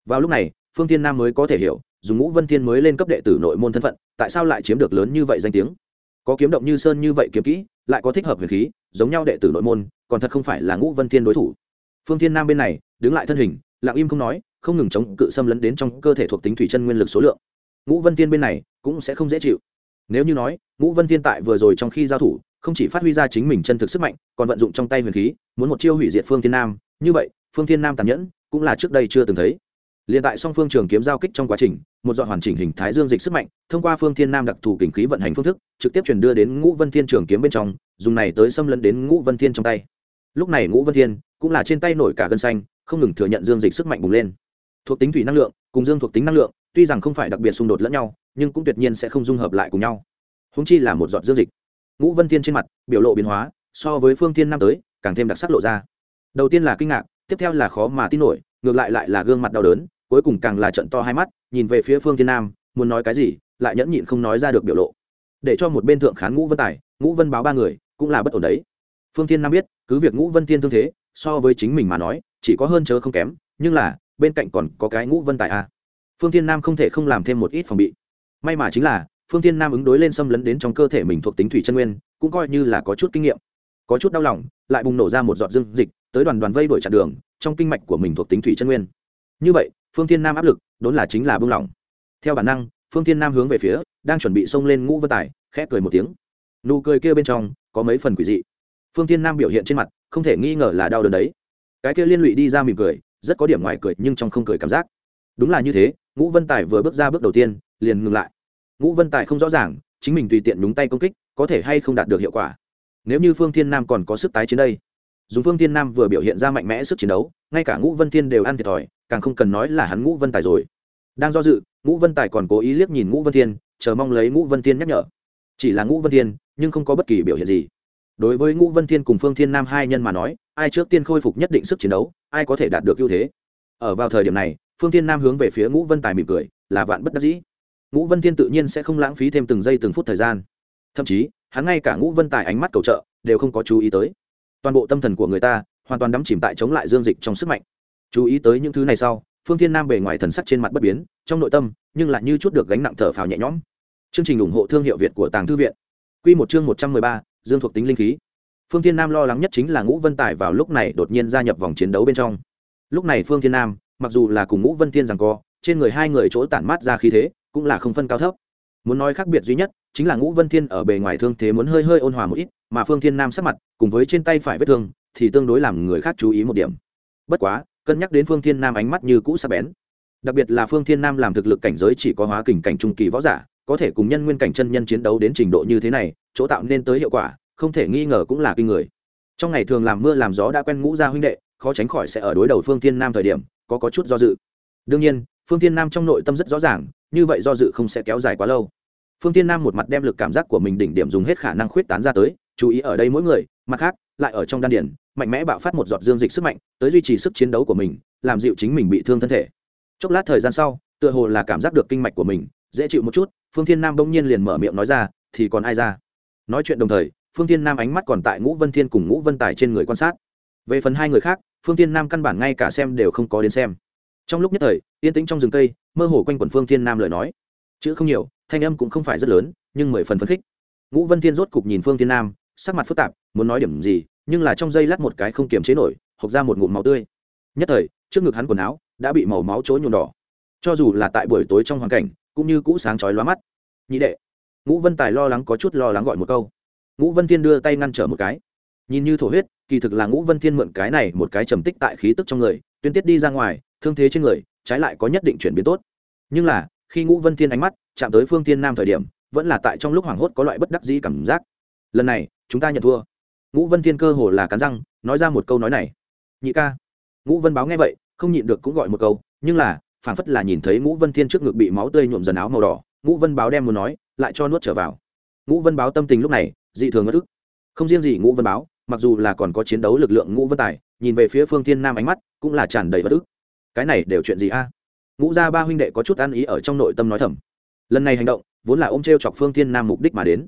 Vào lúc này, phương thiên nam mới có thể hiểu, dùng ngũ vân thiên mới lên cấp đệ tử nội môn thân phận, tại sao lại chiếm được lớn như vậy danh tiếng? Có kiếm động như sơn như vậy kiếm kỹ, lại có thích hợp huyền khí, giống nhau đệ tử nội môn, còn thật không phải là ngũ vân thiên đối thủ. Phương thiên nam bên này, đứng lại thân hình, lặng im không nói, không ngừng chống cự xâm lấn đến trong cơ thể thuộc tính thủy chân nguyên lực số lượng. Ngũ vân thiên bên này cũng sẽ không dễ chịu. Nếu như nói, ngũ vân thiên tại vừa rồi trong khi giao thủ, không chỉ phát huy ra chính mình chân thực sức mạnh, còn vận dụng trong tay huyền khí, muốn một chiêu hủy diệt phương thiên nam. Như vậy, phương thiên nam tàn nhẫn cũng là trước đây chưa từng thấy liền tại song phương trường kiếm giao kích trong quá trình, một dọn hoàn chỉnh hình thái dương dịch sức mạnh, thông qua phương thiên nam đặc thù kình khí vận hành phương thức, trực tiếp truyền đưa đến ngũ vân thiên trường kiếm bên trong, dùng này tới xâm lấn đến ngũ vân thiên trong tay. Lúc này ngũ vân thiên cũng là trên tay nổi cả gân xanh, không ngừng thừa nhận dương dịch sức mạnh bùng lên. Thuộc tính thủy năng lượng cùng dương thuộc tính năng lượng, tuy rằng không phải đặc biệt xung đột lẫn nhau, nhưng cũng tuyệt nhiên sẽ không dung hợp lại cùng nhau. Húng chi là một giọt dương dịch. Ngũ vân thiên trên mặt, biểu lộ biến hóa, so với phương thiên nam tới, càng thêm đặc sắc lộ ra. Đầu tiên là kinh ngạc, tiếp theo là khó mà tin nổi, ngược lại lại là gương mặt đau đớn cuối cùng càng là trận to hai mắt, nhìn về phía phương thiên nam, muốn nói cái gì, lại nhẫn nhịn không nói ra được biểu lộ. Để cho một bên thượng khán ngũ vân tài, ngũ vân báo ba người, cũng là bất ổn đấy. Phương thiên nam biết, cứ việc ngũ vân thiên thương thế, so với chính mình mà nói, chỉ có hơn chớ không kém, nhưng là, bên cạnh còn có cái ngũ vân tài a à. phương thiên nam không thể không làm thêm một ít phòng bị. May mà chính là, phương thiên nam ứng đối lên xâm lấn đến trong cơ thể mình thuộc tính thủy chân nguyên, cũng coi như là có chút kinh nghiệm. Có chút đau lòng, lại bùng nổ ra một giọt dương dịch, tới đoàn đoàn vây đuổi chặn đường, trong kinh mạch của mình thuộc tính thủy chân nguyên. Như vậy phương thiên nam áp lực, đốn là chính là bưng lỏng. Theo bản năng, phương thiên nam hướng về phía, đang chuẩn bị xông lên ngũ vân tài, khẽ cười một tiếng. Nụ cười kia bên trong, có mấy phần quỷ dị. Phương thiên nam biểu hiện trên mặt, không thể nghi ngờ là đau đớn đấy. Cái kia liên lụy đi ra mỉm cười, rất có điểm ngoài cười nhưng trong không cười cảm giác. Đúng là như thế, ngũ vân tài vừa bước ra bước đầu tiên, liền ngừng lại. Ngũ vân tài không rõ ràng, chính mình tùy tiện nhúng tay công kích, có thể hay không đạt được hiệu quả. Nếu như phương thiên nam còn có sức tái chiến đây, dùng phương thiên nam vừa biểu hiện ra mạnh mẽ sức chiến đấu, ngay cả ngũ vân thiên đều ăn thiệt thòi càng không cần nói là hắn ngũ vân tài rồi. Đang do dự, ngũ vân tài còn cố ý liếc nhìn ngũ vân thiên, chờ mong lấy ngũ vân thiên nhắc nhở. Chỉ là ngũ vân thiên, nhưng không có bất kỳ biểu hiện gì. Đối với ngũ vân thiên cùng phương thiên nam hai nhân mà nói, ai trước tiên khôi phục nhất định sức chiến đấu, ai có thể đạt được ưu thế. Ở vào thời điểm này, phương thiên nam hướng về phía ngũ vân tài mỉm cười, là vạn bất đắc dĩ. Ngũ vân thiên tự nhiên sẽ không lãng phí thêm từng giây từng phút thời gian. Thậm chí, hắn ngay cả ngũ vân tài ánh mắt cầu trợ, đều không có chú ý tới. Toàn bộ tâm thần của người ta, hoàn toàn đắm chìm tại chống lại dương dịch trong sức mạnh chú ý tới những thứ này sau, phương thiên nam bề ngoài thần sắc trên mặt bất biến, trong nội tâm, nhưng lại như chút được gánh nặng thở phào nhẹ nhõm. Chương trình ủng hộ thương hiệu việt của tàng thư viện. Q một chương một trăm mười ba, dương thuộc tính linh khí. Phương thiên nam lo lắng nhất chính là ngũ vân tài vào lúc này đột nhiên gia nhập vòng chiến đấu bên trong. Lúc này phương thiên nam, mặc dù là cùng ngũ vân thiên rằng co, trên người hai người chỗ tản mát ra khí thế, cũng là không phân cao thấp. Muốn nói khác biệt duy nhất, chính là ngũ vân thiên ở bề ngoài thương thế muốn hơi hơi ôn hòa một ít, mà phương thiên nam sắc mặt, cùng với trên tay phải vết thương, thì tương đối làm người khác chú ý một điểm. Bất quá cân nhắc đến phương thiên nam ánh mắt như cũ sắc bén. Đặc biệt là phương thiên nam làm thực lực cảnh giới chỉ có hóa kình cảnh trung kỳ võ giả, có thể cùng nhân nguyên cảnh chân nhân chiến đấu đến trình độ như thế này, chỗ tạo nên tới hiệu quả, không thể nghi ngờ cũng là kinh người. Trong ngày thường làm mưa làm gió đã quen ngũ gia huynh đệ, khó tránh khỏi sẽ ở đối đầu phương thiên nam thời điểm, có có chút do dự. Đương nhiên, phương thiên nam trong nội tâm rất rõ ràng, như vậy do dự không sẽ kéo dài quá lâu. Phương thiên nam một mặt đem lực cảm giác của mình đỉnh điểm dùng hết khả năng khuyết tán ra tới, chú ý ở đây mỗi người, mặt khác lại ở trong đan điển mạnh mẽ bạo phát một giọt dương dịch sức mạnh, tới duy trì sức chiến đấu của mình, làm dịu chính mình bị thương thân thể. Chốc lát thời gian sau, tựa hồ là cảm giác được kinh mạch của mình, dễ chịu một chút, phương thiên nam bỗng nhiên liền mở miệng nói ra, thì còn ai ra? Nói chuyện đồng thời, phương thiên nam ánh mắt còn tại ngũ vân thiên cùng ngũ vân tài trên người quan sát. Về phần hai người khác, phương thiên nam căn bản ngay cả xem đều không có đến xem. Trong lúc nhất thời, yên tĩnh trong rừng cây, mơ hồ quanh quần phương thiên nam lời nói. Chữ không nhiều, thanh âm cũng không phải rất lớn, nhưng mười phần phấn khích. Ngũ vân thiên rốt cục nhìn phương thiên nam sắc mặt phức tạp, muốn nói điểm gì, nhưng là trong dây lát một cái không kiềm chế nổi, hộc ra một ngụm máu tươi. Nhất thời, trước ngực hắn quần áo đã bị màu máu chối nhuộm đỏ. Cho dù là tại buổi tối trong hoàn cảnh, cũng như cũ sáng chói lóa mắt. Nhị đệ, ngũ vân tài lo lắng có chút lo lắng gọi một câu. Ngũ vân thiên đưa tay ngăn trở một cái. Nhìn như thổ huyết, kỳ thực là ngũ vân thiên mượn cái này một cái trầm tích tại khí tức trong người, tuyên tiết đi ra ngoài, thương thế trên người, trái lại có nhất định chuyển biến tốt. Nhưng là, khi ngũ vân thiên ánh mắt chạm tới phương thiên nam thời điểm, vẫn là tại trong lúc hoảng hốt có loại bất đắc dĩ cảm giác. Lần này chúng ta nhận thua. Ngũ vân thiên cơ hồ là cắn răng, nói ra một câu nói này. Nhị ca. Ngũ vân báo nghe vậy, không nhịn được cũng gọi một câu, nhưng là, phảng phất là nhìn thấy ngũ vân thiên trước ngực bị máu tươi nhuộm dần áo màu đỏ, ngũ vân báo đem muốn nói, lại cho nuốt trở vào. Ngũ vân báo tâm tình lúc này, dị thường ngất ức. Không riêng gì ngũ vân báo, mặc dù là còn có chiến đấu lực lượng ngũ vân tài, nhìn về phía phương thiên nam ánh mắt cũng là tràn đầy bất ức. Cái này đều chuyện gì a? Ngũ gia ba huynh đệ có chút ăn ý ở trong nội tâm nói thầm. Lần này hành động, vốn là ôm t r e o chọc phương thiên nam mục đích mà đến.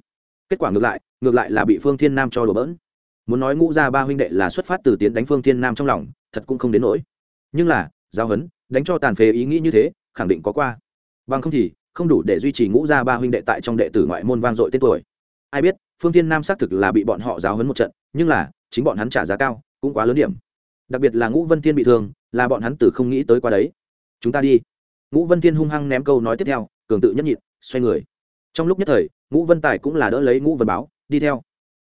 Kết quả ngược lại ngược lại là bị phương thiên nam cho đổ bỡn. Muốn nói ngũ gia ba huynh đệ là xuất phát từ tiến đánh phương thiên nam trong lòng, thật cũng không đến nỗi. Nhưng là giao hấn đánh cho tàn phế ý nghĩ như thế, khẳng định có qua. Bằng không thì, không đủ để duy trì ngũ gia ba huynh đệ tại trong đệ tử ngoại môn vang dội tên tuổi. Ai biết, phương thiên nam xác thực là bị bọn họ giáo hấn một trận, nhưng là, chính bọn hắn trả giá cao, cũng quá lớn điểm. Đặc biệt là ngũ vân thiên bị thương, là bọn hắn từ không nghĩ tới qua đấy. Chúng ta đi. Ngũ vân thiên hung hăng ném câu nói tiếp theo, cường tự nhất nhịn, xoay người. Trong lúc nhất thời, ngũ vân tài cũng là đỡ lấy ngũ vân báo đi theo.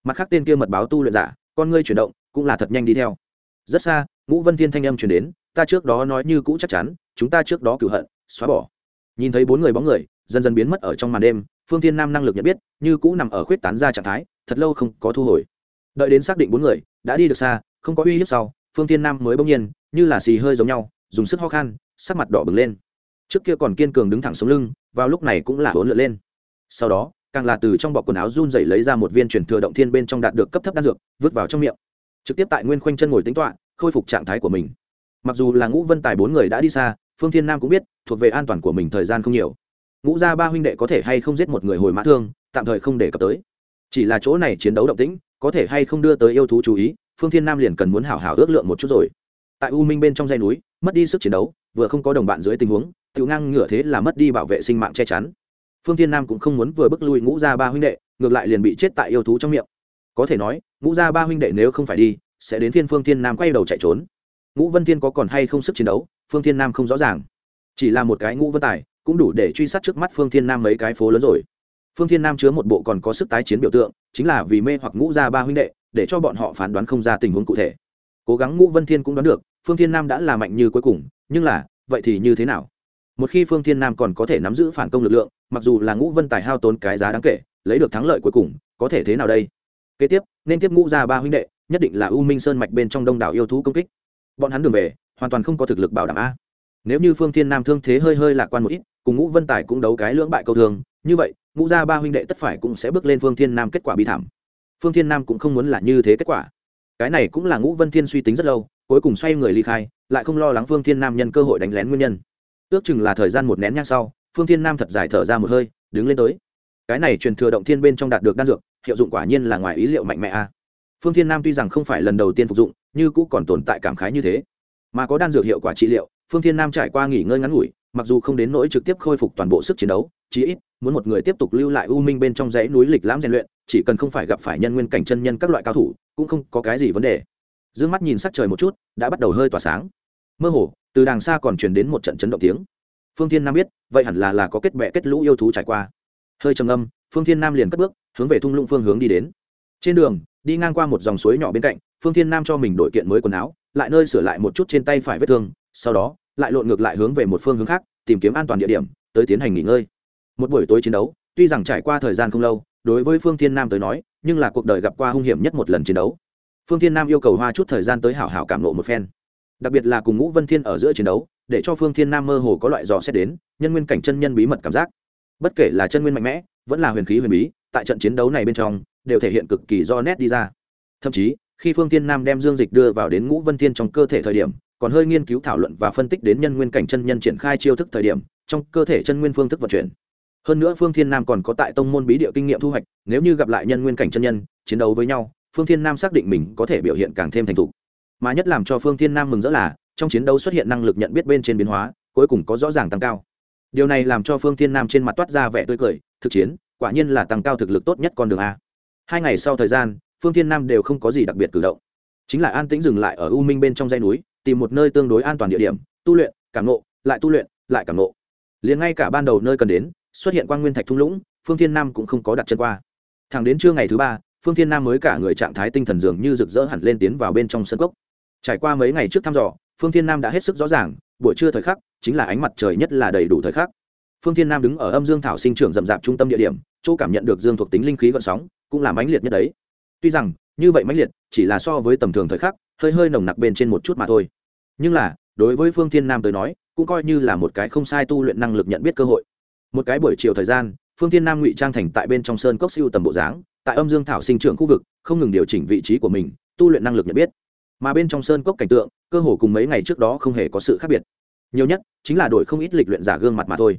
Mặt khác tên kia mật báo tu luyện giả, con ngươi chuyển động, cũng là thật nhanh đi theo. Rất xa, ngũ vân thiên thanh âm chuyển đến, ta trước đó nói như cũ chắc chắn, chúng ta trước đó cựu hận, xóa bỏ. Nhìn thấy bốn người bóng người, dần dần biến mất ở trong màn đêm, phương thiên nam năng lực nhận biết, như cũ nằm ở khuyết tán ra trạng thái, thật lâu không có thu hồi. Đợi đến xác định bốn người, đã đi được xa, không có uy hiếp sau, phương thiên nam mới bỗng nhiên, như là xì hơi giống nhau, dùng sức ho khan, sắc mặt đỏ bừng lên. Trước kia còn kiên cường đứng thẳng xuống lưng, vào lúc này cũng là hỗn lượn lên. Sau đó càng là từ trong bọc quần áo run rẩy lấy ra một viên truyền thừa động thiên bên trong đạt được cấp thấp đan dược, vứt vào trong miệng. Trực tiếp tại nguyên khoanh chân ngồi tính toạ khôi phục trạng thái của mình. Mặc dù là ngũ vân tài bốn người đã đi xa, phương thiên nam cũng biết, thuộc về an toàn của mình thời gian không nhiều. Ngũ gia ba huynh đệ có thể hay không giết một người hồi mã thương, tạm thời không để cập tới. Chỉ là chỗ này chiến đấu động tĩnh, có thể hay không đưa tới yêu thú chú ý, phương thiên nam liền cần muốn hảo hảo ước lượng một chút rồi. Tại u minh bên trong dây núi, mất đi sức chiến đấu, vừa không có đồng bạn dưới tình huống tự ngang ngửa thế là mất đi bảo vệ sinh mạng che chắn phương thiên nam cũng không muốn vừa bước lui ngũ gia ba huynh đệ, ngược lại liền bị chết tại yêu thú trong miệng. Có thể nói, ngũ gia ba huynh đệ nếu không phải đi, sẽ đến phiên phương thiên nam quay đầu chạy trốn. Ngũ vân thiên có còn hay không sức chiến đấu, phương thiên nam không rõ ràng. Chỉ là một cái ngũ vân tài, cũng đủ để truy sát trước mắt phương thiên nam mấy cái phố lớn rồi. Phương thiên nam chứa một bộ còn có sức tái chiến biểu tượng, chính là vì mê hoặc ngũ gia ba huynh đệ, để cho bọn họ phán đoán không ra tình huống cụ thể. Cố gắng ngũ vân thiên cũng đoán được, phương thiên nam đã là mạnh như cuối cùng, nhưng là, vậy thì như thế nào? Một khi phương thiên nam còn có thể nắm giữ phản công lực lượng mặc dù là ngũ vân tài hao tốn cái giá đáng kể, lấy được thắng lợi cuối cùng, có thể thế nào đây? Kế tiếp, nên tiếp ngũ gia ba huynh đệ, nhất định là u minh sơn mạch bên trong đông đảo yêu thú công kích. Bọn hắn đường về, hoàn toàn không có thực lực bảo đảm a. Nếu như phương thiên nam thương thế hơi hơi lạc quan một ít, cùng ngũ vân tài cũng đấu cái lưỡng bại câu thường, như vậy, ngũ gia ba huynh đệ tất phải cũng sẽ bước lên phương thiên nam kết quả bi thảm. Phương thiên nam cũng không muốn là như thế kết quả. Cái này cũng là ngũ vân thiên suy tính rất lâu, cuối cùng xoay người ly khai, lại không lo lắng phương thiên nam nhân cơ hội đánh lén nguyên nhân. Ước chừng là thời gian một nén nhang sau phương thiên nam thật dài thở ra một hơi, đứng lên tới. Cái này truyền thừa động thiên bên trong đạt được đan dược, hiệu dụng quả nhiên là ngoài ý liệu mạnh mẽ a. Phương thiên nam tuy rằng không phải lần đầu tiên phục dụng nhưng cũng còn tồn tại cảm khái như thế. Mà có đan dược hiệu quả trị liệu, phương thiên nam trải qua nghỉ ngơi ngắn ngủi, mặc dù không đến nỗi trực tiếp khôi phục toàn bộ sức chiến đấu, chí ít muốn một người tiếp tục lưu lại u minh bên trong dãy núi lịch lãm rèn luyện, chỉ cần không phải gặp phải nhân nguyên cảnh chân nhân các loại cao thủ, cũng không có cái gì vấn đề. D ư ơ n g mắt nhìn sắc trời một chút, đã bắt đầu hơi tỏa sáng. Mơ hồ, từ đàng xa còn truyền đến một trận chấn động tiếng phương thiên nam biết, vậy hẳn là là có kết bệ kết lũ yêu thú trải qua. Hơi trầm âm phương thiên nam liền cất bước, hướng về thung lũng phương hướng đi đến. Trên đường, đi ngang qua một dòng suối nhỏ bên cạnh, phương thiên nam cho mình đổi kiện mới quần áo, lại nơi sửa lại một chút trên tay phải vết thương, sau đó, lại lộn ngược lại hướng về một phương hướng khác, tìm kiếm an toàn địa điểm, tới tiến hành nghỉ ngơi. Một buổi tối chiến đấu, tuy rằng trải qua thời gian không lâu, đối với phương thiên nam tới nói, nhưng là cuộc đời gặp qua hung hiểm nhất một lần chiến đấu. Phương thiên nam yêu cầu hoa chút thời gian tới hảo hảo cảm lộ một phen. Đặc biệt là cùng ngũ vân thiên ở giữa chiến đấu để cho phương thiên nam mơ hồ có loại dò xét đến, nhân nguyên cảnh chân nhân bí mật cảm giác. Bất kể là chân nguyên mạnh mẽ, vẫn là huyền khí huyền bí, tại trận chiến đấu này bên trong, đều thể hiện cực kỳ do nét đi ra. Thậm chí, khi phương thiên nam đem dương dịch đưa vào đến ngũ vân thiên trong cơ thể thời điểm, còn hơi nghiên cứu thảo luận và phân tích đến nhân nguyên cảnh chân nhân triển khai chiêu thức thời điểm, trong cơ thể chân nguyên phương thức vận chuyển. Hơn nữa phương thiên nam còn có tại tông môn bí địa kinh nghiệm thu hoạch, nếu như gặp lại nhân nguyên cảnh chân nhân, chiến đấu với nhau, phương thiên nam xác định mình có thể biểu hiện càng thêm thành thục. Mà nhất làm cho phương thiên nam mừng rỡ là trong chiến đấu xuất hiện năng lực nhận biết bên trên biến hóa, cuối cùng có rõ ràng tăng cao. Điều này làm cho phương thiên nam trên mặt toát ra vẻ tươi cười, thực chiến, quả nhiên là tăng cao thực lực tốt nhất con đường a. Hai ngày sau thời gian, phương thiên nam đều không có gì đặc biệt cử động. Chính là an tĩnh dừng lại ở u minh bên trong dãy núi, tìm một nơi tương đối an toàn địa điểm, tu luyện, cảm nộ lại tu luyện, lại cảm nộ liền ngay cả ban đầu nơi cần đến, xuất hiện quang nguyên thạch thung lũng, phương thiên nam cũng không có đặt chân qua. Thẳng đến trưa ngày thứ ba, phương thiên nam mới cả người trạng thái tinh thần dường như rực rỡ hẳn lên tiến vào bên trong sân cốc. Trải qua mấy ngày trước thăm dò phương thiên nam đã hết sức rõ ràng, buổi trưa thời khắc, chính là ánh mặt trời nhất là đầy đủ thời khắc. Phương thiên nam đứng ở âm dương thảo sinh trưởng rậm rạp trung tâm địa điểm, chỗ cảm nhận được dương thuộc tính linh khí gợn sóng, cũng là mãnh liệt nhất đấy. Tuy rằng, như vậy mãnh liệt, chỉ là so với tầm thường thời khắc, hơi hơi nồng nặc bên trên một chút mà thôi. Nhưng là, đối với phương thiên nam tới nói, cũng coi như là một cái không sai tu luyện năng lực nhận biết cơ hội. Một cái buổi chiều thời gian, phương thiên nam ngụy trang thành tại bên trong sơn cốc siêu tầm bộ dáng, tại âm dương thảo sinh trưởng khu vực, không ngừng điều chỉnh vị trí của mình, tu luyện năng lực nhận biết. Mà bên trong sơn cốc cảnh tượng cơ hồ cùng mấy ngày trước đó không hề có sự khác biệt. Nhiều nhất, chính là đổi không ít lịch luyện giả gương mặt mà thôi.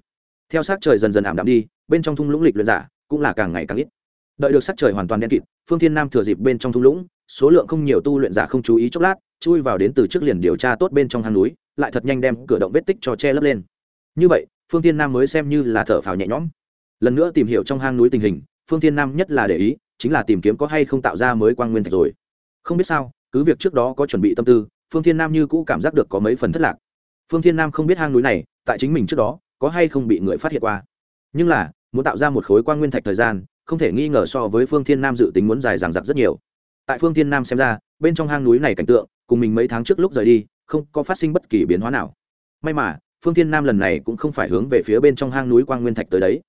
Theo sát trời dần dần ảm đạm đi, bên trong thung lũng lịch luyện giả cũng là càng ngày càng ít. Đợi được sát trời hoàn toàn đen kịt, phương thiên nam thừa dịp bên trong thung lũng, số lượng không nhiều tu luyện giả không chú ý chốc lát, chui vào đến từ trước liền điều tra tốt bên trong hang núi, lại thật nhanh đem cửa động vết tích cho che lấp lên. Như vậy, phương thiên nam mới xem như là thở phào nhẹ nhõm. Lần nữa tìm hiểu trong hang núi tình hình, phương thiên nam nhất là để ý, chính là tìm kiếm có hay không tạo ra mới quang nguyên thạch rồi. Không biết sao, cứ việc trước đó có chuẩn bị tâm tư phương thiên nam như cũ cảm giác được có mấy phần thất lạc. Phương thiên nam không biết hang núi này, tại chính mình trước đó, có hay không bị người phát hiện qua. Nhưng là, muốn tạo ra một khối quang nguyên thạch thời gian, không thể nghi ngờ so với phương thiên nam dự tính muốn dài dằng dặc rất nhiều. Tại phương thiên nam xem ra, bên trong hang núi này cảnh tượng, cùng mình mấy tháng trước lúc rời đi, không có phát sinh bất kỳ biến hóa nào. May mà, phương thiên nam lần này cũng không phải hướng về phía bên trong hang núi quang nguyên thạch tới đấy.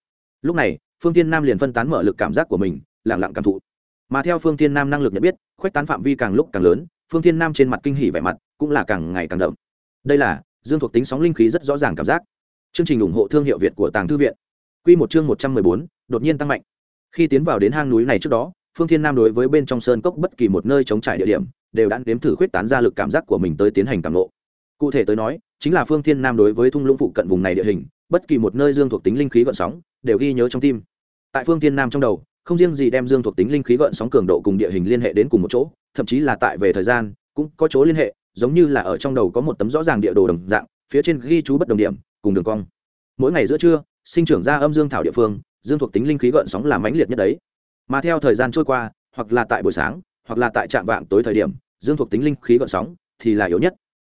Lúc này, phương thiên nam liền phân tán mở lực cảm giác của mình lẳng lặng cảm thụ. Mà theo phương thiên nam năng lực nhận biết, khuếch tán phạm vi càng lúc càng lớn phương thiên nam trên mặt kinh hỉ vẻ mặt, cũng là càng ngày càng đậm. Đây là, dương thuộc tính sóng linh khí rất rõ ràng cảm giác. Chương trình ủng hộ thương hiệu việt của tàng thư viện. Q một chương một trăm mười bốn, đột nhiên tăng mạnh. Khi tiến vào đến hang núi này trước đó, phương thiên nam đối với bên trong sơn cốc bất kỳ một nơi chống trải địa điểm, đều đã nếm thử khuyết tán ra lực cảm giác của mình tới tiến hành cảm ngộ. cụ thể tới nói, chính là phương thiên nam đối với thung lũng phụ cận vùng này địa hình, bất kỳ một nơi dương thuộc tính linh khí gợn sóng, đều ghi nhớ trong tim. Tại phương thiên nam trong đầu không riêng gì đem dương thuộc tính linh khí gợn sóng cường độ cùng địa hình liên hệ đến cùng một chỗ, thậm chí là tại về thời gian, cũng có chỗ liên hệ, giống như là ở trong đầu có một tấm rõ ràng địa đồ đồng dạng, phía trên ghi chú bất đồng điểm, cùng đường cong. Mỗi ngày giữa trưa, sinh trưởng ra âm dương thảo địa phương, dương thuộc tính linh khí gợn sóng là mãnh liệt nhất đấy. Mà theo thời gian trôi qua, hoặc là tại buổi sáng, hoặc là tại trạm vạng tối thời điểm, dương thuộc tính linh khí gợn sóng thì là yếu nhất.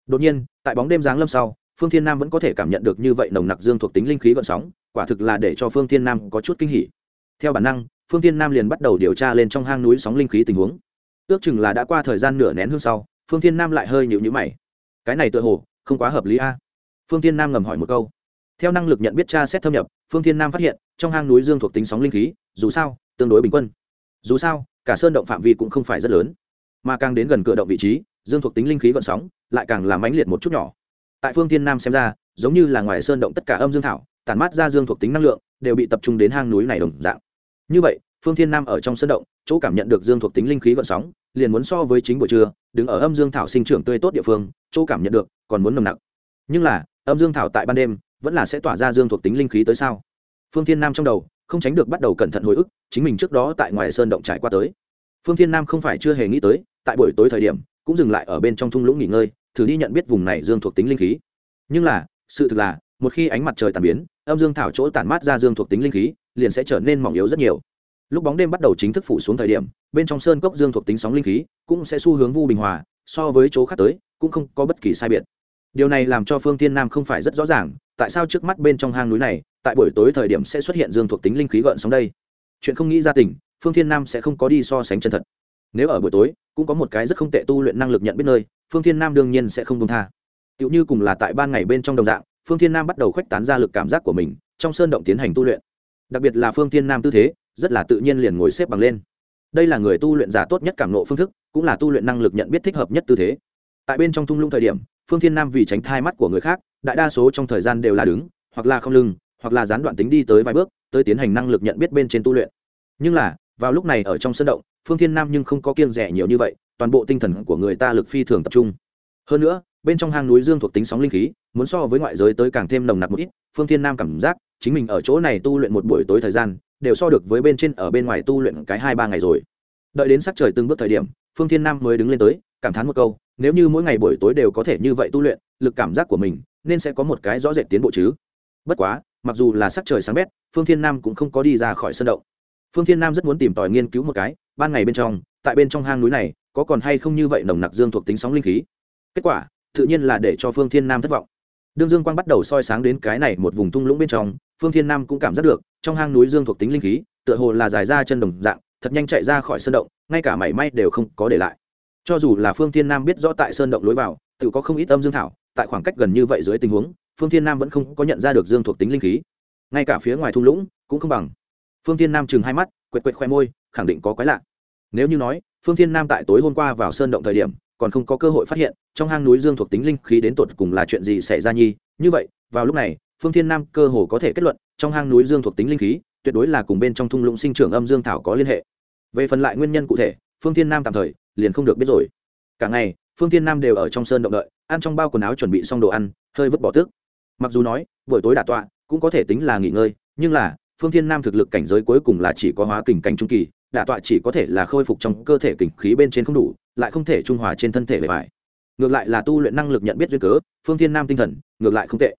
Đột nhiên, tại bóng đêm giáng lâm sau, phương thiên nam vẫn có thể cảm nhận được như vậy nồng nặc dương thuộc tính linh khí gợn sóng, quả thực là để cho phương thiên nam có chút kinh hỉ. Theo bản năng phương thiên nam liền bắt đầu điều tra lên trong hang núi sóng linh khí tình huống. Ước chừng là đã qua thời gian nửa nén hương sau, phương thiên nam lại hơi nhịu nhữ mày. Cái này tựa hồ không quá hợp lý a. Phương thiên nam ngầm hỏi một câu. Theo năng lực nhận biết tra xét thâm nhập, phương thiên nam phát hiện, trong hang núi dương thuộc tính sóng linh khí, dù sao, tương đối bình quân. Dù sao, cả sơn động phạm vi cũng không phải rất lớn. Mà càng đến gần cửa động vị trí, dương thuộc tính linh khí gọn sóng lại càng làm mãnh liệt một chút nhỏ. Tại phương tiên nam xem ra, giống như là ngoài sơn động tất cả âm dương thảo, tản mát ra dương thuộc tính năng lượng, đều bị tập trung đến hang núi này đồng dạng như vậy, phương thiên nam ở trong sơn động, chỗ cảm nhận được dương thuộc tính linh khí gợn sóng, liền muốn so với chính buổi trưa, đứng ở âm dương thảo sinh trưởng tươi tốt địa phương, chỗ cảm nhận được còn muốn nồng nặc. Nhưng là, âm dương thảo tại ban đêm, vẫn là sẽ tỏa ra dương thuộc tính linh khí tới sao? Phương thiên nam trong đầu, không tránh được bắt đầu cẩn thận hồi ức, chính mình trước đó tại ngoài sơn động trải qua tới. Phương thiên nam không phải chưa hề nghĩ tới, tại buổi tối thời điểm, cũng dừng lại ở bên trong thung lũng nghỉ ngơi, thử đi nhận biết vùng này dương thuộc tính linh khí. Nhưng là, sự thực là, một khi ánh mặt trời tàn biến, âm dương thảo chỗ tản mát ra dương thuộc tính linh khí liền sẽ trở nên mỏng yếu rất nhiều. Lúc bóng đêm bắt đầu chính thức phủ xuống thời điểm, bên trong sơn cốc dương thuộc tính sóng linh khí cũng sẽ xu hướng vu bình hòa, so với chỗ khác tới, cũng không có bất kỳ sai biệt. Điều này làm cho phương tiên nam không phải rất rõ ràng, tại sao trước mắt bên trong hang núi này, tại buổi tối thời điểm sẽ xuất hiện dương thuộc tính linh khí gợn sóng đây. Chuyện không nghĩ ra tỉnh phương thiên nam sẽ không có đi so sánh chân thật. Nếu ở buổi tối, cũng có một cái rất không tệ tu luyện năng lực nhận biết nơi, phương thiên nam đương nhiên sẽ không công tha. Tựu như cùng là tại ban ngày bên trong đồng dạng, phương thiên nam bắt đầu khuếch tán ra lực cảm giác của mình, trong sơn động tiến hành tu luyện đặc biệt là phương thiên nam tư thế, rất là tự nhiên liền ngồi xếp bằng lên. Đây là người tu luyện giả tốt nhất cảm nộ phương thức, cũng là tu luyện năng lực nhận biết thích hợp nhất tư thế. Tại bên trong thung lũng thời điểm, phương thiên nam vì tránh thai mắt của người khác, đại đa số trong thời gian đều là đứng, hoặc là không lưng, hoặc là gián đoạn tính đi tới vài bước, tới tiến hành năng lực nhận biết bên trên tu luyện. Nhưng là, vào lúc này ở trong sân động, phương thiên nam nhưng không có kiêng rẻ nhiều như vậy, toàn bộ tinh thần của người ta lực phi thường tập trung. Hơn nữa, bên trong hang núi dương thuộc tính sóng linh khí, muốn so với ngoại giới tới càng thêm nồng nặc một ít, phương thiên nam cảm giác chính mình ở chỗ này tu luyện một buổi tối thời gian, đều so được với bên trên ở bên ngoài tu luyện cái hai ba ngày rồi. Đợi đến sắc trời từng bước thời điểm, phương thiên nam mới đứng lên tới, cảm thán một câu, nếu như mỗi ngày buổi tối đều có thể như vậy tu luyện, lực cảm giác của mình nên sẽ có một cái rõ rệt tiến bộ chứ. Bất quá, mặc dù là sắc trời sáng bét, phương thiên nam cũng không có đi ra khỏi sân động. Phương thiên nam rất muốn tìm tòi nghiên cứu một cái, ban ngày bên trong, tại bên trong hang núi này, có còn hay không như vậy nồng nặc dương thuộc tính sóng linh khí. Kết quả, tự nhiên là để cho phương thiên nam thất vọng đương dương quang bắt đầu soi sáng đến cái này một vùng thung lũng bên trong, phương thiên nam cũng cảm giác được, trong hang núi dương thuộc tính linh khí, tựa hồ là dài ra chân đồng dạng, thật nhanh chạy ra khỏi sơn động, ngay cả mảy may đều không có để lại. Cho dù là phương thiên nam biết rõ tại sơn động lối vào, tự có không ít âm dương thảo, tại khoảng cách gần như vậy dưới tình huống, phương thiên nam vẫn không có nhận ra được dương thuộc tính linh khí. Ngay cả phía ngoài thung lũng cũng không bằng. Phương thiên nam chừng hai mắt, quệt quệt khoe môi, khẳng định có quái lạ. Nếu như nói, phương thiên nam tại tối hôm qua vào sơn động thời điểm còn không có cơ hội phát hiện, trong hang núi dương thuộc tính linh khí đến tột cùng là chuyện gì xảy ra nhi? Như vậy, vào lúc này, phương thiên nam cơ hồ có thể kết luận, trong hang núi dương thuộc tính linh khí, tuyệt đối là cùng bên trong thung lũng sinh trưởng âm dương thảo có liên hệ. Về phần lại nguyên nhân cụ thể, phương thiên nam tạm thời liền không được biết rồi. Cả ngày, phương thiên nam đều ở trong sơn động đợi, ăn trong bao quần áo chuẩn bị xong đồ ăn, hơi vứt bỏ tước. Mặc dù nói, buổi tối đả tọa cũng có thể tính là nghỉ ngơi, nhưng là, phương thiên nam thực lực cảnh giới cuối cùng là chỉ có hóa kình cảnh trung kỳ đả tọa chỉ có thể là khôi phục trong cơ thể kình khí bên trên không đủ, lại không thể trung hòa trên thân thể bề bài ngược lại là tu luyện năng lực nhận biết duyên cớ, phương thiên nam tinh thần, ngược lại không tệ.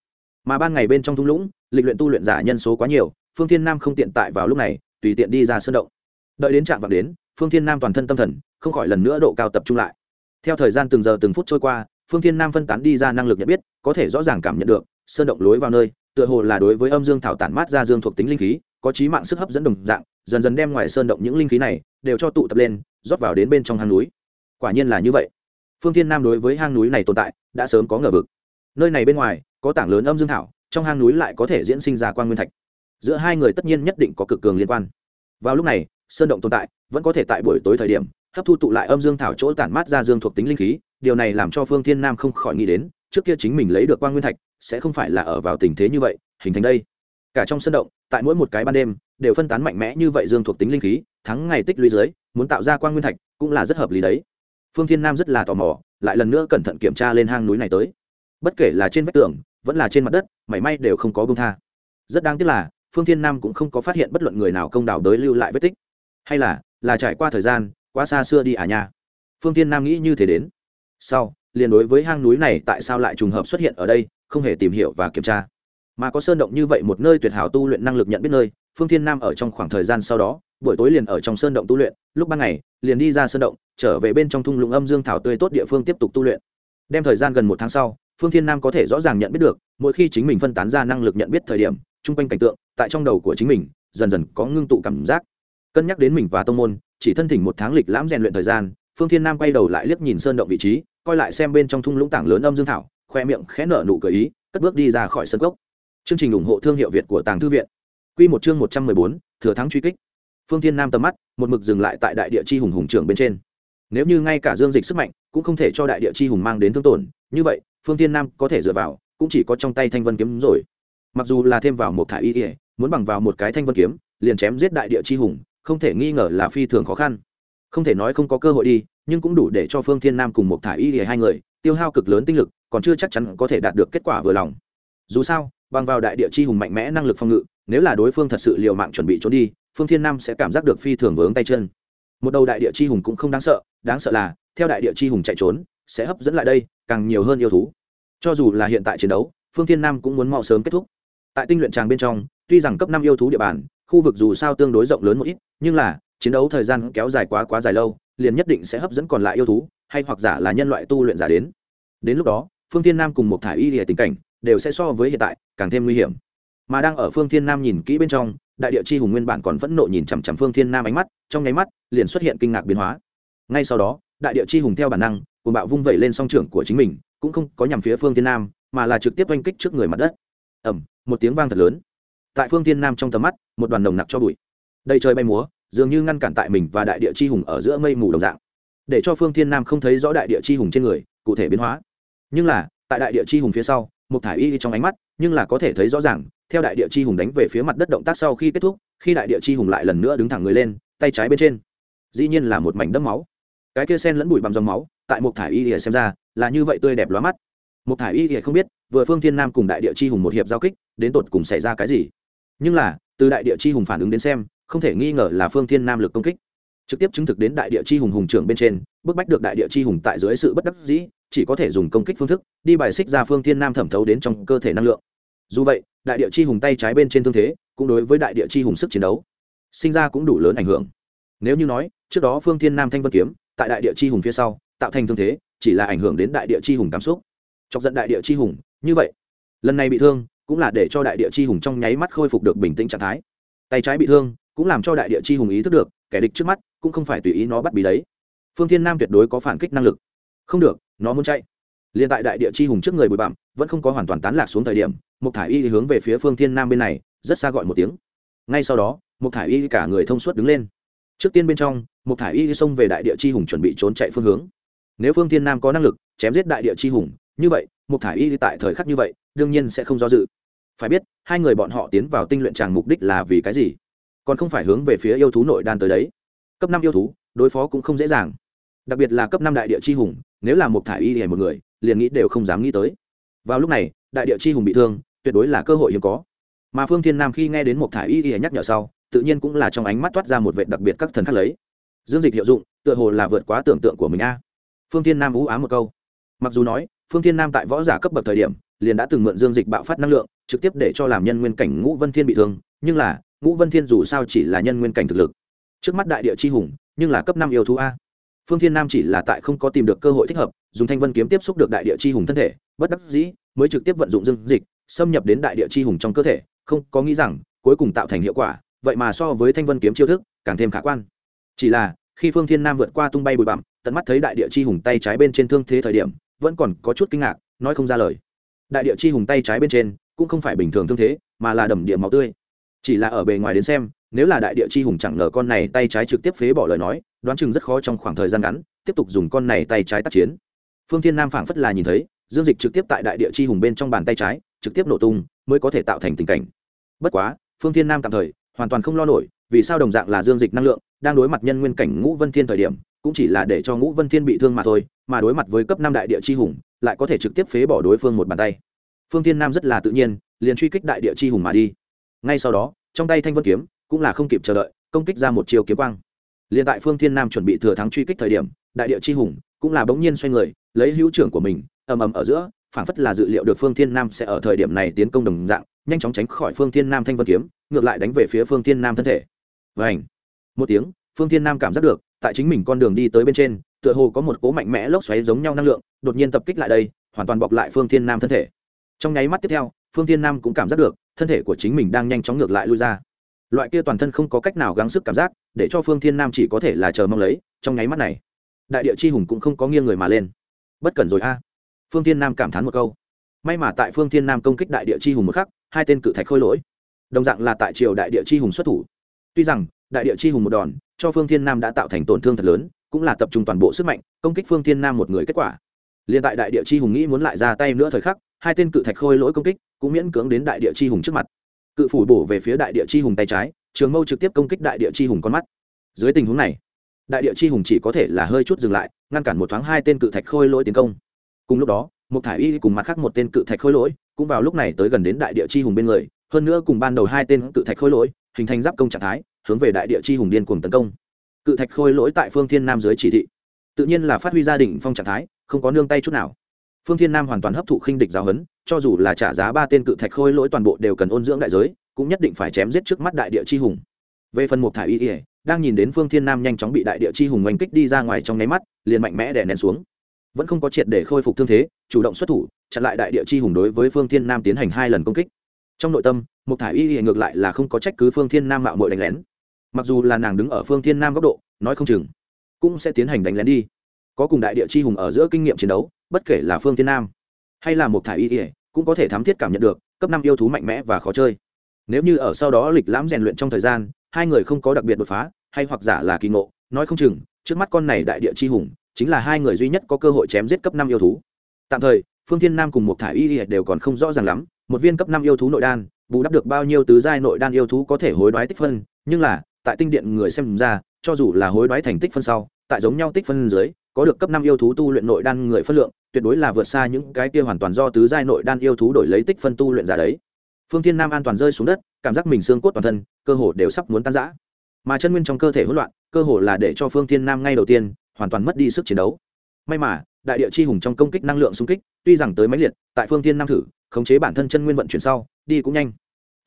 Mà ban ngày bên trong thung lũng, lịch luyện tu luyện giả nhân số quá nhiều, phương thiên nam không tiện tại vào lúc này, tùy tiện đi ra sơn động. Đợi đến trạm vào đến, phương thiên nam toàn thân tâm thần, không khỏi lần nữa độ cao tập trung lại. Theo thời gian từng giờ từng phút trôi qua, phương thiên nam phân tán đi ra năng lực nhận biết, có thể rõ ràng cảm nhận được, sơn động lối vào nơi, tựa hồ là đối với âm dương thảo tản mát ra dương thuộc tính linh khí, có trí mạng sức hấp dẫn đồng dạng dần dần đem ngoài sơn động những linh khí này đều cho tụ tập lên, rót vào đến bên trong hang núi. Quả nhiên là như vậy. Phương thiên nam đối với hang núi này tồn tại đã sớm có ngờ vực. Nơi này bên ngoài có tảng lớn âm dương thảo, trong hang núi lại có thể diễn sinh ra quan nguyên thạch. Giữa hai người tất nhiên nhất định có cực cường liên quan. Vào lúc này, sơn động tồn tại vẫn có thể tại buổi tối thời điểm hấp thu tụ lại âm dương thảo chỗ tản mát ra dương thuộc tính linh khí, điều này làm cho phương thiên nam không khỏi nghĩ đến, trước kia chính mình lấy được quan nguyên thạch sẽ không phải là ở vào tình thế như vậy, hình thành đây cả trong sân động, tại mỗi một cái ban đêm, đều phân tán mạnh mẽ như vậy dương thuộc tính linh khí, thắng ngày tích lũy dưới, muốn tạo ra quan nguyên thạch cũng là rất hợp lý đấy. Phương thiên nam rất là tò mò, lại lần nữa cẩn thận kiểm tra lên hang núi này tới. Bất kể là trên vách tường, vẫn là trên mặt đất, mảy may đều không có bông tha. Rất đáng tiếc là, phương thiên nam cũng không có phát hiện bất luận người nào công đào đới lưu lại vết tích. Hay là là trải qua thời gian, quá xa xưa đi à nha. Phương thiên nam nghĩ như thế đến. Sau, liền đối với hang núi này tại sao lại trùng hợp xuất hiện ở đây, không hề tìm hiểu và kiểm tra mà có sơn động như vậy một nơi tuyệt hảo tu luyện năng lực nhận biết nơi, phương thiên nam ở trong khoảng thời gian sau đó, buổi tối liền ở trong sơn động tu luyện, lúc ban ngày, liền đi ra sơn động, trở về bên trong thung lũng âm dương thảo tươi tốt địa phương tiếp tục tu luyện. Đem thời gian gần một tháng sau, phương thiên nam có thể rõ ràng nhận biết được, mỗi khi chính mình phân tán ra năng lực nhận biết thời điểm, chung quanh cảnh tượng, tại trong đầu của chính mình, dần dần có ngưng tụ cảm giác. Cân nhắc đến mình và tông môn, chỉ thân thỉnh một tháng lịch lãm rèn luyện thời gian, phương thiên nam quay đầu lại liếc nhìn sơn động vị trí, coi lại xem bên trong thung lũng tảng lớn âm dương thảo, khoe miệng khẽ nở nụ cười ý, cất bước đi ra khỏi sân gốc chương trình ủng hộ thương hiệu việt của tàng thư viện. Quy một chương một trăm mười bốn, thừa thắng truy kích. Phương thiên nam tầm mắt, một mực dừng lại tại đại địa chi hùng hùng trưởng bên trên. Nếu như ngay cả dương dịch sức mạnh cũng không thể cho đại địa chi hùng mang đến thương tổn, như vậy, phương thiên nam có thể dựa vào, cũng chỉ có trong tay thanh vân kiếm rồi. Mặc dù là thêm vào một thải y muốn bằng vào một cái thanh vân kiếm, liền chém giết đại địa chi hùng, không thể nghi ngờ là phi thường khó khăn. Không thể nói không có cơ hội đi, nhưng cũng đủ để cho phương thiên nam cùng một thải y hai người, tiêu hao cực lớn tinh lực, còn chưa chắc chắn có thể đạt được kết quả vừa lòng. Dù sao bằng vào đại địa chi hùng mạnh mẽ năng lực phòng ngự, nếu là đối phương thật sự liều mạng chuẩn bị trốn đi, phương thiên nam sẽ cảm giác được phi thường vướng tay chân. Một đầu đại địa chi hùng cũng không đáng sợ đáng sợ là, theo đại địa chi hùng chạy trốn, sẽ hấp dẫn lại đây, càng nhiều hơn yêu thú. Cho dù là hiện tại chiến đấu, phương thiên nam cũng muốn mau sớm kết thúc. Tại tinh luyện tràng bên trong, tuy rằng cấp năm yêu thú địa bàn, khu vực dù sao tương đối rộng lớn một ít, nhưng là, chiến đấu thời gian kéo dài quá quá dài lâu, liền nhất định sẽ hấp dẫn còn lại yêu thú, hay hoặc giả là nhân loại tu luyện giả đến. Đến lúc đó, phương thiên nam cùng một thải y hệ tình cảnh đều sẽ so với hiện tại càng thêm nguy hiểm. Mà đang ở phương thiên nam nhìn kỹ bên trong, đại địa chi hùng nguyên bản còn vẫn nộ nhìn chằm chằm phương thiên nam ánh mắt, trong nháy mắt, liền xuất hiện kinh ngạc biến hóa. Ngay sau đó, đại địa chi hùng theo bản năng cùng bạo vung vẩy lên song trưởng của chính mình, cũng không có nhằm phía phương thiên nam, mà là trực tiếp oanh kích trước người mặt đất. Ẩm một tiếng vang thật lớn. Tại phương thiên nam trong tầm mắt, một đoàn đồng nặc cho bụi. Đầy trời bay múa, dường như ngăn cản tại mình và đại địa chi hùng ở giữa mây mù đồng dạng. Để cho phương thiên nam không thấy rõ đại địa chi hùng trên người, cụ thể biến hóa. Nhưng là, tại đại địa chi hùng phía sau một thải y trong ánh mắt, nhưng là có thể thấy rõ ràng, theo đại địa chi hùng đánh về phía mặt đất động tác sau khi kết thúc, khi đại địa chi hùng lại lần nữa đứng thẳng người lên, tay trái bên trên, dĩ nhiên là một mảnh đẫm máu. Cái kia sen lẫn bụi bằng dòng máu, tại một thải y thì xem ra, là như vậy tươi đẹp lóa mắt. Một thải y thì không biết, vừa phương thiên nam cùng đại địa chi hùng một hiệp giao kích, đến tột cùng xảy ra cái gì. Nhưng là, từ đại địa chi hùng phản ứng đến xem, không thể nghi ngờ là phương thiên nam lực công kích. Trực tiếp chứng thực đến đại địa chi hùng hùng trưởng bên trên, bức bách được đại địa chi hùng tại dưới sự bất đắc dĩ chỉ có thể dùng công kích phương thức, đi bài xích ra phương thiên nam thẩm thấu đến trong cơ thể năng lượng. Dù vậy, đại địa chi hùng tay trái bên trên thương thế, cũng đối với đại địa chi hùng sức chiến đấu, sinh ra cũng đủ lớn ảnh hưởng. Nếu như nói, trước đó phương thiên nam thanh vân kiếm, tại đại địa chi hùng phía sau, tạo thành thương thế, chỉ là ảnh hưởng đến đại địa chi hùng cảm xúc. Chọc giận đại địa chi hùng, như vậy, lần này bị thương, cũng là để cho đại địa chi hùng trong nháy mắt khôi phục được bình tĩnh trạng thái. Tay trái bị thương, cũng làm cho đại địa chi hùng ý thức được, kẻ địch trước mắt, cũng không phải tùy ý nó bắt bí đấy. Phương thiên nam tuyệt đối có phản kích năng lực. Không được nó muốn chạy. Liền tại đại địa chi hùng trước người bụi bặm, vẫn không có hoàn toàn tán lạc xuống thời điểm, mục thải y hướng về phía phương thiên nam bên này, rất xa gọi một tiếng. Ngay sau đó, mục thải y cả người thông suốt đứng lên. Trước tiên bên trong, mục thải y xông về đại địa chi hùng chuẩn bị trốn chạy phương hướng. Nếu phương thiên nam có năng lực, chém giết đại địa chi hùng, như vậy, mục thải y tại thời khắc như vậy, đương nhiên sẽ không do dự. Phải biết, hai người bọn họ tiến vào tinh luyện tràng mục đích là vì cái gì? Còn không phải hướng về phía yêu thú nội đan tới đấy. Cấp năm yêu thú, đối phó cũng không dễ dàng. Đặc biệt là cấp năm đại địa chi hùng nếu là một thải y hề một người, liền nghĩ đều không dám nghĩ tới. Vào lúc này, đại địa chi hùng bị thương, tuyệt đối là cơ hội hiếm có. Mà phương thiên nam khi nghe đến một thải y hề nhắc nhở sau, tự nhiên cũng là trong ánh mắt toát ra một vệ đặc biệt các thần khắc lấy. Dương dịch hiệu dụng, tựa hồ là vượt quá tưởng tượng của mình a. Phương thiên nam ú á một câu. Mặc dù nói, phương thiên nam tại võ giả cấp bậc thời điểm, liền đã từng mượn dương dịch bạo phát năng lượng, trực tiếp để cho làm nhân nguyên cảnh ngũ vân thiên bị thương, nhưng là, ngũ vân thiên dù sao chỉ là nhân nguyên cảnh thực lực. Trước mắt đại địa chi hùng, nhưng là cấp năm yêu thú a phương thiên nam chỉ là tại không có tìm được cơ hội thích hợp, dùng thanh vân kiếm tiếp xúc được đại địa chi hùng thân thể, bất đắc dĩ, mới trực tiếp vận dụng dương dịch, xâm nhập đến đại địa chi hùng trong cơ thể, không có nghĩ rằng, cuối cùng tạo thành hiệu quả, vậy mà so với thanh vân kiếm chiêu thức, càng thêm khả quan. Chỉ là, khi phương thiên nam vượt qua tung bay bụi bặm, tận mắt thấy đại địa chi hùng tay trái bên trên thương thế thời điểm, vẫn còn có chút kinh ngạc, nói không ra lời. Đại địa chi hùng tay trái bên trên, cũng không phải bình thường thương thế, mà là đầm địa máu tươi. Chỉ là ở bề ngoài đến xem nếu là đại địa chi hùng chẳng ngờ con này tay trái trực tiếp phế bỏ lời nói, đoán chừng rất khó trong khoảng thời gian ngắn, tiếp tục dùng con này tay trái tác chiến. Phương thiên nam phảng phất là nhìn thấy, dương dịch trực tiếp tại đại địa chi hùng bên trong bàn tay trái, trực tiếp nổ tung, mới có thể tạo thành tình cảnh. Bất quá, phương thiên nam tạm thời, hoàn toàn không lo nổi, vì sao đồng dạng là dương dịch năng lượng, đang đối mặt nhân nguyên cảnh ngũ vân thiên thời điểm, cũng chỉ là để cho ngũ vân thiên bị thương mà thôi, mà đối mặt với cấp năm đại địa chi hùng, lại có thể trực tiếp phế bỏ đối phương một bàn tay. Phương thiên nam rất là tự nhiên, liền truy kích đại địa chi hùng mà đi. Ngay sau đó, trong tay thanh vân kiếm cũng là không kịp chờ đợi, công kích ra một chiều kiếm quang. Liền tại phương thiên nam chuẩn bị thừa thắng truy kích thời điểm, đại địa chi hùng cũng là bỗng nhiên xoay người, lấy hữu trưởng của mình, ầm ầm ở giữa, phảng phất là dự liệu được phương thiên nam sẽ ở thời điểm này tiến công đồng dạng, nhanh chóng tránh khỏi phương thiên nam thanh vân kiếm, ngược lại đánh về phía phương thiên nam thân thể. Và ảnh một tiếng, phương thiên nam cảm giác được, tại chính mình con đường đi tới bên trên, tựa hồ có một cố mạnh mẽ lốc xoáy giống nhau năng lượng, đột nhiên tập kích lại đây, hoàn toàn bọc lại phương thiên nam thân thể. Trong nháy mắt tiếp theo, phương thiên nam cũng cảm giác được, thân thể của chính mình đang nhanh chóng ngược lại lui ra loại kia toàn thân không có cách nào gắng sức cảm giác, để cho phương thiên nam chỉ có thể là chờ mong lấy, trong nháy mắt này, đại địa chi hùng cũng không có nghiêng người mà lên. Bất cần rồi a. Phương thiên nam cảm thán một câu. May mà tại phương thiên nam công kích đại địa chi hùng một khắc, hai tên cự thạch khôi lỗi. Đồng dạng là tại triều đại địa chi hùng xuất thủ. Tuy rằng, đại địa chi hùng một đòn, cho phương thiên nam đã tạo thành tổn thương thật lớn, cũng là tập trung toàn bộ sức mạnh, công kích phương thiên nam một người kết quả. Liền tại đại địa chi hùng nghĩ muốn lại ra tay nữa thời khắc, hai tên cự thạch khôi lỗi công kích, cũng miễn cưỡng đến đại địa chi hùng trước mặt cự phủ bổ về phía đại địa chi hùng tay trái, trường mâu trực tiếp công kích đại địa chi hùng con mắt. Dưới tình huống này, đại địa chi hùng chỉ có thể là hơi chút dừng lại, ngăn cản một thoáng hai tên cự thạch khôi lỗi tiến công. Cùng lúc đó một thả y cùng mặt khác một tên cự thạch khôi lỗi cũng vào lúc này tới gần đến đại địa chi hùng bên người, hơn nữa cùng ban đầu hai tên cự thạch khôi lỗi hình thành giáp công trạng thái, hướng về đại địa chi hùng điên cuồng tấn công. Cự thạch khôi lỗi tại phương thiên nam dưới chỉ thị, tự nhiên là phát huy gia đình phong trạng thái, không có nương tay chút nào. Phương thiên nam hoàn toàn hấp thụ khinh địch giáo huấn cho dù là trả giá ba tên cự thạch khôi lỗi toàn bộ đều cần ôn dưỡng đại giới, cũng nhất định phải chém giết trước mắt đại địa chi hùng. Về phần mục thải y ỉa đang nhìn đến phương thiên nam nhanh chóng bị đại địa chi hùng oanh kích đi ra ngoài trong nháy mắt, liền mạnh mẽ đè nén xuống. Vẫn không có triệt để khôi phục thương thế, chủ động xuất thủ, chặn lại đại địa chi hùng đối với phương thiên nam tiến hành hai lần công kích. Trong nội tâm mục thải y ỉa ngược lại là không có trách cứ phương thiên nam mạo mội đánh lén. Mặc dù là nàng đứng ở phương thiên nam góc độ, nói không chừng, cũng sẽ tiến hành đánh lén đi. Có cùng đại địa chi hùng ở giữa kinh nghiệm chiến đấu, bất kể là phương thiên nam hay là một thải y ỉa cũng có thể thám thiết cảm nhận được, cấp năm yêu thú mạnh mẽ và khó chơi. Nếu như ở sau đó lịch lãm rèn luyện trong thời gian, hai người không có đặc biệt đột phá, hay hoặc giả là kỳ ngộ, nói không chừng, trước mắt con này đại địa chi hùng, chính là hai người duy nhất có cơ hội chém giết cấp năm yêu thú. Tạm thời, phương thiên nam cùng một thả y đều còn không rõ ràng lắm, một viên cấp năm yêu thú nội đan, bù đắp được bao nhiêu tứ giai nội đan yêu thú có thể hối đoái tích phân, nhưng là, tại tinh điện người xem ra, cho dù là hối đoái thành tích phân sau, tại giống nhau tích phân dưới, có được cấp năm yêu thú tu luyện nội đan người phân lượng tuyệt đối là vượt xa những cái kia hoàn toàn do tứ giai nội đan yêu thú đổi lấy tích phân tu luyện giả đấy. Phương thiên nam an toàn rơi xuống đất, cảm giác mình xương cốt toàn thân, cơ hồ đều sắp muốn tan rã. Mà chân nguyên trong cơ thể hỗn loạn, cơ hồ là để cho phương thiên nam ngay đầu tiên, hoàn toàn mất đi sức chiến đấu. May mà, đại địa chi hùng trong công kích năng lượng xung kích, tuy rằng tới máy liệt, tại phương thiên nam thử, khống chế bản thân chân nguyên vận chuyển sau, đi cũng nhanh.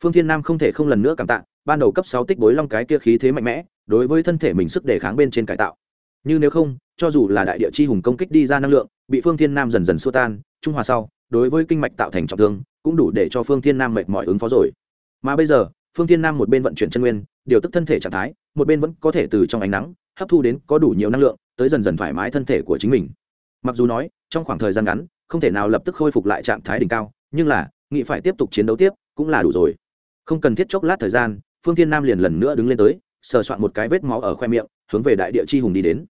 Phương thiên nam không thể không lần nữa cảm tạ, ban đầu cấp sáu tích bối long cái kia khí thế mạnh mẽ, đối với thân thể mình sức đề kháng bên trên cải tạo như nếu không, cho dù là đại địa chi hùng công kích đi ra năng lượng, bị phương thiên nam dần dần xua tan, trung hòa sau, đối với kinh mạch tạo thành trọng thương, cũng đủ để cho phương thiên nam mệt mỏi ứng phó rồi. Mà bây giờ, phương thiên nam một bên vận chuyển chân nguyên, điều tức thân thể trạng thái, một bên vẫn có thể từ trong ánh nắng, hấp thu đến có đủ nhiều năng lượng, tới dần dần thoải mái thân thể của chính mình. Mặc dù nói, trong khoảng thời gian ngắn, không thể nào lập tức khôi phục lại trạng thái đỉnh cao, nhưng là nghị phải tiếp tục chiến đấu tiếp, cũng là đủ rồi. Không cần thiết chốc lát thời gian, phương thiên nam liền lần nữa đứng lên tới, sờ soạn một cái vết máu ở khoe miệng, hướng về đại địa chi hùng đi đến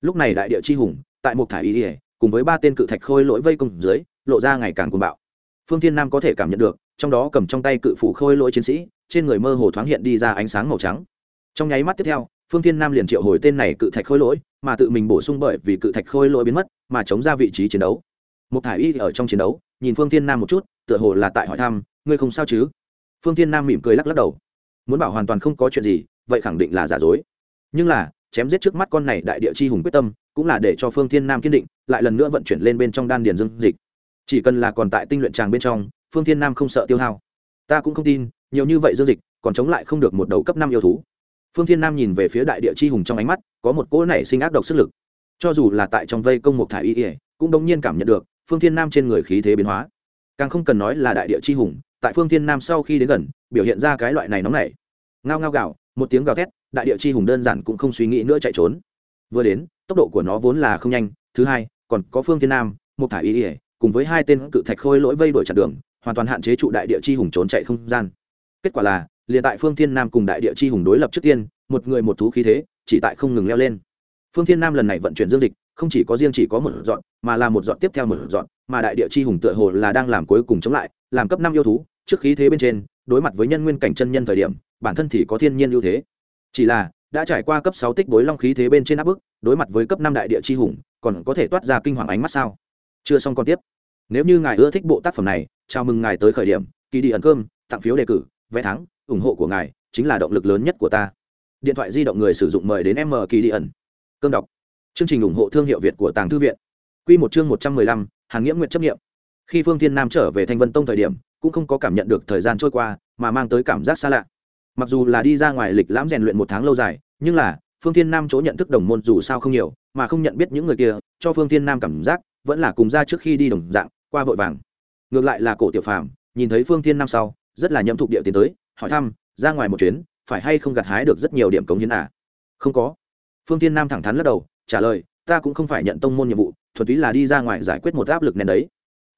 lúc này đại địa chi hùng, tại một thải y ỉa cùng với ba tên cự thạch khôi lỗi vây công dưới, lộ ra ngày càng cuồng bạo. Phương thiên nam có thể cảm nhận được, trong đó cầm trong tay cự phủ khôi lỗi chiến sĩ, trên người mơ hồ thoáng hiện đi ra ánh sáng màu trắng. Trong nháy mắt tiếp theo, phương thiên nam liền triệu hồi tên này cự thạch khôi lỗi, mà tự mình bổ sung bởi vì cự thạch khôi lỗi biến mất, mà chống ra vị trí chiến đấu. Một thải y ở trong chiến đấu, nhìn phương thiên nam một chút, tựa hồ là tại hỏi thăm, ngươi không sao chứ? Phương thiên nam mỉm cười lắc lắc đầu. Muốn bảo hoàn toàn không có chuyện gì, vậy khẳng định là giả dối. Nhưng là chém giết trước mắt con này đại địa chi hùng quyết tâm, cũng là để cho phương thiên nam kiên định, lại lần nữa vận chuyển lên bên trong đan điền dương dịch. Chỉ cần là còn tại tinh luyện tràng bên trong, phương thiên nam không sợ tiêu hao. Ta cũng không tin, nhiều như vậy dương dịch, còn chống lại không được một đầu cấp năm yêu thú. Phương thiên nam nhìn về phía đại địa chi hùng trong ánh mắt, có một cỗ nảy sinh ác độc sức lực. Cho dù là tại trong vây công một thải y ỉa cũng đông nhiên cảm nhận được, phương thiên nam trên người khí thế biến hóa. Càng không cần nói là đại địa chi hùng, tại phương thiên nam sau khi đến gần, biểu hiện ra cái loại này nóng nảy. Ngao ngao gạo một tiếng gào thét đại địa chi hùng đơn giản cũng không suy nghĩ nữa chạy trốn. Vừa đến, tốc độ của nó vốn là không nhanh, thứ hai, còn có phương thiên nam, một thả ý ỉa cùng với hai tên cự thạch khôi lỗi vây đuổi chặn đường, hoàn toàn hạn chế trụ đại địa chi hùng trốn chạy không gian. Kết quả là, liền tại phương thiên nam cùng đại địa chi hùng đối lập trước tiên, một người một thú khí thế, chỉ tại không ngừng leo lên. Phương thiên nam lần này vận chuyển dương dịch, không chỉ có riêng chỉ có một dọn, mà là một dọn tiếp theo một dọn, mà đại địa chi hùng tựa hồ là đang làm cuối cùng chống lại, làm cấp năm yêu thú, trước khí thế bên trên, đối mặt với nhân nguyên cảnh chân nhân thời điểm, bản thân thì có thiên nhiên ưu thế chỉ là, đã trải qua cấp sáu tích bối long khí thế bên trên áp bức, đối mặt với cấp năm đại địa chi hùng, còn có thể toát ra kinh hoàng ánh mắt sao? Chưa xong còn tiếp. Nếu như ngài ưa thích bộ tác phẩm này, chào mừng ngài tới khởi điểm, kỳ đi ẩn cơm, tặng phiếu đề cử, vé thắng, ủng hộ của ngài chính là động lực lớn nhất của ta. Điện thoại di động người sử dụng mời đến m kỳ đi ẩn. Cơm đọc. Chương trình ủng hộ thương hiệu việt của tàng thư viện. Q một chương một trăm mười lăm hàng nghĩa nguyện chấp nghiệm. Khi phương thiên nam trở về thanh vân tông thời điểm, cũng không có cảm nhận được thời gian trôi qua, mà mang tới cảm giác xa lạ mặc dù là đi ra ngoài lịch lãm rèn luyện một tháng lâu dài, nhưng là, phương thiên nam chỗ nhận thức đồng môn dù sao không nhiều, mà không nhận biết những người kia, cho phương thiên nam cảm giác, vẫn là cùng ra trước khi đi đồng dạng, qua vội vàng. Ngược lại là cổ tiểu phàm, nhìn thấy phương thiên nam sau, rất là nhậm thục địa tiến tới, hỏi thăm, ra ngoài một chuyến, phải hay không gặt hái được rất nhiều điểm cống hiến à? Không có. Phương thiên nam thẳng thắn lắc đầu, trả lời, ta cũng không phải nhận tông môn nhiệm vụ, thuần túy là đi ra ngoài giải quyết một áp lực nền đấy.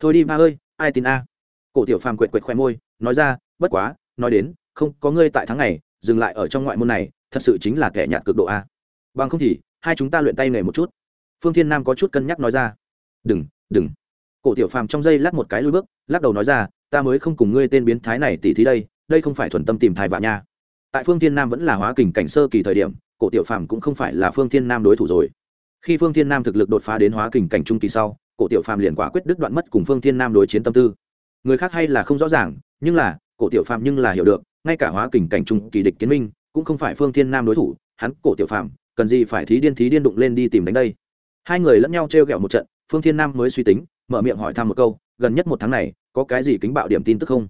Thôi đi ba ơi, ai tin a? Cổ tiểu phàm quệt quệt khoe môi, nói ra, bất quá, nói đến không có ngươi tại tháng này dừng lại ở trong ngoại môn này, thật sự chính là kẻ nhạt cực độ a. Bằng không thì, hai chúng ta luyện tay nghề một chút. Phương thiên nam có chút cân nhắc nói ra. Đừng đừng. Cổ tiểu phàm trong giây lát một cái lôi bước, lắc đầu nói ra, ta mới không cùng ngươi tên biến thái này tỉ thí đây đây không phải thuần tâm tìm thai vạ nha. Tại phương thiên nam vẫn là hóa kình cảnh sơ kỳ thời điểm, cổ tiểu phàm cũng không phải là phương thiên nam đối thủ rồi. Khi phương thiên nam thực lực đột phá đến hóa kình cảnh trung kỳ sau, cổ tiểu phàm liền quả quyết đứt đoạn mất cùng phương thiên nam đối chiến tâm tư. Người khác hay là không rõ ràng, nhưng là, cổ tiểu phàm nhưng là hiểu được ngay cả hóa kình cảnh trung kỳ địch kiến minh cũng không phải phương thiên nam đối thủ, hắn cổ tiểu phàm, cần gì phải thí điên thí điên đụng lên đi tìm đánh đây. Hai người lẫn nhau t r một trận, phương thiên nam mới suy tính, mở miệng hỏi thăm một câu, gần nhất một tháng này, có cái gì kính bạo điểm tin tức không?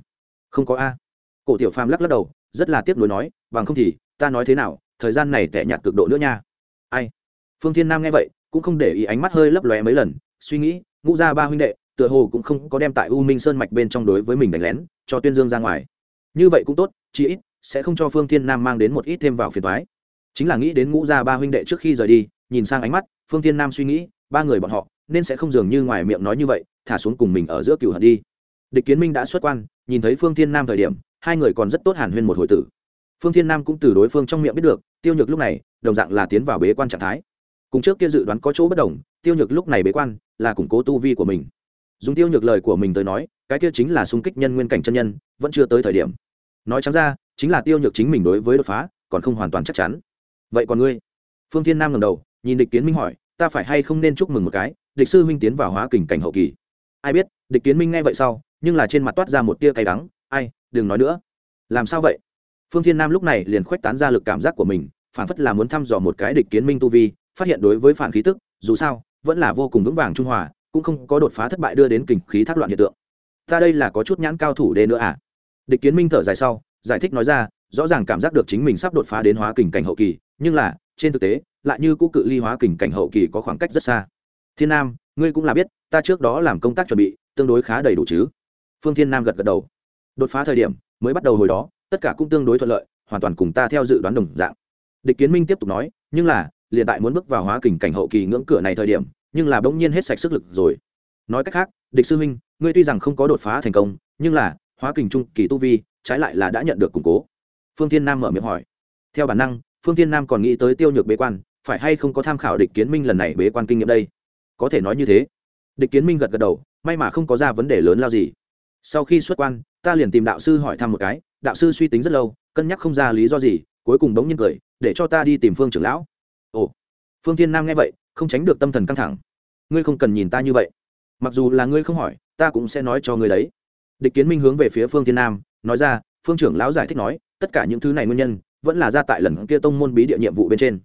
Không có a. Cổ tiểu phàm lắc lắc đầu, rất là tiếc nuối nói, bằng không thì, ta nói thế nào, thời gian này tẻ nhạt cực độ nữa nha. Ai? Phương thiên nam nghe vậy, cũng không để ý ánh mắt hơi lấp lóe mấy lần, suy nghĩ, ngũ gia ba huynh đệ, tựa hồ cũng không có đem tại u minh sơn mạch bên trong đối với mình đánh lén, cho tuyên dương ra ngoài như vậy cũng tốt, chí ít sẽ không cho phương thiên nam mang đến một ít thêm vào phiền thoái chính là nghĩ đến ngũ gia ba huynh đệ trước khi rời đi, nhìn sang ánh mắt, phương thiên nam suy nghĩ, ba người bọn họ nên sẽ không dường như ngoài miệng nói như vậy, thả xuống cùng mình ở giữa cựu hận đi. Địch kiến minh đã xuất quan, nhìn thấy phương thiên nam thời điểm, hai người còn rất tốt hàn huyên một hồi tử. Phương thiên nam cũng từ đối phương trong miệng biết được, tiêu nhược lúc này, đồng dạng là tiến vào bế quan trạng thái. Cùng trước kia dự đoán có chỗ bất đồng, tiêu nhược lúc này bế quan, là củng cố tu vi của mình. Dùng tiêu nhược lời của mình tới nói cái kia chính là xung kích nhân nguyên cảnh chân nhân, vẫn chưa tới thời điểm. Nói trắng ra, chính là tiêu nhược chính mình đối với đột phá, còn không hoàn toàn chắc chắn. Vậy còn ngươi? Phương thiên nam ngầm đầu, nhìn địch kiến minh hỏi, ta phải hay không nên chúc mừng một cái, địch sư huynh tiến vào hóa kình cảnh hậu kỳ. Ai biết, địch kiến minh nghe vậy sau, nhưng là trên mặt toát ra một tia cay đắng, ai, đừng nói nữa. Làm sao vậy? Phương thiên nam lúc này liền khuếch tán ra lực cảm giác của mình, phản phất là muốn thăm dò một cái địch kiến minh tu vi, phát hiện đối với phản khí tức, dù sao, vẫn là vô cùng vững vàng trung hòa, cũng không có đột phá thất bại đưa đến kình khí thác loạn hiện tượng ta đây là có chút nhãn cao thủ đê nữa à? Địch kiến minh thở dài sau, giải thích nói ra, rõ ràng cảm giác được chính mình sắp đột phá đến hóa kình cảnh hậu kỳ, nhưng là, trên thực tế, lại như cũ cự ly hóa kình cảnh hậu kỳ có khoảng cách rất xa. Thiên nam, ngươi cũng là biết, ta trước đó làm công tác chuẩn bị, tương đối khá đầy đủ chứ? Phương thiên nam gật gật đầu. Đột phá thời điểm, mới bắt đầu hồi đó, tất cả cũng tương đối thuận lợi, hoàn toàn cùng ta theo dự đoán đồng dạng. Địch kiến minh tiếp tục nói, nhưng là, liền tại muốn bước vào hóa kình cảnh hậu kỳ ngưỡng cửa này thời điểm, nhưng là bỗng nhiên hết sạch sức lực rồi. Nói cách khác, địch sư huynh ngươi tuy rằng không có đột phá thành công, nhưng là, hóa kình trung kỳ tu vi, trái lại là đã nhận được củng cố. Phương thiên nam mở miệng hỏi. Theo bản năng, phương thiên nam còn nghĩ tới tiêu nhược bế quan, phải hay không có tham khảo địch kiến minh lần này bế quan kinh nghiệm đây? Có thể nói như thế. Địch kiến minh gật gật đầu, may mà không có ra vấn đề lớn lao gì. Sau khi xuất quan, ta liền tìm đạo sư hỏi thăm một cái, đạo sư suy tính rất lâu, cân nhắc không ra lý do gì, cuối cùng đống nhiên cười, để cho ta đi tìm phương trưởng lão. Ồ. Phương thiên nam nghe vậy, không tránh được tâm thần căng thẳng. Ngươi không cần nhìn ta như vậy. Mặc dù là ngươi không hỏi ta cũng sẽ nói cho ngươi đấy. Địch kiến minh hướng về phía phương thiên nam, nói ra, phương trưởng lão giải thích nói, tất cả những thứ này nguyên nhân, vẫn là ra tại lần kia tông môn bí địa nhiệm vụ bên trên.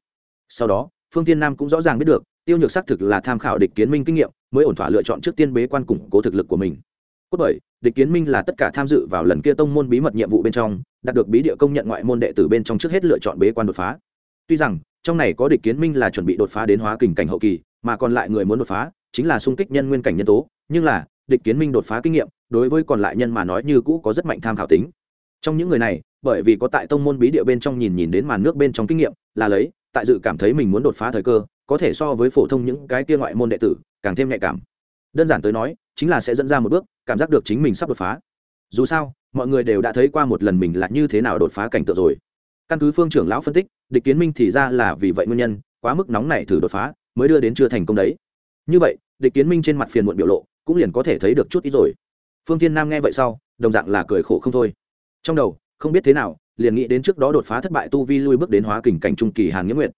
Sau đó, phương thiên nam cũng rõ ràng biết được, tiêu nhược xác thực là tham khảo địch kiến minh kinh nghiệm, mới ổn thỏa lựa chọn trước tiên bế quan củng cố thực lực của mình. Cốt bởi, địch kiến minh là tất cả tham dự vào lần kia tông môn bí mật nhiệm vụ bên trong, đạt được bí địa công nhận ngoại môn đệ tử bên trong trước hết lựa chọn bế quan đột phá. Tuy rằng, trong này có địch kiến minh là chuẩn bị đột phá đến hóa kình cảnh hậu kỳ, mà còn lại người muốn đột phá, chính là xung kích nhân nguyên cảnh nhân tố, nhưng là địch kiến minh đột phá kinh nghiệm, đối với còn lại nhân mà nói như cũ có rất mạnh tham khảo tính. Trong những người này, bởi vì có tại tông môn bí địa bên trong nhìn nhìn đến màn nước bên trong kinh nghiệm, là lấy, tại dự cảm thấy mình muốn đột phá thời cơ, có thể so với phổ thông những cái kia ngoại môn đệ tử, càng thêm nhạy cảm. Đơn giản tới nói, chính là sẽ dẫn ra một bước, cảm giác được chính mình sắp đột phá. Dù sao, mọi người đều đã thấy qua một lần mình là như thế nào đột phá cảnh tượng rồi. Căn cứ phương trưởng lão phân tích, địch kiến minh thì ra là vì vậy nguyên nhân, quá mức nóng này thử đột phá, mới đưa đến chưa thành công đấy. Như vậy, địch kiến minh trên mặt phiền muộn biểu lộ cũng liền có thể thấy được chút ít rồi. Phương Thiên nam nghe vậy sau, đồng dạng là cười khổ không thôi. Trong đầu, không biết thế nào, liền nghĩ đến trước đó đột phá thất bại tu vi lui bước đến hóa kình cảnh trung kỳ hàn nghĩa nguyện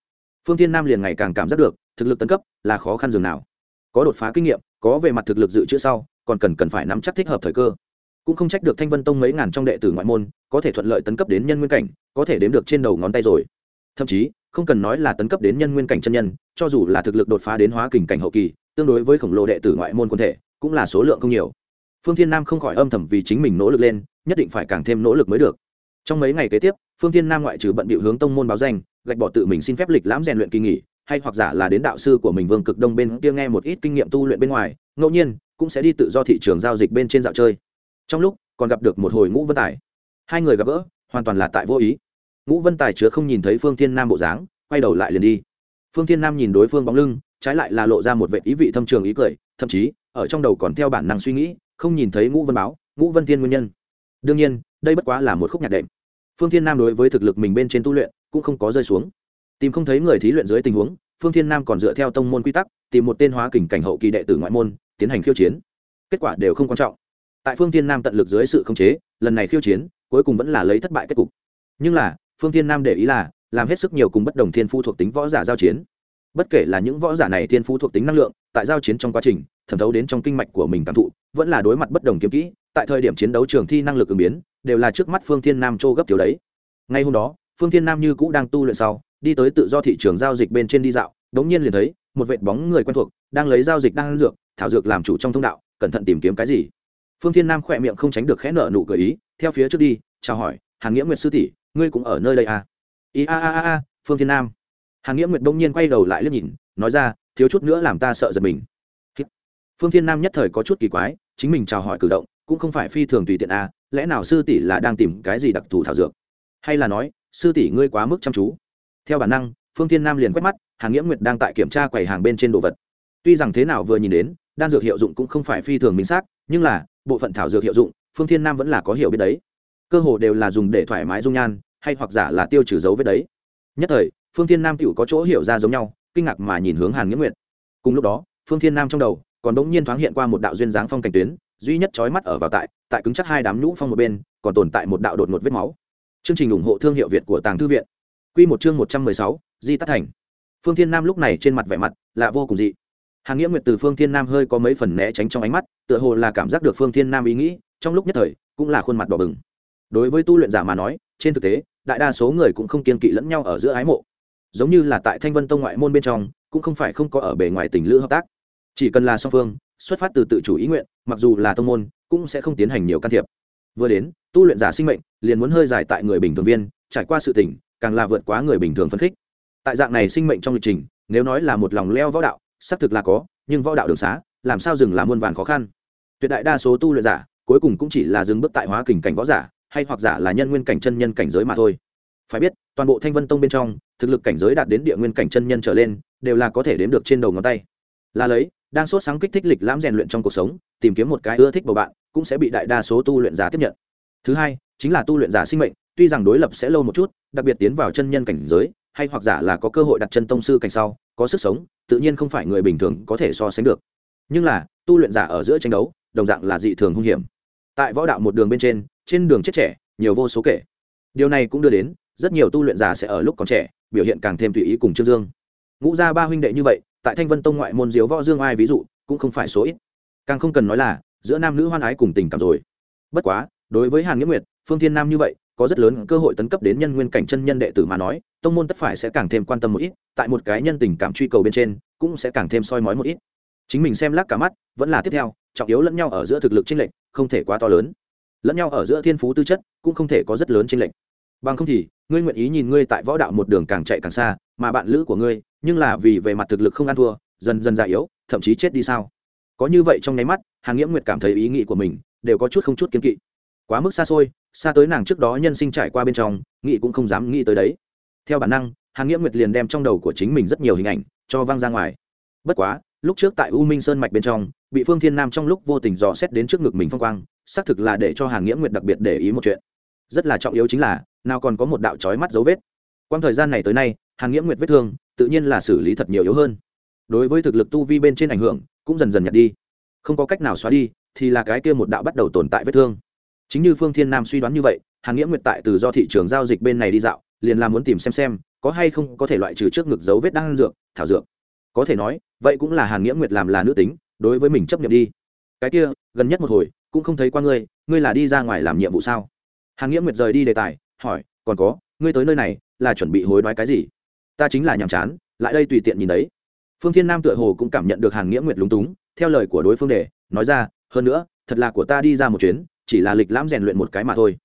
phương Thiên nam liền ngày càng cảm giác được, thực lực tấn cấp là khó khăn dường nào. Có đột phá kinh nghiệm, có về mặt thực lực dự trữ sau, còn cần cần phải nắm chắc thích hợp thời cơ. Cũng không trách được thanh vân tông mấy ngàn trong đệ tử ngoại môn, có thể thuận lợi tấn cấp đến nhân nguyên cảnh, có thể đếm được trên đầu ngón tay rồi. Thậm chí, không cần nói là tấn cấp đến nhân nguyên cảnh chân nhân, cho dù là thực lực đột phá đến hóa kình cảnh hậu kỳ, tương đối với khổng lồ đệ tử ngoại môn quân thể cũng là số lượng không nhiều. Phương thiên nam không khỏi âm thầm vì chính mình nỗ lực lên, nhất định phải càng thêm nỗ lực mới được. Trong mấy ngày kế tiếp, phương thiên nam ngoại trừ bận bịu hướng tông môn báo danh, gạch bỏ tự mình xin phép lịch lãm rèn luyện kỳ nghỉ, hay hoặc giả là đến đạo sư của mình vương cực đông bên kia nghe một ít kinh nghiệm tu luyện bên ngoài, ngẫu nhiên, cũng sẽ đi tự do thị trường giao dịch bên trên dạo chơi. Trong lúc, còn gặp được một hồi ngũ vân tài. Hai người gặp gỡ, hoàn toàn là tại vô ý. Ngũ vân tài chứa không nhìn thấy phương thiên nam bộ dáng, quay đầu lại liền đi. Phương thiên nam nhìn đối phương bóng lưng, trái lại là lộ ra một vệ ý vị thâm trường ý cười, thậm chí ở trong đầu còn theo bản năng suy nghĩ, không nhìn thấy ngũ vân báo, ngũ vân thiên nguyên nhân. Đương nhiên, đây bất quá là một khúc nhạc đệm. Phương thiên nam đối với thực lực mình bên trên tu luyện cũng không có rơi xuống. Tìm không thấy người thí luyện dưới tình huống, phương thiên nam còn dựa theo tông môn quy tắc, tìm một tên hóa kình cảnh hậu kỳ đệ tử ngoại môn, tiến hành khiêu chiến. Kết quả đều không quan trọng. Tại phương thiên nam tận lực dưới sự khống chế, lần này khiêu chiến, cuối cùng vẫn là lấy thất bại kết cục. Nhưng là, phương thiên nam để ý là, làm hết sức nhiều cùng bất đồng thiên phu thuộc tính võ giả giao chiến. Bất kể là những võ giả này thiên phu thuộc tính năng lượng, tại giao chiến trong quá trình thẩm thấu đến trong kinh mạch của mình cảm thụ, vẫn là đối mặt bất đồng kiếm kỹ, tại thời điểm chiến đấu trường thi năng lực ứng biến, đều là trước mắt phương thiên nam châu gấp thiếu đấy. Ngay hôm đó, phương thiên nam như cũ đang tu luyện sau, đi tới tự do thị trường giao dịch bên trên đi dạo, đống nhiên liền thấy, một vệt bóng người quen thuộc, đang lấy giao dịch đang dược, thảo dược làm chủ trong thông đạo, cẩn thận tìm kiếm cái gì. Phương thiên nam khỏe miệng không tránh được khẽ nợ nụ cười ý, theo phía trước đi, chào hỏi, hàn nghĩa nguyệt sư tỷ, ngươi cũng ở nơi đây à? Ý, a a a a, phương thiên nam. Hàn nghĩa nguyệt đông nhiên quay đầu lại liếc nhìn, nói ra, thiếu chút nữa làm ta sợ giật mình phương thiên nam nhất thời có chút kỳ quái, chính mình chào hỏi cử động, cũng không phải phi thường tùy tiện à lẽ nào sư tỷ là đang tìm cái gì đặc thù thảo dược? Hay là nói, sư tỷ ngươi quá mức chăm chú? Theo bản năng, phương thiên nam liền quét mắt hàng nghĩa nguyệt đang tại kiểm tra quầy hàng bên trên đồ vật. Tuy rằng thế nào vừa nhìn đến, đan dược hiệu dụng cũng không phải phi thường minh xác, nhưng là, bộ phận thảo dược hiệu dụng, phương thiên nam vẫn là có hiểu biết đấy. Cơ hồ đều là dùng để thoải mái dung nhan, hay hoặc giả là tiêu trừ dấu vết đấy. Nhất thời, phương thiên nam tựu có chỗ hiểu ra giống nhau, kinh ngạc mà nhìn hướng hàn nghĩa nguyệt. Cùng lúc đó, phương thiên nam trong đầu còn đống nhiên thoáng hiện qua một đạo duyên dáng phong cảnh tuyến, duy nhất chói mắt ở vào tại tại cứng chắc hai đám nhũ phong một bên, còn tồn tại một đạo đột một vết máu. Chương trình ủng hộ thương hiệu việt của tàng thư viện. Q một chương một trăm mười sáu, di tắt thành. Phương thiên nam lúc này trên mặt vẻ mặt là vô cùng dị. Hàn nghĩa nguyệt từ phương thiên nam hơi có mấy phần né tránh trong ánh mắt, tựa hồ là cảm giác được phương thiên nam ý nghĩ, trong lúc nhất thời, cũng là khuôn mặt đỏ bừng. Đối với tu luyện giả mà nói, trên thực tế, đại đa số người cũng không kiên kỵ lẫn nhau ở giữa ái mộ. Giống như là tại thanh vân tông ngoại môn bên trong, cũng không phải không có ở bề ngoài tình lữ hợp tác chỉ cần là song phương, xuất phát từ tự chủ ý nguyện, mặc dù là tông môn, cũng sẽ không tiến hành nhiều can thiệp. Vừa đến, tu luyện giả sinh mệnh, liền muốn hơi dài tại người bình thường viên, trải qua sự tỉnh, càng là vượt quá người bình thường phấn khích. Tại dạng này sinh mệnh trong lịch trình, nếu nói là một lòng leo võ đạo, xác thực là có, nhưng võ đạo đường xá, làm sao dừng là muôn vàn khó khăn. Tuyệt đại đa số tu luyện giả, cuối cùng cũng chỉ là dừng bước tại hóa kình cảnh võ giả, hay hoặc giả là nhân nguyên cảnh chân nhân cảnh giới mà thôi. Phải biết, toàn bộ thanh vân tông bên trong, thực lực cảnh giới đạt đến địa nguyên cảnh chân nhân trở lên, đều là có thể đếm được trên đầu ngón tay. Là lấy đang sốt sáng kích thích lịch lãm rèn luyện trong cuộc sống, tìm kiếm một cái ưa thích bầu bạn, cũng sẽ bị đại đa số tu luyện giả tiếp nhận. Thứ hai, chính là tu luyện giả sinh mệnh, tuy rằng đối lập sẽ lâu một chút, đặc biệt tiến vào chân nhân cảnh giới, hay hoặc giả là có cơ hội đặt chân tông sư cảnh sau, có sức sống, tự nhiên không phải người bình thường có thể so sánh được. Nhưng là, tu luyện giả ở giữa tranh đấu, đồng dạng là dị thường hung hiểm. Tại võ đạo một đường bên trên trên đường chết trẻ, nhiều vô số kể. Điều này cũng đưa đến, rất nhiều tu luyện giả sẽ ở lúc còn trẻ, biểu hiện càng thêm tùy ý cùng trương dương. Ngũ gia ba huynh đệ như vậy tại thanh vân tông ngoại môn diếu võ dương ai ví dụ, cũng không phải số ít. Càng không cần nói là, giữa nam nữ hoan ái cùng tình cảm rồi. Bất quá, đối với hàn nghĩa nguyệt, phương thiên nam như vậy, có rất lớn cơ hội tấn cấp đến nhân nguyên cảnh chân nhân đệ tử mà nói, tông môn tất phải sẽ càng thêm quan tâm một ít, tại một cái nhân tình cảm truy cầu bên trên, cũng sẽ càng thêm soi mói một ít. Chính mình xem lác cả mắt, vẫn là tiếp theo, trọng yếu lẫn nhau ở giữa thực lực chênh lệch, không thể quá to lớn. Lẫn nhau ở giữa thiên phú tư chất, cũng không thể có rất lớn chênh lệch bằng không thì, ngươi nguyện ý nhìn ngươi tại võ đạo một đường càng chạy càng xa, mà bạn lữ của ngươi, nhưng là vì về mặt thực lực không ăn thua, dần dần già yếu, thậm chí chết đi sao? Có như vậy trong nháy mắt, hàn nghĩa nguyệt cảm thấy ý nghĩ của mình đều có chút không chút kiên kỵ. Quá mức xa xôi, xa tới nàng trước đó nhân sinh trải qua bên trong nghị cũng không dám nghĩ tới đấy. Theo bản năng, hàn nghĩa nguyệt liền đem trong đầu của chính mình rất nhiều hình ảnh cho văng ra ngoài. Bất quá, lúc trước tại u minh sơn mạch bên trong, bị phương thiên nam trong lúc vô tình dò xét đến trước ngực mình phong quang, xác thực là để cho hàn nghĩa nguyệt đặc biệt để ý một chuyện. Rất là trọng yếu chính là nào còn có một đạo trói mắt dấu vết. Quang thời gian này tới nay, hàn nghĩa nguyệt vết thương, tự nhiên là xử lý thật nhiều yếu hơn. Đối với thực lực tu vi bên trên ảnh hưởng, cũng dần dần nhạt đi. Không có cách nào xóa đi, thì là cái kia một đạo bắt đầu tồn tại vết thương. Chính như phương thiên nam suy đoán như vậy, hàn nghĩa nguyệt tại từ do thị trường giao dịch bên này đi dạo, liền là muốn tìm xem xem, có hay không có thể loại trừ trước ngực dấu vết đang dược, thảo dược. Có thể nói, vậy cũng là hàn nghĩa nguyệt làm là nữ tính, đối với mình chấp nhận đi. Cái kia, gần nhất một hồi, cũng không thấy qua ngươi ngươi là đi ra ngoài làm nhiệm vụ sao? Hàn nghĩa nguyệt rời đi đề tài hỏi, còn có, ngươi tới nơi này là chuẩn bị hối đoái cái gì? Ta chính là nhàm chán, lại đây tùy tiện nhìn đấy. Phương thiên nam tựa hồ cũng cảm nhận được hàn nghĩa nguyệt lúng túng, theo lời của đối phương để, nói ra, hơn nữa, thật là của ta đi ra một chuyến, chỉ là lịch lãm rèn luyện một cái mà thôi.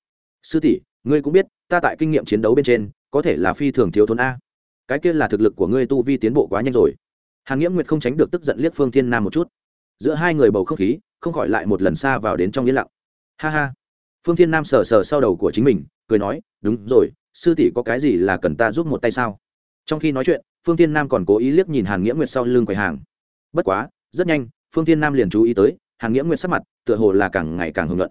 Sư tỷ, ngươi cũng biết, ta tại kinh nghiệm chiến đấu bên trên, có thể là phi thường thiếu thốn a. Cái kia là thực lực của ngươi tu vi tiến bộ quá nhanh rồi. Hàn nghĩa nguyệt không tránh được tức giận liếc phương thiên nam một chút. Giữa hai người bầu không khí, không khỏi lại một lần xa vào đến trong yên lặng. Ha ha. Phương thiên nam sờ sờ sau đầu của chính mình cười nói, đúng rồi, sư tỷ có cái gì là cần ta giúp một tay sao? Trong khi nói chuyện, phương thiên nam còn cố ý liếc nhìn hàn nghĩa nguyệt sau lưng quầy hàng. Bất quá, rất nhanh, phương thiên nam liền chú ý tới, hàn nghĩa nguyệt sắc mặt tựa hồ là càng ngày càng hưởng luận.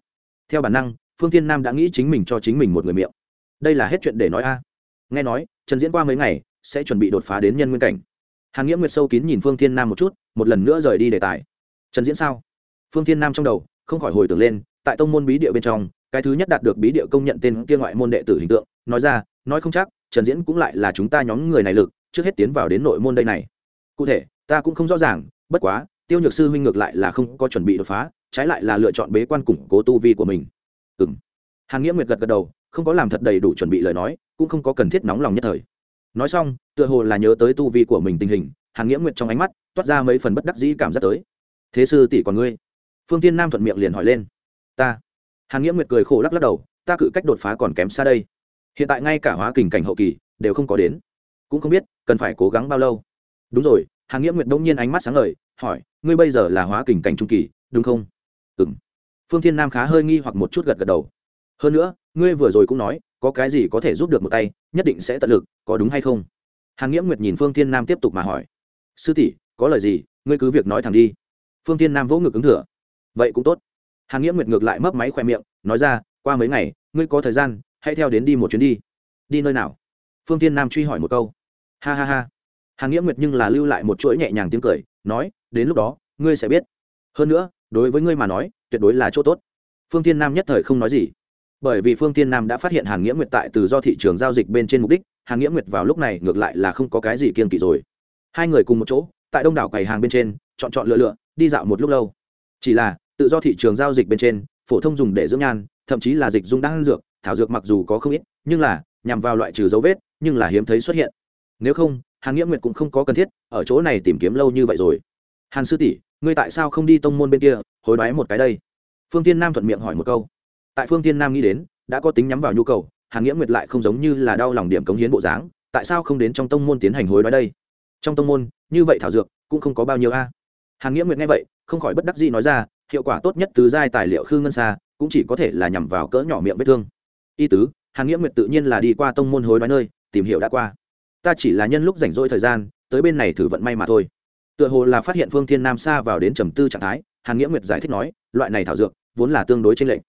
Theo bản năng, phương thiên nam đã nghĩ chính mình cho chính mình một người miệng. Đây là hết chuyện để nói a. Nghe nói, trần diễn qua mấy ngày, sẽ chuẩn bị đột phá đến nhân nguyên cảnh. Hàn nghĩa nguyệt sâu kín nhìn phương thiên nam một chút, một lần nữa rời đi đề tài. Trần diễn sao? Phương thiên nam trong đầu không khỏi hồi tưởng lên, tại tông môn bí địa bên trong cái thứ nhất đạt được bí địa công nhận tên kia ngoại môn đệ tử hình tượng, nói ra, nói không chắc, trần diễn cũng lại là chúng ta nhóm người này lực, trước hết tiến vào đến nội môn đây này. Cụ thể, ta cũng không rõ ràng, bất quá, tiêu nhược sư huynh ngược lại là không có chuẩn bị đột phá, trái lại là lựa chọn bế quan củng cố tu vi của mình. Ừ m hàn nghĩa nguyệt gật gật đầu, không có làm thật đầy đủ chuẩn bị lời nói, cũng không có cần thiết nóng lòng nhất thời. Nói xong, tựa hồ là nhớ tới tu vi của mình tình hình, hàn nghĩa nguyệt trong ánh mắt, toát ra mấy phần bất đắc dĩ cảm giác tới. Thế sư tỷ còn ngươi? Phương tiên nam thuận miệng liền hỏi lên. Ta hàn nghĩa nguyệt cười khổ lắc lắc đầu, ta cự cách đột phá còn kém xa đây. Hiện tại ngay cả hóa kình cảnh hậu kỳ đều không có đến. Cũng không biết cần phải cố gắng bao lâu. Đúng rồi. Hàn nghĩa nguyệt đông nhiên ánh mắt sáng lời hỏi, ngươi bây giờ là hóa kình cảnh trung kỳ, đúng không? Ừ m phương thiên nam khá hơi nghi hoặc một chút gật gật đầu. Hơn nữa, ngươi vừa rồi cũng nói, có cái gì có thể giúp được một tay, nhất định sẽ tận lực, có đúng hay không? Hàn nghĩa nguyệt nhìn phương thiên nam tiếp tục mà hỏi. Sư tỷ, có lời gì, ngươi cứ việc nói thẳng đi. Phương thiên nam vỗ ngực ứng thừa. Vậy cũng tốt hàn nghĩa nguyệt ngược lại mấp máy khoe miệng, nói ra, qua mấy ngày, ngươi có thời gian, hãy theo đến đi một chuyến đi. Đi nơi nào? Phương thiên nam truy hỏi một câu. Ha ha ha. Hàn nghĩa nguyệt nhưng là lưu lại một chuỗi nhẹ nhàng tiếng cười, nói, đến lúc đó, ngươi sẽ biết. Hơn nữa, đối với ngươi mà nói, tuyệt đối là chỗ tốt. Phương thiên nam nhất thời không nói gì. Bởi vì phương thiên nam đã phát hiện hàn nghĩa nguyệt tại từ do thị trường giao dịch bên trên mục đích hàn nghĩa nguyệt vào lúc này ngược lại là không có cái gì kiên kỵ rồi. Hai người cùng một chỗ, tại đông đảo quầy hàng bên trên, chọn chọn lựa lựa, đi dạo một lúc lâu. Chỉ là tự do thị trường giao dịch bên trên, phổ thông dùng để dưỡng nhan, thậm chí là dịch dung đan dược, thảo dược mặc dù có không ít, nhưng là, nhằm vào loại trừ dấu vết, nhưng là hiếm thấy xuất hiện. Nếu không, hàn nghĩa nguyệt cũng không có cần thiết ở chỗ này tìm kiếm lâu như vậy rồi. Hàn sư tỷ, ngươi tại sao không đi tông môn bên kia, hối đoái một cái đây? Phương tiên nam thuận miệng hỏi một câu. Tại phương tiên nam nghĩ đến, đã có tính nhắm vào nhu cầu, hàn nghĩa nguyệt lại không giống như là đau lòng điểm cống hiến bộ dáng, tại sao không đến trong tông môn tiến hành hối đoái đây? Trong tông môn, như vậy thảo dược cũng không có bao nhiêu a. Hàn nghĩa nguyệt nghe vậy, không khỏi bất đắc dĩ nói ra hiệu quả tốt nhất từ giai tài liệu khư ngân xa, cũng chỉ có thể là nhằm vào cỡ nhỏ miệng vết thương. Y tứ, hàn nghĩa nguyệt tự nhiên là đi qua tông môn hối đoái nơi, tìm hiểu đã qua. Ta chỉ là nhân lúc rảnh rỗi thời gian, tới bên này thử vận may mà thôi. Tựa hồ là phát hiện phương thiên nam xa vào đến trầm tư trạng thái, hàn nghĩa nguyệt giải thích nói, loại này thảo dược, vốn là tương đối trên lệnh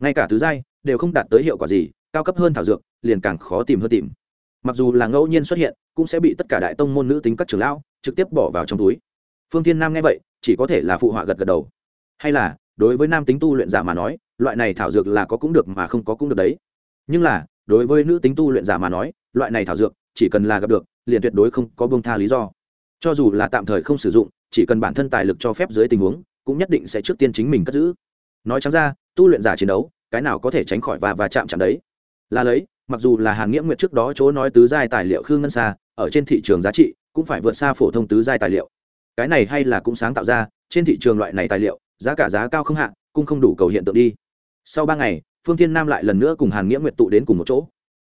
ngay cả tứ giai, đều không đạt tới hiệu quả gì, cao cấp hơn thảo dược, liền càng khó tìm hơn tìm. Mặc dù là ngẫu nhiên xuất hiện, cũng sẽ bị tất cả đại tông môn nữ tính các trưởng lão trực tiếp bỏ vào trong túi. Phương thiên nam nghe vậy, chỉ có thể là phụ họa gật gật đầu hay là, đối với nam tính tu luyện giả mà nói, loại này thảo dược là có cũng được mà không có cũng được đấy. Nhưng là, đối với nữ tính tu luyện giả mà nói, loại này thảo dược, chỉ cần là gặp được, liền tuyệt đối không có bông tha lý do. Cho dù là tạm thời không sử dụng, chỉ cần bản thân tài lực cho phép dưới tình huống, cũng nhất định sẽ trước tiên chính mình cất giữ. Nói chẳng ra, tu luyện giả chiến đấu, cái nào có thể tránh khỏi và và chạm chạm đấy. Là lấy, mặc dù là hàn nghĩa nguyện trước đó chỗ nói tứ giai tài liệu khương ngân xa ở trên thị trường giá trị, cũng phải vượt xa phổ thông tứ giai tài liệu. Cái này hay là cũng sáng tạo ra, trên thị trường loại này tài liệu giá cả giá cao không hạ, cũng không đủ cầu hiện tượng đi. Sau ba ngày, phương thiên nam lại lần nữa cùng hàn nghĩa nguyệt tụ đến cùng một chỗ.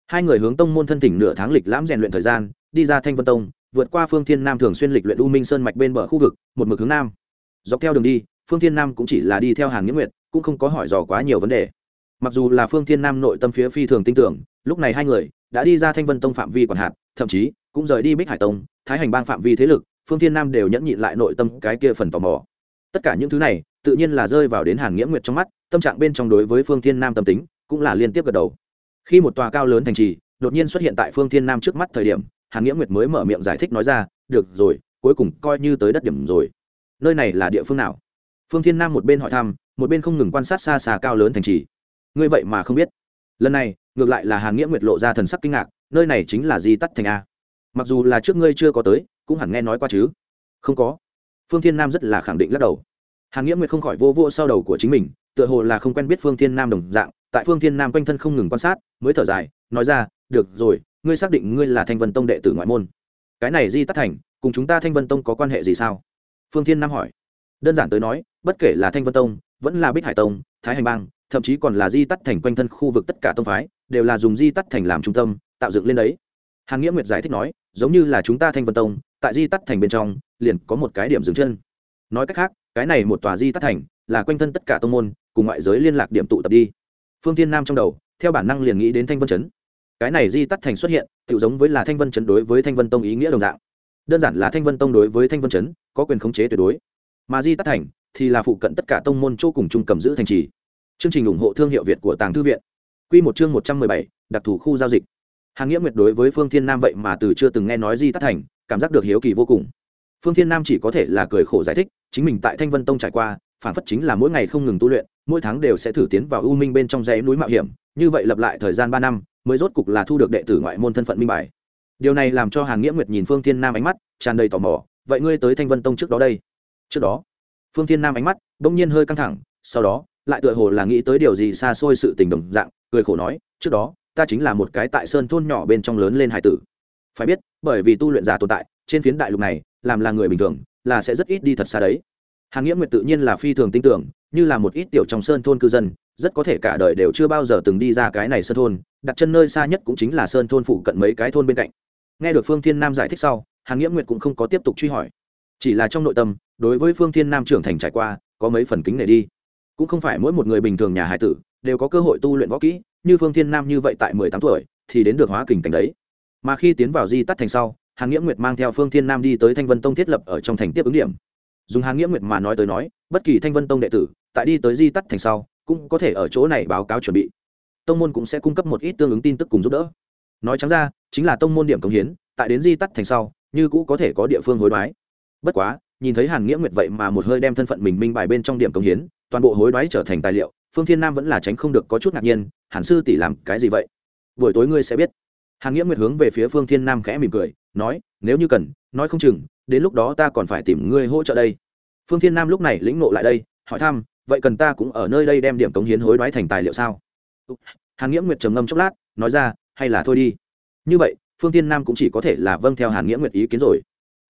Hai người hướng tông môn thân thỉnh nửa tháng lịch lãm rèn luyện thời gian, đi ra thanh vân tông, vượt qua phương thiên nam thường xuyên lịch luyện u minh sơn mạch bên bờ khu vực, một mực hướng nam. Dọc theo đường đi, phương thiên nam cũng chỉ là đi theo hàn nghĩa nguyệt, cũng không có hỏi dò quá nhiều vấn đề. Mặc dù là phương thiên nam nội tâm phía phi thường tin tưởng, lúc này hai người đã đi ra thanh vân tông phạm vi quản hạt, thậm chí cũng rời đi bích hải tông, thái hành bang phạm vi thế lực, phương thiên nam đều nhẫn nhịn lại nội tâm cái kia phần tò mò. Tất cả những thứ này tự nhiên là rơi vào đến hàn nghĩa nguyệt trong mắt, tâm trạng bên trong đối với phương thiên nam tâm tính cũng là liên tiếp gật đầu. Khi một tòa cao lớn thành trì đột nhiên xuất hiện tại phương thiên nam trước mắt thời điểm, hàn nghĩa nguyệt mới mở miệng giải thích nói ra, được rồi, cuối cùng coi như tới đất điểm rồi. Nơi này là địa phương nào? Phương thiên nam một bên hỏi thăm, một bên không ngừng quan sát xa xa cao lớn thành trì. Ngươi vậy mà không biết. Lần này, ngược lại là hàn nghĩa nguyệt lộ ra thần sắc kinh ngạc, nơi này chính là di tắt thành a. Mặc dù là trước ngươi chưa có tới, cũng hẳn nghe nói qua chứ. Không có. Phương thiên nam rất là khẳng định lắc đầu hàn nghĩa nguyệt không khỏi vô vô sau đầu của chính mình tựa hồ là không quen biết phương thiên nam đồng dạng tại phương thiên nam quanh thân không ngừng quan sát mới thở dài nói ra được rồi ngươi xác định ngươi là thanh vân tông đệ tử ngoại môn cái này di tắt thành cùng chúng ta thanh vân tông có quan hệ gì sao phương thiên nam hỏi đơn giản tới nói bất kể là thanh vân tông vẫn là bích hải tông thái hành bang thậm chí còn là di tắt thành quanh thân khu vực tất cả tông phái đều là dùng di tắt thành làm trung tâm tạo dựng lên đấy hàn nghĩa nguyệt giải thích nói giống như là chúng ta thanh vân tông tại di tắt thành bên trong liền có một cái điểm dừng chân nói cách khác cái này một tòa di tắt thành là quanh thân tất cả tông môn cùng ngoại giới liên lạc điểm tụ tập đi. Phương tiên nam trong đầu, theo bản năng liền nghĩ đến thanh vân chấn. Cái này di tắt thành xuất hiện tự giống với là thanh vân chấn đối với thanh vân tông ý nghĩa đồng dạng. Đơn giản là thanh vân tông đối với thanh vân chấn có quyền khống chế tuyệt đối. Mà di tắt thành thì là phụ cận tất cả tông môn chỗ cùng chung cầm giữ thành trì. Chương trình ủng hộ thương hiệu việt của tàng thư viện. Q một chương một trăm mười bảy, đặc thù khu giao dịch. Hàng nghĩa nguyệt đối với phương thiên nam vậy mà từ chưa từng nghe nói di tắt thành, cảm giác được hiếu kỳ vô cùng. Phương thiên nam chỉ có thể là cười khổ giải thích chính mình tại thanh vân tông trải qua, phản phất chính là mỗi ngày không ngừng tu luyện, mỗi tháng đều sẽ thử tiến vào u minh bên trong dãy núi mạo hiểm, như vậy lập lại thời gian ba năm, mới rốt cục là thu được đệ tử ngoại môn thân phận minh bài. Điều này làm cho hàn nghĩa nguyệt nhìn phương thiên nam ánh mắt, tràn đầy tò mò, vậy ngươi tới thanh vân tông trước đó đây? Trước đó? Phương thiên nam ánh mắt bỗng nhiên hơi căng thẳng, sau đó, lại tựa hồ là nghĩ tới điều gì xa xôi sự tình đồng dạng, cười khổ nói, trước đó, ta chính là một cái tại sơn thôn nhỏ bên trong lớn lên hải tử. Phải biết, bởi vì tu luyện giả tồn tại, trên phiến đại lục này, làm là người bình thường là sẽ rất ít đi thật xa đấy. Hàn nghĩa nguyệt tự nhiên là phi thường tin tưởng, như là một ít tiểu trong sơn thôn cư dân, rất có thể cả đời đều chưa bao giờ từng đi ra cái này sơn thôn, đặt chân nơi xa nhất cũng chính là sơn thôn phụ cận mấy cái thôn bên cạnh. Nghe được phương thiên nam giải thích sau hàn nghĩa nguyệt cũng không có tiếp tục truy hỏi. Chỉ là trong nội tâm, đối với phương thiên nam trưởng thành trải qua, có mấy phần kính nể đi. Cũng không phải mỗi một người bình thường nhà hải tử đều có cơ hội tu luyện võ kỹ, như phương thiên nam như vậy tại mười tám tuổi thì đến được hóa kình cảnh đấy. Mà khi tiến vào di tắt thành sau hàn nghĩa nguyệt mang theo phương thiên nam đi tới thanh vân tông thiết lập ở trong thành tiếp ứng điểm. Dùng hàn nghĩa nguyệt mà nói tới nói, bất kỳ thanh vân tông đệ tử, tại đi tới di tắt thành sau, cũng có thể ở chỗ này báo cáo chuẩn bị. Tông môn cũng sẽ cung cấp một ít tương ứng tin tức cùng giúp đỡ. Nói trắng ra, chính là tông môn điểm công hiến, tại đến di tắt thành sau, như cũ có thể có địa phương hối đoái. Bất quá, nhìn thấy hàn nghĩa nguyệt vậy mà một hơi đem thân phận mình minh bài bên trong điểm công hiến, toàn bộ hối đoái trở thành tài liệu, phương thiên nam vẫn là tránh không được có chút ngạc nhiên, hàn sư tỷ làm cái gì vậy? Buổi tối ngươi sẽ biết hàn nghĩa nguyệt hướng về phía phương thiên nam khẽ mỉm cười, nói, nếu như cần, nói không chừng, đến lúc đó ta còn phải tìm ngươi hỗ trợ đây. Phương thiên nam lúc này lĩnh nộ lại đây, hỏi thăm, vậy cần ta cũng ở nơi đây đem điểm cống hiến hối đoái thành tài liệu sao? Hàn nghĩa nguyệt trầm ngâm chốc lát, nói ra, hay là thôi đi. Như vậy, phương thiên nam cũng chỉ có thể là vâng theo hàn nghĩa nguyệt ý kiến rồi.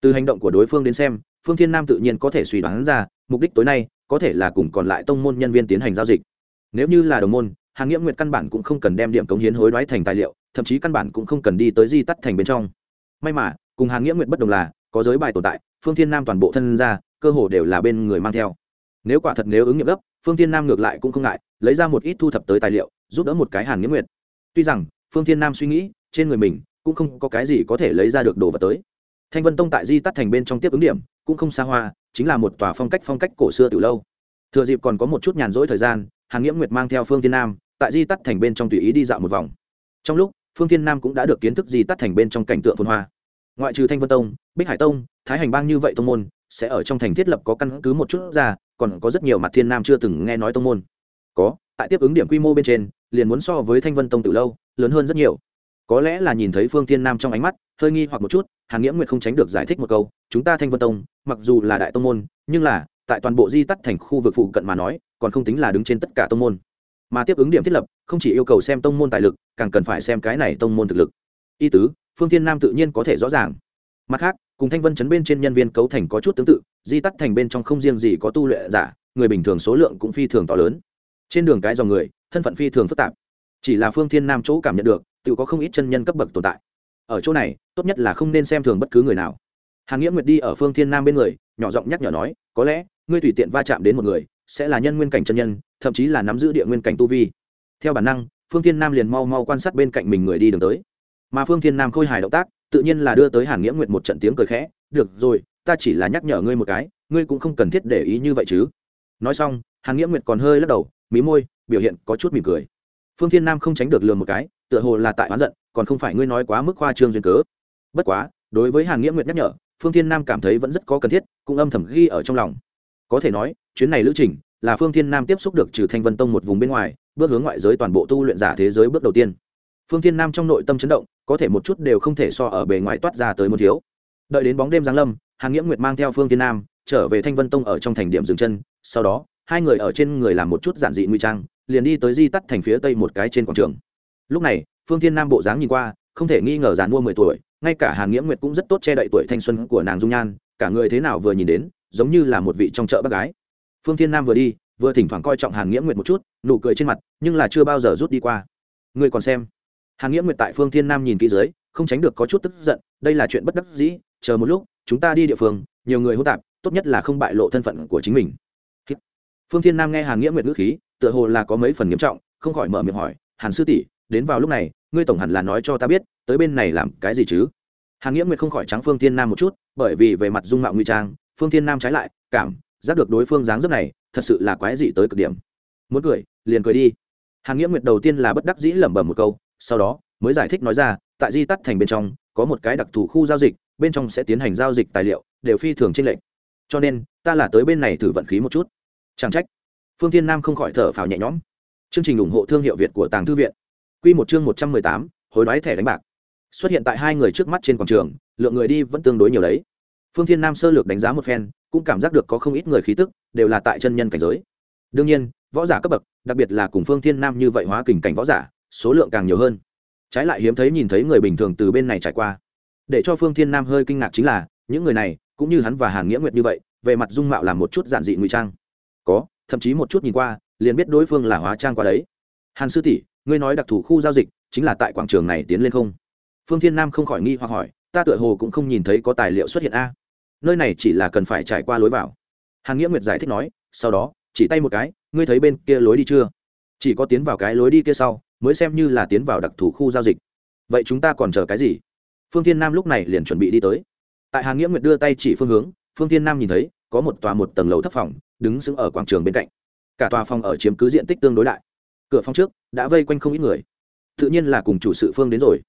Từ hành động của đối phương đến xem, phương thiên nam tự nhiên có thể suy đoán ra, mục đích tối nay có thể là cùng còn lại tông môn nhân viên tiến hành giao dịch. Nếu như là đồng môn hàn nghĩa nguyệt căn bản cũng không cần đem điểm cống hiến hối đoái thành tài liệu, thậm chí căn bản cũng không cần đi tới di tắt thành bên trong. May mà, cùng hàn nghĩa nguyệt bất đồng là, có giới bài tồn tại, phương thiên nam toàn bộ thân ra cơ hồ đều là bên người mang theo. Nếu quả thật nếu ứng nghiệm gấp, phương thiên nam ngược lại cũng không ngại, lấy ra một ít thu thập tới tài liệu, giúp đỡ một cái hàn nghĩa nguyệt. Tuy rằng, phương thiên nam suy nghĩ, trên người mình cũng không có cái gì có thể lấy ra được đồ vật tới. Thanh vân tông tại di tắt thành bên trong tiếp ứng điểm, cũng không xa hoa, chính là một tòa phong cách phong cách cổ xưa từ lâu. Thừa dịp còn có một chút nhàn rỗi thời gian, hàn nghĩa nguyệt mang theo phương thiên nam tại di tắt thành bên trong tùy ý đi dạo một vòng. Trong lúc, phương thiên nam cũng đã được kiến thức di tắt thành bên trong cảnh tượng phồn hoa. Ngoại trừ thanh vân tông, bích hải tông, thái hành bang như vậy tông môn, sẽ ở trong thành thiết lập có căn cứ một chút ra, còn có rất nhiều mặt thiên nam chưa từng nghe nói tông môn. Có, tại tiếp ứng điểm quy mô bên trên, liền muốn so với thanh vân tông từ lâu, lớn hơn rất nhiều. Có lẽ là nhìn thấy phương thiên nam trong ánh mắt, hơi nghi hoặc một chút, hàn nghĩa nguyệt không tránh được giải thích một câu, chúng ta thanh vân tông, mặc dù là đại tông môn, nhưng là, tại toàn bộ di tắt thành khu vực phụ cận mà nói, còn không tính là đứng trên tất cả tông môn mà tiếp ứng điểm thiết lập, không chỉ yêu cầu xem tông môn tài lực, càng cần phải xem cái này tông môn thực lực. Y tứ, phương thiên nam tự nhiên có thể rõ ràng. Mặt khác, cùng thanh vân chấn bên trên nhân viên cấu thành có chút tương tự, di tắt thành bên trong không riêng gì có tu luyện giả, người bình thường số lượng cũng phi thường to lớn. Trên đường cái dòng người, thân phận phi thường phức tạp. Chỉ là phương thiên nam chỗ cảm nhận được, tự có không ít chân nhân cấp bậc tồn tại. Ở chỗ này, tốt nhất là không nên xem thường bất cứ người nào. Hàn nghĩa nguyệt đi ở phương thiên nam bên người, nhỏ giọng nhắc nhở nói, có lẽ, ngươi tùy tiện va chạm đến một người sẽ là nhân nguyên cảnh chân nhân, thậm chí là nắm giữ địa nguyên cảnh tu vi. Theo bản năng, phương thiên nam liền mau mau quan sát bên cạnh mình người đi đường tới. Mà phương thiên nam khôi hài động tác, tự nhiên là đưa tới hàn nghĩa nguyệt một trận tiếng cười khẽ, được rồi, ta chỉ là nhắc nhở ngươi một cái, ngươi cũng không cần thiết để ý như vậy chứ. Nói xong, hàn nghĩa nguyệt còn hơi lắc đầu, mí môi, biểu hiện có chút mỉm cười. Phương thiên nam không tránh được lường một cái, tựa hồ là tại oán giận, còn không phải ngươi nói quá mức khoa trương duyên cớ. Bất quá, đối với hàn nghĩa nguyệt nhắc nhở, phương thiên nam cảm thấy vẫn rất có cần thiết, cũng âm thầm ghi ở trong lòng. Có thể nói chuyến này lữ trình là phương thiên nam tiếp xúc được trừ thanh vân tông một vùng bên ngoài, bước hướng ngoại giới toàn bộ tu luyện giả thế giới bước đầu tiên. Phương thiên nam trong nội tâm chấn động, có thể một chút đều không thể so ở bề ngoài toát ra tới một thiếu. Đợi đến bóng đêm giáng lâm hàng nghĩa nguyệt mang theo phương thiên nam, trở về thanh vân tông ở trong thành điểm dừng chân. Sau đó, hai người ở trên người làm một chút giản dị nguy trang, liền đi tới di tắt thành phía tây một cái trên quảng trường. Lúc này, phương thiên nam bộ dáng nhìn qua, không thể nghi ngờ dàn mua mười tuổi, ngay cả hàn nghĩa nguyệt cũng rất tốt che đậy tuổi thanh xuân của nàng dung nhan, cả người thế nào vừa nhìn đến, giống như là một vị trong chợ bác gái phương thiên nam vừa đi, vừa thỉnh thoảng coi trọng hàn nghĩa nguyệt một chút, nụ cười trên mặt, nhưng là chưa bao giờ rút đi qua. Ngươi còn xem. Hàn nghĩa nguyệt tại phương thiên nam nhìn kỹ dưới, không tránh được có chút tức giận, đây là chuyện bất đắc dĩ, chờ một lúc, chúng ta đi địa phương, nhiều người hô tạp, tốt nhất là không bại lộ thân phận của chính mình. Phương thiên nam nghe hàn nghĩa nguyệt ngữ khí, tựa hồ là có mấy phần nghiêm trọng, không khỏi mở miệng hỏi, hàn sư tỷ, đến vào lúc này, ngươi tổng hẳn là nói cho ta biết, tới bên này làm cái gì chứ? Hàn nghĩa nguyệt không khỏi trắng phương thiên nam một chút, bởi vì về mặt dung mạo nguy trang, phương thiên nam trái lại, cảm giác được đối phương dáng dấp này, thật sự là quái dị tới cực điểm. Muốn cười, liền cười đi. Hàn nghĩa nguyệt đầu tiên là bất đắc dĩ lẩm bẩm một câu, sau đó mới giải thích nói ra, tại di tắt thành bên trong, có một cái đặc thù khu giao dịch, bên trong sẽ tiến hành giao dịch tài liệu, đều phi thường trên lệnh cho nên, ta là tới bên này thử vận khí một chút. Chẳng trách. Phương thiên nam không khỏi thở phào nhẹ nhõm. Chương trình ủng hộ thương hiệu việt của tàng thư viện. Q một chương một trăm mười tám, hối đoái thẻ đánh bạc. Xuất hiện tại hai người trước mắt trên quảng trường, lượng người đi vẫn tương đối nhiều đấy phương thiên nam sơ lược đánh giá một phen, cũng cảm giác được có không ít người khí tức, đều là tại chân nhân cảnh giới. Đương nhiên, võ giả cấp bậc, đặc biệt là cùng phương thiên nam như vậy hóa kình cảnh võ giả, số lượng càng nhiều hơn. Trái lại hiếm thấy nhìn thấy người bình thường từ bên này trải qua. Để cho phương thiên nam hơi kinh ngạc chính là, những người này, cũng như hắn và hàn nghĩa nguyệt như vậy, về mặt dung mạo là một chút giản dị ngụy trang. Có, thậm chí một chút nhìn qua, liền biết đối phương là hóa trang qua đấy. Hàn sư tỷ, ngươi nói đặc thù khu giao dịch, chính là tại quảng trường này tiến lên không? Phương thiên nam không khỏi nghi hoặc hỏi ta tựa hồ cũng không nhìn thấy có tài liệu xuất hiện a. Nơi này chỉ là cần phải trải qua lối vào. Hàn nghĩa nguyệt giải thích nói, sau đó, chỉ tay một cái, ngươi thấy bên kia lối đi chưa? Chỉ có tiến vào cái lối đi kia sau, mới xem như là tiến vào đặc thù khu giao dịch. Vậy chúng ta còn chờ cái gì? Phương thiên nam lúc này liền chuẩn bị đi tới. Tại hàn nghĩa nguyệt đưa tay chỉ phương hướng, phương thiên nam nhìn thấy, có một tòa một tầng lầu thấp phòng, đứng sững ở quảng trường bên cạnh. Cả tòa phòng ở chiếm cứ diện tích tương đối đại. Cửa phòng trước, đã vây quanh không ít người. Tự nhiên là cùng chủ sự phương đến rồi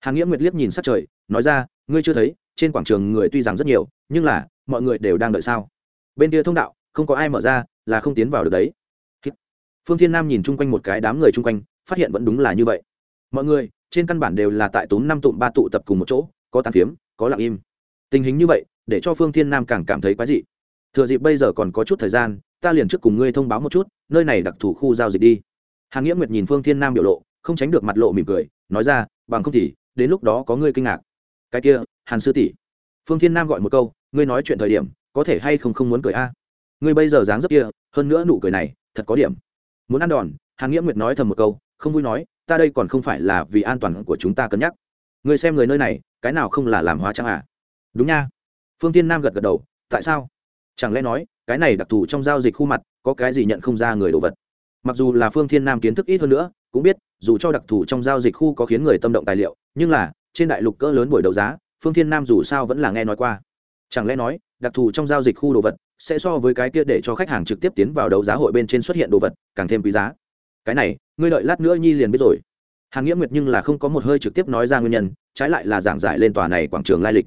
hàn nghĩa nguyệt liếc nhìn sát trời, nói ra, ngươi chưa thấy, trên quảng trường người tuy rằng rất nhiều, nhưng là, mọi người đều đang đợi sao? Bên kia thông đạo, không có ai mở ra, là không tiến vào được đấy. Phương thiên nam nhìn chung quanh một cái đám người chung quanh, phát hiện vẫn đúng là như vậy. Mọi người, trên căn bản đều là tại tốn năm tụm ba tụ tập cùng một chỗ, có tàn phiếm, có lặng im. Tình hình như vậy, để cho phương thiên nam càng cảm thấy quái dị. Thừa dịp bây giờ còn có chút thời gian, ta liền trước cùng ngươi thông báo một chút, nơi này đặc thù khu giao dịch đi. Hàn nghĩa nguyệt nhìn phương thiên nam biểu lộ, không tránh được mặt lộ mỉm cười, nói ra, bằng không thì đến lúc đó có ngươi kinh ngạc. Cái kia, hàn sư tỷ. Phương thiên nam gọi một câu, ngươi nói chuyện thời điểm, có thể hay không không muốn cười a? Ngươi bây giờ dáng dấp kia, hơn nữa nụ cười này, thật có điểm. Muốn ăn đòn, hàn nghĩa nguyệt nói thầm một câu, không vui nói, ta đây còn không phải là vì an toàn của chúng ta cân nhắc. Ngươi xem người nơi này, cái nào không là làm hóa trang à? Đúng nha. Phương tiên nam gật gật đầu, tại sao? Chẳng lẽ nói, cái này đặc thù trong giao dịch khu mặt, có cái gì nhận không ra người đồ vật? Mặc dù là phương thiên nam kiến thức ít hơn nữa, cũng biết, dù cho đặc thù trong giao dịch khu có khiến người tâm động tài liệu nhưng là, trên đại lục cỡ lớn buổi đấu giá, phương thiên nam dù sao vẫn là nghe nói qua. Chẳng lẽ nói, đặc thù trong giao dịch khu đồ vật, sẽ so với cái kia để cho khách hàng trực tiếp tiến vào đấu giá hội bên trên xuất hiện đồ vật, càng thêm quý giá. Cái này, ngươi đợi lát nữa nhi liền biết rồi. Hàn nghĩa nguyệt nhưng là không có một hơi trực tiếp nói ra nguyên nhân, trái lại là giảng giải lên tòa này quảng trường lai lịch.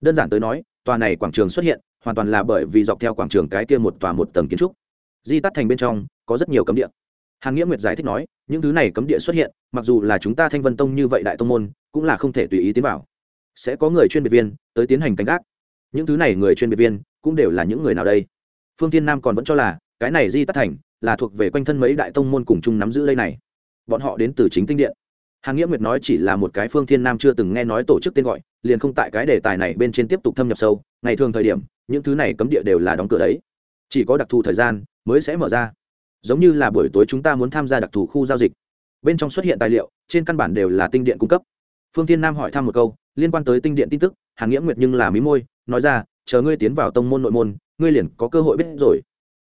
Đơn giản tới nói, tòa này quảng trường xuất hiện, hoàn toàn là bởi vì dọc theo quảng trường cái kia một tòa một tầng kiến trúc. Di tắt thành bên trong, có rất nhiều cấm địa. Hàn nghĩa nguyệt giải thích nói, những thứ này cấm địa xuất hiện, mặc dù là chúng ta thanh vân tông như vậy đại tông môn cũng là không thể tùy ý tiến vào. Sẽ có người chuyên biệt viên tới tiến hành canh gác. Những thứ này người chuyên biệt viên cũng đều là những người nào đây? Phương tiên nam còn vẫn cho là, cái này di tắt thành là thuộc về quanh thân mấy đại tông môn cùng chung nắm giữ đây này. Bọn họ đến từ chính tinh điện. Hàng nghĩa nguyệt nói chỉ là một cái phương thiên nam chưa từng nghe nói tổ chức tên gọi, liền không tại cái đề tài này bên trên tiếp tục thâm nhập sâu. Ngày thường thời điểm, những thứ này cấm địa đều là đóng cửa đấy. Chỉ có đặc thù thời gian mới sẽ mở ra. Giống như là buổi tối chúng ta muốn tham gia đặc thù khu giao dịch. Bên trong xuất hiện tài liệu, trên căn bản đều là tinh điện cung cấp phương thiên nam hỏi thăm một câu, liên quan tới tinh điện tin tức, hàn nghĩa nguyệt nhưng là mí môi, nói ra, chờ ngươi tiến vào tông môn nội môn, ngươi liền có cơ hội biết rồi.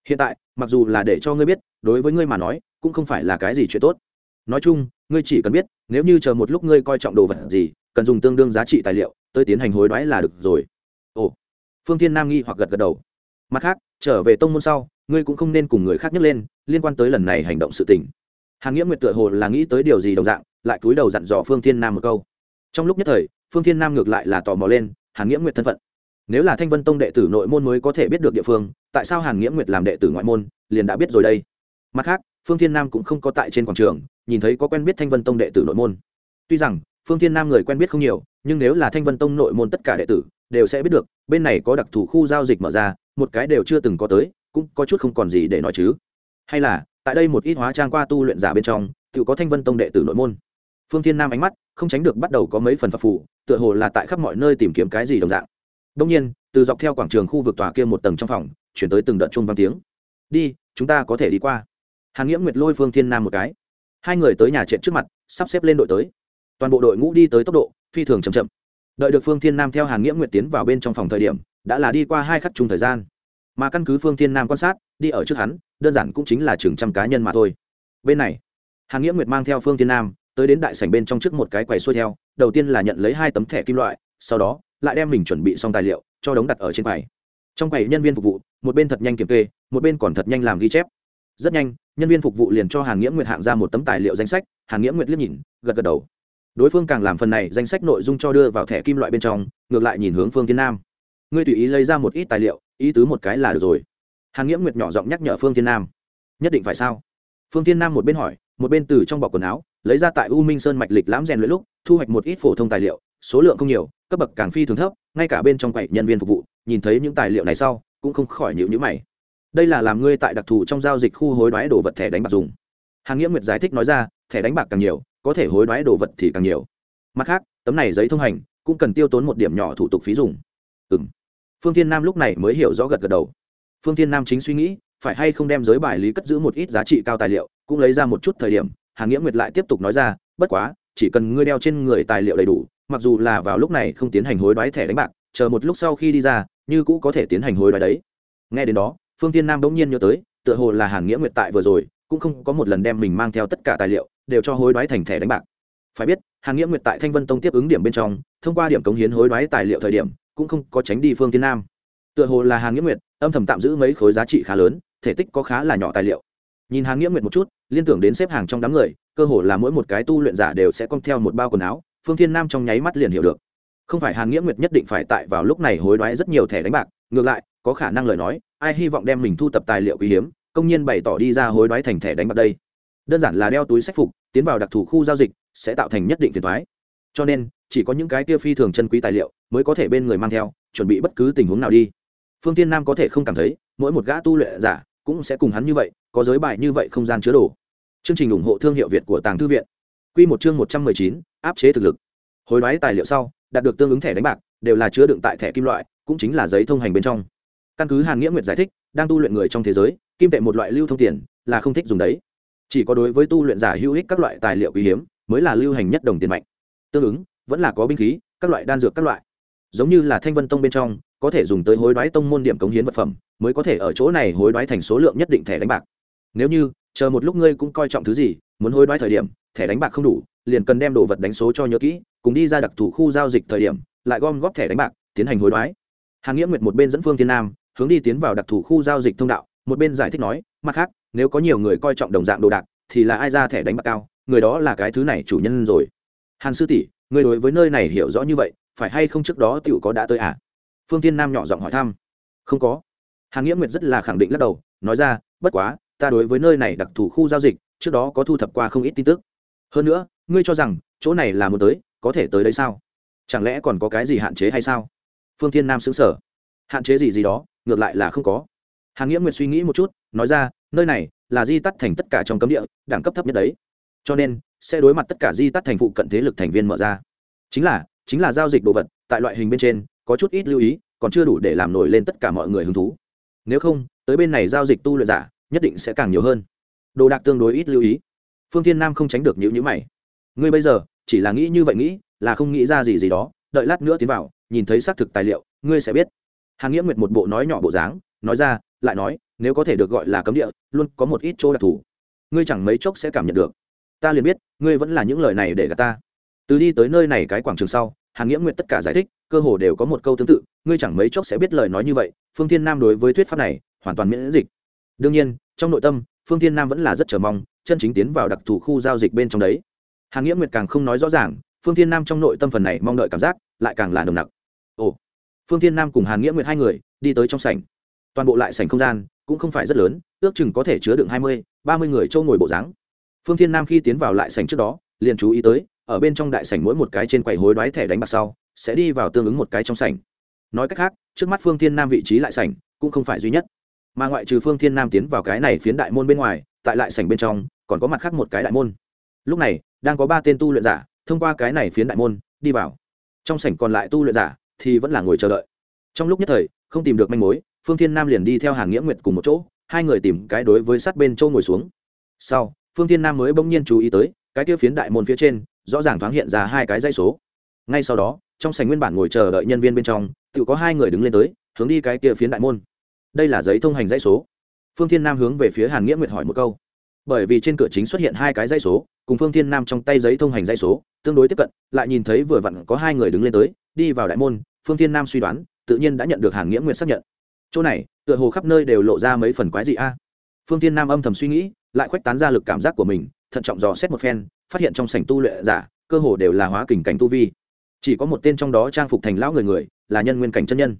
Hiện tại, mặc dù là để cho ngươi biết, đối với ngươi mà nói, cũng không phải là cái gì chuyện tốt. Nói chung, ngươi chỉ cần biết, nếu như chờ một lúc ngươi coi trọng đồ vật gì, cần dùng tương đương giá trị tài liệu, tới tiến hành hối đoái là được rồi. Ồ. Phương thiên nam nghi hoặc gật gật đầu. Mặt khác, trở về tông môn sau, ngươi cũng không nên cùng người khác nhắc lên, liên quan tới lần này hành động sự tình. Hàn nghĩa nguyệt tựa hồ là nghĩ tới điều gì đồng dạng, lại cúi đầu dặn dò phương thiên nam một câu trong lúc nhất thời, phương thiên nam ngược lại là tò mò lên, hàn nghĩa nguyệt thân phận. Nếu là thanh vân tông đệ tử nội môn mới có thể biết được địa phương, tại sao hàn nghĩa nguyệt làm đệ tử ngoại môn, liền đã biết rồi đây. Mặt khác, phương thiên nam cũng không có tại trên quảng trường, nhìn thấy có quen biết thanh vân tông đệ tử nội môn. Tuy rằng, phương thiên nam người quen biết không nhiều, nhưng nếu là thanh vân tông nội môn tất cả đệ tử, đều sẽ biết được, bên này có đặc thù khu giao dịch mở ra, một cái đều chưa từng có tới, cũng có chút không còn gì để nói chứ. Hay là, tại đây một ít hóa trang qua tu luyện giả bên trong, tự có thanh vân tông đệ tử nội môn phương thiên nam ánh mắt, không tránh được bắt đầu có mấy phần phập phủ tựa hồ là tại khắp mọi nơi tìm kiếm cái gì đồng dạng. Đông nhiên, từ dọc theo quảng trường khu vực tòa kia một tầng trong phòng, chuyển tới từng đợt chung vang tiếng. Đi, chúng ta có thể đi qua. Hàn nghĩa nguyệt lôi phương thiên nam một cái. Hai người tới nhà trệ trước mặt, sắp xếp lên đội tới. Toàn bộ đội ngũ đi tới tốc độ phi thường chậm chậm. Đợi được phương thiên nam theo hàn nghĩa nguyệt tiến vào bên trong phòng thời điểm, đã là đi qua hai khắc chung thời gian. Mà căn cứ phương thiên nam quan sát, đi ở trước hắn, đơn giản cũng chính là chừng trăm cá nhân mà thôi. Bên này, hàn nghĩa nguyệt mang theo phương thiên nam tới đến đại sảnh bên trong trước một cái quầy xuôi theo, đầu tiên là nhận lấy hai tấm thẻ kim loại, sau đó lại đem mình chuẩn bị xong tài liệu cho đống đặt ở trên quầy. Trong quầy nhân viên phục vụ, một bên thật nhanh kiểm kê, một bên còn thật nhanh làm ghi chép. Rất nhanh, nhân viên phục vụ liền cho hàn nghĩa nguyệt hạng ra một tấm tài liệu danh sách, hàn nghĩa nguyệt liếc nhìn, gật gật đầu. Đối phương càng làm phần này danh sách nội dung cho đưa vào thẻ kim loại bên trong, ngược lại nhìn hướng phương thiên nam. Ngươi tùy ý lấy ra một ít tài liệu, ý tứ một cái là được rồi. Hàn nghĩa nguyệt nhỏ giọng nhắc nhở phương thiên nam. Nhất định phải sao? Phương thiên nam một bên hỏi, một bên từ trong bọc quần áo lấy ra tại u minh sơn mạch lịch lãm rèn luyện lúc, thu hoạch một ít phổ thông tài liệu, số lượng không nhiều, cấp bậc càng phi thường thấp, ngay cả bên trong quầy nhân viên phục vụ, nhìn thấy những tài liệu này sau, cũng không khỏi nhịu nhữ mày. Đây là làm ngươi tại đặc thù trong giao dịch khu hối đoái đồ vật thẻ đánh bạc dùng. Hàng nghĩa nguyệt giải thích nói ra, thẻ đánh bạc càng nhiều, có thể hối đoái đồ vật thì càng nhiều. Mặt khác, tấm này giấy thông hành, cũng cần tiêu tốn một điểm nhỏ thủ tục phí dùng. Ừ m phương thiên nam lúc này mới hiểu rõ gật gật đầu. Phương thiên nam chính suy nghĩ, phải hay không đem giới bài lý cất giữ một ít giá trị cao tài liệu, cũng lấy ra một chút thời điểm hàn nghĩa nguyệt lại tiếp tục nói ra, bất quá, chỉ cần ngươi đeo trên người tài liệu đầy đủ, mặc dù là vào lúc này không tiến hành hối đoái thẻ đánh bạc, chờ một lúc sau khi đi ra, như cũ có thể tiến hành hối đoái đấy. Nghe đến đó, phương tiên nam bỗng nhiên nhớ tới, tựa hồ là hàn nghĩa nguyệt tại vừa rồi, cũng không có một lần đem mình mang theo tất cả tài liệu, đều cho hối đoái thành thẻ đánh bạc. Phải biết, hàn nghĩa nguyệt tại thanh vân tông tiếp ứng điểm bên trong, thông qua điểm cống hiến hối đoái tài liệu thời điểm, cũng không có tránh đi phương tiên nam. Tựa hồ là hàn nghĩa nguyệt, âm thầm tạm giữ mấy khối giá trị khá lớn, thể tích có khá là nhỏ tài liệu nhìn hàn nghĩa nguyệt một chút, liên tưởng đến xếp hàng trong đám người, cơ hồ là mỗi một cái tu luyện giả đều sẽ con theo một bao quần áo, phương thiên nam trong nháy mắt liền hiểu được. Không phải hàn nghĩa nguyệt nhất định phải tại vào lúc này hối đoái rất nhiều thẻ đánh bạc, ngược lại, có khả năng lời nói, ai hy vọng đem mình thu tập tài liệu quý hiếm, công nhiên bày tỏ đi ra hối đoái thành thẻ đánh bạc đây. Đơn giản là đeo túi sách phục, tiến vào đặc thù khu giao dịch, sẽ tạo thành nhất định phiền thoái cho nên, chỉ có những cái tiêu phi thường chân quý tài liệu mới có thể bên người mang theo, chuẩn bị bất cứ tình huống nào đi. Phương tiên nam có thể không cảm thấy, mỗi một gã tu luyện giả cũng sẽ cùng hắn như vậy, có giới bài như vậy không gian chứa đồ. Chương trình ủng hộ thương hiệu việt của tàng thư viện. Q một chương một trăm mười chín, áp chế thực lực. Hối đoái tài liệu sau, đạt được tương ứng thẻ đánh bạc, đều là chứa đựng tại thẻ kim loại, cũng chính là giấy thông hành bên trong. Căn cứ hàn nghĩa nguyệt giải thích, đang tu luyện người trong thế giới, kim tệ một loại lưu thông tiền, là không thích dùng đấy. Chỉ có đối với tu luyện giả hữu ích các loại tài liệu quý hiếm, mới là lưu hành nhất đồng tiền mạnh. Tương ứng, vẫn là có binh khí, các loại đan dược các loại. Giống như là thanh vân tông bên trong có thể dùng tới hối đoái tông môn điểm cống hiến vật phẩm, mới có thể ở chỗ này hối đoái thành số lượng nhất định thẻ đánh bạc. Nếu như, chờ một lúc ngươi cũng coi trọng thứ gì, muốn hối đoái thời điểm, thẻ đánh bạc không đủ, liền cần đem đồ vật đánh số cho nhớ kỹ, cùng đi ra đặc thù khu giao dịch thời điểm, lại gom góp thẻ đánh bạc, tiến hành hối đoái. Hàn nghĩa nguyệt một bên dẫn phương tiên nam, hướng đi tiến vào đặc thù khu giao dịch thông đạo, một bên giải thích nói, mặt khác, nếu có nhiều người coi trọng đồng dạng đồ đạc, thì là ai ra thẻ đánh bạc cao, người đó là cái thứ này chủ nhân rồi. Hàn sư tỷ, người đối với nơi này hiểu rõ như vậy, phải hay không trước đó tựu có đã tới à? Phương tiên nam nhỏ giọng hỏi thăm. Không có. Hàn nghĩa nguyệt rất là khẳng định lắc đầu, nói ra, bất quá, ta đối với nơi này đặc thù khu giao dịch, trước đó có thu thập qua không ít tin tức. Hơn nữa, ngươi cho rằng, chỗ này là muốn tới, có thể tới đấy sao? Chẳng lẽ còn có cái gì hạn chế hay sao? Phương thiên nam xứng sở hạn chế gì gì đó, ngược lại là không có. Hàn nghĩa nguyệt suy nghĩ một chút, nói ra, nơi này là di tắt thành tất cả trong cấm địa, đẳng cấp thấp nhất đấy. Cho nên, sẽ đối mặt tất cả di tắt thành phụ cận thế lực thành viên mở ra. Chính là chính là giao dịch đồ vật, tại loại hình bên trên có chút ít lưu ý, còn chưa đủ để làm nổi lên tất cả mọi người hứng thú. Nếu không, tới bên này giao dịch tu luyện giả, nhất định sẽ càng nhiều hơn. Đồ đạc tương đối ít lưu ý. Phương thiên nam không tránh được những nhữ mày. Ngươi bây giờ, chỉ là nghĩ như vậy nghĩ, là không nghĩ ra gì gì đó, đợi lát nữa tiến vào, nhìn thấy xác thực tài liệu, ngươi sẽ biết. Hàn nghĩa nguyệt một bộ nói nhỏ bộ dáng, nói ra, lại nói, nếu có thể được gọi là cấm địa, luôn có một ít chỗ đặc thù. Ngươi chẳng mấy chốc sẽ cảm nhận được. Ta liền biết, ngươi vẫn là những lời này để gạt ta. Từ đi tới nơi này cái quảng trường sau, hàn nghĩa nguyệt tất cả giải thích cơ hồ đều có một câu tương tự, ngươi chẳng mấy chốc sẽ biết lời nói như vậy, phương thiên nam đối với thuyết pháp này hoàn toàn miễn dịch. Đương nhiên, trong nội tâm, phương thiên nam vẫn là rất chờ mong, chân chính tiến vào đặc thù khu giao dịch bên trong đấy. Hàn nghĩa nguyệt càng không nói rõ ràng, phương thiên nam trong nội tâm phần này mong đợi cảm giác lại càng là nồng nặc. Ồ, phương thiên nam cùng hàn nghĩa nguyệt hai người đi tới trong sảnh. Toàn bộ lại sảnh không gian cũng không phải rất lớn, ước chừng có thể chứa đựng hai mươi, ba mươi người châu ngồi bộ dáng. Phương thiên nam khi tiến vào lại sảnh trước đó, liền chú ý tới, ở bên trong đại sảnh mỗi một cái trên quầy hối đoái thẻ đánh bạc sau sẽ đi vào tương ứng một cái trong sảnh. Nói cách khác, trước mắt phương thiên nam vị trí lại sảnh, cũng không phải duy nhất. Mà ngoại trừ phương thiên nam tiến vào cái này phiến đại môn bên ngoài, tại lại sảnh bên trong, còn có mặt khác một cái đại môn. Lúc này, đang có ba tên tu luyện giả, thông qua cái này phiến đại môn, đi vào. Trong sảnh còn lại tu luyện giả, thì vẫn là ngồi chờ đợi. Trong lúc nhất thời, không tìm được manh mối, phương thiên nam liền đi theo hàng nghĩa nguyệt cùng một chỗ, hai người tìm cái đối với sát bên châu ngồi xuống. Sau, phương thiên nam mới bỗng nhiên chú ý tới, cái kia phiến đại môn phía trên, rõ ràng thoáng hiện ra hai cái dây số. Ngay sau đó trong sảnh nguyên bản ngồi chờ đợi nhân viên bên trong, tự có hai người đứng lên tới, hướng đi cái kia phiến đại môn. Đây là giấy thông hành dãy số. Phương thiên nam hướng về phía hàn nghĩa nguyệt hỏi một câu. Bởi vì trên cửa chính xuất hiện hai cái dãy số, cùng phương thiên nam trong tay giấy thông hành dãy số, tương đối tiếp cận, lại nhìn thấy vừa vặn có hai người đứng lên tới, đi vào đại môn, phương thiên nam suy đoán, tự nhiên đã nhận được hàn nghĩa nguyệt xác nhận. Chỗ này, tựa hồ khắp nơi đều lộ ra mấy phần quái dị a. Phương thiên nam âm thầm suy nghĩ, lại khuếch tán ra lực cảm giác của mình, thận trọng dò xét một phen, phát hiện trong sảnh tu luyện giả, cơ hồ đều là hóa kình cảnh tu vi chỉ có một tên trong đó trang phục thành lão người người, là nhân nguyên cảnh chân nhân.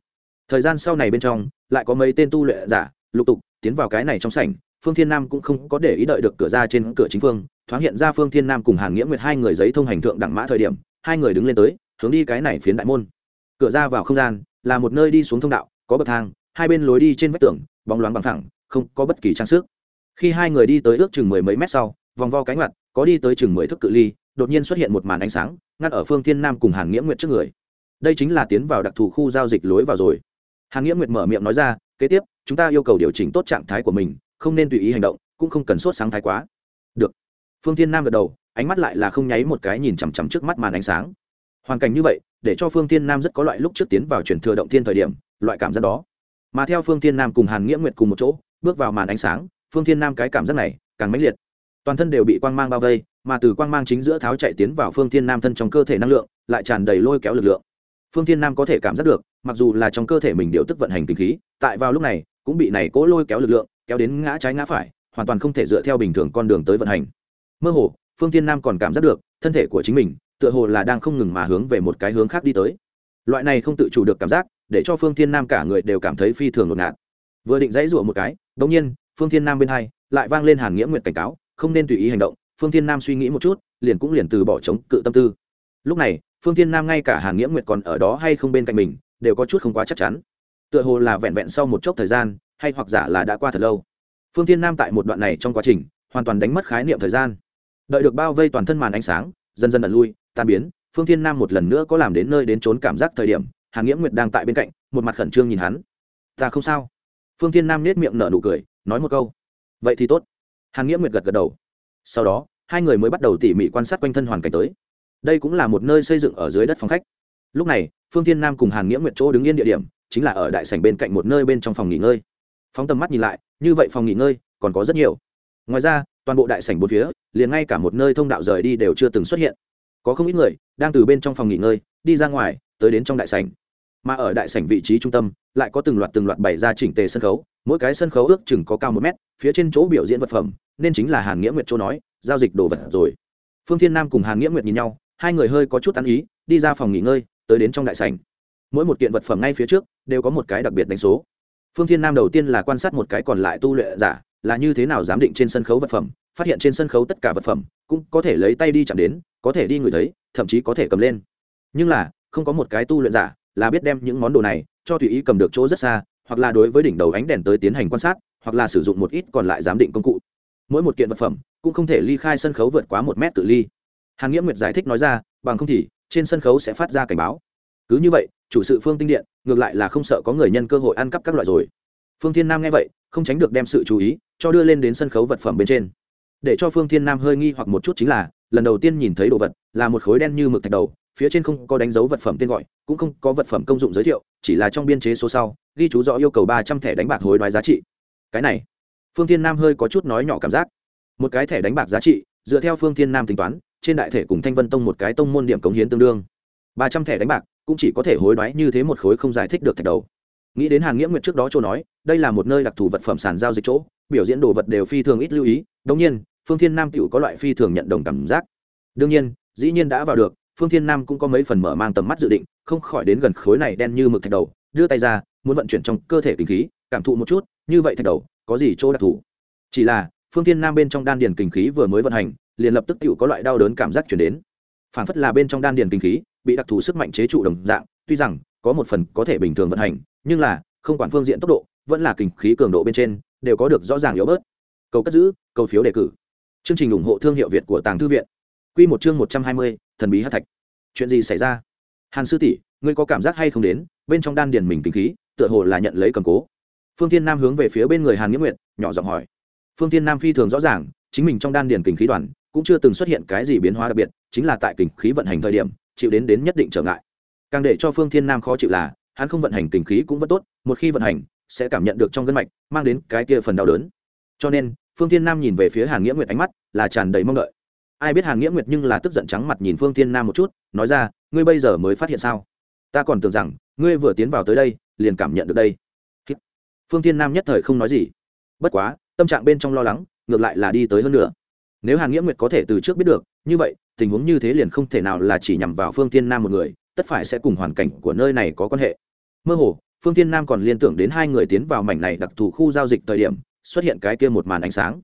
Thời gian sau này bên trong, lại có mấy tên tu luyện giả, lục tục, tiến vào cái này trong sảnh. Phương thiên nam cũng không có để ý đợi được cửa ra trên cửa chính phương, thoáng hiện ra phương thiên nam cùng hàn nghĩa nguyệt hai người giấy thông hành thượng đẳng mã thời điểm, hai người đứng lên tới, hướng đi cái này phiến đại môn. Cửa ra vào không gian, là một nơi đi xuống thông đạo, có bậc thang, hai bên lối đi trên vách tường, bóng loáng bằng thẳng, không có bất kỳ trang sức. Khi hai người đi tới ước chừng mười mấy mét sau, vòng vo cánh mặt, có đi tới chừng mười thước cự ly đột nhiên xuất hiện một màn ánh sáng, ngắt ở phương thiên nam cùng hàn nghĩa nguyệt trước người. Đây chính là tiến vào đặc thù khu giao dịch lối vào rồi. Hàn nghĩa nguyệt mở miệng nói ra, kế tiếp, chúng ta yêu cầu điều chỉnh tốt trạng thái của mình, không nên tùy ý hành động, cũng không cần sốt sáng thái quá. Được. Phương thiên nam gật đầu, ánh mắt lại là không nháy một cái nhìn chằm chằm trước mắt màn ánh sáng. Hoàn cảnh như vậy, để cho phương thiên nam rất có loại lúc trước tiến vào chuyển thừa động thiên thời điểm, loại cảm giác đó. Mà theo phương thiên nam cùng hàn nghĩa nguyệt cùng một chỗ, bước vào màn ánh sáng, phương thiên nam cái cảm giác này càng mãnh liệt toàn thân đều bị quang mang bao vây, mà từ quang mang chính giữa tháo chạy tiến vào phương thiên nam thân trong cơ thể năng lượng, lại tràn đầy lôi kéo lực lượng. Phương thiên nam có thể cảm giác được, mặc dù là trong cơ thể mình điều tức vận hành kinh khí, tại vào lúc này, cũng bị này cố lôi kéo lực lượng, kéo đến ngã trái ngã phải, hoàn toàn không thể dựa theo bình thường con đường tới vận hành. Mơ hồ, phương thiên nam còn cảm giác được, thân thể của chính mình, tựa hồ là đang không ngừng mà hướng về một cái hướng khác đi tới. Loại này không tự chủ được cảm giác, để cho phương thiên nam cả người đều cảm thấy phi thường ngột ngạt. Vừa định dãy rủa một cái đ nhiên, phương thiên nam bên hai, lại vang lên hàn nghĩa nguyện cảnh cáo không nên tùy ý hành động, phương thiên nam suy nghĩ một chút, liền cũng liền từ bỏ chống cự tâm tư. Lúc này, phương thiên nam ngay cả hàn nghĩa nguyệt còn ở đó hay không bên cạnh mình, đều có chút không quá chắc chắn. Tựa hồ là vẹn vẹn sau một chốc thời gian, hay hoặc giả là đã qua thật lâu. Phương thiên nam tại một đoạn này trong quá trình, hoàn toàn đánh mất khái niệm thời gian. Đợi được bao vây toàn thân màn ánh sáng, dần dần ẩn lui, tan biến, phương thiên nam một lần nữa có làm đến nơi đến trốn cảm giác thời điểm, hàn nghĩa nguyệt đang tại bên cạnh, một mặt khẩn trương nhìn hắn. Ta không sao. Phương thiên nam nết miệng nở nụ cười, nói một câu. Vậy thì tốt hàn nghĩa nguyệt gật gật đầu. Sau đó, hai người mới bắt đầu tỉ mỉ quan sát quanh thân hoàn cảnh tới. Đây cũng là một nơi xây dựng ở dưới đất phòng khách. Lúc này, phương thiên nam cùng hàn nghĩa nguyệt chỗ đứng yên địa điểm, chính là ở đại sảnh bên cạnh một nơi bên trong phòng nghỉ ngơi. Phóng tầm mắt nhìn lại, như vậy phòng nghỉ ngơi còn có rất nhiều. Ngoài ra, toàn bộ đại sảnh bốn phía, liền ngay cả một nơi thông đạo rời đi đều chưa từng xuất hiện. Có không ít người đang từ bên trong phòng nghỉ ngơi, đi ra ngoài, tới đến trong đại sảnh. Mà ở đại sảnh vị trí trung tâm, lại có từng loạt từng loạt bày ra chỉnh tề sân khấu, mỗi cái sân khấu ước chừng có cao một mét, phía trên chỗ biểu diễn vật phẩm nên chính là hàn nghĩa nguyệt châu nói, giao dịch đồ vật rồi. Phương thiên nam cùng hàn nghĩa nguyệt nhìn nhau, hai người hơi có chút ăn ý, đi ra phòng nghỉ ngơi, tới đến trong đại sảnh. Mỗi một kiện vật phẩm ngay phía trước, đều có một cái đặc biệt đánh số. Phương thiên nam đầu tiên là quan sát một cái còn lại tu luyện giả, là như thế nào giám định trên sân khấu vật phẩm, phát hiện trên sân khấu tất cả vật phẩm, cũng có thể lấy tay đi chạm đến, có thể đi ngửi thấy, thậm chí có thể cầm lên. Nhưng là, không có một cái tu luyện giả là biết đem những món đồ này cho tùy ý cầm được chỗ rất xa, hoặc là đối với đỉnh đầu ánh đèn tới tiến hành quan sát, hoặc là sử dụng một ít còn lại giám định công cụ mỗi một kiện vật phẩm cũng không thể ly khai sân khấu vượt quá một mét tự ly. Hàn nghĩa nguyệt giải thích nói ra, bằng không thì trên sân khấu sẽ phát ra cảnh báo. Cứ như vậy, chủ sự phương tinh điện ngược lại là không sợ có người nhân cơ hội ăn cắp các loại rồi. Phương thiên nam nghe vậy, không tránh được đem sự chú ý cho đưa lên đến sân khấu vật phẩm bên trên. Để cho phương thiên nam hơi nghi hoặc một chút chính là, lần đầu tiên nhìn thấy đồ vật là một khối đen như mực thạch đầu, phía trên không có đánh dấu vật phẩm tên gọi, cũng không có vật phẩm công dụng giới thiệu, chỉ là trong biên chế số sau, ghi chú rõ yêu cầu ba trăm thẻ đánh bạc hối đoái giá trị. Cái này phương thiên nam hơi có chút nói nhỏ cảm giác. Một cái thẻ đánh bạc giá trị, dựa theo phương thiên nam tính toán, trên đại thể cùng thanh vân tông một cái tông môn điểm cống hiến tương đương. Ba trăm thẻ đánh bạc, cũng chỉ có thể hối đoái như thế một khối không giải thích được thạch đầu. Nghĩ đến hàn nghĩa nguyệt trước đó chỗ nói, đây là một nơi đặc thù vật phẩm sàn giao dịch chỗ, biểu diễn đồ vật đều phi thường ít lưu ý. Đống nhiên, phương thiên nam tựu có loại phi thường nhận đồng cảm giác. Đương nhiên, dĩ nhiên đã vào được, phương thiên nam cũng có mấy phần mở mang tầm mắt dự định, không khỏi đến gần khối này đen như mực thạch đầu, đưa tay ra, muốn vận chuyển trong cơ thể kinh khí, cảm thụ một chút, như vậy thạch đầu có gì chỗ đặc thù? Chỉ là, phương thiên nam bên trong đan điền kinh khí vừa mới vận hành, liền lập tức tự có loại đau đớn cảm giác chuyển đến. Phản phất là bên trong đan điền kinh khí, bị đặc thù sức mạnh chế trụ đồng dạng, tuy rằng, có một phần có thể bình thường vận hành, nhưng là, không quản phương diện tốc độ, vẫn là kinh khí cường độ bên trên, đều có được rõ ràng yếu bớt. Cầu cất giữ, cầu phiếu đề cử. Chương trình ủng hộ thương hiệu việt của tàng thư viện. Q một chương một trăm hai mươi, thần bí hát thạch. Chuyện gì xảy ra? Hàn sư tỷ, ngươi có cảm giác hay không đến? Bên trong đan điền mình kinh khí, tựa hồ là nhận lấy cầm cố phương thiên nam hướng về phía bên người hàn nghĩa Nguyệt, nhỏ giọng hỏi. Phương thiên nam phi thường rõ ràng chính mình trong đan điền kình khí đoàn cũng chưa từng xuất hiện cái gì biến hóa đặc biệt chính là tại kình khí vận hành thời điểm chịu đến đến nhất định trở ngại. Càng để cho phương thiên nam khó chịu là hắn không vận hành kình khí cũng vẫn tốt một khi vận hành sẽ cảm nhận được trong gân mạch mang đến cái kia phần đau đớn. Cho nên phương thiên nam nhìn về phía hàn nghĩa nguyệt ánh mắt là tràn đầy mong đợi. Ai biết hàn nghĩa nguyệt nhưng là tức giận trắng mặt nhìn phương thiên nam một chút nói ra ngươi bây giờ mới phát hiện sao? Ta còn tưởng rằng ngươi vừa tiến vào tới đây liền cảm nhận được đây phương thiên nam nhất thời không nói gì. Bất quá, tâm trạng bên trong lo lắng, ngược lại là đi tới hơn nữa. Nếu hàn nghĩa nguyệt có thể từ trước biết được, như vậy, tình huống như thế liền không thể nào là chỉ nhằm vào phương thiên nam một người, tất phải sẽ cùng hoàn cảnh của nơi này có quan hệ. Mơ hồ, phương thiên nam còn liên tưởng đến hai người tiến vào mảnh này đặc thù khu giao dịch thời điểm, xuất hiện cái kia một màn ánh sáng.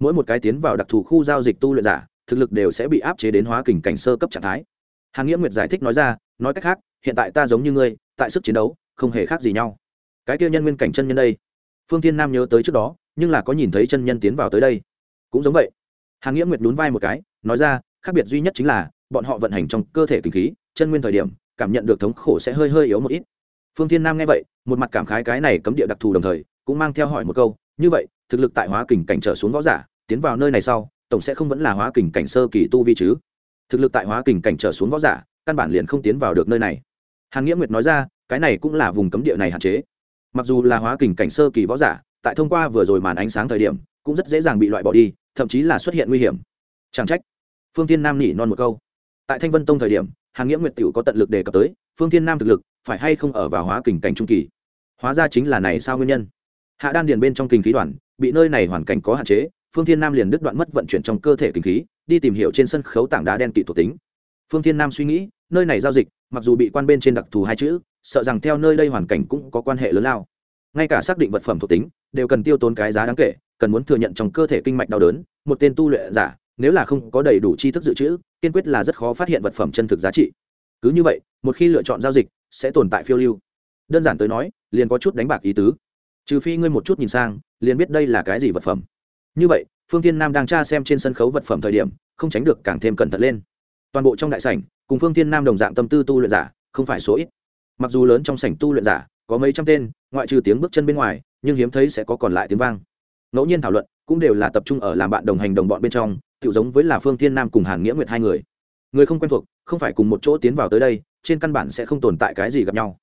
Mỗi một cái tiến vào đặc thù khu giao dịch tu luyện giả, thực lực đều sẽ bị áp chế đến hóa kình cảnh sơ cấp trạng thái. Hàn nghĩa nguyệt giải thích nói ra, nói cách khác, hiện tại ta giống như ngươi, tại sức chiến đấu, không hề khác gì nhau cái kia nhân nguyên cảnh chân nhân đây. Phương thiên nam nhớ tới trước đó, nhưng là có nhìn thấy chân nhân tiến vào tới đây. Cũng giống vậy. Hàng nghĩa nguyệt nhún vai một cái, nói ra, khác biệt duy nhất chính là, bọn họ vận hành trong cơ thể kinh khí, chân nguyên thời điểm, cảm nhận được thống khổ sẽ hơi hơi yếu một ít. Phương thiên nam nghe vậy, một mặt cảm khái cái này cấm địa đặc thù đồng thời, cũng mang theo hỏi một câu, như vậy, thực lực tại hóa kình cảnh trở xuống võ giả, tiến vào nơi này sau, tổng sẽ không vẫn là hóa kình cảnh sơ kỳ tu vi chứ? Thực lực tại hóa kình cảnh trở xuống võ giả, căn bản liền không tiến vào được nơi này. Hàn nghĩa nguyệt nói ra, cái này cũng là vùng cấm địa này hạn chế mặc dù là hóa kình cảnh sơ kỳ võ giả, tại thông qua vừa rồi màn ánh sáng thời điểm, cũng rất dễ dàng bị loại bỏ đi, thậm chí là xuất hiện nguy hiểm. Chẳng trách. Phương tiên nam nỉ non một câu. Tại thanh vân tông thời điểm hàng nghĩa nguyệt t có tận lực đề cập tới, phương tiên nam thực lực, phải hay không ở vào hóa kình cảnh trung kỳ? Hóa ra chính là này sao nguyên nhân? Hạ đan điền bên trong kinh khí đoàn bị nơi này hoàn cảnh có hạn chế, phương thiên nam liền đứt đoạn mất vận chuyển trong cơ thể kinh khí, đi tìm hiểu trên sân khấu tảng đá đen kỵ thuộc tính. Phương thiên nam suy nghĩ, nơi này giao dịch, mặc dù bị quan bên trên đặc thù hai chữ sợ rằng theo nơi đây hoàn cảnh cũng có quan hệ lớn lao. Ngay cả xác định vật phẩm thuộc tính, đều cần tiêu tốn cái giá đáng kể, cần muốn thừa nhận trong cơ thể kinh mạch đau đớn, một tên tu luyện giả, nếu là không có đầy đủ tri thức dự trữ, kiên quyết là rất khó phát hiện vật phẩm chân thực giá trị. Cứ như vậy, một khi lựa chọn giao dịch, sẽ tồn tại phiêu lưu. Đơn giản tới nói, liền có chút đánh bạc ý tứ. Trừ phi ngươi một chút nhìn sang, liền biết đây là cái gì vật phẩm. Như vậy, phương thiên nam đang tra xem trên sân khấu vật phẩm thời điểm, không tránh được càng thêm cẩn thận lên. Toàn bộ trong đại sảnh, cùng phương thiên nam đồng dạng tâm tư tu luyện giả, không phải số ít mặc dù lớn trong sảnh tu luyện giả, có mấy trăm tên, ngoại trừ tiếng bước chân bên ngoài, nhưng hiếm thấy sẽ có còn lại tiếng vang. Ngẫu nhiên thảo luận, cũng đều là tập trung ở làm bạn đồng hành đồng bọn bên trong tự giống với là phương Thiên nam cùng hàn nghĩa nguyệt hai người. Người không quen thuộc, không phải cùng một chỗ tiến vào tới đây, trên căn bản sẽ không tồn tại cái gì gặp nhau.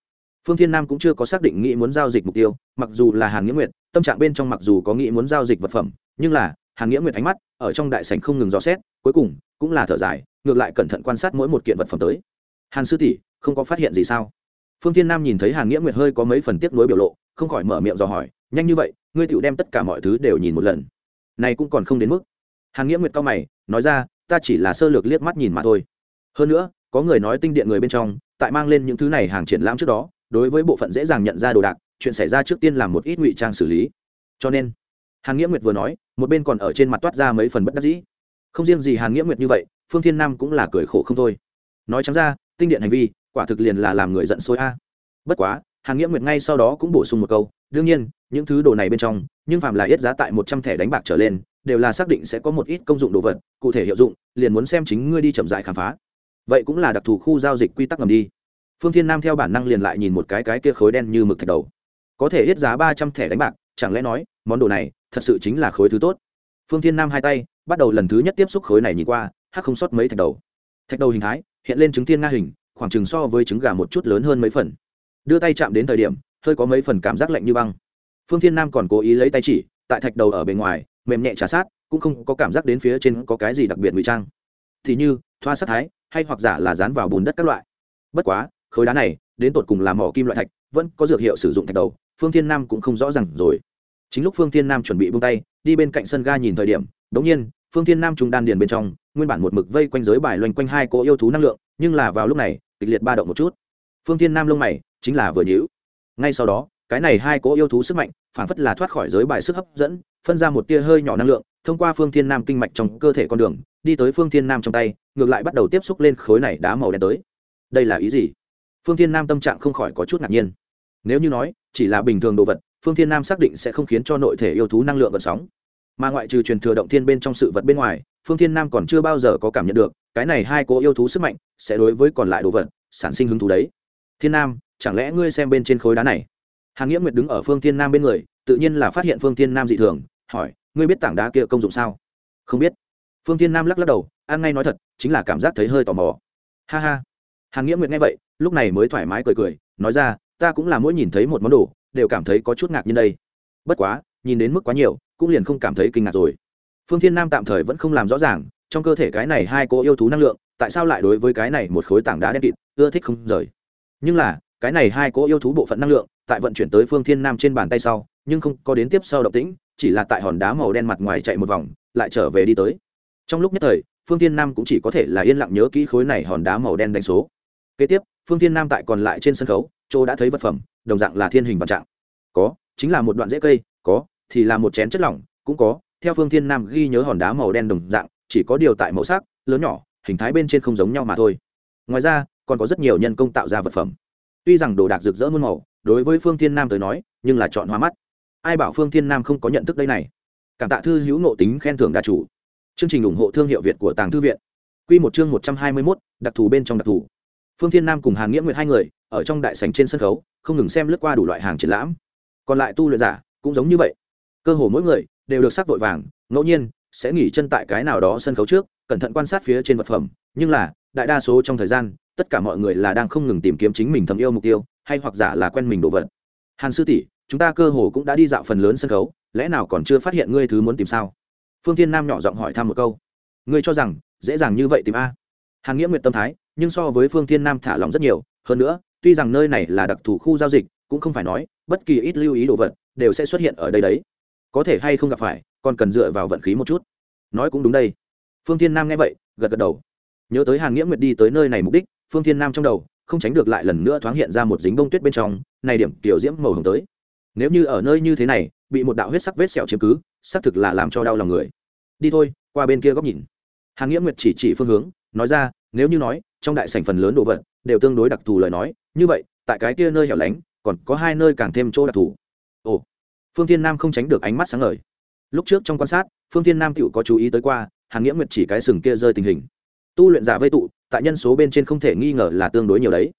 Phương thiên nam cũng chưa có xác định nghĩ muốn giao dịch mục tiêu, mặc dù là hàn nghĩa nguyệt, tâm trạng bên trong mặc dù có nghĩ muốn giao dịch vật phẩm, nhưng là, hàn nghĩa nguyệt ánh mắt, ở trong đại sảnh không ngừng dò xét, cuối cùng, cũng là thở dài, ngược lại cẩn thận quan sát mỗi một kiện vật phẩm tới. Hàn sư tỷ, không có phát hiện gì sao? Phương thiên nam nhìn thấy hàn nghĩa nguyệt hơi có mấy phần tiếc nuối biểu lộ, không khỏi mở miệng dò hỏi, nhanh như vậy, ngươi tựu đem tất cả mọi thứ đều nhìn một lần. Này cũng còn không đến mức. Hàn nghĩa nguyệt cao mày, nói ra, ta chỉ là sơ lược liếc mắt nhìn mà thôi. Hơn nữa, có người nói tinh điện người bên trong, tại mang lên những thứ này hàng triển lãm trước đó, đối với bộ phận dễ dàng nhận ra đồ đạc, chuyện xảy ra trước tiên làm một ít ngụy trang xử lý. Cho nên, hàn nghĩa nguyệt vừa nói, một bên còn ở trên mặt toát ra mấy phần bất đắc dĩ. Không riêng gì hàn nghĩa nguyệt như vậy, phương thiên nam cũng là cười khổ không thôi. Nói chẳng ra, tinh điện hành vi quả thực liền là làm người giận sôi a. Bất quá, hàn nghĩa nguyệt ngay sau đó cũng bổ sung một câu, đương nhiên, những thứ đồ này bên trong, nhưng phạm là ít giá tại một trăm thẻ đánh bạc trở lên, đều là xác định sẽ có một ít công dụng đồ vật, cụ thể hiệu dụng, liền muốn xem chính ngươi đi chậm dại khám phá. Vậy cũng là đặc thù khu giao dịch quy tắc ngầm đi. Phương thiên nam theo bản năng liền lại nhìn một cái cái kia khối đen như mực thạch đầu. Có thể ít giá ba trăm thẻ đánh bạc, chẳng lẽ nói, món đồ này, thật sự chính là khối thứ tốt? Phương thiên nam hai tay, bắt đầu lần thứ nhất tiếp xúc khối này nhìn qua, hắc không sót mấy thạch đầu. Thạch đầu hình thái, hiện lên chứng tiên nga hình khoảng chừng so với trứng gà một chút lớn hơn mấy phần. Đưa tay chạm đến thời điểm, hơi có mấy phần cảm giác lạnh như băng. Phương thiên nam còn cố ý lấy tay chỉ, tại thạch đầu ở bề ngoài, mềm nhẹ trà sát, cũng không có cảm giác đến phía trên có cái gì đặc biệt ngụy trang. Thì như, thoa sát thái, hay hoặc giả là dán vào bùn đất các loại. Bất quá, khối đá này, đến tột cùng là mỏ kim loại thạch, vẫn có dược hiệu sử dụng thạch đầu, phương thiên nam cũng không rõ ràng rồi. Chính lúc phương thiên nam chuẩn bị buông tay, đi bên cạnh sân ga nhìn thời điểm đột nhiên, phương thiên nam trung đan điền bên trong, nguyên bản một mực vây quanh giới bài loanh quanh hai cỗ yêu thú năng lượng, nhưng là vào lúc này kịch liệt ba động một chút. Phương thiên nam lông mày, chính là vừa nhữ ngay sau đó, cái này hai cỗ yêu thú sức mạnh, phản phất là thoát khỏi giới bài sức hấp dẫn, phân ra một tia hơi nhỏ năng lượng, thông qua phương thiên nam kinh mạch trong cơ thể con đường, đi tới phương thiên nam trong tay, ngược lại bắt đầu tiếp xúc lên khối này đá màu đen tới. Đây là ý gì? Phương thiên nam tâm trạng không khỏi có chút ngạc nhiên. Nếu như nói, chỉ là bình thường đồ vật, phương thiên nam xác định sẽ không khiến cho nội thể yêu thú năng lượng gợn sóng. Mà ngoại trừ truyền thừa động thiên bên trong sự vật bên ngoài phương thiên nam còn chưa bao giờ có cảm nhận được, cái này hai cô yêu thú sức mạnh sẽ đối với còn lại đồ vật sản sinh hứng thú đấy. Thiên nam, chẳng lẽ ngươi xem bên trên khối đá này? Hàn nghĩa nguyệt đứng ở phương thiên nam bên người, tự nhiên là phát hiện phương thiên nam dị thường, hỏi, ngươi biết tảng đá kia công dụng sao? Không biết. Phương thiên nam lắc lắc đầu an ngay nói thật, chính là cảm giác thấy hơi tò mò. Ha ha. Hàn nghĩa nguyệt nghe vậy, lúc này mới thoải mái cười cười, nói ra, ta cũng là mỗi nhìn thấy một món đồ, đều cảm thấy có chút ngạc như đây. Bất quá, nhìn đến mức quá nhiều, cũng liền không cảm thấy kinh ngạc rồi phương thiên nam tạm thời vẫn không làm rõ ràng, trong cơ thể cái này hai cô yêu thú năng lượng, tại sao lại đối với cái này một khối tảng đá đen kịt, ưa thích không rời? Nhưng là, cái này hai cô yêu thú bộ phận năng lượng, tại vận chuyển tới phương thiên nam trên bàn tay sau, nhưng không có đến tiếp sau động tĩnh, chỉ là tại hòn đá màu đen mặt ngoài chạy một vòng, lại trở về đi tới. Trong lúc nhất thời, phương thiên nam cũng chỉ có thể là yên lặng nhớ kỹ khối này hòn đá màu đen đánh số. Kế tiếp, phương thiên nam tại còn lại trên sân khấu, chỗ đã thấy vật phẩm, đồng dạng là thiên hình vạn trạng. Có, chính là một đoạn rễ cây, có, thì là một chén chất lỏng, cũng có theo phương thiên nam ghi nhớ hòn đá màu đen đồng dạng, chỉ có điều tại màu sắc, lớn nhỏ, hình thái bên trên không giống nhau mà thôi. Ngoài ra, còn có rất nhiều nhân công tạo ra vật phẩm. Tuy rằng đồ đạc rực rỡ muôn màu, đối với phương thiên nam tới nói, nhưng là chọn hoa mắt. Ai bảo phương thiên nam không có nhận thức đây này? Cảm tạ thư hữu nộ tính khen thưởng đà chủ. Chương trình ủng hộ thương hiệu việt của tàng thư viện. Q một chương một trăm hai mươi mốt, đặc thù bên trong đặc thù. Phương thiên nam cùng hàn nghĩa nguyệt hai người, ở trong đại sành trên sân khấu, không ngừng xem lướt qua đủ loại hàng triển lãm. Còn lại tu luyện giả, cũng giống như vậy. Cơ hồ mỗi người đều được sắc vội vàng, ngẫu nhiên, sẽ nghỉ chân tại cái nào đó sân khấu trước, cẩn thận quan sát phía trên vật phẩm. Nhưng là, đại đa số trong thời gian, tất cả mọi người là đang không ngừng tìm kiếm chính mình thầm yêu mục tiêu, hay hoặc giả là quen mình đồ vật. Hàn sư tỷ, chúng ta cơ hồ cũng đã đi dạo phần lớn sân khấu, lẽ nào còn chưa phát hiện ngươi thứ muốn tìm sao? Phương thiên nam nhỏ giọng hỏi thăm một câu. Ngươi cho rằng, dễ dàng như vậy tìm a? Hàn nghĩa Nguyệt tâm thái, nhưng so với phương thiên nam thả lòng rất nhiều. Hơn nữa, tuy rằng nơi này là đặc thù khu giao dịch, cũng không phải nói, bất kỳ ít lưu ý đồ vật, đều sẽ xuất hiện ở đây đấy có thể hay không gặp phải, còn cần dựa vào vận khí một chút. Nói cũng đúng đây. Phương thiên nam nghe vậy, gật gật đầu. Nhớ tới hàn nghĩa nguyệt đi tới nơi này mục đích, phương thiên nam trong đầu, không tránh được lại lần nữa thoáng hiện ra một dính bông tuyết bên trong, này điểm tiểu diễm màu hồng tới. Nếu như ở nơi như thế này, bị một đạo huyết sắc vết sẹo chiếm cứ, xác thực là làm cho đau lòng người. Đi thôi, qua bên kia góc nhìn. Hàn nghĩa nguyệt chỉ chỉ phương hướng, nói ra, nếu như nói, trong đại sảnh phần lớn đồ vật, đều tương đối đặc thù lời nói, như vậy, tại cái kia nơi hẻo lánh, còn có hai nơi càng thêm chỗ đặc thù. Ồ phương thiên nam không tránh được ánh mắt sáng ngời. Lúc trước trong quan sát, phương thiên nam tựu có chú ý tới qua hàng nghĩa nguyệt chỉ cái sừng kia rơi tình hình. Tu luyện giả vây tụ, tại nhân số bên trên không thể nghi ngờ là tương đối nhiều đấy.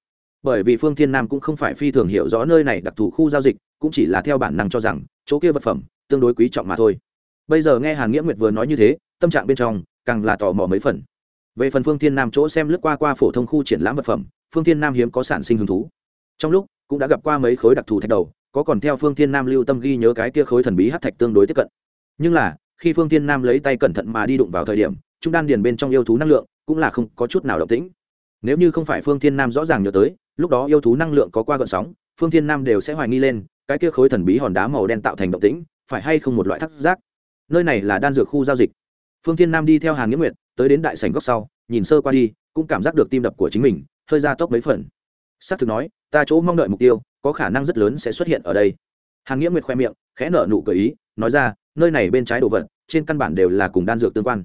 Bởi vì phương thiên nam cũng không phải phi thường hiểu rõ nơi này đặc thù khu giao dịch, cũng chỉ là theo bản năng cho rằng, chỗ kia vật phẩm, tương đối quý trọng mà thôi. Bây giờ nghe hàn nghĩa nguyệt vừa nói như thế, tâm trạng bên trong, càng là tò mò mấy phần. Về phần phương thiên nam chỗ xem lướt qua qua phổ thông khu triển lãm vật phẩm, phương thiên nam hiếm có sản sinh hứng thú. Trong lúc, cũng đã gặp qua mấy khối đặc thù thạch đầu có còn theo phương thiên nam lưu tâm ghi nhớ cái kia khối thần bí hát thạch tương đối tiếp cận. Nhưng là, khi phương thiên nam lấy tay cẩn thận mà đi đụng vào thời điểm, trung đan điền bên trong yêu thú năng lượng cũng là không có chút nào động tĩnh. Nếu như không phải phương thiên nam rõ ràng nhớ tới, lúc đó yêu thú năng lượng có qua gợn sóng, phương thiên nam đều sẽ hoài nghi lên, cái kia khối thần bí hòn đá màu đen tạo thành động tĩnh, phải hay không một loại thắc giác? Nơi này là đan dược khu giao dịch. Phương thiên nam đi theo hàng nghĩa nguyệt, tới đến đại sảnh góc sau, nhìn sơ qua đi, cũng cảm giác được tim đập của chính mình, hơi ra tốc mấy phần. S c thực nói, ta chỗ mong đợi mục tiêu có khả năng rất lớn sẽ xuất hiện ở đây. Hàn nghĩa nguyệt khoe miệng, khẽ nở nụ cười ý, nói ra, nơi này bên trái đồ vật, trên căn bản đều là cùng đan dược tương quan.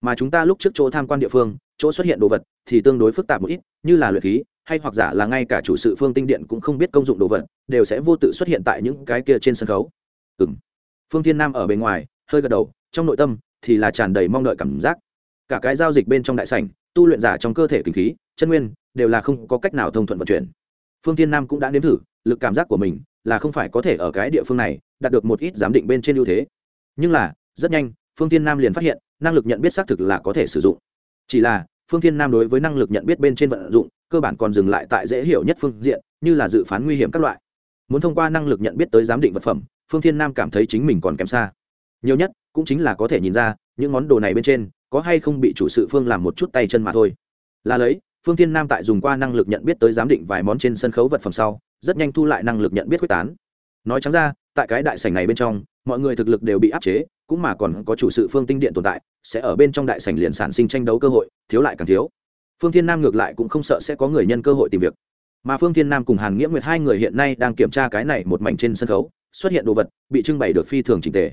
Mà chúng ta lúc trước chỗ tham quan địa phương, chỗ xuất hiện đồ vật thì tương đối phức tạp một ít, như là luyện khí, hay hoặc giả là ngay cả chủ sự phương tinh điện cũng không biết công dụng đồ vật, đều sẽ vô tự xuất hiện tại những cái kia trên sân khấu. Ừ m phương thiên nam ở bên ngoài, hơi gật đầu, trong nội tâm thì là tràn đầy mong đợi cảm giác. Cả cái giao dịch bên trong đại sảnh, tu luyện giả trong cơ thể kinh khí, chân nguyên, đều là không có cách nào thông thuận vận chuyển phương thiên nam cũng đã nếm thử, lực cảm giác của mình là không phải có thể ở cái địa phương này đạt được một ít giám định bên trên ưu thế. Nhưng là, rất nhanh, phương thiên nam liền phát hiện, năng lực nhận biết xác thực là có thể sử dụng. Chỉ là, phương thiên nam đối với năng lực nhận biết bên trên vận dụng, cơ bản còn dừng lại tại dễ hiểu nhất phương diện, như là dự phán nguy hiểm các loại. Muốn thông qua năng lực nhận biết tới giám định vật phẩm, phương thiên nam cảm thấy chính mình còn kém xa. Nhiều nhất, cũng chính là có thể nhìn ra, những món đồ này bên trên có hay không bị chủ sự phương làm một chút tay chân mà thôi. Là lấy phương thiên nam tại dùng qua năng lực nhận biết tới giám định vài món trên sân khấu vật phẩm sau, rất nhanh thu lại năng lực nhận biết quyết tán. Nói trắng ra, tại cái đại sảnh này bên trong, mọi người thực lực đều bị áp chế, cũng mà còn có chủ sự phương tinh điện tồn tại, sẽ ở bên trong đại sảnh liền sản sinh tranh đấu cơ hội, thiếu lại càng thiếu. Phương thiên nam ngược lại cũng không sợ sẽ có người nhân cơ hội tìm việc. Mà phương thiên nam cùng hàn nghĩa nguyệt hai người hiện nay đang kiểm tra cái này một mảnh trên sân khấu, xuất hiện đồ vật, bị trưng bày được phi thường trình tề.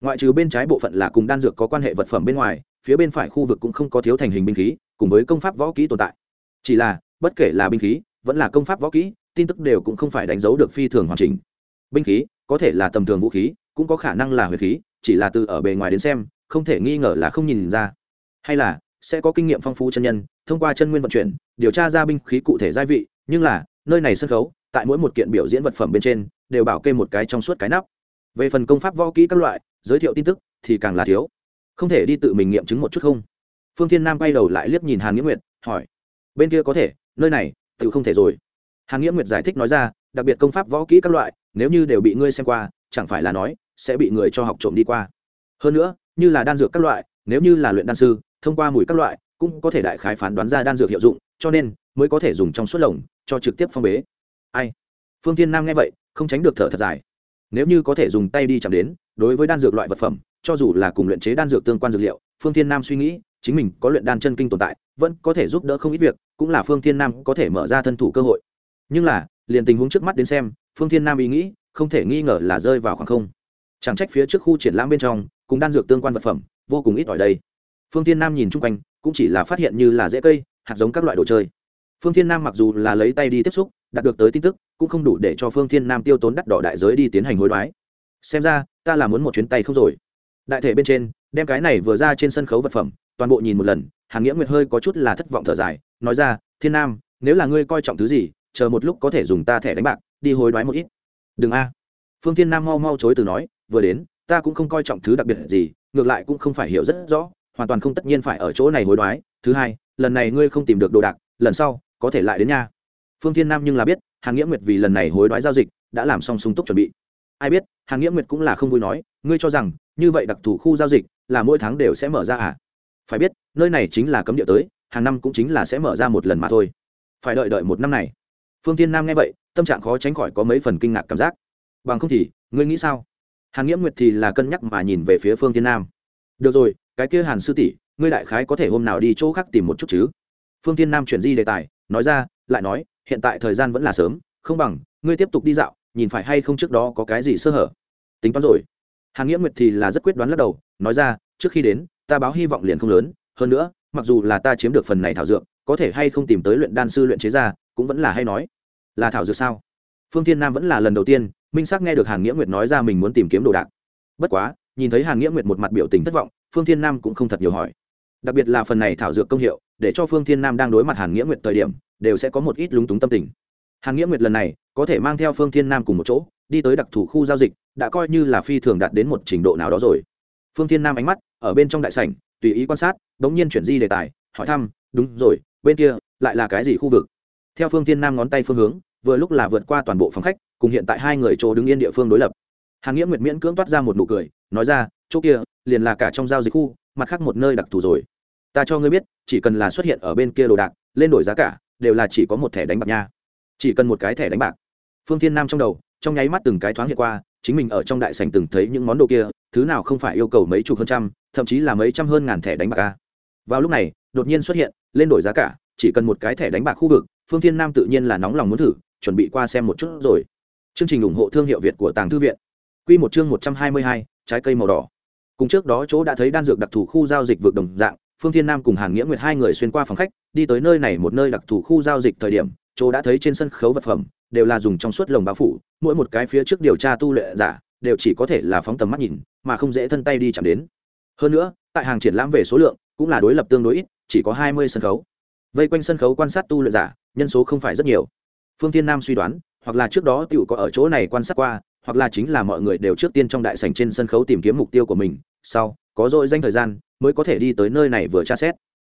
Ngoại trừ bên trái bộ phận là cùng đan dược có quan hệ vật phẩm bên ngoài, phía bên phải khu vực cũng không có thiếu thành hình binh khí, cùng với công pháp võ kỹ tồn tại chỉ là, bất kể là binh khí, vẫn là công pháp võ kỹ, tin tức đều cũng không phải đánh dấu được phi thường hoàn chỉnh. Binh khí, có thể là tầm thường vũ khí, cũng có khả năng là huyền khí, chỉ là từ ở bề ngoài đến xem, không thể nghi ngờ là không nhìn ra. Hay là, sẽ có kinh nghiệm phong phú chân nhân, thông qua chân nguyên vận chuyển, điều tra ra binh khí cụ thể gia vị, nhưng là, nơi này sân khấu, tại mỗi một kiện biểu diễn vật phẩm bên trên, đều bảo kê một cái trong suốt cái nắp. Về phần công pháp võ kỹ các loại, giới thiệu tin tức, thì càng là thiếu. Không thể đi tự mình nghiệm chứng một chút không? Phương thiên nam bay đầu lại liếc nhìn hàn nghĩa nguyệt, hỏi bên kia có thể, nơi này tự không thể rồi. Hàn nghĩa nguyệt giải thích nói ra, đặc biệt công pháp võ kỹ các loại, nếu như đều bị ngươi xem qua, chẳng phải là nói, sẽ bị người cho học trộm đi qua. Hơn nữa, như là đan dược các loại, nếu như là luyện đan sư, thông qua mùi các loại, cũng có thể đại khái phán đoán ra đan dược hiệu dụng, cho nên, mới có thể dùng trong suốt lồng, cho trực tiếp phong bế. Ai? Phương tiên nam nghe vậy, không tránh được thở thật dài. Nếu như có thể dùng tay đi chạm đến, đối với đan dược loại vật phẩm, cho dù là cùng luyện chế đan dược tương quan dược liệu, phương thiên nam suy nghĩ chính mình có luyện đan chân kinh tồn tại, vẫn có thể giúp đỡ không ít việc, cũng là phương thiên nam có thể mở ra thân thủ cơ hội. Nhưng là, liền tình huống trước mắt đến xem, phương thiên nam ý nghĩ, không thể nghi ngờ là rơi vào khoảng không. Chẳng trách phía trước khu triển lãm bên trong, cùng đan dược tương quan vật phẩm, vô cùng ít ỏi đây. Phương thiên nam nhìn chung quanh, cũng chỉ là phát hiện như là rễ cây, hạt giống các loại đồ chơi. Phương thiên nam mặc dù là lấy tay đi tiếp xúc, đạt được tới tin tức, cũng không đủ để cho phương thiên nam tiêu tốn đắt đỏ đại giới đi tiến hành hối đoái. Xem ra, ta là muốn một chuyến tay không rồi. Đại thể bên trên, đem cái này vừa ra trên sân khấu vật phẩm toàn bộ nhìn một lần, hàn nghĩa nguyệt hơi có chút là thất vọng thở dài, nói ra, thiên nam, nếu là ngươi coi trọng thứ gì, chờ một lúc có thể dùng ta thẻ đánh bạc, đi hối đoái một ít. Đừng a. Phương thiên nam mau mau chối từ nói, vừa đến, ta cũng không coi trọng thứ đặc biệt gì, ngược lại cũng không phải hiểu rất rõ, hoàn toàn không tất nhiên phải ở chỗ này hối đoái. Thứ hai, lần này ngươi không tìm được đồ đạc, lần sau, có thể lại đến nha. Phương thiên nam nhưng là biết, hàn nghĩa nguyệt vì lần này hối đoái giao dịch, đã làm xong sung túc chuẩn bị. Ai biết, hàn nghĩa nguyệt cũng là không vui nói, ngươi cho rằng, như vậy đặc thù khu giao dịch, là mỗi tháng đều sẽ mở ra à? Phải biết, nơi này chính là cấm địa tới, hàng năm cũng chính là sẽ mở ra một lần mà thôi. Phải đợi đợi một năm này. Phương tiên nam nghe vậy, tâm trạng khó tránh khỏi có mấy phần kinh ngạc cảm giác. Bằng không thì, ngươi nghĩ sao? Hàn nghĩa nguyệt thì là cân nhắc mà nhìn về phía phương tiên nam. Được rồi, cái kia hàn sư tỷ, ngươi đại khái có thể hôm nào đi chỗ khác tìm một chút chứ? Phương tiên nam chuyển di đề tài, nói ra, lại nói, hiện tại thời gian vẫn là sớm, không bằng, ngươi tiếp tục đi dạo, nhìn phải hay không trước đó có cái gì sơ hở. Tính toán rồi. Hàn nghĩa nguyệt thì là rất quyết đoán lắc đầu, nói ra, trước khi đến ta báo hy vọng liền không lớn, hơn nữa, mặc dù là ta chiếm được phần này thảo dược, có thể hay không tìm tới luyện đan sư luyện chế ra, cũng vẫn là hay nói. Là thảo dược sao? Phương thiên nam vẫn là lần đầu tiên, minh xác nghe được hàn nghĩa nguyệt nói ra mình muốn tìm kiếm đồ đạc. Bất quá, nhìn thấy hàn nghĩa nguyệt một mặt biểu tình thất vọng, phương thiên nam cũng không thật nhiều hỏi. Đặc biệt là phần này thảo dược công hiệu, để cho phương thiên nam đang đối mặt hàn nghĩa nguyệt thời điểm, đều sẽ có một ít lúng túng tâm tình. Hàn nghĩa nguyệt lần này, có thể mang theo phương thiên nam cùng một chỗ, đi tới đặc thù khu giao dịch, đã coi như là phi thường đạt đến một trình độ nào đó rồi. Phương thiên nam ánh mắt ở bên trong đại sảnh, tùy ý quan sát bỗng nhiên chuyển di đề tài, hỏi thăm, đúng rồi, bên kia lại là cái gì khu vực? Theo phương thiên nam ngón tay phương hướng, vừa lúc là vượt qua toàn bộ phòng khách, cùng hiện tại hai người chỗ đứng yên địa phương đối lập. Hàn nghĩa nguyệt miễn cưỡng toát ra một nụ cười, nói ra, chỗ kia liền là cả trong giao dịch khu, mặt khác một nơi đặc thù rồi. Ta cho ngươi biết, chỉ cần là xuất hiện ở bên kia đồ đạc, lên đổi giá cả, đều là chỉ có một thẻ đánh bạc nha. Chỉ cần một cái thẻ đánh bạc. Phương thiên nam trong đầu, trong nháy mắt từng cái thoáng hiện qua, chính mình ở trong đại sảnh từng thấy những món đồ kia, thứ nào không phải yêu cầu mấy chục hơn trăm thậm chí là mấy trăm hơn ngàn thẻ đánh bạc a. Vào lúc này, đột nhiên xuất hiện, lên đổi giá cả, chỉ cần một cái thẻ đánh bạc khu vực, phương thiên nam tự nhiên là nóng lòng muốn thử, chuẩn bị qua xem một chút rồi. Chương trình ủng hộ thương hiệu việt của tàng thư viện. Q một chương một trăm hai mươi hai, trái cây màu đỏ. Cùng trước đó chỗ đã thấy đan dược đặc thù khu giao dịch vượt đồng dạng, phương thiên nam cùng hàn nghĩa nguyệt hai người xuyên qua phòng khách, đi tới nơi này một nơi đặc thù khu giao dịch thời điểm, chỗ đã thấy trên sân khấu vật phẩm, đều là dùng trong suốt lồng bao phủ, mỗi một cái phía trước điều tra tu lệ giả, đều chỉ có thể là phóng tầm mắt nhìn, mà không dễ thân tay đi chạm đến hơn nữa, tại hàng triển lãm về số lượng, cũng là đối lập tương đối ít, chỉ có hai mươi sân khấu. Vây quanh sân khấu quan sát tu luyện giả, nhân số không phải rất nhiều. Phương tiên nam suy đoán, hoặc là trước đó t có ở chỗ này quan sát qua, hoặc là chính là mọi người đều trước tiên trong đại sành trên sân khấu tìm kiếm mục tiêu của mình, sau, có dội danh thời gian, mới có thể đi tới nơi này vừa tra xét.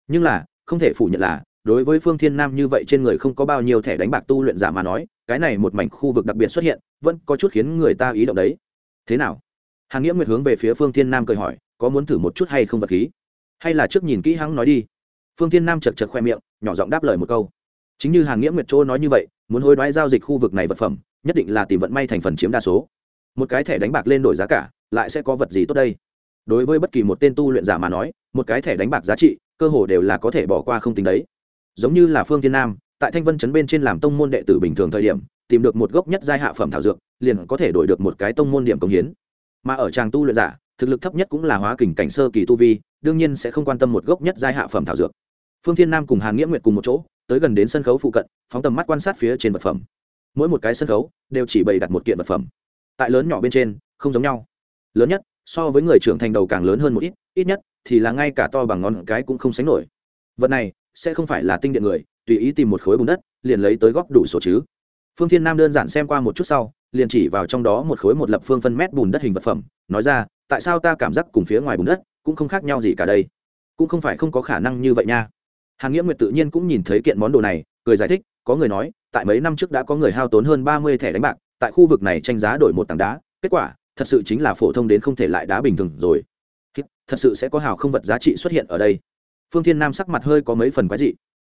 Nhưng là, không thể phủ nhận là, đối với phương thiên nam như vậy trên người không có bao nhiêu thẻ đánh bạc tu luyện giả mà nói, cái này một mảnh khu vực đặc biệt xuất hiện, vẫn có chút khiến người ta ý động đấy. Thế nào? Hàn nghĩa nguyệt hướng về phía phương thiên nam cười hỏi có muốn thử một chút hay không vật khí? Hay là trước nhìn kỹ hắn nói đi. Phương thiên nam chật chật khoe miệng, nhỏ giọng đáp lời một câu. Chính như hàng nghĩa nguyệt chỗ nói như vậy, muốn hối đoái giao dịch khu vực này vật phẩm, nhất định là tìm vận may thành phần chiếm đa số. Một cái thẻ đánh bạc lên đổi giá cả, lại sẽ có vật gì tốt đây? Đối với bất kỳ một tên tu luyện giả mà nói, một cái thẻ đánh bạc giá trị, cơ hồ đều là có thể bỏ qua không tính đấy. Giống như là phương thiên nam, tại thanh vân chấn bên trên làm tông môn đệ tử bình thường thời điểm, tìm được một gốc nhất giai hạ phẩm thảo dược, liền có thể đổi được một cái tông môn điểm công hiến. Mà ở tràng tu luyện giả thực lực thấp nhất cũng là hóa kình cảnh sơ kỳ tu vi, đương nhiên sẽ không quan tâm một gốc nhất giai hạ phẩm thảo dược. Phương thiên nam cùng hàn nghĩa nguyệt cùng một chỗ, tới gần đến sân khấu phụ cận, phóng tầm mắt quan sát phía trên vật phẩm. Mỗi một cái sân khấu đều chỉ bày đặt một kiện vật phẩm. Tại lớn nhỏ bên trên, không giống nhau. Lớn nhất, so với người trưởng thành đầu càng lớn hơn một ít ít nhất thì là ngay cả to bằng ngón cái cũng không sánh nổi. Vật này sẽ không phải là tinh điện người, tùy ý tìm một khối bùn đất, liền lấy tới góp đủ số chứ. Phương thiên nam đơn giản xem qua một chút sau liền chỉ vào trong đó một khối một lập phương phân mét bùn đất hình vật phẩm, nói ra, tại sao ta cảm giác cùng phía ngoài bùn đất cũng không khác nhau gì cả đây? Cũng không phải không có khả năng như vậy nha. Hàn nghĩa nguyệt tự nhiên cũng nhìn thấy kiện món đồ này, cười giải thích, có người nói, tại mấy năm trước đã có người hao tốn hơn ba mươi thẻ đánh bạc, tại khu vực này tranh giá đổi một tảng đá, kết quả, thật sự chính là phổ thông đến không thể lại đá bình thường rồi. Thật sự sẽ có hào không vật giá trị xuất hiện ở đây. Phương thiên nam sắc mặt hơi có mấy phần quái dị.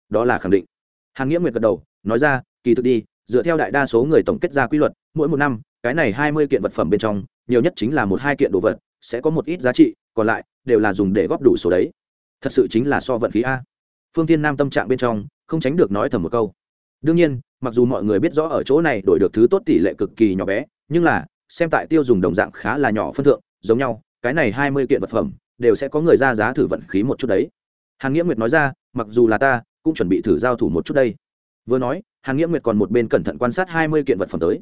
Đó là khẳng định. Hàn nghĩa nguyệt gật đầu, nói ra, kỳ thực đi dựa theo đại đa số người tổng kết ra quy luật, mỗi một năm, cái này hai mươi kiện vật phẩm bên trong, nhiều nhất chính là một hai kiện đồ vật, sẽ có một ít giá trị, còn lại đều là dùng để góp đủ số đấy. Thật sự chính là so vận khí a. Phương tiên nam tâm trạng bên trong, không tránh được nói thầm một câu. Đương nhiên, mặc dù mọi người biết rõ ở chỗ này đổi được thứ tốt tỷ lệ cực kỳ nhỏ bé, nhưng là, xem tại tiêu dùng đồng dạng khá là nhỏ phân thượng, giống nhau, cái này hai mươi kiện vật phẩm, đều sẽ có người ra giá thử vận khí một chút đấy. Hàn nghĩa nguyệt nói ra, mặc dù là ta, cũng chuẩn bị thử giao thủ một chút đây. Vừa nói hàn nghĩa nguyệt còn một bên cẩn thận quan sát hai mươi kiện vật phẩm tới.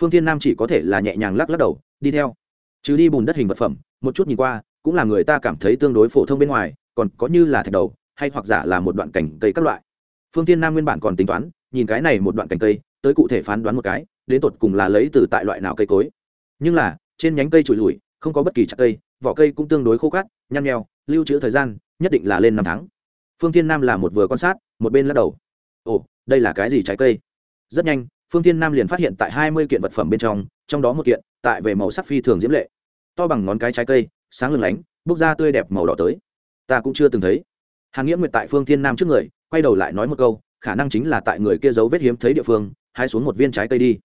Phương thiên nam chỉ có thể là nhẹ nhàng lắc lắc đầu, đi theo. Chứ đi bùn đất hình vật phẩm, một chút nhìn qua, cũng là người ta cảm thấy tương đối phổ thông bên ngoài, còn có như là thạch đầu, hay hoặc giả là một đoạn cành cây các loại. Phương thiên nam nguyên bản còn tính toán, nhìn cái này một đoạn cành cây, tới cụ thể phán đoán một cái, đến tột cùng là lấy từ tại loại nào cây cối. Nhưng là, trên nhánh cây trụi lùi, không có bất kỳ chặt cây, vỏ cây cũng tương đối khô cát, nhăn nheo, lưu trữ thời gian, nhất định là lên năm tháng. Phương thiên nam là một vừa quan sát, một bên lắc đầu. Ồ đây là cái gì trái cây? Rất nhanh, phương thiên nam liền phát hiện tại hai mươi kiện vật phẩm bên trong trong đó một kiện, tại về màu sắc phi thường diễm lệ. To bằng ngón cái trái cây, sáng lừng lánh, bốc ra tươi đẹp màu đỏ tới. Ta cũng chưa từng thấy. Hàn nghĩa nguyệt tại phương thiên nam trước người, quay đầu lại nói một câu, khả năng chính là tại người kia giấu vết hiếm thấy địa phương, hái xuống một viên trái cây đi.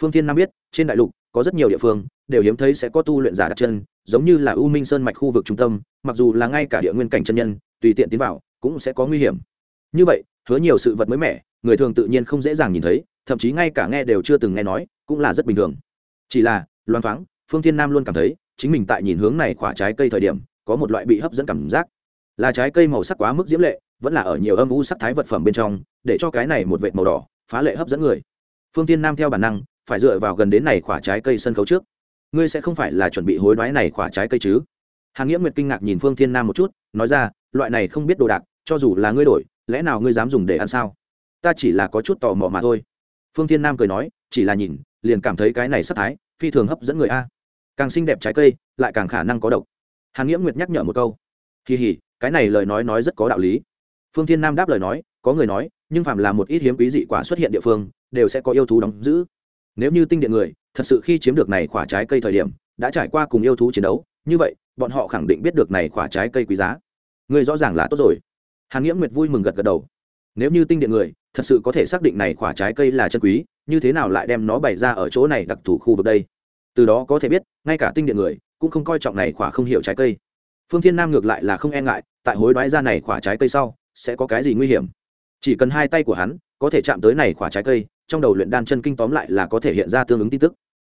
Phương thiên nam biết, trên đại lục, có rất nhiều địa phương, đều hiếm thấy sẽ có tu luyện giả đặt chân, giống như là u minh sơn mạch khu vực trung tâm, mặc dù là ngay cả địa nguyên cảnh chân nhân, tùy tiện tiến vào, cũng sẽ có nguy hiểm. Như vậy, hứa nhiều sự vật mới mẻ người thường tự nhiên không dễ dàng nhìn thấy, thậm chí ngay cả nghe đều chưa từng nghe nói, cũng là rất bình thường. Chỉ là loan thoáng, phương thiên nam luôn cảm thấy, chính mình tại nhìn hướng này khỏa trái cây thời điểm, có một loại bị hấp dẫn cảm giác. Là trái cây màu sắc quá mức diễm lệ, vẫn là ở nhiều âm u sắc thái vật phẩm bên trong, để cho cái này một vệt màu đỏ, phá lệ hấp dẫn người. Phương tiên nam theo bản năng, phải dựa vào gần đến này khỏa trái cây sân khấu trước. Ngươi sẽ không phải là chuẩn bị hối đoái này khỏa trái cây chứ? Hàng nghĩa nguyệt kinh ngạc nhìn phương thiên nam một chút, nói ra, loại này không biết đồ đạc, cho dù là ngươi đổi, lẽ nào ngươi dám dùng để ăn sao? Ta chỉ là có chút tò mò mà thôi. Phương thiên nam cười nói, chỉ là nhìn, liền cảm thấy cái này sắc thái, phi thường hấp dẫn người a. Càng xinh đẹp trái cây, lại càng khả năng có độc. Hàn nghĩa nguyệt nhắc nhở một câu. Kỳ hỉ, cái này lời nói nói rất có đạo lý. Phương thiên nam đáp lời nói, có người nói, nhưng phạm là một ít hiếm quý dị quả xuất hiện địa phương, đều sẽ có yêu thú đóng giữ. Nếu như tinh điện người, thật sự khi chiếm được này quả trái cây thời điểm, đã trải qua cùng yêu thú chiến đấu, như vậy, bọn họ khẳng định biết được này quả trái cây quý giá. Người rõ ràng là tốt rồi. Hàn nghĩa nguyệt vui mừng gật gật đầu. Nếu như tinh điện người thật sự có thể xác định này quả trái cây là chân quý, như thế nào lại đem nó bày ra ở chỗ này đặc thù khu vực đây? Từ đó có thể biết, ngay cả tinh điện người cũng không coi trọng này quả không hiểu trái cây. Phương thiên nam ngược lại là không e ngại, tại hối đoái ra này quả trái cây sau, sẽ có cái gì nguy hiểm? Chỉ cần hai tay của hắn có thể chạm tới này quả trái cây, trong đầu luyện đan chân kinh tóm lại là có thể hiện ra tương ứng tin tức.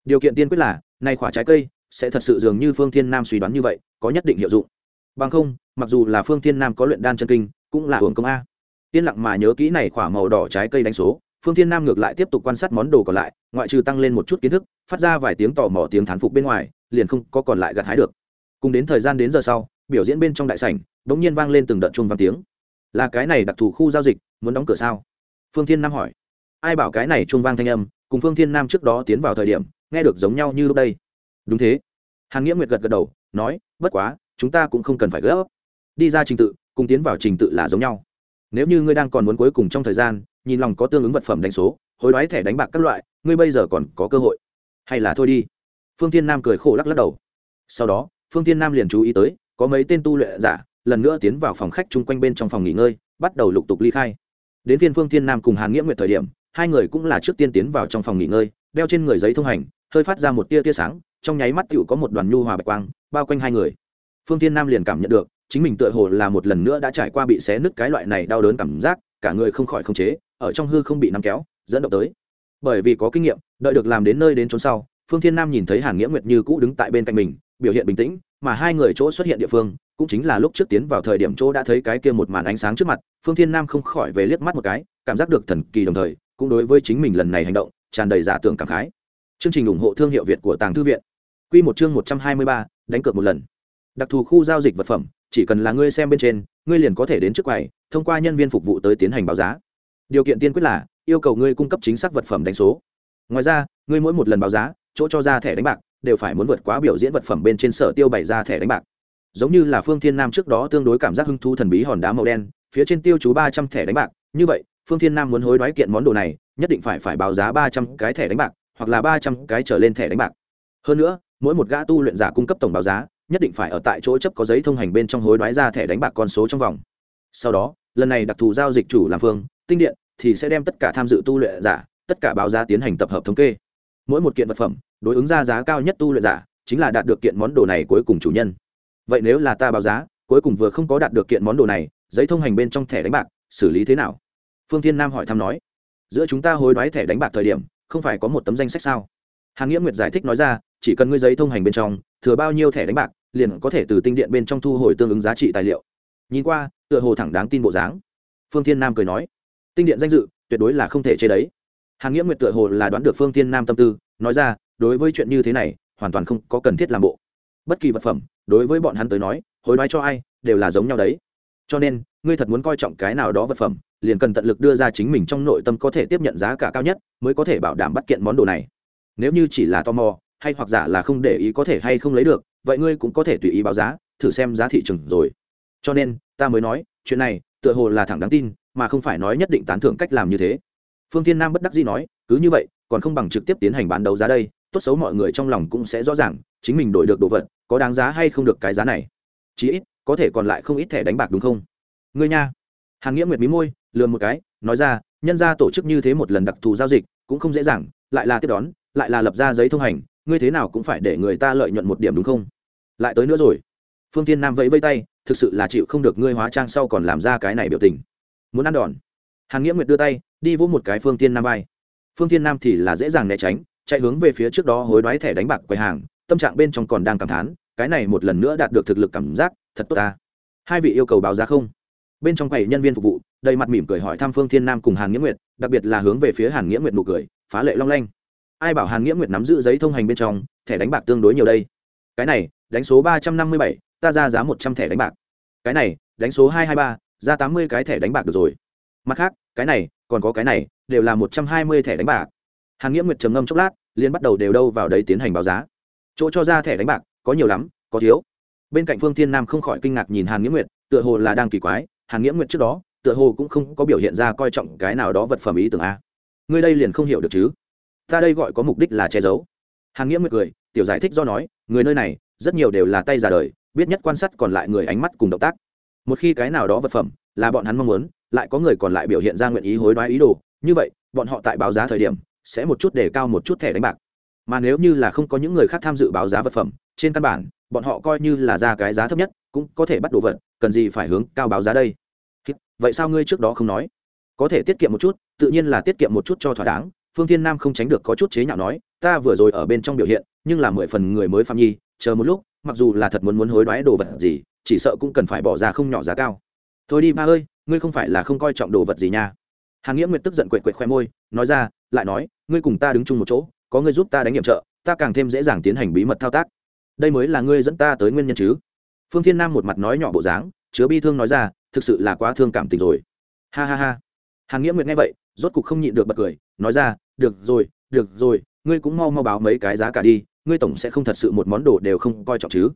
Điều kiện tiên quyết là, này quả trái cây sẽ thật sự dường như phương thiên nam suy đoán như vậy, có nhất định hiệu dụng. Bằng không, mặc dù là phương thiên nam có luyện đan chân kinh, cũng là hưởng công a yên lặng mà nhớ kỹ này quả màu đỏ trái cây đánh số, phương thiên nam ngược lại tiếp tục quan sát món đồ còn lại, ngoại trừ tăng lên một chút kiến thức, phát ra vài tiếng tò mò tiếng thán phục bên ngoài, liền không có còn lại gặt hái được. Cùng đến thời gian đến giờ sau, biểu diễn bên trong đại sảnh bỗng nhiên vang lên từng đợt chuông vang tiếng. Là cái này đặc thù khu giao dịch, muốn đóng cửa sao? Phương thiên nam hỏi. Ai bảo cái này chuông vang thanh âm, cùng phương thiên nam trước đó tiến vào thời điểm, nghe được giống nhau như lúc đây. Đúng thế. Hàn nghĩa nguyệt gật gật đầu, nói, bất quá, chúng ta cũng không cần phải gấp. Đi ra trình tự, cùng tiến vào trình tự là giống nhau nếu như ngươi đang còn muốn cuối cùng trong thời gian, nhìn lòng có tương ứng vật phẩm đánh số, hối đoái thẻ đánh bạc các loại, ngươi bây giờ còn có cơ hội. Hay là thôi đi. Phương tiên nam cười khổ lắc lắc đầu. Sau đó, phương tiên nam liền chú ý tới, có mấy tên tu luyện giả, lần nữa tiến vào phòng khách chung quanh bên trong phòng nghỉ ngơi, bắt đầu lục tục ly khai. Đến phiên phương tiên nam cùng hàn nghĩa nguyệt thời điểm, hai người cũng là trước tiên tiến vào trong phòng nghỉ ngơi, đeo trên người giấy thông hành, hơi phát ra một tia tia sáng, trong nháy mắt tựu có một đoàn nhu hòa bạch quang, bao quanh hai người. Phương tiên nam liền cảm nhận được chính mình tựa hồ là một lần nữa đã trải qua bị xé nứt cái loại này đau đớn cảm giác, cả người không khỏi không chế, ở trong hư không bị nắm kéo, dẫn động tới. Bởi vì có kinh nghiệm, đợi được làm đến nơi đến trốn sau, phương thiên nam nhìn thấy hàn nghĩa nguyệt như cũ đứng tại bên cạnh mình, biểu hiện bình tĩnh, mà hai người chỗ xuất hiện địa phương, cũng chính là lúc trước tiến vào thời điểm chỗ đã thấy cái kia một màn ánh sáng trước mặt, phương thiên nam không khỏi về liếc mắt một cái, cảm giác được thần kỳ đồng thời, cũng đối với chính mình lần này hành động, tràn đầy giả tưởng cảm khái. Chương trình ủng hộ thương hiệu việt của tàng thư viện. Quy một chương một trăm hai mươi ba, đánh cược một lần. Đặc thù khu giao dịch vật phẩm chỉ cần là ngươi xem bên trên, ngươi liền có thể đến trước quầy, thông qua nhân viên phục vụ tới tiến hành báo giá. Điều kiện tiên quyết là, yêu cầu ngươi cung cấp chính xác vật phẩm đánh số. Ngoài ra, ngươi mỗi một lần báo giá, chỗ cho ra thẻ đánh bạc, đều phải muốn vượt quá biểu diễn vật phẩm bên trên sở tiêu bày ra thẻ đánh bạc. Giống như là phương thiên nam trước đó tương đối cảm giác hứng thú thần bí hòn đá màu đen, phía trên tiêu chú ba trăm thẻ đánh bạc, như vậy, phương thiên nam muốn hối đoái kiện món đồ này, nhất định phải phải báo giá ba trăm cái thẻ đánh bạc, hoặc là ba trăm cái trở lên thẻ đánh bạc. Hơn nữa, mỗi một gã tu luyện giả cung cấp tổng báo giá nhất định phải ở tại chỗ chấp có giấy thông hành bên trong hối đoái ra thẻ đánh bạc con số trong vòng. Sau đó, lần này đặc thù giao dịch chủ làm phương, tinh điện, thì sẽ đem tất cả tham dự tu luyện giả, tất cả báo giá tiến hành tập hợp thống kê. Mỗi một kiện vật phẩm, đối ứng ra giá cao nhất tu luyện giả, chính là đạt được kiện món đồ này cuối cùng chủ nhân. Vậy nếu là ta báo giá, cuối cùng vừa không có đạt được kiện món đồ này, giấy thông hành bên trong thẻ đánh bạc, xử lý thế nào? Phương thiên nam hỏi thăm nói. Giữa chúng ta hối đoái thẻ đánh bạc thời điểm, không phải có một tấm danh sách sao? Hàn nghĩa nguyệt giải thích nói ra, chỉ cần ngươi giấy thông hành bên trong, thừa bao nhiêu thẻ đánh bạc liền có thể từ tinh điện bên trong thu hồi tương ứng giá trị tài liệu. Nhìn qua, tựa hồ thẳng đáng tin bộ dáng. Phương thiên nam cười nói, tinh điện danh dự, tuyệt đối là không thể chế đấy hàn nghĩa nguyệt tựa hồ là đoán được phương thiên nam tâm tư, nói ra, đối với chuyện như thế này, hoàn toàn không có cần thiết làm bộ. Bất kỳ vật phẩm, đối với bọn hắn tới nói, hối đoái cho ai, đều là giống nhau đấy. Cho nên, ngươi thật muốn coi trọng cái nào đó vật phẩm, liền cần tận lực đưa ra chính mình trong nội tâm có thể tiếp nhận giá cả cao nhất, mới có thể bảo đảm bắt kiện món đồ này. Nếu như chỉ là tò mò, hay hoặc giả là không để ý có thể hay không lấy được vậy ngươi cũng có thể tùy ý báo giá, thử xem giá thị trường rồi. Cho nên, ta mới nói, chuyện này, tựa hồ là thẳng đáng tin, mà không phải nói nhất định tán thưởng cách làm như thế. Phương thiên nam bất đắc dĩ nói, cứ như vậy, còn không bằng trực tiếp tiến hành bán đấu giá đây, tốt xấu mọi người trong lòng cũng sẽ rõ ràng, chính mình đổi được đồ vật, có đáng giá hay không được cái giá này. Chí ít, có thể còn lại không ít thẻ đánh bạc đúng không? Ngươi nha. Hàn nghĩa nguyệt mí môi, lườm một cái, nói ra, nhân ra tổ chức như thế một lần đặc thù giao dịch, cũng không dễ dàng, lại là tiếp đón, lại là lập ra giấy thông hành ngươi thế nào cũng phải để người ta lợi nhuận một điểm đúng không? Lại tới nữa rồi. Phương tiên nam vẫy vây tay, thực sự là chịu không được ngươi hóa trang sau còn làm ra cái này biểu tình. Muốn ăn đòn. Hàn nghĩa nguyệt đưa tay, đi vỗ một cái phương tiên nam vai. Phương tiên nam thì là dễ dàng né tránh, chạy hướng về phía trước đó hối đoái thẻ đánh bạc quầy hàng, tâm trạng bên trong còn đang cảm thán, cái này một lần nữa đạt được thực lực cảm giác, thật tốt ta. Hai vị yêu cầu báo giá không? Bên trong quầy nhân viên phục vụ, đầy mặt mỉm cười hỏi thăm phương thiên nam cùng hàn nghĩa nguyệt, đặc biệt là hướng về phía hàn nghĩa nguyệt nụ cười, phá lệ long lanh ai bảo hàn nghĩa nguyệt nắm giữ giấy thông hành bên trong, thẻ đánh bạc tương đối nhiều đây. Cái này, đánh số ba trăm năm mươi bảy, ta ra giá một trăm thẻ đánh bạc. Cái này, đánh số hai hai ba, ra tám mươi cái thẻ đánh bạc được rồi. Mặt khác, cái này, còn có cái này, đều là một trăm hai mươi thẻ đánh bạc. Hàn nghĩa nguyệt trầm ngâm chốc lát liên bắt đầu đều đâu vào đấy tiến hành báo giá. Chỗ cho ra thẻ đánh bạc, có nhiều lắm, có thiếu. Bên cạnh phương thiên nam không khỏi kinh ngạc nhìn hàn nghĩa nguyệt, tựa hồ là đang kỳ quái. Hàn nghĩa nguyệt trước đó, tựa hồ cũng không có biểu hiện ra coi trọng cái nào đó vật phẩm ý tưởng a. Ngươi đây liền không hiểu được chứ? Ta đây gọi có mục đích là che giấu. Hàn nghĩa nguyệt cười, tiểu giải thích do nói, người nơi này, rất nhiều đều là tay già đời, biết nhất quan sát còn lại người ánh mắt cùng động tác. Một khi cái nào đó vật phẩm, là bọn hắn mong muốn, lại có người còn lại biểu hiện ra nguyện ý hối đoái ý đồ, như vậy, bọn họ tại báo giá thời điểm, sẽ một chút để cao một chút thẻ đánh bạc. Mà nếu như là không có những người khác tham dự báo giá vật phẩm, trên căn bản, bọn họ coi như là ra cái giá thấp nhất, cũng có thể bắt đồ vật, cần gì phải hướng cao báo giá đây? Vậy sao ngươi trước đó không nói? Có thể tiết kiệm một chút, tự nhiên là tiết kiệm một chút cho thỏa đáng phương thiên nam không tránh được có chút chế nhạo nói, ta vừa rồi ở bên trong biểu hiện, nhưng là mười phần người mới phạm nhi, chờ một lúc, mặc dù là thật muốn muốn hối đoái đồ vật gì, chỉ sợ cũng cần phải bỏ ra không nhỏ giá cao. Thôi đi ba ơi, ngươi không phải là không coi trọng đồ vật gì nha. Hàn nghĩa nguyệt tức giận quệt quệt khoe môi, nói ra, lại nói, ngươi cùng ta đứng chung một chỗ, có ngươi giúp ta đánh nhiệm trợ, ta càng thêm dễ dàng tiến hành bí mật thao tác. Đây mới là ngươi dẫn ta tới nguyên nhân chứ. Phương thiên nam một mặt nói nhỏ bộ dáng, chứa bi thương nói ra, thực sự là quá thương cảm tình rồi. Ha ha ha. Hàn nghĩa nguyệt nghe vậy, rốt cục không nhịn được bật cười, nói ra được rồi được rồi, ngươi cũng mau mau báo mấy cái giá cả đi, ngươi tổng sẽ không thật sự một món đồ đều không coi trọng chứ.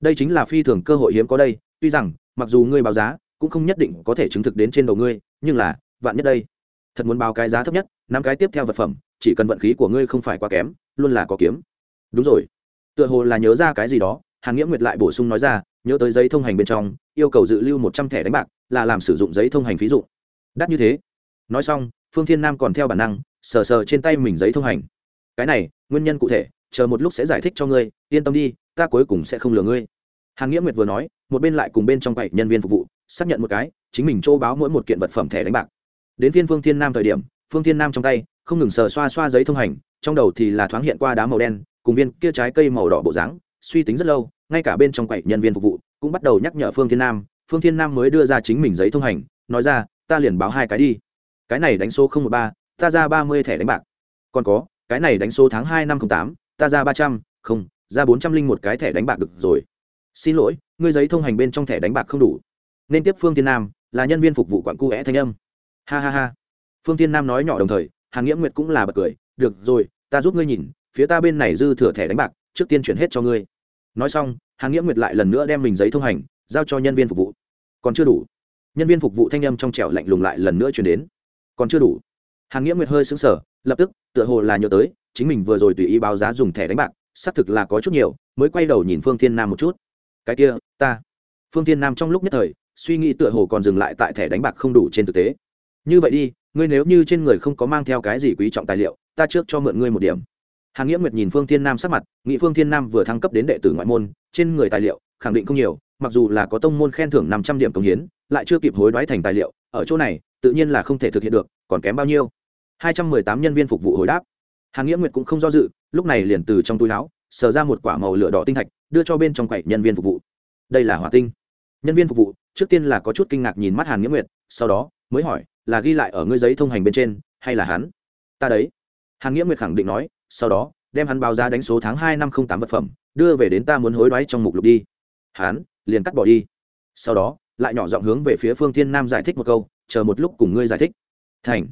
Đây chính là phi thường cơ hội hiếm có đây, tuy rằng, mặc dù ngươi báo giá, cũng không nhất định có thể chứng thực đến trên đầu ngươi, nhưng là, vạn nhất đây, thật muốn báo cái giá thấp nhất năm cái tiếp theo vật phẩm, chỉ cần vận khí của ngươi không phải quá kém, luôn là có kiếm. Đúng rồi. Tựa hồ là nhớ ra cái gì đó, hàn nghĩa nguyệt lại bổ sung nói ra, nhớ tới giấy thông hành bên trong, yêu cầu dự lưu một trăm thẻ đánh bạc, là làm sử dụng giấy thông hành phí dụ đắt như thế. Nói xong, phương thiên nam còn theo bản năng sờ sờ trên tay mình giấy thông hành. Cái này, nguyên nhân cụ thể, chờ một lúc sẽ giải thích cho ngươi, yên tâm đi, ta cuối cùng sẽ không lừa ngươi. Hàn nghĩa nguyệt vừa nói, một bên lại cùng bên trong quầy nhân viên phục vụ, xác nhận một cái, chính mình châu báo mỗi một kiện vật phẩm thẻ đánh bạc. Đến phiên phương thiên nam thời điểm, phương thiên nam trong tay, không ngừng sờ xoa xoa giấy thông hành, trong đầu thì là thoáng hiện qua đá màu đen, cùng viên kia trái cây màu đỏ bộ dáng, suy tính rất lâu, ngay cả bên trong quầy nhân viên phục vụ, cũng bắt đầu nhắc nhở phương thiên nam, phương thiên nam mới đưa ra chính mình giấy thông hành, nói ra, ta liền báo hai cái đi. Cái này đánh số không một ba ta ra ba mươi thẻ đánh bạc. Còn có, cái này đánh số tháng hai năm tám, ta ra ba trăm, không, ra bốn trăm linh một cái thẻ đánh bạc được rồi. Xin lỗi, ngươi giấy thông hành bên trong thẻ đánh bạc không đủ. Nên tiếp phương thiên nam, là nhân viên phục vụ quặng cu é thanh âm. Ha ha ha. Phương thiên nam nói nhỏ đồng thời, hàng nghĩa nguyệt cũng là bật cười. Được rồi, ta giúp ngươi nhìn, phía ta bên này dư thừa thẻ đánh bạc, trước tiên chuyển hết cho ngươi. Nói xong, hàng nghĩa nguyệt lại lần nữa đem mình giấy thông hành, giao cho nhân viên phục vụ. Còn chưa đủ. Nhân viên phục vụ thanh âm trong trẻo lạnh lùng lại lần nữa chuyển đến. Còn chưa đủ hàng nghĩa nguyệt hơi xứng sở lập tức, tựa hồ là nhớ tới, chính mình vừa rồi tùy ý báo giá dùng thẻ đánh bạc, xác thực là có chút nhiều, mới quay đầu nhìn phương thiên nam một chút. Cái kia, ta. Phương thiên nam trong lúc nhất thời, suy nghĩ tựa hồ còn dừng lại tại thẻ đánh bạc không đủ trên thực tế. Như vậy đi, ngươi nếu như trên người không có mang theo cái gì quý trọng tài liệu, ta trước cho mượn ngươi một điểm. Hàn nghĩa nguyệt nhìn phương thiên nam sắc mặt, nghĩ phương thiên nam vừa thăng cấp đến đệ tử ngoại môn, trên người tài liệu, khẳng định không nhiều, mặc dù là có tông môn khen thưởng năm trăm điểm công hiến, lại chưa kịp hối đoái thành tài liệu, ở chỗ này, tự nhiên là không thể thực hiện được, còn kém bao nhiêu hai trăm mười tám nhân viên phục vụ hồi đáp. Hàn nghĩa nguyệt cũng không do dự, lúc này liền từ trong túi áo, sờ ra một quả màu lửa đỏ tinh thạch, đưa cho bên trong quầy nhân viên phục vụ. Đây là hỏa tinh. Nhân viên phục vụ, trước tiên là có chút kinh ngạc nhìn mắt hàn nghĩa nguyệt, sau đó mới hỏi, là ghi lại ở ngươi giấy thông hành bên trên, hay là hắn? Ta đấy. Hàn nghĩa nguyệt khẳng định nói, sau đó, đem hắn báo giá đánh số tháng hai năm không tám vật phẩm, đưa về đến ta muốn hối đoái trong mục lục đi. Hắn, liền cắt bỏ đi. Sau đó, lại nhỏ giọng hướng về phía phương thiên nam giải thích một câu, chờ một lúc cùng ngươi giải thích. Thành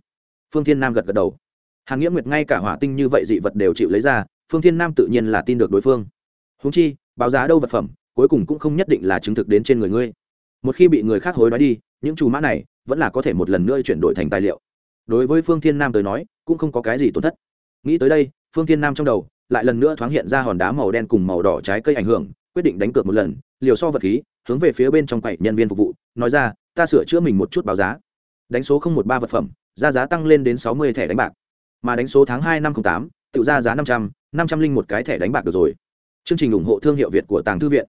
phương thiên nam gật gật đầu. Hàn nghĩa nguyệt ngay cả hỏa tinh như vậy dị vật đều chịu lấy ra, phương thiên nam tự nhiên là tin được đối phương. Húng chi, báo giá đâu vật phẩm, cuối cùng cũng không nhất định là chứng thực đến trên người ngươi. Một khi bị người khác hối đoái đi, những chủ mã này vẫn là có thể một lần nữa chuyển đổi thành tài liệu. Đối với phương thiên nam tới nói, cũng không có cái gì tổn thất. Nghĩ tới đây, phương thiên nam trong đầu lại lần nữa thoáng hiện ra hòn đá màu đen cùng màu đỏ trái cây ảnh hưởng, quyết định đánh cược một lần, liều so vật khí, hướng về phía bên trong quầy nhân viên phục vụ, nói ra, ta sửa chữa mình một chút báo giá. Đánh số không một ba vật phẩm ra giá tăng lên đến sáu mươi thẻ đánh bạc. Mà đánh số tháng hai năm không tám, tự ra giá năm trăm năm trăm linh một cái thẻ đánh bạc được rồi. Chương trình ủng hộ thương hiệu việt của tàng thư viện.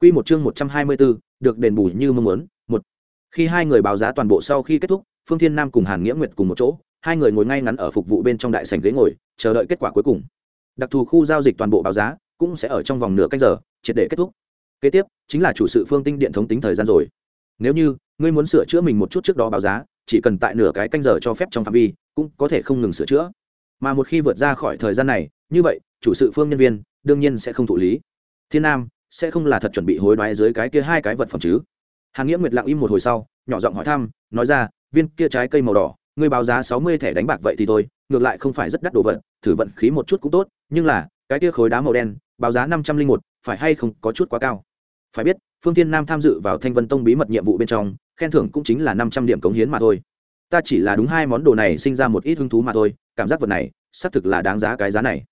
Q một chương một trăm hai mươi bốn, được đền bù như mong muốn. Một, khi hai người báo giá toàn bộ sau khi kết thúc, phương thiên nam cùng hàn nghĩa nguyệt cùng một chỗ, hai người ngồi ngay ngắn ở phục vụ bên trong đại sảnh ghế ngồi, chờ đợi kết quả cuối cùng. Đặc thù khu giao dịch toàn bộ báo giá cũng sẽ ở trong vòng nửa canh giờ, triệt để kết thúc. Kế tiếp, chính là chủ sự phương tinh điện thống tính thời gian rồi. Nếu như ngươi muốn sửa chữa mình một chút trước đó báo giá chỉ cần tại nửa cái canh giờ cho phép trong phạm vi, cũng có thể không ngừng sửa chữa. Mà một khi vượt ra khỏi thời gian này, như vậy, chủ sự phương nhân viên đương nhiên sẽ không thụ lý. Thiên nam sẽ không là thật chuẩn bị hối đoái dưới cái kia hai cái vật phẩm chứ? Hàn nghĩa nguyệt lặng im một hồi sau, nhỏ giọng hỏi thăm, nói ra, viên kia trái cây màu đỏ, ngươi báo giá sáu mươi thẻ đánh bạc vậy thì thôi, ngược lại không phải rất đắt đồ vật, thử vận khí một chút cũng tốt, nhưng là, cái kia khối đá màu đen, báo giá năm trăm linh một, phải hay không có chút quá cao? Phải biết, phương tiên nam tham dự vào thanh vân tông bí mật nhiệm vụ bên trong khen thưởng cũng chính là năm trăm điểm cống hiến mà thôi. Ta chỉ là đúng hai món đồ này sinh ra một ít hứng thú mà thôi, cảm giác vật này, xác thực là đáng giá cái giá này.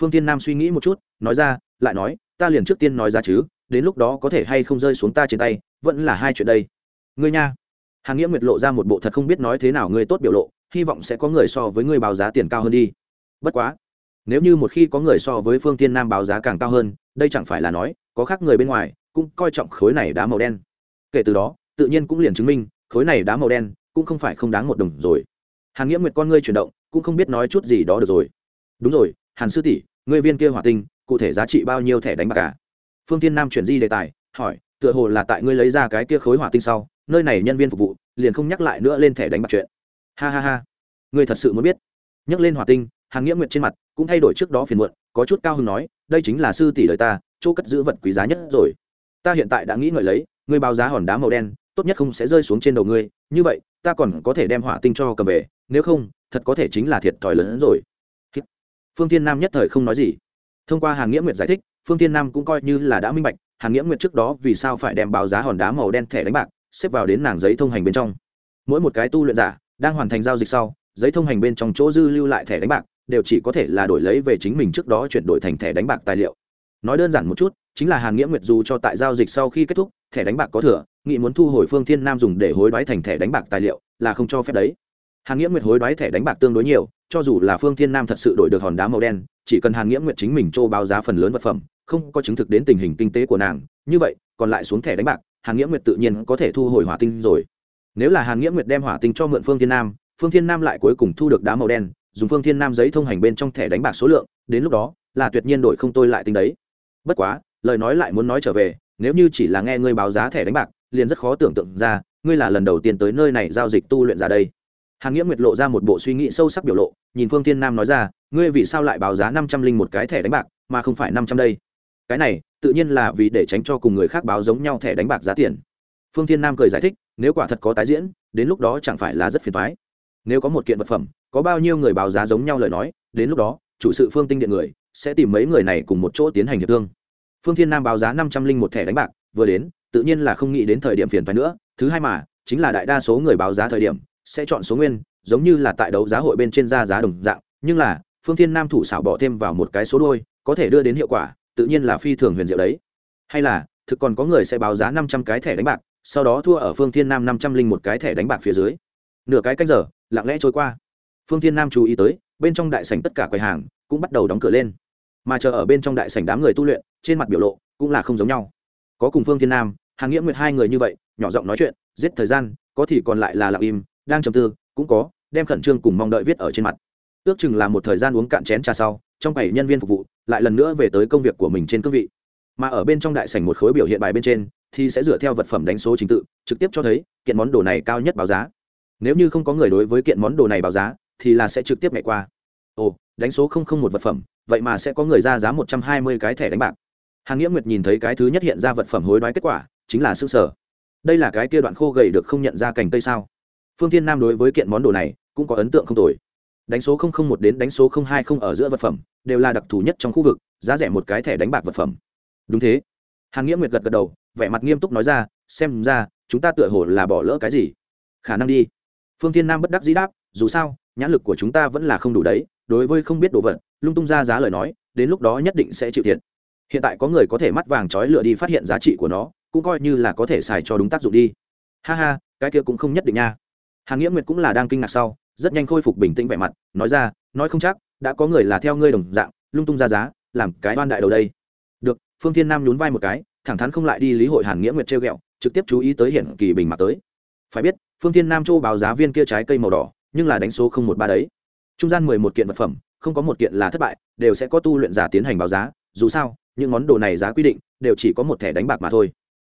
Phương tiên nam suy nghĩ một chút, nói ra, lại nói, ta liền trước tiên nói ra chứ, đến lúc đó có thể hay không rơi xuống ta trên tay, vẫn là hai chuyện đây. Ngươi nha. Hàng nghĩa nguyệt lộ ra một bộ thật không biết nói thế nào ngươi tốt biểu lộ, hy vọng sẽ có người so với ngươi báo giá tiền cao hơn đi. Bất quá, nếu như một khi có người so với phương tiên nam báo giá càng cao hơn, đây chẳng phải là nói, có khác người bên ngoài, cũng coi trọng khối này đá màu đen. Kể từ đó tự nhiên cũng liền chứng minh, khối này đá màu đen cũng không phải không đáng một đồng rồi. Hàn nghĩa nguyệt con ngươi chuyển động, cũng không biết nói chút gì đó được rồi. Đúng rồi, hàn sư tỷ, ngươi viên kia hỏa tinh, cụ thể giá trị bao nhiêu thẻ đánh bạc cả à? phương tiên nam chuyển di đề tài, hỏi, tựa hồ là tại ngươi lấy ra cái kia khối hỏa tinh sau, nơi này nhân viên phục vụ liền không nhắc lại nữa lên thẻ đánh bạc chuyện. Ha ha ha. Ngươi thật sự muốn biết. Nhắc lên hỏa tinh, hàn nghĩa nguyệt trên mặt cũng thay đổi trước đó phiền muộn, có chút cao hứng nói, đây chính là sư tỷ đời ta, chỗ cất giữ vật quý giá nhất rồi. Ta hiện tại đã nghĩ ngợi lấy, ngươi báo giá hòn đá màu đen tốt nhất không sẽ rơi xuống trên đầu ngươi, như vậy, ta còn có thể đem hỏa tinh cho cầm về, nếu không, thật có thể chính là thiệt thòi lớn hơn rồi. Phương tiên nam nhất thời không nói gì. Thông qua hàng nghĩa nguyệt giải thích, phương tiên nam cũng coi như là đã minh bạch hàng nghĩa nguyệt trước đó vì sao phải đem báo giá hòn đá màu đen thẻ đánh bạc, xếp vào đến nàng giấy thông hành bên trong. Mỗi một cái tu luyện giả, đang hoàn thành giao dịch sau, giấy thông hành bên trong chỗ dư lưu lại thẻ đánh bạc, đều chỉ có thể là đổi lấy về chính mình trước đó chuyển đổi thành thẻ đánh bạc tài liệu. Nói đơn giản một chút chính là hàn nghĩa nguyệt dù cho tại giao dịch sau khi kết thúc, thẻ đánh bạc có thừa, nghị muốn thu hồi phương thiên nam dùng để hối đoái thành thẻ đánh bạc tài liệu, là không cho phép đấy. Hàn nghĩa nguyệt hối đoái thẻ đánh bạc tương đối nhiều, cho dù là phương thiên nam thật sự đổi được hòn đá màu đen, chỉ cần hàn nghĩa nguyệt chính mình trô báo giá phần lớn vật phẩm, không có chứng thực đến tình hình kinh tế của nàng, như vậy, còn lại xuống thẻ đánh bạc, hàn nghĩa nguyệt tự nhiên có thể thu hồi hỏa tinh rồi. Nếu là hàn nghĩa nguyệt đem hỏa tinh cho mượn phương thiên nam, phương thiên nam lại cuối cùng thu được đá màu đen, dùng phương thiên nam giấy thông hành bên trong thẻ đánh bạc số lượng, đến lúc đó, là tuyệt nhiên đổi không tôi lại tính đấy. Bất quá lời nói lại muốn nói trở về, nếu như chỉ là nghe ngươi báo giá thẻ đánh bạc, liền rất khó tưởng tượng ra, ngươi là lần đầu tiên tới nơi này giao dịch tu luyện giả đây. Hàn nghĩa nguyệt lộ ra một bộ suy nghĩ sâu sắc biểu lộ, nhìn phương tiên nam nói ra, ngươi vì sao lại báo giá năm trăm linh một cái thẻ đánh bạc, mà không phải năm trăm đây? Cái này, tự nhiên là vì để tránh cho cùng người khác báo giống nhau thẻ đánh bạc giá tiền. Phương tiên nam cười giải thích, nếu quả thật có tái diễn, đến lúc đó chẳng phải là rất phiền thoái nếu có một kiện vật phẩm, có bao nhiêu người báo giá giống nhau lời nói, đến lúc đó, chủ sự phương tinh điện người, sẽ tìm mấy người này cùng một chỗ tiến hành hiệp thương phương thiên nam báo giá năm trăm linh một thẻ đánh bạc, vừa đến, tự nhiên là không nghĩ đến thời điểm phiền phái nữa. Thứ hai mà, chính là đại đa số người báo giá thời điểm sẽ chọn số nguyên, giống như là tại đấu giá hội bên trên ra giá đồng dạng. Nhưng là, phương thiên nam thủ xảo bỏ thêm vào một cái số đôi, có thể đưa đến hiệu quả, tự nhiên là phi thường huyền diệu đấy. Hay là, thực còn có người sẽ báo giá năm trăm cái thẻ đánh bạc, sau đó thua ở phương thiên nam năm trăm linh một cái thẻ đánh bạc phía dưới. Nửa cái canh giờ, lặng lẽ trôi qua. Phương thiên nam chú ý tới, bên trong đại sảnh tất cả quầy hàng cũng bắt đầu đóng cửa lên mà chờ ở bên trong đại sảnh đám người tu luyện, trên mặt biểu lộ cũng là không giống nhau. Có cùng phương thiên nam hàng nghĩa nguyệt hai người như vậy, nhỏ giọng nói chuyện, giết thời gian, có thì còn lại là lặng im, đang trầm tư, cũng có, đem khẩn trương cùng mong đợi viết ở trên mặt. Ước chừng là một thời gian uống cạn chén trà sau, trong bảy nhân viên phục vụ, lại lần nữa về tới công việc của mình trên cương vị. Mà ở bên trong đại sảnh một khối biểu hiện bài bên trên, thì sẽ dựa theo vật phẩm đánh số trình tự, trực tiếp cho thấy kiện món đồ này cao nhất báo giá. Nếu như không có người đối với kiện món đồ này báo giá, thì là sẽ trực tiếp ngày qua. Ồ, đánh số không không một vật phẩm vậy mà sẽ có người ra giá một trăm hai mươi cái thẻ đánh bạc. Hàng nghĩa nguyệt nhìn thấy cái thứ nhất hiện ra vật phẩm hối đoái kết quả, chính là xương sở đây là cái kia đoạn khô gầy được không nhận ra cành cây sao? Phương thiên nam đối với kiện món đồ này cũng có ấn tượng không tồi. Đánh số một đến đánh số hai không ở giữa vật phẩm đều là đặc thù nhất trong khu vực, giá rẻ một cái thẻ đánh bạc vật phẩm. Đúng thế. Hàn nghĩa nguyệt gật gật đầu, vẻ mặt nghiêm túc nói ra, xem ra, chúng ta tựa hồ là bỏ lỡ cái gì? Khả năng đi. Phương thiên nam bất đắc dĩ đáp, dù sao, nhãn lực của chúng ta vẫn là không đủ đấy, đối với không biết đồ vật lung tung ra giá lời nói, đến lúc đó nhất định sẽ chịu thiệt. Hiện tại có người có thể mắt vàng trói lựa đi phát hiện giá trị của nó, cũng coi như là có thể xài cho đúng tác dụng đi. Ha ha, cái kia cũng không nhất định nha. Hàn nghĩa nguyệt cũng là đang kinh ngạc sau, rất nhanh khôi phục bình tĩnh vẻ mặt, nói ra, nói không chắc, đã có người là theo ngươi đồng dạng, lung tung ra giá, làm cái oan đại đầu đây. Được, phương thiên nam nhún vai một cái, thẳng thắn không lại đi lý hội hàn nghĩa nguyệt treo ghẹo, trực tiếp chú ý tới hiển kỳ bình mặt tới. Phải biết, phương thiên nam châu báo giá viên kia trái cây màu đỏ, nhưng là đánh số không một ba đấy. Trung gian mười một kiện vật phẩm không có một kiện là thất bại, đều sẽ có tu luyện giả tiến hành báo giá, dù sao, những món đồ này giá quy định, đều chỉ có một thẻ đánh bạc mà thôi.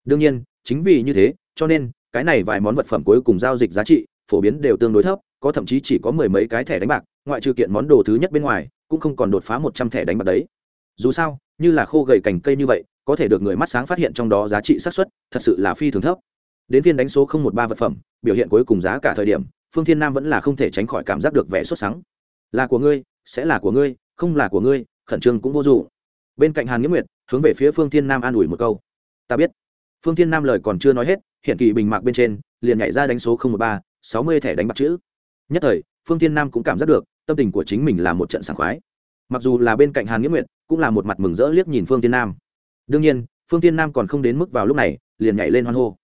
Đương nhiên, chính vì như thế, cho nên, cái này vài món vật phẩm cuối cùng giao dịch giá trị, phổ biến đều tương đối thấp, có thậm chí chỉ có mười mấy cái thẻ đánh bạc, ngoại trừ kiện món đồ thứ nhất bên ngoài, cũng không còn đột phá một trăm thẻ đánh bạc đấy. Dù sao, như là khô gầy cành cây như vậy, có thể được người mắt sáng phát hiện trong đó giá trị xác suất, thật sự là phi thường thấp. Đến phiên đánh số không một ba vật phẩm, biểu hiện cuối cùng giá cả thời điểm, phương thiên nam vẫn là không thể tránh khỏi cảm giác được vẻ xuất sáng là của ngươi sẽ là của ngươi, không là của ngươi, khẩn trương cũng vô dụng. Bên cạnh hàn nghĩa nguyệt, hướng về phía phương thiên nam an ủi một câu. Ta biết. Phương thiên nam lời còn chưa nói hết, hiện kỳ bình mạc bên trên, liền nhảy ra đánh số không một ba, sáu mươi thẻ đánh bạc chữ. Nhất thời, phương thiên nam cũng cảm giác được, tâm tình của chính mình là một trận sảng khoái. Mặc dù là bên cạnh hàn nghĩa nguyệt, cũng là một mặt mừng rỡ liếc nhìn phương thiên nam. Đương nhiên, phương thiên nam còn không đến mức vào lúc này, liền nhảy lên hoan hô.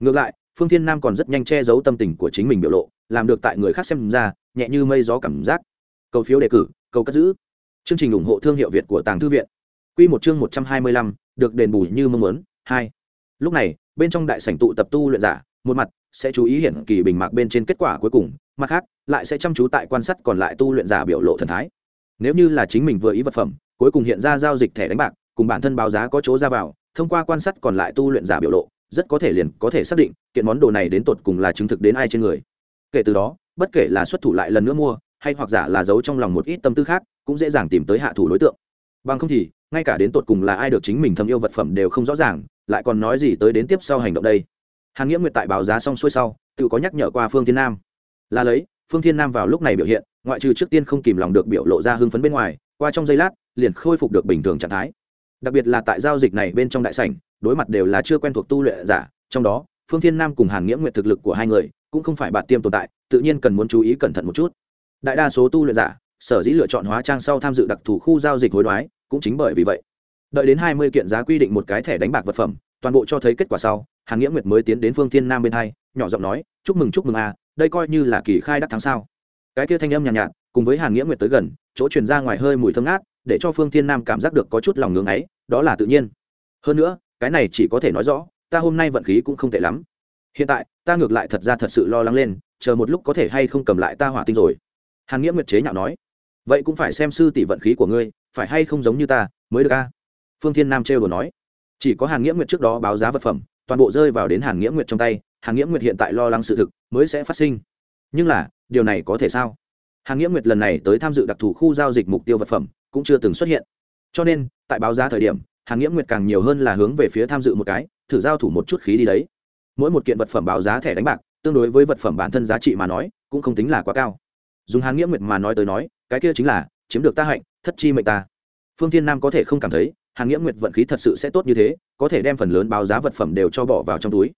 Ngược lại, phương thiên nam còn rất nhanh che giấu tâm tình của chính mình biểu lộ, làm được tại người khác xem ra, nhẹ như mây gió cảm giác cầu phiếu đề cử, cầu cất giữ. Chương trình ủng hộ thương hiệu việt của tàng thư viện. Q một chương một trăm hai mươi lăm, được đền bù như mong muốn. Hai. Lúc này, bên trong đại sảnh tụ tập tu luyện giả, một mặt sẽ chú ý hiển kỳ bình mạc bên trên kết quả cuối cùng, mặt khác lại sẽ chăm chú tại quan sát còn lại tu luyện giả biểu lộ thần thái. Nếu như là chính mình vừa ý vật phẩm, cuối cùng hiện ra giao dịch thẻ đánh bạc, cùng bản thân báo giá có chỗ ra vào, thông qua quan sát còn lại tu luyện giả biểu lộ, rất có thể liền có thể xác định kiện món đồ này đến tột cùng là chứng thực đến ai trên người. Kể từ đó, bất kể là xuất thủ lại lần nữa mua hay hoặc giả là giấu trong lòng một ít tâm tư khác, cũng dễ dàng tìm tới hạ thủ đối tượng. Bằng không thì, ngay cả đến tột cùng là ai được chính mình thâm yêu vật phẩm đều không rõ ràng, lại còn nói gì tới đến tiếp sau hành động đây. Hàn nghĩa nguyệt tại báo giá xong xuôi sau, tự có nhắc nhở qua phương thiên nam. Là lấy, phương thiên nam vào lúc này biểu hiện, ngoại trừ trước tiên không kìm lòng được biểu lộ ra hưng phấn bên ngoài, qua trong giây lát, liền khôi phục được bình thường trạng thái. Đặc biệt là tại giao dịch này bên trong đại sảnh, đối mặt đều là chưa quen thuộc tu luyện giả, trong đó, phương thiên nam cùng hàn nghĩa nguyệt thực lực của hai người, cũng không phải bạn tiêm tồn tại, tự nhiên cần muốn chú ý cẩn thận một chút đại đa số tu luyện giả sở dĩ lựa chọn hóa trang sau tham dự đặc thù khu giao dịch hối đoái cũng chính bởi vì vậy. Đợi đến hai mươi kiện giá quy định một cái thẻ đánh bạc vật phẩm toàn bộ cho thấy kết quả sau hàng nghĩa nguyệt mới tiến đến phương thiên nam bên hai nhỏ giọng nói chúc mừng chúc mừng à đây coi như là kỳ khai đắc tháng sau cái kia thanh âm nhàn nhạt, nhạt cùng với hàn nghĩa nguyệt tới gần chỗ truyền ra ngoài hơi mùi thơm ngát để cho phương thiên nam cảm giác được có chút lòng ngưỡng ấy đó là tự nhiên. Hơn nữa cái này chỉ có thể nói rõ ta hôm nay vận khí cũng không tệ lắm. Hiện tại ta ngược lại thật ra thật sự lo lắng lên chờ một lúc có thể hay không cầm lại ta hỏa tinh rồi hàn nghĩa nguyệt chế nhạo nói, vậy cũng phải xem sư tỷ vận khí của ngươi, phải hay không giống như ta, mới được a? Phương thiên nam trêu đồ nói, chỉ có hàn nghĩa nguyệt trước đó báo giá vật phẩm, toàn bộ rơi vào đến hàn nghĩa nguyệt trong tay, hàn nghĩa nguyệt hiện tại lo lắng sự thực mới sẽ phát sinh. Nhưng là, điều này có thể sao? Hàn nghĩa nguyệt lần này tới tham dự đặc thù khu giao dịch mục tiêu vật phẩm cũng chưa từng xuất hiện. Cho nên, tại báo giá thời điểm, hàn nghĩa nguyệt càng nhiều hơn là hướng về phía tham dự một cái, thử giao thủ một chút khí đi đấy. Mỗi một kiện vật phẩm báo giá thẻ đánh bạc, tương đối với vật phẩm bản thân giá trị mà nói, cũng không tính là quá cao dùng hán nghĩa nguyệt mà nói tới nói, cái kia chính là, chiếm được ta hạnh, thất chi mệnh ta. Phương thiên nam có thể không cảm thấy, hàn nghĩa nguyệt vận khí thật sự sẽ tốt như thế, có thể đem phần lớn báo giá vật phẩm đều cho bỏ vào trong túi.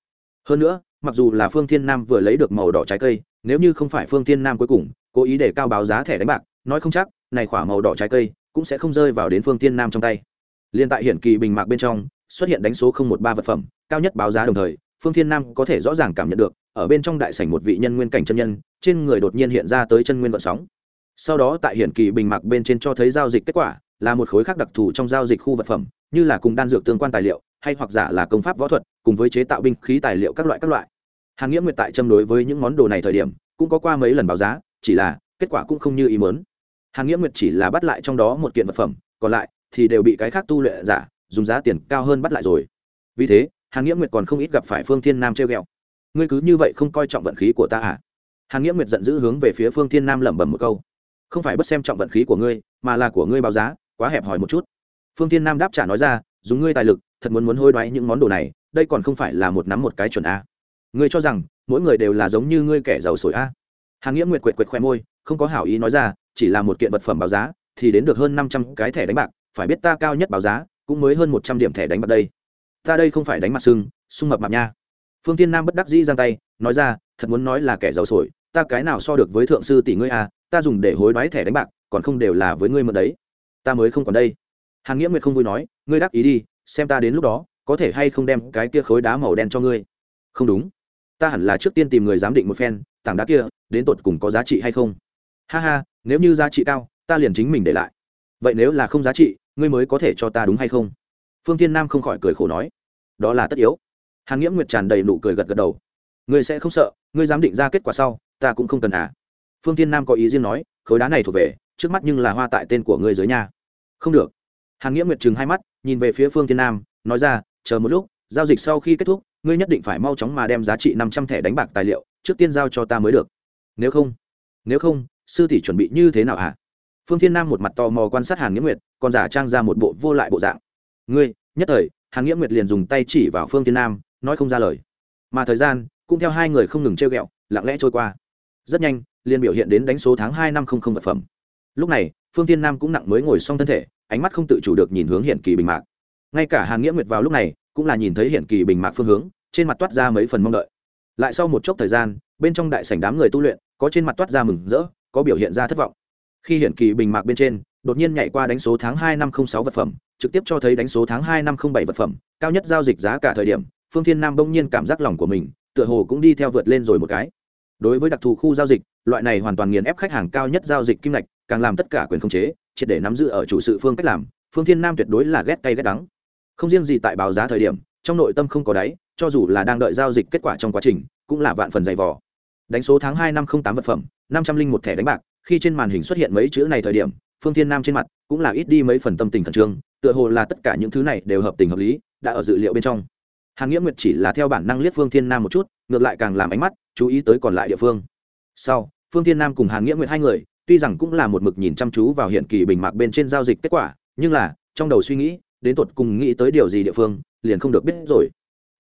Hơn nữa, mặc dù là phương thiên nam vừa lấy được màu đỏ trái cây, nếu như không phải phương thiên nam cuối cùng cố ý để cao báo giá thẻ đánh bạc, nói không chắc, này khỏa màu đỏ trái cây cũng sẽ không rơi vào đến phương thiên nam trong tay. Liên tại hiển kỳ bình mạc bên trong, xuất hiện đánh số không một ba vật phẩm, cao nhất báo giá đồng thời, phương thiên nam có thể rõ ràng cảm nhận được ở bên trong đại sảnh một vị nhân nguyên cảnh chân nhân, trên người đột nhiên hiện ra tới chân nguyên vận sóng. Sau đó tại hiển kỳ bình mạc bên trên cho thấy giao dịch kết quả, là một khối khác đặc thù trong giao dịch khu vật phẩm, như là cùng đan dược tương quan tài liệu, hay hoặc giả là công pháp võ thuật, cùng với chế tạo binh khí tài liệu các loại các loại. Hàng nghĩa nguyệt tại châm đối với những món đồ này thời điểm, cũng có qua mấy lần báo giá, chỉ là, kết quả cũng không như ý muốn. Hàng nghĩa nguyệt chỉ là bắt lại trong đó một kiện vật phẩm, còn lại thì đều bị cái khác tu luyện giả dùng giá tiền cao hơn bắt lại rồi. Vì thế hàng nghĩa nguyệt còn không ít gặp phải phương thiên nam treo ghẹo ngươi cứ như vậy không coi trọng vận khí của ta à? Hàn nghĩa nguyệt giận dữ hướng về phía phương thiên nam lẩm bẩm một câu. Không phải bất xem trọng vận khí của ngươi, mà là của ngươi báo giá, quá hẹp hòi một chút. Phương thiên nam đáp trả nói ra, dùng ngươi tài lực, thật muốn muốn hôi đoái những món đồ này, đây còn không phải là một nắm một cái chuẩn a ngươi cho rằng, mỗi người đều là giống như ngươi kẻ giàu sổi a à? hàn nghĩa nguyệt quệt quệt khoe môi, không có hảo ý nói ra, chỉ là một kiện vật phẩm báo giá, thì đến được hơn năm trăm cái thẻ đánh bạc, phải biết ta cao nhất báo giá, cũng mới hơn một trăm điểm thẻ đánh bạc đây. Ta đây không phải đánh mặt sưng sung mập mạp nha phương tiên nam bất đắc dĩ giang tay, nói ra, thật muốn nói là kẻ giàu sổi, ta cái nào so được với thượng sư tỷ ngươi à ta dùng để hối đoái thẻ đánh bạc, còn không đều là với ngươi mượn đấy. Ta mới không còn đây. Hàn nghĩa nguyệt không vui nói, ngươi đáp ý đi, xem ta đến lúc đó, có thể hay không đem cái kia khối đá màu đen cho ngươi. Không đúng. Ta hẳn là trước tiên tìm người giám định một phen, tảng đá kia, đến tột cùng có giá trị hay không? Ha ha, nếu như giá trị cao, ta liền chính mình để lại. Vậy nếu là không giá trị, ngươi mới có thể cho ta đúng hay không? Phương tiên nam không khỏi cười khổ nói. Đó là tất yếu hàn nghĩa nguyệt tràn đầy nụ cười gật gật đầu. Ngươi sẽ không sợ, ngươi dám định ra kết quả sau, ta cũng không cần à. Phương tiên nam có ý riêng nói, khối đá này thuộc về, trước mắt nhưng là hoa tại tên của ngươi dưới nhà không được. Hàn nghĩa nguyệt chừng hai mắt, nhìn về phía phương tiên nam, nói ra, chờ một lúc, giao dịch sau khi kết thúc, ngươi nhất định phải mau chóng mà đem giá trị năm trăm thẻ đánh bạc tài liệu, trước tiên giao cho ta mới được. Nếu không nếu không, sư tỷ chuẩn bị như thế nào hả? À? phương thiên nam một mặt tò mò quan sát hàn nghĩa nguyệt, còn giả trang ra một bộ vô lại bộ dạng. Ngươi, nhất thời, hàn nghĩa nguyệt liền dùng tay chỉ vào phương thiên nam nói không ra lời. Mà thời gian, cũng theo hai người không ngừng treo ghẹo, lặng lẽ trôi qua. Rất nhanh, liền biểu hiện đến đánh số tháng hai năm không không vật phẩm. Lúc này, phương thiên nam cũng nặng mới ngồi xong thân thể, ánh mắt không tự chủ được nhìn hướng hiện kỳ bình mạc. Ngay cả hàn nghĩa nguyệt vào lúc này, cũng là nhìn thấy hiện kỳ bình mạc phương hướng, trên mặt toát ra mấy phần mong đợi. Lại sau một chốc thời gian, bên trong đại sảnh đám người tu luyện, có trên mặt toát ra mừng rỡ, có biểu hiện ra thất vọng. Khi hiển kỳ bình mạc bên trên, đột nhiên nhảy qua đánh số tháng hai năm không sáu vật phẩm, trực tiếp cho thấy đánh số tháng hai năm không bảy vật phẩm, cao nhất giao dịch giá cả thời điểm phương thiên nam bỗng nhiên cảm giác lòng của mình, tựa hồ cũng đi theo vượt lên rồi một cái. Đối với đặc thù khu giao dịch, loại này hoàn toàn nghiền ép khách hàng cao nhất giao dịch kim ngạch, càng làm tất cả quyền khống chế, triệt để nắm giữ ở chủ sự phương cách làm, phương thiên nam tuyệt đối là ghét cay ghét đắng. Không riêng gì tại báo giá thời điểm, trong nội tâm không có đáy, cho dù là đang đợi giao dịch kết quả trong quá trình, cũng là vạn phần dày vò. Đánh số tháng hai năm không tám vật phẩm, năm trăm linh một thẻ đánh bạc, khi trên màn hình xuất hiện mấy chữ này thời điểm, phương thiên nam trên mặt cũng là ít đi mấy phần tâm tình khẩn trương, tựa hồ là tất cả những thứ này đều hợp tình hợp lý, đã ở dự liệu bên trong hàn nghĩa nguyệt chỉ là theo bản năng liếc phương thiên nam một chút, ngược lại càng làm ánh mắt chú ý tới còn lại địa phương. Sau, phương thiên nam cùng hàn nghĩa nguyệt hai người, tuy rằng cũng là một mực nhìn chăm chú vào hiện kỳ bình mạc bên trên giao dịch kết quả, nhưng là, trong đầu suy nghĩ, đến tột cùng nghĩ tới điều gì địa phương, liền không được biết rồi.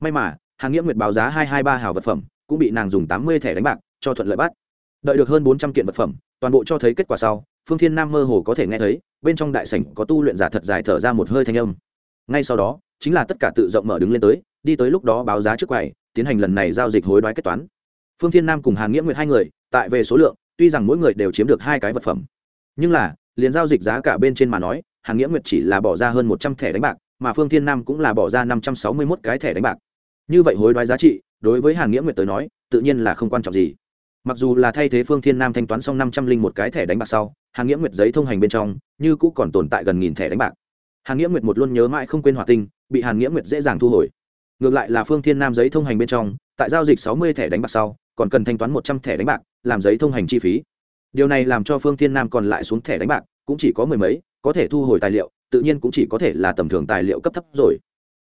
May mà, hàn nghĩa nguyệt báo giá hai hai ba hào vật phẩm, cũng bị nàng dùng tám mươi thẻ đánh bạc, cho thuận lợi bắt. Đợi được hơn bốn trăm kiện vật phẩm, toàn bộ cho thấy kết quả sau, phương thiên nam mơ hồ có thể nghe thấy, bên trong đại sảnh có tu luyện giả thật dài thở ra một hơi thanh âm. Ngay sau đó, chính là tất cả tự rộng mở đứng lên tới đi tới lúc đó báo giá trước quầy, tiến hành lần này giao dịch hối đoái kết toán. Phương thiên nam cùng hàn nghĩa nguyệt hai người, tại về số lượng, tuy rằng mỗi người đều chiếm được hai cái vật phẩm, nhưng là, liền giao dịch giá cả bên trên mà nói, hàn nghĩa nguyệt chỉ là bỏ ra hơn một trăm thẻ đánh bạc, mà phương thiên nam cũng là bỏ ra năm trăm sáu mươi mốt cái thẻ đánh bạc. Như vậy hối đoái giá trị, đối với hàn nghĩa nguyệt tới nói, tự nhiên là không quan trọng gì. Mặc dù là thay thế phương thiên nam thanh toán xong năm trăm linh một cái thẻ đánh bạc sau, hàn nghĩa nguyệt giấy thông hành bên trong, như cũ còn tồn tại gần nghìn thẻ đánh bạc. Hàn nghĩa nguyệt một luôn nhớ mãi không quên hỏa tinh, bị hàn nghĩa nguyệt dễ dàng thu hồi ngược lại là phương thiên nam giấy thông hành bên trong, tại giao dịch sáu mươi thẻ đánh bạc sau, còn cần thanh toán một trăm thẻ đánh bạc, làm giấy thông hành chi phí. Điều này làm cho phương thiên nam còn lại xuống thẻ đánh bạc, cũng chỉ có mười mấy, có thể thu hồi tài liệu, tự nhiên cũng chỉ có thể là tầm thường tài liệu cấp thấp rồi.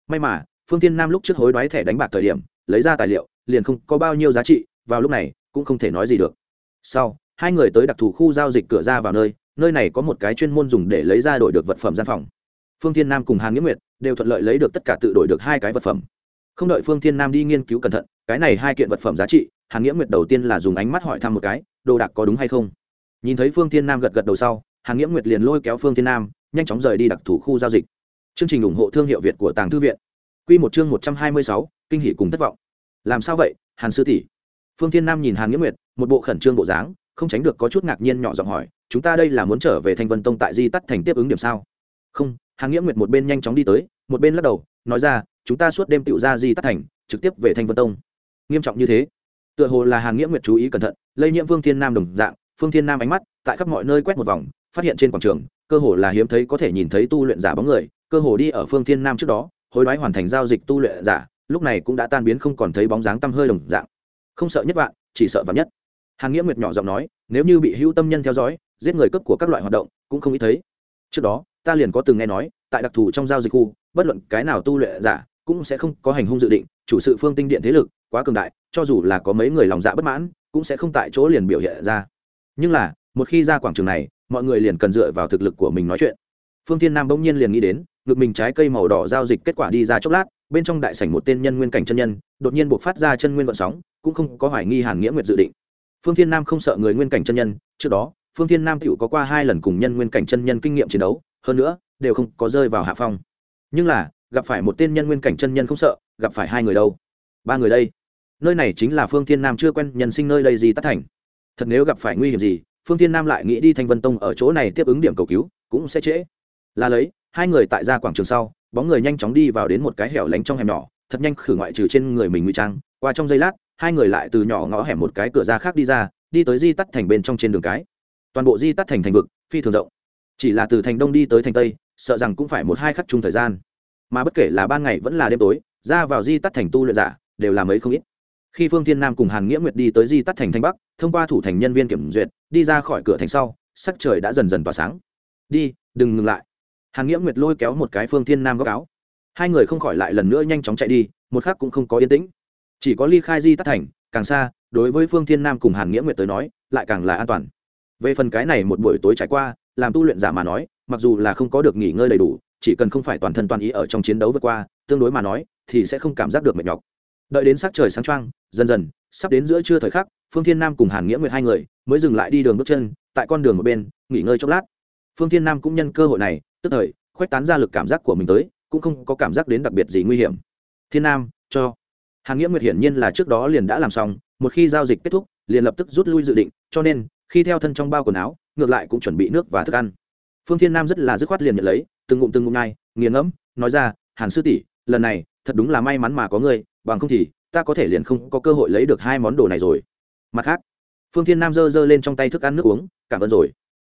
May mà, phương thiên nam lúc trước hối đoái thẻ đánh bạc thời điểm, lấy ra tài liệu, liền không có bao nhiêu giá trị, vào lúc này, cũng không thể nói gì được. Sau, hai người tới đặc thù khu giao dịch cửa ra vào nơi nơi này có một cái chuyên môn dùng để lấy ra đổi được vật phẩm gian phòng. Phương thiên nam cùng hàn nghĩa nguyệt đều thuận lợi lấy được tất cả tự đổi được hai cái vật phẩm không đợi phương thiên nam đi nghiên cứu cẩn thận, cái này hai kiện vật phẩm giá trị, hàn nghĩa nguyệt đầu tiên là dùng ánh mắt hỏi thăm một cái, đồ đạc có đúng hay không? Nhìn thấy phương thiên nam gật gật đầu sau, hàn nghĩa nguyệt liền lôi kéo phương thiên nam, nhanh chóng rời đi đặc thù khu giao dịch. Chương trình ủng hộ thương hiệu việt của tàng thư viện. Q một chương một trăm hai mươi sáu, kinh hỷ cùng thất vọng. Làm sao vậy, hàn sư tỷ? Phương thiên nam nhìn hàn nghĩa nguyệt, một bộ khẩn trương bộ dáng, không tránh được có chút ngạc nhiên nhỏ giọng hỏi, chúng ta đây là muốn trở về thanh vân tông tại di tắt thành tiếp ứng điểm sao? Không. Hàn nghĩa nguyệt một bên nhanh chóng đi tới, một bên lắc đầu, nói ra chúng ta suốt đêm tựu ra di tắt thành, trực tiếp về thanh vân tông. Nghiêm trọng như thế, tựa hồ là hàn nghĩa nguyệt chú ý cẩn thận, lây nhiễm vương thiên nam đồng dạng, phương thiên nam ánh mắt, tại khắp mọi nơi quét một vòng, phát hiện trên quảng trường, cơ hồ là hiếm thấy có thể nhìn thấy tu luyện giả bóng người, cơ hồ đi ở phương thiên nam trước đó, hối đoái hoàn thành giao dịch tu luyện giả, lúc này cũng đã tan biến không còn thấy bóng dáng tăm hơi đồng dạng. Không sợ nhất vạn, chỉ sợ vạn nhất. Hàn nghĩa nguyệt nhỏ giọng nói, nếu như bị hữu tâm nhân theo dõi, giết người cấp của các loại hoạt động, cũng không ít thấy. Trước đó, ta liền có từng nghe nói, tại đặc thù trong giao dịch khu, bất luận cái nào tu luyện giả cũng sẽ không có hành hung dự định, chủ sự phương tinh điện thế lực quá cường đại, cho dù là có mấy người lòng dạ bất mãn, cũng sẽ không tại chỗ liền biểu hiện ra. Nhưng là, một khi ra quảng trường này, mọi người liền cần dựa vào thực lực của mình nói chuyện. Phương thiên nam bỗng nhiên liền nghĩ đến, ngực mình trái cây màu đỏ giao dịch kết quả đi ra chốc lát, bên trong đại sảnh một tên nhân nguyên cảnh chân nhân, đột nhiên buộc phát ra chân nguyên vận sóng, cũng không có hoài nghi hàn nghĩa nguyệt dự định. Phương thiên nam không sợ người nguyên cảnh chân nhân, trước đó, phương thiên nam tựu có qua hai lần cùng nhân nguyên cảnh chân nhân kinh nghiệm chiến đấu, hơn nữa, đều không có rơi vào hạ phong. Nhưng là gặp phải một tên nhân nguyên cảnh chân nhân không sợ, gặp phải hai người đâu? Ba người đây. Nơi này chính là phương thiên nam chưa quen nhân sinh nơi đây gì tất thành. Thật nếu gặp phải nguy hiểm gì, phương thiên nam lại nghĩ đi thanh vân tông ở chỗ này tiếp ứng điểm cầu cứu, cũng sẽ trễ. Là lấy, hai người tại ra quảng trường sau, bóng người nhanh chóng đi vào đến một cái hẻo lánh trong hẻm nhỏ, thật nhanh khử ngoại trừ trên người mình ngụy trang. Qua trong giây lát, hai người lại từ nhỏ ngõ hẻm một cái cửa ra khác đi ra, đi tới di tắt thành bên trong trên đường cái. Toàn bộ di tắt thành thành vực, phi thường rộng. Chỉ là từ thành đông đi tới thành tây, sợ rằng cũng phải một hai khắc chung thời gian mà bất kể là ban ngày vẫn là đêm tối, ra vào di tắt thành tu luyện giả đều là mấy không ít. Khi phương thiên nam cùng hàn nghĩa nguyệt đi tới di tắt thành thanh bắc, thông qua thủ thành nhân viên kiểm duyệt, đi ra khỏi cửa thành sau, sắc trời đã dần dần tỏa sáng. Đi, đừng ngừng lại. Hàn nghĩa nguyệt lôi kéo một cái phương thiên nam góc áo. Hai người không khỏi lại lần nữa nhanh chóng chạy đi, một khác cũng không có yên tĩnh. Chỉ có ly khai di tắt thành, càng xa, đối với phương thiên nam cùng hàn nghĩa nguyệt tới nói, lại càng là an toàn. Về phần cái này một buổi tối trải qua, làm tu luyện giả mà nói, mặc dù là không có được nghỉ ngơi đầy đủ chỉ cần không phải toàn thân toàn ý ở trong chiến đấu vượt qua, tương đối mà nói, thì sẽ không cảm giác được mệt nhọc. Đợi đến sắc trời sáng trăng dần dần, sắp đến giữa trưa thời khắc, phương thiên nam cùng hàn nghĩa nguyệt hai người mới dừng lại đi đường bước chân, tại con đường một bên, nghỉ ngơi chốc lát. Phương thiên nam cũng nhân cơ hội này, tức thời khoét tán ra lực cảm giác của mình tới, cũng không có cảm giác đến đặc biệt gì nguy hiểm. Thiên nam, cho. Hàn nghĩa nguyệt hiển nhiên là trước đó liền đã làm xong, một khi giao dịch kết thúc, liền lập tức rút lui dự định, cho nên, khi theo thân trong bao quần áo, ngược lại cũng chuẩn bị nước và thức ăn. Phương thiên nam rất là dứt khoát liền nhận lấy từng ngụm từng ngụm nhai, nghiền ngẫm, nói ra, hàn sư tỷ, lần này, thật đúng là may mắn mà có ngươi, bằng không thì, ta có thể liền không có cơ hội lấy được hai món đồ này rồi. Mặt khác, phương thiên nam giơ giơ lên trong tay thức ăn nước uống, cảm ơn rồi.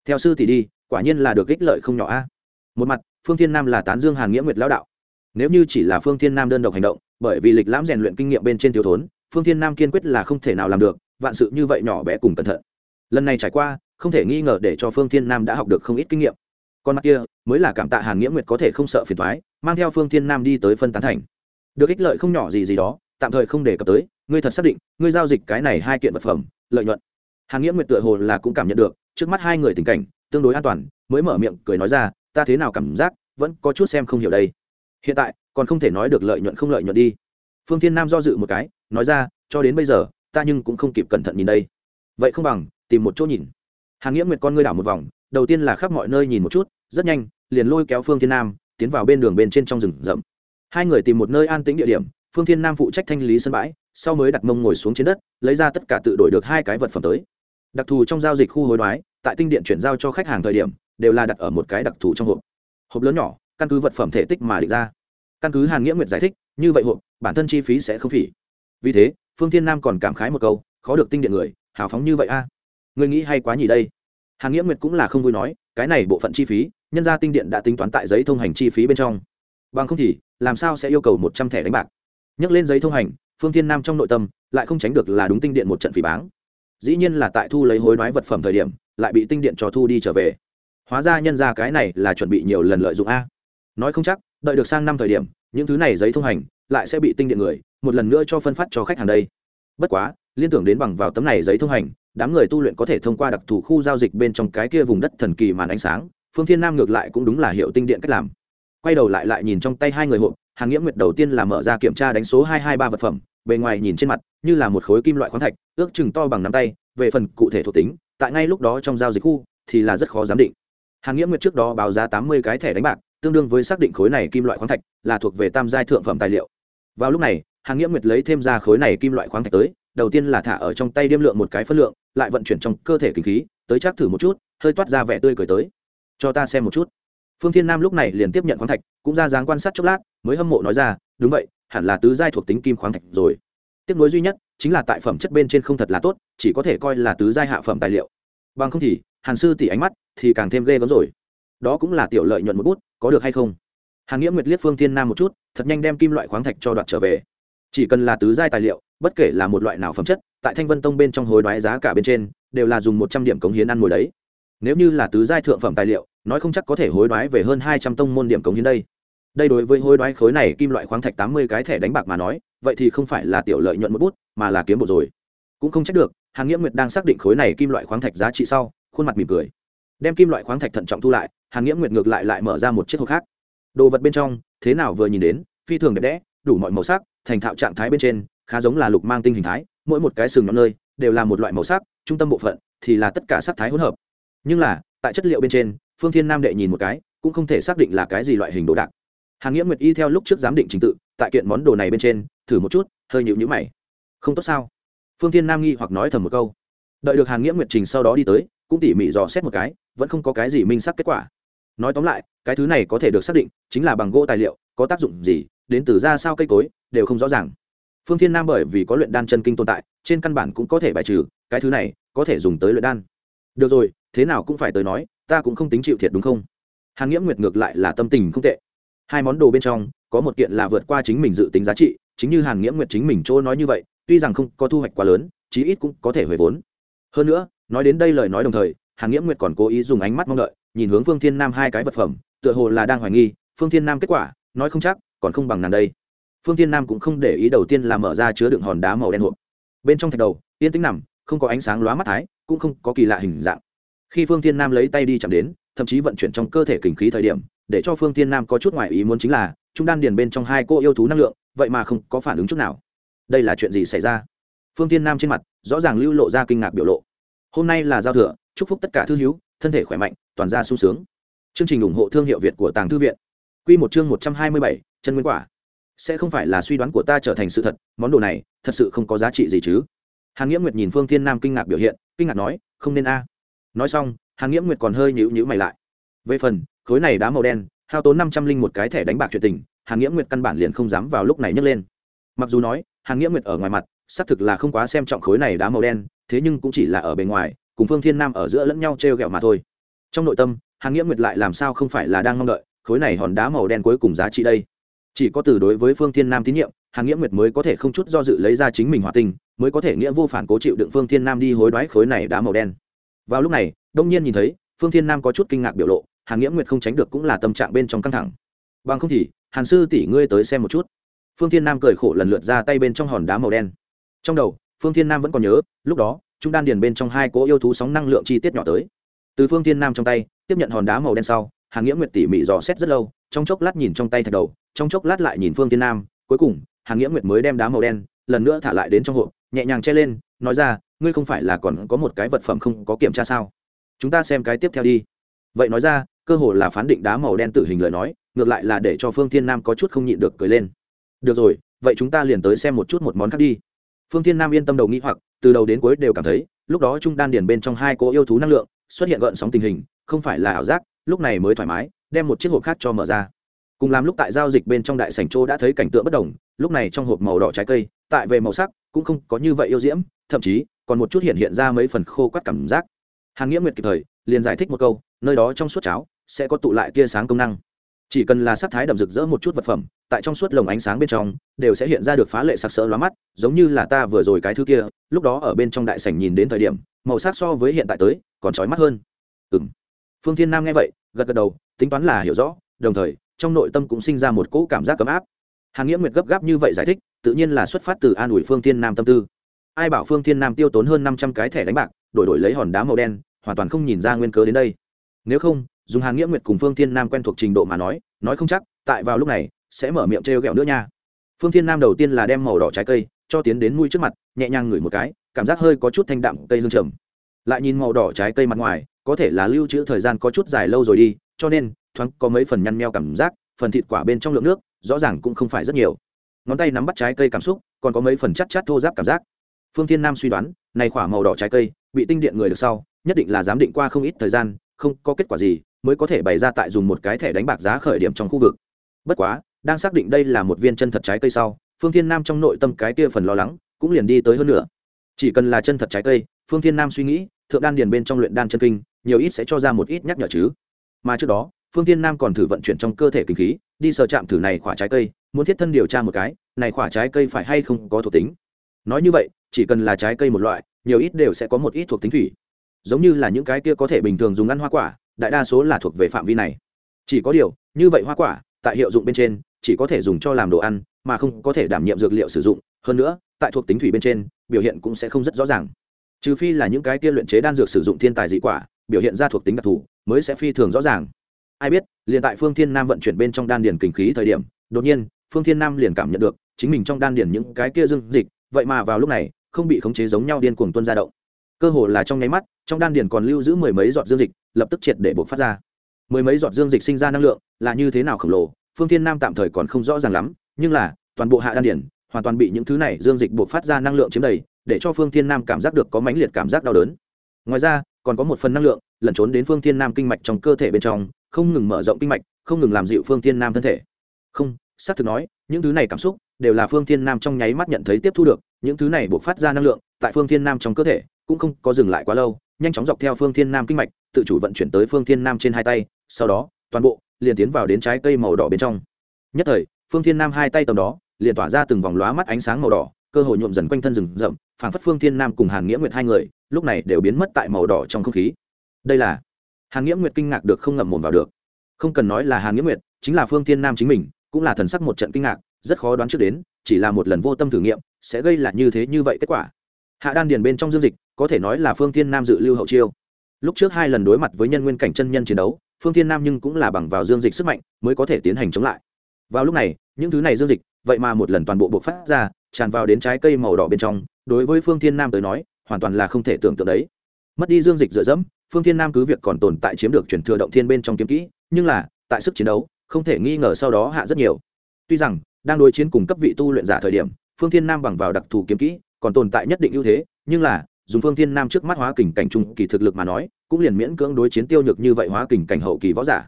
Theo sư tỷ đi, quả nhiên là được ích lợi không nhỏ a. Một mặt, phương thiên nam là tán dương hàn nghĩa nguyệt lão đạo. Nếu như chỉ là phương thiên nam đơn độc hành động, bởi vì lịch lãm rèn luyện kinh nghiệm bên trên thiếu thốn, phương thiên nam kiên quyết là không thể nào làm được, vạn sự như vậy nhỏ bé cùng cẩn thận. Lần này trải qua, không thể nghi ngờ để cho phương thiên nam đã học được không ít kinh nghiệm con mắt kia mới là cảm tạ hàn nghĩa nguyệt có thể không sợ phiền thoái, mang theo phương thiên nam đi tới phân tán thành. Được ích lợi không nhỏ gì gì đó, tạm thời không đề cập tới, ngươi thật xác định, ngươi giao dịch cái này hai kiện vật phẩm, lợi nhuận. Hàn nghĩa nguyệt tựa hồ là cũng cảm nhận được, trước mắt hai người tình cảnh, tương đối an toàn, mới mở miệng cười nói ra, ta thế nào cảm giác, vẫn có chút xem không hiểu đây. Hiện tại, còn không thể nói được lợi nhuận không lợi nhuận đi. Phương thiên nam do dự một cái, nói ra, cho đến bây giờ, ta nhưng cũng không kịp cẩn thận nhìn đây. Vậy không bằng, tìm một chỗ nhìn. Hàn nghĩa nguyệt con ngươi đảo một vòng, đầu tiên là khắp mọi nơi nhìn một chút rất nhanh, liền lôi kéo phương thiên nam, tiến vào bên đường bên trên trong rừng rậm. Hai người tìm một nơi an tĩnh địa điểm, phương thiên nam phụ trách thanh lý sân bãi, sau mới đặt mông ngồi xuống trên đất, lấy ra tất cả tự đổi được hai cái vật phẩm tới. Đặc thù trong giao dịch khu hối đoái, tại tinh điện chuyển giao cho khách hàng thời điểm, đều là đặt ở một cái đặc thù trong hộp. Hộp lớn nhỏ, căn cứ vật phẩm thể tích mà định ra. Căn cứ hàn nghĩa nguyệt giải thích, như vậy hộp, bản thân chi phí sẽ không phỉ. Vì thế, phương thiên nam còn cảm khái một câu, khó được tinh điện người, hào phóng như vậy a. Người nghĩ hay quá nhỉ đây. Hàn nghĩa nguyệt cũng là không vui nói, cái này bộ phận chi phí nhân gia tinh điện đã tính toán tại giấy thông hành chi phí bên trong. Bằng không thì, làm sao sẽ yêu cầu một trăm thẻ đánh bạc? Nhắc lên giấy thông hành, phương thiên nam trong nội tâm lại không tránh được là đúng tinh điện một trận phỉ báng. Dĩ nhiên là tại thu lấy hối đoái vật phẩm thời điểm, lại bị tinh điện cho thu đi trở về. Hóa ra nhân ra cái này là chuẩn bị nhiều lần lợi dụng a. Nói không chắc, đợi được sang năm thời điểm, những thứ này giấy thông hành lại sẽ bị tinh điện người một lần nữa cho phân phát cho khách hàng đây. Bất quá, liên tưởng đến bằng vào tấm này giấy thông hành, đám người tu luyện có thể thông qua đặc thù khu giao dịch bên trong cái kia vùng đất thần kỳ màn ánh sáng phương thiên nam ngược lại cũng đúng là hiệu tinh điện cách làm. Quay đầu lại lại nhìn trong tay hai người hộp hàng nghĩa nguyệt đầu tiên là mở ra kiểm tra đánh số hai hai ba vật phẩm, bề ngoài nhìn trên mặt, như là một khối kim loại khoáng thạch, ước chừng to bằng nắm tay, về phần cụ thể thuộc tính, tại ngay lúc đó trong giao dịch khu, thì là rất khó giám định. Hàng nghĩa nguyệt trước đó báo giá tám mươi cái thẻ đánh bạc, tương đương với xác định khối này kim loại khoáng thạch là thuộc về tam giai thượng phẩm tài liệu. Vào lúc này hàng nghĩa nguyệt lấy thêm ra khối này kim loại khoáng thạch tới, đầu tiên là thả ở trong tay điêm lượng một cái phân lượng, lại vận chuyển trong cơ thể kinh khí, tới chắc thử một chút, hơi toát ra vẻ tươi cười tới cho ta xem một chút. Phương thiên nam lúc này liền tiếp nhận khoáng thạch, cũng ra dáng quan sát chốc lát, mới hâm mộ nói ra, đúng vậy, hẳn là tứ giai thuộc tính kim khoáng thạch rồi. Tiếp nối duy nhất, chính là tại phẩm chất bên trên không thật là tốt, chỉ có thể coi là tứ giai hạ phẩm tài liệu. Bằng không thì, hàn sư tỷ ánh mắt thì càng thêm ghê gớm rồi. Đó cũng là tiểu lợi nhuận một bút, có được hay không? Hàn nghĩa nguyệt liếc phương thiên nam một chút, thật nhanh đem kim loại khoáng thạch cho đoạt trở về. Chỉ cần là tứ giai tài liệu, bất kể là một loại nào phẩm chất, tại thanh vân tông bên trong hối đoái giá cả bên trên, đều là dùng một trăm điểm cống hiến ăn mồi đấy nếu như là tứ giai thượng phẩm tài liệu, nói không chắc có thể hối đoái về hơn hai trăm tông môn điểm cống hiến đây. Đây đối với hối đoái khối này kim loại khoáng thạch tám mươi cái thẻ đánh bạc mà nói, vậy thì không phải là tiểu lợi nhuận một bút, mà là kiếm một rồi. Cũng không trách được, hàn nghĩa nguyệt đang xác định khối này kim loại khoáng thạch giá trị sau, khuôn mặt mỉm cười. Đem kim loại khoáng thạch thận trọng thu lại, hàn nghĩa nguyệt ngược lại lại mở ra một chiếc hộp khác. Đồ vật bên trong, thế nào vừa nhìn đến, phi thường đẹp đẽ, đủ mọi màu sắc, thành thạo trạng thái bên trên, khá giống là lục mang tinh hình thái, mỗi một cái sừng nhọn nơi, đều là một loại màu sắc, trung tâm bộ phận thì là tất cả sắc thái hỗn hợp nhưng là, tại chất liệu bên trên, phương thiên nam đệ nhìn một cái, cũng không thể xác định là cái gì loại hình đồ đạc. Hàn nghĩa nguyệt y theo lúc trước giám định trình tự, tại kiện món đồ này bên trên, thử một chút, hơi nhịu nhữ mày. Không tốt sao? Phương thiên nam nghi hoặc nói thầm một câu. Đợi được hàn nghĩa nguyệt trình sau đó đi tới, cũng tỉ mỉ dò xét một cái, vẫn không có cái gì minh xác kết quả. Nói tóm lại, cái thứ này có thể được xác định, chính là bằng gỗ tài liệu, có tác dụng gì, đến từ ra sao cây cối, đều không rõ ràng. Phương thiên nam bởi vì có luyện đan chân kinh tồn tại, trên căn bản cũng có thể bài trừ, cái thứ này có thể dùng tới luyện đan được rồi, thế nào cũng phải tới nói, ta cũng không tính chịu thiệt đúng không? Hàn nghĩa nguyệt ngược lại là tâm tình không tệ. Hai món đồ bên trong, có một kiện là vượt qua chính mình dự tính giá trị, chính như hàn nghĩa nguyệt chính mình chỗ nói như vậy, tuy rằng không có thu hoạch quá lớn, chí ít cũng có thể hồi vốn. Hơn nữa, nói đến đây lời nói đồng thời, hàn nghĩa nguyệt còn cố ý dùng ánh mắt mong đợi, nhìn hướng phương thiên nam hai cái vật phẩm, tựa hồ là đang hoài nghi, phương thiên nam kết quả, nói không chắc, còn không bằng nàng đây. Phương thiên nam cũng không để ý đầu tiên là mở ra chứa đựng hòn đá màu đen hộp. Bên trong thạch đầu, yên tĩnh nằm không có ánh sáng lóa mắt thái, cũng không có kỳ lạ hình dạng. Khi phương thiên nam lấy tay đi chạm đến, thậm chí vận chuyển trong cơ thể kinh khí thời điểm, để cho phương thiên nam có chút ngoại ý muốn chính là, trung đan điền bên trong hai cô yêu thú năng lượng, vậy mà không có phản ứng chút nào. Đây là chuyện gì xảy ra? Phương thiên nam trên mặt, rõ ràng lưu lộ ra kinh ngạc biểu lộ. Hôm nay là giao thừa, chúc phúc tất cả thư hữu, thân thể khỏe mạnh, toàn gia sung sướng. Chương trình ủng hộ thương hiệu việt của tàng thư viện. Q một chương một trăm hai mươi bảy, chân nguyên quả. Sẽ không phải là suy đoán của ta trở thành sự thật, món đồ này, thật sự không có giá trị gì chứ hàn nghĩa nguyệt nhìn phương thiên nam kinh ngạc biểu hiện, kinh ngạc nói, không nên a. Nói xong, hàn nghĩa nguyệt còn hơi nhữ nhữ mày lại. Về phần, khối này đá màu đen, hao tốn năm trăm linh một cái thẻ đánh bạc chuyện tình, hàn nghĩa nguyệt căn bản liền không dám vào lúc này nhấc lên. Mặc dù nói, hàn nghĩa nguyệt ở ngoài mặt, xác thực là không quá xem trọng khối này đá màu đen, thế nhưng cũng chỉ là ở bề ngoài, cùng phương thiên nam ở giữa lẫn nhau t r e o g ẹ o mà thôi. Trong nội tâm, hàn nghĩa nguyệt lại làm sao không phải là đang mong đợi, khối này hòn đá màu đen cuối cùng giá trị đây? Chỉ có từ đối với phương thiên nam tín nhiệm, hàn nghĩa nguyệt mới có thể không chút do dự lấy ra chính mình hòa tình mới có thể nghĩa vô phản cố chịu đựng phương thiên nam đi hối đoái khối này đá màu đen. Vào lúc này, đông nhiên nhìn thấy, phương thiên nam có chút kinh ngạc biểu lộ, hàn nghĩa nguyệt không tránh được cũng là tâm trạng bên trong căng thẳng. Bằng không thì, hàn sư tỷ ngươi tới xem một chút. Phương thiên nam cười khổ lần lượt ra tay bên trong hòn đá màu đen. Trong đầu, phương thiên nam vẫn còn nhớ, lúc đó chúng đan điền bên trong hai cỗ yêu thú sóng năng lượng chi tiết nhỏ tới. Từ phương thiên nam trong tay, tiếp nhận hòn đá màu đen sau, hàn nghĩa nguyệt tỉ mỉ dò xét rất lâu, trong chốc lát nhìn trong tay thạch đầu, trong chốc lát lại nhìn phương thiên nam, cuối cùng, hàn nghĩa nguyệt mới đem đá màu đen, lần nữa thả lại đến trong hộp nhẹ nhàng che lên, nói ra, ngươi không phải là còn có một cái vật phẩm không có kiểm tra sao? Chúng ta xem cái tiếp theo đi. Vậy nói ra, cơ hồ là phán định đá màu đen tự hình lời nói, ngược lại là để cho phương thiên nam có chút không nhịn được cười lên. Được rồi, vậy chúng ta liền tới xem một chút một món khác đi. Phương thiên nam yên tâm đầu nghĩ hoặc, từ đầu đến cuối đều cảm thấy, lúc đó trung đan điền bên trong hai cỗ yêu thú năng lượng, xuất hiện gợn sóng tình hình, không phải là ảo giác, lúc này mới thoải mái, đem một chiếc hộp khác cho mở ra. Cùng làm lúc tại giao dịch bên trong đại sảnh châu đã thấy cảnh tượng bất đồng, lúc này trong hộp màu đỏ trái cây, tại về màu sắc cũng không có như vậy yêu diễm, thậm chí còn một chút hiện hiện ra mấy phần khô quắt cảm giác. Hàn nghĩa nguyệt kịp thời, liền giải thích một câu, nơi đó trong suốt cháo sẽ có tụ lại tia sáng công năng. Chỉ cần là sắc thái đậm rực rỡ một chút vật phẩm, tại trong suốt lồng ánh sáng bên trong, đều sẽ hiện ra được phá lệ sặc sỡ lóa mắt, giống như là ta vừa rồi cái thứ kia, lúc đó ở bên trong đại sảnh nhìn đến thời điểm, màu sắc so với hiện tại tới, còn trói mắt hơn. Ừ m phương thiên nam nghe vậy, gật gật đầu, tính toán là hiểu rõ, đồng thời, trong nội tâm cũng sinh ra một cỗ cảm giác ấm áp. Hàn nghĩa nguyệt gấp gáp như vậy giải thích tự nhiên là xuất phát từ an ủi phương thiên nam tâm tư. Ai bảo phương thiên nam tiêu tốn hơn năm trăm cái thẻ đánh bạc, đổi đổi lấy hòn đá màu đen, hoàn toàn không nhìn ra nguyên cớ đến đây. Nếu không, dùng hàn nghĩa nguyệt cùng phương thiên nam quen thuộc trình độ mà nói nói không chắc, tại vào lúc này, sẽ mở miệng trêu ghẹo nữa nha. Phương thiên nam đầu tiên là đem màu đỏ trái cây, cho tiến đến mũi trước mặt, nhẹ nhàng ngửi một cái, cảm giác hơi có chút thanh đạm cây hương trầm. Lại nhìn màu đỏ trái cây mặt ngoài, có thể là lưu trữ thời gian có chút dài lâu rồi đi, cho nên, thoáng có mấy phần nhăn meo cảm giác, phần thịt quả bên trong lượng nước, rõ ràng cũng không phải rất nhiều ngón tay nắm bắt trái cây cảm xúc, còn có mấy phần chắc chát thô giáp cảm giác. Phương thiên nam suy đoán, này quả màu đỏ trái cây, bị tinh điện người được sau, nhất định là giám định qua không ít thời gian, không có kết quả gì, mới có thể bày ra tại dùng một cái thẻ đánh bạc giá khởi điểm trong khu vực. Bất quá, đang xác định đây là một viên chân thật trái cây sau, phương thiên nam trong nội tâm cái kia phần lo lắng, cũng liền đi tới hơn nữa chỉ cần là chân thật trái cây, phương thiên nam suy nghĩ, thượng đan điền bên trong luyện đan chân kinh, nhiều ít sẽ cho ra một ít nhắc nhở chứ. Mà trước đó, phương thiên nam còn thử vận chuyển trong cơ thể kinh khí đi sờ chạm thử này quả trái cây, muốn thiết thân điều tra một cái, này quả trái cây phải hay không có thuộc tính. Nói như vậy, chỉ cần là trái cây một loại, nhiều ít đều sẽ có một ít thuộc tính thủy. Giống như là những cái kia có thể bình thường dùng ăn hoa quả, đại đa số là thuộc về phạm vi này. Chỉ có điều, như vậy hoa quả, tại hiệu dụng bên trên, chỉ có thể dùng cho làm đồ ăn, mà không có thể đảm nhiệm dược liệu sử dụng. Hơn nữa, tại thuộc tính thủy bên trên, biểu hiện cũng sẽ không rất rõ ràng. Trừ phi là những cái kia luyện chế đan dược sử dụng thiên tài dị quả, biểu hiện ra thuộc tính đặc thù, mới sẽ phi thường rõ ràng ai biết, liền tại phương thiên nam vận chuyển bên trong đan điền kinh khí thời điểm, đột nhiên, phương thiên nam liền cảm nhận được, chính mình trong đan điền những cái kia dương dịch, vậy mà vào lúc này, không bị khống chế giống nhau điên cuồng tuân ra động. Cơ hồ là trong nháy mắt, trong đan điền còn lưu giữ mười mấy giọt dương dịch, lập tức triệt để bộc phát ra. Mười mấy giọt dương dịch sinh ra năng lượng, là như thế nào khổng lồ, phương thiên nam tạm thời còn không rõ ràng lắm, nhưng là, toàn bộ hạ đan điền, hoàn toàn bị những thứ này dương dịch bộc phát ra năng lượng chiếm đầy, để cho phương thiên nam cảm giác được có mãnh liệt cảm giác đau đớn. Ngoài ra, còn có một phần năng lượng, lẩn trốn đến phương thiên nam kinh mạch trong cơ thể bên trong không ngừng mở rộng kinh mạch, không ngừng làm dịu phương thiên nam thân thể. Không, xác thực nói, những thứ này cảm xúc đều là phương thiên nam trong nháy mắt nhận thấy tiếp thu được, những thứ này buộc phát ra năng lượng tại phương thiên nam trong cơ thể cũng không có dừng lại quá lâu, nhanh chóng dọc theo phương thiên nam kinh mạch, tự chủ vận chuyển tới phương thiên nam trên hai tay, sau đó, toàn bộ liền tiến vào đến trái cây màu đỏ bên trong. Nhất thời, phương thiên nam hai tay tầm đó, liền tỏa ra từng vòng lóa mắt ánh sáng màu đỏ, cơ hội nhuộm dần quanh thân rừng rậm, phảng phất phương thiên nam cùng hàn nghĩa nguyệt hai người, lúc này đều biến mất tại màu đỏ trong không khí. Đây là hàn nghĩa nguyệt kinh ngạc được không ngậm mồm vào được. Không cần nói là hàn nghĩa nguyệt, chính là phương thiên nam chính mình, cũng là thần sắc một trận kinh ngạc, rất khó đoán trước đến, chỉ là một lần vô tâm thử nghiệm, sẽ gây là như thế như vậy kết quả. Hạ đan điền bên trong dương dịch, có thể nói là phương thiên nam dự lưu hậu chiêu. Lúc trước hai lần đối mặt với nhân nguyên cảnh chân nhân chiến đấu, phương thiên nam nhưng cũng là bằng vào dương dịch sức mạnh mới có thể tiến hành chống lại. Vào lúc này, những thứ này dương dịch, vậy mà một lần toàn bộ bộc phát ra, tràn vào đến trái cây màu đỏ bên trong, đối với phương thiên nam tới nói, hoàn toàn là không thể tưởng tượng đấy. Mất đi dương dịch dựa dẫm phương thiên nam cứ việc còn tồn tại chiếm được chuyển thừa động thiên bên trong kiếm kỹ, nhưng là, tại sức chiến đấu, không thể nghi ngờ sau đó hạ rất nhiều. Tuy rằng, đang đối chiến cùng cấp vị tu luyện giả thời điểm, phương thiên nam bằng vào đặc thù kiếm kỹ, còn tồn tại nhất định ưu thế, nhưng là, dùng phương thiên nam trước mắt hóa kình cảnh trung kỳ thực lực mà nói, cũng liền miễn cưỡng đối chiến tiêu nhược như vậy hóa kình cảnh hậu kỳ võ giả.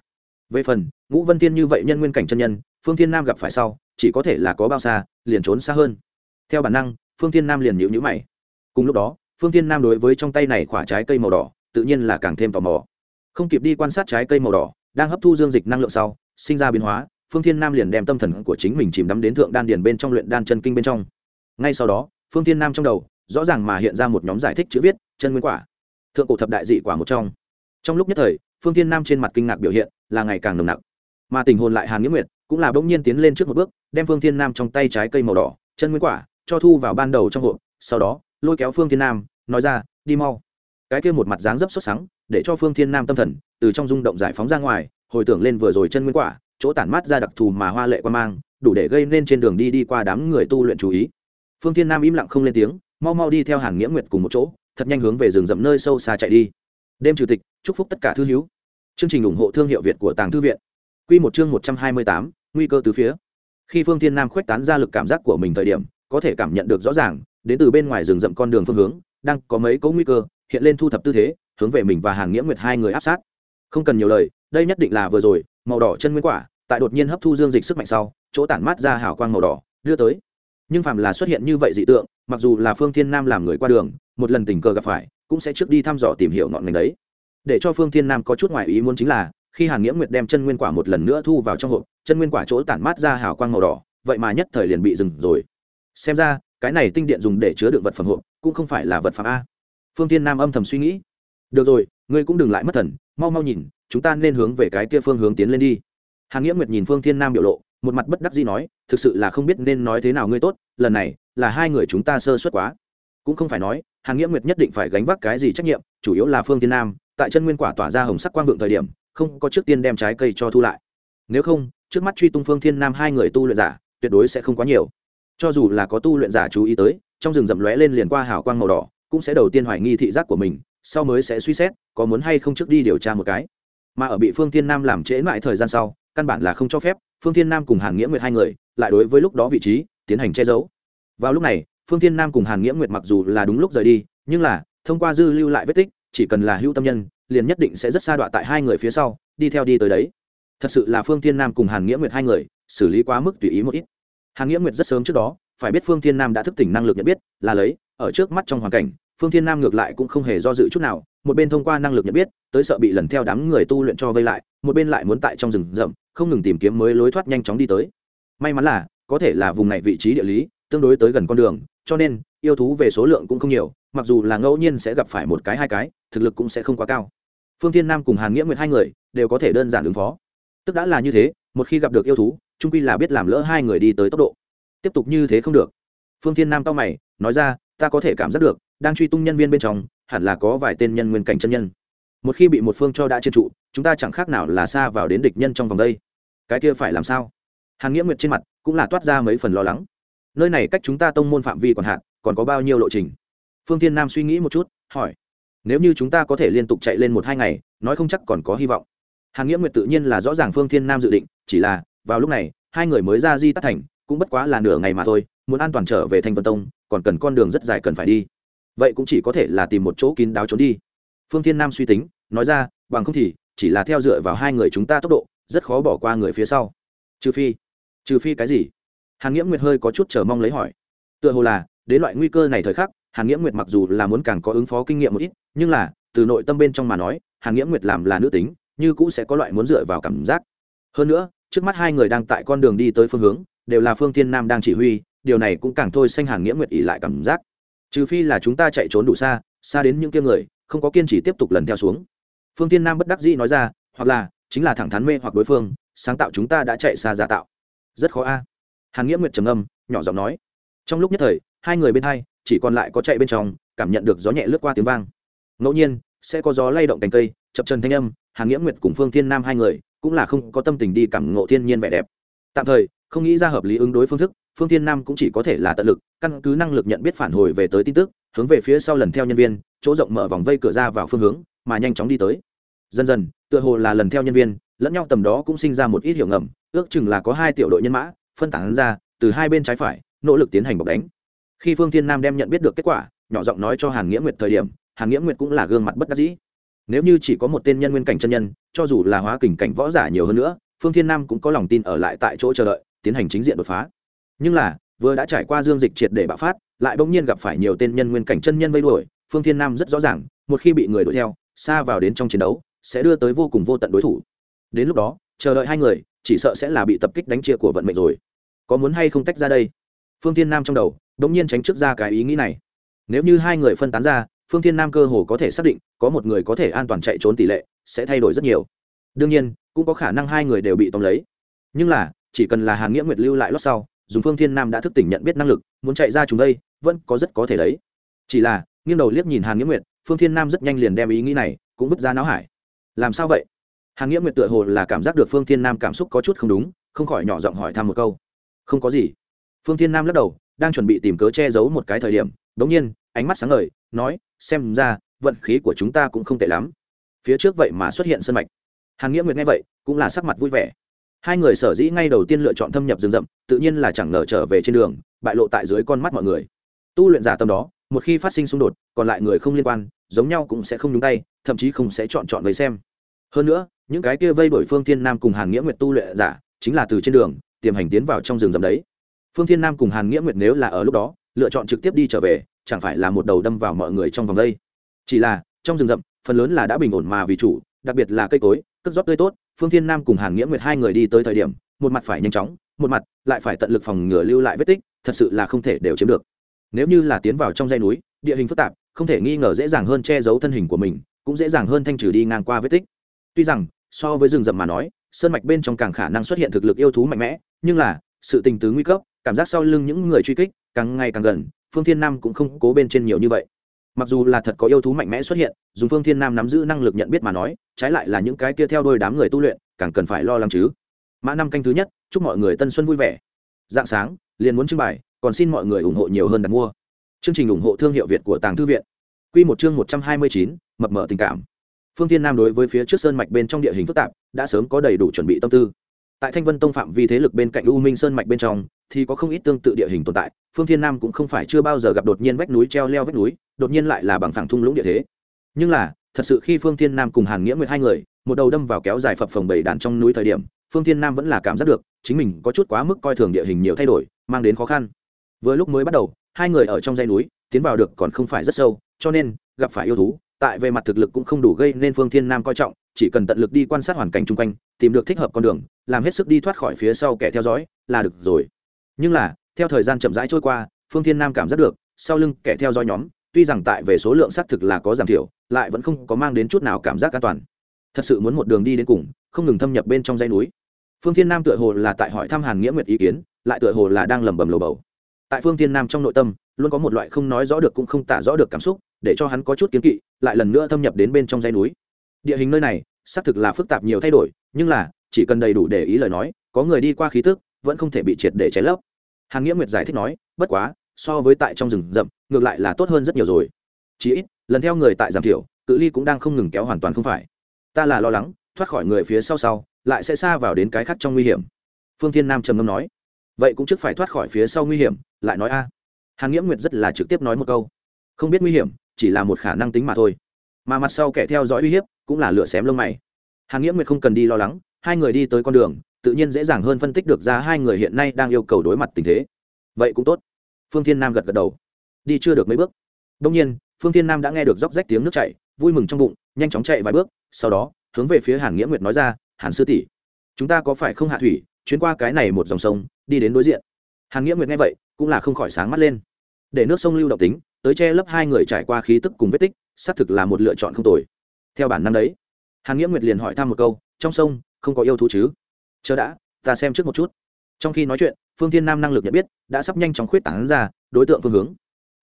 Về phần, ngũ vân thiên như vậy nhân nguyên cảnh chân nhân, phương thiên nam gặp phải sau, chỉ có thể là có bao xa, liền trốn xa hơn. Theo bản năng, phương thiên nam liền nhịu nhữ mày. Cùng lúc đó, phương thiên nam đối với trong tay này quả trái cây màu đỏ tự nhiên là càng thêm tò mò. Không kịp đi quan sát trái cây màu đỏ, đang hấp thu dương dịch năng lượng sau, sinh ra biến hóa, phương thiên nam liền đem tâm thần của chính mình chìm đắm đến thượng đan điền bên trong luyện đan chân kinh bên trong. Ngay sau đó, phương thiên nam trong đầu, rõ ràng mà hiện ra một nhóm giải thích chữ viết, chân nguyên quả. Thượng cổ thập đại dị quả một trong. Trong lúc nhất thời, phương thiên nam trên mặt kinh ngạc biểu hiện là ngày càng nồng nặc. Mà tình hồn lại hàn nghĩa nguyệt, cũng là bỗng nhiên tiến lên trước một bước, đem phương thiên nam trong tay trái cây màu đỏ, chân nguyên quả, cho thu vào ban đầu trong hộp, sau đó, lôi kéo phương thiên nam, nói ra, đi mau cái kia một mặt dáng dấp xuất sáng, để cho phương thiên nam tâm thần từ trong rung động giải phóng ra ngoài, hồi tưởng lên vừa rồi chân nguyên quả, chỗ tản mát ra đặc thù mà hoa lệ quan mang, đủ để gây nên trên đường đi đi qua đám người tu luyện chú ý. Phương thiên nam im lặng không lên tiếng, mau mau đi theo hàn nghĩa nguyệt cùng một chỗ, thật nhanh hướng về rừng rậm nơi sâu xa chạy đi. Đêm chủ tịch, chúc phúc tất cả thư hữu. Chương trình ủng hộ thương hiệu việt của tàng thư viện. Q một chương một trăm hai mươi tám, nguy cơ từ phía. Khi phương thiên nam khuếch tán ra lực cảm giác của mình thời điểm, có thể cảm nhận được rõ ràng, đến từ bên ngoài rừng rậm con đường phương hướng, đang có mấy cấu nguy cơ hiện lên thu thập tư thế, hướng về mình và hàn nghĩa nguyệt hai người áp sát. Không cần nhiều lời, đây nhất định là vừa rồi, màu đỏ chân nguyên quả, tại đột nhiên hấp thu dương dịch sức mạnh sau, chỗ tản mát ra hào quang màu đỏ, đưa tới. Nhưng phàm là xuất hiện như vậy dị tượng, mặc dù là phương thiên nam làm người qua đường, một lần tình cờ gặp phải, cũng sẽ trước đi thăm dò tìm hiểu ngọn ngành đấy. Để cho phương thiên nam có chút ngoại ý muốn chính là, khi hàn nghĩa nguyệt đem chân nguyên quả một lần nữa thu vào trong hộp, chân nguyên quả chỗ tản mát ra hào quang màu đỏ, vậy mà nhất thời liền bị dừng rồi. Xem ra, cái này tinh điện dùng để chứa đựng vật phẩm hộp, cũng không phải là vật phẩm a phương thiên nam âm thầm suy nghĩ. Được rồi, ngươi cũng đừng lại mất thần, mau mau nhìn, chúng ta nên hướng về cái kia phương hướng tiến lên đi. Hàn nghĩa nguyệt nhìn phương thiên nam biểu lộ, một mặt bất đắc dĩ nói, thực sự là không biết nên nói thế nào ngươi tốt, lần này, là hai người chúng ta sơ suất quá. Cũng không phải nói, hàn nghĩa nguyệt nhất định phải gánh vác cái gì trách nhiệm, chủ yếu là phương thiên nam, tại chân nguyên quả tỏa ra hồng sắc quang vượng thời điểm, không có trước tiên đem trái cây cho thu lại. Nếu không, trước mắt truy tung phương thiên nam hai người tu luyện giả, tuyệt đối sẽ không quá nhiều. Cho dù là có tu luyện giả chú ý tới, trong rừng rậm lóe lên liền qua hào quang màu đỏ cũng sẽ đầu tiên hoài nghi thị giác của mình, sau mới sẽ suy xét, có muốn hay không trước đi điều tra một cái. Mà ở bị phương thiên nam làm trễ mãi thời gian sau, căn bản là không cho phép, phương thiên nam cùng hàn nghĩa nguyệt hai người lại đối với lúc đó vị trí tiến hành che giấu. Vào lúc này, phương thiên nam cùng hàn nghĩa nguyệt mặc dù là đúng lúc rời đi, nhưng là thông qua dư lưu lại vết tích, chỉ cần là hữu tâm nhân, liền nhất định sẽ rất xa đoạn tại hai người phía sau, đi theo đi tới đấy. Thật sự là phương thiên nam cùng hàn nghĩa nguyệt hai người xử lý quá mức tùy ý một ít. Hàn nghĩa nguyệt rất sớm trước đó, phải biết phương thiên nam đã thức tỉnh năng lực nhận biết, là lấy ở trước mắt trong hoàn cảnh, phương thiên nam ngược lại cũng không hề do dự chút nào, một bên thông qua năng lực nhận biết, tới sợ bị lần theo đám người tu luyện cho vây lại, một bên lại muốn tại trong rừng rậm, không ngừng tìm kiếm mới lối thoát nhanh chóng đi tới. May mắn là, có thể là vùng này vị trí địa lý, tương đối tới gần con đường, cho nên, yêu thú về số lượng cũng không nhiều, mặc dù là ngẫu nhiên sẽ gặp phải một cái hai cái, thực lực cũng sẽ không quá cao. Phương thiên nam cùng hàn nghĩa nguyệt hai người đều có thể đơn giản ứng phó. Tức đã là như thế, một khi gặp được yêu thú trung quy là biết làm lỡ hai người đi tới tốc độ. Tiếp tục như thế không được. Phương thiên nam cao mày, nói ra ta có thể cảm giác được, đang truy tung nhân viên bên trong, hẳn là có vài tên nhân nguyên cảnh chân nhân. Một khi bị một phương cho đã trên trụ, chúng ta chẳng khác nào là xa vào đến địch nhân trong vòng đây. Cái kia phải làm sao? Hàn nghĩa nguyệt trên mặt cũng là toát ra mấy phần lo lắng. Nơi này cách chúng ta tông môn phạm vi còn hạn, còn có bao nhiêu lộ trình? Phương thiên nam suy nghĩ một chút, hỏi. Nếu như chúng ta có thể liên tục chạy lên một hai ngày, nói không chắc còn có hy vọng. Hàn nghĩa nguyệt tự nhiên là rõ ràng phương thiên nam dự định, chỉ là, vào lúc này, hai người mới ra di tắt thành, cũng bất quá là nửa ngày mà thôi, muốn an toàn trở về thanh vân tông còn cần con đường rất dài cần phải đi. Vậy cũng chỉ có thể là tìm một chỗ kín đáo trốn đi. Phương thiên nam suy tính, nói ra, bằng không thì chỉ là theo dựa vào hai người chúng ta tốc độ, rất khó bỏ qua người phía sau. Trừ phi trừ phi cái gì? Hàn nghĩa nguyệt hơi có chút chờ mong lấy hỏi. Tựa hồ là, đến loại nguy cơ này thời khắc, hàn nghĩa nguyệt mặc dù là muốn càng có ứng phó kinh nghiệm một ít, nhưng là, từ nội tâm bên trong mà nói, hàn nghĩa nguyệt làm là nữ tính, như cũ sẽ có loại muốn dựa vào cảm giác. Hơn nữa, trước mắt hai người đang tại con đường đi tới phương hướng, đều là phương thiên nam đang chỉ huy điều này cũng càng thôi xanh hàn nghĩa nguyệt ỉ lại cảm giác. Trừ phi là chúng ta chạy trốn đủ xa xa đến những kia người, không có kiên trì tiếp tục lần theo xuống. Phương thiên nam bất đắc dĩ nói ra, hoặc là, chính là thẳng thắn mê hoặc đối phương, sáng tạo chúng ta đã chạy xa giả tạo. Rất khó a. Hàn nghĩa nguyệt trầm âm nhỏ giọng nói. Trong lúc nhất thời, hai người bên hai, chỉ còn lại có chạy bên trong, cảm nhận được gió nhẹ lướt qua tiếng vang. Ngẫu nhiên, sẽ có gió lay động cành cây, chập trần thanh âm, hàn nghĩa nguyệt cùng phương thiên nam hai người, cũng là không có tâm tình đi cảm ngộ thiên nhiên vẻ đẹp. Tạm thời, không nghĩ ra hợp lý ứng đối phương thức phương thiên nam cũng chỉ có thể là tận lực, căn cứ năng lực nhận biết phản hồi về tới tin tức, hướng về phía sau lần theo nhân viên, chỗ rộng mở vòng vây cửa ra vào phương hướng, mà nhanh chóng đi tới. Dần dần, tựa hồ là lần theo nhân viên, lẫn nhau tầm đó cũng sinh ra một ít hiểu ngầm, ước chừng là có hai tiểu đội nhân mã, phân tán ra, từ hai bên trái phải, nỗ lực tiến hành bọc đánh. Khi phương thiên nam đem nhận biết được kết quả, nhỏ giọng nói cho hàn nghĩa nguyệt thời điểm, hàn nghĩa nguyệt cũng là gương mặt bất đắc dĩ. Nếu như chỉ có một tên nhân nguyên cảnh chân nhân, cho dù là hóa kình cảnh võ giả nhiều hơn nữa, phương thiên nam cũng có lòng tin ở lại tại chỗ chờ đợi, tiến hành chính diện đột phá nhưng là, vừa đã trải qua dương dịch triệt để bạo phát, lại bỗng nhiên gặp phải nhiều tên nhân nguyên cảnh chân nhân vây đuổi. Phương thiên nam rất rõ ràng, một khi bị người đuổi theo, xa vào đến trong chiến đấu, sẽ đưa tới vô cùng vô tận đối thủ. Đến lúc đó, chờ đợi hai người, chỉ sợ sẽ là bị tập kích đánh chia của vận mệnh rồi. Có muốn hay không tách ra đây? Phương thiên nam trong đầu, bỗng nhiên tránh trước ra cái ý nghĩ này. Nếu như hai người phân tán ra, phương thiên nam cơ hồ có thể xác định, có một người có thể an toàn chạy trốn tỷ lệ, sẽ thay đổi rất nhiều. Đương nhiên, cũng có khả năng hai người đều bị tóm lấy. Nhưng là, chỉ cần là hàn nghĩa nguyệt lưu lại lót sau dùng phương thiên nam đã thức tỉnh nhận biết năng lực, muốn chạy ra chúng đây, vẫn có rất có thể đấy. Chỉ là, nghiêng đầu liếc nhìn hàn nghĩa nguyệt, phương thiên nam rất nhanh liền đem ý nghĩ này cũng vứt ra não hải. Làm sao vậy? Hàn nghĩa nguyệt tựa hồ là cảm giác được phương thiên nam cảm xúc có chút không đúng, không khỏi nhỏ giọng hỏi thăm một câu. Không có gì. Phương thiên nam lắc đầu, đang chuẩn bị tìm cớ che giấu một cái thời điểm, Đống nhiên, ánh mắt sáng ngời, nói, xem ra, vận khí của chúng ta cũng không tệ lắm. Phía trước vậy mà xuất hiện sân mạch. Hàn nghĩa nguyệt nghe vậy, cũng là sắc mặt vui vẻ hai người sở dĩ ngay đầu tiên lựa chọn thâm nhập rừng rậm, tự nhiên là chẳng nở trở về trên đường, bại lộ tại dưới con mắt mọi người. Tu luyện giả tâm đó, một khi phát sinh xung đột, còn lại người không liên quan, giống nhau cũng sẽ không nhúng tay, thậm chí không sẽ chọn chọn với xem. Hơn nữa, những cái kia vây đổi phương thiên nam cùng hàn nghĩa nguyệt tu luyện giả, chính là từ trên đường, tiềm hành tiến vào trong rừng rậm đấy. Phương thiên nam cùng hàn nghĩa nguyệt nếu là ở lúc đó, lựa chọn trực tiếp đi trở về, chẳng phải là một đầu đâm vào mọi người trong vòng đây. Chỉ là, trong rừng rậm, phần lớn là đã bình ổn mà vì chủ, đặc biệt là cây cối, cất rót tươi tốt phương thiên nam cùng hàn nghĩa nguyệt hai người đi tới thời điểm, một mặt phải nhanh chóng, một mặt lại phải tận lực phòng ngừa lưu lại vết tích, thật sự là không thể đều chiếm được. Nếu như là tiến vào trong dãy núi, địa hình phức tạp, không thể nghi ngờ dễ dàng hơn che giấu thân hình của mình, cũng dễ dàng hơn thanh trừ đi ngang qua vết tích. Tuy rằng, so với rừng rậm mà nói, sơn mạch bên trong càng khả năng xuất hiện thực lực yêu thú mạnh mẽ, nhưng là, sự tình tứ nguy cấp, cảm giác sau lưng những người truy kích càng ngày càng gần, phương thiên nam cũng không cố bên trên nhiều như vậy mặc dù là thật có yêu thú mạnh mẽ xuất hiện, dùng phương thiên nam nắm giữ năng lực nhận biết mà nói, trái lại là những cái kia theo đôi đám người tu luyện, càng cần phải lo lắng chứ. Mã năm canh thứ nhất, chúc mọi người tân xuân vui vẻ. Dạng sáng, liền muốn trưng bày, còn xin mọi người ủng hộ nhiều hơn đặt mua. Chương trình ủng hộ thương hiệu việt của tàng thư viện. Q một chương một trăm hai mươi chín, mập mở tình cảm. Phương thiên nam đối với phía trước sơn mạch bên trong địa hình phức tạp, đã sớm có đầy đủ chuẩn bị tâm tư. Tại thanh vân tông phạm vi thế lực bên cạnh u minh sơn mạch bên trong thì có không ít tương tự địa hình tồn tại, phương thiên nam cũng không phải chưa bao giờ gặp đột nhiên vách núi treo leo vách núi, đột nhiên lại là bằng phẳng thung lũng địa thế. Nhưng là, thật sự khi phương thiên nam cùng hàn nghĩa nguyệt hai người, một đầu đâm vào kéo dài phập phồng bảy đàn trong núi thời điểm, phương thiên nam vẫn là cảm giác được, chính mình có chút quá mức coi thường địa hình nhiều thay đổi, mang đến khó khăn. Vừa lúc mới bắt đầu, hai người ở trong dãy núi, tiến vào được còn không phải rất sâu, cho nên, gặp phải yêu thú, tại về mặt thực lực cũng không đủ gây nên phương thiên nam coi trọng, chỉ cần tận lực đi quan sát hoàn cảnh chung quanh, tìm được thích hợp con đường, làm hết sức đi thoát khỏi phía sau kẻ theo dõi, là được rồi nhưng là, theo thời gian chậm rãi trôi qua, phương thiên nam cảm giác được, sau lưng kẻ theo dõi nhóm, tuy rằng tại về số lượng xác thực là có giảm thiểu, lại vẫn không có mang đến chút nào cảm giác an toàn. Thật sự muốn một đường đi đến cùng, không ngừng thâm nhập bên trong dãy núi. Phương thiên nam tựa hồ là tại hỏi thăm hàn nghĩa nguyệt ý kiến, lại tựa hồ là đang lẩm bẩm lầu bầu. Tại phương thiên nam trong nội tâm, luôn có một loại không nói rõ được cũng không tả rõ được cảm xúc, để cho hắn có chút kiến kỵ, lại lần nữa thâm nhập đến bên trong dãy núi. Địa hình nơi này, xác thực là phức tạp nhiều thay đổi, nhưng là, chỉ cần đầy đủ để ý lời nói, có người đi qua khí tức, vẫn không thể bị triệt để cháy lấp hàn nghĩa nguyệt giải thích nói, bất quá, so với tại trong rừng rậm, ngược lại là tốt hơn rất nhiều rồi. Chỉ ít, lần theo người tại giảm thiểu, cự ly cũng đang không ngừng kéo hoàn toàn không phải. Ta là lo lắng, thoát khỏi người phía sau sau, lại sẽ xa vào đến cái khác trong nguy hiểm. Phương thiên nam trầm ngâm nói, vậy cũng trước phải thoát khỏi phía sau nguy hiểm, lại nói a. Hàn nghĩa nguyệt rất là trực tiếp nói một câu, không biết nguy hiểm, chỉ là một khả năng tính mà thôi. Mà mặt sau kẻ theo dõi uy hiếp, cũng là lửa xém lông mày. Hàn nghĩa nguyệt không cần đi lo lắng, hai người đi tới con đường tự nhiên dễ dàng hơn phân tích được ra hai người hiện nay đang yêu cầu đối mặt tình thế. Vậy cũng tốt. Phương thiên nam gật gật đầu. Đi chưa được mấy bước. Đông nhiên, phương thiên nam đã nghe được róc rách tiếng nước chảy, vui mừng trong bụng, nhanh chóng chạy vài bước, sau đó, hướng về phía hàn nghĩa nguyệt nói ra, hàn sư tỷ, chúng ta có phải không hạ thủy, chuyến qua cái này một dòng sông, đi đến đối diện. Hàn nghĩa nguyệt nghe vậy, cũng là không khỏi sáng mắt lên. Để nước sông lưu động tính, tới che lấp hai người trải qua khí tức cùng vết tích, xác thực là một lựa chọn không tồi. Theo bản năng đấy, hàn nghĩa nguyệt liền hỏi thăm một câu, trong sông, không có yêu thú chứ? Chờ đã, ta xem trước một chút. Trong khi nói chuyện, phương thiên nam năng lực nhận biết đã sắp nhanh chóng khuyết tảng ra đối tượng phương hướng.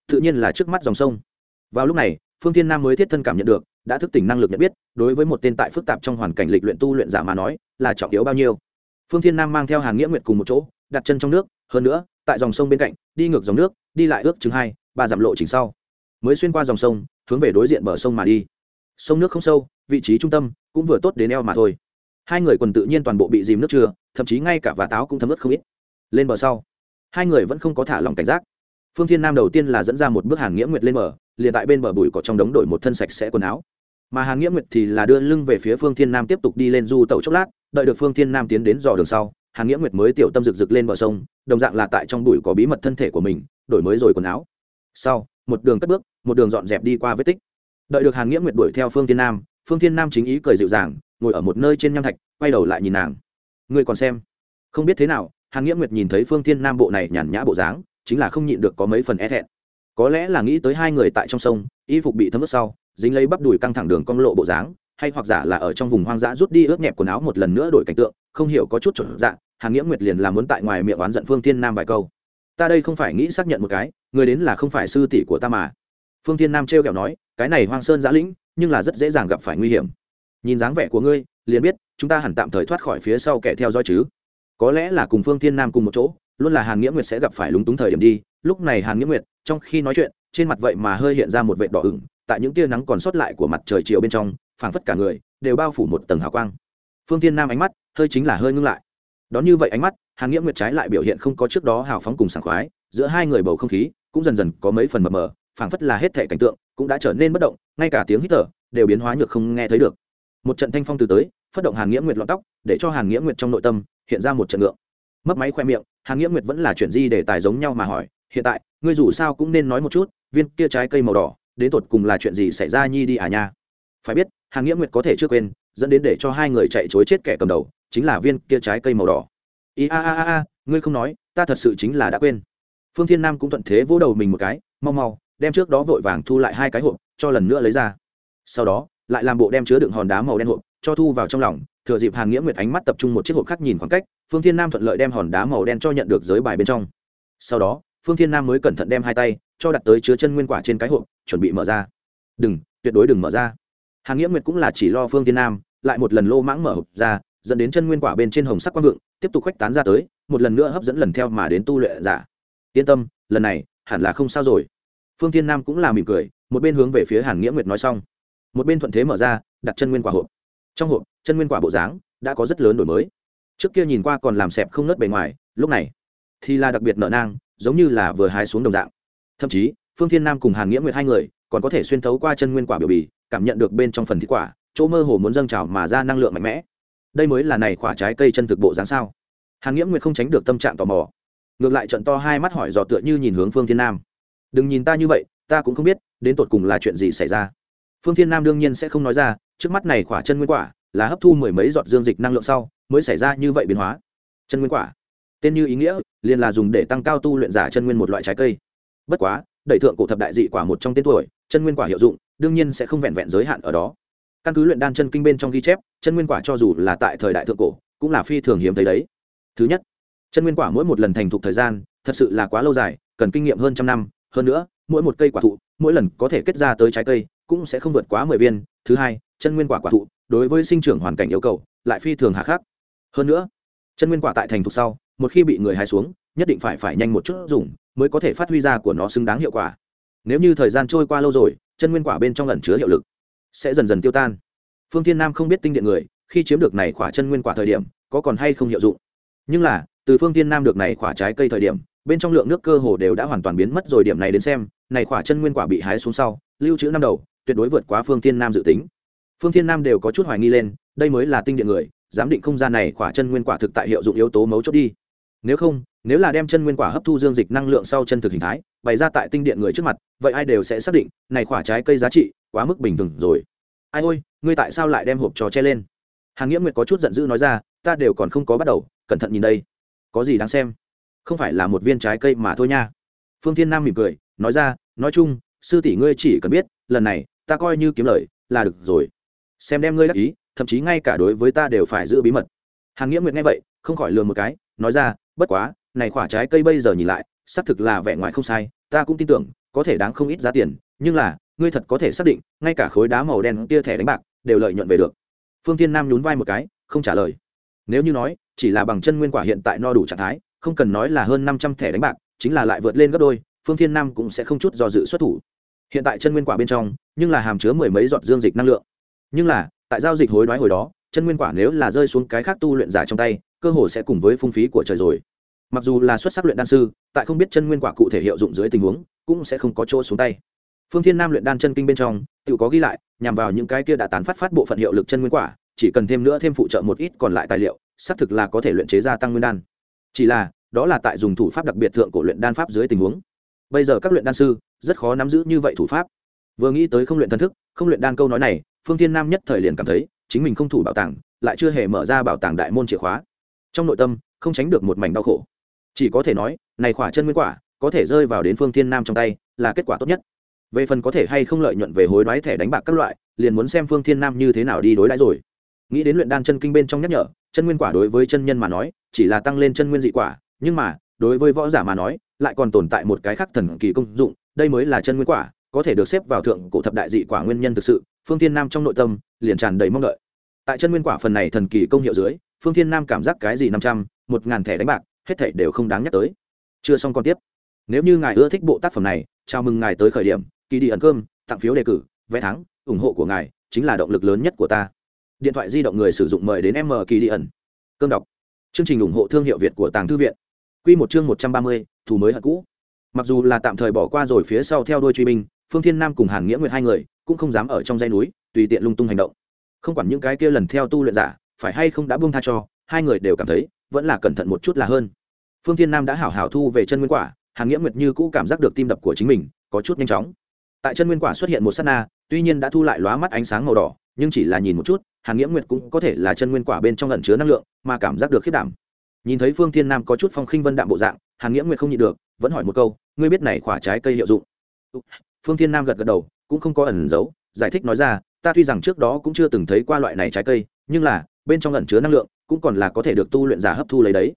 Tự nhiên là trước mắt dòng sông. Vào lúc này, phương thiên nam mới thiết thân cảm nhận được, đã thức tỉnh năng lực nhận biết, đối với một tên tại phức tạp trong hoàn cảnh lịch luyện tu luyện giả mà nói, là trọng yếu bao nhiêu. Phương thiên nam mang theo hàn nghĩa nguyện cùng một chỗ, đặt chân trong nước, hơn nữa, tại dòng sông bên cạnh, đi ngược dòng nước, đi lại ước chừng hai, ba dặm lộ trình sau. Mới xuyên qua dòng sông, hướng về đối diện bờ sông mà đi. Sông nước không sâu, vị trí trung tâm cũng vừa tốt đến eo mà thôi hai người quần tự nhiên toàn bộ bị dìm nước chưa thậm chí ngay cả vả táo cũng thấm ướt không ít. Lên bờ sau, hai người vẫn không có thả lòng cảnh giác. Phương thiên nam đầu tiên là dẫn ra một bước hàn nghĩa nguyệt lên bờ, liền tại bên bờ bụi cỏ trong đống đổi một thân sạch sẽ quần áo. Mà hàn nghĩa nguyệt thì là đưa lưng về phía phương thiên nam tiếp tục đi lên du tàu chốc lát, đợi được phương thiên nam tiến đến dò đường sau, hàn nghĩa nguyệt mới tiểu tâm rực rực lên bờ sông, đồng dạng là tại trong bụi có bí mật thân thể của mình, đổi mới rồi quần áo. Sau, một đường cất bước, một đường dọn dẹp đi qua vết tích. Đợi được hàn nghĩa nguyệt đuổi theo phương thiên nam, phương thiên nam chính ý cười dịu dàng ngồi ở một nơi trên nham thạch, quay đầu lại nhìn nàng. Ngươi còn xem? Không biết thế nào, hàn nghĩa nguyệt nhìn thấy phương thiên nam bộ này nhàn nhã bộ dáng, chính là không nhịn được có mấy phần e thẹn. Có lẽ là nghĩ tới hai người tại trong sông, y phục bị thấm ướt sau, dính lấy bắp đùi căng thẳng đường cong lộ bộ dáng, hay hoặc giả là ở trong vùng hoang dã rút đi ướt nhẹp quần áo một lần nữa đổi cảnh tượng, không hiểu có chút chuẩn dạng hàn nghĩa nguyệt liền là muốn tại ngoài miệng oán giận phương thiên nam vài câu. Ta đây không phải nghĩ xác nhận một cái, người đến là không phải sư tỷ của ta mà. Phương thiên nam trêu kẹo nói, cái này hoang sơn giã lĩnh, nhưng là rất dễ dàng gặp phải nguy hiểm nhìn dáng vẻ của ngươi, liền biết, chúng ta hẳn tạm thời thoát khỏi phía sau kẻ theo dõi chứ. Có lẽ là cùng phương thiên nam cùng một chỗ, luôn là hàn nghĩa nguyệt sẽ gặp phải lúng túng thời điểm đi. Lúc này hàn nghĩa nguyệt, trong khi nói chuyện, trên mặt vậy mà hơi hiện ra một vệt đỏ ửng, tại những tia nắng còn sót lại của mặt trời chiều bên trong, phảng phất cả người đều bao phủ một tầng hào quang. Phương thiên nam ánh mắt hơi chính là hơi ngưng lại. Đón như vậy ánh mắt, hàn nghĩa nguyệt trái lại biểu hiện không có trước đó hào phóng cùng sảng khoái, giữa hai người bầu không khí cũng dần dần có mấy phần mờ mờ, phảng phất là hết thể cảnh tượng cũng đã trở nên bất động, ngay cả tiếng hít thở đều biến hóa nhược không nghe thấy được một trận thanh phong từ tới, phát động hàn nghĩa nguyệt lọt tóc, để cho hàn nghĩa nguyệt trong nội tâm hiện ra một trận ngượng. Mất máy khoe miệng, hàn nghĩa nguyệt vẫn là chuyện gì để tài giống nhau mà hỏi, hiện tại, ngươi dù sao cũng nên nói một chút, viên kia trái cây màu đỏ, đến tột cùng là chuyện gì xảy ra nhi đi à nha? Phải biết, hàn nghĩa nguyệt có thể chưa quên, dẫn đến để cho hai người chạy chối chết kẻ cầm đầu, chính là viên kia trái cây màu đỏ. I a a a a, ngươi không nói, ta thật sự chính là đã quên. Phương thiên nam cũng thuận thế vỗ đầu mình một cái, mau mau, đem trước đó vội vàng thu lại hai cái hộp, cho lần nữa lấy ra. Sau đó lại làm bộ đem chứa đựng hòn đá màu đen hộp cho thu vào trong lòng, thừa dịp hàn nghĩa nguyệt ánh mắt tập trung một chiếc hộp khác nhìn khoảng cách, phương thiên nam thuận lợi đem hòn đá màu đen cho nhận được giới bài bên trong. Sau đó, phương thiên nam mới cẩn thận đem hai tay cho đặt tới chứa chân nguyên quả trên cái hộp, chuẩn bị mở ra. Đừng, tuyệt đối đừng mở ra. Hàn nghĩa nguyệt cũng là chỉ lo phương thiên nam, lại một lần lô mãng mở hộp ra, dẫn đến chân nguyên quả bên trên hồng sắc quang vượng, tiếp tục khuếch tán ra tới, một lần nữa hấp dẫn lần theo mà đến tu luyện giả. Yên tâm, lần này hẳn là không sao rồi. Phương thiên nam cũng là mỉm cười, một bên hướng về phía hàn nghĩa nguyệt nói xong một bên thuận thế mở ra, đặt chân nguyên quả hộp. Trong hộp, chân nguyên quả bộ dáng đã có rất lớn đổi mới. Trước kia nhìn qua còn làm xẹp không nớt bề ngoài, lúc này thì là đặc biệt nợ nang, giống như là vừa hái xuống đồng dạng. Thậm chí, phương thiên nam cùng hàn nghĩa nguyệt hai người còn có thể xuyên thấu qua chân nguyên quả biểu bì, cảm nhận được bên trong phần thịt quả, chỗ mơ hồ muốn dâng trào mà ra năng lượng mạnh mẽ. Đây mới là này quả trái cây chân thực bộ dáng sao? Hàn nghĩa nguyệt không tránh được tâm trạng tò mò. Ngược lại trận to hai mắt hỏi dò tựa như nhìn hướng phương thiên nam. Đừng nhìn ta như vậy, ta cũng không biết đến tột cùng là chuyện gì xảy ra phương thiên nam đương nhiên sẽ không nói ra, trước mắt này quả chân nguyên quả là hấp thu mười mấy giọt dương dịch năng lượng sau mới xảy ra như vậy biến hóa. Chân nguyên quả, tên như ý nghĩa, liền là dùng để tăng cao tu luyện giả chân nguyên một loại trái cây. Bất quá, đẩy thượng cổ thập đại dị quả một trong tên tuổi, chân nguyên quả hiệu dụng, đương nhiên sẽ không vẹn vẹn giới hạn ở đó. Căn cứ luyện đan chân kinh bên trong ghi chép, chân nguyên quả cho dù là tại thời đại thượng cổ, cũng là phi thường hiếm thấy đấy. Thứ nhất, chân nguyên quả mỗi một lần thành thục thời gian, thật sự là quá lâu dài, cần kinh nghiệm hơn trăm năm. Hơn nữa, mỗi một cây quả thụ, mỗi lần có thể kết ra tới trái cây cũng sẽ không vượt quá mười viên. Thứ hai, chân nguyên quả quả thụ, đối với sinh trưởng hoàn cảnh yêu cầu, lại phi thường hạ khắc. Hơn nữa, chân nguyên quả tại thành thục sau, một khi bị người hái xuống, nhất định phải phải nhanh một chút dùng, mới có thể phát huy ra của nó xứng đáng hiệu quả. Nếu như thời gian trôi qua lâu rồi, chân nguyên quả bên trong ẩn chứa hiệu lực sẽ dần dần tiêu tan. Phương thiên nam không biết tinh điện người, khi chiếm được này khỏa chân nguyên quả thời điểm, có còn hay không hiệu dụng. Nhưng là, từ phương thiên nam được này khỏa trái cây thời điểm, bên trong lượng nước cơ hồ đều đã hoàn toàn biến mất rồi, điểm này đến xem, này khỏa chân nguyên quả bị hái xuống sau, lưu trữ năm đầu tuyệt đối vượt quá phương thiên nam dự tính. Phương thiên nam đều có chút hoài nghi lên, đây mới là tinh điện người, giám định không gian này khỏa chân nguyên quả thực tại hiệu dụng yếu tố mấu chốt đi. Nếu không, nếu là đem chân nguyên quả hấp thu dương dịch năng lượng sau chân thực hình thái, bày ra tại tinh điện người trước mặt, vậy ai đều sẽ xác định, này khỏa trái cây giá trị quá mức bình thường rồi. Ai ôi, ngươi tại sao lại đem hộp trò che lên? Hàng nghĩa nguyệt có chút giận dữ nói ra, ta đều còn không có bắt đầu, cẩn thận nhìn đây. Có gì đáng xem? Không phải là một viên trái cây mà thôi nha. Phương thiên nam mỉm cười, nói ra, nói chung, sư tỷ ngươi chỉ cần biết, lần này ta coi như kiếm lời, là được rồi. Xem đem ngươi đắc ý, thậm chí ngay cả đối với ta đều phải giữ bí mật. Hàng nghĩa nguyệt nghe vậy, không khỏi lường một cái, nói ra, bất quá, này quả trái cây bây giờ nhìn lại, xác thực là vẻ ngoài không sai, ta cũng tin tưởng, có thể đáng không ít giá tiền, nhưng là, ngươi thật có thể xác định, ngay cả khối đá màu đen kia thẻ đánh bạc, đều lợi nhuận về được. Phương thiên nam nhún vai một cái, không trả lời. Nếu như nói, chỉ là bằng chân nguyên quả hiện tại no đủ trạng thái, không cần nói là hơn năm trăm thẻ đánh bạc, chính là lại vượt lên gấp đôi, phương thiên nam cũng sẽ không chút do dự xuất thủ hiện tại chân nguyên quả bên trong, nhưng là hàm chứa mười mấy giọt dương dịch năng lượng. Nhưng là, tại giao dịch hối đoái hồi đó, chân nguyên quả nếu là rơi xuống cái khác tu luyện giả trong tay, cơ hồ sẽ cùng với phung phí của trời rồi. Mặc dù là xuất sắc luyện đan sư, tại không biết chân nguyên quả cụ thể hiệu dụng dưới tình huống, cũng sẽ không có chỗ xuống tay. Phương thiên nam luyện đan chân kinh bên trong, tự có ghi lại, nhằm vào những cái kia đã tán phát phát bộ phận hiệu lực chân nguyên quả, chỉ cần thêm nữa thêm phụ trợ một ít còn lại tài liệu, xác thực là có thể luyện chế gia tăng nguyên đan. Chỉ là, đó là tại dùng thủ pháp đặc biệt thượng cổ luyện đan pháp dưới tình huống. Bây giờ các luyện đan sư rất khó nắm giữ như vậy thủ pháp. Vừa nghĩ tới không luyện thần thức, không luyện đan câu nói này, phương thiên nam nhất thời liền cảm thấy chính mình không thủ bảo tàng, lại chưa hề mở ra bảo tàng đại môn chìa khóa. Trong nội tâm, không tránh được một mảnh đau khổ. Chỉ có thể nói, này khỏa chân nguyên quả, có thể rơi vào đến phương thiên nam trong tay, là kết quả tốt nhất. Về phần có thể hay không lợi nhuận về hối đoái thẻ đánh bạc các loại, liền muốn xem phương thiên nam như thế nào đi đối đãi rồi. Nghĩ đến luyện đan chân kinh bên trong nhắc nhở, chân nguyên quả đối với chân nhân mà nói, chỉ là tăng lên chân nguyên dị quả, nhưng mà, đối với võ giả mà nói, lại còn tồn tại một cái khác thần kỳ công dụng đây mới là chân nguyên quả, có thể được xếp vào thượng cổ thập đại dị quả nguyên nhân thực sự, phương thiên nam trong nội tâm liền tràn đầy mong đợi. Tại chân nguyên quả phần này thần kỳ công hiệu dưới, phương thiên nam cảm giác cái gì năm trăm, một ngàn thẻ đánh bạc, hết thảy đều không đáng nhắc tới. Chưa xong còn tiếp. Nếu như ngài ưa thích bộ tác phẩm này, chào mừng ngài tới khởi điểm kỳ đi ẩn cơm, tặng phiếu đề cử, vé thắng, ủng hộ của ngài chính là động lực lớn nhất của ta. Điện thoại di động người sử dụng mời đến m kỳ đi ẩn. Cơm đọc. Chương trình ủng hộ thương hiệu việt của tàng thư viện. Q một chương một trăm ba mươi, thủ mới hận cũ mặc dù là tạm thời bỏ qua rồi phía sau theo đuôi truy binh, phương thiên nam cùng hàn nghĩa nguyệt hai người cũng không dám ở trong dây núi, tùy tiện lung tung hành động. Không quản những cái kia lần theo tu luyện giả, phải hay không đã buông tha cho, hai người đều cảm thấy vẫn là cẩn thận một chút là hơn. Phương thiên nam đã hảo hảo thu về chân nguyên quả, hàn nghĩa nguyệt như cũ cảm giác được tim đập của chính mình có chút nhanh chóng. Tại chân nguyên quả xuất hiện một s á t na, tuy nhiên đã thu lại lóa mắt ánh sáng màu đỏ, nhưng chỉ là nhìn một chút, hàn nghĩa nguyệt cũng có thể là chân nguyên quả bên trong lẩn chứa năng lượng mà cảm giác được khiết đảm. Nhìn thấy phương thiên nam có chút phong khinh vân đạm bộ dạng, hàn nghĩa nguyệt không nhịn được vẫn hỏi một câu, ngươi biết này quả trái cây hiệu dụng? Phương thiên nam gật gật đầu, cũng không có ẩn giấu, giải thích nói ra, ta tuy rằng trước đó cũng chưa từng thấy qua loại này trái cây, nhưng là, bên trong ẩn chứa năng lượng, cũng còn là có thể được tu luyện giả hấp thu lấy đấy.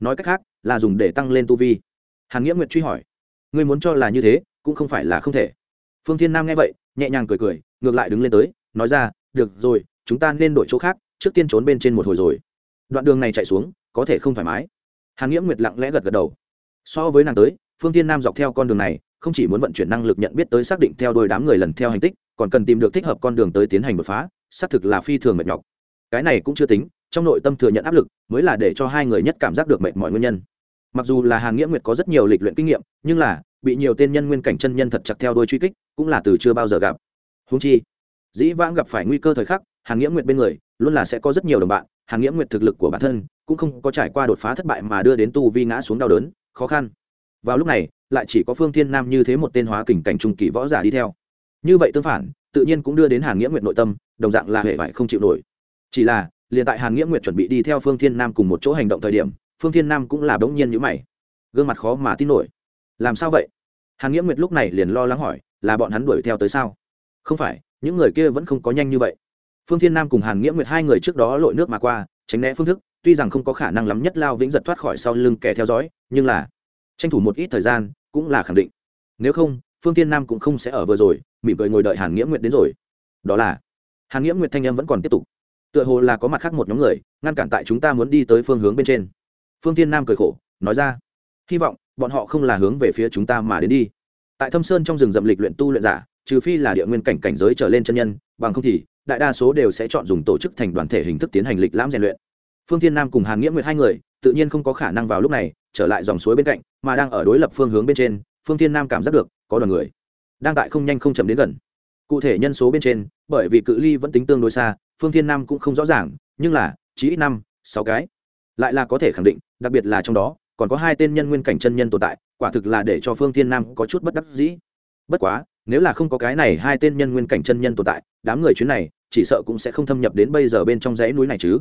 Nói cách khác, là dùng để tăng lên tu vi. Hàn nghĩa nguyệt truy hỏi, ngươi muốn cho là như thế, cũng không phải là không thể. Phương thiên nam nghe vậy, nhẹ nhàng cười cười, ngược lại đứng lên tới, nói ra, được rồi, chúng ta nên đổi chỗ khác, trước tiên trốn bên trên một hồi rồi. Đoạn đường này chạy xuống, có thể không thoải mái. Hàn nghĩa nguyệt lặng lẽ gật gật đầu so với nàng tới, phương tiên nam dọc theo con đường này, không chỉ muốn vận chuyển năng lực nhận biết tới xác định theo đôi đám người lần theo hành tích, còn cần tìm được thích hợp con đường tới tiến hành đột phá, xác thực là phi thường mệt nhọc. Cái này cũng chưa tính, trong nội tâm thừa nhận áp lực, mới là để cho hai người nhất cảm giác được mệt mọi nguyên nhân. Mặc dù là hàn nghĩa nguyệt có rất nhiều lịch luyện kinh nghiệm, nhưng là, bị nhiều tên nhân nguyên cảnh chân nhân thật chặt theo đôi truy kích, cũng là từ chưa bao giờ gặp. Húng chi, dĩ vãng gặp phải nguy cơ thời khắc, hàn nghĩa nguyệt bên người, luôn là sẽ có rất nhiều đồng bạn, hàn nghĩa nguyệt thực lực của bản thân, cũng không có trải qua đột phá thất bại mà đưa đến tu vi ngã xuống đau đớn khó khăn. Vào lúc này, lại chỉ có phương thiên nam như thế một tên hóa kình cảnh trung kỳ võ giả đi theo. Như vậy tương phản, tự nhiên cũng đưa đến hàn nghĩa nguyệt nội tâm, đồng dạng là hệ vải không chịu nổi. Chỉ là, liền tại hàn nghĩa nguyệt chuẩn bị đi theo phương thiên nam cùng một chỗ hành động thời điểm, phương thiên nam cũng là bỗng nhiên như mày. Gương mặt khó mà tin nổi. Làm sao vậy? Hàn nghĩa nguyệt lúc này liền lo lắng hỏi, là bọn hắn đuổi theo tới sao? Không phải, những người kia vẫn không có nhanh như vậy. Phương thiên nam cùng hàn nghĩa nguyệt hai người trước đó lội nước mà qua, tránh né phương thức tuy rằng không có khả năng lắm nhất lao vĩnh giật thoát khỏi sau lưng kẻ theo dõi, nhưng là tranh thủ một ít thời gian cũng là khẳng định. Nếu không, phương thiên nam cũng không sẽ ở vừa rồi, mỉm cười ngồi đợi hàn nghĩa nguyệt đến rồi. Đó là, hàn nghĩa nguyệt thanh em vẫn còn tiếp tục. Tựa hồ là có mặt khác một nhóm người, ngăn cản tại chúng ta muốn đi tới phương hướng bên trên. Phương thiên nam cười khổ, nói ra, hy vọng bọn họ không là hướng về phía chúng ta mà đến đi. Tại thâm sơn trong rừng rậm lịch luyện tu luyện giả, trừ phi là địa nguyên cảnh cảnh giới trở lên chân nhân, bằng không thì đại đa số đều sẽ chọn dùng tổ chức thành đoàn thể hình thức tiến hành lịch lãm rèn luyện phương thiên nam cùng hàn nghĩa nguyệt hai người, tự nhiên không có khả năng vào lúc này, trở lại dòng suối bên cạnh, mà đang ở đối lập phương hướng bên trên, phương thiên nam cảm giác được, có đoàn người đang tại không nhanh không chậm đến gần. Cụ thể nhân số bên trên, bởi vì cự ly vẫn tính tương đối xa, phương thiên nam cũng không rõ ràng, nhưng là, chỉ ít năm, sáu cái. Lại là có thể khẳng định, đặc biệt là trong đó, còn có hai tên nhân nguyên cảnh chân nhân tồn tại, quả thực là để cho phương thiên nam có chút bất đắc dĩ. Bất quá, nếu là không có cái này hai tên nhân nguyên cảnh chân nhân tồn tại, đám người chuyến này, chỉ sợ cũng sẽ không thâm nhập đến bây giờ bên trong dãy núi này chứ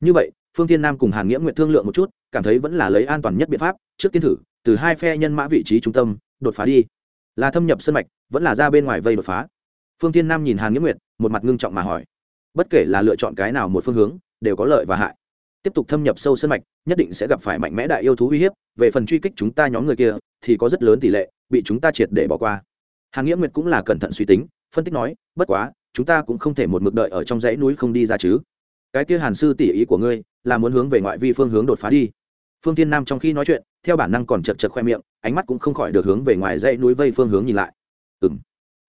như vậy, phương thiên nam cùng hàn nghĩa nguyện thương lượng một chút, cảm thấy vẫn là lấy an toàn nhất biện pháp, trước tiên thử, từ hai phe nhân mã vị trí trung tâm, đột phá đi. Là thâm nhập sân mạch, vẫn là ra bên ngoài vây đột phá. Phương thiên nam nhìn hàn nghĩa nguyệt, một mặt ngưng trọng mà hỏi. Bất kể là lựa chọn cái nào một phương hướng, đều có lợi và hại. Tiếp tục thâm nhập sâu sân mạch, nhất định sẽ gặp phải mạnh mẽ đại yêu thú uy hiếp, về phần truy kích chúng ta nhóm người kia, thì có rất lớn tỷ lệ bị chúng ta triệt để bỏ qua. Hàn nghĩa nguyệt cũng là cẩn thận suy tính, phân tích nói, bất quá, chúng ta cũng không thể một mực đợi ở trong dãy núi không đi ra chứ cái kia hàn sư tỷ ý của ngươi là muốn hướng về ngoại vi phương hướng đột phá đi. Phương tiên nam trong khi nói chuyện, theo bản năng còn chật chật khoe miệng, ánh mắt cũng không khỏi được hướng về ngoài dãy núi vây phương hướng nhìn lại. Ừ m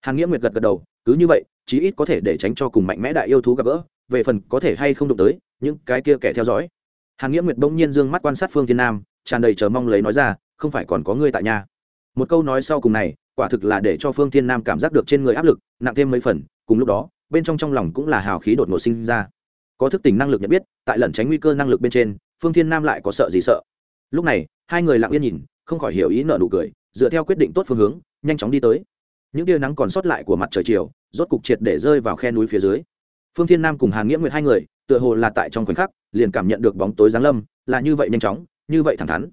hàn nghĩa nguyệt gật gật đầu, cứ như vậy, chí ít có thể để tránh cho cùng mạnh mẽ đại yêu thú gặp gỡ, về phần có thể hay không đụng tới, những cái kia kẻ theo dõi. Hàn nghĩa nguyệt bỗng nhiên d ư ơ n g mắt quan sát phương thiên nam, tràn đầy chờ mong lấy nói ra, không phải còn có ngươi tại nhà. Một câu nói sau cùng này, quả thực là để cho phương thiên nam cảm giác được trên người áp lực, nặng thêm mấy phần, cùng lúc đó, bên trong trong lòng cũng là hào khí đột ngột sinh ra có thức tỉnh năng lực nhận biết, tại lẩn tránh nguy cơ năng lực bên trên, phương thiên nam lại có sợ gì sợ. Lúc này, hai người lặng yên nhìn, không khỏi hiểu ý nợ nụ cười, dựa theo quyết định tốt phương hướng, nhanh chóng đi tới. Những tia nắng còn sót lại của mặt trời chiều, rốt cục triệt để rơi vào khe núi phía dưới. Phương thiên nam cùng hàn nghĩa nguyệt hai người, tựa hồ là tại trong khoảnh khắc, liền cảm nhận được bóng tối giáng lâm, là như vậy nhanh chóng, như vậy thẳng thắn.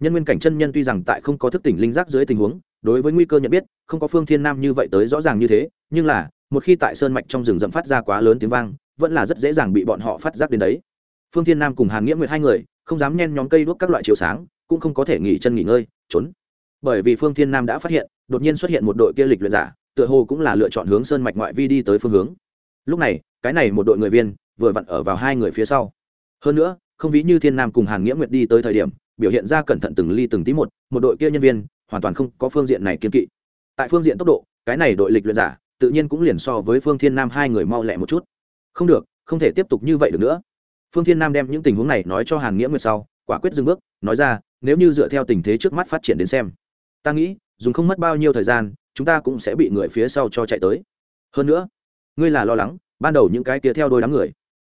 Nhân nguyên cảnh chân nhân tuy rằng tại không có thức tỉnh linh giác dưới tình huống, đối với nguy cơ nhận biết, không có phương thiên nam như vậy tới rõ ràng như thế, nhưng là, một khi tại sơn mạch trong rừng rậm phát ra quá lớn tiếng vang vẫn là rất dễ dàng bị bọn họ phát giác đến đấy. Phương thiên nam cùng hàn nghĩa nguyệt hai người, không dám nhen nhóm cây đuốc các loại chiếu sáng, cũng không có thể nghỉ chân nghỉ ngơi, trốn. Bởi vì phương thiên nam đã phát hiện, đột nhiên xuất hiện một đội kia lịch luyện giả, tựa hồ cũng là lựa chọn hướng sơn mạch ngoại vi đi tới phương hướng. Lúc này, cái này một đội người viên, vừa vặn ở vào hai người phía sau. Hơn nữa, không ví như thiên nam cùng hàn nghĩa nguyệt đi tới thời điểm, biểu hiện ra cẩn thận từng ly từng tí một một đội kia nhân viên, hoàn toàn không có phương diện này kiên kỵ. Tại phương diện tốc độ, cái này đội lịch luyện giả, tự nhiên cũng liền so với phương thiên nam hai người mau lẹ một chút không được, không thể tiếp tục như vậy được nữa. Phương thiên nam đem những tình huống này nói cho hàn nghĩa nguyệt sau, quả quyết dừng bước, nói ra, nếu như dựa theo tình thế trước mắt phát triển đến xem, ta nghĩ, dùng không mất bao nhiêu thời gian, chúng ta cũng sẽ bị người phía sau cho chạy tới. Hơn nữa, ngươi là lo lắng, ban đầu những cái kia theo đôi đám người,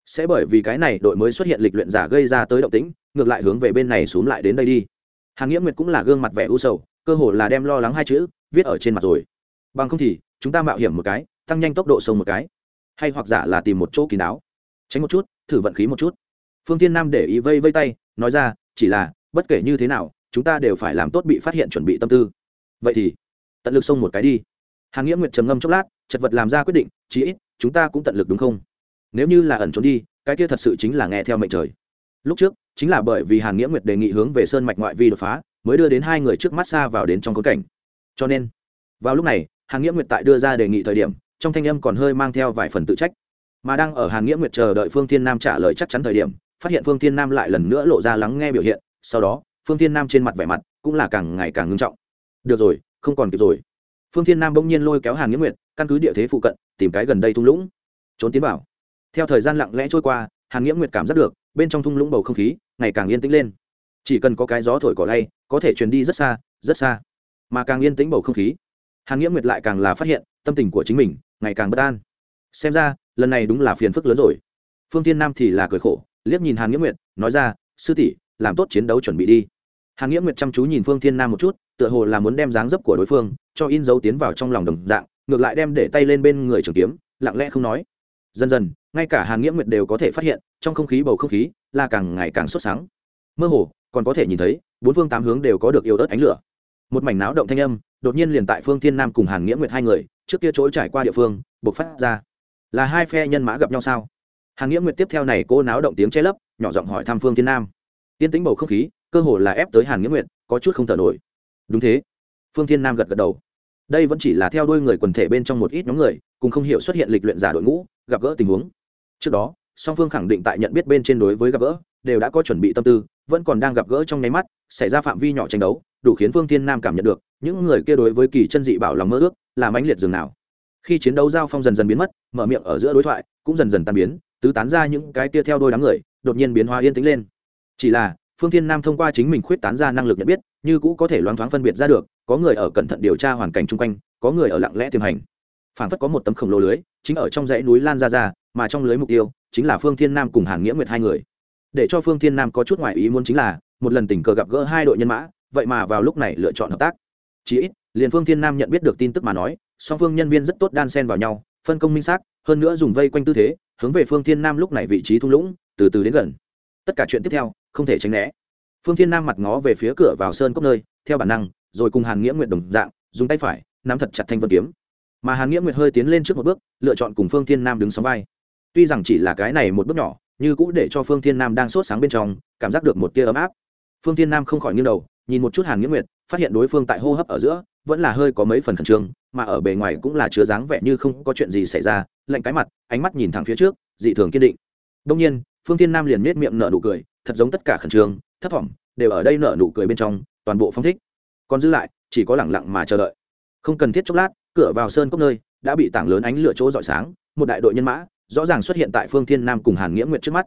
sẽ bởi vì cái này đội mới xuất hiện lịch luyện giả gây ra tới động tĩnh, ngược lại hướng về bên này xuống lại đến đây đi. Hàn nghĩa nguyệt cũng là gương mặt vẻ u sầu, cơ hồ là đem lo lắng hai chữ viết ở trên mặt rồi. Bằng không thì, chúng ta mạo hiểm một cái, tăng nhanh tốc độ sông một cái hay hoặc giả là tìm một chỗ kín đáo. Tránh một chút, thử vận khí một chút. Phương tiên nam để ý vây vây tay, nói ra, chỉ là, bất kể như thế nào, chúng ta đều phải làm tốt bị phát hiện chuẩn bị tâm tư. Vậy thì, tận lực xông một cái đi. Hàn nghĩa nguyệt trầm ngâm chốc lát, chật vật làm ra quyết định, chí ít, chúng ta cũng tận lực đúng không? Nếu như là ẩn trốn đi, cái kia thật sự chính là nghe theo mệnh trời. Lúc trước, chính là bởi vì hàn nghĩa nguyệt đề nghị hướng về sơn mạch ngoại vi đột phá, mới đưa đến hai người trước mắt xa vào đến trong khốn cảnh. Cho nên, vào lúc này, hàn nghĩa nguyệt tại đưa ra đề nghị thời điểm trong thanh âm còn hơi mang theo vài phần tự trách. Mà đang ở hàn nghĩa nguyệt chờ đợi phương thiên nam trả lời chắc chắn thời điểm, phát hiện phương thiên nam lại lần nữa lộ ra lắng nghe biểu hiện, sau đó, phương thiên nam trên mặt vẻ mặt cũng là càng ngày càng ngưng trọng. Được rồi, không còn kịp rồi. Phương thiên nam bỗng nhiên lôi kéo hàn nghĩa nguyệt, căn cứ địa thế phụ cận, tìm cái gần đây thung lũng. Trốn tiến vào. Theo thời gian lặng lẽ trôi qua, hàn nghĩa nguyệt cảm giác được, bên trong thung lũng bầu không khí ngày càng yên tĩnh lên. Chỉ cần có cái gió thổi cỏ lay, có thể truyền đi rất xa rất xa, mà càng yên tĩnh bầu không khí, hàn nghĩa nguyệt lại càng là phát hiện tâm tình của chính mình ngày càng bất an. Xem ra, lần này đúng là phiền phức lớn rồi. Phương tiên nam thì là cười khổ, liếc nhìn hàn nghĩa nguyệt, nói ra, sư tỷ, làm tốt chiến đấu chuẩn bị đi. Hàn nghĩa nguyệt chăm chú nhìn phương thiên nam một chút, tựa hồ là muốn đem dáng dấp của đối phương cho in dấu tiến vào trong lòng đồng dạng, ngược lại đem để tay lên bên người trường kiếm, lặng lẽ không nói. Dần dần, ngay cả hàn nghĩa nguyệt đều có thể phát hiện, trong không khí bầu không khí là càng ngày càng sốt sáng. Mơ hồ, còn có thể nhìn thấy, bốn phương tám hướng đều có được yêu đất ánh lửa. Một mảnh náo động thanh âm đột nhiên liền tại phương thiên nam cùng hàn nghĩa nguyệt hai người, trước kia chỗ trải qua địa phương buộc phát ra. Là hai phe nhân mã gặp nhau sao? Hàn nghĩa nguyệt tiếp theo này cô náo động tiếng che lấp, nhỏ giọng hỏi thăm phương thiên nam. Yên tĩnh bầu không khí, cơ hồ là ép tới hàn nghĩa nguyệt, có chút không thở nổi. Đúng thế. Phương thiên nam gật gật đầu. Đây vẫn chỉ là theo đuôi người quần thể bên trong một ít nhóm người, cùng không hiểu xuất hiện lịch luyện giả đội ngũ, gặp gỡ tình huống. Trước đó, song phương khẳng định tại nhận biết bên trên đối với gặp gỡ, đều đã có chuẩn bị tâm tư, vẫn còn đang gặp gỡ trong nháy mắt, xảy ra phạm vi nhỏ tranh đấu, đủ khiến phương thiên nam cảm nhận được những người kia đối với kỳ chân dị bảo lòng mơ ước, là mãnh liệt dường nào. Khi chiến đấu giao phong dần dần biến mất, mở miệng ở giữa đối thoại, cũng dần dần tan biến, tứ tán ra những cái kia theo đôi đám người, đột nhiên biến hóa yên tĩnh lên. Chỉ là, phương thiên nam thông qua chính mình khuyết tán ra năng lực nhận biết, như cũ có thể loáng thoáng phân biệt ra được, có người ở cẩn thận điều tra hoàn cảnh chung quanh, có người ở lặng lẽ tiềm hành. Phản phất có một tấm khổng lồ lưới, chính ở trong dãy núi lan ra ra, mà trong lưới mục tiêu, chính là phương thiên nam cùng hàn nghĩa nguyệt hai người. Để cho phương thiên nam có chút ngoại ý muốn chính là, một lần tình cờ gặp gỡ hai đội nhân mã, vậy mà vào lúc này lựa chọn hợp tác chí ít, liền phương thiên nam nhận biết được tin tức mà nói, song phương nhân viên rất tốt đan xen vào nhau, phân công minh xác, hơn nữa dùng vây quanh tư thế, hướng về phương thiên nam lúc này vị trí thung lũng, từ từ đến gần. Tất cả chuyện tiếp theo, không thể tránh né. Phương thiên nam mặt ngó về phía cửa vào sơn cốc nơi, theo bản năng, rồi cùng hàn nghĩa nguyện đồng dạng, dùng tay phải, nắm thật chặt thanh vân kiếm. Mà hàn nghĩa nguyệt hơi tiến lên trước một bước, lựa chọn cùng phương thiên nam đứng sóng vai. Tuy rằng chỉ là cái này một bước nhỏ, như cũ để cho phương thiên nam đang sốt sáng bên trong, cảm giác được một tia ấm áp. Phương thiên nam không khỏi nghiêng đầu, nhìn một chút hàn nghĩa nguyệt phát hiện đối phương tại hô hấp ở giữa, vẫn là hơi có mấy phần khẩn trương, mà ở bề ngoài cũng là chứa dáng vẻ như không có chuyện gì xảy ra, lạnh cái mặt, ánh mắt nhìn thẳng phía trước, dị thường kiên định. Đông nhiên, phương thiên nam liền miết miệng nở nụ cười, thật giống tất cả khẩn trương, thấp thỏm, đều ở đây nở nụ cười bên trong, toàn bộ phong thích. Còn giữ lại, chỉ có lẳng lặng mà chờ đợi. Không cần thiết chốc lát, cửa vào sơn cốc nơi, đã bị tảng lớn ánh lửa chỗ rọi sáng, một đại đội nhân mã, rõ ràng xuất hiện tại phương thiên nam cùng hàn nghĩa nguyệt trước mắt.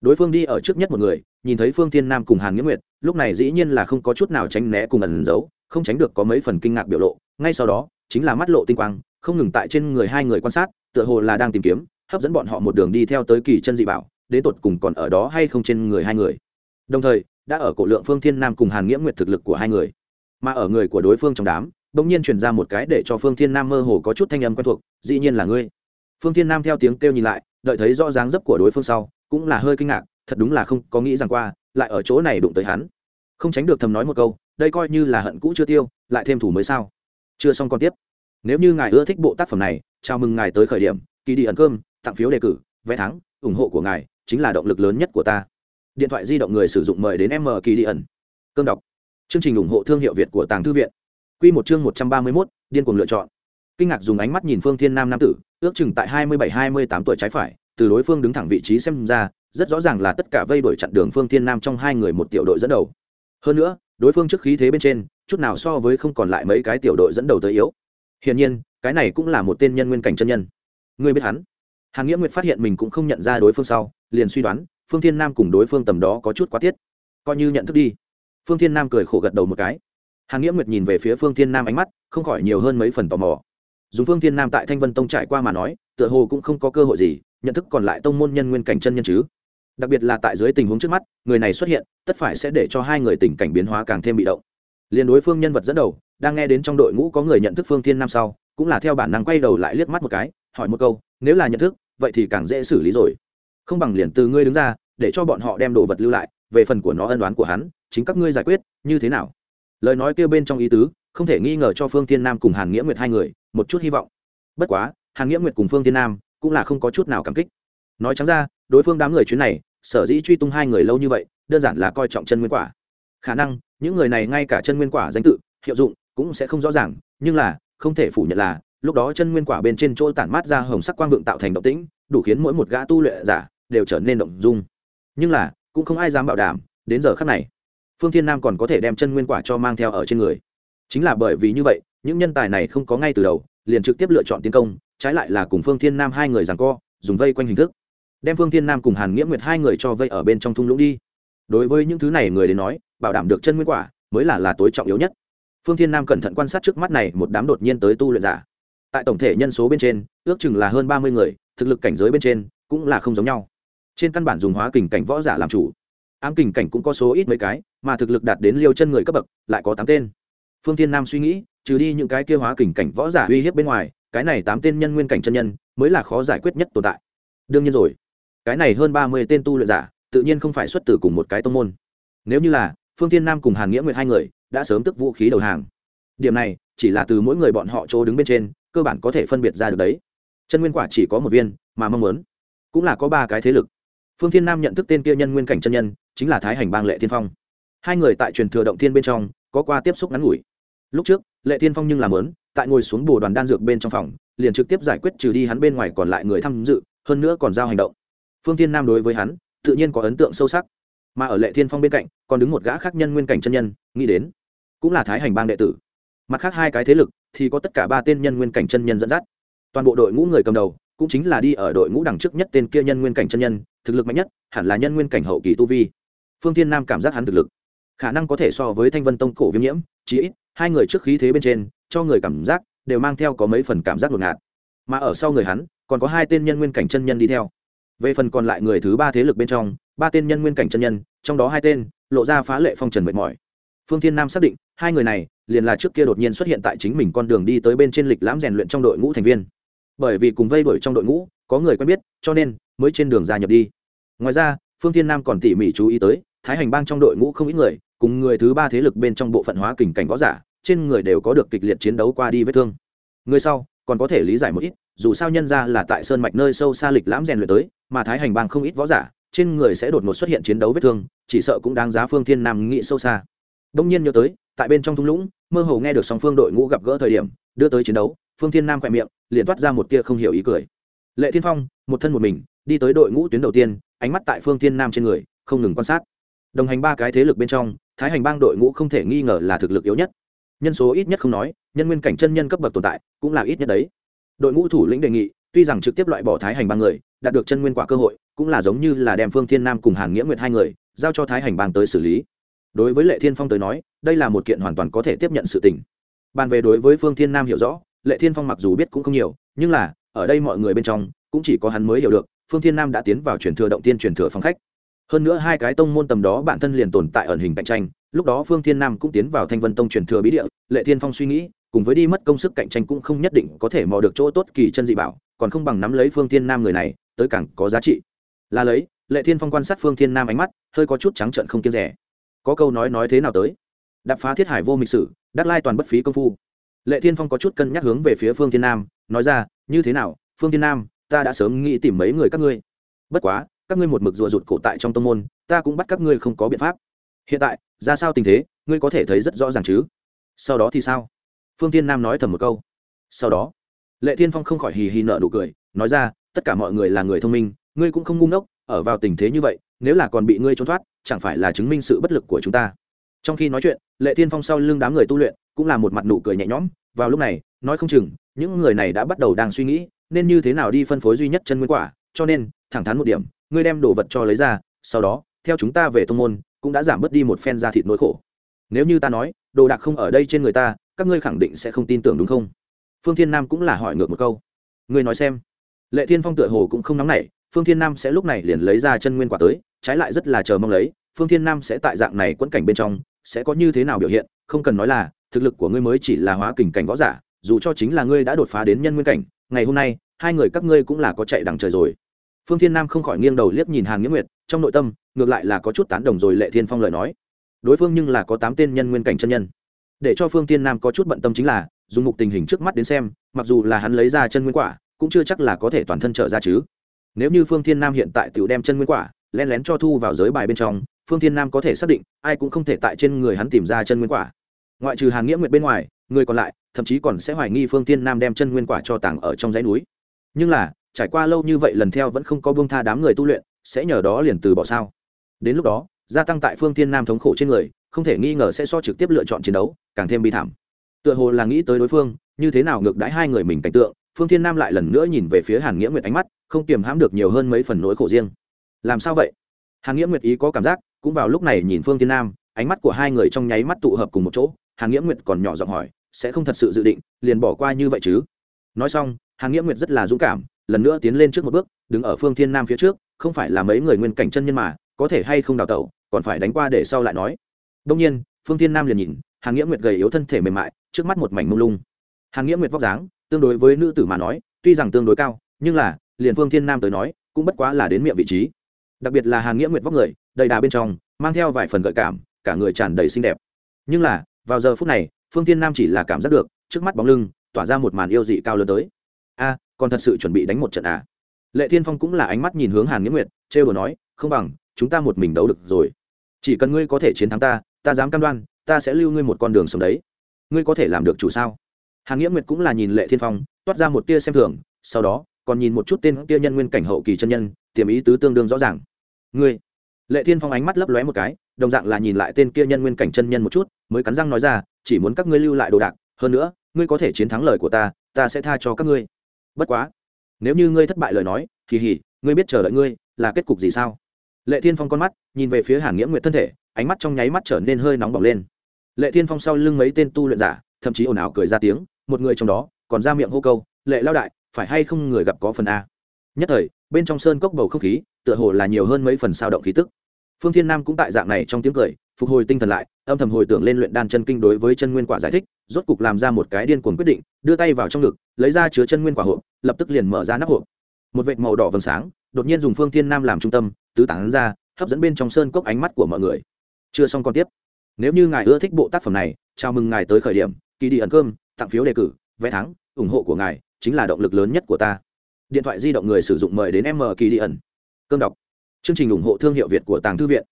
Đối phương đi ở trước nhất một người nhìn thấy phương thiên nam cùng hàn nghĩa nguyệt, lúc này dĩ nhiên là không có chút nào tránh né cùng ẩn giấu, không tránh được có mấy phần kinh ngạc biểu lộ. Ngay sau đó, chính là mắt lộ tinh quang, không ngừng tại trên người hai người quan sát, tựa hồ là đang tìm kiếm, hấp dẫn bọn họ một đường đi theo tới kỳ chân dị bảo, đến tột cùng còn ở đó hay không trên người hai người. Đồng thời, đã ở cổ lượng phương thiên nam cùng hàn nghĩa nguyệt thực lực của hai người. Mà ở người của đối phương trong đám, bỗng nhiên truyền ra một cái để cho phương thiên nam mơ hồ có chút thanh âm quen thuộc, dĩ nhiên là ngươi. Phương thiên nam theo tiếng kêu nhìn lại, đợi thấy rõ dáng dấp của đối phương sau, cũng là hơi kinh ngạc thật đúng là không có nghĩ rằng qua, lại ở chỗ này đụng tới hắn. Không tránh được thầm nói một câu, đây coi như là hận cũ chưa tiêu, lại thêm thủ mới sao? Chưa xong còn tiếp. Nếu như ngài ưa thích bộ tác phẩm này, chào mừng ngài tới khởi điểm kỳ đi ẩn cơm, tặng phiếu đề cử, vé thắng, ủng hộ của ngài chính là động lực lớn nhất của ta. Điện thoại di động người sử dụng mời đến m kỳ đi ẩn. Cơm đọc. Chương trình ủng hộ thương hiệu việt của tàng thư viện. Q một chương một trăm ba mươi mốt, điên cuồng lựa chọn. Kinh ngạc dùng ánh mắt nhìn phương thiên nam nam tử, ước chừng tại hai mươi bảy, hai mươi tám tuổi trái phải, từ đối phương đứng thẳng vị trí xem ra rất rõ ràng là tất cả vây đuổi chặn đường phương thiên nam trong hai người một tiểu đội dẫn đầu. Hơn nữa, đối phương trước khí thế bên trên, chút nào so với không còn lại mấy cái tiểu đội dẫn đầu tới yếu. Hiển nhiên, cái này cũng là một tên nhân nguyên cảnh chân nhân. Ngươi biết hắn? Hàn nghĩa nguyệt phát hiện mình cũng không nhận ra đối phương sau, liền suy đoán, phương thiên nam cùng đối phương tầm đó có chút quá tiết. Coi như nhận thức đi. Phương thiên nam cười khổ gật đầu một cái. Hàn nghĩa nguyệt nhìn về phía phương thiên nam ánh mắt, không khỏi nhiều hơn mấy phần tò mò. Dùng phương thiên nam tại thanh vân tông trải qua mà nói, tựa hồ cũng không có cơ hội gì, nhận thức còn lại tông môn nhân nguyên cảnh chân nhân chứ đặc biệt là tại dưới tình huống trước mắt, người này xuất hiện, tất phải sẽ để cho hai người tình cảnh biến hóa càng thêm bị động. Liền đối phương nhân vật dẫn đầu, đang nghe đến trong đội ngũ có người nhận thức phương thiên nam sau, cũng là theo bản năng quay đầu lại liếc mắt một cái, hỏi một câu, nếu là nhận thức, vậy thì càng dễ xử lý rồi. Không bằng liền từ ngươi đứng ra, để cho bọn họ đem đồ vật lưu lại, về phần của nó ân đoán của hắn, chính các ngươi giải quyết, như thế nào? Lời nói kêu bên trong ý tứ, không thể nghi ngờ cho phương thiên nam cùng hàn nghĩa nguyệt hai người, một chút hy vọng. Bất quá, hàn nghĩa nguyệt cùng phương thiên nam cũng là không có chút nào cảm kích. Nói trắng ra, đối phương đám người chuyến này sở dĩ truy tung hai người lâu như vậy, đơn giản là coi trọng chân nguyên quả. Khả năng, những người này ngay cả chân nguyên quả danh tự, hiệu dụng cũng sẽ không rõ ràng, nhưng là, không thể phủ nhận là, lúc đó chân nguyên quả bên trên chỗ tản mát ra hồng sắc quang vượng tạo thành động tĩnh, đủ khiến mỗi một gã tu luyện giả đều trở nên động dung. Nhưng là, cũng không ai dám bảo đảm, đến giờ khắc này, phương thiên nam còn có thể đem chân nguyên quả cho mang theo ở trên người. Chính là bởi vì như vậy, những nhân tài này không có ngay từ đầu, liền trực tiếp lựa chọn tiến công, trái lại là cùng phương thiên nam hai người rằng co, dùng vây quanh hình thức đem phương thiên nam cùng hàn nghĩa nguyệt hai người cho vây ở bên trong thung lũng đi. Đối với những thứ này người đến nói, bảo đảm được chân nguyên quả, mới là là tối trọng yếu nhất. Phương thiên nam cẩn thận quan sát trước mắt này một đám đột nhiên tới tu luyện giả. Tại tổng thể nhân số bên trên, ước chừng là hơn ba mươi người, thực lực cảnh giới bên trên, cũng là không giống nhau. Trên căn bản dùng hóa kình cảnh võ giả làm chủ. Ám kình cảnh cũng có số ít mấy cái, mà thực lực đạt đến liêu chân người cấp bậc, lại có tám tên. Phương thiên nam suy nghĩ, trừ đi những cái kia hóa kình cảnh võ giả uy hiếp bên ngoài, cái này tám tên nhân nguyên cảnh chân nhân, mới là khó giải quyết nhất tồn tại. Đương nhiên rồi cái này hơn ba mươi tên tu luyện giả, tự nhiên không phải xuất từ cùng một cái tông môn. Nếu như là, phương thiên nam cùng hàn nghĩa nguyệt hai người, đã sớm tức vũ khí đầu hàng. Điểm này, chỉ là từ mỗi người bọn họ chỗ đứng bên trên, cơ bản có thể phân biệt ra được đấy. Chân nguyên quả chỉ có một viên, mà mong muốn cũng là có ba cái thế lực. Phương thiên nam nhận thức tên kia nhân nguyên cảnh chân nhân, chính là thái hành bang lệ thiên phong. Hai người tại truyền thừa động thiên bên trong, có qua tiếp xúc ngắn ngủi. Lúc trước, lệ thiên phong nhưng làm lớn, tại ngồi xuống bồ đoàn đan dược bên trong phòng, liền trực tiếp giải quyết trừ đi hắn bên ngoài còn lại người tham dự, hơn nữa còn giao hành động phương thiên nam đối với hắn, tự nhiên có ấn tượng sâu sắc. Mà ở lệ thiên phong bên cạnh, còn đứng một gã khác nhân nguyên cảnh chân nhân, nghĩ đến, cũng là thái hành bang đệ tử. Mặt khác hai cái thế lực, thì có tất cả ba tên nhân nguyên cảnh chân nhân dẫn dắt. Toàn bộ đội ngũ người cầm đầu, cũng chính là đi ở đội ngũ đằng trước nhất tên kia nhân nguyên cảnh chân nhân, thực lực mạnh nhất, hẳn là nhân nguyên cảnh hậu kỳ tu vi. Phương tiên nam cảm giác hắn thực lực, khả năng có thể so với thanh vân tông cổ viêm nhiễm, chí ít, hai người trước khí thế bên trên, cho người cảm giác, đều mang theo có mấy phần cảm giác ngột ngạt. Mà ở sau người hắn, còn có hai tên nhân nguyên cảnh chân nhân đi theo về phần còn lại người thứ ba thế lực bên trong, ba tên nhân nguyên cảnh chân nhân, trong đó hai tên, lộ ra phá lệ phong trần mệt mỏi. Phương thiên nam xác định, hai người này, liền là trước kia đột nhiên xuất hiện tại chính mình con đường đi tới bên trên lịch lãm rèn luyện trong đội ngũ thành viên. Bởi vì cùng vây đuổi trong đội ngũ, có người quen biết, cho nên mới trên đường gia nhập đi. Ngoài ra, phương thiên nam còn tỉ mỉ chú ý tới, thái hành bang trong đội ngũ không ít người, cùng người thứ ba thế lực bên trong bộ phận hóa kình cảnh võ giả, trên người đều có được kịch liệt chiến đấu qua đi vết thương. Người sau, còn có thể lý giải một ít, dù sao nhân ra là tại sơn mạch nơi sâu xa lịch lãm rèn luyện tới mà thái hành bang không ít võ giả, trên người sẽ đột ngột xuất hiện chiến đấu vết thương, chỉ sợ cũng đáng giá phương thiên nam nghĩ sâu xa. Đông nhiên nhớ tới, tại bên trong thung lũng, mơ hồ nghe được song phương đội ngũ gặp gỡ thời điểm, đưa tới chiến đấu, phương thiên nam khỏe miệng, liền toát ra một tia không hiểu ý cười. Lệ thiên phong, một thân một mình, đi tới đội ngũ tuyến đầu tiên, ánh mắt tại phương thiên nam trên người, không ngừng quan sát. Đồng hành ba cái thế lực bên trong, thái hành bang đội ngũ không thể nghi ngờ là thực lực yếu nhất. Nhân số ít nhất không nói, nhân nguyên cảnh chân nhân cấp bậc tồn tại cũng là ít nhất đấy. Đội ngũ thủ lĩnh đề nghị, tuy rằng trực tiếp loại bỏ thái hành bang người đạt được chân nguyên quả cơ hội, cũng là giống như là đem phương thiên nam cùng hàn nghĩa nguyệt hai người giao cho thái hành bang tới xử lý. Đối với lệ thiên phong tới nói, đây là một kiện hoàn toàn có thể tiếp nhận sự tình. Bàn về đối với phương thiên nam hiểu rõ, lệ thiên phong mặc dù biết cũng không nhiều, nhưng là, ở đây mọi người bên trong, cũng chỉ có hắn mới hiểu được, phương thiên nam đã tiến vào truyền thừa động tiên truyền thừa phòng khách. Hơn nữa hai cái tông môn tầm đó bản thân liền tồn tại ẩn hình cạnh tranh, lúc đó phương thiên nam cũng tiến vào thanh vân tông truyền thừa bí địa, lệ thiên phong suy nghĩ, cùng với đi mất công sức cạnh tranh cũng không nhất định có thể mò được chỗ tốt kỳ chân dị bảo, còn không bằng nắm lấy phương thiên nam người này tới càng có giá trị. Là lấy, lệ thiên phong quan sát phương thiên nam ánh mắt, hơi có chút trắng trợn không kiên rẻ. Có câu nói nói thế nào tới? Đập phá thiết hải vô mịch sử, đắc lai toàn bất phí công phu. Lệ thiên phong có chút cân nhắc hướng về phía phương thiên nam, nói ra, như thế nào, phương thiên nam, ta đã sớm nghĩ tìm mấy người các ngươi. Bất quá, các ngươi một mực rùa rụt cổ tại trong tông môn, ta cũng bắt các ngươi không có biện pháp. Hiện tại, ra sao tình thế, ngươi có thể thấy rất rõ ràng chứ? Sau đó thì sao? Phương thiên nam nói thầm một câu. Sau đó, lệ thiên phong không khỏi hì hì nợ nụ cười, nói ra tất cả mọi người là người thông minh, ngươi cũng không ngu ngốc, ở vào tình thế như vậy, nếu là còn bị ngươi trốn thoát, chẳng phải là chứng minh sự bất lực của chúng ta. Trong khi nói chuyện, lệ thiên phong sau lưng đám người tu luyện cũng là một mặt nụ cười nhẹ nhõm. Vào lúc này, nói không chừng, những người này đã bắt đầu đang suy nghĩ nên như thế nào đi phân phối duy nhất chân nguyên quả, cho nên, thẳng thắn một điểm, ngươi đem đồ vật cho lấy ra, sau đó, theo chúng ta về thông môn, cũng đã giảm bớt đi một phen da thịt nỗi khổ. Nếu như ta nói, đồ đạc không ở đây trên người ta, các ngươi khẳng định sẽ không tin tưởng đúng không? Phương thiên nam cũng là hỏi ngược một câu. Ngươi nói xem lệ thiên phong tựa hồ cũng không nóng nảy, phương thiên nam sẽ lúc này liền lấy ra chân nguyên quả tới, trái lại rất là chờ mong lấy, phương thiên nam sẽ tại dạng này quẫn cảnh bên trong, sẽ có như thế nào biểu hiện, không cần nói là, thực lực của ngươi mới chỉ là hóa kình cảnh võ giả, dù cho chính là ngươi đã đột phá đến nhân nguyên cảnh, ngày hôm nay, hai người các ngươi cũng là có chạy đằng trời rồi. Phương thiên nam không khỏi nghiêng đầu liếc nhìn hàn nghĩa nguyệt, trong nội tâm, ngược lại là có chút tán đồng rồi lệ thiên phong lời nói. Đối phương nhưng là có tám tên nhân nguyên cảnh chân nhân. Để cho phương thiên nam có chút bận tâm chính là, dùng mục tình hình trước mắt đến xem, mặc dù là hắn lấy ra chân nguyên quả cũng chưa chắc là có thể toàn thân trở ra chứ. Nếu như phương thiên nam hiện tại tự đem chân nguyên quả len lén cho thu vào giới bài bên trong, phương thiên nam có thể xác định, ai cũng không thể tại trên người hắn tìm ra chân nguyên quả. Ngoại trừ hàn nghĩa nguyệt bên ngoài, người còn lại, thậm chí còn sẽ hoài nghi phương thiên nam đem chân nguyên quả cho tàng ở trong dãy núi. Nhưng là, trải qua lâu như vậy lần theo vẫn không có buông tha đám người tu luyện, sẽ nhờ đó liền từ bỏ sao? Đến lúc đó, gia tăng tại phương thiên nam thống khổ trên người, không thể nghi ngờ sẽ so trực tiếp lựa chọn chiến đấu, càng thêm bi thảm. Tựa hồ là nghĩ tới đối phương, như thế nào ngược đãi hai người mình cảnh tượng phương thiên nam lại lần nữa nhìn về phía hàn nghĩa nguyệt ánh mắt, không kiềm hãm được nhiều hơn mấy phần nỗi khổ riêng. Làm sao vậy? Hàn nghĩa nguyệt ý có cảm giác, cũng vào lúc này nhìn phương thiên nam, ánh mắt của hai người trong nháy mắt tụ hợp cùng một chỗ, hàn nghĩa nguyệt còn nhỏ giọng hỏi, sẽ không thật sự dự định, liền bỏ qua như vậy chứ? Nói xong, hàn nghĩa nguyệt rất là dũng cảm, lần nữa tiến lên trước một bước, đứng ở phương thiên nam phía trước, không phải là mấy người nguyên cảnh chân nhân mà, có thể hay không đào tẩu, còn phải đánh qua để sau lại nói. Đông nhiên, phương thiên nam liền nhìn, hàn nghĩa nguyệt gầy yếu thân thể mềm mại, trước mắt một mảnh mông lung. Hàn nghĩa nguyệt vóc dáng tương đối với nữ tử mà nói, tuy rằng tương đối cao, nhưng là, liền phương thiên nam tới nói, cũng bất quá là đến miệng vị trí. Đặc biệt là hàn nghĩa nguyệt vóc người, đầy đà bên trong, mang theo vài phần gợi cảm, cả người tràn đầy xinh đẹp. Nhưng là, vào giờ phút này, phương thiên nam chỉ là cảm giác được, trước mắt bóng lưng, tỏa ra một màn yêu dị cao lớn tới. A, còn thật sự chuẩn bị đánh một trận à? Lệ thiên phong cũng là ánh mắt nhìn hướng hàn nghĩa nguyệt, trêu đồ nói, không bằng, chúng ta một mình đấu được rồi. Chỉ cần ngươi có thể chiến thắng ta ta dám cam đoan, ta sẽ lưu ngươi một con đường sống đấy. Ngươi có thể làm được chủ sao? Hàn nghĩa nguyệt cũng là nhìn lệ thiên phong, toát ra một tia xem thường, sau đó, còn nhìn một chút tên tia nhân nguyên cảnh hậu kỳ chân nhân, tiềm ý tứ tương đương rõ ràng. Ngươi? Lệ thiên phong ánh mắt lấp lóe một cái, đồng dạng là nhìn lại tên kia nhân nguyên cảnh chân nhân một chút, mới cắn răng nói ra, chỉ muốn các ngươi lưu lại đồ đạc, hơn nữa, ngươi có thể chiến thắng lời của ta ta sẽ tha cho các ngươi. Bất quá, nếu như ngươi thất bại lời nói, thì hỉ, ngươi biết chờ đợi ngươi, là kết cục gì sao? Lệ thiên phong con mắt nhìn về phía hàn nghĩa nguyệt thân thể, ánh mắt trong nháy mắt trở nên hơi nóng bỏng lên. Lệ thiên phong sau lưng mấy tên tu luyện giả, thậm chí ồn ào cười ra tiếng một người trong đó còn ra miệng hô câu, lệ lao đại, phải hay không người gặp có phần a? Nhất thời, bên trong sơn cốc bầu không khí, tựa hồ là nhiều hơn mấy phần sao động khí tức. Phương thiên nam cũng tại dạng này trong tiếng cười, phục hồi tinh thần lại, âm thầm hồi tưởng lên luyện đan chân kinh đối với chân nguyên quả giải thích, rốt cục làm ra một cái điên cuồng quyết định, đưa tay vào trong ngực, lấy ra chứa chân nguyên quả hộp, lập tức liền mở ra nắp hộp. Một vệt màu đỏ vầng sáng, đột nhiên dùng phương thiên nam làm trung tâm, tứ tán ra, hấp dẫn bên trong sơn cốc ánh mắt của mọi người. Chưa xong còn tiếp. Nếu như ngài ưa thích bộ tác phẩm này, chào mừng ngài tới khởi điểm kỳ đi ẩn cơm tặng phiếu đề cử, vé thắng, ủng hộ của ngài chính là động lực lớn nhất của ta. Điện thoại di động người sử dụng mời đến m kỳ đi ẩn cơm đọc. Chương trình ủng hộ thương hiệu việt của tàng thư viện.